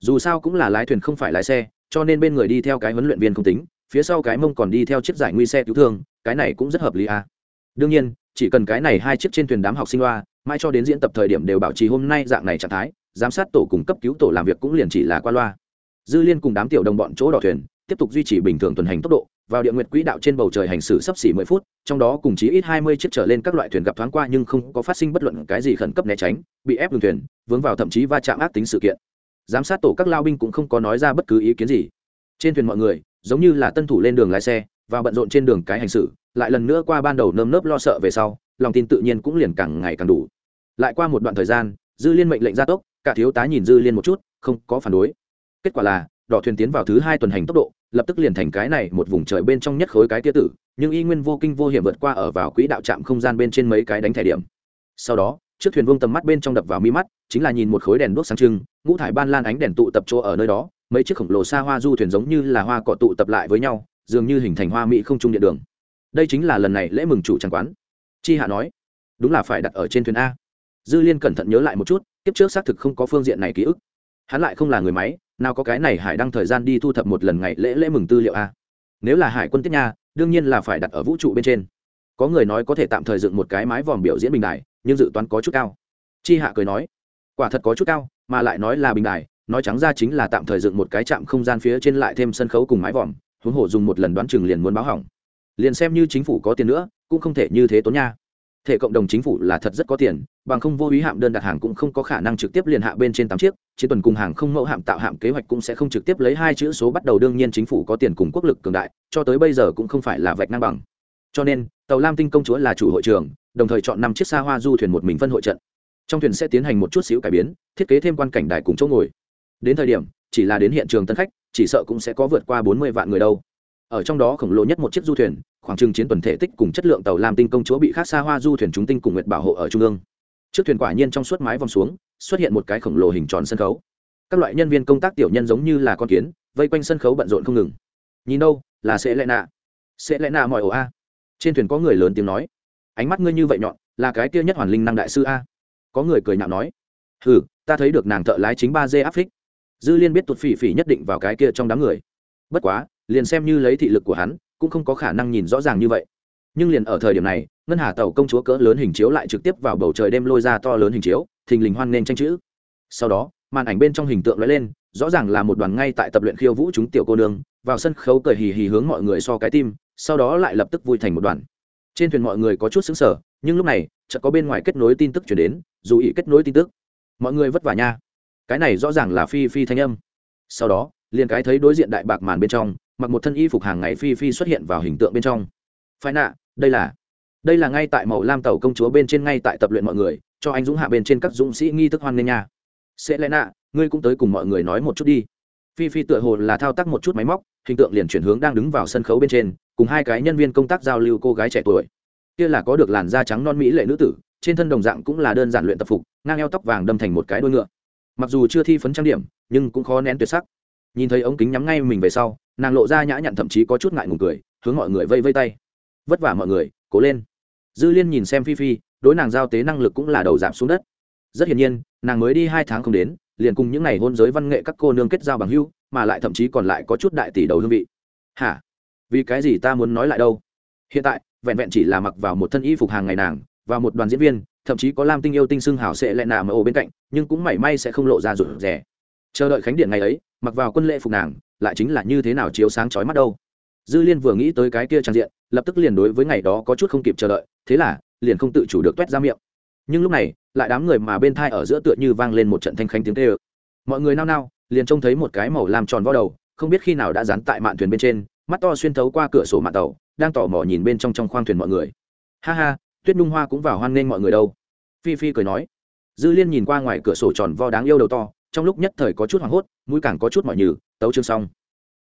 Dù sao cũng là lái thuyền không phải lái xe, cho nên bên người đi theo cái huấn luyện viên không tính phía sau cái mông còn đi theo chiếc giải nguy xe cứu thương, cái này cũng rất hợp lý à. đương nhiên, chỉ cần cái này hai chiếc trên thuyền đám học sinh loa, mãi cho đến diễn tập thời điểm đều bảo trì hôm nay dạng này trạng thái, giám sát tổ cùng cấp cứu tổ làm việc cũng liền chỉ là qua loa. Dư liên cùng đám tiểu đồng bọn chỗ đỏ thuyền, tiếp tục duy trì bình thường tuần hành tốc độ, vào địa nguyện quỹ đạo trên bầu trời hành xử sắp xỉ mười phút, trong đó cùng chí ít hai mươi chiếc trở lên các loại thuyền gặp thoáng qua nhưng không có phát sinh bất luận cái gì khẩn cấp né tránh, bị ép đường thuyền, vướng vào thậm chí va chạm ác tính sự kiện. Giám sát tổ các lao binh cũng không có nói ra bất cứ ý kiến gì. Trên thuyền mọi người giống như là tân thủ lên đường lái xe, và bận rộn trên đường cái hành xử, lại lần nữa qua ban đầu nơm nớp lo sợ về sau, lòng tin tự nhiên cũng liền càng ngày càng đủ. Lại qua một đoạn thời gian, dư liên mệnh lệnh gia tốc, cả thiếu tá nhìn dư liên một chút, không có phản đối. Kết quả là, đỏ thuyền tiến vào thứ hai tuần hành tốc độ, lập tức liền thành cái này một vùng trời bên trong nhất khối cái tia tử, nhưng y nguyên vô kinh vô hiểm vượt qua ở vào quỹ đạo trạm không gian bên trên mấy cái đánh thẻ điểm. Sau đó, chiếc thuyền vương tầm mắt bên trong đập vào mi mắt, chính là nhìn một khối đèn đuốc sáng trưng, ngũ thải ban lan ánh đèn tụ tập chỗ ở nơi đó mấy chiếc khổng lồ xa hoa du thuyền giống như là hoa cọ tụ tập lại với nhau, dường như hình thành hoa mỹ không trung điện đường. Đây chính là lần này lễ mừng chủ trang quán. Chi hạ nói, đúng là phải đặt ở trên thuyền a. Dư liên cẩn thận nhớ lại một chút, kiếp trước xác thực không có phương diện này ký ức. Hắn lại không là người máy, nào có cái này hải đăng thời gian đi thu thập một lần ngày lễ lễ mừng tư liệu a. Nếu là hải quân tiết nha, đương nhiên là phải đặt ở vũ trụ bên trên. Có người nói có thể tạm thời dựng một cái mái vòm biểu diễn bình đài, nhưng dự toán có chút cao. Chi hạ cười nói, quả thật có chút cao, mà lại nói là bình đài nói trắng ra chính là tạm thời dựng một cái trạm không gian phía trên lại thêm sân khấu cùng mái vòm, huống hồ dùng một lần đoán chừng liền muốn báo hỏng. Liền xem như chính phủ có tiền nữa, cũng không thể như thế tốn nha. Thể cộng đồng chính phủ là thật rất có tiền, bằng không vô ý hạm đơn đặt hàng cũng không có khả năng trực tiếp liền hạ bên trên tám chiếc, chiến tuần cùng hàng không mẫu hạm tạo hạm kế hoạch cũng sẽ không trực tiếp lấy hai chữ số bắt đầu đương nhiên chính phủ có tiền cùng quốc lực cường đại, cho tới bây giờ cũng không phải là vạch ngang bằng. Cho nên, tàu lam tinh công chúa là chủ hội trường, đồng thời chọn năm chiếc xa hoa du thuyền một mình phân hội trận. Trong thuyền sẽ tiến hành một chút xíu cải biến, thiết kế thêm quan cảnh đài cùng chỗ ngồi đến thời điểm, chỉ là đến hiện trường tân khách, chỉ sợ cũng sẽ có vượt qua bốn mươi vạn người đâu. Ở trong đó khổng lồ nhất một chiếc du thuyền, khoảng trừng chiến tuần thể tích cùng chất lượng tàu lam tinh công chúa bị khác xa hoa du thuyền chúng tinh cùng nguyệt bảo hộ ở trung ương. Trước thuyền quả nhiên trong suốt mái vòng xuống, xuất hiện một cái khổng lồ hình tròn sân khấu. Các loại nhân viên công tác tiểu nhân giống như là con kiến, vây quanh sân khấu bận rộn không ngừng. Nhìn đâu, là sẽ lẽ nạ. Sẽ lẽ nạ mọi ổ a. Trên thuyền có người lớn tiếng nói. Ánh mắt ngươi như vậy nhọn, là cái kia nhất hoàn linh năng đại sư a. Có người cười nhạo nói. Ừ ta thấy được nàng thợ lái chính ba d áp phích dư liên biết tụt phỉ phỉ nhất định vào cái kia trong đám người. Bất quá, liền xem như lấy thị lực của hắn, cũng không có khả năng nhìn rõ ràng như vậy. Nhưng liền ở thời điểm này, ngân hà tàu công chúa cỡ lớn hình chiếu lại trực tiếp vào bầu trời đem lôi ra to lớn hình chiếu, thình lình hoan nên tranh chữ. Sau đó, màn ảnh bên trong hình tượng lóe lên, rõ ràng là một đoàn ngay tại tập luyện khiêu vũ chúng tiểu cô nương, vào sân khấu cười hì hì hướng mọi người so cái tim, sau đó lại lập tức vui thành một đoàn. Trên thuyền mọi người có chút xứng sở nhưng lúc này, chợt có bên ngoài kết nối tin tức chuyển đến, dù ý kết nối tin tức. Mọi người vất vả nha cái này rõ ràng là phi phi thanh âm. Sau đó, liền cái thấy đối diện đại bạc màn bên trong, mặc một thân y phục hàng ngày phi phi xuất hiện vào hình tượng bên trong. Phải nạ, đây là đây là ngay tại màu lam tàu công chúa bên trên ngay tại tập luyện mọi người, cho anh dũng hạ bên trên các dũng sĩ nghi thức hoan nghênh nha. Sẽ lẽ nạ, ngươi cũng tới cùng mọi người nói một chút đi. Phi phi tựa hồ là thao tác một chút máy móc, hình tượng liền chuyển hướng đang đứng vào sân khấu bên trên, cùng hai cái nhân viên công tác giao lưu cô gái trẻ tuổi. Kia là có được làn da trắng non mỹ lệ nữ tử, trên thân đồng dạng cũng là đơn giản luyện tập phục, ngang eo tóc vàng đâm thành một cái đuôi ngựa mặc dù chưa thi phấn trang điểm, nhưng cũng khó nén tuyệt sắc. Nhìn thấy ống kính nhắm ngay mình về sau, nàng lộ ra nhã nhặn thậm chí có chút ngại ngùng cười, hướng mọi người vây vây tay. Vất vả mọi người, cố lên. Dư liên nhìn xem phi phi, đối nàng giao tế năng lực cũng là đầu giảm xuống đất. Rất hiển nhiên, nàng mới đi hai tháng không đến, liền cùng những ngày hôn giới văn nghệ các cô nương kết giao bằng hưu mà lại thậm chí còn lại có chút đại tỷ đầu hương vị. Hả? Vì cái gì ta muốn nói lại đâu? Hiện tại, vẹn vẹn chỉ là mặc vào một thân y phục hàng ngày nàng và một đoàn diễn viên, thậm chí có lam tinh yêu tinh xưng hảo sẽ lại nạ ở bên cạnh, nhưng cũng mảy may sẽ không lộ ra rụt rẻ chờ đợi khánh điện ngày ấy, mặc vào quân lễ phục nàng, lại chính là như thế nào chiếu sáng chói mắt đâu. Dư liên vừa nghĩ tới cái kia trang diện, lập tức liền đối với ngày đó có chút không kịp chờ đợi, thế là, liền không tự chủ được toét ra miệng. Nhưng lúc này, lại đám người mà bên thai ở giữa tựa như vang lên một trận thanh khánh tiếng tê ơ mọi người nao nao, liền trông thấy một cái màu làm tròn vo đầu, không biết khi nào đã dán tại mạn thuyền bên trên, mắt to xuyên thấu qua cửa sổ mạn tàu, đang tỏ mò nhìn bên trong trong khoang thuyền mọi người. Ha ha tuyết nhung hoa cũng vào hoan nghênh mọi người đâu. Phi phi cười nói. Dư liên nhìn qua ngoài cửa sổ tròn vo đáng yêu đầu to, trong lúc nhất thời có chút hoảng hốt, mũi càng có chút mọi nhừ, tấu chương xong.